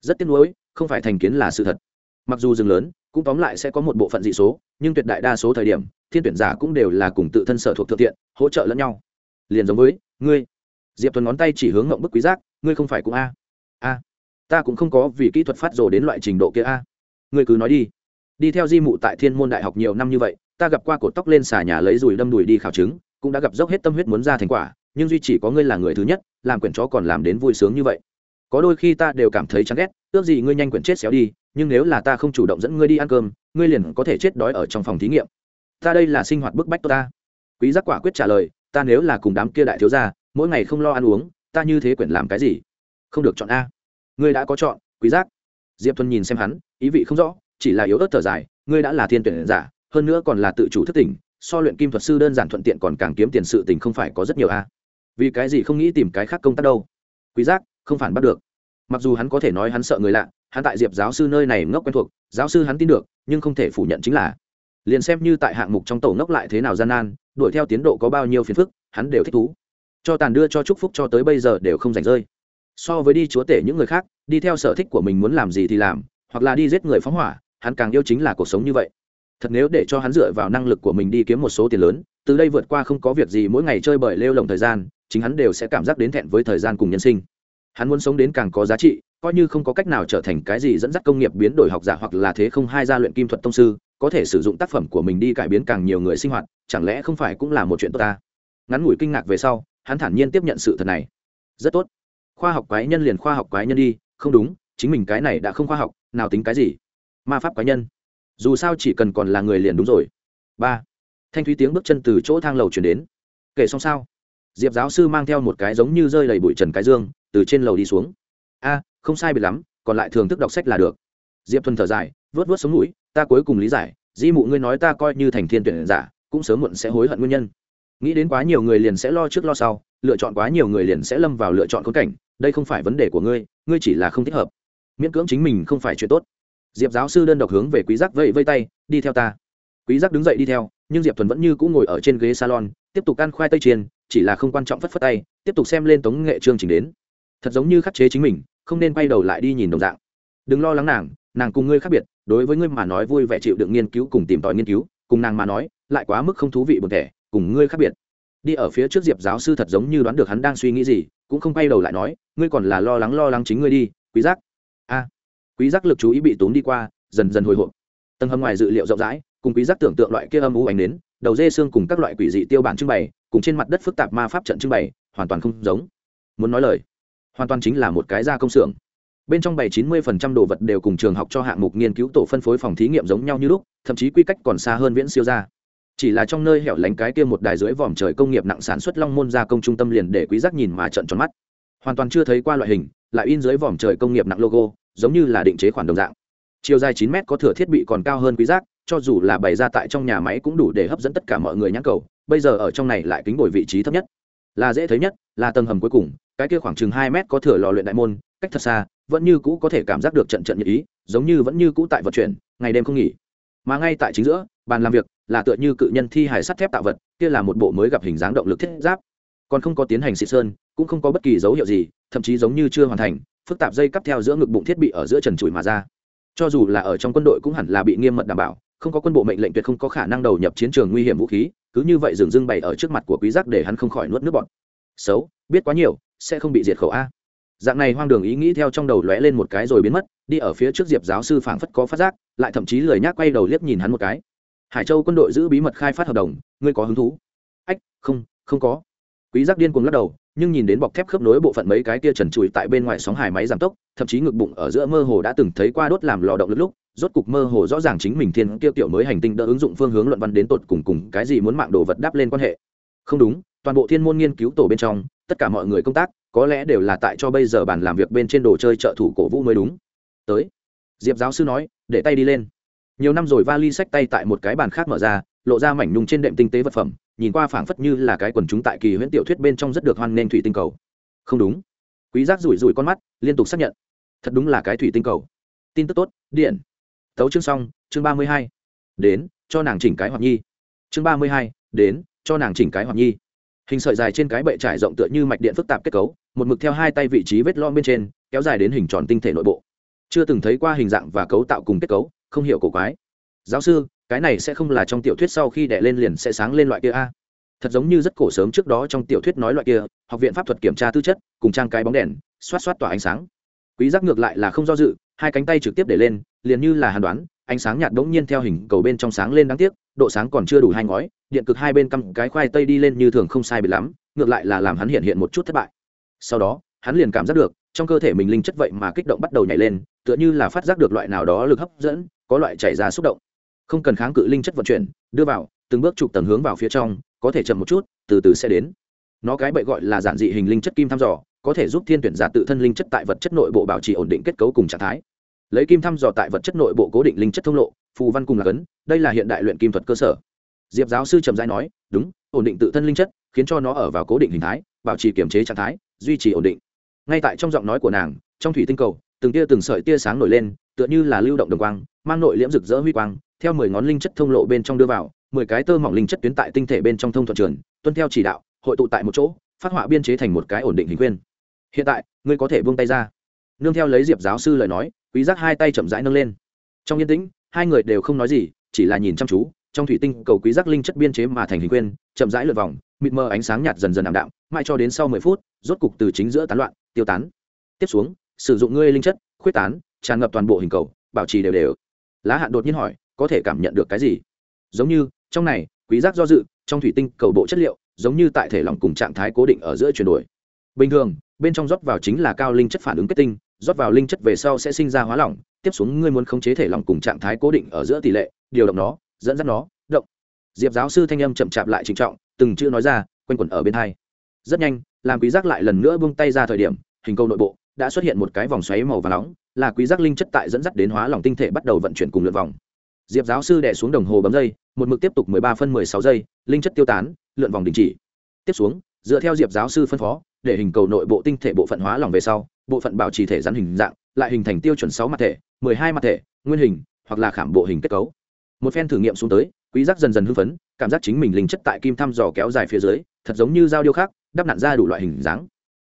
Rất tiếc nuối, không phải thành kiến là sự thật. Mặc dù rừng lớn, cũng tóm lại sẽ có một bộ phận dị số, nhưng tuyệt đại đa số thời điểm, thiên tuyển giả cũng đều là cùng tự thân sở thuộc thượng thiện hỗ trợ lẫn nhau. Liền giống với, ngươi, diệp tuấn ngón tay chỉ hướng ngộng bức quý giác, ngươi không phải cũng a. A ta cũng không có vì kỹ thuật phát rồ đến loại trình độ kia a. Ngươi cứ nói đi. Đi theo di mụ tại thiên môn đại học nhiều năm như vậy, ta gặp qua cột tóc lên xà nhà lấy dùi đâm đùi đi khảo chứng, cũng đã gặp dốc hết tâm huyết muốn ra thành quả, nhưng duy chỉ có ngươi là người thứ nhất, làm quyển chó còn làm đến vui sướng như vậy. Có đôi khi ta đều cảm thấy chán ghét, ước gì ngươi nhanh quyển chết xéo đi, nhưng nếu là ta không chủ động dẫn ngươi đi ăn cơm, ngươi liền có thể chết đói ở trong phòng thí nghiệm. Ta đây là sinh hoạt bức bách ta. Quý giác quả quyết trả lời, ta nếu là cùng đám kia đại thiếu gia, mỗi ngày không lo ăn uống, ta như thế quyển làm cái gì? Không được chọn a ngươi đã có chọn, quý giác. Diệp thuần nhìn xem hắn, ý vị không rõ, chỉ là yếu ớt thở dài, ngươi đã là thiên tuyển giả, hơn nữa còn là tự chủ thức tỉnh, so luyện kim thuật sư đơn giản thuận tiện còn càng kiếm tiền sự tình không phải có rất nhiều a. À. Vì cái gì không nghĩ tìm cái khác công tác đâu? Quý giác, không phản bắt được. Mặc dù hắn có thể nói hắn sợ người lạ, hắn tại diệp giáo sư nơi này ngốc quen thuộc, giáo sư hắn tin được, nhưng không thể phủ nhận chính là, liền xem như tại hạng mục trong tổ ngốc lại thế nào gian nan, đuổi theo tiến độ có bao nhiêu phiền phức, hắn đều thích thú. Cho tàn đưa cho chúc phúc cho tới bây giờ đều không rảnh rơi so với đi chúa tể những người khác, đi theo sở thích của mình muốn làm gì thì làm, hoặc là đi giết người phóng hỏa, hắn càng yêu chính là cuộc sống như vậy. Thật nếu để cho hắn dựa vào năng lực của mình đi kiếm một số tiền lớn, từ đây vượt qua không có việc gì mỗi ngày chơi bời lêu lồng thời gian, chính hắn đều sẽ cảm giác đến thẹn với thời gian cùng nhân sinh. Hắn muốn sống đến càng có giá trị, coi như không có cách nào trở thành cái gì dẫn dắt công nghiệp biến đổi học giả hoặc là thế không hai gia luyện kim thuật tông sư, có thể sử dụng tác phẩm của mình đi cải biến càng nhiều người sinh hoạt, chẳng lẽ không phải cũng là một chuyện tốt ta? Ngắn ngủi kinh ngạc về sau, hắn thản nhiên tiếp nhận sự thật này. Rất tốt khoa học quái nhân liền khoa học quái nhân đi, không đúng, chính mình cái này đã không khoa học, nào tính cái gì? Ma pháp quái nhân. Dù sao chỉ cần còn là người liền đúng rồi. Ba. Thanh thúy tiếng bước chân từ chỗ thang lầu chuyển đến. Kể xong sao? Diệp giáo sư mang theo một cái giống như rơi đầy bụi trần cái dương, từ trên lầu đi xuống. A, không sai biệt lắm, còn lại thường thức đọc sách là được. Diệp thuần thở dài, vớt vớt sống mũi, ta cuối cùng lý giải di mụ ngươi nói ta coi như thành thiên tuyển giả, cũng sớm muộn sẽ hối hận nguyên nhân nghĩ đến quá nhiều người liền sẽ lo trước lo sau, lựa chọn quá nhiều người liền sẽ lâm vào lựa chọn khốn cảnh, đây không phải vấn đề của ngươi ngươi chỉ là không thích hợp. Miễn cưỡng chính mình không phải chuyện tốt. Diệp giáo sư đơn độc hướng về quý giác vẫy vây tay, đi theo ta. Quý giác đứng dậy đi theo, nhưng diệp thuần vẫn như cũ ngồi ở trên ghế salon, tiếp tục ăn khoai tây chiên, chỉ là không quan trọng phất phất tay, tiếp tục xem lên tống nghệ chương trình đến. Thật giống như khắc chế chính mình, không nên quay đầu lại đi nhìn đồng dạng. Đừng lo lắng nàng nàng cùng ngươi khác biệt, đối với ngươi mà nói vui vẻ chịu đựng nghiên cứu cùng tìm tòi nghiên cứu, cùng nàng mà nói, lại quá mức không thú vị buồn thẻ cùng ngươi khác biệt. Đi ở phía trước diệp giáo sư thật giống như đoán được hắn đang suy nghĩ gì, cũng không quay đầu lại nói, ngươi còn là lo lắng lo lắng chính ngươi đi, quý giác. A. Quý giác lực chú ý bị tốn đi qua, dần dần hồi hộp. Tầng hầm ngoài dự liệu rộng rãi, cùng quý giác tưởng tượng loại kia âm u ánh đến đầu dê xương cùng các loại quỷ dị tiêu bản trưng bày, cùng trên mặt đất phức tạp ma pháp trận trưng bày, hoàn toàn không giống. Muốn nói lời, hoàn toàn chính là một cái gia công xưởng. Bên trong bảy chín mươi phần trăm đồ vật đều cùng trường học cho hạng mục nghiên cứu tổ phân phối phòng thí nghiệm giống nhau như lúc, thậm chí quy cách còn xa hơn viễn siêu gia chỉ là trong nơi hẻo lánh cái kia một đài dưới vòm trời công nghiệp nặng sản xuất long môn gia công trung tâm liền để quý giác nhìn mà trận tròn mắt. Hoàn toàn chưa thấy qua loại hình, lại in dưới vòm trời công nghiệp nặng logo, giống như là định chế khoản đồng dạng. Chiều dài chín mét có thừa thiết bị còn cao hơn quý giác, cho dù là bày ra tại trong nhà máy cũng đủ để hấp dẫn tất cả mọi người nhãn cầu, bây giờ ở trong này lại kính bồi vị trí thấp nhất. Là dễ thấy nhất, là tầng hầm cuối cùng, cái kia khoảng chừng hai mét có thừa lò luyện đại môn, cách thật xa, vẫn như cũ có thể cảm giác được trận trận nhiệt ý, giống như vẫn như cũ tại vật chuyển, ngày đêm không nghỉ. Mà ngay tại chính giữa, bàn làm việc là tựa như cự nhân thi hài sắt thép tạo vật, kia là một bộ mới gặp hình dáng động lực thiết giáp. Còn không có tiến hành xịt sơn, cũng không có bất kỳ dấu hiệu gì, thậm chí giống như chưa hoàn thành, phức tạp dây cắp theo giữa ngực bụng thiết bị ở giữa trần trụi mà ra. Cho dù là ở trong quân đội cũng hẳn là bị nghiêm mật đảm bảo, không có quân bộ mệnh lệnh tuyệt không có khả năng đầu nhập chiến trường nguy hiểm vũ khí, cứ như vậy dừng dưng bày ở trước mặt của quý giác để hắn không khỏi nuốt nước bọt. Xấu, biết quá nhiều, sẽ không bị diệt khẩu a. Dạng này hoang đường ý nghĩ theo trong đầu lóe lên một cái rồi biến mất, đi ở phía trước diệp giáo sư phảng phất có phát giác, lại thậm chí lười nhác quay đầu liếc nhìn hắn một cái hải châu quân đội giữ bí mật khai phát hợp đồng, ngươi có hứng thú? Ách, không không có. Quý giác điên cuồng lắc đầu, nhưng nhìn đến bọc thép khớp nối bộ phận mấy cái kia trần trụi tại bên ngoài sóng hải máy giảm tốc, thậm chí ngực bụng ở giữa mơ hồ đã từng thấy qua đốt làm lò động lực lúc, rốt cục mơ hồ rõ ràng chính mình thiên kia tiểu mới hành tinh đỡ ứng dụng phương hướng luận văn đến tột cùng cùng cái gì muốn mạng đồ vật đáp lên quan hệ. Không đúng, toàn bộ thiên môn nghiên cứu tổ bên trong, tất cả mọi người công tác, có lẽ đều là tại cho bây giờ bàn làm việc bên trên đồ chơi trợ thủ cổ vũ mới đúng. Tới. Diệp giáo sư nói, để tay đi lên nhiều năm rồi vali sách tay tại một cái bàn khác mở ra, lộ ra mảnh nhung trên đệm tinh tế vật phẩm, nhìn qua phảng phất như là cái quần chúng tại kỳ huyễn tiểu thuyết bên trong rất được hoan nghênh thủy tinh cầu. Không đúng. Quý giác rủi rủi con mắt, liên tục xác nhận. Thật đúng là cái thủy tinh cầu. Tin tức tốt, điện. Tấu chương xong, chương ba mươi hai. Đến, cho nàng chỉnh cái hoặc nhi. Chương ba mươi hai, đến, cho nàng chỉnh cái hoặc nhi. Hình sợi dài trên cái bệ trải rộng tựa như mạch điện phức tạp kết cấu, một mực theo hai tay vị trí vết lõm bên trên, kéo dài đến hình tròn tinh thể nội bộ. Chưa từng thấy qua hình dạng và cấu tạo cùng kết cấu không hiểu cổ quái. Giáo sư, cái này sẽ không là trong tiểu thuyết sau khi đẻ lên liền sẽ sáng lên loại kia a. Thật giống như rất cổ sớm trước đó trong tiểu thuyết nói loại kia, học viện pháp thuật kiểm tra tư chất, cùng trang cái bóng đèn, xoát xoát tỏa ánh sáng. Quý giác ngược lại là không do dự, hai cánh tay trực tiếp để lên, liền như là hàn đoán, ánh sáng nhạt đống nhiên theo hình cầu bên trong sáng lên đáng tiếc, độ sáng còn chưa đủ hai ngói, điện cực hai bên căm cái khoai tây đi lên như thường không sai biệt lắm, ngược lại là làm hắn hiện hiện một chút thất bại. Sau đó, hắn liền cảm giác được, trong cơ thể mình linh chất vậy mà kích động bắt đầu nhảy lên, tựa như là phát giác được loại nào đó lực hấp dẫn có loại chảy ra xúc động. Không cần kháng cự linh chất vận chuyển, đưa vào, từng bước chụp tầng hướng vào phía trong, có thể chậm một chút, từ từ sẽ đến. Nó cái bậy gọi là giản dị hình linh chất kim thăm dò, có thể giúp thiên tuyển giả tự thân linh chất tại vật chất nội bộ bảo trì ổn định kết cấu cùng trạng thái. Lấy kim thăm dò tại vật chất nội bộ cố định linh chất thông lộ, phù văn cùng là cấn đây là hiện đại luyện kim thuật cơ sở. Diệp giáo sư trầm giai nói, đúng, ổn định tự thân linh chất, khiến cho nó ở vào cố định hình thái, bảo trì kiểm chế trạng thái, duy trì ổn định. Ngay tại trong giọng nói của nàng, trong thủy tinh cầu từng tia từng sợi tia sáng nổi lên, tựa như là lưu động đồng quang, mang nội liễm rực rỡ huy quang, theo mười ngón linh chất thông lộ bên trong đưa vào, mười cái tơ mỏng linh chất tuyến tại tinh thể bên trong thông thuận trường, tuân theo chỉ đạo, hội tụ tại một chỗ, phát họa biên chế thành một cái ổn định hình quyên hiện tại, ngươi có thể buông tay ra. Nương theo lấy diệp giáo sư lời nói, quý giác hai tay chậm rãi nâng lên. Trong yên tĩnh, hai người đều không nói gì, chỉ là nhìn chăm chú, trong thủy tinh cầu quý giác linh chất biên chế mà thành hình quyên chậm rãi lượn vòng, mịt mờ ánh sáng nhạt dần dần ảm đạm, mãi cho đến sau mười phút, rốt cục từ chính giữa tán loạn, tiêu tán. Tiếp xuống sử dụng ngươi linh chất, khuyết tán, tràn ngập toàn bộ hình cầu, bảo trì đều đều. Lá hạn đột nhiên hỏi, có thể cảm nhận được cái gì? Giống như, trong này, quý giác do dự, trong thủy tinh cầu bộ chất liệu, giống như tại thể lỏng cùng trạng thái cố định ở giữa chuyển đổi. Bình thường, bên trong rót vào chính là cao linh chất phản ứng kết tinh, rót vào linh chất về sau sẽ sinh ra hóa lỏng, tiếp xuống ngươi muốn khống chế thể lỏng cùng trạng thái cố định ở giữa tỷ lệ, điều động nó, dẫn dắt nó, động. Diệp giáo sư thanh âm chậm chạp lại trịnh trọng, từng chữ nói ra, quanh quẩn ở bên hai. Rất nhanh, làm quý giác lại lần nữa buông tay ra thời điểm, hình cầu nội bộ đã xuất hiện một cái vòng xoáy màu vàng nóng là quý giác linh chất tại dẫn dắt đến hóa lỏng tinh thể bắt đầu vận chuyển cùng lượt vòng. Diệp giáo sư đè xuống đồng hồ bấm giây một mực tiếp tục 13 phân 16 giây linh chất tiêu tán lượn vòng đình chỉ. Tiếp xuống dựa theo diệp giáo sư phân phó để hình cầu nội bộ tinh thể bộ phận hóa lỏng về sau bộ phận bảo trì thể rắn hình dạng lại hình thành tiêu chuẩn sáu mặt thể 12 mặt thể nguyên hình hoặc là khảm bộ hình kết cấu. Một phen thử nghiệm xuống tới quý giác dần dần hưng phấn cảm giác chính mình linh chất tại kim thăm dò kéo dài phía dưới thật giống như dao điêu khắc, đắp nặn ra đủ loại hình dáng.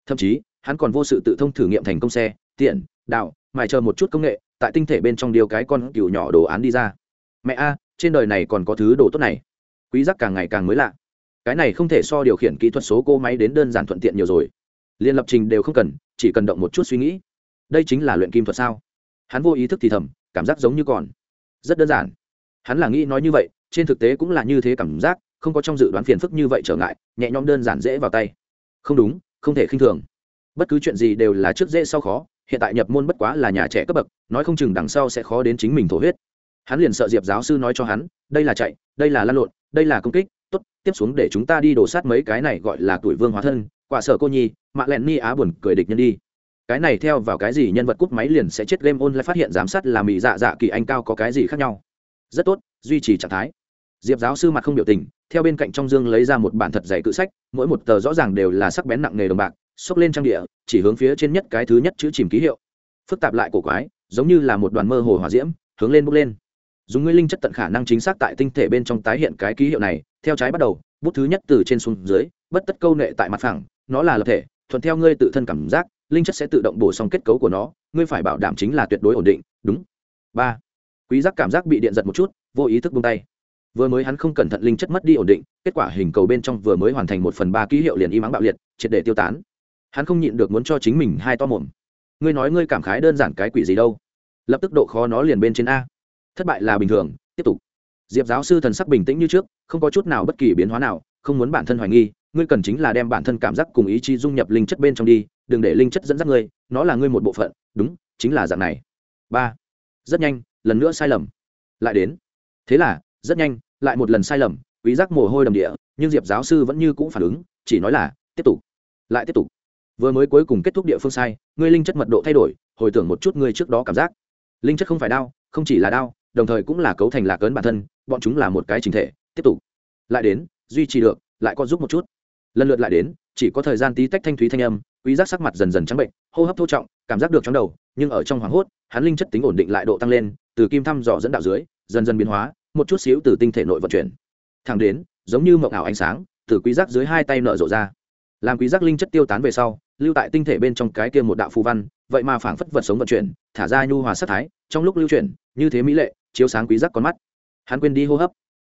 Thậm chí hắn còn vô sự tự thông thử nghiệm thành công xe, tiện, đạo, mài chờ một chút công nghệ, tại tinh thể bên trong điều cái con cừu nhỏ đồ án đi ra. Mẹ a, trên đời này còn có thứ đồ tốt này. Quý giác càng ngày càng mới lạ. Cái này không thể so điều khiển kỹ thuật số cô máy đến đơn giản thuận tiện nhiều rồi. Liên lập trình đều không cần, chỉ cần động một chút suy nghĩ. Đây chính là luyện kim thuật sao? Hắn vô ý thức thì thầm, cảm giác giống như còn. Rất đơn giản. Hắn là nghĩ nói như vậy, trên thực tế cũng là như thế cảm giác, không có trong dự đoán phiền phức như vậy trở ngại, nhẹ nhõm đơn giản dễ vào tay. Không đúng, không thể khinh thường bất cứ chuyện gì đều là trước dễ sau khó, hiện tại nhập môn bất quá là nhà trẻ cấp bậc, nói không chừng đằng sau sẽ khó đến chính mình thổ huyết. Hắn liền sợ diệp giáo sư nói cho hắn, đây là chạy, đây là lăn lộn, đây là công kích, tốt, tiếp xuống để chúng ta đi đổ sát mấy cái này gọi là tuổi vương hóa thân. Quả sở cô nhi, mạ lẹn ni á buồn cười địch nhân đi. Cái này theo vào cái gì nhân vật cúp máy liền sẽ chết game on lại phát hiện giám sát là mỹ dạ dạ kỳ anh cao có cái gì khác nhau. Rất tốt, duy trì trạng thái. Diệp giáo sư mặt không biểu tình, theo bên cạnh trong dương lấy ra một bản thật dày cự sách, mỗi một tờ rõ ràng đều là sắc bén nặng nghề đồng bạc xốc lên trang địa, chỉ hướng phía trên nhất cái thứ nhất chữ chìm ký hiệu. Phức tạp lại cổ quái, giống như là một đoàn mơ hồ hòa diễm, hướng lên bốc lên. Dùng ngươi linh chất tận khả năng chính xác tại tinh thể bên trong tái hiện cái ký hiệu này, theo trái bắt đầu, bút thứ nhất từ trên xuống dưới, bất tất câu nệ tại mặt phẳng, nó là lập thể, thuận theo ngươi tự thân cảm giác, linh chất sẽ tự động bổ sung kết cấu của nó, ngươi phải bảo đảm chính là tuyệt đối ổn định, đúng. Ba. Quý giác cảm giác bị điện giật một chút, vô ý thức buông tay. Vừa mới hắn không cẩn thận linh chất mất đi ổn định, kết quả hình cầu bên trong vừa mới hoàn thành một phần ba ký hiệu liền im ắng bạo liệt, triệt để tiêu tán hắn không nhịn được muốn cho chính mình hai to mồm. Ngươi nói ngươi cảm khái đơn giản cái quỷ gì đâu? Lập tức độ khó nó liền bên trên a. Thất bại là bình thường, tiếp tục. Diệp giáo sư thần sắc bình tĩnh như trước, không có chút nào bất kỳ biến hóa nào, không muốn bản thân hoài nghi, ngươi cần chính là đem bản thân cảm giác cùng ý chí dung nhập linh chất bên trong đi, đừng để linh chất dẫn dắt ngươi, nó là ngươi một bộ phận, đúng, chính là dạng này. Ba. Rất nhanh, lần nữa sai lầm. Lại đến. Thế là, rất nhanh, lại một lần sai lầm, quý giác mồ hôi đầm địa, nhưng diệp giáo sư vẫn như cũ phản ứng, chỉ nói là, tiếp tục. Lại tiếp tục vừa mới cuối cùng kết thúc địa phương sai, ngươi linh chất mật độ thay đổi, hồi tưởng một chút ngươi trước đó cảm giác. Linh chất không phải đau không chỉ là đau đồng thời cũng là cấu thành lạc ấn bản thân, bọn chúng là một cái trình thể, tiếp tục. Lại đến, duy trì được, lại có giúp một chút. Lần lượt lại đến, chỉ có thời gian tí tách thanh thúy thanh âm, quý giác sắc mặt dần dần trắng bệnh, hô hấp thô trọng, cảm giác được trong đầu, nhưng ở trong hoàng hốt, hắn linh chất tính ổn định lại độ tăng lên, từ kim thăm dò dẫn đạo dưới, dần dần biến hóa, một chút xíu từ tinh thể nội vận chuyển. Thẳng đến, giống như mộng ảo ánh sáng, từ quý giác dưới hai tay nở rộ ra làm quý giác linh chất tiêu tán về sau, lưu tại tinh thể bên trong cái kia một đạo phù văn, vậy mà phảng phất vật sống vận chuyển, thả ra nhu hòa sát thái, trong lúc lưu chuyển, như thế mỹ lệ, chiếu sáng quý giác con mắt. Hắn quên đi hô hấp.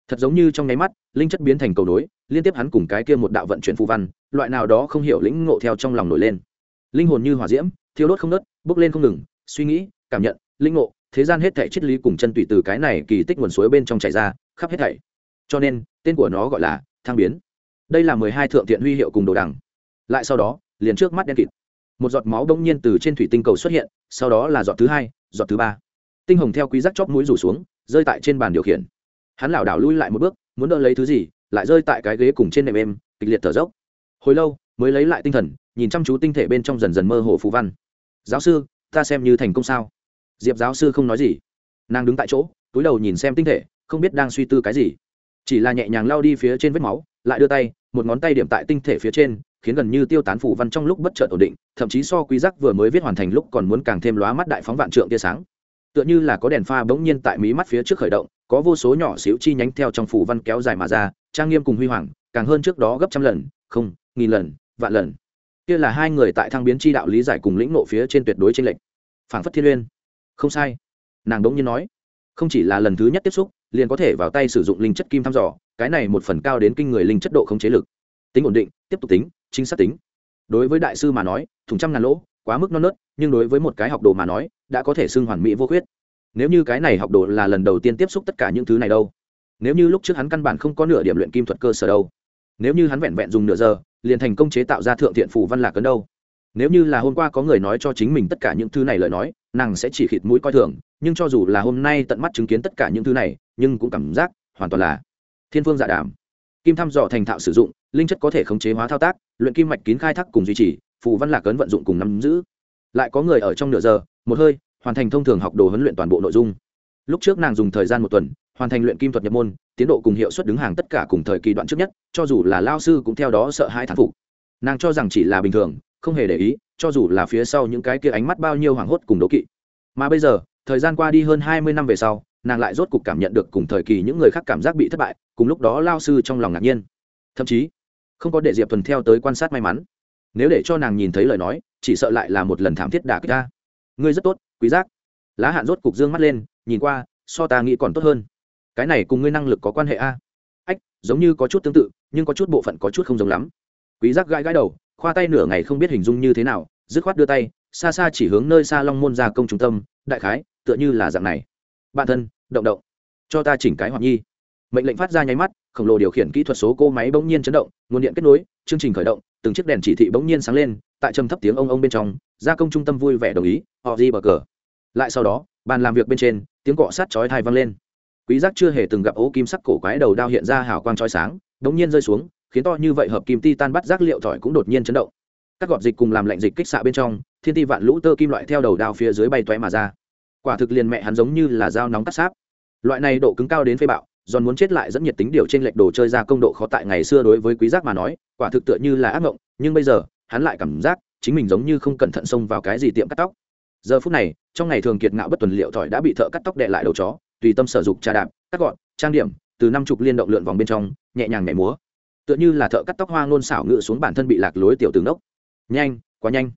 Thật giống như trong nháy mắt, linh chất biến thành cầu nối, liên tiếp hắn cùng cái kia một đạo vận chuyển phù văn, loại nào đó không hiểu lĩnh ngộ theo trong lòng nổi lên. Linh hồn như hỏa diễm, thiêu đốt không nớt bước lên không ngừng, suy nghĩ, cảm nhận linh ngộ, thế gian hết thảy triết lý cùng chân tùy từ cái này kỳ tích nguồn suối bên trong chảy ra, khắp hết thảy. Cho nên, tên của nó gọi là thang biến đây là mười hai thượng thiện huy hiệu cùng đồ đằng. Lại sau đó, liền trước mắt đen kịt. Một giọt máu đông nhiên từ trên thủy tinh cầu xuất hiện, sau đó là giọt thứ hai, giọt thứ ba. Tinh hồng theo quý giác chóp mũi rủ xuống, rơi tại trên bàn điều khiển. Hắn lảo đảo lui lại một bước, muốn đỡ lấy thứ gì, lại rơi tại cái ghế cùng trên nệm êm, kịch liệt thở dốc. Hồi lâu, mới lấy lại tinh thần, nhìn chăm chú tinh thể bên trong dần dần mơ hồ phù văn. Giáo sư, ta xem như thành công sao? Diệp giáo sư không nói gì. Nàng đứng tại chỗ, túi đầu nhìn xem tinh thể, không biết đang suy tư cái gì. Chỉ là nhẹ nhàng lao đi phía trên vết máu lại đưa tay, một ngón tay điểm tại tinh thể phía trên, khiến gần như tiêu tán phủ văn trong lúc bất chợt ổn định, thậm chí so quý giác vừa mới viết hoàn thành lúc còn muốn càng thêm lóa mắt đại phóng vạn trượng tia sáng. Tựa như là có đèn pha bỗng nhiên tại mí mắt phía trước khởi động, có vô số nhỏ xíu chi nhánh theo trong phủ văn kéo dài mà ra, trang nghiêm cùng huy hoàng, càng hơn trước đó gấp trăm lần, không, nghìn lần, vạn lần. Kia là hai người tại thăng biến chi đạo lý giải cùng lĩnh nộ phía trên tuyệt đối trên lệnh phảng phất thiên uyên. Không sai. Nàng đống nhiên nói. Không chỉ là lần thứ nhất tiếp xúc liền có thể vào tay sử dụng linh chất kim thăm dò, cái này một phần cao đến kinh người linh chất độ không chế lực. Tính ổn định, tiếp tục tính, chính xác tính. Đối với đại sư mà nói, thùng trăm ngàn lỗ, quá mức non nớt, nhưng đối với một cái học đồ mà nói, đã có thể xưng hoàn mỹ vô khuyết. Nếu như cái này học đồ là lần đầu tiên tiếp xúc tất cả những thứ này đâu? Nếu như lúc trước hắn căn bản không có nửa điểm luyện kim thuật cơ sở đâu? Nếu như hắn vẹn vẹn dùng nửa giờ, liền thành công chế tạo ra thượng thiện phù văn lạc ấn đâu? Nếu như là hôm qua có người nói cho chính mình tất cả những thứ này lời nói, nàng sẽ chỉ khịt mũi coi thường nhưng cho dù là hôm nay tận mắt chứng kiến tất cả những thứ này, nhưng cũng cảm giác hoàn toàn là thiên phương dạ đàm. Kim thăm dò thành thạo sử dụng, linh chất có thể khống chế hóa thao tác, luyện kim mạch kín khai thác cùng duy trì, phù văn lạc ấn vận dụng cùng nắm giữ. Lại có người ở trong nửa giờ, một hơi, hoàn thành thông thường học đồ huấn luyện toàn bộ nội dung. Lúc trước nàng dùng thời gian một tuần, hoàn thành luyện kim thuật nhập môn, tiến độ cùng hiệu suất đứng hàng tất cả cùng thời kỳ đoạn trước nhất, cho dù là lao sư cũng theo đó sợ hai thán phục. Nàng cho rằng chỉ là bình thường, không hề để ý, cho dù là phía sau những cái kia ánh mắt bao nhiêu hoảng hốt cùng đố kỵ. Mà bây giờ thời gian qua đi hơn hai mươi năm về sau, nàng lại rốt cục cảm nhận được cùng thời kỳ những người khác cảm giác bị thất bại, cùng lúc đó lao sư trong lòng ngạc nhiên. Thậm chí, không có để diệp thuần theo tới quan sát may mắn. Nếu để cho nàng nhìn thấy lời nói, chỉ sợ lại là một lần thảm thiết đả kích ta. Ngươi rất tốt, quý giác. Lá hạn rốt cục dương mắt lên, nhìn qua, so ta nghĩ còn tốt hơn. Cái này cùng ngươi năng lực có quan hệ a? Ách, giống như có chút tương tự, nhưng có chút bộ phận có chút không giống lắm. Quý giác gãi gãi đầu, khoa tay nửa ngày không biết hình dung như thế nào, dứt khoát đưa tay, xa xa chỉ hướng nơi xa long môn gia công trung tâm, đại khái tựa như là dạng này. Bạn thân, động động. Cho ta chỉnh cái hoặc nhi. Mệnh lệnh phát ra nháy mắt, khổng lồ điều khiển kỹ thuật số cô máy bỗng nhiên chấn động, nguồn điện kết nối, chương trình khởi động, từng chiếc đèn chỉ thị bỗng nhiên sáng lên, tại trầm thấp tiếng ông ông bên trong, gia công trung tâm vui vẻ đồng ý, họ di bờ cờ. Lại sau đó, bàn làm việc bên trên, tiếng cọ sát chói thai vang lên. Quý giác chưa hề từng gặp ố kim sắc cổ quái đầu đao hiện ra hào quang chói sáng, bỗng nhiên rơi xuống, khiến to như vậy hợp kim ti tan bắt giác liệu thỏi cũng đột nhiên chấn động. Các gọt dịch cùng làm lạnh dịch kích xạ bên trong, thiên ti vạn lũ tơ kim loại theo đầu đao phía dưới bay toé mà ra quả thực liền mẹ hắn giống như là dao nóng cắt sáp. Loại này độ cứng cao đến phế bạo giòn muốn chết lại dẫn nhiệt tính điều trên lệch đồ chơi ra công độ khó tại ngày xưa đối với quý giác mà nói, quả thực tựa như là ác mộng, nhưng bây giờ, hắn lại cảm giác chính mình giống như không cẩn thận xông vào cái gì tiệm cắt tóc. Giờ phút này, trong ngày thường kiệt ngạo bất tuần liệu thỏi đã bị thợ cắt tóc đệ lại đầu chó, tùy tâm sở dục trà đạp, cắt gọn, trang điểm, từ năm chục liên động lượn vòng bên trong, nhẹ nhàng nhảy múa. Tựa như là thợ cắt tóc hoa ngôn xảo ngự xuống bản thân bị lạc lối tiểu tướng đốc nhanh, quá nhanh.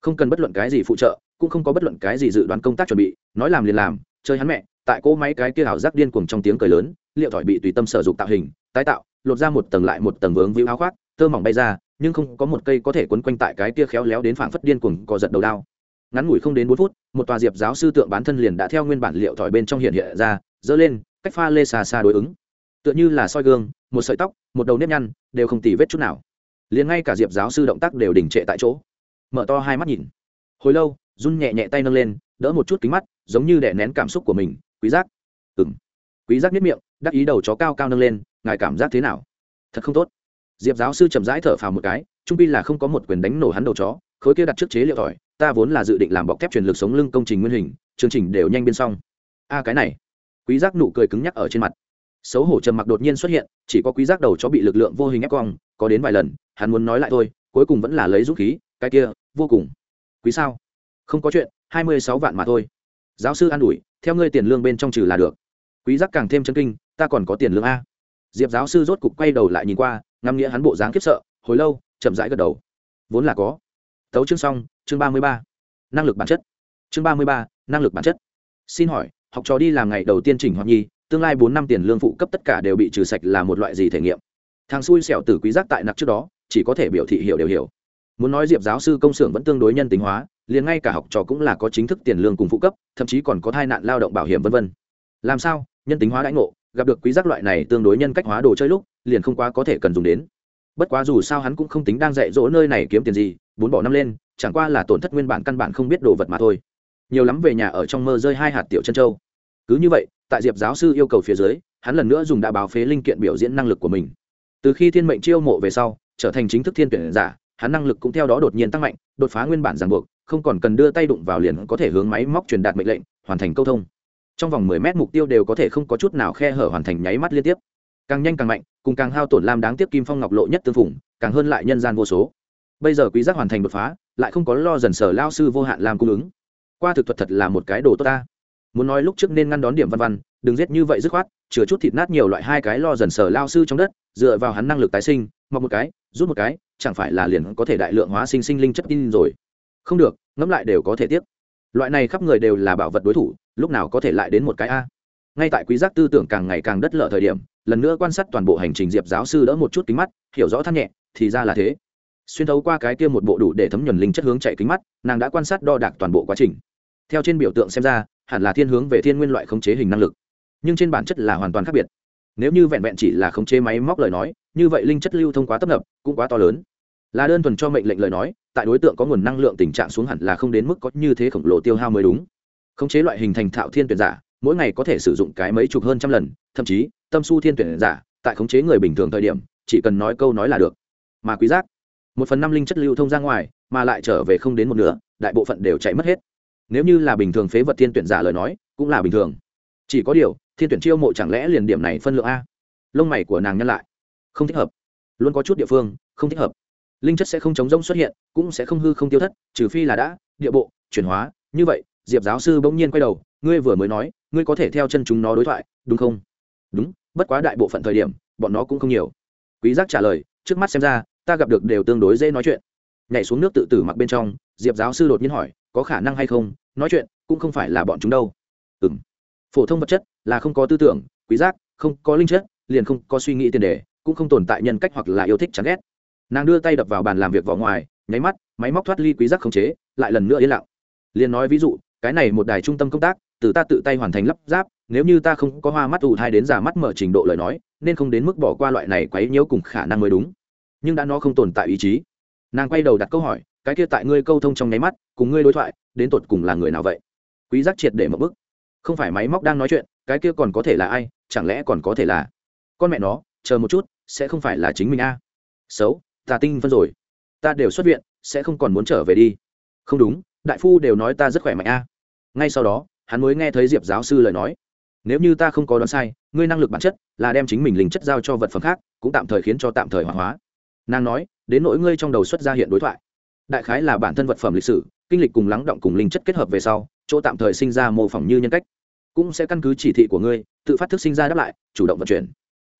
Không cần bất luận cái gì phụ trợ cũng không có bất luận cái gì dự đoán công tác chuẩn bị, nói làm liền làm, chơi hắn mẹ, tại cỗ máy cái kia ảo giác điên cuồng trong tiếng cười lớn, liệu thỏi bị tùy tâm sở dụng tạo hình, tái tạo, lột ra một tầng lại một tầng vướng víu áo khoác, tơ mỏng bay ra, nhưng không có một cây có thể quấn quanh tại cái kia khéo léo đến phảng phất điên cuồng cò giật đầu đao. Ngắn ngủi không đến bốn phút, một tòa diệp giáo sư tượng bán thân liền đã theo nguyên bản liệu thỏi bên trong hiện hiện ra dỡ lên, cách pha lê xa xa đối ứng. Tựa như là soi gương, một sợi tóc, một đầu nếp nhăn, đều không tì vết chút nào. Liền ngay cả diệp giáo sư động tác đều đình trệ tại chỗ. Mở to hai mắt nhìn hồi lâu, run nhẹ nhẹ tay nâng lên, đỡ một chút kính mắt, giống như để nén cảm xúc của mình. Quý giác. Ừm. Quý giác nhất miệng, đắc ý đầu chó cao cao nâng lên, ngài cảm giác thế nào? Thật không tốt. Diệp giáo sư chậm rãi thở phào một cái, trung pi là không có một quyền đánh nổ hắn đầu chó, khối kia đặt trước chế liệu tỏi ta vốn là dự định làm bọc thép truyền lực sống lưng công trình nguyên hình, chương trình đều nhanh biên xong. A, cái này. Quý giác nụ cười cứng nhắc ở trên mặt. Xấu hổ trầm mặc đột nhiên xuất hiện, chỉ có quý giác đầu chó bị lực lượng vô hình ép cong, có đến vài lần, hắn muốn nói lại thôi, cuối cùng vẫn là lấy dũng khí, cái kia, vô cùng quý sao? Không có chuyện, hai mươi sáu vạn mà thôi. Giáo sư an ủi, theo ngươi tiền lương bên trong trừ là được. Quý giác càng thêm chân kinh, ta còn có tiền lương a. Diệp giáo sư rốt cục quay đầu lại nhìn qua, ngắm nghĩa hắn bộ dáng khiếp sợ, hồi lâu, chậm rãi gật đầu. Vốn là có. Tấu chương xong, chương ba mươi ba. Năng lực bản chất. Chương ba mươi ba, năng lực bản chất. Xin hỏi, học trò đi làm ngày đầu tiên chỉnh hoặc nhi, tương lai bốn năm tiền lương phụ cấp tất cả đều bị trừ sạch là một loại gì thể nghiệm? Thằng xui xẻo tử quý giác tại nặc trước đó, chỉ có thể biểu thị hiểu đều hiểu muốn nói diệp giáo sư công xưởng vẫn tương đối nhân tính hóa, liền ngay cả học trò cũng là có chính thức tiền lương cùng phụ cấp, thậm chí còn có tai nạn lao động bảo hiểm vân vân. Làm sao? Nhân tính hóa đãi ngộ, gặp được quý giác loại này tương đối nhân cách hóa đồ chơi lúc, liền không quá có thể cần dùng đến. Bất quá dù sao hắn cũng không tính đang dạy dỗ nơi này kiếm tiền gì, bốn bỏ năm lên, chẳng qua là tổn thất nguyên bản căn bản không biết đồ vật mà thôi. Nhiều lắm về nhà ở trong mơ rơi hai hạt tiểu chân châu cứ như vậy, tại diệp giáo sư yêu cầu phía dưới, hắn lần nữa dùng đã báo phế linh kiện biểu diễn năng lực của mình. Từ khi thiên mệnh chiêu mộ về sau, trở thành chính thức thiên tuyển giả hắn năng lực cũng theo đó đột nhiên tăng mạnh, đột phá nguyên bản ràng buộc, không còn cần đưa tay đụng vào liền có thể hướng máy móc truyền đạt mệnh lệnh, hoàn thành câu thông. Trong vòng mười mét mục tiêu đều có thể không có chút nào khe hở hoàn thành nháy mắt liên tiếp. Càng nhanh càng mạnh, cùng càng hao tổn lam đáng tiếc kim phong ngọc lộ nhất tương phủng càng hơn lại nhân gian vô số. Bây giờ quý giác hoàn thành đột phá, lại không có lo dần sở lao sư vô hạn làm cung ứng. Qua thực thuật thật là một cái đồ tốt ta. Muốn nói lúc trước nên ngăn đón điểm văn văn, đừng giết như vậy dứt khoát, chừa chút thịt nát nhiều loại hai cái lo dần sở lao sư trong đất, dựa vào hắn năng lực tái sinh, mọc một cái, rút một cái chẳng phải là liền có thể đại lượng hóa sinh sinh linh chất tin rồi. Không được, ngẫm lại đều có thể tiếp loại này khắp người đều là bảo vật đối thủ, lúc nào có thể lại đến một cái a? Ngay tại quý giác tư tưởng càng ngày càng đất lở thời điểm, lần nữa quan sát toàn bộ hành trình diệp giáo sư đỡ một chút kính mắt, hiểu rõ than nhẹ, thì ra là thế. Xuyên thấu qua cái kia một bộ đủ để thấm nhuần linh chất hướng chạy kính mắt, nàng đã quan sát đo đạc toàn bộ quá trình. Theo trên biểu tượng xem ra, hẳn là thiên hướng về thiên nguyên loại khống chế hình năng lực. Nhưng trên bản chất là hoàn toàn khác biệt. Nếu như vẹn vẹn chỉ là khống chế máy móc lời nói, như vậy linh chất lưu thông quá tấp nập, cũng quá to lớn là đơn thuần cho mệnh lệnh lời nói, tại đối tượng có nguồn năng lượng tình trạng xuống hẳn là không đến mức có như thế khổng lồ tiêu hao mới đúng. Khống chế loại hình thành thạo thiên tuyển giả, mỗi ngày có thể sử dụng cái mấy chục hơn trăm lần, thậm chí, tâm su thiên tuyển giả, tại khống chế người bình thường thời điểm, chỉ cần nói câu nói là được. Mà quý giác, một phần năm linh chất lưu thông ra ngoài, mà lại trở về không đến một nửa, đại bộ phận đều chạy mất hết. Nếu như là bình thường phế vật thiên tuyển giả lời nói, cũng là bình thường. Chỉ có điều, thiên tuyển chiêu mộ chẳng lẽ liền điểm này phân lượng a? Lông mày của nàng nhân lại. Không thích hợp. Luôn có chút địa phương, không thích hợp linh chất sẽ không chống rông xuất hiện, cũng sẽ không hư không tiêu thất, trừ phi là đã, địa bộ, chuyển hóa. Như vậy, diệp giáo sư bỗng nhiên quay đầu, ngươi vừa mới nói, ngươi có thể theo chân chúng nó đối thoại, đúng không? Đúng, bất quá đại bộ phận thời điểm, bọn nó cũng không nhiều. Quý giác trả lời, trước mắt xem ra, ta gặp được đều tương đối dễ nói chuyện. Nhảy xuống nước tự tử mặc bên trong, diệp giáo sư đột nhiên hỏi, có khả năng hay không? Nói chuyện, cũng không phải là bọn chúng đâu. Ừm. Phổ thông vật chất là không có tư tưởng, quý giác, không có linh chất, liền không có suy nghĩ tiền đề, cũng không tồn tại nhân cách hoặc là yêu thích chán ghét nàng đưa tay đập vào bàn làm việc vào ngoài, nháy mắt, máy móc thoát ly quý giác khống chế, lại lần nữa yên lặng. Liền nói ví dụ, cái này một đài trung tâm công tác, từ ta tự tay hoàn thành lắp ráp, nếu như ta không có hoa mắt ủ thai đến giả mắt mở trình độ lời nói, nên không đến mức bỏ qua loại này quấy nhiễu cùng khả năng mới đúng. Nhưng đã nó không tồn tại ý chí. Nàng quay đầu đặt câu hỏi, cái kia tại ngươi câu thông trong nháy mắt, cùng ngươi đối thoại, đến tột cùng là người nào vậy? Quý giác triệt để một bức. Không phải máy móc đang nói chuyện, cái kia còn có thể là ai, chẳng lẽ còn có thể là con mẹ nó, chờ một chút, sẽ không phải là chính mình a. Xấu ta tinh phân rồi. Ta đều xuất viện, sẽ không còn muốn trở về đi. Không đúng, đại phu đều nói ta rất khỏe mạnh a. Ngay sau đó, hắn mới nghe thấy diệp giáo sư lời nói. Nếu như ta không có đoán sai, ngươi năng lực bản chất là đem chính mình linh chất giao cho vật phẩm khác, cũng tạm thời khiến cho tạm thời hoàng hóa. Nàng nói, đến nỗi ngươi trong đầu xuất ra hiện đối thoại. Đại khái là bản thân vật phẩm lịch sử, kinh lịch cùng lắng động cùng linh chất kết hợp về sau, chỗ tạm thời sinh ra mô phỏng như nhân cách. Cũng sẽ căn cứ chỉ thị của ngươi, tự phát thức sinh ra đáp lại, chủ động vận chuyển.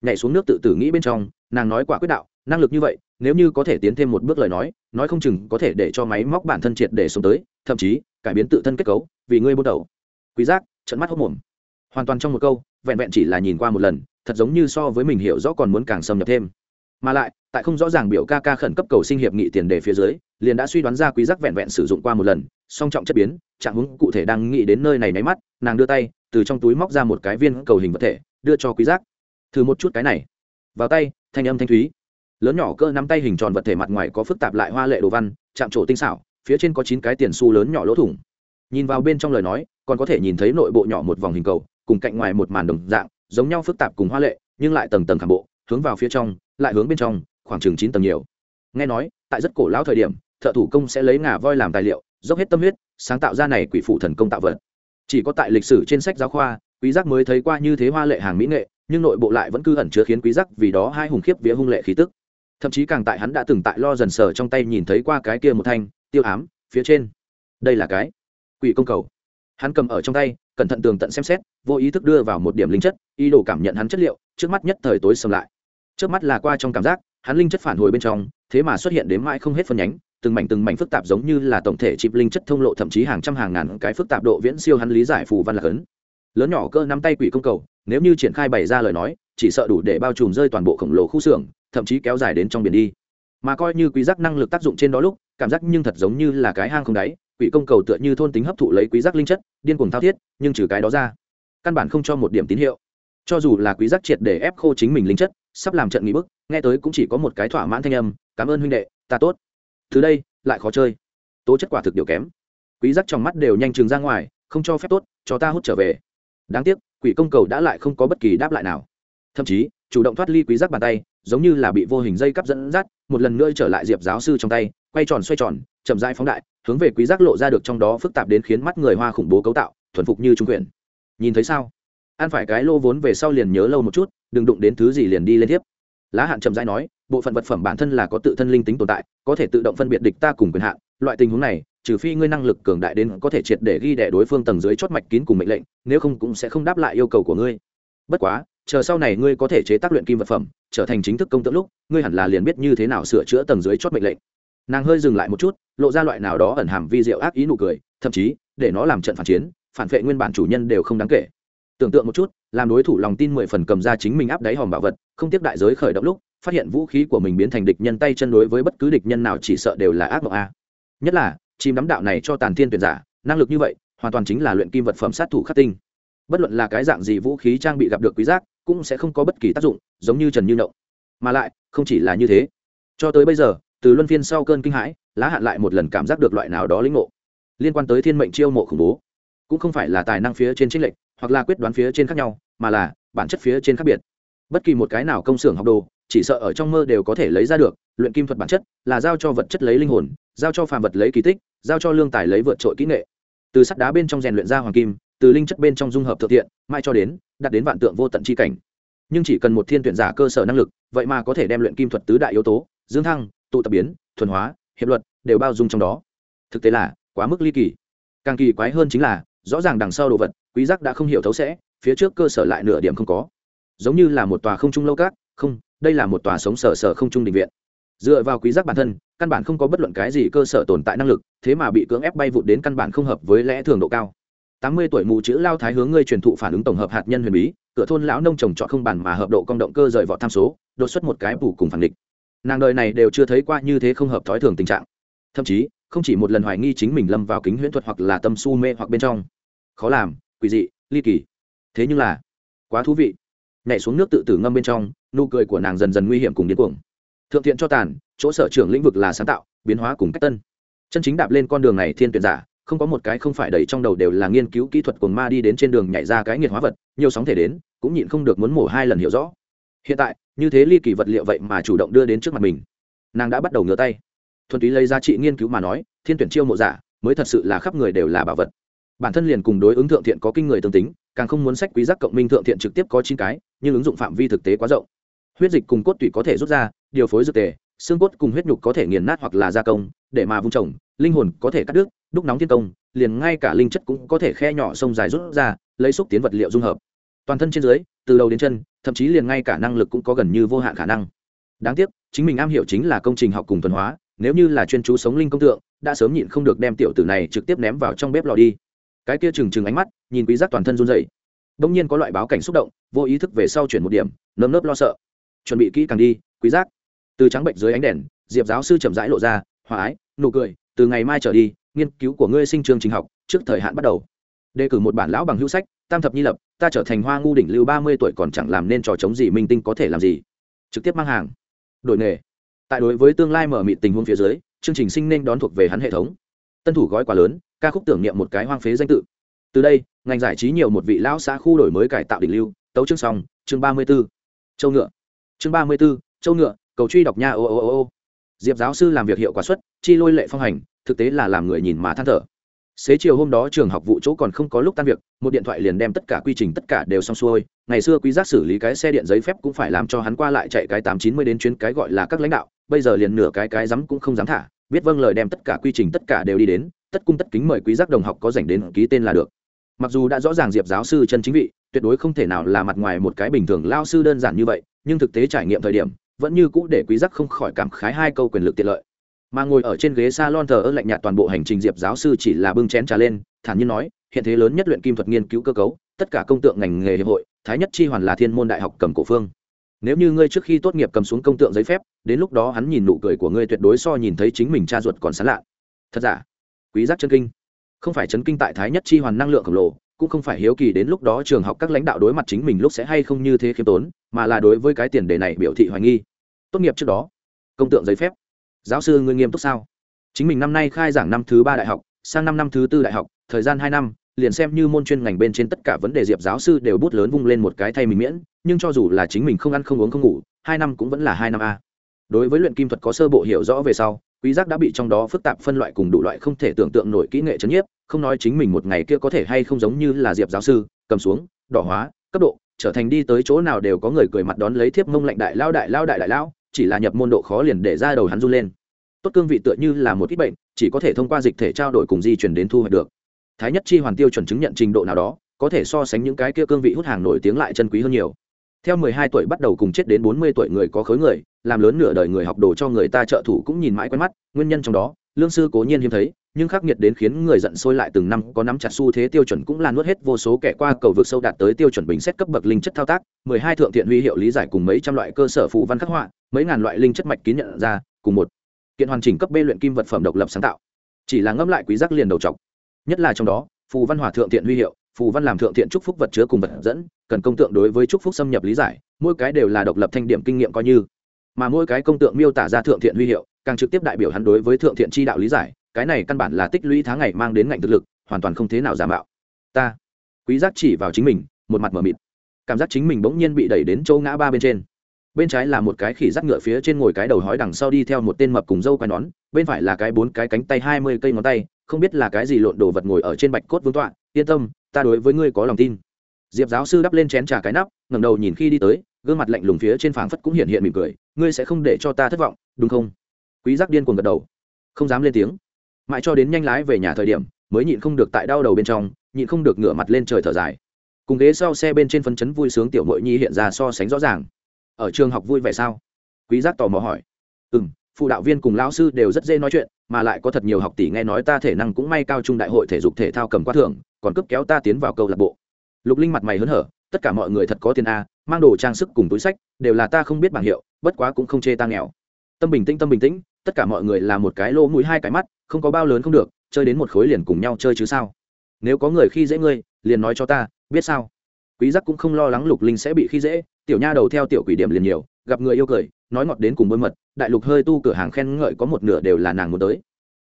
Nhảy xuống nước tự tử nghĩ bên trong, nàng nói quả quyết đạo năng lực như vậy, nếu như có thể tiến thêm một bước lời nói nói không chừng có thể để cho máy móc bản thân triệt để sống tới, thậm chí cải biến tự thân kết cấu, vì ngươi bắt đầu. Quý giác trận mắt hốc mồm. Hoàn toàn trong một câu, vẹn vẹn chỉ là nhìn qua một lần, thật giống như so với mình hiểu rõ còn muốn càng xâm nhập thêm. Mà lại, tại không rõ ràng biểu ca ca khẩn cấp cầu sinh hiệp nghị tiền đề phía dưới, liền đã suy đoán ra quý giác vẹn vẹn sử dụng qua một lần, song trọng chất biến, trạng hướng cụ thể đang nghĩ đến nơi này nháy mắt, nàng đưa tay, từ trong túi móc ra một cái viên cầu hình vật thể, đưa cho quý giác. Thử một chút cái này. Vào tay, thanh âm thanh thúy lớn nhỏ cỡ nắm tay hình tròn vật thể mặt ngoài có phức tạp lại hoa lệ đồ văn, chạm trổ tinh xảo, phía trên có chín cái tiền xu lớn nhỏ lỗ thủng. Nhìn vào bên trong lời nói, còn có thể nhìn thấy nội bộ nhỏ một vòng hình cầu, cùng cạnh ngoài một màn đồng dạng, giống nhau phức tạp cùng hoa lệ, nhưng lại tầng tầng khảm bộ, hướng vào phía trong, lại hướng bên trong, khoảng chừng chín tầng nhiều. Nghe nói, tại rất cổ lão thời điểm, thợ thủ công sẽ lấy ngà voi làm tài liệu, dốc hết tâm huyết, sáng tạo ra này quỷ phụ thần công tạo vật. Chỉ có tại lịch sử trên sách giáo khoa, quý giác mới thấy qua như thế hoa lệ hàng mỹ nghệ, nhưng nội bộ lại vẫn cứ ẩn chứa khiến quý giác vì đó hai hùng khiếp vía hung lệ khí tức thậm chí càng tại hắn đã từng tại lo dần sờ trong tay nhìn thấy qua cái kia một thanh tiêu ám phía trên. Đây là cái quỷ công cầu. Hắn cầm ở trong tay, cẩn thận tường tận xem xét, vô ý thức đưa vào một điểm linh chất, ý đồ cảm nhận hắn chất liệu, trước mắt nhất thời tối sầm lại. Trước mắt là qua trong cảm giác, hắn linh chất phản hồi bên trong, thế mà xuất hiện đến mãi không hết phân nhánh, từng mảnh từng mảnh phức tạp giống như là tổng thể chịp linh chất thông lộ thậm chí hàng trăm hàng ngàn cái phức tạp độ viễn siêu hắn lý giải phù văn lạc ấn lớn nhỏ cơ nắm tay quỷ công cầu, nếu như triển khai bày ra lời nói, chỉ sợ đủ để bao trùm rơi toàn bộ khổng lồ khu xưởng thậm chí kéo dài đến trong biển đi. Mà coi như quý giác năng lực tác dụng trên đó lúc, cảm giác nhưng thật giống như là cái hang không đáy, quỷ công cầu tựa như thôn tính hấp thụ lấy quý giác linh chất, điên cuồng thao thiết, nhưng trừ cái đó ra, căn bản không cho một điểm tín hiệu. Cho dù là quý giác triệt để ép khô chính mình linh chất, sắp làm trận nghỉ bức, nghe tới cũng chỉ có một cái thỏa mãn thanh âm, cảm ơn huynh đệ, ta tốt. Từ đây, lại khó chơi. Tố chất quả thực điều kém. Quý giác trong mắt đều nhanh chừng ra ngoài, không cho phép tốt, cho ta hút trở về. Đáng tiếc, quỷ công cầu đã lại không có bất kỳ đáp lại nào. Thậm chí, chủ động thoát ly quý giác bàn tay giống như là bị vô hình dây cắp dẫn dắt, một lần nữa trở lại diệp giáo sư trong tay, quay tròn xoay tròn, chậm rãi phóng đại, hướng về quý giác lộ ra được trong đó phức tạp đến khiến mắt người hoa khủng bố cấu tạo, thuần phục như trung quyền nhìn thấy sao? Ăn phải cái lô vốn về sau liền nhớ lâu một chút, đừng đụng đến thứ gì liền đi lên tiếp. Lá hạn chậm rãi nói, bộ phận vật phẩm bản thân là có tự thân linh tính tồn tại, có thể tự động phân biệt địch ta cùng quyền hạn, loại tình huống này, trừ phi ngươi năng lực cường đại đến có thể triệt để ghi đẻ đối phương tầng dưới chót mạch kín cùng mệnh lệnh, nếu không cũng sẽ không đáp lại yêu cầu của ngươi. Bất quá chờ sau này ngươi có thể chế tác luyện kim vật phẩm, trở thành chính thức công tượng lúc, ngươi hẳn là liền biết như thế nào sửa chữa tầng dưới chót mệnh lệnh. Nàng hơi dừng lại một chút, lộ ra loại nào đó ẩn hàm vi diệu ác ý nụ cười, thậm chí, để nó làm trận phản chiến, phản vệ nguyên bản chủ nhân đều không đáng kể. Tưởng tượng một chút, làm đối thủ lòng tin mười phần cầm ra chính mình áp đáy hòm bảo vật, không tiếp đại giới khởi động lúc, phát hiện vũ khí của mình biến thành địch nhân tay chân đối với bất cứ địch nhân nào chỉ sợ đều là ác mộng a. Nhất là, chim đắm đạo này cho tàn thiên tuyển giả, năng lực như vậy, hoàn toàn chính là luyện kim vật phẩm sát thủ khắc tinh bất luận là cái dạng gì vũ khí trang bị gặp được quý giác, cũng sẽ không có bất kỳ tác dụng, giống như trần như động mà lại, không chỉ là như thế. Cho tới bây giờ, từ luân phiên sau cơn kinh hãi, lá hạn lại một lần cảm giác được loại nào đó lĩnh ngộ. Liên quan tới thiên mệnh chiêu mộ khủng bố. Cũng không phải là tài năng phía trên trích lệnh hoặc là quyết đoán phía trên khác nhau, mà là bản chất phía trên khác biệt. Bất kỳ một cái nào công xưởng học đồ, chỉ sợ ở trong mơ đều có thể lấy ra được, luyện kim thuật bản chất, là giao cho vật chất lấy linh hồn, giao cho phàm vật lấy kỳ tích, giao cho lương tài lấy vượt trội kỹ nghệ. Từ sắt đá bên trong rèn luyện ra hoàng kim từ linh chất bên trong dung hợp thượng thiện mai cho đến đạt đến vạn tượng vô tận chi cảnh. Nhưng chỉ cần một thiên tuyển giả cơ sở năng lực, vậy mà có thể đem luyện kim thuật tứ đại yếu tố, dương thăng, tụ tập biến, thuần hóa, hiệp luật đều bao dung trong đó. Thực tế là quá mức ly kỳ. Càng kỳ quái hơn chính là, rõ ràng đằng sau đồ vật, quý giác đã không hiểu thấu sẽ, phía trước cơ sở lại nửa điểm không có. Giống như là một tòa không trung lâu cát, không, đây là một tòa sống sở sở không trung định viện. Dựa vào quý giác bản thân, căn bản không có bất luận cái gì cơ sở tồn tại năng lực, thế mà bị cưỡng ép bay vụt đến căn bản không hợp với lẽ thường độ cao tám mươi tuổi mù chữ lao thái hướng ngươi truyền thụ phản ứng tổng hợp hạt nhân huyền bí, cửa thôn lão nông trồng trọt không bản mà hợp độ công động cơ rời vọt tham số, đột xuất một cái bù cùng phản địch. Nàng đời này đều chưa thấy qua như thế không hợp thói thường tình trạng. Thậm chí, không chỉ một lần hoài nghi chính mình lâm vào kính huyễn thuật hoặc là tâm su mê hoặc bên trong. Khó làm, quỷ dị, ly kỳ. Thế nhưng là, quá thú vị. Nhảy xuống nước tự tử ngâm bên trong, nụ cười của nàng dần dần nguy hiểm cùng điên cuồng. Thượng thiện cho tàn, chỗ sở trưởng lĩnh vực là sáng tạo, biến hóa cùng cách tân. Chân chính đạp lên con đường này thiên tuyển giả không có một cái không phải đầy trong đầu đều là nghiên cứu kỹ thuật cuồng ma đi đến trên đường nhảy ra cái nghiệt hóa vật, nhiều sóng thể đến, cũng nhịn không được muốn mổ hai lần hiểu rõ. Hiện tại, như thế ly kỳ vật liệu vậy mà chủ động đưa đến trước mặt mình. Nàng đã bắt đầu ngửa tay. Thuần túy lấy giá trị nghiên cứu mà nói, thiên tuyển chiêu mộ giả, mới thật sự là khắp người đều là bảo vật. Bản thân liền cùng đối ứng thượng thiện có kinh người tương tính, càng không muốn sách quý giác cộng minh thượng thiện trực tiếp có chín cái, nhưng ứng dụng phạm vi thực tế quá rộng. Huyết dịch cùng cốt tủy có thể rút ra, điều phối dược tề, xương cốt cùng huyết nhục có thể nghiền nát hoặc là gia công, để mà vung trồng, linh hồn có thể cắt đứt đúc nóng thiên công, liền ngay cả linh chất cũng có thể khe nhỏ sông dài rút ra, lấy xúc tiến vật liệu dung hợp. Toàn thân trên dưới, từ đầu đến chân, thậm chí liền ngay cả năng lực cũng có gần như vô hạn khả năng. Đáng tiếc, chính mình am hiểu chính là công trình học cùng tuần hóa, nếu như là chuyên chú sống linh công tượng, đã sớm nhịn không được đem tiểu tử này trực tiếp ném vào trong bếp lò đi. Cái kia trừng trừng ánh mắt, nhìn quý giác toàn thân run rẩy. Đông nhiên có loại báo cảnh xúc động, vô ý thức về sau chuyển một điểm, nơm nớp lo sợ. Chuẩn bị kỹ càng đi, quý giác. Từ trắng bệnh dưới ánh đèn, diệp giáo sư chậm rãi lộ ra, hòa ái, nụ cười, từ ngày mai trở đi nghiên cứu của ngươi sinh trường trình học, trước thời hạn bắt đầu. Đề cử một bản lão bằng hữu sách, tam thập nhi lập, ta trở thành hoa ngu đỉnh lưu ba mươi tuổi còn chẳng làm nên trò chống gì minh tinh có thể làm gì. Trực tiếp mang hàng. Đổi nghề. Tại đối với tương lai mở mịt tình huống phía dưới, chương trình sinh nên đón thuộc về hắn hệ thống. Tân thủ gói quá lớn, ca khúc tưởng niệm một cái hoang phế danh tự. Từ đây, ngành giải trí nhiều một vị lão xã khu đổi mới cải tạo đỉnh lưu, tấu chương xong, chương ba mươi b ố châu ngựa. Chương ba mươi b ố châu ngựa, cầu truy đọc nha, ô ô ô ô diệp giáo sư làm việc hiệu quả xuất, chi lôi lệ phong hành, thực tế là làm người nhìn mà than thở. Xế chiều hôm đó trường học vụ chỗ còn không có lúc tan việc, một điện thoại liền đem tất cả quy trình tất cả đều xong xuôi. Ngày xưa quý giác xử lý cái xe điện giấy phép cũng phải làm cho hắn qua lại chạy cái tám chín mươi đến chuyến cái gọi là các lãnh đạo, bây giờ liền nửa cái cái dám cũng không dám thả. Biết vâng lời đem tất cả quy trình tất cả đều đi đến, tất cung tất kính mời quý giác đồng học có dành đến ký tên là được. Mặc dù đã rõ ràng diệp giáo sư chân chính vị, tuyệt đối không thể nào là mặt ngoài một cái bình thường lao sư đơn giản như vậy, nhưng thực tế trải nghiệm thời điểm vẫn như cũ để quý giác không khỏi cảm khái hai câu quyền lực tiện lợi. Mà ngồi ở trên ghế salon thờ ơ lạnh nhạt toàn bộ hành trình diệp giáo sư chỉ là bưng chén trà lên, thản nhiên nói, hiện thế lớn nhất luyện kim thuật nghiên cứu cơ cấu, tất cả công tượng ngành nghề hiệp hội, thái nhất chi hoàn là thiên môn đại học cầm cổ phương. Nếu như ngươi trước khi tốt nghiệp cầm xuống công tượng giấy phép, đến lúc đó hắn nhìn nụ cười của ngươi tuyệt đối so nhìn thấy chính mình cha ruột còn sán lạ. Thật giả? Quý giác chân kinh. Không phải chấn kinh tại thái nhất chi hoàn năng lượng khổng lồ cũng không phải hiếu kỳ đến lúc đó trường học các lãnh đạo đối mặt chính mình lúc sẽ hay không như thế khiêm tốn, mà là đối với cái tiền đề này biểu thị hoài nghi. Tốt nghiệp trước đó, công tượng giấy phép. Giáo sư ngươi nghiêm túc sao? Chính mình năm nay khai giảng năm thứ ba đại học, sang năm năm thứ tư đại học, thời gian hai năm, liền xem như môn chuyên ngành bên trên tất cả vấn đề diệp giáo sư đều bút lớn vung lên một cái thay mình miễn, nhưng cho dù là chính mình không ăn không uống không ngủ, hai năm cũng vẫn là hai năm a. Đối với luyện kim thuật có sơ bộ hiểu rõ về sau, quý giác đã bị trong đó phức tạp phân loại cùng đủ loại không thể tưởng tượng nổi kỹ nghệ chấn nhiếp không nói chính mình một ngày kia có thể hay không giống như là diệp giáo sư, cầm xuống, đỏ hóa, cấp độ, trở thành đi tới chỗ nào đều có người cười mặt đón lấy thiếp mông lạnh đại lao đại lao đại đại lao, chỉ là nhập môn độ khó liền để ra đầu hắn run lên. Tốt cương vị tựa như là một ít bệnh, chỉ có thể thông qua dịch thể trao đổi cùng di chuyển đến thu hoạch được. Thái nhất chi hoàn tiêu chuẩn chứng nhận trình độ nào đó, có thể so sánh những cái kia cương vị hút hàng nổi tiếng lại chân quý hơn nhiều. Theo mười hai tuổi bắt đầu cùng chết đến bốn mươi tuổi người có khối người, làm lớn nửa đời người học đồ cho người ta trợ thủ cũng nhìn mãi quen mắt, nguyên nhân trong đó, lương sư cố nhiên hiếm thấy nhưng khắc nghiệt đến khiến người giận sôi lại từng năm, có nắm chặt xu thế tiêu chuẩn cũng là nuốt hết vô số kẻ qua cầu vực sâu đạt tới tiêu chuẩn bình xét cấp bậc linh chất thao tác, mười hai thượng thiện huy hiệu lý giải cùng mấy trăm loại cơ sở phụ văn khắc họa, mấy ngàn loại linh chất mạch kín nhận ra, cùng một kiện hoàn chỉnh cấp b luyện kim vật phẩm độc lập sáng tạo. Chỉ là ngẫm lại quý giác liền đầu trọc. Nhất là trong đó, phù văn hòa thượng thiện huy hiệu, phù văn làm thượng thiện chúc phúc vật chứa cùng vật dẫn, cần công tượng đối với chúc phúc xâm nhập lý giải, mỗi cái đều là độc lập thanh điểm kinh nghiệm coi như. Mà mỗi cái công tượng miêu tả ra thượng thiện huy hiệu, càng trực tiếp đại biểu hắn đối với thượng thiện chi đạo lý giải cái này căn bản là tích lũy tháng ngày mang đến ngạnh thực lực, hoàn toàn không thế nào giả mạo. Ta, quý giác chỉ vào chính mình, một mặt mở mịt. Cảm giác chính mình bỗng nhiên bị đẩy đến chỗ ngã ba bên trên. Bên trái là một cái khỉ rắc ngựa phía trên ngồi cái đầu hói đằng sau đi theo một tên mập cùng dâu quai nón, bên phải là cái bốn cái cánh tay hai mươi cây ngón tay, không biết là cái gì lộn đồ vật ngồi ở trên bạch cốt vương tọa, yên tâm, ta đối với ngươi có lòng tin. Diệp giáo sư đắp lên chén trà cái nắp, ngẩng đầu nhìn khi đi tới, gương mặt lạnh lùng phía trên phảng phất cũng hiện hiện mỉm cười, ngươi sẽ không để cho ta thất vọng, đúng không? Quý giác điên cuồng gật đầu. Không dám lên tiếng mãi cho đến nhanh lái về nhà thời điểm, mới nhịn không được tại đau đầu bên trong, nhịn không được ngửa mặt lên trời thở dài. Cùng ghế sau xe bên trên phấn chấn vui sướng tiểu mội nhi hiện ra so sánh rõ ràng. Ở trường học vui vẻ sao? Quý giác tò mò hỏi. Ừ m phụ đạo viên cùng lão sư đều rất dễ nói chuyện, mà lại có thật nhiều học tỷ nghe nói ta thể năng cũng may cao trung đại hội thể dục thể thao cầm quát thưởng, còn cướp kéo ta tiến vào câu lạc bộ. Lục linh mặt mày hớn hở, tất cả mọi người thật có tiền a, mang đồ trang sức cùng túi sách, đều là ta không biết bảng hiệu, bất quá cũng không chê ta nghèo. Tâm bình tĩnh, tâm bình tĩnh, tất cả mọi người là một cái lỗ mũi hai cái mắt không có bao lớn không được, chơi đến một khối liền cùng nhau chơi chứ sao? Nếu có người khi dễ ngươi, liền nói cho ta, biết sao? Quý giác cũng không lo lắng lục linh sẽ bị khi dễ, tiểu nha đầu theo tiểu quỷ điểm liền nhiều, gặp người yêu cười, nói ngọt đến cùng bôi mật, đại lục hơi tu cửa hàng khen ngợi có một nửa đều là nàng muốn tới.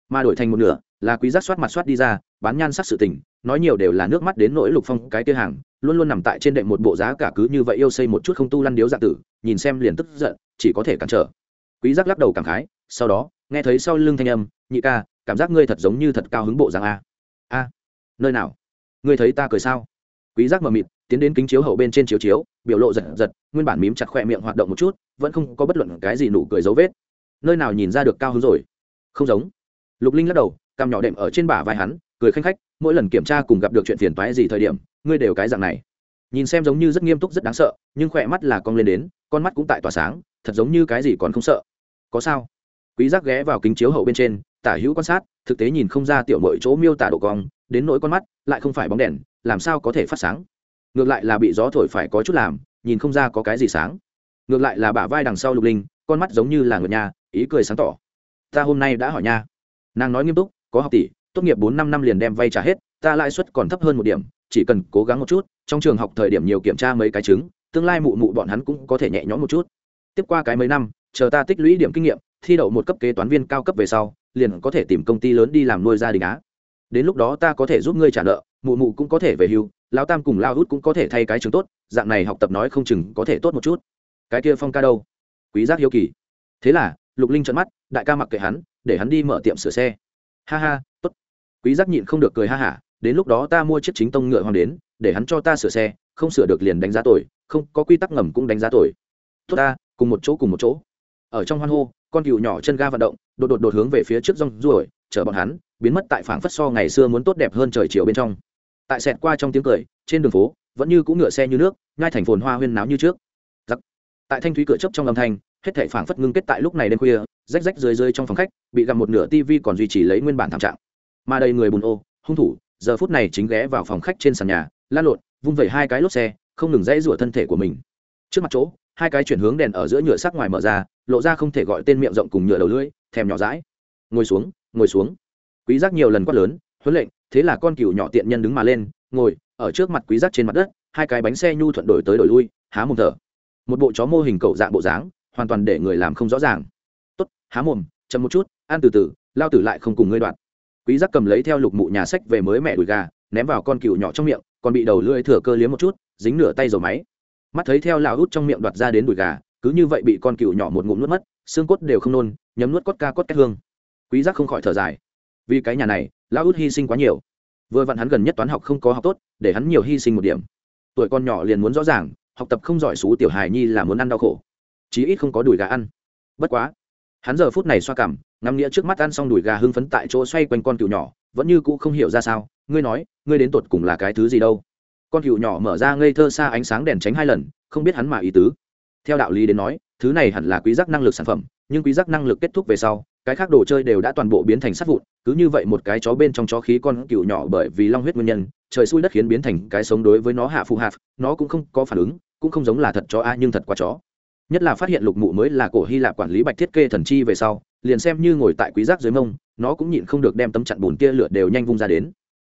Mà đổi thành một nửa, là quý giác soát mặt soát đi ra, bán nhan sắc sự tình, nói nhiều đều là nước mắt đến nỗi lục phong cái kia hàng, luôn luôn nằm tại trên đệm một bộ giá cả cứ như vậy yêu xây một chút không tu lăn điếu dạ tử, nhìn xem liền tức giận, chỉ có thể cản trở. Quý giác lắc đầu cảm khái, sau đó, nghe thấy sau lưng thanh âm, nhị ca cảm giác ngươi thật giống như thật cao hứng bộ dạng a. A, nơi nào? Ngươi thấy ta cười sao? Quý giác mờ mịt, tiến đến kính chiếu hậu bên trên chiếu chiếu, biểu lộ giật giật, nguyên bản mím chặt khỏe miệng hoạt động một chút, vẫn không có bất luận cái gì nụ cười dấu vết. Nơi nào nhìn ra được cao hứng rồi? Không giống. Lục linh lắc đầu, cằm nhỏ đệm ở trên bả vai hắn, cười khanh khách, mỗi lần kiểm tra cùng gặp được chuyện phiền toái gì thời điểm, ngươi đều cái dạng này. Nhìn xem giống như rất nghiêm túc rất đáng sợ, nhưng khỏe mắt là cong lên đến, con mắt cũng tại tỏa sáng, thật giống như cái gì còn không sợ. Có sao? Quý giác ghé vào kính chiếu hậu bên trên tả hữu quan sát, thực tế nhìn không ra tiểu mội chỗ miêu tả độ cong, đến nỗi con mắt, lại không phải bóng đèn, làm sao có thể phát sáng? Ngược lại là bị gió thổi phải có chút làm, nhìn không ra có cái gì sáng. Ngược lại là bả vai đằng sau lục linh, con mắt giống như là người nhà ý cười sáng tỏ. Ta hôm nay đã hỏi nha. Nàng nói nghiêm túc, có học tỷ, tốt nghiệp bốn năm năm liền đem vay trả hết, ta lãi suất còn thấp hơn một điểm, chỉ cần cố gắng một chút, trong trường học thời điểm nhiều kiểm tra mấy cái chứng, tương lai mụ mụ bọn hắn cũng có thể nhẹ nhõm một chút. Tiếp qua cái mấy năm, chờ ta tích lũy điểm kinh nghiệm, thi đậu một cấp kế toán viên cao cấp về sau liền có thể tìm công ty lớn đi làm nuôi gia đình á. Đến lúc đó ta có thể giúp ngươi trả nợ, mụ mụ cũng có thể về hưu, lão tam cùng lao hút cũng có thể thay cái trường tốt, dạng này học tập nói không chừng có thể tốt một chút. Cái kia phong ca đâu? Quý giác hiếu kỳ. Thế là, lục linh trợn mắt, đại ca mặc kệ hắn, để hắn đi mở tiệm sửa xe. Ha ha, tốt. Quý giác nhịn không được cười ha hả, đến lúc đó ta mua chiếc chính tông ngựa hoàng đến, để hắn cho ta sửa xe, không sửa được liền đánh giá tội, không có quy tắc ngầm cũng đánh giá tội. Tốt ta, cùng một chỗ cùng một chỗ. Ở trong hoan hô con cừu nhỏ chân ga vận động, đột đột đột hướng về phía trước rong ruổi, chở bọn hắn, biến mất tại phảng phất so ngày xưa muốn tốt đẹp hơn trời chiều bên trong. Tại xẹt qua trong tiếng cười, trên đường phố, vẫn như cũng ngựa xe như nước ngay thành phồn hoa huyên náo như trước. Giặc. tại thanh thúy cửa chớp trong âm thanh, hết thảy phảng phất ngưng kết tại lúc này đêm khuya, rách rách rơi rơi trong phòng khách, bị gặm một nửa tivi còn duy trì lấy nguyên bản thảm trạng. Mà đây người bùn ô, hung thủ, giờ phút này chính ghé vào phòng khách trên sàn nhà lan lộn, vung vẩy hai cái lốp xe, không ngừng dãy rủa thân thể của mình. Trước mặt chỗ, hai cái chuyển hướng đèn ở giữa nhựa sắc ngoài mở ra lộ ra không thể gọi tên miệng rộng cùng nhựa đầu lưỡi, thèm nhỏ rãi ngồi xuống ngồi xuống. Quý giác nhiều lần quát lớn, huấn lệnh, thế là con cừu nhỏ tiện nhân đứng mà lên, ngồi, ở trước mặt quý giác trên mặt đất, hai cái bánh xe nhu thuận đổi tới đổi lui, há mồm thở. Một bộ chó mô hình cậu dạng bộ dáng, hoàn toàn để người làm không rõ ràng. Tốt, há mồm, chậm một chút, ăn từ từ, lao tử lại không cùng ngươi đoạn. Quý giác cầm lấy theo lục mụ nhà sách về mới mẹ đùi gà, ném vào con cừu nhỏ trong miệng, còn bị đầu lưỡi thừa cơ liếm một chút, dính nửa tay dầu máy. Mắt thấy theo lão hút trong miệng đoạt ra đến đùi gà cứ như vậy bị con cừu nhỏ một ngụm nuốt mất, xương cốt đều không nôn, nhấm nuốt cốt ca cốt cách hương. Quý giác không khỏi thở dài. Vì cái nhà này, lão út hy sinh quá nhiều. Vừa vặn hắn gần nhất toán học không có học tốt, để hắn nhiều hy sinh một điểm. Tuổi con nhỏ liền muốn rõ ràng, học tập không giỏi xú tiểu hài nhi là muốn ăn đau khổ. Chí ít không có đùi gà ăn. Bất quá, hắn giờ phút này xoa cảm, ngắm nghĩa trước mắt ăn xong đùi gà hưng phấn tại chỗ xoay quanh con cừu nhỏ, vẫn như cũ không hiểu ra sao, ngươi nói, ngươi đến tột cùng là cái thứ gì đâu? Con cừu nhỏ mở ra ngây thơ xa ánh sáng đèn tránh hai lần, không biết hắn mà ý tứ theo đạo lý đến nói, thứ này hẳn là quý giác năng lực sản phẩm, nhưng quý giác năng lực kết thúc về sau, cái khác đồ chơi đều đã toàn bộ biến thành sắt vụn, cứ như vậy một cái chó bên trong chó khí con cừu nhỏ bởi vì long huyết nguyên nhân, trời xui đất khiến biến thành cái sống đối với nó hạ phù hạp, nó cũng không có phản ứng, cũng không giống là thật chó a, nhưng thật quá chó. Nhất là phát hiện lục mụ mới là cổ hy lạp quản lý bạch thiết kê thần chi về sau, liền xem như ngồi tại quý giác dưới mông, nó cũng nhịn không được đem tấm chặn bùn tia lửa đều nhanh vung ra đến.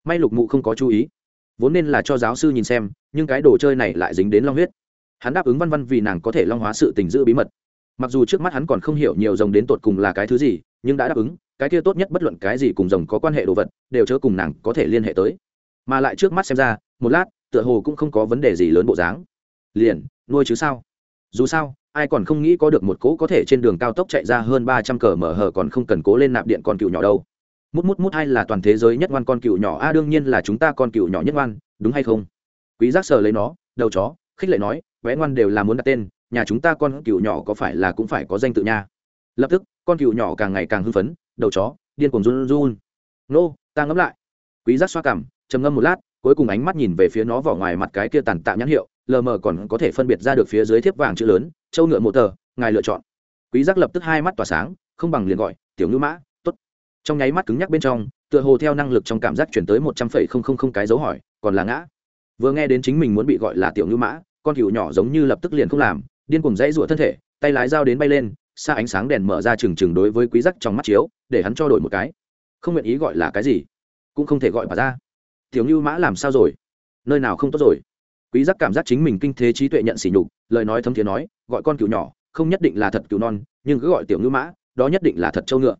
May lục mụ không có chú ý. Vốn nên là cho giáo sư nhìn xem, nhưng cái đồ chơi này lại dính đến long huyết hắn đáp ứng văn văn vì nàng có thể long hóa sự tình giữ bí mật. Mặc dù trước mắt hắn còn không hiểu nhiều rồng đến tột cùng là cái thứ gì, nhưng đã đáp ứng, cái kia tốt nhất bất luận cái gì cùng rồng có quan hệ đồ vật, đều chớ cùng nàng có thể liên hệ tới. Mà lại trước mắt xem ra, một lát, tựa hồ cũng không có vấn đề gì lớn bộ dáng. Liền, nuôi chứ sao? Dù sao, ai còn không nghĩ có được một cỗ có thể trên đường cao tốc chạy ra hơn ba trăm cờ mở hở còn không cần cố lên nạp điện con cựu nhỏ đâu. Mút mút mút hay là toàn thế giới nhất ngoan con cựu nhỏ, a, đương nhiên là chúng ta con cựu nhỏ nhất ngoan, đúng hay không? Quý giác sờ lấy nó, đầu chó khích lệ nói vẽ ngoan đều là muốn đặt tên, nhà chúng ta con cựu nhỏ có phải là cũng phải có danh tự nha? Lập tức, con cựu nhỏ càng ngày càng hưng phấn, đầu chó, điên cuồng run run. Nô, ta ngẫm lại. Quý giác xoa cằm trầm ngâm một lát, cuối cùng ánh mắt nhìn về phía nó vỏ ngoài mặt cái kia tàn tạ nhãn hiệu, lờ mờ còn có thể phân biệt ra được phía dưới thiếp vàng chữ lớn, châu ngựa mộ tờ, ngài lựa chọn. Quý giác lập tức hai mắt tỏa sáng, không bằng liền gọi, tiểu ngữ mã, tốt. Trong nháy mắt cứng nhắc bên trong, tựa hồ theo năng lực trong cảm giác chuyển tới một trăm phẩy không không không cái dấu hỏi, còn là ngã vừa nghe đến chính mình muốn bị gọi là tiểu ngưu mã, con cừu nhỏ giống như lập tức liền không làm, điên cuồng dãy rụa thân thể, tay lái dao đến bay lên, xa ánh sáng đèn mở ra trừng trừng đối với quý giác trong mắt chiếu, để hắn cho đổi một cái. Không nguyện ý gọi là cái gì, cũng không thể gọi bà ra. Tiểu ngưu mã làm sao rồi? Nơi nào không tốt rồi? Quý giác cảm giác chính mình kinh thế trí tuệ nhận sỉ nhục, lời nói thấm thiế nói, gọi con cừu nhỏ, không nhất định là thật cừu non, nhưng cứ gọi tiểu ngưu mã, đó nhất định là thật châu ngựa.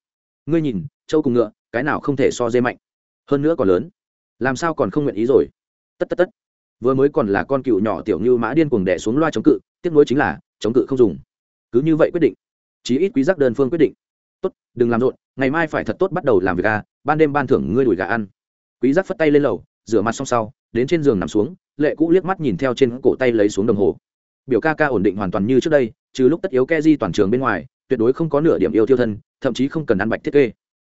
Ngươi nhìn châu cùng ngựa, cái nào không thể so dê mạnh? Hơn nữa còn lớn. Làm sao còn không nguyện ý rồi? Tất tất tất vừa mới còn là con cừu nhỏ tiểu như mã điên cuồng đè xuống loa chống cự tiếc nuối chính là chống cự không dùng. Cứ như vậy quyết định. Chí ít quý giác đơn phương quyết định. Tốt đừng làm rộn ngày mai phải thật tốt bắt đầu làm việc gà, ban đêm ban thưởng ngươi đuổi gà ăn. Quý giác phất tay lên lầu rửa mặt xong sau đến trên giường nằm xuống lệ cũ liếc mắt nhìn theo trên cổ tay lấy xuống đồng hồ. Biểu ca ca ổn định hoàn toàn như trước đây trừ lúc tất yếu ke di toàn trường bên ngoài tuyệt đối không có nửa điểm yêu tiêu thân thậm chí không cần ăn bạch thiết kê.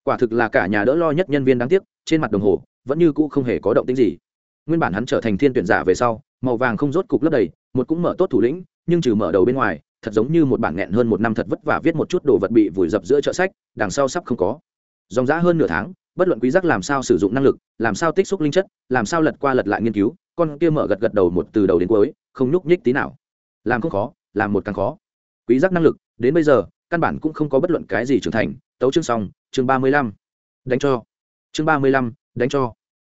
Quả thực là cả nhà đỡ lo nhất nhân viên đáng tiếc trên mặt đồng hồ vẫn như cũ không hề có động tĩnh gì nguyên bản hắn trở thành thiên tuyển giả về sau, màu vàng không rốt cục lấp đầy, một cũng mở tốt thủ lĩnh, nhưng trừ mở đầu bên ngoài, thật giống như một bản nghẹn hơn một năm thật vất vả viết một chút đồ vật bị vùi dập giữa chợ sách, đằng sau sắp không có. Dòng giã hơn nửa tháng, bất luận quý giác làm sao sử dụng năng lực, làm sao tích xúc linh chất, làm sao lật qua lật lại nghiên cứu, con kia mở gật gật đầu một từ đầu đến cuối, không nhúc nhích tí nào. Làm không khó, làm một càng khó. Quý giác năng lực, đến bây giờ, căn bản cũng không có bất luận cái gì trưởng thành. Tấu chương xong, chương ba mươi lăm. Đánh cho. Chương ba mươi lăm, đánh cho.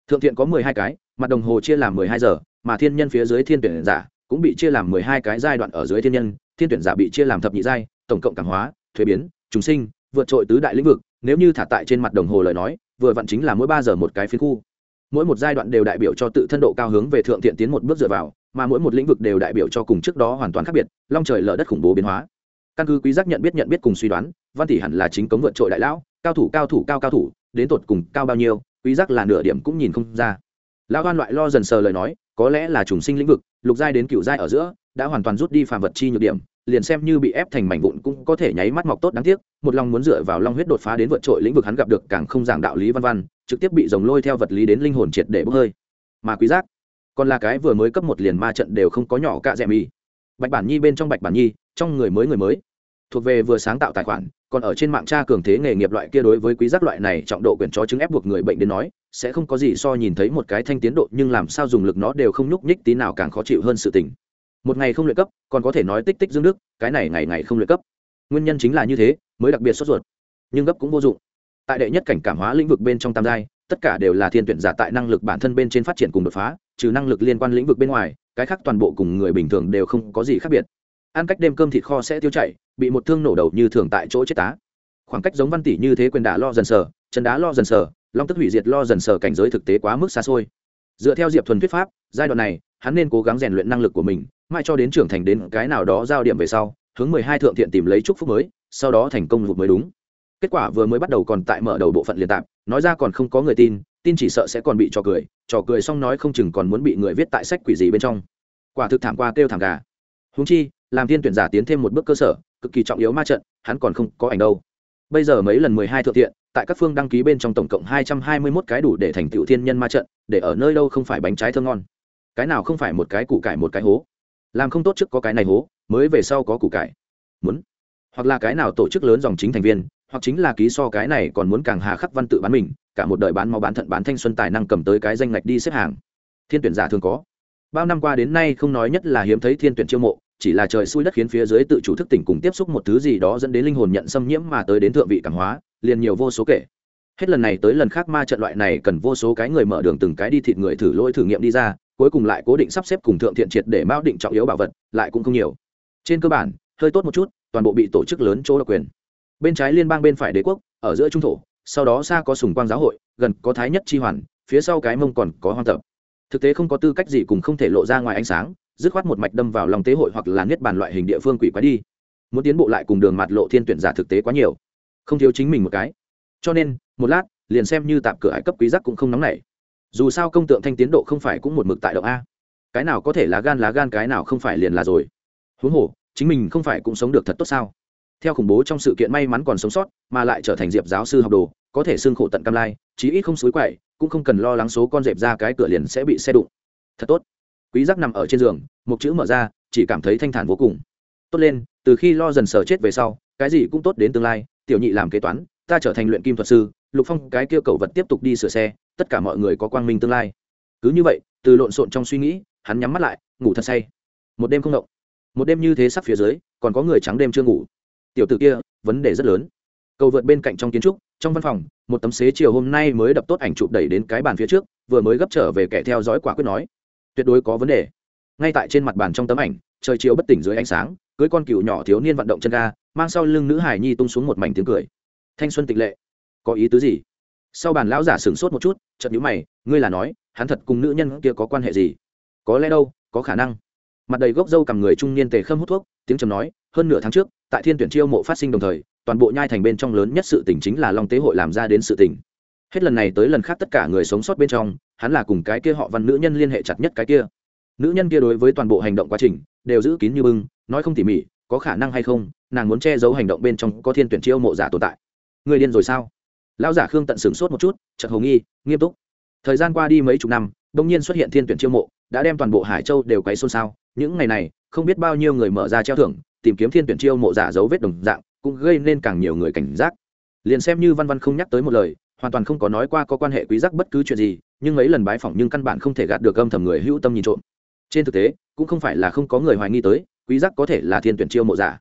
Thượng thiện có mười hai cái mặt đồng hồ chia làm mười hai giờ, mà thiên nhân phía dưới thiên tuyển giả cũng bị chia làm mười hai cái giai đoạn ở dưới thiên nhân, thiên tuyển giả bị chia làm thập nhị giai, tổng cộng cảm hóa, thuế biến, trùng sinh, vượt trội tứ đại lĩnh vực. Nếu như thả tại trên mặt đồng hồ lời nói, vừa vặn chính là mỗi ba giờ một cái phiến khu. Mỗi một giai đoạn đều đại biểu cho tự thân độ cao hướng về thượng thiện tiến một bước dựa vào, mà mỗi một lĩnh vực đều đại biểu cho cùng trước đó hoàn toàn khác biệt, long trời lở đất khủng bố biến hóa. Căn cứ quý giác nhận biết nhận biết cùng suy đoán, văn tỷ hẳn là chính cống vượt trội đại lão, cao thủ cao thủ, cao cao thủ, đến tột cùng cao bao nhiêu, quý giác là nửa điểm cũng nhìn không ra lão văn loại lo dần sờ lời nói, có lẽ là trùng sinh lĩnh vực, lục giai đến cựu giai ở giữa, đã hoàn toàn rút đi phàm vật chi nhược điểm, liền xem như bị ép thành mảnh vụn cũng có thể nháy mắt mọc tốt đáng tiếc, một lòng muốn dựa vào long huyết đột phá đến vượt trội lĩnh vực hắn gặp được càng không giảng đạo lý văn văn, trực tiếp bị dòng lôi theo vật lý đến linh hồn triệt để bốc hơi. Mà quý giác, còn là cái vừa mới cấp một liền ma trận đều không có nhỏ cạ dẻ mì bạch bản nhi bên trong bạch bản nhi, trong người mới người mới. Thuộc về vừa sáng tạo tài khoản, còn ở trên mạng tra cường thế nghề nghiệp loại kia đối với quý giác loại này trọng độ quyền chó chứng ép buộc người bệnh đến nói sẽ không có gì so nhìn thấy một cái thanh tiến độ, nhưng làm sao dùng lực nó đều không nhúc nhích tí nào càng khó chịu hơn sự tình. Một ngày không luyện cấp, còn có thể nói tích tích dương đức, cái này ngày ngày không luyện cấp. Nguyên nhân chính là như thế, mới đặc biệt sốt ruột. Nhưng gấp cũng vô dụng. Tại đệ nhất cảnh cảm hóa lĩnh vực bên trong tam giai, tất cả đều là thiên tuyển giả tại năng lực bản thân bên trên phát triển cùng đột phá, trừ năng lực liên quan lĩnh vực bên ngoài, cái khác toàn bộ cùng người bình thường đều không có gì khác biệt. Ăn cách đêm cơm thịt kho sẽ tiêu chảy, bị một thương nổ đầu như thường tại chỗ chết tá. Khoảng cách giống văn tỷ như thế quyền đả lo dần sờ chân đá lo dần sờ long tức hủy diệt lo dần sở cảnh giới thực tế quá mức xa xôi. Dựa theo diệp thuần thuyết pháp, giai đoạn này, hắn nên cố gắng rèn luyện năng lực của mình, mãi cho đến trưởng thành đến cái nào đó giao điểm về sau, hướng mười hai thượng thiện tìm lấy chúc phúc mới, sau đó thành công vụt mới đúng. Kết quả vừa mới bắt đầu còn tại mở đầu bộ phận liên tạp nói ra còn không có người tin tin chỉ sợ sẽ còn bị trò cười trò cười xong nói không chừng còn muốn bị người viết tại sách quỷ gì bên trong. Quả thực thảm qua kêu thảm gà. Húng chi, làm thiên tuyển giả tiến thêm một bước cơ sở, cực kỳ trọng yếu ma trận, hắn còn không có ảnh đâu bây giờ mấy lần mười hai thượng thiện tại các phương đăng ký bên trong tổng cộng hai trăm hai mươi mốt cái đủ để thành tựu thiên nhân ma trận, để ở nơi đâu không phải bánh trái thơ ngon. Cái nào không phải một cái củ cải một cái hố? Làm không tốt trước có cái này hố, mới về sau có củ cải. Muốn. Hoặc là cái nào tổ chức lớn dòng chính thành viên, hoặc chính là ký so cái này còn muốn càng hà khắc văn tự bán mình, cả một đời bán máu bán thận bán thanh xuân tài năng cầm tới cái danh ngạch đi xếp hàng. Thiên tuyển giả thường có. Bao năm qua đến nay không nói nhất là hiếm thấy thiên tuyển chiêu mộ chỉ là trời xui đất khiến phía dưới tự chủ thức tỉnh cùng tiếp xúc một thứ gì đó dẫn đến linh hồn nhận xâm nhiễm mà tới đến thượng vị cảm hóa, liền nhiều vô số kể. Hết lần này tới lần khác ma trận loại này cần vô số cái người mở đường từng cái đi thịt người thử lỗi thử nghiệm đi ra, cuối cùng lại cố định sắp xếp cùng thượng thiện triệt để mao định trọng yếu bảo vật, lại cũng không nhiều. Trên cơ bản, hơi tốt một chút, toàn bộ bị tổ chức lớn chỗ độc quyền. Bên trái liên bang bên phải đế quốc, ở giữa trung thổ, sau đó xa có sùng quang giáo hội, gần có thái nhất chi hoàn, phía sau cái mông còn có hoang tập. Thực tế không có tư cách gì cùng không thể lộ ra ngoài ánh sáng dứt khoát một mạch đâm vào lòng tế hội hoặc là niết bàn loại hình địa phương quỷ quái đi. Muốn tiến bộ lại cùng đường mặt lộ thiên tuyển giả thực tế quá nhiều. Không thiếu chính mình một cái. Cho nên, một lát, liền xem như tạm cửa hải cấp quý giác cũng không nóng nảy. Dù sao công tượng thanh tiến độ không phải cũng một mực tại động a. Cái nào có thể lá gan lá gan, cái nào không phải liền là rồi. Huống hồ, chính mình không phải cũng sống được thật tốt sao? Theo khủng bố trong sự kiện may mắn còn sống sót, mà lại trở thành diệp giáo sư học đồ, có thể xương khổ tận cam lai, chí ít không suối quậy, cũng không cần lo lắng số con dẹp ra cái cửa liền sẽ bị xe đụng. Thật tốt quý giác nằm ở trên giường, một chữ mở ra, chỉ cảm thấy thanh thản vô cùng. Tốt lên, từ khi lo dần sở chết về sau, cái gì cũng tốt đến tương lai, tiểu nhị làm kế toán, ta trở thành luyện kim thuật sư, lục phong, cái kia cầu vật tiếp tục đi sửa xe, tất cả mọi người có quang minh tương lai. Cứ như vậy, từ lộn xộn trong suy nghĩ, hắn nhắm mắt lại, ngủ thật say. Một đêm không động. Một đêm như thế sắp phía dưới, còn có người trắng đêm chưa ngủ. Tiểu t ử kia, vấn đề rất lớn. Cầu vượt bên cạnh trong kiến trúc, trong văn phòng, một tấm xế chiều hôm nay mới đập tốt ảnh chụp đẩy đến cái bàn phía trước, vừa mới gấp trở về kẻ theo dõi quả quyết nói tuyệt đối có vấn đề. Ngay tại trên mặt bàn trong tấm ảnh, trời chiều bất tỉnh dưới ánh sáng, cưới con cừu nhỏ thiếu niên vận động chân ga, mang sau lưng nữ hải nhi tung xuống một mảnh tiếng cười. Thanh xuân tịch lệ. Có ý tứ gì? Sau bàn lão giả sửng sốt một chút, chợt nhíu mày, ngươi là nói, hắn thật cùng nữ nhân kia có quan hệ gì? Có lẽ đâu, có khả năng. Mặt đầy gốc dâu cầm người trung niên tề khâm hút thuốc, tiếng trầm nói, hơn nửa tháng trước, tại thiên tuyển chiêu mộ phát sinh đồng thời, toàn bộ nhai thành bên trong lớn nhất sự tỉnh chính là long tế hội làm ra đến sự tỉnh hết lần này tới lần khác tất cả người sống sót bên trong hắn là cùng cái kia họ văn nữ nhân liên hệ chặt nhất cái kia. Nữ nhân kia đối với toàn bộ hành động quá trình, đều giữ kín như bưng, nói không tỉ mỉ, có khả năng hay không, nàng muốn che giấu hành động bên trong có thiên tuyển chiêu mộ giả tồn tại. Người điên rồi sao? Lão giả khương tận sửng sốt một chút, chợt hồng nghi, nghiêm túc. Thời gian qua đi mấy chục năm, đông nhiên xuất hiện thiên tuyển chiêu mộ, đã đem toàn bộ hải châu đều quấy xôn xao. Những ngày này, không biết bao nhiêu người mở ra treo thưởng, tìm kiếm thiên tuyển chiêu mộ giả dấu vết đồng dạng, cũng gây nên càng nhiều người cảnh giác. Liền xem như văn văn không nhắc tới một lời hoàn toàn không có nói qua có quan hệ quý giác bất cứ chuyện gì, nhưng mấy lần bái phỏng nhưng căn bản không thể gạt được âm thầm người hữu tâm nhìn trộm. Trên thực tế, cũng không phải là không có người hoài nghi tới, quý giác có thể là thiên tuyển chiêu mộ giả.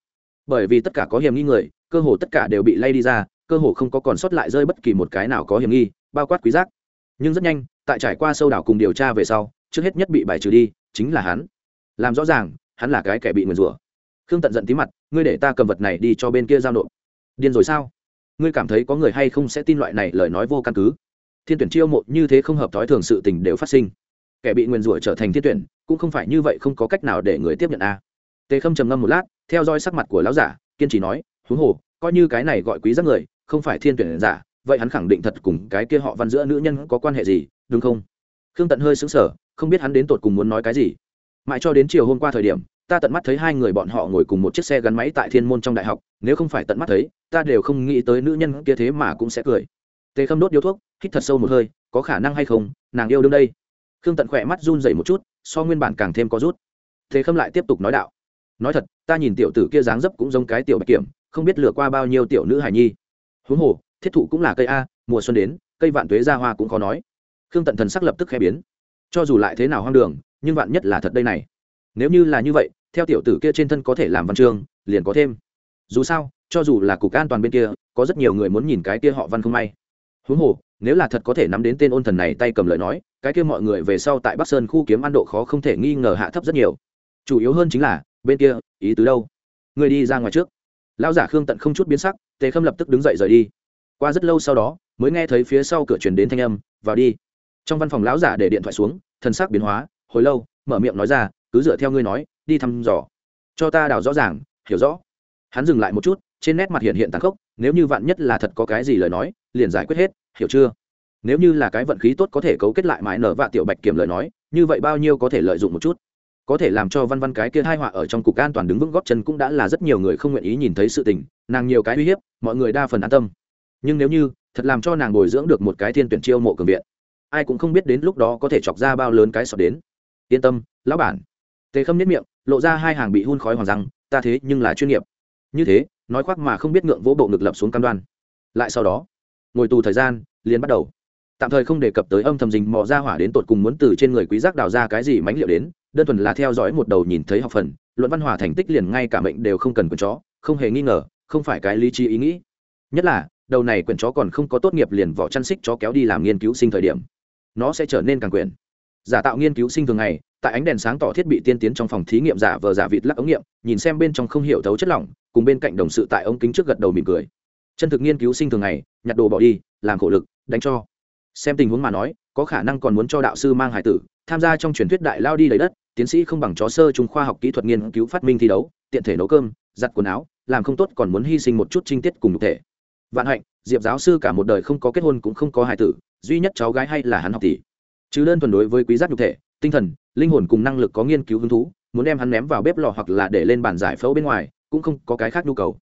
Bởi vì tất cả có hiểm nghi người, cơ hồ tất cả đều bị lay đi ra, cơ hồ không có còn sót lại rơi bất kỳ một cái nào có hiểm nghi, bao quát quý giác nhưng rất nhanh, tại trải qua sâu đảo cùng điều tra về sau, trước hết nhất bị bài trừ đi, chính là hắn. Làm rõ ràng, hắn là cái kẻ bị nguyền rủa. Khương tận giận tí mặt, ngươi để ta cầm vật này đi cho bên kia giao nộp. Điên rồi sao? Ngươi cảm thấy có người hay không sẽ tin loại này lời nói vô căn cứ? Thiên tuyển chiêu mộ như thế không hợp thói thường sự tình đều phát sinh. Kẻ bị nguyền rủa trở thành thiên tuyển, cũng không phải như vậy không có cách nào để người tiếp nhận a. À. tề khâm trầm ngâm một lát, theo dõi sắc mặt của lão giả, kiên trì nói, huống hồ, coi như cái này gọi quý giác người, không phải thiên tuyển giả, vậy hắn khẳng định thật cùng cái kia họ văn giữa nữ nhân có quan hệ gì, đúng không? Khương tận hơi sững sờ, không biết hắn đến tột cùng muốn nói cái gì. Mãi cho đến chiều hôm qua thời điểm, ta tận mắt thấy hai người bọn họ ngồi cùng một chiếc xe gắn máy tại thiên môn trong đại học, nếu không phải tận mắt thấy ta đều không nghĩ tới nữ nhân kia thế mà cũng sẽ cười. Tề khâm đốt điếu thuốc, hít thật sâu một hơi, có khả năng hay không, nàng yêu đương đây. Khương tận khỏe mắt run dậy một chút, so nguyên bản càng thêm có rút. Tề khâm lại tiếp tục nói đạo. Nói thật, ta nhìn tiểu tử kia dáng dấp cũng giống cái tiểu bạch kiểm, không biết lừa qua bao nhiêu tiểu nữ hài nhi. Huống hồ, thiết thụ cũng là cây a, mùa xuân đến, cây vạn tuế ra hoa cũng khó nói. Khương tận thần sắc lập tức khẽ biến. Cho dù lại thế nào hoang đường, nhưng vạn nhất là thật đây này. Nếu như là như vậy, theo tiểu tử kia trên thân có thể làm văn chương, liền có thêm. Dù sao cho dù là cục an toàn bên kia, có rất nhiều người muốn nhìn cái kia họ văn không may. Huống hồ, nếu là thật có thể nắm đến tên ôn thần này tay cầm lời nói, cái kia mọi người về sau tại bắc sơn khu kiếm ăn độ khó không thể nghi ngờ hạ thấp rất nhiều. Chủ yếu hơn chính là, bên kia, ý tứ đâu? Người đi ra ngoài trước. Lão giả khương tận không chút biến sắc, tề khâm lập tức đứng dậy rời đi. Qua rất lâu sau đó, mới nghe thấy phía sau cửa truyền đến thanh âm, vào đi. Trong văn phòng lão giả để điện thoại xuống thân xác biến hóa, hồi lâu, mở miệng nói ra, cứ dựa theo ngươi nói, đi thăm dò. Cho ta đào rõ ràng, hiểu rõ. Hắn dừng lại một chút trên nét mặt hiện hiện tàn khốc, nếu như vạn nhất là thật có cái gì lời nói, liền giải quyết hết, hiểu chưa? Nếu như là cái vận khí tốt có thể cấu kết lại mãi nở vạ tiểu bạch kiểm lời nói, như vậy bao nhiêu có thể lợi dụng một chút? Có thể làm cho văn văn cái kia hai họa ở trong cục an toàn đứng vững góp chân cũng đã là rất nhiều người không nguyện ý nhìn thấy sự tình, nàng nhiều cái uy hiếp, mọi người đa phần an tâm. Nhưng nếu như, thật làm cho nàng bồi dưỡng được một cái thiên tuyển chiêu mộ cường viện, ai cũng không biết đến lúc đó có thể chọc ra bao lớn cái sọt đến. Yên tâm, lão bản. Tề khâm nhất miệng, lộ ra hai hàng bị hun khói hoàng răng, ta thế nhưng là chuyên nghiệp. Như thế nói khoác mà không biết ngượng vỗ bộ ngực lập xuống cam đoan. Lại sau đó, ngồi tù thời gian, liền bắt đầu. Tạm thời không đề cập tới âm thầm dình mò ra hỏa đến tột cùng muốn từ trên người quý giác đào ra cái gì mánh liệu đến, đơn thuần là theo dõi một đầu nhìn thấy học phần, luận văn hòa thành tích liền ngay cả mệnh đều không cần quần chó, không hề nghi ngờ, không phải cái lý trí ý nghĩ. Nhất là, đầu này quyển chó còn không có tốt nghiệp liền vỏ chăn xích chó kéo đi làm nghiên cứu sinh thời điểm. Nó sẽ trở nên càng quyền giả tạo nghiên cứu sinh thường ngày, tại ánh đèn sáng tỏ thiết bị tiên tiến trong phòng thí nghiệm giả vờ giả vịt lắc ống nghiệm, nhìn xem bên trong không hiểu thấu chất lỏng, cùng bên cạnh đồng sự tại ống kính trước gật đầu mỉm cười. Chân thực nghiên cứu sinh thường ngày, nhặt đồ bỏ đi, làm khổ lực, đánh cho. Xem tình huống mà nói, có khả năng còn muốn cho đạo sư mang hải tử, tham gia trong truyền thuyết đại lao đi lấy đất, tiến sĩ không bằng chó sơ trung khoa học kỹ thuật nghiên cứu phát minh thi đấu, tiện thể nấu cơm, giặt quần áo, làm không tốt còn muốn hy sinh một chút trinh tiết cùng thực thể. Vạn hạnh, diệp giáo sư cả một đời không có kết hôn cũng không có hải tử, duy nhất cháu gái hay là hắn học tỷ chứ đơn thuần đối với quý giác nhục thể, tinh thần, linh hồn cùng năng lực có nghiên cứu hứng thú, muốn đem hắn ném vào bếp lò hoặc là để lên bàn giải phẫu bên ngoài, cũng không có cái khác nhu cầu.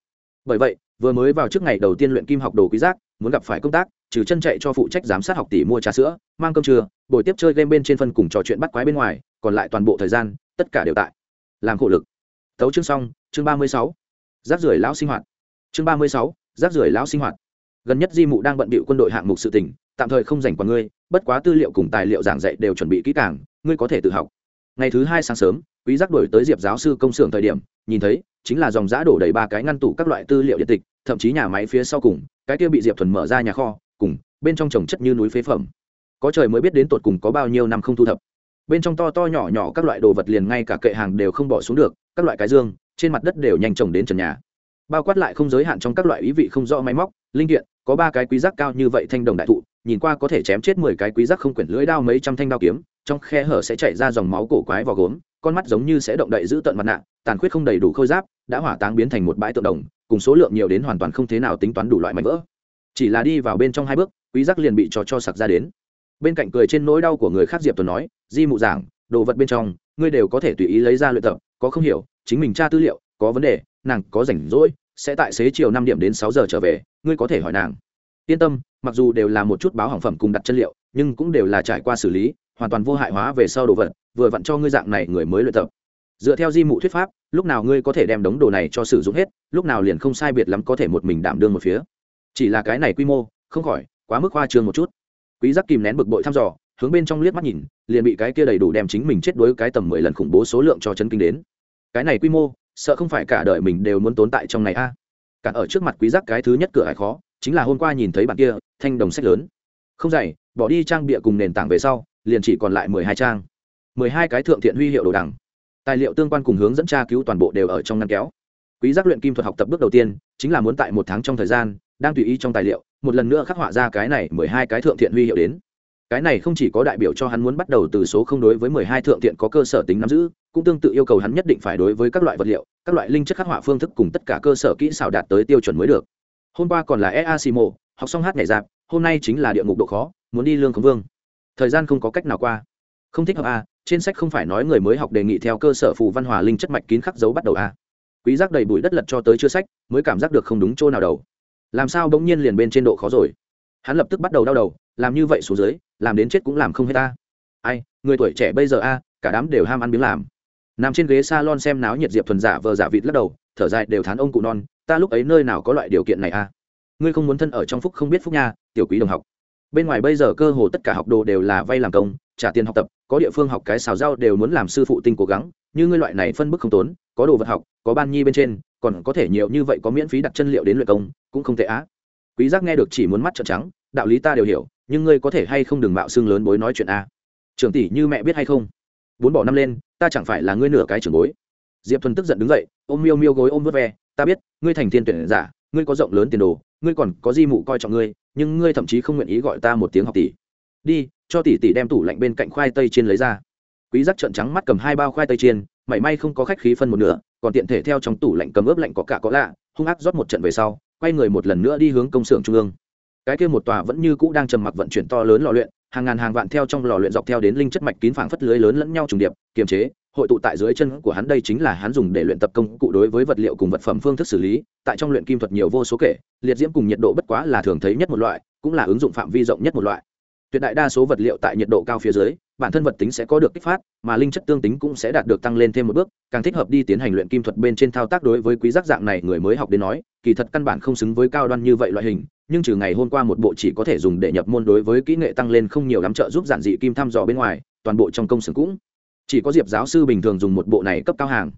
Bởi vậy, vừa mới vào trước ngày đầu tiên luyện kim học đồ quý giác, muốn gặp phải công tác, trừ chân chạy cho phụ trách giám sát học tỷ mua trà sữa, mang cơm trưa, buổi tiếp chơi game bên trên phân cùng trò chuyện bắt quái bên ngoài, còn lại toàn bộ thời gian, tất cả đều tại. Làm khổ lực. Tấu chương xong, chương ba mươi sáu. Rác rưởi lão sinh hoạt. Chương ba mươi sáu, rác rưởi lão sinh hoạt. Gần nhất di mụ đang bận bịu quân đội hạng mục sự tỉnh tạm thời không dành qua ngươi, bất quá tư liệu cùng tài liệu giảng dạy đều chuẩn bị kỹ càng, ngươi có thể tự học. Ngày thứ hai sáng sớm, quý giác đổi tới diệp giáo sư công xưởng thời điểm, nhìn thấy, chính là dòng giã đổ đầy ba cái ngăn tủ các loại tư liệu điện tịch, thậm chí nhà máy phía sau cùng, cái kia bị diệp thuần mở ra nhà kho, cùng, bên trong trồng chất như núi phế phẩm. Có trời mới biết đến tột cùng có bao nhiêu năm không thu thập. Bên trong to to nhỏ nhỏ các loại đồ vật liền ngay cả kệ hàng đều không bỏ xuống được, các loại cái dương, trên mặt đất đều nhanh trồng đến trần nhà. Bao quát lại không giới hạn trong các loại ý vị không rõ máy móc, linh kiện, có ba cái quý giác cao như vậy thanh đồng đại thụ nhìn qua có thể chém chết mười cái quý giác không quyển lưỡi đao mấy trăm thanh đao kiếm, trong khe hở sẽ chảy ra dòng máu cổ quái vào gốm, con mắt giống như sẽ động đậy giữ tận mặt nạ, tàn khuyết không đầy đủ khôi giáp, đã hỏa táng biến thành một bãi tượng đồng, cùng số lượng nhiều đến hoàn toàn không thế nào tính toán đủ loại mảnh vỡ. Chỉ là đi vào bên trong hai bước, quý giác liền bị cho cho sặc ra đến. Bên cạnh cười trên nỗi đau của người khác diệp tuần nói, di mụ giảng, đồ vật bên trong, ngươi đều có thể tùy ý lấy ra luyện tập, có không hiểu, chính mình tra tư liệu, có vấn đề, nàng có rảnh rỗi, sẽ tại xế chiều năm điểm đến sáu giờ trở về, ngươi có thể hỏi nàng yên tâm, mặc dù đều là một chút báo hỏng phẩm cùng đặt chân liệu, nhưng cũng đều là trải qua xử lý, hoàn toàn vô hại hóa về sau đồ vật, vừa vặn cho ngươi dạng này người mới luyện tập. Dựa theo di mụ thuyết pháp, lúc nào ngươi có thể đem đống đồ này cho sử dụng hết, lúc nào liền không sai biệt lắm có thể một mình đảm đương một phía. Chỉ là cái này quy mô, không khỏi, quá mức hoa trương một chút. Quý giác kìm nén bực bội thăm dò, hướng bên trong liếc mắt nhìn, liền bị cái kia đầy đủ đem chính mình chết đuối cái tầm mười lần khủng bố số lượng cho chân kinh đến. Cái này quy mô, sợ không phải cả đời mình đều muốn tồn tại trong này a. Cả ở trước mặt quý giác cái thứ nhất cửa hải khó chính là hôm qua nhìn thấy bản kia, thanh đồng sách lớn. Không dày bỏ đi trang bịa cùng nền tảng về sau, liền chỉ còn lại mười hai trang. mười hai cái thượng thiện huy hiệu đồ đằng. Tài liệu tương quan cùng hướng dẫn tra cứu toàn bộ đều ở trong ngăn kéo. Quý giác luyện kim thuật học tập bước đầu tiên, chính là muốn tại một tháng trong thời gian, đang tùy ý trong tài liệu, một lần nữa khắc họa ra cái này mười hai cái thượng thiện huy hiệu đến. Cái này không chỉ có đại biểu cho hắn muốn bắt đầu từ số không đối với mười hai thượng thiện có cơ sở tính nắm giữ, cũng tương tự yêu cầu hắn nhất định phải đối với các loại vật liệu, các loại linh chất khắc họa phương thức cùng tất cả cơ sở kỹ xảo đạt tới tiêu chuẩn mới được hôm qua còn là ea simo học xong hát nhảy dạp hôm nay chính là địa ngục độ khó muốn đi lương khống vương. Thời gian không có cách nào qua. Không thích hợp a à, trên sách không phải nói người mới học đề nghị theo cơ sở phù văn hòa linh chất mạch kín khắc dấu bắt đầu a à. quý giác đầy bụi đất lật cho tới chưa sách mới cảm giác được không đúng chỗ nào đầu. Làm sao bỗng nhiên liền bên trên độ khó rồi? Hắn lập tức bắt đầu đau đầu làm như vậy xuống dưới làm đến chết cũng làm không hết ta. Ai người tuổi trẻ bây giờ a cả đám đều ham ăn miếng làm. Nằm trên ghế salon xem náo nhiệt diệp thuần giả vờ giả vịt lắc đầu thở dài đều thán ông cụ non ta lúc ấy nơi nào có loại điều kiện này a ngươi không muốn thân ở trong phúc không biết phúc nha, tiểu quý đồng học. Bên ngoài bây giờ cơ hồ tất cả học đồ đều là vay làm công, trả tiền học tập, có địa phương học cái xào rau đều muốn làm sư phụ tinh cố gắng, như ngươi loại này phân bức không tốn, có đồ vật học, có ban nhi bên trên, còn có thể nhiều như vậy có miễn phí đặt chân liệu đến luyện công, cũng không tệ á. Quý giác nghe được chỉ muốn mắt trợn trắng, đạo lý ta đều hiểu, nhưng ngươi có thể hay không đừng mạo xương lớn bối nói chuyện a? Trưởng tỷ như mẹ biết hay không? Bốn bỏ năm lên, ta chẳng phải là ngươi nửa cái trưởng bối. Diệp thuần tức giận đứng dậy, ôm miêu miêu gối ôm vớt ve ta biết, ngươi thành thiên tuyển giả, ngươi có rộng lớn tiền đồ, ngươi còn có di mụ coi trọng ngươi, nhưng ngươi thậm chí không nguyện ý gọi ta một tiếng học tỷ. Đi, cho tỷ tỷ đem tủ lạnh bên cạnh khoai tây chiên lấy ra. Quý giác trợn trắng mắt cầm hai bao khoai tây chiên, mảy may không có khách khí phân một nửa, còn tiện thể theo trong tủ lạnh cầm ướp lạnh có cả có lạ, hung ác rót một trận về sau, quay người một lần nữa đi hướng công xưởng trung ương. Cái kia một tòa vẫn như cũ đang trầm mặc vận chuyển to lớn lò luyện, hàng ngàn hàng vạn theo trong lò luyện dọc theo đến linh chất mạch kín phảng phất lưới lớn lẫn nhau trùng điệp, kiềm chế hội tụ tại dưới chân của hắn đây chính là hắn dùng để luyện tập công cụ đối với vật liệu cùng vật phẩm phương thức xử lý. Tại trong luyện kim thuật nhiều vô số kể, liệt diễm cùng nhiệt độ bất quá là thường thấy nhất một loại, cũng là ứng dụng phạm vi rộng nhất một loại. Tuyệt đại đa số vật liệu tại nhiệt độ cao phía dưới, bản thân vật tính sẽ có được kích phát, mà linh chất tương tính cũng sẽ đạt được tăng lên thêm một bước. Càng thích hợp đi tiến hành luyện kim thuật bên trên thao tác đối với quý giác dạng này người mới học đến nói, kỳ thật căn bản không xứng với cao đoan như vậy loại hình, nhưng trừ ngày hôm qua một bộ chỉ có thể dùng để nhập môn đối với kỹ nghệ tăng lên không nhiều lắm trợ giúp giản dị kim thăm dò bên ngoài, toàn bộ trong công xưởng cũng chỉ có diệp giáo sư bình thường dùng một bộ này cấp cao hàng.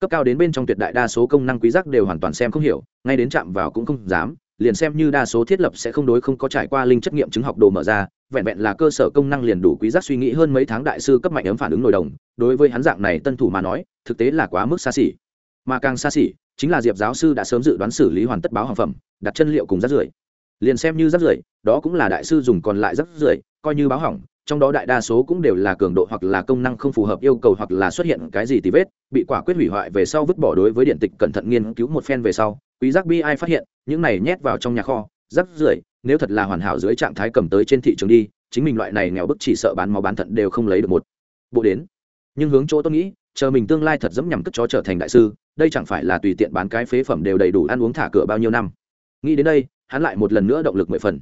Cấp cao đến bên trong tuyệt đại đa số công năng quý giác đều hoàn toàn xem không hiểu, ngay đến chạm vào cũng không dám, liền xem như đa số thiết lập sẽ không đối không có trải qua linh chất nghiệm chứng học đồ mở ra, vẹn vẹn là cơ sở công năng liền đủ quý giác suy nghĩ hơn mấy tháng đại sư cấp mạnh ấm phản ứng nổi đồng, đối với hắn dạng này tân thủ mà nói, thực tế là quá mức xa xỉ. Mà càng xa xỉ, chính là diệp giáo sư đã sớm dự đoán xử lý hoàn tất báo hàng phẩm, đặt chân liệu cùng rác rưởi. Liền xem như rác rưởi, đó cũng là đại sư dùng còn lại rác rưởi, coi như báo hỏng trong đó đại đa số cũng đều là cường độ hoặc là công năng không phù hợp yêu cầu hoặc là xuất hiện cái gì tì vết, bị quả quyết hủy hoại về sau vứt bỏ đối với điện tịch cẩn thận nghiên cứu một phen về sau, quý giác bi ai phát hiện, những này nhét vào trong nhà kho, rắc rưởi, nếu thật là hoàn hảo dưới trạng thái cầm tới trên thị trường đi, chính mình loại này nghèo bức chỉ sợ bán máu bán thận đều không lấy được một bộ đến. Nhưng hướng chỗ tôi nghĩ, chờ mình tương lai thật dẫm nhằm cất chó trở thành đại sư, đây chẳng phải là tùy tiện bán cái phế phẩm đều đầy đủ ăn uống thả cửa bao nhiêu năm. Nghĩ đến đây, hắn lại một lần nữa động lực mười phần.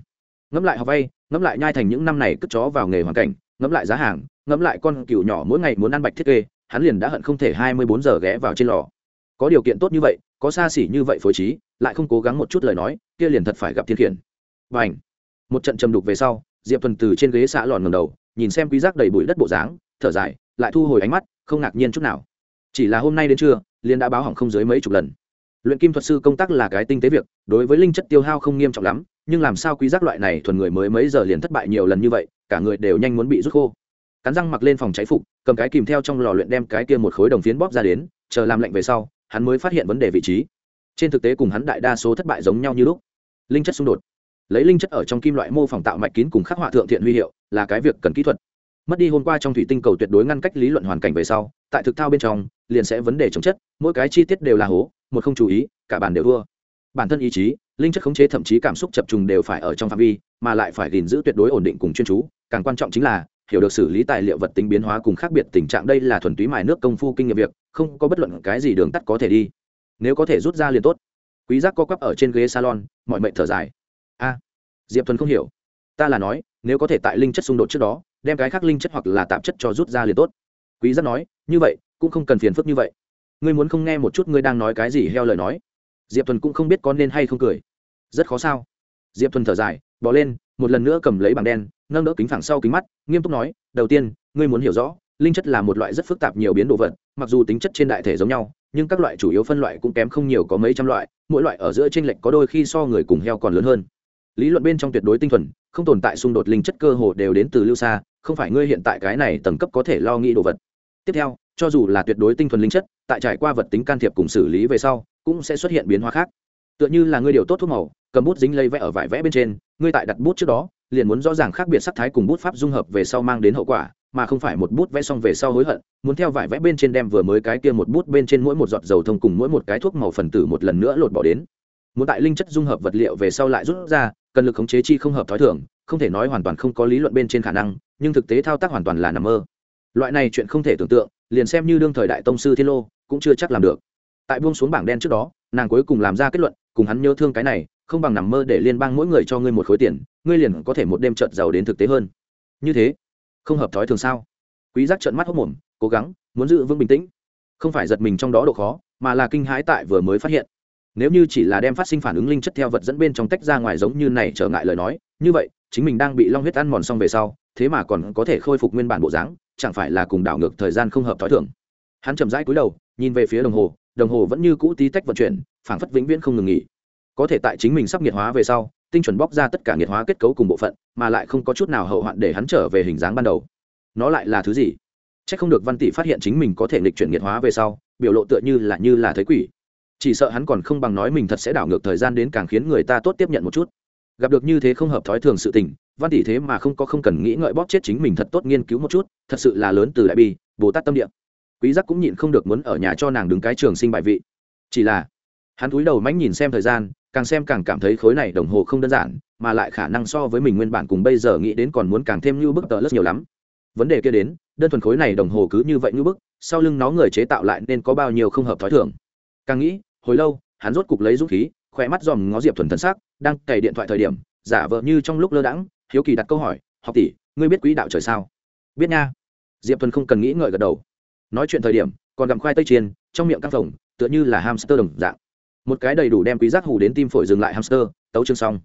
Ngẫm lại học vay ngẫm lại nhai thành những năm này cất chó vào nghề hoàn cảnh, ngẫm lại giá hàng, ngẫm lại con cừu nhỏ mỗi ngày muốn ăn bạch thiết kê, hắn liền đã hận không thể hai mươi bốn giờ ghé vào trên lò. Có điều kiện tốt như vậy, có xa xỉ như vậy phối trí, lại không cố gắng một chút lời nói, kia liền thật phải gặp thiên khiển. Và ảnh một trận trầm đục về sau, diệp thuần từ trên ghế xã lòn ngầm đầu, nhìn xem quý giác đầy bụi đất bộ dáng, thở dài, lại thu hồi ánh mắt, không ngạc nhiên chút nào. Chỉ là hôm nay đến trưa liên đã báo hỏng không dưới mấy chục lần luyện kim thuật sư công tác là cái tinh tế việc, đối với linh chất tiêu hao không nghiêm trọng lắm, nhưng làm sao quý giác loại này thuần người mới mấy giờ liền thất bại nhiều lần như vậy, cả người đều nhanh muốn bị rút khô. Cắn răng mặc lên phòng cháy phục, cầm cái kìm theo trong lò luyện đem cái kia một khối đồng phiến bóp ra đến, chờ làm lạnh về sau, hắn mới phát hiện vấn đề vị trí. Trên thực tế cùng hắn đại đa số thất bại giống nhau như lúc. Linh chất xung đột. Lấy linh chất ở trong kim loại mô phỏng tạo mạch kín cùng khắc họa thượng thiện huy hiệu, là cái việc cần kỹ thuật. Mất đi hôm qua trong thủy tinh cầu tuyệt đối ngăn cách lý luận hoàn cảnh về sau, tại thực thao bên trong, liền sẽ vấn đề chống chất, mỗi cái chi tiết đều là hố một không chú ý, cả bàn đều thua. Bản thân ý chí, linh chất khống chế thậm chí cảm xúc chập trùng đều phải ở trong phạm vi, mà lại phải gìn giữ tuyệt đối ổn định cùng chuyên chú. Càng quan trọng chính là, hiểu được xử lý tài liệu vật tính biến hóa cùng khác biệt tình trạng đây là thuần túy mài nước công phu kinh nghiệm việc, không có bất luận cái gì đường tắt có thể đi. Nếu có thể rút ra liền tốt. Quý giác co quắp ở trên ghế salon, mọi mệnh thở dài. A, diệp thuần không hiểu. Ta là nói, nếu có thể tại linh chất xung đột trước đó, đem cái khác linh chất hoặc là tạp chất cho rút ra liền tốt. Quý giác nói, như vậy, cũng không cần phiền phức như vậy ngươi muốn không nghe một chút ngươi đang nói cái gì heo lời nói. Diệp thuần cũng không biết có nên hay không cười. Rất khó sao? Diệp thuần thở dài, bỏ lên, một lần nữa cầm lấy bảng đen, nâng đỡ kính phẳng sau kính mắt, nghiêm túc nói, đầu tiên, ngươi muốn hiểu rõ, linh chất là một loại rất phức tạp nhiều biến đồ vật, mặc dù tính chất trên đại thể giống nhau, nhưng các loại chủ yếu phân loại cũng kém không nhiều có mấy trăm loại, mỗi loại ở giữa t r ê n lệch có đôi khi so người cùng heo còn lớn hơn. Lý luận bên trong tuyệt đối tinh thuần, không tồn tại xung đột linh chất cơ hồ đều đến từ lưu xa, không phải ngươi hiện tại cái này tầng cấp có thể lo nghĩ đồ vật. Tiếp theo cho dù là tuyệt đối tinh thuần linh chất, tại trải qua vật tính can thiệp cùng xử lý về sau, cũng sẽ xuất hiện biến hóa khác. Tựa như là ngươi điều tốt thuốc màu, cầm bút dính lây vẽ ở vải vẽ bên trên, ngươi tại đặt bút trước đó, liền muốn rõ ràng khác biệt sắc thái cùng bút pháp dung hợp về sau mang đến hậu quả, mà không phải một bút vẽ xong về sau hối hận, muốn theo vải vẽ bên trên đem vừa mới cái kia một bút bên trên mỗi một giọt dầu thông cùng mỗi một cái thuốc màu phần tử một lần nữa lột bỏ đến. Muốn tại linh chất dung hợp vật liệu về sau lại rút ra, cần lực khống chế chi không hợp thói thường, không thể nói hoàn toàn không có lý luận bên trên khả năng, nhưng thực tế thao tác hoàn toàn là nằm mơ loại này chuyện không thể tưởng tượng, liền xem như đương thời đại tông sư thiên lô, cũng chưa chắc làm được. Tại buông xuống bảng đen trước đó, nàng cuối cùng làm ra kết luận, cùng hắn nhớ thương cái này, không bằng nằm mơ để liên bang mỗi người cho ngươi một khối tiền, ngươi liền có thể một đêm trợt giàu đến thực tế hơn. Như thế, không hợp thói thường sao? Quý giác trợn mắt hốc mồm, cố gắng, muốn giữ vững bình tĩnh. Không phải giật mình trong đó độ khó, mà là kinh hãi tại vừa mới phát hiện. Nếu như chỉ là đem phát sinh phản ứng linh chất theo vật dẫn bên trong tách ra ngoài giống như này trở ngại lời nói, như vậy, chính mình đang bị long huyết ăn mòn xong về sau, thế mà còn có thể khôi phục nguyên bản bộ dáng chẳng phải là cùng đảo ngược thời gian không hợp thói thường. Hắn chậm rãi cúi đầu, nhìn về phía đồng hồ đồng hồ vẫn như cũ tí tách vận chuyển, phảng phất vĩnh viễn không ngừng nghỉ. Có thể tại chính mình sắp nghiệt hóa về sau, tinh chuẩn bóc ra tất cả nghiệt hóa kết cấu cùng bộ phận, mà lại không có chút nào hậu hoạn để hắn trở về hình dáng ban đầu. Nó lại là thứ gì? C h ắ c không được văn tỷ phát hiện chính mình có thể nghịch chuyển nghiệt hóa về sau, biểu lộ tựa như là như là thấy quỷ. Chỉ sợ hắn còn không bằng nói mình thật sẽ đảo ngược thời gian đến càng khiến người ta tốt tiếp nhận một chút. Gặp được như thế không hợp thói thường sự tình văn tỷ thế mà không có không cần nghĩ ngợi bóp chết chính mình thật tốt nghiên cứu một chút, thật sự là lớn từ đại bi, bồ tát tâm địa. Quý giác cũng nhịn không được muốn ở nhà cho nàng đứng cái trường sinh bại vị. Chỉ là, hắn cúi đầu mánh nhìn xem thời gian, càng xem càng cảm thấy khối này đồng hồ không đơn giản, mà lại khả năng so với mình nguyên bản cùng bây giờ nghĩ đến còn muốn càng thêm như bức tờ lớp nhiều lắm. Vấn đề kia đến, đơn thuần khối này đồng hồ cứ như vậy như bức, sau lưng nó người chế tạo lại nên có bao nhiêu không hợp thói thường. Càng nghĩ, hồi lâu, hắn rốt cục lấy dũng khí, khỏe mắt dòm ngó diệp thuần thân xác, đang cày điện thoại thời điểm, giả vợ như trong lúc lơ đãng hiếu kỳ đặt câu hỏi, học tỷ, ngươi biết quỹ đạo trời sao? Biết nha. Diệp thuần không cần nghĩ ngợi gật đầu. Nói chuyện thời điểm, còn gặm khoai tây chiên, trong miệng căng phồng, tựa như là hamster đồng dạng. Một cái đầy đủ đem quý giác hù đến tim phổi dừng lại hamster, tấu chương xong.